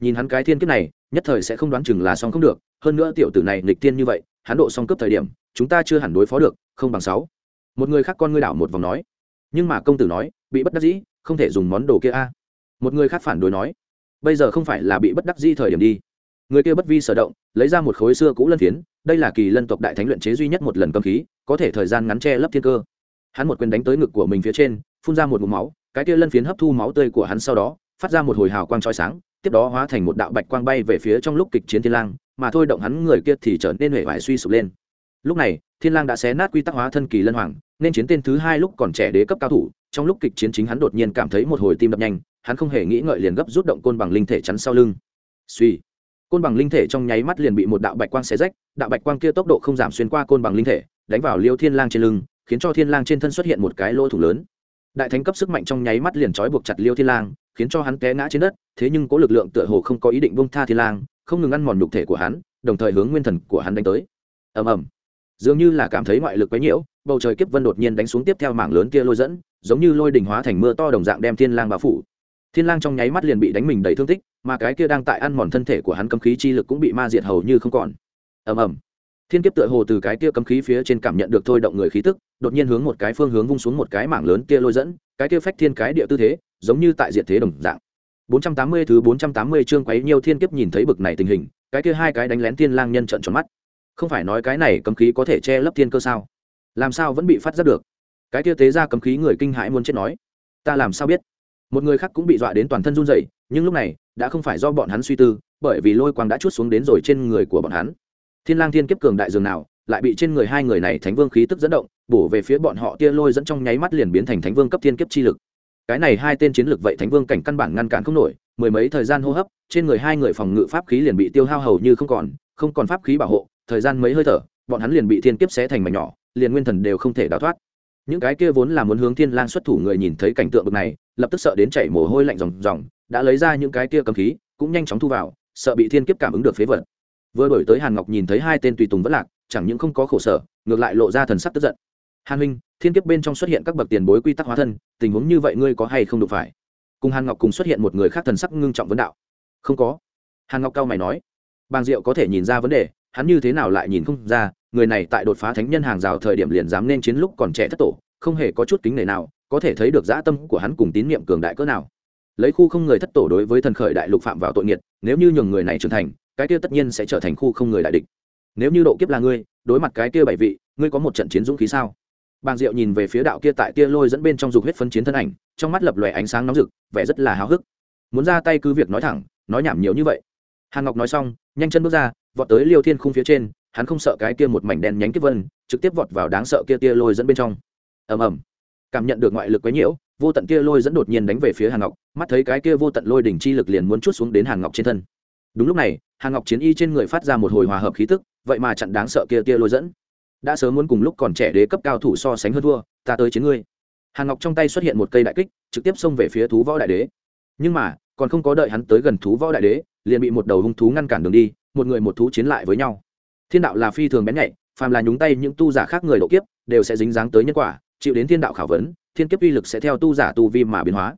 Nhìn hắn cái thiên kiếp này nhất thời sẽ không đoán chừng là xong không được, hơn nữa tiểu tử này nghịch tiên như vậy, hắn độ xong cướp thời điểm, chúng ta chưa hẳn đối phó được, không bằng sáu. Một người khác con ngươi đảo một vòng nói. Nhưng mà công tử nói, bị bất đắc dĩ, không thể dùng món đồ kia a. Một người khác phản đối nói, bây giờ không phải là bị bất đắc dĩ thời điểm đi. Người kia bất vi sở động, lấy ra một khối xưa cũ lân phiến, đây là kỳ lân tộc đại thánh luyện chế duy nhất một lần cầm khí, có thể thời gian ngắn che lấp thiên cơ. Hắn một quyền đánh tới ngực của mình phía trên, phun ra một mụm máu, cái kia lân phiến hấp thu máu tươi của hắn sau đó phát ra một hồi hào quang trói sáng, tiếp đó hóa thành một đạo bạch quang bay về phía trong lúc kịch chiến thiên lang, mà thôi động hắn người kia thì trở nên huệ vải suy sụp lên. Lúc này, thiên lang đã xé nát quy tắc hóa thân kỳ lân hoàng, nên chiến tên thứ hai lúc còn trẻ đế cấp cao thủ, trong lúc kịch chiến chính hắn đột nhiên cảm thấy một hồi tim đập nhanh, hắn không hề nghĩ ngợi liền gấp rút động côn bằng linh thể chắn sau lưng. Suy, côn bằng linh thể trong nháy mắt liền bị một đạo bạch quang xé rách, đạo bạch quang kia tốc độ không giảm xuyên qua côn bằng linh thể, đánh vào liêu thiên lang trên lưng, khiến cho thiên lang trên thân xuất hiện một cái lỗ thủ lớn đại thánh cấp sức mạnh trong nháy mắt liền trói buộc chặt liêu thiên lang, khiến cho hắn té ngã trên đất, thế nhưng cố lực lượng tựa hồ không có ý định buông tha thiên lang, không ngừng ăn mòn nhục thể của hắn, đồng thời hướng nguyên thần của hắn đánh tới. Ầm ầm. Dường như là cảm thấy ngoại lực quấy nhiễu, bầu trời kiếp vân đột nhiên đánh xuống tiếp theo mảng lớn kia lôi dẫn, giống như lôi đỉnh hóa thành mưa to đồng dạng đem thiên lang bao phủ. Thiên lang trong nháy mắt liền bị đánh mình đầy thương tích, mà cái kia đang tại ăn mòn thân thể của hắn cấm khí chi lực cũng bị ma diệt hầu như không còn. Ầm ầm thiên kiếp tựa hồ từ cái kia cấm khí phía trên cảm nhận được thôi động người khí tức, đột nhiên hướng một cái phương hướng vung xuống một cái mảng lớn kia lôi dẫn, cái kia phách thiên cái địa tư thế, giống như tại diệt thế đồng dạng. 480 thứ 480 chương quấy nhiều thiên kiếp nhìn thấy bực này tình hình, cái kia hai cái đánh lén thiên lang nhân trận tròn mắt. Không phải nói cái này cấm khí có thể che lấp thiên cơ sao? Làm sao vẫn bị phát giác được? Cái kia tế ra cấm khí người kinh hãi muốn chết nói. Ta làm sao biết? Một người khác cũng bị dọa đến toàn thân run rẩy, nhưng lúc này, đã không phải do bọn hắn suy tư, bởi vì lôi quang đã chút xuống đến rồi trên người của bọn hắn thiên lang thiên kiếp cường đại dường nào, lại bị trên người hai người này thánh vương khí tức dẫn động, bổ về phía bọn họ tia lôi dẫn trong nháy mắt liền biến thành thánh vương cấp thiên kiếp chi lực. Cái này hai tên chiến lực vậy thánh vương cảnh căn bản ngăn cản không nổi, mười mấy thời gian hô hấp, trên người hai người phòng ngự pháp khí liền bị tiêu hao hầu như không còn không còn pháp khí bảo hộ, thời gian mấy hơi thở, bọn hắn liền bị thiên kiếp xé thành mảnh nhỏ, liền nguyên thần đều không thể đào thoát. Những cái kia vốn là muốn hướng thiên lang xuất thủ người nhìn thấy cảnh tượng bực này, lập tức sợ đến chảy mồ hôi lạnh ròng ròng, đã lấy ra những cái kia cầm khí, cũng nhanh chóng thu vào, sợ bị thiên kiếp cảm ứng được phế vật vừa đổi tới hàn ngọc nhìn thấy hai tên tùy tùng vẫn lạc chẳng những không có khổ sở ngược lại lộ ra thần sắc tức giận hàn huynh thiên kiếp bên trong xuất hiện các bậc tiền bối quy tắc hóa thân tình huống như vậy ngươi có hay không được phải cùng hàn ngọc cùng xuất hiện một người khác thần sắc ngưng trọng vấn đạo không có hàn ngọc cao mày nói bàng diệu có thể nhìn ra vấn đề hắn như thế nào lại nhìn không ra người này tại đột phá thánh nhân hàng rào thời điểm liền dám nên chiến lúc còn trẻ thất tổ không hề có chút kính nể nào có thể thấy được dã tâm của hắn cùng tín niệm cường đại cỡ nào lấy khu không người thất tổ đối với thần khởi đại lục phạm vào tội nghiệt nếu như nhường người này trưởng thành cái kia tất nhiên sẽ trở thành khu không người đại địch. Nếu như độ kiếp là ngươi, đối mặt cái kia bảy vị, ngươi có một trận chiến dũng khí sao? Bàn diệu nhìn về phía đạo kia tại kia lôi dẫn bên trong dục huyết phân chiến thân ảnh, trong mắt lập lòe ánh sáng nóng rực, vẻ rất là háo hức. Muốn ra tay cứ việc nói thẳng, nói nhảm nhiều như vậy. Hàn ngọc nói xong, nhanh chân bước ra, vọt tới liêu thiên khung phía trên, hắn không sợ cái kia một mảnh đen nhánh kiếp vân, trực tiếp vọt vào đáng sợ kia tia lôi dẫn bên trong. Ầm ầm. Cảm nhận được ngoại lực quấy nhiễu, vô tận kia lôi dẫn đột nhiên đánh về phía hàn ngọc, mắt thấy cái kia vô tận lôi đỉnh chi lực liền muốn chút xuống đến hàn ngọc trên thân. Đúng lúc này hàn ngọc chiến y trên người phát ra một hồi hòa hợp khí tức, vậy mà chặn đáng sợ kia tia lôi dẫn. Đã sớm muốn cùng lúc còn trẻ đế cấp cao thủ so sánh hơn thua, ta tới chiến ngươi. Hàn ngọc trong tay xuất hiện một cây đại kích, trực tiếp xông về phía thú võ đại đế. Nhưng mà, còn không có đợi hắn tới gần thú võ đại đế, liền bị một đầu hung thú ngăn cản đường đi, một người một thú chiến lại với nhau. Thiên đạo là phi thường bén nhạy, phàm là nhúng tay những tu giả khác người độ kiếp, đều sẽ dính dáng tới nhân quả, chịu đến thiên đạo khảo vấn, thiên kiếp uy lực sẽ theo tu giả tu vi mà biến hóa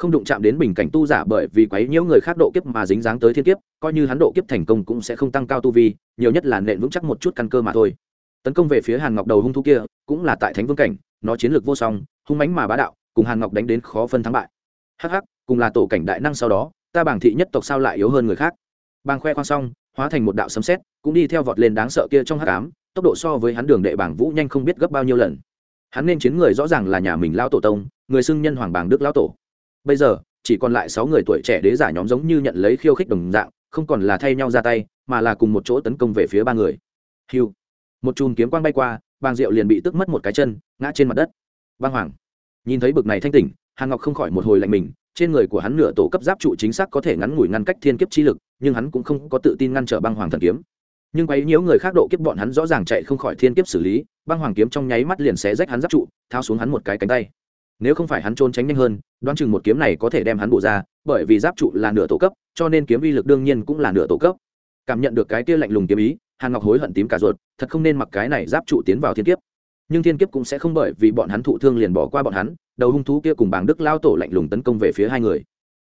không đụng chạm đến bình cảnh tu giả bởi vì quấy nhiễu người khác độ kiếp mà dính dáng tới thiên kiếp, coi như hắn độ kiếp thành công cũng sẽ không tăng cao tu vi, nhiều nhất là nện vững chắc một chút căn cơ mà thôi. Tấn công về phía hàn ngọc đầu hung thú kia, cũng là tại thánh vương cảnh, nó chiến lược vô song, hung mãnh mà bá đạo, cùng hàn ngọc đánh đến khó phân thắng bại. Hh cùng là tổ cảnh đại năng sau đó, ta bảng thị nhất tộc sao lại yếu hơn người khác? Bang khoe khoang xong, hóa thành một đạo sấm sét, cũng đi theo vọt lên đáng sợ kia trong hắc ám, tốc độ so với hắn đường đệ bảng vũ nhanh không biết gấp bao nhiêu lần. Hắn nên chiến người rõ ràng là nhà mình lao tổ tông, người xưng nhân hoàng bảng đức lão tổ bây giờ, chỉ còn lại sáu người tuổi trẻ đế giả nhóm giống như nhận lấy khiêu khích đồng dạng, không còn là thay nhau ra tay, mà là cùng một chỗ tấn công về phía ba người. Hiu. Một chùm kiếm quang bay qua, bàng diệu liền bị tức mất một cái chân, ngã trên mặt đất. Băng hoàng. Nhìn thấy bực này thanh tỉnh, hàn ngọc không khỏi một hồi lạnh mình, trên người của hắn nửa tổ cấp giáp trụ chính xác có thể ngắn ngủi ngăn cách thiên kiếp chi lực, nhưng hắn cũng không có tự tin ngăn trở băng hoàng thần kiếm. Nhưng quấy nhiễu người khác độ kiếp bọn hắn rõ ràng chạy không khỏi thiên kiếp xử lý, băng hoàng kiếm trong nháy mắt liền xé rách hắn giáp trụ thao xuống hắn một cái cánh tay nếu không phải hắn trốn tránh nhanh hơn, đoán chừng một kiếm này có thể đem hắn bổ ra, bởi vì giáp trụ là nửa tổ cấp, cho nên kiếm uy lực đương nhiên cũng là nửa tổ cấp. Cảm nhận được cái kia lạnh lùng kiếm ý, hàn ngọc hối hận tím cả ruột, thật không nên mặc cái này giáp trụ tiến vào thiên kiếp. Nhưng thiên kiếp cũng sẽ không bởi vì bọn hắn thụ thương liền bỏ qua bọn hắn, đầu hung thú kia cùng bảng đức lao tổ lạnh lùng tấn công về phía hai người.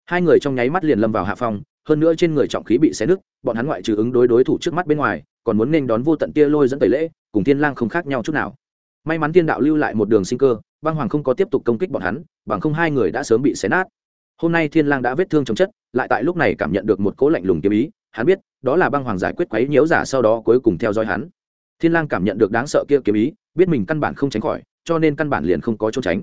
Hai người trong nháy mắt liền lâm vào hạ phong, hơn nữa trên người trọng khí bị xé nứt, bọn hắn ngoại trừ ứng đối đối thủ trước mắt bên ngoài, còn muốn nên đón vô tận tia lôi dẫn tẩy lễ, cùng thiên lang không khác nhau chút nào. May mắn thiên đạo lưu lại một đường sinh cơ băng hoàng không có tiếp tục công kích bọn hắn, bằng không hai người đã sớm bị xé nát. Hôm nay thiên lang đã vết thương trong chất, lại tại lúc này cảm nhận được một cỗ lạnh lùng kiếm ý, hắn biết, đó là băng hoàng giải quyết quấy nhiễu giả sau đó cuối cùng theo dõi hắn. Thiên lang cảm nhận được đáng sợ kia kiếm ý, biết mình căn bản không tránh khỏi, cho nên căn bản liền không có chỗ tránh.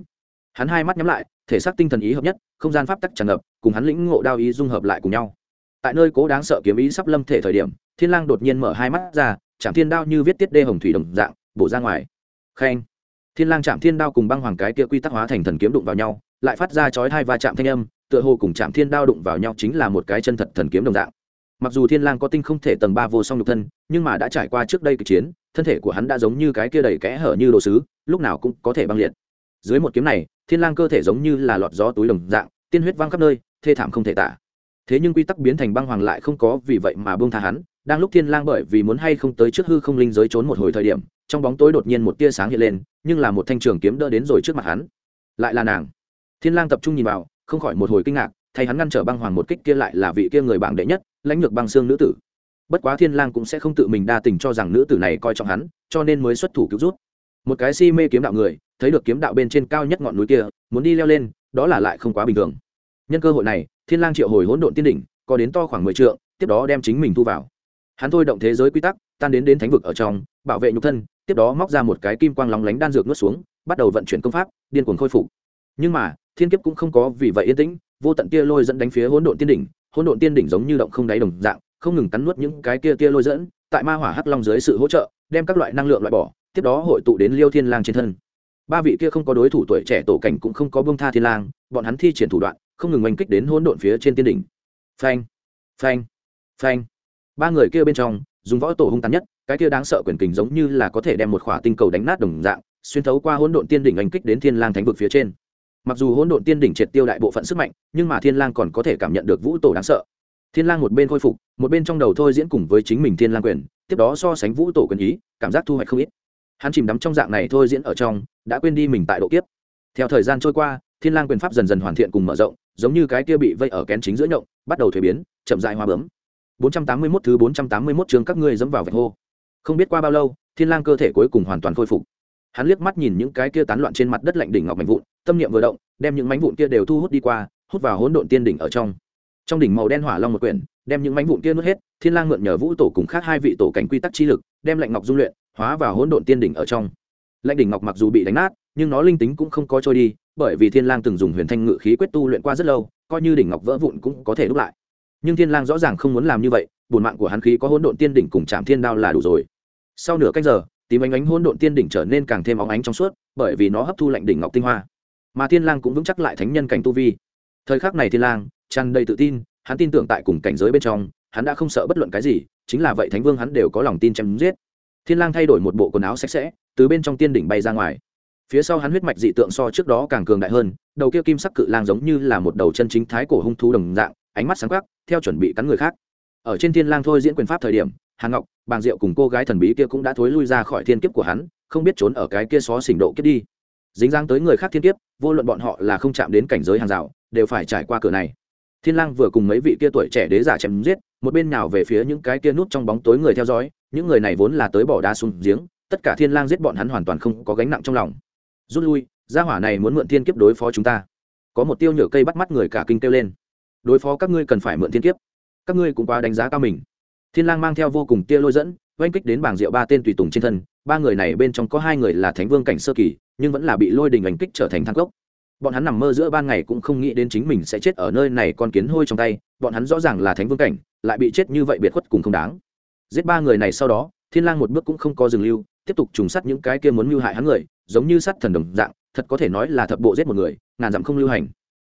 Hắn hai mắt nhắm lại, thể xác tinh thần ý hợp nhất, không gian pháp tắc tràn ngập, cùng hắn lĩnh ngộ đao ý dung hợp lại cùng nhau. Tại nơi cố đáng sợ kiếm ý sắp lâm thể thời điểm, thiên lang đột nhiên mở hai mắt ra, chạm thiên đao như viết tiết đê hồng thủy đồng dạng, bổ ra ngoài. Khen thiên lang chạm thiên đao cùng băng hoàng cái kia quy tắc hóa thành thần kiếm đụng vào nhau, lại phát ra chói hai va chạm thanh âm, tựa hồ cùng chạm thiên đao đụng vào nhau chính là một cái chân thật thần kiếm đồng dạng. Mặc dù thiên lang có tinh không thể tầng ba vô song nhục thân, nhưng mà đã trải qua trước đây kịch chiến, thân thể của hắn đã giống như cái kia đầy kẽ hở như đồ sứ, lúc nào cũng có thể băng liệt. Dưới một kiếm này, thiên lang cơ thể giống như là lọt gió túi đồng dạng, tiên huyết văng khắp nơi, thê thảm không thể tả. Thế nhưng quy tắc biến thành băng hoàng lại không có vì vậy mà buông tha hắn, đang lúc thiên lang bởi vì muốn hay không tới trước hư không linh giới trốn một hồi thời điểm trong bóng tối đột nhiên một tia sáng hiện lên, nhưng là một thanh trường kiếm đỡ đến rồi trước mặt hắn. Lại là nàng. Thiên lang tập trung nhìn vào, không khỏi một hồi kinh ngạc, thay hắn ngăn trở băng hoàng một kích kia lại là vị kia người bảng đệ nhất, lãnh lược băng xương nữ tử. Bất quá thiên lang cũng sẽ không tự mình đa tình cho rằng nữ tử này coi trọng hắn, cho nên mới xuất thủ cứu rút một cái si mê kiếm đạo người, thấy được kiếm đạo bên trên cao nhất ngọn núi kia, muốn đi leo lên, đó là lại không quá bình thường. Nhân cơ hội này, thiên lang triệu hồi hỗn độn tiên đỉnh, có đến to khoảng mười trượng, tiếp đó đem chính mình thu vào. Hắn thôi động thế giới quy tắc, tan đến đến thánh vực ở trong, bảo vệ nhục thân tiếp đó móc ra một cái kim quang lóng lánh đan dược nuốt xuống, bắt đầu vận chuyển công pháp, điên cuồng khôi phục. Nhưng mà, thiên kiếp cũng không có vì vậy yên tĩnh, vô tận tia lôi dẫn đánh phía hỗn độn tiên đỉnh, hỗn độn tiên đỉnh giống như động không đáy đồng dạng, không ngừng cắn nuốt những cái kia tia lôi dẫn, tại ma hỏa hắc long dưới sự hỗ trợ, đem các loại năng lượng loại bỏ, tiếp đó hội tụ đến liêu thiên lang trên thân. Ba vị kia không có đối thủ tuổi trẻ tổ cảnh cũng không có bông tha thiên lang, bọn hắn thi triển thủ đoạn, không ngừng oanh kích đến hỗn độn phía trên tiên đỉnh. Phanh phanh phanh. Ba người kia bên trong, dùng võ tổ hung tàn nhất cái kia đáng sợ quyền kình giống như là có thể đem một khỏa tinh cầu đánh nát đồng dạng, xuyên thấu qua hỗn độn tiên đỉnh anh kích đến thiên lang thánh vực phía trên. Mặc dù hỗn độn tiên đỉnh triệt tiêu đại bộ phận sức mạnh, nhưng mà thiên lang còn có thể cảm nhận được vũ tổ đáng sợ. Thiên lang một bên khôi phục, một bên trong đầu thôi diễn cùng với chính mình thiên lang quyền, tiếp đó so sánh vũ tổ quyền ý, cảm giác thu hoạch không ít. Hắn chìm đắm trong dạng này thôi diễn ở trong, đã quên đi mình tại độ kiếp. Theo thời gian trôi qua, thiên lang quyền pháp dần dần hoàn thiện cùng mở rộng, giống như cái kia bị vây ở kén chính giữa nhộng, bắt đầu thuế biến, chậm dại hoa bướm. 481 thứ 481 chương các ngươi dẫm vào vạch hô không biết qua bao lâu, thiên lang cơ thể cuối cùng hoàn toàn khôi phục. Hắn liếc mắt nhìn những cái kia tán loạn trên mặt đất lạnh đỉnh ngọc mảnh vụn, tâm niệm vừa động, đem những mảnh vụn kia đều thu hút đi qua, hút vào hỗn độn tiên đỉnh ở trong. Trong đỉnh màu đen hỏa long một quyển, đem những mảnh vụn kia nuốt hết, thiên lang mượn nhờ vũ tổ cùng khác hai vị tổ cảnh quy tắc chi lực, đem lạnh ngọc dung luyện, hóa vào hỗn độn tiên đỉnh ở trong. Lạnh đỉnh ngọc mặc dù bị đánh nát, nhưng nó linh tính cũng không có trôi đi, bởi vì thiên lang từng dùng huyền thanh ngự khí quyết tu luyện qua rất lâu, coi như đỉnh ngọc vỡ vụn cũng có thể đúc lại nhưng thiên lang rõ ràng không muốn làm như vậy, bổn mạng của hắn khí có hỗn độn tiên đỉnh cùng chạm thiên đao là đủ rồi. Sau nửa canh giờ, tím ánh ánh hỗn độn tiên đỉnh trở nên càng thêm óng ánh trong suốt, bởi vì nó hấp thu lạnh đỉnh ngọc tinh hoa. Mà thiên lang cũng vững chắc lại thánh nhân cảnh tu vi. Thời khắc này thiên lang, tràn đầy tự tin, hắn tin tưởng tại cùng cảnh giới bên trong, hắn đã không sợ bất luận cái gì, chính là vậy thánh vương hắn đều có lòng tin chém giết. Thiên lang thay đổi một bộ quần áo sạch sẽ, từ bên trong tiên đỉnh bay ra ngoài. Phía sau hắn huyết mạch dị tượng so trước đó càng cường đại hơn, đầu kia kim sắc cự lang giống như là một đầu chân chính thái cổ hung thú đồng dạng ánh mắt sáng quắc, theo chuẩn bị cắn người khác. Ở trên thiên lang thôi diễn quyền pháp thời điểm, hàn ngọc, bàng diệu cùng cô gái thần bí kia cũng đã thối lui ra khỏi thiên kiếp của hắn, không biết trốn ở cái kia xó xỉnh độ kiếp đi. Dính dáng tới người khác thiên kiếp, vô luận bọn họ là không chạm đến cảnh giới hàng rào, đều phải trải qua cửa này. Thiên lang vừa cùng mấy vị kia tuổi trẻ đế giả chém giết, một bên nào về phía những cái kia núp trong bóng tối người theo dõi, những người này vốn là tới bỏ đá xuống giếng, tất cả thiên lang giết bọn hắn hoàn toàn không có gánh nặng trong lòng. Rút lui, gia hỏa này muốn mượn thiên kiếp đối phó chúng ta. Có một tiêu nhở cây bắt mắt người cả kinh kêu lên đối phó các ngươi cần phải mượn thiên kiếp. Các ngươi cũng quá đánh giá cao mình. Thiên lang mang theo vô cùng tia lôi dẫn, oanh kích đến bảng diệu ba tên tùy tùng trên thân. Ba người này bên trong có hai người là thánh vương cảnh sơ kỳ, nhưng vẫn là bị lôi đình oanh kích trở thành thang cốc. Bọn hắn nằm mơ giữa ban ngày cũng không nghĩ đến chính mình sẽ chết ở nơi này con kiến hôi trong tay. Bọn hắn rõ ràng là thánh vương cảnh, lại bị chết như vậy biệt khuất cùng không đáng. Giết ba người này sau đó, thiên lang một bước cũng không có dừng lưu, tiếp tục trùng sát những cái kia muốn mưu hại hắn người, giống như sát thần đồng dạng, thật có thể nói là thập bộ giết một người, ngàn dặm không lưu hành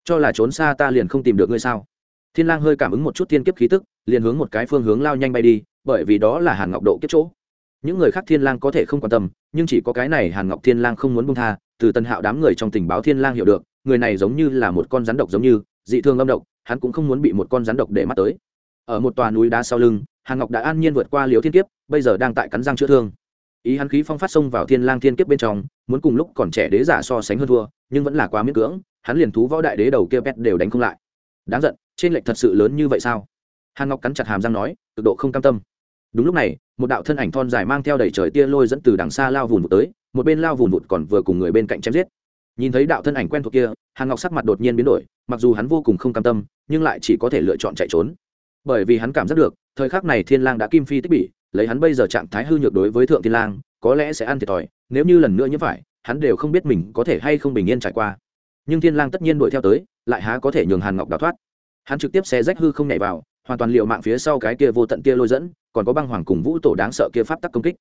cho là trốn xa ta liền không tìm được ngươi sao? Thiên lang hơi cảm ứng một chút thiên kiếp khí tức, liền hướng một cái phương hướng lao nhanh bay đi, bởi vì đó là hàn ngọc độ kiếp chỗ. Những người khác thiên lang có thể không quan tâm, nhưng chỉ có cái này hàn ngọc thiên lang không muốn buông tha, từ tân hạo đám người trong tình báo thiên lang hiểu được, người này giống như là một con rắn độc giống như, dị thương âm độc, hắn cũng không muốn bị một con rắn độc để mắt tới. Ở một tòa núi đá sau lưng, hàn ngọc đã an nhiên vượt qua liếu thiên kiếp, bây giờ đang tại cắn răng chữa thương. Ý hắn khí phong phát xông vào thiên lang thiên kiếp bên trong, muốn cùng lúc còn trẻ đế giả so sánh hơn thua, nhưng vẫn là quá miễn cưỡng hắn liền thú võ đại đế đầu kia pet đều đánh không lại. Đáng giận, trên lệch thật sự lớn như vậy sao? Hàn ngọc cắn chặt hàm răng nói, cực độ không cam tâm. Đúng lúc này, một đạo thân ảnh thon dài mang theo đầy trời tia lôi dẫn từ đằng xa lao vùn vụt tới, một bên lao vùn vụt còn vừa cùng người bên cạnh chém giết. Nhìn thấy đạo thân ảnh quen thuộc kia, hàn ngọc sắc mặt đột nhiên biến đổi, mặc dù hắn vô cùng không cam tâm, nhưng lại chỉ có thể lựa chọn chạy trốn. Bởi vì hắn cảm giác được, thời khắc này thiên lang đã kim phi tích bỉ, lấy hắn bây giờ trạng thái hư nhược đối với thượng thiên lang, có lẽ sẽ ăn thiệt thòi, nếu như lần nữa như phải hắn đều không biết mình có thể hay không bình yên trải qua nhưng thiên lang tất nhiên đuổi theo tới, lại há có thể nhường hàn ngọc đào thoát. Hắn trực tiếp xé rách hư không nhảy vào, hoàn toàn liệu mạng phía sau cái kia vô tận kia lôi dẫn, còn có băng hoàng cùng vũ tổ đáng sợ kia pháp tắc công kích.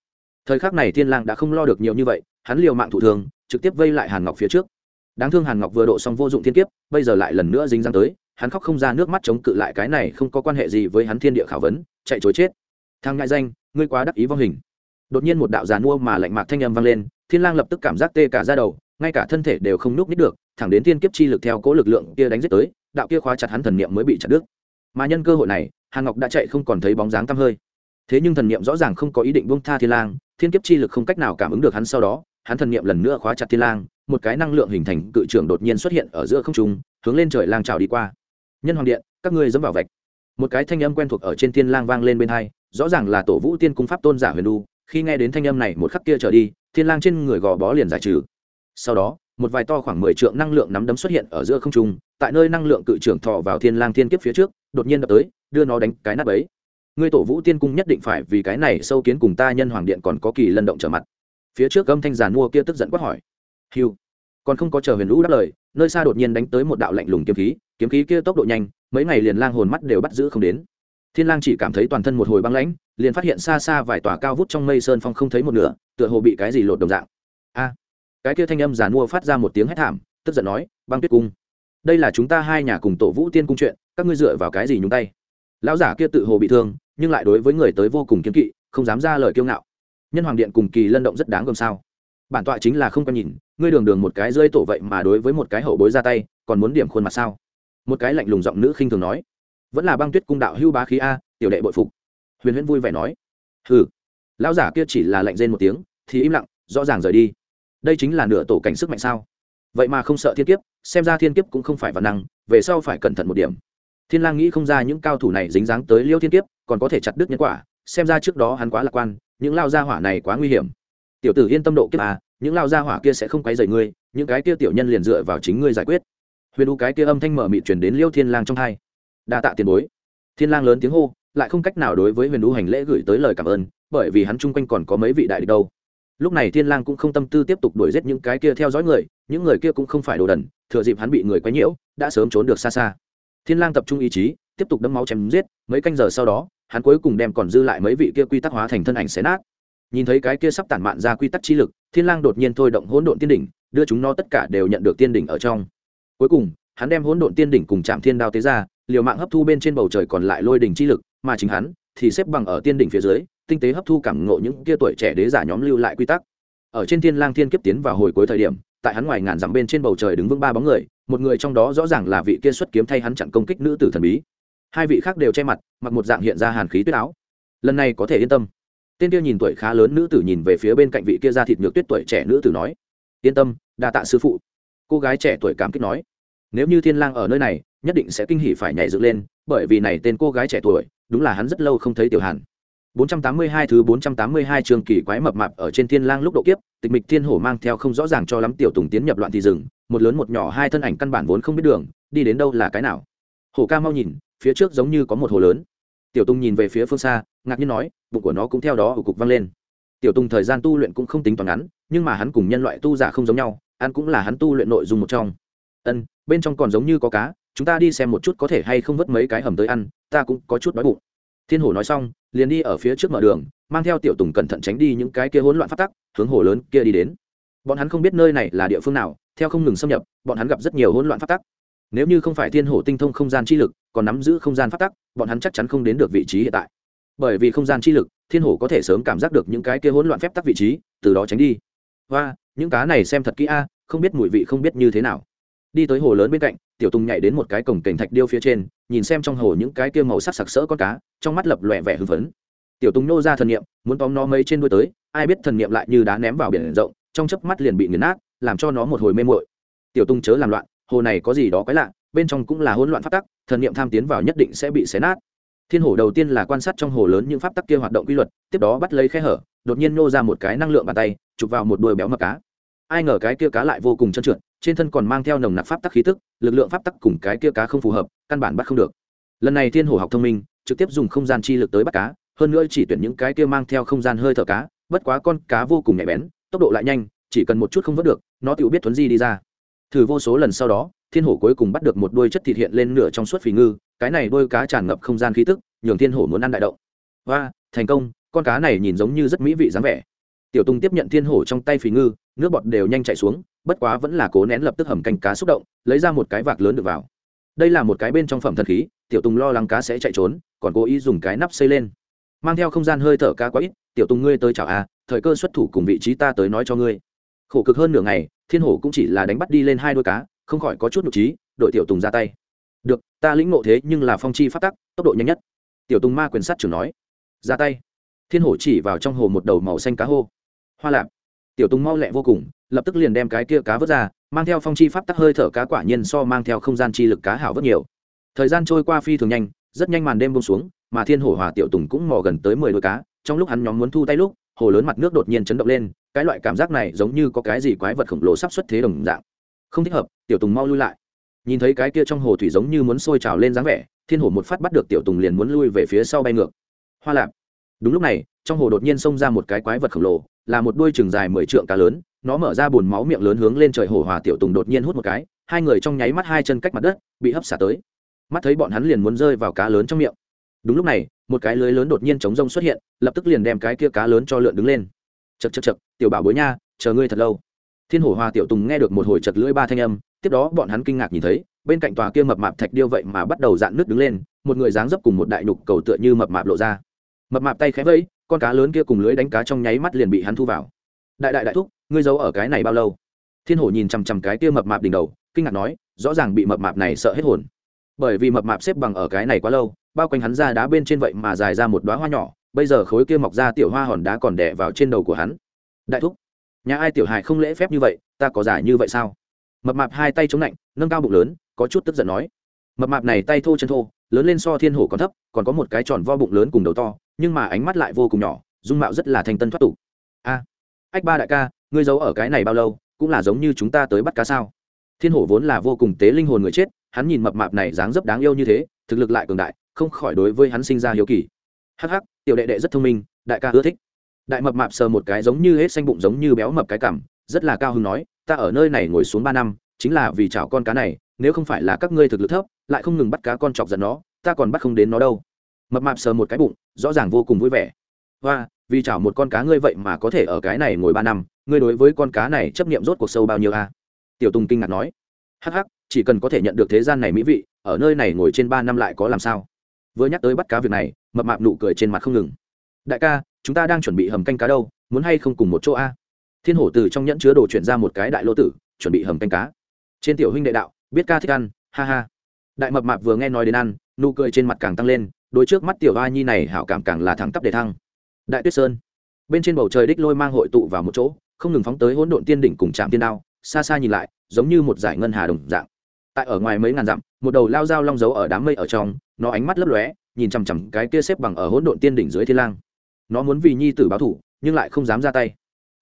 Thời khắc này thiên lang đã không lo được nhiều như vậy, hắn liều mạng thụ thường, trực tiếp vây lại hàn ngọc phía trước. Đáng thương hàn ngọc vừa độ xong vô dụng thiên kiếp, bây giờ lại lần nữa dính răng tới, hắn khóc không ra nước mắt chống cự lại cái này không có quan hệ gì với hắn thiên địa khảo vấn, chạy chối chết. Thang ngại danh, ngươi quá đắc ý vong hình. Đột nhiên một đạo giàn mua mà lạnh mạc thanh âm vang lên, thiên lang lập tức cảm giác tê cả da đầu, ngay cả thân thể đều không núc nít được thẳng đến thiên kiếp chi lực theo cố lực lượng kia đánh giết tới, đạo kia khóa chặt hắn thần niệm mới bị chặt đứt. Mà nhân cơ hội này, hàn ngọc đã chạy không còn thấy bóng dáng tăm hơi. Thế nhưng thần niệm rõ ràng không có ý định buông tha thiên lang, thiên kiếp chi lực không cách nào cảm ứng được hắn sau đó, hắn thần niệm lần nữa khóa chặt thiên lang, một cái năng lượng hình thành cự trưởng đột nhiên xuất hiện ở giữa không trung, hướng lên trời lang trào đi qua. Nhân hoàng điện, các ngươi dẫm vào vạch. Một cái thanh âm quen thuộc ở trên thiên lang vang lên bên hai, rõ ràng là tổ vũ tiên cung pháp tôn giả huyền đu khi nghe đến thanh âm này một khắc kia trở đi, thiên lang trên người gò bó liền giải trừ. Sau đó một vài to khoảng mười trượng năng lượng nắm đấm xuất hiện ở giữa không trung tại nơi năng lượng cự trưởng thọ vào thiên lang thiên kiếp phía trước đột nhiên đập tới đưa nó đánh cái nát bấy. Ngươi tổ vũ tiên cung nhất định phải vì cái này sâu kiến cùng ta nhân hoàng điện còn có kỳ lân động trở mặt. Phía trước âm thanh giàn mua kia tức giận quát hỏi. Hưu, còn không có chờ huyền lũ đáp lời nơi xa đột nhiên đánh tới một đạo lạnh lùng kiếm khí kiếm khí kia tốc độ nhanh mấy ngày liền lang hồn mắt đều bắt giữ không đến. Thiên lang chỉ cảm thấy toàn thân một hồi băng lãnh liền phát hiện xa xa vài tòa cao vút trong mây sơn phong không thấy một nửa tựa hồ bị cái gì lột đồng dạng cái kia thanh âm giàn mua phát ra một tiếng hét thảm, tức giận nói, băng tuyết cung, đây là chúng ta hai nhà cùng tổ vũ tiên cung chuyện, các ngươi dựa vào cái gì nhúng tay? Lão giả kia tự hồ bị thương, nhưng lại đối với người tới vô cùng kiếm kỵ, không dám ra lời kiêu ngạo. Nhân hoàng điện cùng kỳ lân động rất đáng gồm sao? Bản tọa chính là không có nhìn, ngươi đường đường một cái rơi tổ vậy mà đối với một cái hậu bối ra tay, còn muốn điểm khuôn mặt sao? Một cái lạnh lùng giọng nữ khinh thường nói, vẫn là băng tuyết cung đạo hưu bá khí a, tiểu đệ bội phục. Huyền huyễn vui vẻ nói, hừ. Lão giả kia chỉ là lạnh rên một tiếng, thì im lặng, rõ ràng rời đi đây chính là nửa tổ cảnh sức mạnh sao? Vậy mà không sợ thiên kiếp, xem ra thiên kiếp cũng không phải văn năng, về sau phải cẩn thận một điểm. Thiên lang nghĩ không ra những cao thủ này dính dáng tới liêu thiên kiếp, còn có thể chặt đứt nhân quả, xem ra trước đó hắn quá lạc quan, những lao gia hỏa này quá nguy hiểm. Tiểu tử yên tâm độ kiếp à những lao gia hỏa kia sẽ không quấy rầy ngươi, những cái kia tiểu nhân liền dựa vào chính ngươi giải quyết. Huyền u cái kia âm thanh mở mịt truyền đến liêu thiên lang trong hai. Đa tạ tiền bối. Thiên lang lớn tiếng hô, lại không cách nào đối với huyền u hành lễ gửi tới lời cảm ơn, bởi vì hắn chung quanh còn có mấy vị đại địch đâu lúc này thiên lang cũng không tâm tư tiếp tục đuổi giết những cái kia theo dõi người, những người kia cũng không phải đồ đần, thừa dịp hắn bị người quấy nhiễu, đã sớm trốn được xa xa. Thiên lang tập trung ý chí, tiếp tục đấm máu chém giết, mấy canh giờ sau đó, hắn cuối cùng đem còn dư lại mấy vị kia quy tắc hóa thành thân ảnh xé nát. Nhìn thấy cái kia sắp tản mạn ra quy tắc chi lực, thiên lang đột nhiên thôi động hỗn độn tiên đỉnh, đưa chúng nó tất cả đều nhận được tiên đỉnh ở trong. Cuối cùng, hắn đem hỗn độn tiên đỉnh cùng chạm thiên đao tế ra, liều mạng hấp thu bên trên bầu trời còn lại lôi đỉnh chi lực, mà chính hắn thì xếp bằng ở tiên đỉnh phía dưới tinh tế hấp thu cảm ngộ những kia tuổi trẻ đế giả nhóm lưu lại quy tắc. Ở trên thiên lang thiên kiếp tiến vào hồi cuối thời điểm, tại hắn ngoài ngàn dặm bên trên bầu trời đứng vững ba bóng người, một người trong đó rõ ràng là vị kia xuất kiếm thay hắn chặn công kích nữ tử thần bí. Hai vị khác đều che mặt, mặc một dạng hiện ra hàn khí tuyết áo. Lần này có thể yên tâm. Tên kia nhìn tuổi khá lớn nữ tử nhìn về phía bên cạnh vị kia ra thịt nhược tuyết tuổi trẻ nữ tử nói, yên tâm, đa tạ sư phụ. Cô gái trẻ tuổi cảm kích nói, nếu như thiên lang ở nơi này, nhất định sẽ kinh hỉ phải nhảy dựng lên, bởi vì này tên cô gái trẻ tuổi, đúng là hắn rất lâu không thấy tiểu hàn. 482 thứ 482 trường kỳ quái mập mạp ở trên thiên lang lúc độ kiếp, tịch mịch thiên hổ mang theo không rõ ràng cho lắm tiểu tùng tiến nhập loạn thì rừng, một lớn một nhỏ hai thân ảnh căn bản vốn không biết đường, đi đến đâu là cái nào. Hổ ca mau nhìn, phía trước giống như có một hồ lớn. Tiểu Tùng nhìn về phía phương xa, ngạc nhiên nói, bụng của nó cũng theo đó ủ cục văng lên. Tiểu Tùng thời gian tu luyện cũng không tính toán ngắn, nhưng mà hắn cùng nhân loại tu giả không giống nhau, ăn cũng là hắn tu luyện nội dung một trong. Ân, bên trong còn giống như có cá, chúng ta đi xem một chút có thể hay không vớt mấy cái hầm tới ăn, ta cũng có chút đói bụng thiên hổ nói xong, liền đi ở phía trước mở đường, mang theo tiểu tùng cẩn thận tránh đi những cái kia hỗn loạn phát tắc, hướng hồ lớn kia đi đến. Bọn hắn không biết nơi này là địa phương nào, theo không ngừng xâm nhập, bọn hắn gặp rất nhiều hỗn loạn phát tắc. Nếu như không phải thiên hổ tinh thông không gian chi lực, còn nắm giữ không gian phát tắc, bọn hắn chắc chắn không đến được vị trí hiện tại. Bởi vì không gian chi lực, thiên hổ có thể sớm cảm giác được những cái kia hỗn loạn phép tắc vị trí, từ đó tránh đi. Và những cá này xem thật kỹ a, không biết mùi vị không biết như thế nào đi tới hồ lớn bên cạnh, tiểu tùng nhảy đến một cái cổng cảnh thạch điêu phía trên, nhìn xem trong hồ những cái kia màu sắc sặc sỡ con cá, trong mắt lập lòe vẻ hưng phấn. Tiểu tùng nô ra thần niệm, muốn tóm nó mấy trên đuôi tới, ai biết thần niệm lại như đá ném vào biển rộng, trong chớp mắt liền bị nghiền nát, làm cho nó một hồi mê muội. Tiểu tùng chớ làm loạn, hồ này có gì đó quái lạ, bên trong cũng là hỗn loạn pháp tắc, thần niệm tham tiến vào nhất định sẽ bị xé nát. Thiên hổ đầu tiên là quan sát trong hồ lớn những pháp tắc kia hoạt động quy luật, tiếp đó bắt lấy khe hở, đột nhiên nô ra một cái năng lượng bàn tay, chụp vào một đuôi béo mập cá. Ai ngờ cái kia cá lại vô cùng trơn trượt trên thân còn mang theo nồng nặc pháp tắc khí tức, lực lượng pháp tắc cùng cái kia cá không phù hợp, căn bản bắt không được. Lần này thiên hổ học thông minh, trực tiếp dùng không gian chi lực tới bắt cá, hơn nữa chỉ tuyển những cái kia mang theo không gian hơi thở cá, bất quá con cá vô cùng nhạy bén, tốc độ lại nhanh, chỉ cần một chút không vớt được, nó tự biết thuấn di đi ra. Thử vô số lần sau đó, thiên hổ cuối cùng bắt được một đôi chất thịt hiện lên nửa trong suốt phì ngư, cái này đôi cá tràn ngập không gian khí tức, nhường thiên hổ muốn ăn đại động. Và thành công, con cá này nhìn giống như rất mỹ vị dáng vẻ tiểu tùng tiếp nhận thiên hổ trong tay phì ngư, nước bọt đều nhanh chạy xuống, bất quá vẫn là cố nén lập tức hầm canh cá xúc động, lấy ra một cái vạc lớn được vào. Đây là một cái bên trong phẩm thần khí, tiểu tùng lo lắng cá sẽ chạy trốn, còn cố ý dùng cái nắp xây lên. Mang theo không gian hơi thở cá quá ít, tiểu tùng ngươi tới chào a à, thời cơ xuất thủ cùng vị trí ta tới nói cho ngươi. Khổ cực hơn nửa ngày, thiên hổ cũng chỉ là đánh bắt đi lên hai đôi cá, không khỏi có chút nhục trí, đội tiểu tùng ra tay. Được, ta lĩnh ngộ thế nhưng là phong chi phát tắc, tốc độ nhanh nhất. Tiểu tùng ma quyền sát trưởng nói. Ra tay. Thiên hổ chỉ vào trong hồ một đầu màu xanh cá hô hoa lạp. Tiểu tùng mau lẹ vô cùng, lập tức liền đem cái kia cá vớt ra, mang theo phong chi pháp tắc hơi thở cá quả nhiên so mang theo không gian chi lực cá hảo vớt nhiều. Thời gian trôi qua phi thường nhanh, rất nhanh màn đêm bông xuống, mà thiên hổ hòa tiểu tùng cũng mò gần tới mười đôi cá, trong lúc hắn nhóm muốn thu tay lúc, hồ lớn mặt nước đột nhiên chấn động lên, cái loại cảm giác này giống như có cái gì quái vật khổng lồ sắp xuất thế đồng dạng. Không thích hợp, tiểu tùng mau lui lại. Nhìn thấy cái kia trong hồ thủy giống như muốn sôi trào lên dáng vẻ, thiên hổ một phát bắt được tiểu tùng liền muốn lui về phía sau bay ngược. Hoa lạp. Đúng lúc này trong hồ đột nhiên xông ra một cái quái vật khổng lồ, là một đuôi chừng dài mười trượng cá lớn, nó mở ra bùn máu miệng lớn hướng lên trời hồ hòa tiểu tùng đột nhiên hút một cái, hai người trong nháy mắt hai chân cách mặt đất, bị hấp xả tới. Mắt thấy bọn hắn liền muốn rơi vào cá lớn trong miệng. Đúng lúc này, một cái lưới lớn đột nhiên chống rông xuất hiện, lập tức liền đem cái kia cá lớn cho lượn đứng lên. Chật chật chật tiểu bảo bối nha, chờ ngươi thật lâu. Thiên hổ hòa tiểu tùng nghe được một hồi chật lưỡi ba thanh âm, tiếp đó bọn hắn kinh ngạc nhìn thấy, bên cạnh tòa kia mập mạp thạch điêu vậy mà bắt đầu dạn nước đứng lên, một người dáng dấp cùng một đại nhục cầu tựa như mập mạp lộ ra. Mập mạp tay khẽ vẫy con cá lớn kia cùng lưới đánh cá trong nháy mắt liền bị hắn thu vào. Đại đại đại thúc, ngươi giấu ở cái này bao lâu? Thiên hổ nhìn chằm chằm cái kia mập mạp đỉnh đầu, kinh ngạc nói, rõ ràng bị mập mạp này sợ hết hồn. Bởi vì mập mạp xếp bằng ở cái này quá lâu, bao quanh hắn ra đá bên trên vậy mà dài ra một đoá hoa nhỏ, bây giờ khối kia mọc ra tiểu hoa hòn đá còn đẻ vào trên đầu của hắn. Đại thúc, nhà ai tiểu hài không lễ phép như vậy, ta có giải như vậy sao? Mập mạp hai tay chống lạnh, nâng cao bụng lớn, có chút tức giận nói. Mập mạp này tay thô chân thô, lớn lên so thiên hổ còn thấp, còn có một cái tròn vo bụng lớn cùng đầu to nhưng mà ánh mắt lại vô cùng nhỏ, dung mạo rất là thành tân thoát tục. A, ách ba đại ca, ngươi giấu ở cái này bao lâu, cũng là giống như chúng ta tới bắt cá sao? Thiên hổ vốn là vô cùng tế linh hồn người chết, hắn nhìn mập mạp này dáng dấp đáng yêu như thế, thực lực lại cường đại, không khỏi đối với hắn sinh ra hiếu kỳ. Hắc hắc, tiểu đệ đệ rất thông minh, đại ca ưa thích. Đại mập mạp sờ một cái giống như hết xanh bụng giống như béo mập cái cảm, rất là cao hứng nói, ta ở nơi này ngồi xuống ba năm, chính là vì chảo con cá này, nếu không phải là các ngươi thực lực thấp, lại không ngừng bắt cá con chọc giận nó, ta còn bắt không đến nó đâu mập mạp sờ một cái bụng, rõ ràng vô cùng vui vẻ. Và vì chảo một con cá ngươi vậy mà có thể ở cái này ngồi ba năm, ngươi đối với con cá này chấp nghiệm rốt cuộc sâu bao nhiêu a? Tiểu tùng kinh ngạc nói. Hắc hắc, chỉ cần có thể nhận được thế gian này mỹ vị, ở nơi này ngồi trên ba năm lại có làm sao? Vừa nhắc tới bắt cá việc này, mập mạp nụ cười trên mặt không ngừng. Đại ca, chúng ta đang chuẩn bị hầm canh cá đâu, muốn hay không cùng một chỗ a? Thiên hổ từ trong nhẫn chứa đồ chuyển ra một cái đại lô tử, chuẩn bị hầm canh cá. Trên tiểu huynh đệ đạo, biết ca thích ăn, ha ha. Đại mập mạp vừa nghe nói đến ăn, nụ cười trên mặt càng tăng lên đôi trước mắt tiểu a nhi này hảo cảm càng là thẳng tắp để thăng. Đại tuyết sơn, bên trên bầu trời đích lôi mang hội tụ vào một chỗ, không ngừng phóng tới hỗn độn tiên đỉnh cùng trạm tiên đao, xa xa nhìn lại, giống như một giải ngân hà đồng dạng. Tại ở ngoài mấy ngàn dặm, một đầu lao dao long giấu ở đám mây ở trong, nó ánh mắt lấp lóe, nhìn chằm chằm cái kia xếp bằng ở hỗn độn tiên đỉnh dưới thiên lang. Nó muốn vì nhi tử báo thủ nhưng lại không dám ra tay.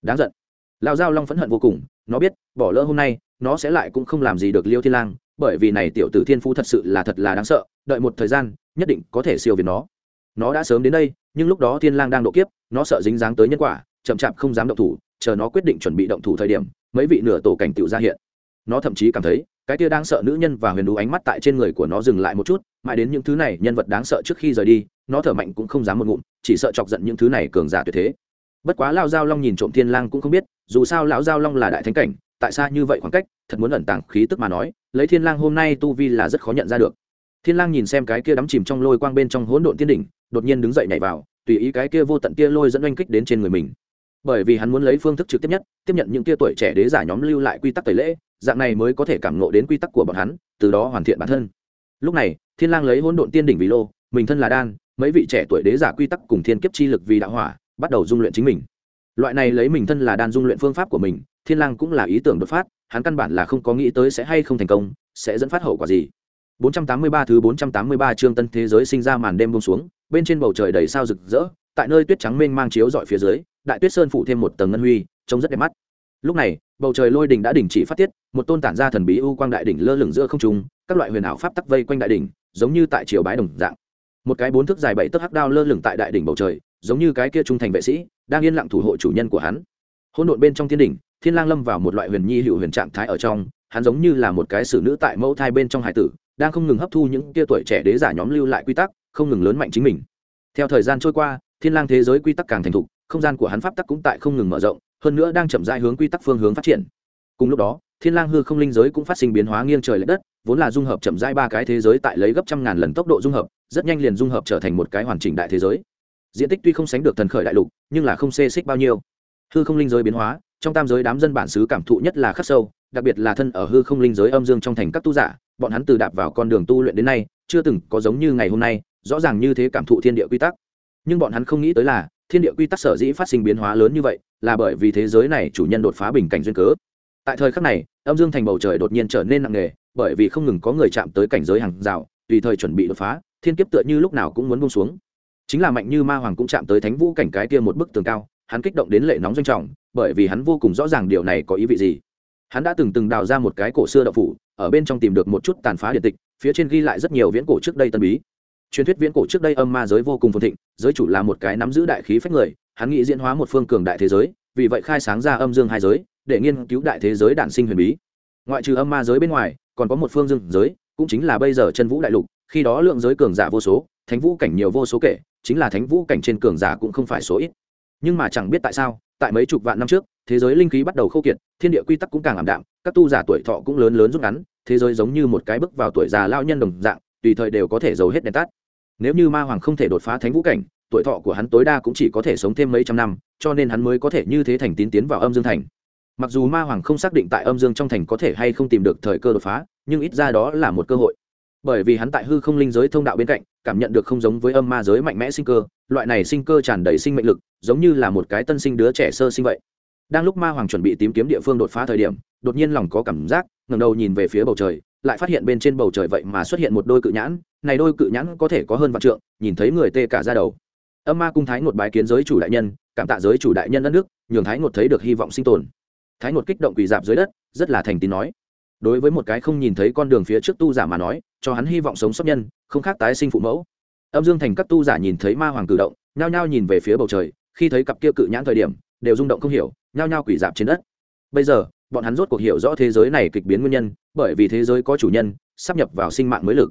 Đáng giận. Lao dao long phẫn hận vô cùng, nó biết, bỏ lỡ hôm nay, nó sẽ lại cũng không làm gì được liêu thiên lang bởi vì này tiểu tử thiên phú thật sự là thật là đáng sợ, đợi một thời gian, nhất định có thể siêu việt nó. Nó đã sớm đến đây, nhưng lúc đó thiên lang đang độ kiếp, nó sợ dính dáng tới nhân quả, chậm chạp không dám động thủ, chờ nó quyết định chuẩn bị động thủ thời điểm, mấy vị nửa tổ cảnh tiểu ra hiện. Nó thậm chí cảm thấy, cái kia đang sợ nữ nhân và huyền đú ánh mắt tại trên người của nó dừng lại một chút, mãi đến những thứ này nhân vật đáng sợ trước khi rời đi, nó thở mạnh cũng không dám một ngụm, chỉ sợ chọc giận những thứ này cường giả tuyệt thế. Bất quá lao giao long nhìn trộm thiên lang cũng không biết, dù sao lão giao long là đại thánh cảnh tại sao như vậy khoảng cách, thật muốn ẩn tàng khí tức mà nói, lấy thiên lang hôm nay tu vi là rất khó nhận ra được. Thiên lang nhìn xem cái kia đắm chìm trong lôi quang bên trong hỗn độn tiên đỉnh, đột nhiên đứng dậy nhảy vào, tùy ý cái kia vô tận kia lôi dẫn oanh kích đến trên người mình. Bởi vì hắn muốn lấy phương thức trực tiếp nhất, tiếp nhận những kia tuổi trẻ đế giả nhóm lưu lại quy tắc tẩy lễ, dạng này mới có thể cảm ngộ đến quy tắc của bọn hắn, từ đó hoàn thiện bản thân. Lúc này, thiên lang lấy hỗn độn tiên đỉnh vì lô, mình thân là đan, mấy vị trẻ tuổi đế giả quy tắc cùng thiên kiếp chi lực vì đạo hỏa, bắt đầu dung luyện chính mình. Loại này lấy mình thân là đan dung luyện phương pháp của mình thiên lang cũng là ý tưởng đột phát, hắn căn bản là không có nghĩ tới sẽ hay không thành công, sẽ dẫn phát hậu quả gì. 483 thứ 483 chương tân thế giới sinh ra màn đêm buông xuống, bên trên bầu trời đầy sao rực rỡ, tại nơi tuyết trắng mênh mang chiếu dọi phía dưới, đại tuyết sơn phủ thêm một tầng ngân huy, trông rất đẹp mắt. Lúc này, bầu trời lôi đình đã đình chỉ phát tiết, một tôn tản ra thần bí u quang đại đỉnh lơ lửng giữa không trung, các loại huyền ảo pháp tắc vây quanh đại đỉnh, giống như tại triều bái đồng dạng. Một cái bốn thước dài bảy tấc hắc đao lơ lửng tại đại đỉnh bầu trời, giống như cái kia trung thành vệ sĩ, đang yên lặng thủ hộ chủ nhân của hắn. Hỗn độn bên trong thiên đỉnh thiên lang lâm vào một loại huyền nhi hữu huyền trạng thái ở trong, hắn giống như là một cái xử nữ tại mẫu thai bên trong hải tử, đang không ngừng hấp thu những kia tuổi trẻ đế giả nhóm lưu lại quy tắc, không ngừng lớn mạnh chính mình. Theo thời gian trôi qua, thiên lang thế giới quy tắc càng thành thục, không gian của hắn pháp tắc cũng tại không ngừng mở rộng, hơn nữa đang chậm rãi hướng quy tắc phương hướng phát triển. Cùng lúc đó, thiên lang hư không linh giới cũng phát sinh biến hóa nghiêng trời lệch đất, vốn là dung hợp chậm rãi ba cái thế giới tại lấy gấp trăm ngàn lần tốc độ dung hợp, rất nhanh liền dung hợp trở thành một cái hoàn chỉnh đại thế giới. Diện tích tuy không sánh được thần khởi đại lục, nhưng là không xê xích bao nhiêu. Hư không linh giới biến hóa trong tam giới đám dân bản xứ cảm thụ nhất là khắc sâu, đặc biệt là thân ở hư không linh giới âm dương trong thành các tu giả, bọn hắn từ đạp vào con đường tu luyện đến nay, chưa từng có giống như ngày hôm nay, rõ ràng như thế cảm thụ thiên địa quy tắc. Nhưng bọn hắn không nghĩ tới là, thiên địa quy tắc sở dĩ phát sinh biến hóa lớn như vậy, là bởi vì thế giới này chủ nhân đột phá bình cảnh duyên cớ. Tại thời khắc này, âm dương thành bầu trời đột nhiên trở nên nặng nề, bởi vì không ngừng có người chạm tới cảnh giới hàng rào, tùy thời chuẩn bị đột phá, thiên kiếp tựa như lúc nào cũng muốn buông xuống. Chính là mạnh như ma hoàng cũng chạm tới thánh vũ cảnh cái kia một bức tường cao hắn kích động đến lệ nóng doanh trọng, bởi vì hắn vô cùng rõ ràng điều này có ý vị gì. Hắn đã từng từng đào ra một cái cổ xưa đậu phủ, ở bên trong tìm được một chút tàn phá điện tịch, phía trên ghi lại rất nhiều viễn cổ trước đây tân bí. Truyền thuyết viễn cổ trước đây âm ma giới vô cùng phồn thịnh, giới chủ là một cái nắm giữ đại khí phách người, hắn nghĩ diễn hóa một phương cường đại thế giới, vì vậy khai sáng ra âm dương hai giới, để nghiên cứu đại thế giới đản sinh huyền bí. Ngoại trừ âm ma giới bên ngoài, còn có một phương dương giới, cũng chính là bây giờ chân vũ đại lục, khi đó lượng giới cường giả vô số, thánh vũ cảnh nhiều vô số kể, chính là thánh vũ cảnh trên cường giả cũng không phải số ít nhưng mà chẳng biết tại sao, tại mấy chục vạn năm trước, thế giới linh khí bắt đầu khô kiệt, thiên địa quy tắc cũng càng ảm đạm, các tu giả tuổi thọ cũng lớn lớn rút ngắn, thế giới giống như một cái bước vào tuổi già lao nhân đồng dạng, tùy thời đều có thể giấu hết đèn tắt. Nếu như ma hoàng không thể đột phá thánh vũ cảnh, tuổi thọ của hắn tối đa cũng chỉ có thể sống thêm mấy trăm năm, cho nên hắn mới có thể như thế thành tín tiến vào âm dương thành. Mặc dù ma hoàng không xác định tại âm dương trong thành có thể hay không tìm được thời cơ đột phá, nhưng ít ra đó là một cơ hội bởi vì hắn tại hư không linh giới thông đạo bên cạnh, cảm nhận được không giống với âm ma giới mạnh mẽ sinh cơ, loại này sinh cơ tràn đầy sinh mệnh lực, giống như là một cái tân sinh đứa trẻ sơ sinh vậy. Đang lúc ma hoàng chuẩn bị tìm kiếm địa phương đột phá thời điểm, đột nhiên lòng có cảm giác, ngẩng đầu nhìn về phía bầu trời, lại phát hiện bên trên bầu trời vậy mà xuất hiện một đôi cự nhãn, này đôi cự nhãn có thể có hơn vạn trượng, nhìn thấy người tê cả ra đầu. Âm ma cung thái ngột bái kiến giới chủ đại nhân, cảm tạ giới chủ đại nhân đất nước nhường thái ngột thấy được hy vọng sinh tồn. Thái ngột kích động quỳ dạp dưới đất, rất là thành tín nói đối với một cái không nhìn thấy con đường phía trước tu giả mà nói, cho hắn hy vọng sống sót nhân, không khác tái sinh phụ mẫu. Âm dương thành các tu giả nhìn thấy ma hoàng cử động, nhao nhao nhìn về phía bầu trời, khi thấy cặp kia cự nhãn thời điểm, đều rung động không hiểu, nhao nhao quỷ dạp trên đất. Bây giờ, bọn hắn rốt cuộc hiểu rõ thế giới này kịch biến nguyên nhân, bởi vì thế giới có chủ nhân, sắp nhập vào sinh mạng mới lực.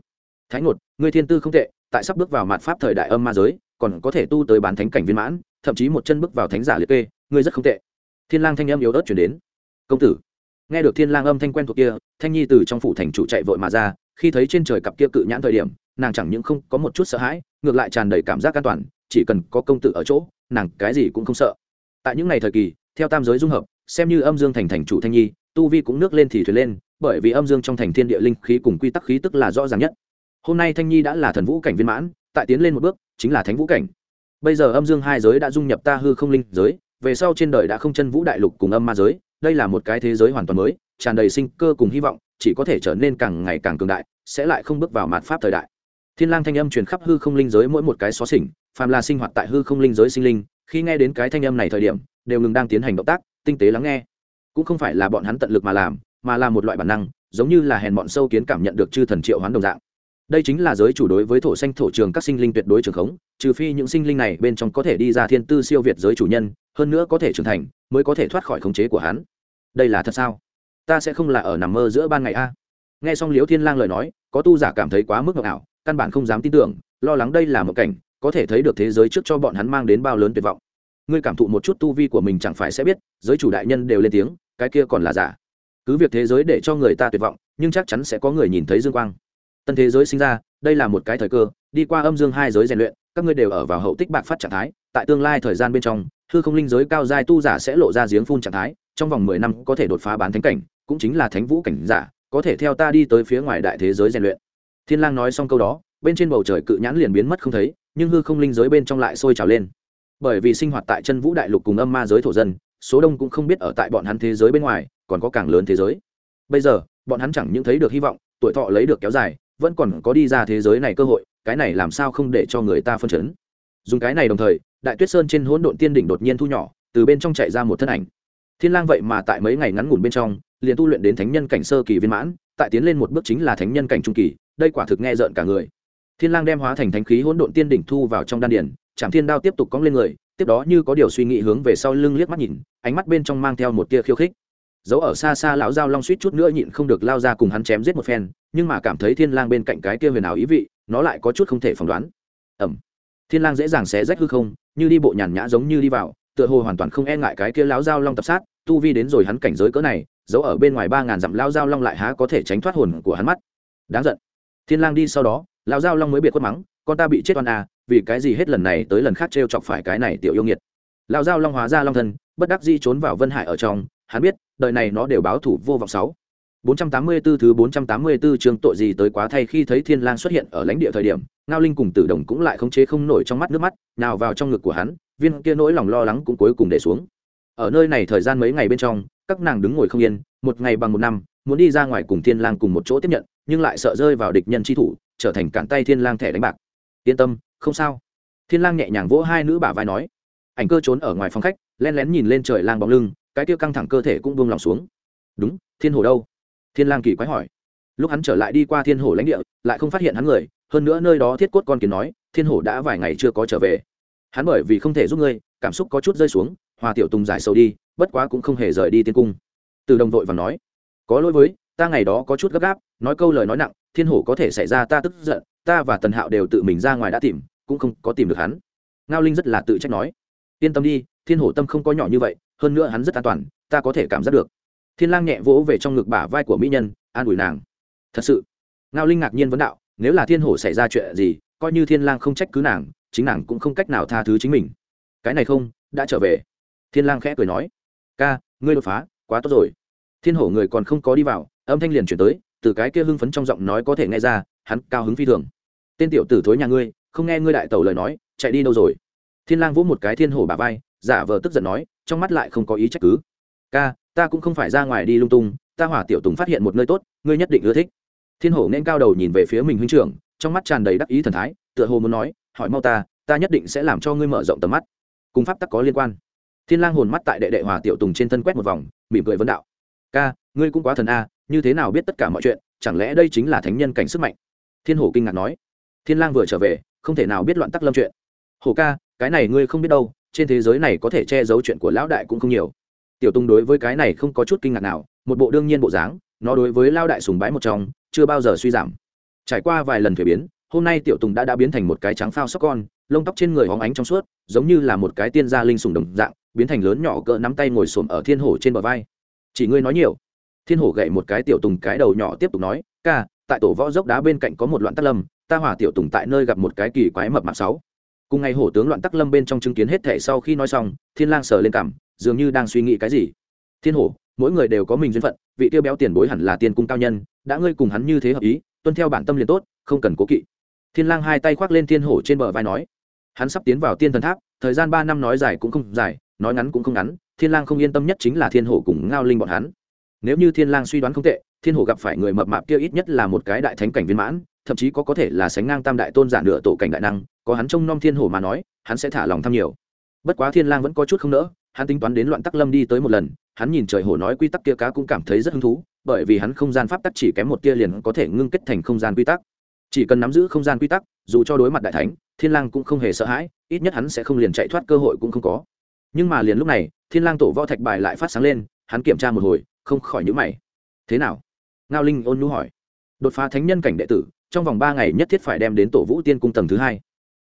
Thái ngột người thiên tư không tệ, tại sắp bước vào mạt pháp thời đại âm ma giới, còn có thể tu tới bán thánh cảnh viên mãn, thậm chí một chân bước vào thánh giả liệt kê, ngươi rất không tệ. Thiên lang thanh âm yếu ớt chuyển đến. Công tử nghe được thiên lang âm thanh quen thuộc kia, thanh nhi từ trong phủ thành chủ chạy vội mà ra, khi thấy trên trời cặp kia cự nhãn thời điểm, nàng chẳng những không có một chút sợ hãi, ngược lại tràn đầy cảm giác an toàn, chỉ cần có công tử ở chỗ, nàng cái gì cũng không sợ. Tại những ngày thời kỳ, theo tam giới dung hợp, xem như âm dương thành thành chủ thanh nhi, tu vi cũng nước lên thì thuyền lên, bởi vì âm dương trong thành thiên địa linh khí cùng quy tắc khí tức là rõ ràng nhất. Hôm nay thanh nhi đã là thần vũ cảnh viên mãn, tại tiến lên một bước, chính là thánh vũ cảnh. Bây giờ âm dương hai giới đã dung nhập ta hư không linh giới, về sau trên đời đã không chân vũ đại lục cùng âm ma giới đây là một cái thế giới hoàn toàn mới, tràn đầy sinh cơ cùng hy vọng, chỉ có thể trở nên càng ngày càng cường đại, sẽ lại không bước vào mạt pháp thời đại. Thiên lang thanh âm truyền khắp hư không linh giới mỗi một cái xó xỉnh, phàm là sinh hoạt tại hư không linh giới sinh linh, khi nghe đến cái thanh âm này thời điểm, đều ngừng đang tiến hành động tác, tinh tế lắng nghe. Cũng không phải là bọn hắn tận lực mà làm, mà là một loại bản năng, giống như là hèn bọn sâu kiến cảm nhận được chư thần triệu hoán đồng dạng đây chính là giới chủ đối với thổ xanh thổ trường các sinh linh tuyệt đối trường khống, trừ phi những sinh linh này bên trong có thể đi ra thiên tư siêu việt giới chủ nhân, hơn nữa có thể trưởng thành, mới có thể thoát khỏi khống chế của hắn. Đây là thật sao? Ta sẽ không là ở nằm mơ giữa ban ngày a. Nghe xong liễu thiên lang lời nói, có tu giả cảm thấy quá mức ngọc ảo, căn bản không dám tin tưởng, lo lắng đây là một cảnh, có thể thấy được thế giới trước cho bọn hắn mang đến bao lớn tuyệt vọng. Ngươi cảm thụ một chút tu vi của mình chẳng phải sẽ biết, giới chủ đại nhân đều lên tiếng, cái kia còn là giả. Cứ việc thế giới để cho người ta tuyệt vọng, nhưng chắc chắn sẽ có người nhìn thấy dương quang tân thế giới sinh ra, đây là một cái thời cơ, đi qua âm dương hai giới rèn luyện, các ngươi đều ở vào hậu tích bạc phát trạng thái, tại tương lai thời gian bên trong, hư không linh giới cao giai tu giả sẽ lộ ra giếng phun trạng thái, trong vòng mười năm có thể đột phá bán thánh cảnh, cũng chính là thánh vũ cảnh giả, có thể theo ta đi tới phía ngoài đại thế giới rèn luyện. Thiên lang nói xong câu đó, bên trên bầu trời cự nhãn liền biến mất không thấy, nhưng hư không linh giới bên trong lại sôi trào lên. Bởi vì sinh hoạt tại chân vũ đại lục cùng âm ma giới thổ dân, số đông cũng không biết ở tại bọn hắn thế giới bên ngoài, còn có càng lớn thế giới. Bây giờ, bọn hắn chẳng những thấy được hy vọng, tuổi thọ lấy được kéo dài vẫn còn có đi ra thế giới này cơ hội, cái này làm sao không để cho người ta phân chấn? Dùng cái này đồng thời, đại tuyết sơn trên hỗn độn tiên đỉnh đột nhiên thu nhỏ, từ bên trong chạy ra một thân ảnh. Thiên lang vậy mà tại mấy ngày ngắn ngủn bên trong, liền tu luyện đến thánh nhân cảnh sơ kỳ viên mãn, tại tiến lên một bước chính là thánh nhân cảnh trung kỳ, đây quả thực nghe rợn cả người. Thiên lang đem hóa thành thánh khí hỗn độn tiên đỉnh thu vào trong đan điển chạm thiên đao tiếp tục cong lên người, tiếp đó như có điều suy nghĩ hướng về sau lưng liếc mắt nhìn, ánh mắt bên trong mang theo một tia khiêu khích. Dấu ở xa xa lão giao long suýt chút nữa nhịn không được lao ra cùng hắn chém giết một phen nhưng mà cảm thấy thiên lang bên cạnh cái kia huyền ảo ý vị, nó lại có chút không thể phỏng đoán. Ẩm. Thiên lang dễ dàng xé rách hư không, như đi bộ nhàn nhã giống như đi vào, tựa hồ hoàn toàn không e ngại cái kia lão giao long tập sát, tu vi đến rồi hắn cảnh giới cỡ này, giấu ở bên ngoài ba ngàn dặm lão giao long lại há có thể tránh thoát hồn của hắn mắt. Đáng giận. Thiên lang đi sau đó, lão giao long mới biệt quất mắng, con ta bị chết oan à vì cái gì hết lần này tới lần khác trêu chọc phải cái này tiểu yêu nghiệt? Lão giao long hóa ra long thân, bất đắc dĩ trốn vào vân hải ở trong, hắn biết, đời này nó đều báo thủ vô vọng sáu. 484 thứ 484 chương tội gì tới quá thay khi thấy Thiên Lang xuất hiện ở lãnh địa thời điểm, Ngao Linh cùng Tử Đồng cũng lại khống chế không nổi trong mắt nước mắt, nào vào trong ngực của hắn, viên kia nỗi lòng lo lắng cũng cuối cùng để xuống. Ở nơi này thời gian mấy ngày bên trong, các nàng đứng ngồi không yên, một ngày bằng một năm, muốn đi ra ngoài cùng Thiên Lang cùng một chỗ tiếp nhận, nhưng lại sợ rơi vào địch nhân chi thủ, trở thành cản tay Thiên Lang thẻ đánh bạc. Yên tâm, không sao. Thiên Lang nhẹ nhàng vỗ hai nữ bả vai nói. Ảnh cơ trốn ở ngoài phòng khách, lén lén nhìn lên trời lang bóng lưng, cái kia căng thẳng cơ thể cũng buông lòng xuống. Đúng, Thiên Hồ đâu? Thiên lang kỳ quái hỏi. Lúc hắn trở lại đi qua thiên hổ lãnh địa, lại không phát hiện hắn người, hơn nữa nơi đó thiết cốt con kiến nói, thiên hổ đã vài ngày chưa có trở về. Hắn bởi vì không thể giúp ngươi, cảm xúc có chút rơi xuống, hòa tiểu tùng giải sầu đi, bất quá cũng không hề rời đi tiên cung. Từ đồng vội và nói, có lỗi với, ta ngày đó có chút gấp gáp, nói câu lời nói nặng, thiên hổ có thể xảy ra ta tức giận, ta và tần hạo đều tự mình ra ngoài đã tìm, cũng không có tìm được hắn. Ngao linh rất là tự trách nói, yên tâm đi, thiên hổ tâm không có nhỏ như vậy, hơn nữa hắn rất an toàn, ta có thể cảm giác được thiên lang nhẹ vỗ về trong ngực bả vai của mỹ nhân, an ủi nàng. Thật sự. Ngao linh ngạc nhiên vấn đạo, nếu là thiên hổ xảy ra chuyện gì, coi như thiên lang không trách cứ nàng, chính nàng cũng không cách nào tha thứ chính mình. Cái này không, đã trở về. Thiên lang khẽ cười nói, ca, ngươi đột phá, quá tốt rồi. Thiên hổ người còn không có đi vào, âm thanh liền chuyển tới, từ cái kia hưng phấn trong giọng nói có thể nghe ra, hắn cao hứng phi thường. Tên tiểu tử thối nhà ngươi, không nghe ngươi đại tẩu lời nói, chạy đi đâu rồi? Thiên lang vỗ một cái thiên hổ bả vai, giả vờ tức giận nói, trong mắt lại không có ý trách cứ. Ca ta cũng không phải ra ngoài đi lung tung, ta hỏa tiểu tùng phát hiện một nơi tốt, ngươi nhất định ưa thích. Thiên hổ nên cao đầu nhìn về phía mình huynh trưởng, trong mắt tràn đầy đắc ý thần thái, tựa hồ muốn nói, hỏi mau ta ta nhất định sẽ làm cho ngươi mở rộng tầm mắt. Cùng pháp tắc có liên quan. Thiên lang hồn mắt tại đệ đệ hòa tiểu tùng trên thân quét một vòng, mỉm cười vấn đạo. Ca, ngươi cũng quá thần a, như thế nào biết tất cả mọi chuyện, chẳng lẽ đây chính là thánh nhân cảnh sức mạnh? Thiên hổ kinh ngạc nói. Thiên lang vừa trở về, không thể nào biết loạn tắc lâm chuyện. Hổ ca, cái này ngươi không biết đâu, trên thế giới này có thể che giấu chuyện của lão đại cũng không nhiều tiểu Tung đối với cái này không có chút kinh ngạc nào, một bộ đương nhiên bộ dáng, nó đối với lao đại sùng bái một trong, chưa bao giờ suy giảm. Trải qua vài lần thuế biến, hôm nay tiểu tùng đã đã biến thành một cái trắng phao sóc con, lông tóc trên người hóng ánh trong suốt, giống như là một cái tiên gia linh sùng đồng dạng, biến thành lớn nhỏ cỡ nắm tay ngồi xổm ở thiên hổ trên bờ vai. Chỉ ngươi nói nhiều. Thiên hổ gậy một cái tiểu tùng cái đầu nhỏ tiếp tục nói, ca, tại tổ võ dốc đá bên cạnh có một loạn tắc lâm, ta hỏa tiểu tùng tại nơi gặp một cái kỳ quái mập mạp sáu. Cùng ngày hổ tướng loạn tắc lâm bên trong chứng kiến hết thể sau khi nói xong, thiên lang sờ lên cảm dường như đang suy nghĩ cái gì. Thiên hổ, mỗi người đều có mình duyên phận, vị tiêu béo tiền bối hẳn là tiền cung cao nhân, đã ngươi cùng hắn như thế hợp ý, tuân theo bản tâm liền tốt, không cần cố kỵ. Thiên lang hai tay khoác lên thiên hổ trên bờ vai nói. Hắn sắp tiến vào tiên thần tháp, thời gian ba năm nói dài cũng không dài, nói ngắn cũng không ngắn, thiên lang không yên tâm nhất chính là thiên hổ cùng ngao linh bọn hắn. Nếu như thiên lang suy đoán không tệ, thiên hổ gặp phải người mập mạp kia ít nhất là một cái đại thánh cảnh viên mãn, thậm chí có có thể là sánh ngang tam đại tôn giả nửa tổ cảnh đại năng, có hắn trông nom thiên hổ mà nói, hắn sẽ thả lòng thăm nhiều. Bất quá thiên lang vẫn có chút không nỡ hắn tính toán đến loạn tắc lâm đi tới một lần, hắn nhìn trời hổ nói quy tắc kia cá cũng cảm thấy rất hứng thú, bởi vì hắn không gian pháp tắc chỉ kém một tia liền có thể ngưng kết thành không gian quy tắc. Chỉ cần nắm giữ không gian quy tắc, dù cho đối mặt đại thánh, thiên lang cũng không hề sợ hãi, ít nhất hắn sẽ không liền chạy thoát cơ hội cũng không có. Nhưng mà liền lúc này, thiên lang tổ võ thạch bài lại phát sáng lên, hắn kiểm tra một hồi, không khỏi nhíu mày. Thế nào? Ngao linh ôn nhu hỏi. Đột phá thánh nhân cảnh đệ tử, trong vòng ba ngày nhất thiết phải đem đến tổ vũ tiên cung tầng thứ hai.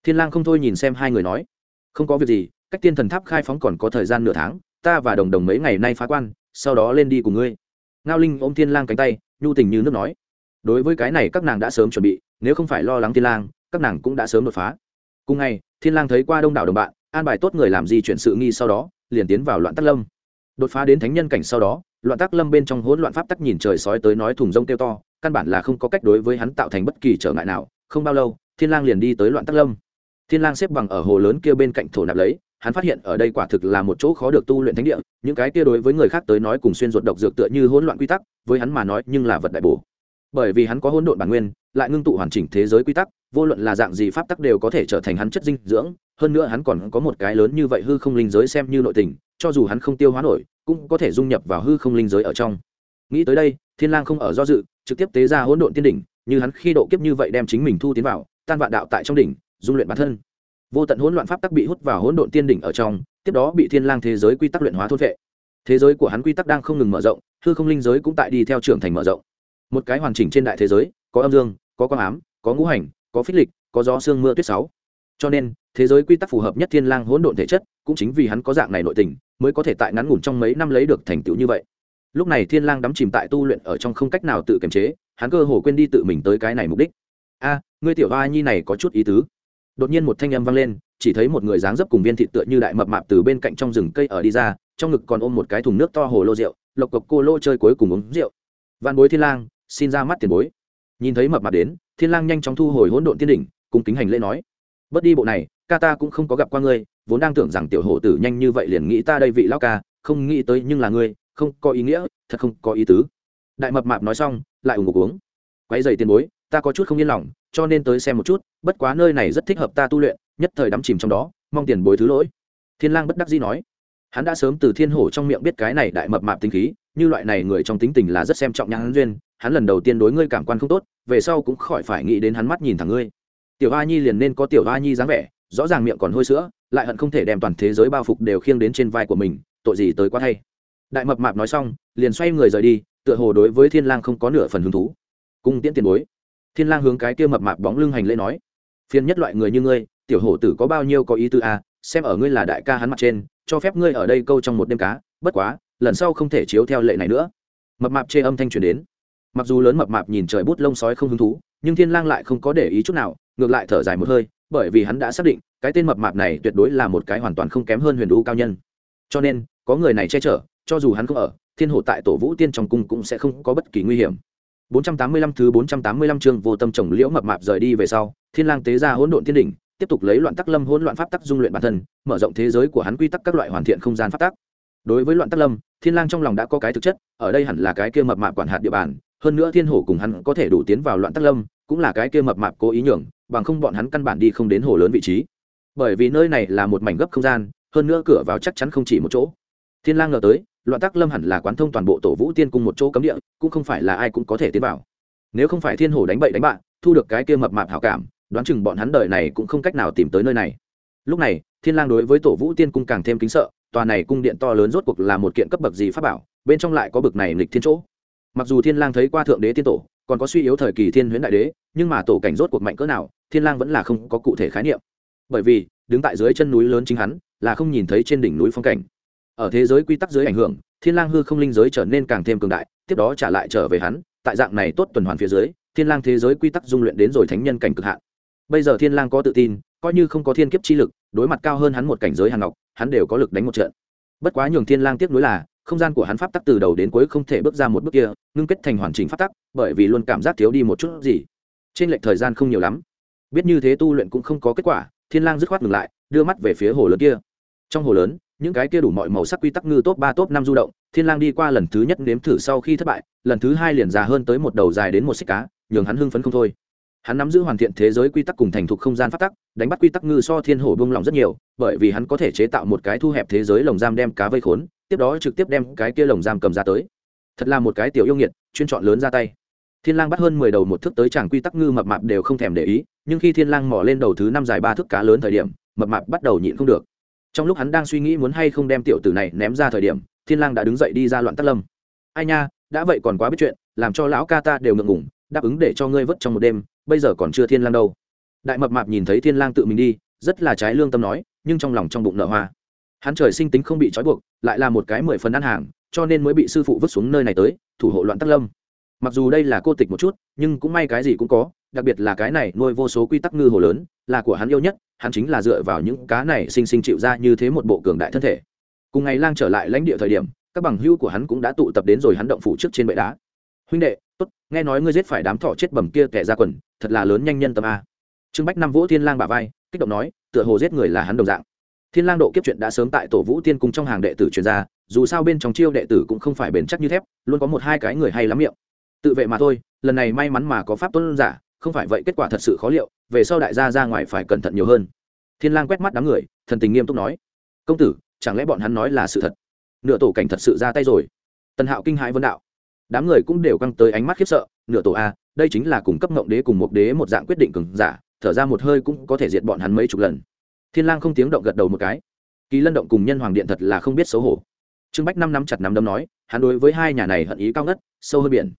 Thiên lang không thôi nhìn xem hai người nói. Không có việc gì cách tiên thần tháp khai phóng còn có thời gian nửa tháng, ta và đồng đồng mấy ngày nay phá quan, sau đó lên đi cùng ngươi. Ngao linh ôm thiên lang cánh tay, nhu tình như nước nói. Đối với cái này các nàng đã sớm chuẩn bị, nếu không phải lo lắng thiên lang, các nàng cũng đã sớm đột phá. Cùng ngày, thiên lang thấy qua đông đảo đồng bạn, an bài tốt người làm gì chuyện sự nghi sau đó, liền tiến vào loạn tắc lâm. Đột phá đến thánh nhân cảnh sau đó, loạn tắc lâm bên trong hỗn loạn pháp tắc nhìn trời sói tới nói thùng rông kêu to, căn bản là không có cách đối với hắn tạo thành bất kỳ trở ngại nào. Không bao lâu, thiên lang liền đi tới loạn tắc lâm. Thiên lang xếp bằng ở hồ lớn kia bên cạnh thổ nạp lấy hắn phát hiện ở đây quả thực là một chỗ khó được tu luyện thánh địa, những cái kia đối với người khác tới nói cùng xuyên ruột độc dược tựa như hỗn loạn quy tắc, với hắn mà nói nhưng là vật đại bổ. Bởi vì hắn có hỗn độn bản nguyên, lại ngưng tụ hoàn chỉnh thế giới quy tắc, vô luận là dạng gì pháp tắc đều có thể trở thành hắn chất dinh dưỡng, hơn nữa hắn còn có một cái lớn như vậy hư không linh giới xem như nội tình, cho dù hắn không tiêu hóa nổi, cũng có thể dung nhập vào hư không linh giới ở trong. Nghĩ tới đây, thiên lang không ở do dự, trực tiếp tế ra hỗn độn tiên đỉnh, như hắn khi độ kiếp như vậy đem chính mình thu tiến vào, tan vạn đạo tại trong đỉnh, dung luyện bản thân vô tận hỗn loạn pháp tắc bị hút vào hỗn độn tiên đỉnh ở trong, tiếp đó bị thiên lang thế giới quy tắc luyện hóa thôn vệ. Thế giới của hắn quy tắc đang không ngừng mở rộng, hư không linh giới cũng tại đi theo trưởng thành mở rộng. Một cái hoàn chỉnh trên đại thế giới, có âm dương, có quang ám, có ngũ hành, có phích lịch, có gió sương mưa tuyết sáu. Cho nên, thế giới quy tắc phù hợp nhất thiên lang hỗn độn thể chất, cũng chính vì hắn có dạng này nội tình, mới có thể tại ngắn ngủn trong mấy năm lấy được thành tựu như vậy. Lúc này thiên lang đắm chìm tại tu luyện ở trong không cách nào tự kiềm chế, hắn cơ hồ quên đi tự mình tới cái này mục đích. A, ngươi tiểu hoa nhi này có chút ý tứ đột nhiên một thanh âm vang lên, chỉ thấy một người dáng dấp cùng viên thịt tựa như đại mập mạp từ bên cạnh trong rừng cây ở đi ra, trong ngực còn ôm một cái thùng nước to hồ lô rượu, lộc cộc cô lô chơi cuối cùng uống rượu. Văn bối thiên lang, xin ra mắt tiền bối. Nhìn thấy mập mạp đến, thiên lang nhanh chóng thu hồi hỗn độn tiên đỉnh cùng kính hành lễ nói bất đi bộ này, ca ta cũng không có gặp qua ngươi, vốn đang tưởng rằng tiểu hổ tử nhanh như vậy liền nghĩ ta đây vị lão ca, không nghĩ tới nhưng là ngươi, không có ý nghĩa, thật không có ý tứ. Đại mập mạp nói xong, lại ủng ngục uống. Quấy giày tiền bối, ta có chút không yên lòng cho nên tới xem một chút, bất quá nơi này rất thích hợp ta tu luyện, nhất thời đắm chìm trong đó, mong tiền bối thứ lỗi. Thiên lang bất đắc dĩ nói. Hắn đã sớm từ thiên hổ trong miệng biết cái này đại mập mạp tính khí, như loại này người trong tính tình là rất xem trọng nhãn duyên, hắn lần đầu tiên đối ngươi cảm quan không tốt, về sau cũng khỏi phải nghĩ đến hắn mắt nhìn thẳng ngươi. Tiểu A nhi liền nên có tiểu A nhi dáng vẻ, rõ ràng miệng còn hôi sữa, lại hận không thể đem toàn thế giới bao phục đều khiêng đến trên vai của mình, tội gì tới quá thay. Đại mập mạp nói xong, liền xoay người rời đi, tựa hồ đối với thiên lang không có nửa phần hứng thú. Cung tiễn tiền bối thiên lang hướng cái kia mập mạp bóng lưng hành lễ nói phiền nhất loại người như ngươi tiểu hổ tử có bao nhiêu có ý tư a à, xem ở ngươi là đại ca hắn mặt trên cho phép ngươi ở đây câu trong một đêm cá bất quá lần sau không thể chiếu theo lệ này nữa. Mập mạp chê âm thanh truyền đến. Mặc dù lớn mập mạp nhìn trời bút lông sói không hứng thú nhưng thiên lang lại không có để ý chút nào ngược lại thở dài một hơi bởi vì hắn đã xác định cái tên mập mạp này tuyệt đối là một cái hoàn toàn không kém hơn huyền đũ cao nhân. Cho nên có người này che chở cho dù hắn không ở thiên Hổ tại tổ vũ tiên trong cung cũng sẽ không có bất kỳ nguy hiểm. 485 thứ 485 chương vô tâm trồng liễu mập mạp rời đi về sau, thiên lang tế ra hỗn độn thiên đỉnh, tiếp tục lấy loạn tắc lâm hỗn loạn pháp tắc dung luyện bản thân, mở rộng thế giới của hắn quy tắc các loại hoàn thiện không gian pháp tắc. Đối với loạn tắc lâm, thiên lang trong lòng đã có cái thực chất, ở đây hẳn là cái kia mập mạp quản hạt địa bàn, hơn nữa thiên hổ cùng hắn có thể đủ tiến vào loạn tắc lâm, cũng là cái kia mập mạp cố ý nhường, bằng không bọn hắn căn bản đi không đến hồ lớn vị trí. Bởi vì nơi này là một mảnh gấp không gian, hơn nữa cửa vào chắc chắn không chỉ một chỗ. Thiên lang ngờ tới loạn tắc lâm hẳn là quán thông toàn bộ tổ vũ tiên cung một chỗ cấm địa, cũng không phải là ai cũng có thể tiến vào. Nếu không phải thiên hổ đánh bậy đánh bạn thu được cái kia mập mạp hảo cảm, đoán chừng bọn hắn đời này cũng không cách nào tìm tới nơi này. Lúc này, thiên lang đối với tổ vũ tiên cung càng thêm kính sợ, tòa này cung điện to lớn rốt cuộc là một kiện cấp bậc gì pháp bảo, bên trong lại có bậc này nghịch thiên chỗ. Mặc dù thiên lang thấy qua thượng đế tiên tổ, còn có suy yếu thời kỳ thiên huyễn đại đế, nhưng mà tổ cảnh rốt cuộc mạnh cỡ nào, thiên lang vẫn là không có cụ thể khái niệm. Bởi vì, đứng tại dưới chân núi lớn chính hắn, là không nhìn thấy trên đỉnh núi phong cảnh ở thế giới quy tắc dưới ảnh hưởng, thiên lang hư không linh giới trở nên càng thêm cường đại, tiếp đó trả lại trở về hắn, tại dạng này tốt tuần hoàn phía dưới, thiên lang thế giới quy tắc dung luyện đến rồi thánh nhân cảnh cực hạn. Bây giờ thiên lang có tự tin, coi như không có thiên kiếp chi lực, đối mặt cao hơn hắn một cảnh giới hàng ngọc, hắn đều có lực đánh một trận. Bất quá nhường thiên lang tiếc nuối là, không gian của hắn pháp tắc từ đầu đến cuối không thể bước ra một bước kia, ngưng kết thành hoàn chỉnh pháp tắc, bởi vì luôn cảm giác thiếu đi một chút gì. Trên lệch thời gian không nhiều lắm. Biết như thế tu luyện cũng không có kết quả, thiên lang dứt khoát ngừng lại, đưa mắt về phía hồ lớn kia. Trong hồ lớn những cái kia đủ mọi màu sắc quy tắc ngư top ba, top năm du động, thiên lang đi qua lần thứ nhất nếm thử sau khi thất bại, lần thứ hai liền già hơn tới một đầu dài đến một xích cá, nhường hắn hưng phấn không thôi. Hắn nắm giữ hoàn thiện thế giới quy tắc cùng thành thục không gian phát tắc, đánh bắt quy tắc ngư so thiên hổ bông lòng rất nhiều, bởi vì hắn có thể chế tạo một cái thu hẹp thế giới lồng giam đem cá vây khốn, tiếp đó trực tiếp đem cái kia lồng giam cầm ra tới. Thật là một cái tiểu yêu nghiệt, chuyên chọn lớn ra tay. Thiên lang bắt hơn mười đầu một thước tới chàng quy tắc ngư mập mạp đều không thèm để ý, nhưng khi thiên lang mò lên đầu thứ năm dài ba thước cá lớn thời điểm, mập mạp bắt đầu nhịn không được trong lúc hắn đang suy nghĩ muốn hay không đem tiểu tử này ném ra thời điểm, thiên lang đã đứng dậy đi ra loạn tắc lâm. Ai nha, đã vậy còn quá biết chuyện, làm cho lão ca ta đều ngượng ngùng, đáp ứng để cho ngươi vất trong một đêm, bây giờ còn chưa thiên lang đâu. Đại mập mạp nhìn thấy thiên lang tự mình đi, rất là trái lương tâm nói, nhưng trong lòng trong bụng nở hoa. Hắn trời sinh tính không bị trói buộc, lại là một cái mười phần ăn hàng, cho nên mới bị sư phụ vứt xuống nơi này tới, thủ hộ loạn tắc lâm. Mặc dù đây là cô tịch một chút, nhưng cũng may cái gì cũng có đặc biệt là cái này nuôi vô số quy tắc ngư hồ lớn, là của hắn yêu nhất, hắn chính là dựa vào những cá này sinh sinh chịu ra như thế một bộ cường đại thân thể. Cùng ngày lang trở lại lãnh địa thời điểm, các bằng hữu của hắn cũng đã tụ tập đến rồi hắn động phủ trước trên bệ đá. Huynh đệ, tốt, nghe nói ngươi giết phải đám thỏ chết bầm kia kẻ ra quần, thật là lớn nhanh nhân tâm a. Trương bách năm vũ thiên lang bả vai, kích động nói, tựa hồ giết người là hắn đồng dạng. Thiên lang độ kiếp chuyện đã sớm tại tổ vũ tiên cung trong hàng đệ tử truyền ra, dù sao bên trong chiêu đệ tử cũng không phải bền chắc như thép, luôn có một hai cái người hay lắm miệng. Tự vệ mà thôi, lần này may mắn mà có pháp tuân giả không phải vậy kết quả thật sự khó liệu, về sau đại gia ra ngoài phải cẩn thận nhiều hơn. Thiên lang quét mắt đám người, thần tình nghiêm túc nói. Công tử, chẳng lẽ bọn hắn nói là sự thật? Nửa tổ cảnh thật sự ra tay rồi. Tần hạo kinh hãi vân đạo. Đám người cũng đều căng tới ánh mắt khiếp sợ, nửa tổ a, đây chính là cùng cấp ngộng đế cùng một đế một dạng quyết định cứng giả, thở ra một hơi cũng có thể diệt bọn hắn mấy chục lần. Thiên lang không tiếng động gật đầu một cái. Kỳ lân động cùng nhân hoàng điện thật là không biết xấu hổ. Trương bách năm năm chặt năm đấm nói, hắn đối với hai nhà này hận ý cao ngất, sâu hơn biển.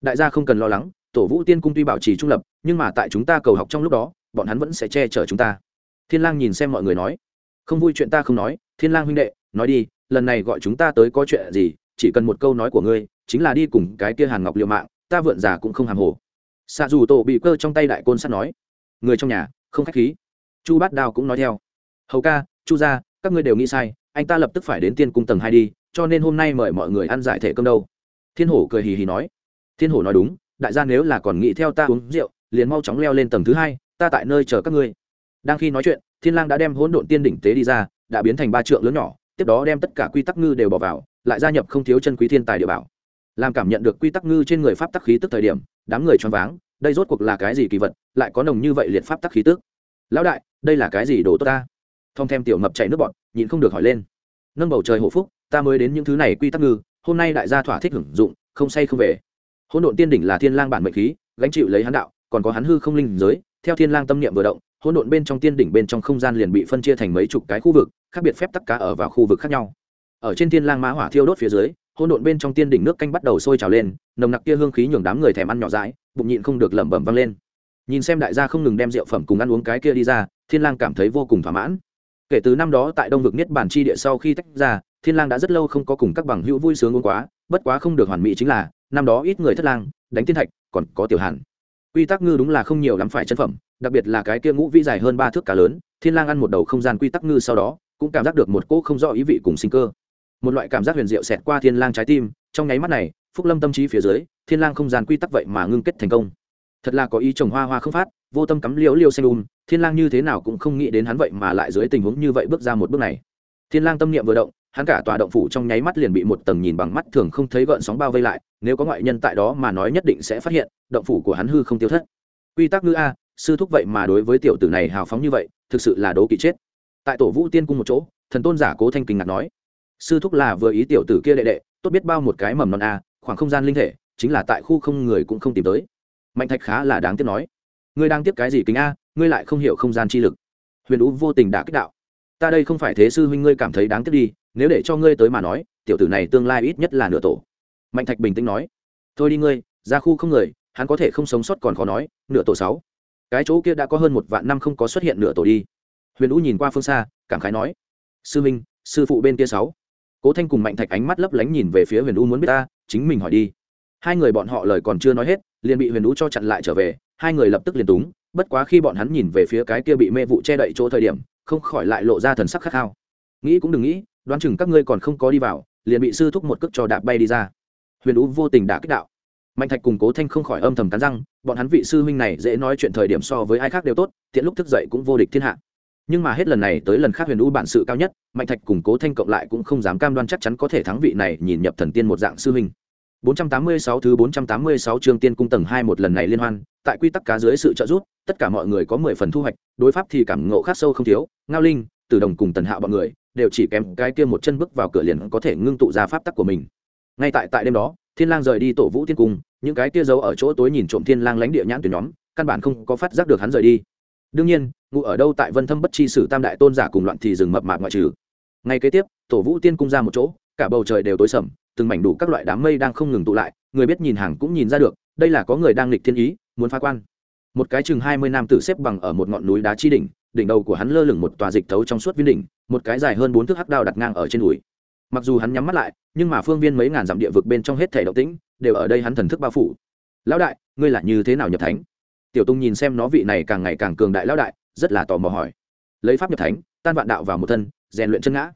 Đại gia không cần lo lắng tổ vũ tiên cung tuy bảo trì trung lập, nhưng mà tại chúng ta cầu học trong lúc đó, bọn hắn vẫn sẽ che chở chúng ta. Thiên lang nhìn xem mọi người nói. Không vui chuyện ta không nói, thiên lang huynh đệ, nói đi, lần này gọi chúng ta tới có chuyện gì, chỉ cần một câu nói của ngươi, chính là đi cùng cái kia hàn ngọc liều mạng, ta vượn già cũng không hàm hồ. Xạ dù tổ bị cơ trong tay đại côn sắt nói. Người trong nhà, không khách khí. Chu bát đao cũng nói theo. Hầu ca, chu gia, các ngươi đều nghĩ sai, anh ta lập tức phải đến tiên cung tầng hai đi, cho nên hôm nay mời mọi người ăn giải thể cơm đâu. Thiên hổ cười hì hì nói. Thiên hổ nói đúng đại gia nếu là còn nghĩ theo ta uống rượu, liền mau chóng leo lên tầng thứ hai, ta tại nơi chờ các ngươi. Đang khi nói chuyện, thiên lang đã đem hỗn độn tiên đỉnh tế đi ra, đã biến thành ba trượng lớn nhỏ, tiếp đó đem tất cả quy tắc ngư đều bỏ vào, lại gia nhập không thiếu chân quý thiên tài địa bảo. Làm cảm nhận được quy tắc ngư trên người pháp tắc khí tức thời điểm, đám người choáng váng, đây rốt cuộc là cái gì kỳ vật, lại có nồng như vậy liệt pháp tắc khí tức? Lão đại, đây là cái gì đồ tốt ta? Thông thêm tiểu mập chạy nước bọn, nhịn không được hỏi lên. Nâng bầu trời hộ phúc, ta mới đến những thứ này quy tắc ngư, hôm nay đại gia thỏa thích hưởng dụng, không say không về hỗn độn tiên đỉnh là thiên lang bản mệnh khí, gánh chịu lấy hắn đạo, còn có hắn hư không linh giới, theo thiên lang tâm niệm vừa động, hỗn độn bên trong tiên đỉnh bên trong không gian liền bị phân chia thành mấy chục cái khu vực, khác biệt phép tất cả ở vào khu vực khác nhau. Ở trên thiên lang mã hỏa thiêu đốt phía dưới, hỗn độn bên trong tiên đỉnh nước canh bắt đầu sôi trào lên, nồng nặc kia hương khí nhường đám người thèm ăn nhỏ dãi, bụng nhịn không được lẩm bẩm vang lên. Nhìn xem đại gia không ngừng đem rượu phẩm cùng ăn uống cái kia đi ra, thiên lang cảm thấy vô cùng thỏa mãn. Kể từ năm đó tại đông vực niết bản chi địa sau khi tách ra, thiên lang đã rất lâu không có cùng các bằng hữu vui sướng uống quá bất quá không được hoàn mỹ chính là, năm đó ít người thất lang, đánh thiên thạch, còn có tiểu hàn. Quy tắc ngư đúng là không nhiều lắm phải chân phẩm, đặc biệt là cái kia ngũ vĩ dài hơn ba thước cá lớn, thiên lang ăn một đầu không gian quy tắc ngư sau đó, cũng cảm giác được một cỗ không rõ ý vị cùng sinh cơ. Một loại cảm giác huyền diệu xẹt qua thiên lang trái tim, trong nháy mắt này, phúc lâm tâm trí phía dưới, thiên lang không gian quy tắc vậy mà ngưng kết thành công. Thật là có ý trồng hoa hoa không phát, vô tâm cắm liễu liêu xanh um thiên lang như thế nào cũng không nghĩ đến hắn vậy mà lại dưới tình huống như vậy bước ra một bước này. Thiên lang tâm niệm vừa động hắn cả tòa động phủ trong nháy mắt liền bị một tầng nhìn bằng mắt thường không thấy gợn sóng bao vây lại, nếu có ngoại nhân tại đó mà nói nhất định sẽ phát hiện, động phủ của hắn hư không tiêu thất. Quy tắc ngữ a, sư thúc vậy mà đối với tiểu tử này hào phóng như vậy, thực sự là đố kỵ chết. Tại tổ vũ tiên cung một chỗ, thần tôn giả cố thanh kinh ngạc nói, sư thúc là vừa ý tiểu tử kia đệ đệ, tốt biết bao một cái mầm non a, khoảng không gian linh thể, chính là tại khu không người cũng không tìm tới. Mạnh thạch khá là đáng tiếc nói, ngươi đang tiếp cái gì kính a, ngươi lại không hiểu không gian chi lực. Huyền ú vô tình đã kích đạo, ta đây không phải thế sư huynh ngươi cảm thấy đáng tiếc đi nếu để cho ngươi tới mà nói, tiểu tử này tương lai ít nhất là nửa tổ. Mạnh thạch bình tĩnh nói, thôi đi ngươi, ra khu không người, hắn có thể không sống sót còn khó nói, nửa tổ sáu. Cái chỗ kia đã có hơn một vạn năm không có xuất hiện nửa tổ đi. Huyền ú nhìn qua phương xa, cảm khái nói, sư minh, sư phụ bên kia sáu. Cố thanh cùng mạnh thạch ánh mắt lấp lánh nhìn về phía huyền ú muốn biết ta, chính mình hỏi đi. Hai người bọn họ lời còn chưa nói hết, liền bị huyền ú cho chặn lại trở về, hai người lập tức liền túng, bất quá khi bọn hắn nhìn về phía cái kia bị mê vụ che đậy chỗ thời điểm, không khỏi lại lộ ra thần sắc khát khao. Nghĩ cũng đừng nghĩ đoán chừng các ngươi còn không có đi vào liền bị sư thúc một cước cho đạp bay đi ra. Huyền ú vô tình đã kích đạo. Mạnh thạch cùng cố thanh không khỏi âm thầm cắn răng bọn hắn vị sư huynh này dễ nói chuyện thời điểm so với ai khác đều tốt tiện lúc thức dậy cũng vô địch thiên hạ. Nhưng mà hết lần này tới lần khác huyền u bản sự cao nhất mạnh thạch cùng cố thanh cộng lại cũng không dám cam đoan chắc chắn có thể thắng vị này nhìn nhập thần tiên một dạng sư huynh. 486 thứ 486 chương tiên cung tầng 2 một lần này liên hoan, tại quy tắc cá dưới sự trợ giúp, tất cả mọi người có 10 phần thu hoạch, đối pháp thì cảm ngộ khắc sâu không thiếu, Ngao Linh, Tử Đồng cùng Tần Hạo bọn người, đều chỉ kém cái kia một chân bước vào cửa liền có thể ngưng tụ ra pháp tắc của mình. Ngay tại tại đêm đó, Thiên Lang rời đi tổ Vũ thiên cung, những cái kia giấu ở chỗ tối nhìn trộm Thiên Lang lãnh địa nhãn tuyển nhóm, căn bản không có phát giác được hắn rời đi. Đương nhiên, ngụ ở đâu tại Vân Thâm bất chi sử tam đại tôn giả cùng loạn thì dừng mập mạp ngoại trừ. Ngay kế tiếp, tổ Vũ Tiên cung ra một chỗ, cả bầu trời đều tối sầm, từng mảnh đủ các loại đám mây đang không ngừng tụ lại người biết nhìn hàng cũng nhìn ra được đây là có người đang lịch thiên ý muốn phá quan một cái chừng hai mươi nam tử xếp bằng ở một ngọn núi đá chi đỉnh đỉnh đầu của hắn lơ lửng một tòa dịch thấu trong suốt viên đỉnh, một cái dài hơn bốn thước hắc đao đặt ngang ở trên đùi. Mặc dù hắn nhắm mắt lại, nhưng mà phương viên mấy ngàn dặm địa vực bên trong hết thể động tĩnh đều ở đây hắn thần thức bao phủ. Lão đại, ngươi là như thế nào nhập thánh? Tiểu tung nhìn xem nó vị này càng ngày càng cường đại lão đại, rất là tò mò hỏi. Lấy pháp nhập thánh, tan vạn đạo vào một thân, rèn luyện chân ngã.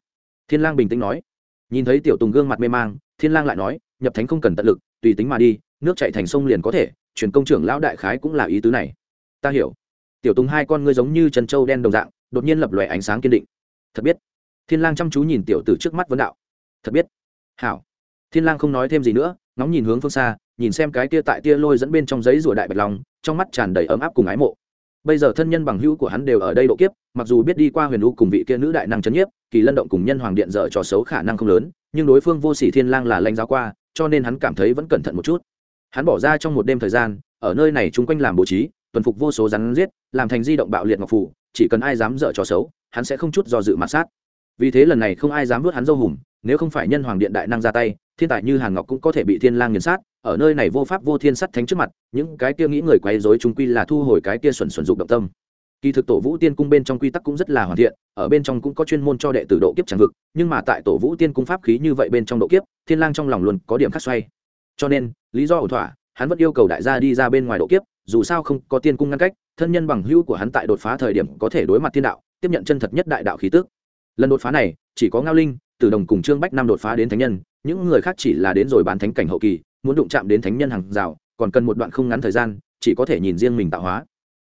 Thiên lang bình tĩnh nói. Nhìn thấy tiểu tùng gương mặt mê mang, thiên lang lại nói, nhập thánh không cần tận lực, tùy tính mà đi, nước chảy thành sông liền có thể, truyền công trưởng lão đại khái cũng là ý tứ này. Ta hiểu tiểu tùng hai con ngươi giống như chân trâu đen đồng dạng, đột nhiên lập lòe ánh sáng kiên định. Thật biết. Thiên lang chăm chú nhìn tiểu tử trước mắt vấn đạo. Thật biết. Hảo. Thiên lang không nói thêm gì nữa, ngóng nhìn hướng phương xa, nhìn xem cái kia tại tia lôi dẫn bên trong giấy rùa đại bạch long, trong mắt tràn đầy ấm áp cùng ái mộ. Bây giờ thân nhân bằng hữu của hắn đều ở đây độ kiếp, mặc dù biết đi qua huyền u cùng vị kia nữ đại năng chấn nhiếp, kỳ lân động cùng nhân hoàng điện dở trò xấu khả năng không lớn, nhưng đối phương vô sỉ thiên lang là lãnh giáo qua, cho nên hắn cảm thấy vẫn cẩn thận một chút. Hắn bỏ ra trong một đêm thời gian, ở nơi này chung quanh làm bố trí tuần phục vô số rắn giết, làm thành di động bạo liệt ngọc phủ, chỉ cần ai dám dở trò xấu, hắn sẽ không chút do dự mà sát. Vì thế lần này không ai dám vớt hắn dâu hùm, nếu không phải nhân hoàng điện đại năng ra tay, thiên tài như hàn ngọc cũng có thể bị thiên lang nghiền sát, ở nơi này vô pháp vô thiên sắt thánh trước mặt, những cái kia nghĩ người quấy rối chúng quy là thu hồi cái kia xuẩn xuẩn dục động tâm. Kỳ thực tổ vũ tiên cung bên trong quy tắc cũng rất là hoàn thiện, ở bên trong cũng có chuyên môn cho đệ tử độ kiếp chẳng vực, nhưng mà tại tổ vũ tiên cung pháp khí như vậy bên trong độ kiếp, thiên lang trong lòng luôn có điểm khắc xoay. Cho nên, lý do ổn thỏa, hắn vẫn yêu cầu đại gia đi ra bên ngoài độ kiếp dù sao không có tiên cung ngăn cách, thân nhân bằng hữu của hắn tại đột phá thời điểm có thể đối mặt thiên đạo, tiếp nhận chân thật nhất đại đạo khí tức. Lần đột phá này, chỉ có ngao linh từ đồng cùng trương bách năm đột phá đến thánh nhân, những người khác chỉ là đến rồi bán thánh cảnh hậu kỳ, muốn đụng chạm đến thánh nhân hàng rào, còn cần một đoạn không ngắn thời gian, chỉ có thể nhìn riêng mình tạo hóa.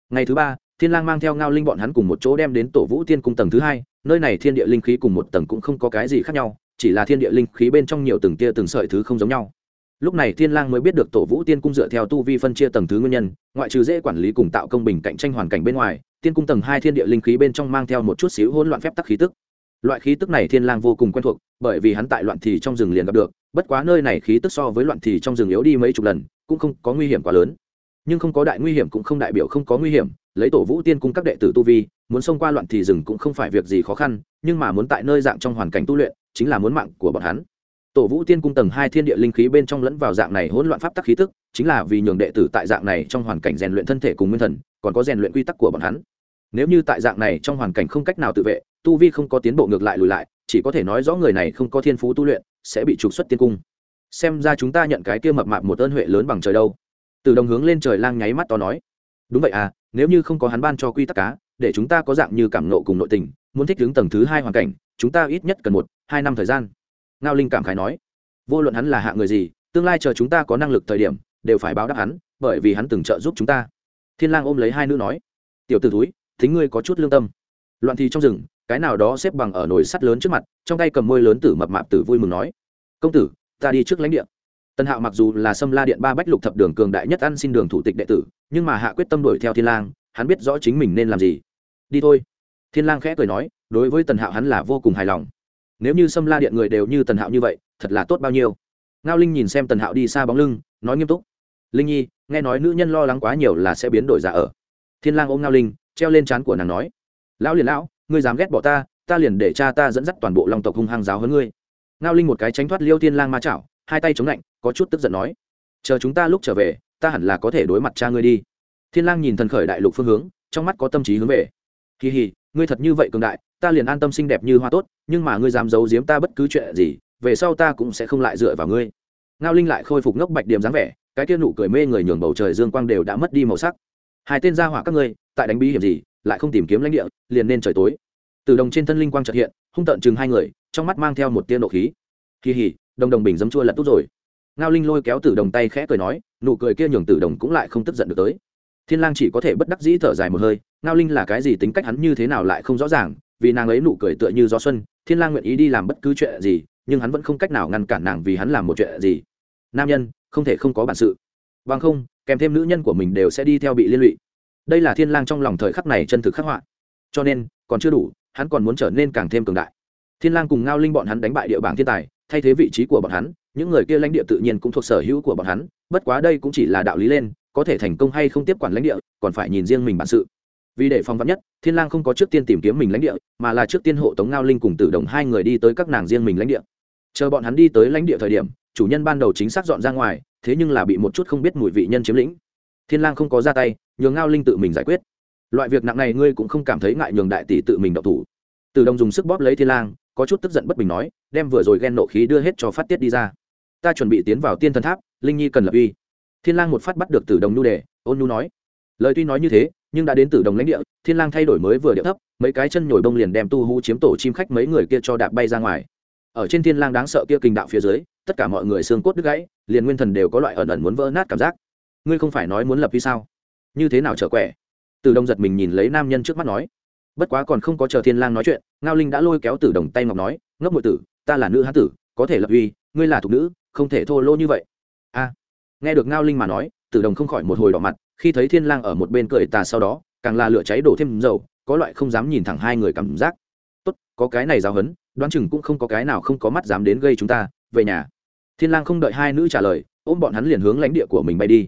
Ngày thứ ba, thiên lang mang theo ngao linh bọn hắn cùng một chỗ đem đến tổ vũ tiên cung tầng thứ hai, nơi này thiên địa linh khí cùng một tầng cũng không có cái gì khác nhau, chỉ là thiên địa linh khí bên trong nhiều từng tia từng sợi thứ không giống nhau lúc này thiên lang mới biết được tổ vũ tiên cung dựa theo tu vi phân chia tầng thứ nguyên nhân, ngoại trừ dễ quản lý cùng tạo công bình cạnh tranh hoàn cảnh bên ngoài, tiên cung tầng hai thiên địa linh khí bên trong mang theo một chút xíu hỗn loạn phép tắc khí tức. Loại khí tức này thiên lang vô cùng quen thuộc, bởi vì hắn tại loạn thì trong rừng liền gặp được, bất quá nơi này khí tức so với loạn thì trong rừng yếu đi mấy chục lần, cũng không có nguy hiểm quá lớn. Nhưng không có đại nguy hiểm cũng không đại biểu không có nguy hiểm, lấy tổ vũ tiên cung các đệ tử tu vi, muốn xông qua loạn thì rừng cũng không phải việc gì khó khăn, nhưng mà muốn tại nơi dạng trong hoàn cảnh tu luyện, chính là muốn mạng của bọn hắn tổ vũ tiên cung tầng hai thiên địa linh khí bên trong lẫn vào dạng này hỗn loạn pháp tắc khí tức, chính là vì nhường đệ tử tại dạng này trong hoàn cảnh rèn luyện thân thể cùng nguyên thần, còn có rèn luyện quy tắc của bọn hắn. Nếu như tại dạng này trong hoàn cảnh không cách nào tự vệ, tu vi không có tiến bộ ngược lại lùi lại, chỉ có thể nói rõ người này không có thiên phú tu luyện, sẽ bị trục xuất tiên cung. Xem ra chúng ta nhận cái kia mập mạp một ơn huệ lớn bằng trời đâu. Từ đồng hướng lên trời lang nháy mắt to nói. Đúng vậy à nếu như không có hắn ban cho quy tắc cá, để chúng ta có dạng như cảm nộ cùng nội tình, muốn thích ứng tầng thứ hai hoàn cảnh, chúng ta ít nhất cần một, hai năm thời gian ngao linh cảm khái nói, vô luận hắn là hạ người gì, tương lai chờ chúng ta có năng lực thời điểm, đều phải báo đáp hắn, bởi vì hắn từng trợ giúp chúng ta. Thiên lang ôm lấy hai nữ nói, tiểu t ử túi thính ngươi có chút lương tâm. Loạn thì trong rừng, cái nào đó xếp bằng ở nồi sắt lớn trước mặt, trong tay cầm môi lớn tử mập mạp tử vui mừng nói, công tử, ta đi trước lãnh địa. Tân hạo mặc dù là sâm la điện ba bách lục thập đường cường đại nhất ăn xin đường thủ tịch đệ tử, nhưng mà hạ quyết tâm đuổi theo thiên lang, hắn biết rõ chính mình nên làm gì. Đi thôi. Thiên lang khẽ cười nói, đối với tần hạo hắn là vô cùng hài lòng nếu như xâm la điện người đều như tần hạo như vậy, thật là tốt bao nhiêu. Ngao linh nhìn xem tần hạo đi xa bóng lưng, nói nghiêm túc. Linh nhi, nghe nói nữ nhân lo lắng quá nhiều là sẽ biến đổi giả ở. Thiên lang ôm ngao linh, treo lên trán của nàng nói. Lão liền lão, ngươi dám ghét bỏ ta ta liền để cha ta dẫn dắt toàn bộ long tộc hung hăng giáo hơn ngươi. Ngao linh một cái tránh thoát liêu thiên lang ma chảo, hai tay chống lạnh, có chút tức giận nói. Chờ chúng ta lúc trở về, ta hẳn là có thể đối mặt cha ngươi đi. Thiên lang nhìn thần khởi đại lục phương hướng, trong mắt có tâm trí hướng về. Kỳ hì ngươi thật như vậy cường đại, ta liền an tâm xinh đẹp như hoa tốt, nhưng mà ngươi dám giấu giếm ta bất cứ chuyện gì, về sau ta cũng sẽ không lại dựa vào ngươi. Ngao linh lại khôi phục ngốc bạch điểm dáng vẻ, cái kia nụ cười mê người nhường bầu trời dương quang đều đã mất đi màu sắc. Hai tên gia hỏa các ngươi, tại đánh bí hiểm gì, lại không tìm kiếm lãnh địa, liền nên trời tối. Từ đồng trên thân linh quang trật hiện, hung tợn chừng hai người, trong mắt mang theo một tiên nộ khí. Kỳ hỉ, đồng đồng bình dấm chua lật tốt rồi. Ngao linh lôi kéo tử đồng tay khẽ cười nói, nụ cười kia nhường tử đồng cũng lại không tức giận được tới. Thiên lang chỉ có thể bất đắc dĩ thở dài một hơi ngao linh là cái gì tính cách hắn như thế nào lại không rõ ràng, vì nàng ấy nụ cười tựa như gió xuân, thiên lang nguyện ý đi làm bất cứ chuyện gì, nhưng hắn vẫn không cách nào ngăn cản nàng vì hắn làm một chuyện gì. Nam nhân, không thể không có bản sự. Bằng không, kèm thêm nữ nhân của mình đều sẽ đi theo bị liên lụy. Đây là thiên lang trong lòng thời khắc này chân thực khắc họa. Cho nên, còn chưa đủ, hắn còn muốn trở nên càng thêm cường đại. Thiên lang cùng ngao linh bọn hắn đánh bại địa bảng thiên tài, thay thế vị trí của bọn hắn, những người kia lãnh địa tự nhiên cũng thuộc sở hữu của bọn hắn, bất quá đây cũng chỉ là đạo lý lên, có thể thành công hay không tiếp quản lãnh địa, còn phải nhìn riêng mình bản sự vì để phòng vắn nhất, thiên lang không có trước tiên tìm kiếm mình lãnh địa, mà là trước tiên hộ tống ngao linh cùng tử đồng hai người đi tới các nàng riêng mình lãnh địa. Chờ bọn hắn đi tới lãnh địa thời điểm, chủ nhân ban đầu chính xác dọn ra ngoài, thế nhưng là bị một chút không biết mùi vị nhân chiếm lĩnh. Thiên lang không có ra tay, nhường ngao linh tự mình giải quyết. Loại việc nặng này ngươi cũng không cảm thấy ngại nhường đại tỷ tự mình động thủ. Tử đồng dùng sức bóp lấy thiên lang, có chút tức giận bất bình nói, đem vừa rồi ghen nộ khí đưa hết cho phát tiết đi ra. Ta chuẩn bị tiến vào tiên thần tháp, linh nhi cần lập uy. Thiên lang một phát bắt được Tử đồng nhu đề, ôn nhu nói. Lời tuy nói như thế nhưng đã đến từ đồng lãnh địa, thiên lang thay đổi mới vừa địa thấp, mấy cái chân nhồi bông liền đem tu hú chiếm tổ chim khách mấy người kia cho đạp bay ra ngoài. Ở trên thiên lang đáng sợ kia kinh đạo phía dưới, tất cả mọi người xương cốt đứt gãy, liền nguyên thần đều có loại ẩn ẩn muốn vỡ nát cảm giác. Ngươi không phải nói muốn lập vì sao? Như thế nào trở quẻ? Từ đồng giật mình nhìn lấy nam nhân trước mắt nói. Bất quá còn không có chờ thiên lang nói chuyện, ngao linh đã lôi kéo tử đồng tay ngọc nói, ngốc muội tử, ta là nữ hán tử, có thể lập uy, ngươi là thục nữ, không thể thô lỗ như vậy. A. Nghe được ngao linh mà nói tử đồng không khỏi một hồi đỏ mặt khi thấy thiên lang ở một bên cười tà sau đó, càng là lửa cháy đổ thêm dầu, có loại không dám nhìn thẳng hai người cảm giác. Tốt, có cái này giáo hấn đoán chừng cũng không có cái nào không có mắt dám đến gây chúng ta, về nhà. Thiên lang không đợi hai nữ trả lời, ôm bọn hắn liền hướng lãnh địa của mình bay đi.